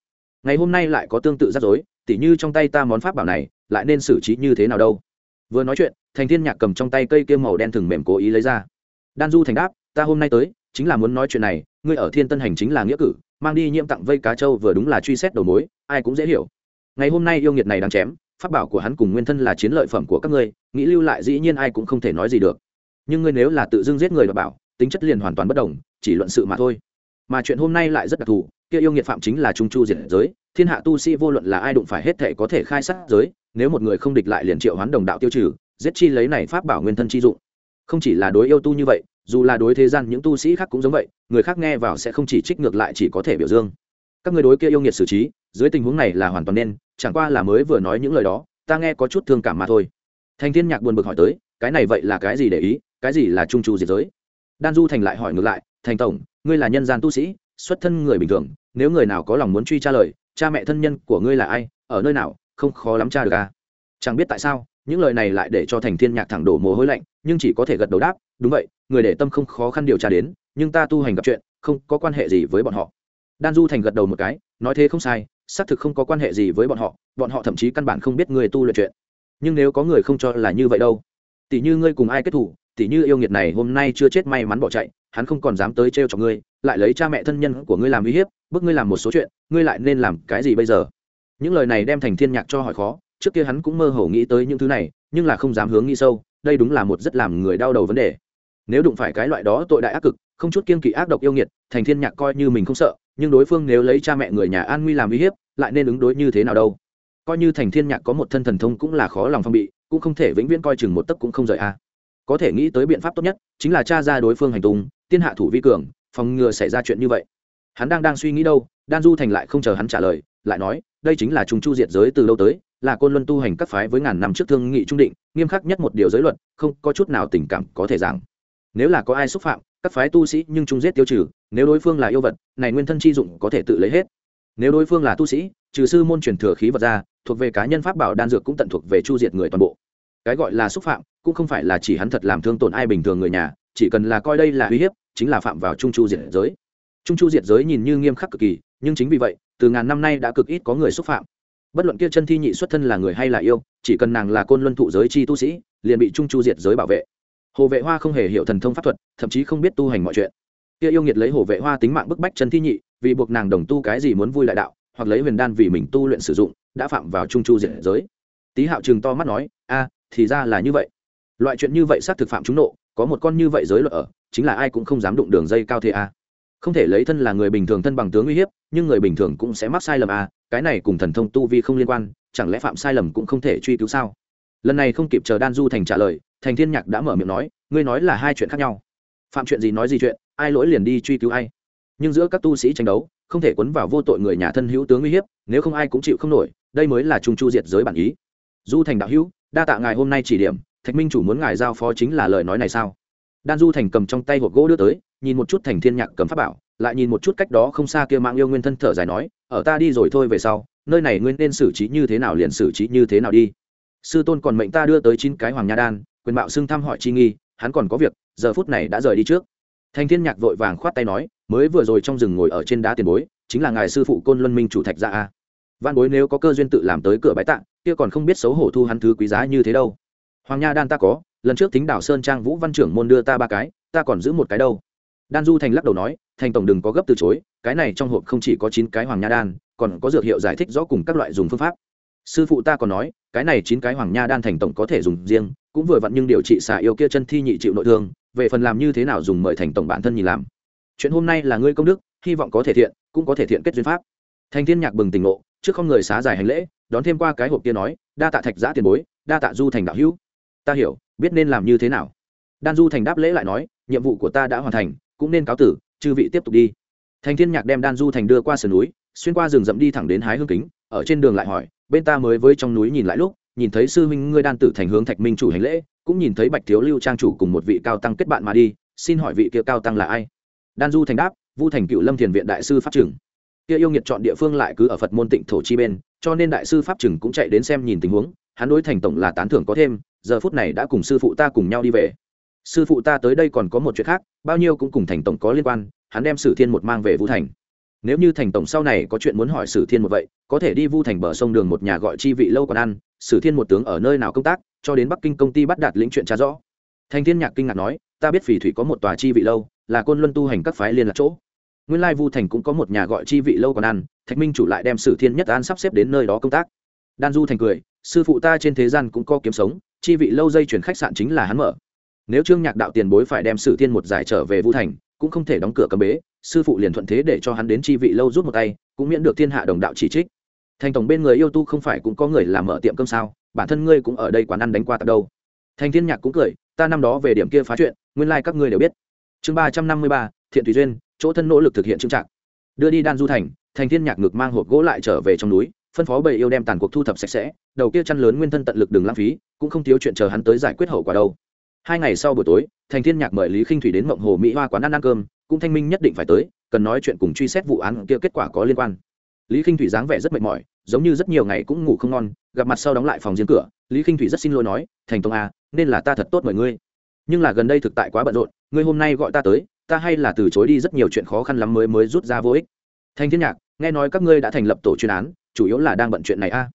Ngày hôm nay lại có tương tự rắc rối, tỉ như trong tay ta món pháp bảo này, lại nên xử trí như thế nào đâu. Vừa nói chuyện, thành thiên nhạc cầm trong tay cây kia màu đen thừng mềm cố ý lấy ra. Đan du thành đáp, ta hôm nay tới chính là muốn nói chuyện này, ngươi ở thiên tân hành chính là nghĩa cử, mang đi nhiễm tặng vây cá trâu vừa đúng là truy xét đầu mối, ai cũng dễ hiểu. Ngày hôm nay yêu nghiệt này đang chém, pháp bảo của hắn cùng nguyên thân là chiến lợi phẩm của các ngươi, nghĩ lưu lại dĩ nhiên ai cũng không thể nói gì được. Nhưng ngươi nếu là tự dưng giết người và bảo, tính chất liền hoàn toàn bất đồng, chỉ luận sự mà thôi. Mà chuyện hôm nay lại rất đặc thù, kia yêu nghiệt phạm chính là trung chu diệt giới, thiên hạ tu sĩ vô luận là ai đụng phải hết thể có thể khai sát giới, nếu một người không địch lại liền triệu hoán đồng đạo tiêu trừ, giết chi lấy này pháp bảo nguyên thân chi dụng không chỉ là đối yêu tu như vậy, dù là đối thế gian những tu sĩ khác cũng giống vậy, người khác nghe vào sẽ không chỉ trích ngược lại chỉ có thể biểu dương. Các người đối kia yêu nghiệt xử trí, dưới tình huống này là hoàn toàn nên, chẳng qua là mới vừa nói những lời đó, ta nghe có chút thương cảm mà thôi. Thành thiên nhạc buồn bực hỏi tới, cái này vậy là cái gì để ý, cái gì là trung tru diệt giới? Đan du thành lại hỏi ngược lại, thành tổng, ngươi là nhân gian tu sĩ, xuất thân người bình thường, nếu người nào có lòng muốn truy tra lời, cha mẹ thân nhân của ngươi là ai, ở nơi nào, không khó lắm tra được à? Chẳng biết tại sao những lời này lại để cho thành thiên nhạc thẳng đổ mồ hôi lạnh, nhưng chỉ có thể gật đầu đáp, đúng vậy, người để tâm không khó khăn điều tra đến, nhưng ta tu hành gặp chuyện, không có quan hệ gì với bọn họ. Đan du thành gật đầu một cái, nói thế không sai, xác thực không có quan hệ gì với bọn họ bọn họ thậm chí căn bản không biết người tu luyện chuyện. Nhưng nếu có người không cho là như vậy đâu. Tỷ như ngươi cùng ai kết thủ, tỷ như yêu nghiệt này hôm nay chưa chết may mắn bỏ chạy, hắn không còn dám tới trêu cho ngươi, lại lấy cha mẹ thân nhân của ngươi làm uy hiếp, bức ngươi làm một số chuyện, ngươi lại nên làm cái gì bây giờ? Những lời này đem thành thiên nhạc cho hỏi khó trước kia hắn cũng mơ hồ nghĩ tới những thứ này, nhưng là không dám hướng nghĩ sâu, đây đúng là một rất làm người đau đầu vấn đề. Nếu đụng phải cái loại đó tội đại ác cực, không chút kiên kỵ ác độc yêu nghiệt, thành thiên nhạc coi như mình không sợ, nhưng đối phương nếu lấy cha mẹ người nhà an nguy làm uy hiếp, lại nên ứng đối như thế nào đâu? Coi như thành thiên nhạc có một thân thần thông cũng là khó lòng phong bị, cũng không thể vĩnh viễn coi chừng một tấc cũng không rời a. Có thể nghĩ tới biện pháp tốt nhất, chính là tra ra đối phương hành tung, tiên hạ thủ vi cường, phòng ngừa xảy ra chuyện như vậy. Hắn đang đang suy nghĩ đâu, đan du thành lại không chờ hắn trả lời, lại nói đây chính là trùng chu diệt giới từ lâu tới, là côn luân tu hành các phái với ngàn năm trước thương nghị trung định, nghiêm khắc nhất một điều giới luật, không có chút nào tình cảm có thể giảng. Nếu là có ai xúc phạm, các phái tu sĩ nhưng trung giết tiêu trừ, nếu đối phương là yêu vật, này nguyên thân chi dụng có thể tự lấy hết. Nếu đối phương là tu sĩ, trừ sư môn truyền thừa khí vật ra, thuộc về cá nhân pháp bảo đan dược cũng tận thuộc về chu diệt người toàn bộ. Cái gọi là xúc phạm, cũng không phải là chỉ hắn thật làm thương tổn ai bình thường người nhà, chỉ cần là coi đây là uy hiếp, chính là phạm vào trung chu diệt giới. Trung chu diệt giới nhìn như nghiêm khắc cực kỳ, nhưng chính vì vậy từ ngàn năm nay đã cực ít có người xúc phạm. Bất luận kia chân thi nhị xuất thân là người hay là yêu, chỉ cần nàng là côn luân thụ giới chi tu sĩ, liền bị trung chu diệt giới bảo vệ. Hồ vệ hoa không hề hiểu thần thông pháp thuật, thậm chí không biết tu hành mọi chuyện. Kia yêu nghiệt lấy hồ vệ hoa tính mạng bức bách chân thi nhị, vì buộc nàng đồng tu cái gì muốn vui lại đạo, hoặc lấy huyền đan vì mình tu luyện sử dụng, đã phạm vào trung chu diệt giới. Tý hạo chừng to mắt nói, a, thì ra là như vậy. Loại chuyện như vậy xác thực phạm chúng nộ, có một con như vậy giới luật ở, chính là ai cũng không dám đụng đường dây cao thế a không thể lấy thân là người bình thường thân bằng tướng uy hiếp, nhưng người bình thường cũng sẽ mắc sai lầm à? cái này cùng thần thông tu vi không liên quan, chẳng lẽ phạm sai lầm cũng không thể truy cứu sao? Lần này không kịp chờ đan du thành trả lời, thành thiên nhạc đã mở miệng nói, ngươi nói là hai chuyện khác nhau. Phạm chuyện gì nói gì chuyện, ai lỗi liền đi truy cứu ai. Nhưng giữa các tu sĩ tranh đấu, không thể quấn vào vô tội người nhà thân hữu tướng uy hiếp, nếu không ai cũng chịu không nổi, đây mới là trung chu diệt giới bản ý. Du thành đạo hữu, đa tạ ngài hôm nay chỉ điểm, thạch minh chủ muốn ngài giao phó chính là lời nói này sao? Đan du thành cầm trong tay hộp gỗ đưa tới, nhìn một chút thành thiên nhạc cầm pháp bảo, lại nhìn một chút cách đó không xa kia mạng yêu nguyên thân thở dài nói, ở ta đi rồi thôi về sau, nơi này nguyên nên xử trí như thế nào liền xử trí như thế nào đi. Sư tôn còn mệnh ta đưa tới chín cái hoàng nha đan, quyền mạo xưng thăm hỏi chi nghi, hắn còn có việc, giờ phút này đã rời đi trước. Thành thiên nhạc vội vàng khoát tay nói, mới vừa rồi trong rừng ngồi ở trên đá tiền bối, chính là ngài sư phụ côn luân minh chủ thạch gia a. Văn bối nếu có cơ duyên tự làm tới cửa bái tạng kia còn không biết xấu hổ thu hắn thứ quý giá như thế đâu. Hoàng nha đan ta có lần trước thính đảo sơn trang vũ văn trưởng môn đưa ta ba cái, ta còn giữ một cái đâu. Đan du thành lắc đầu nói, thành tổng đừng có gấp từ chối, cái này trong hộp không chỉ có chín cái hoàng nha đan, còn có dược hiệu giải thích rõ cùng các loại dùng phương pháp. Sư phụ ta còn nói, cái này chín cái hoàng nha đan thành tổng có thể dùng riêng, cũng vừa vặn nhưng điều trị xả yêu kia chân thi nhị chịu nội thương, về phần làm như thế nào dùng mời thành tổng bản thân nhìn làm. Chuyện hôm nay là ngươi công đức, hy vọng có thể thiện, cũng có thể thiện kết duyên pháp. Thành thiên nhạc bừng tỉnh ngộ, trước không người xá giải hành lễ, đón thêm qua cái hộp kia nói, đa tạ thạch giã tiền bối, đa tạ du thành đạo hữu. Ta hiểu biết nên làm như thế nào. Đan du thành đáp lễ lại nói, nhiệm vụ của ta đã hoàn thành, cũng nên cáo tử, chư vị tiếp tục đi. Thành thiên nhạc đem đan du thành đưa qua sườn núi, xuyên qua rừng rậm đi thẳng đến hái hương kính, ở trên đường lại hỏi, bên ta mới với trong núi nhìn lại lúc, nhìn thấy sư huynh ngươi đan tử thành hướng thạch minh chủ hành lễ, cũng nhìn thấy bạch thiếu lưu trang chủ cùng một vị cao tăng kết bạn mà đi, xin hỏi vị kia cao tăng là ai? Đan du thành đáp, vu thành cựu lâm thiền viện đại sư pháp trưởng kia yêu nghiệt chọn địa phương lại cứ ở phật môn tịnh thổ chi bên, cho nên đại sư pháp trưởng cũng chạy đến xem nhìn tình huống hắn đối thành tổng là tán thưởng có thêm, giờ phút này đã cùng sư phụ ta cùng nhau đi về. Sư phụ ta tới đây còn có một chuyện khác, bao nhiêu cũng cùng thành tổng có liên quan, hắn đem sử thiên một mang về vũ thành. Nếu như thành tổng sau này có chuyện muốn hỏi sử thiên một vậy, có thể đi vu thành bờ sông đường một nhà gọi chi vị lâu còn ăn, sử thiên một tướng ở nơi nào công tác, cho đến bắc kinh công ty bắt đạt lĩnh chuyện trả rõ. Thành thiên nhạc kinh ngạc nói, ta biết phỉ thủy có một tòa chi vị lâu, là côn luân tu hành các phái liên lạc chỗ. Nguyên lai vu thành cũng có một nhà gọi chi vị lâu còn ăn, thạch minh chủ lại đem sử thiên nhất an sắp xếp đến nơi đó công tác đan du thành cười, sư phụ ta trên thế gian cũng có kiếm sống, chi vị lâu dây chuyển khách sạn chính là hắn mở. Nếu trương nhạc đạo tiền bối phải đem sử thiên một giải trở về vu thành, cũng không thể đóng cửa cấm bế, sư phụ liền thuận thế để cho hắn đến chi vị lâu rút một tay, cũng miễn được thiên hạ đồng đạo chỉ trích. Thành tổng bên người yêu tu không phải cũng có người làm mở tiệm cơm sao, bản thân ngươi cũng ở đây quán ăn đánh qua tập đâu. Thành thiên nhạc cũng cười, ta năm đó về điểm kia phá chuyện, nguyên lai các ngươi đều biết. Chương ba trăm năm mươi ba, thiện thủy duyên, chỗ thân nỗ lực thực hiện trưng trạng đưa đi đan du thành thành thiên nhạc ngực mang hộp gỗ lại trở về trong núi phân phó bầy yêu đem tàn cuộc thu thập sạch sẽ đầu kia chăn lớn nguyên thân tận lực đừng lãng phí cũng không thiếu chuyện chờ hắn tới giải quyết hậu quả đâu. Hai ngày sau buổi tối thành thiên nhạc mời lý khinh thủy đến mộng hồ mỹ hoa quán ăn ăn cơm cũng thanh minh nhất định phải tới cần nói chuyện cùng truy xét vụ án kia kết quả có liên quan. Lý khinh thủy dáng vẻ rất mệt mỏi giống như rất nhiều ngày cũng ngủ không ngon gặp mặt sau đóng lại phòng riêng cửa lý khinh thủy rất xin lỗi nói thành tông a à, nên là ta thật tốt mời ngươi. Nhưng là gần đây thực tại quá bận rộn ngươi hôm nay gọi ta tới ta hay là từ chối đi rất nhiều chuyện khó khăn lắm mới mới rút ra vô ích thanh thiên nhạc, nghe nói các ngươi đã thành lập tổ chuyên án, chủ yếu là đang bận chuyện này a.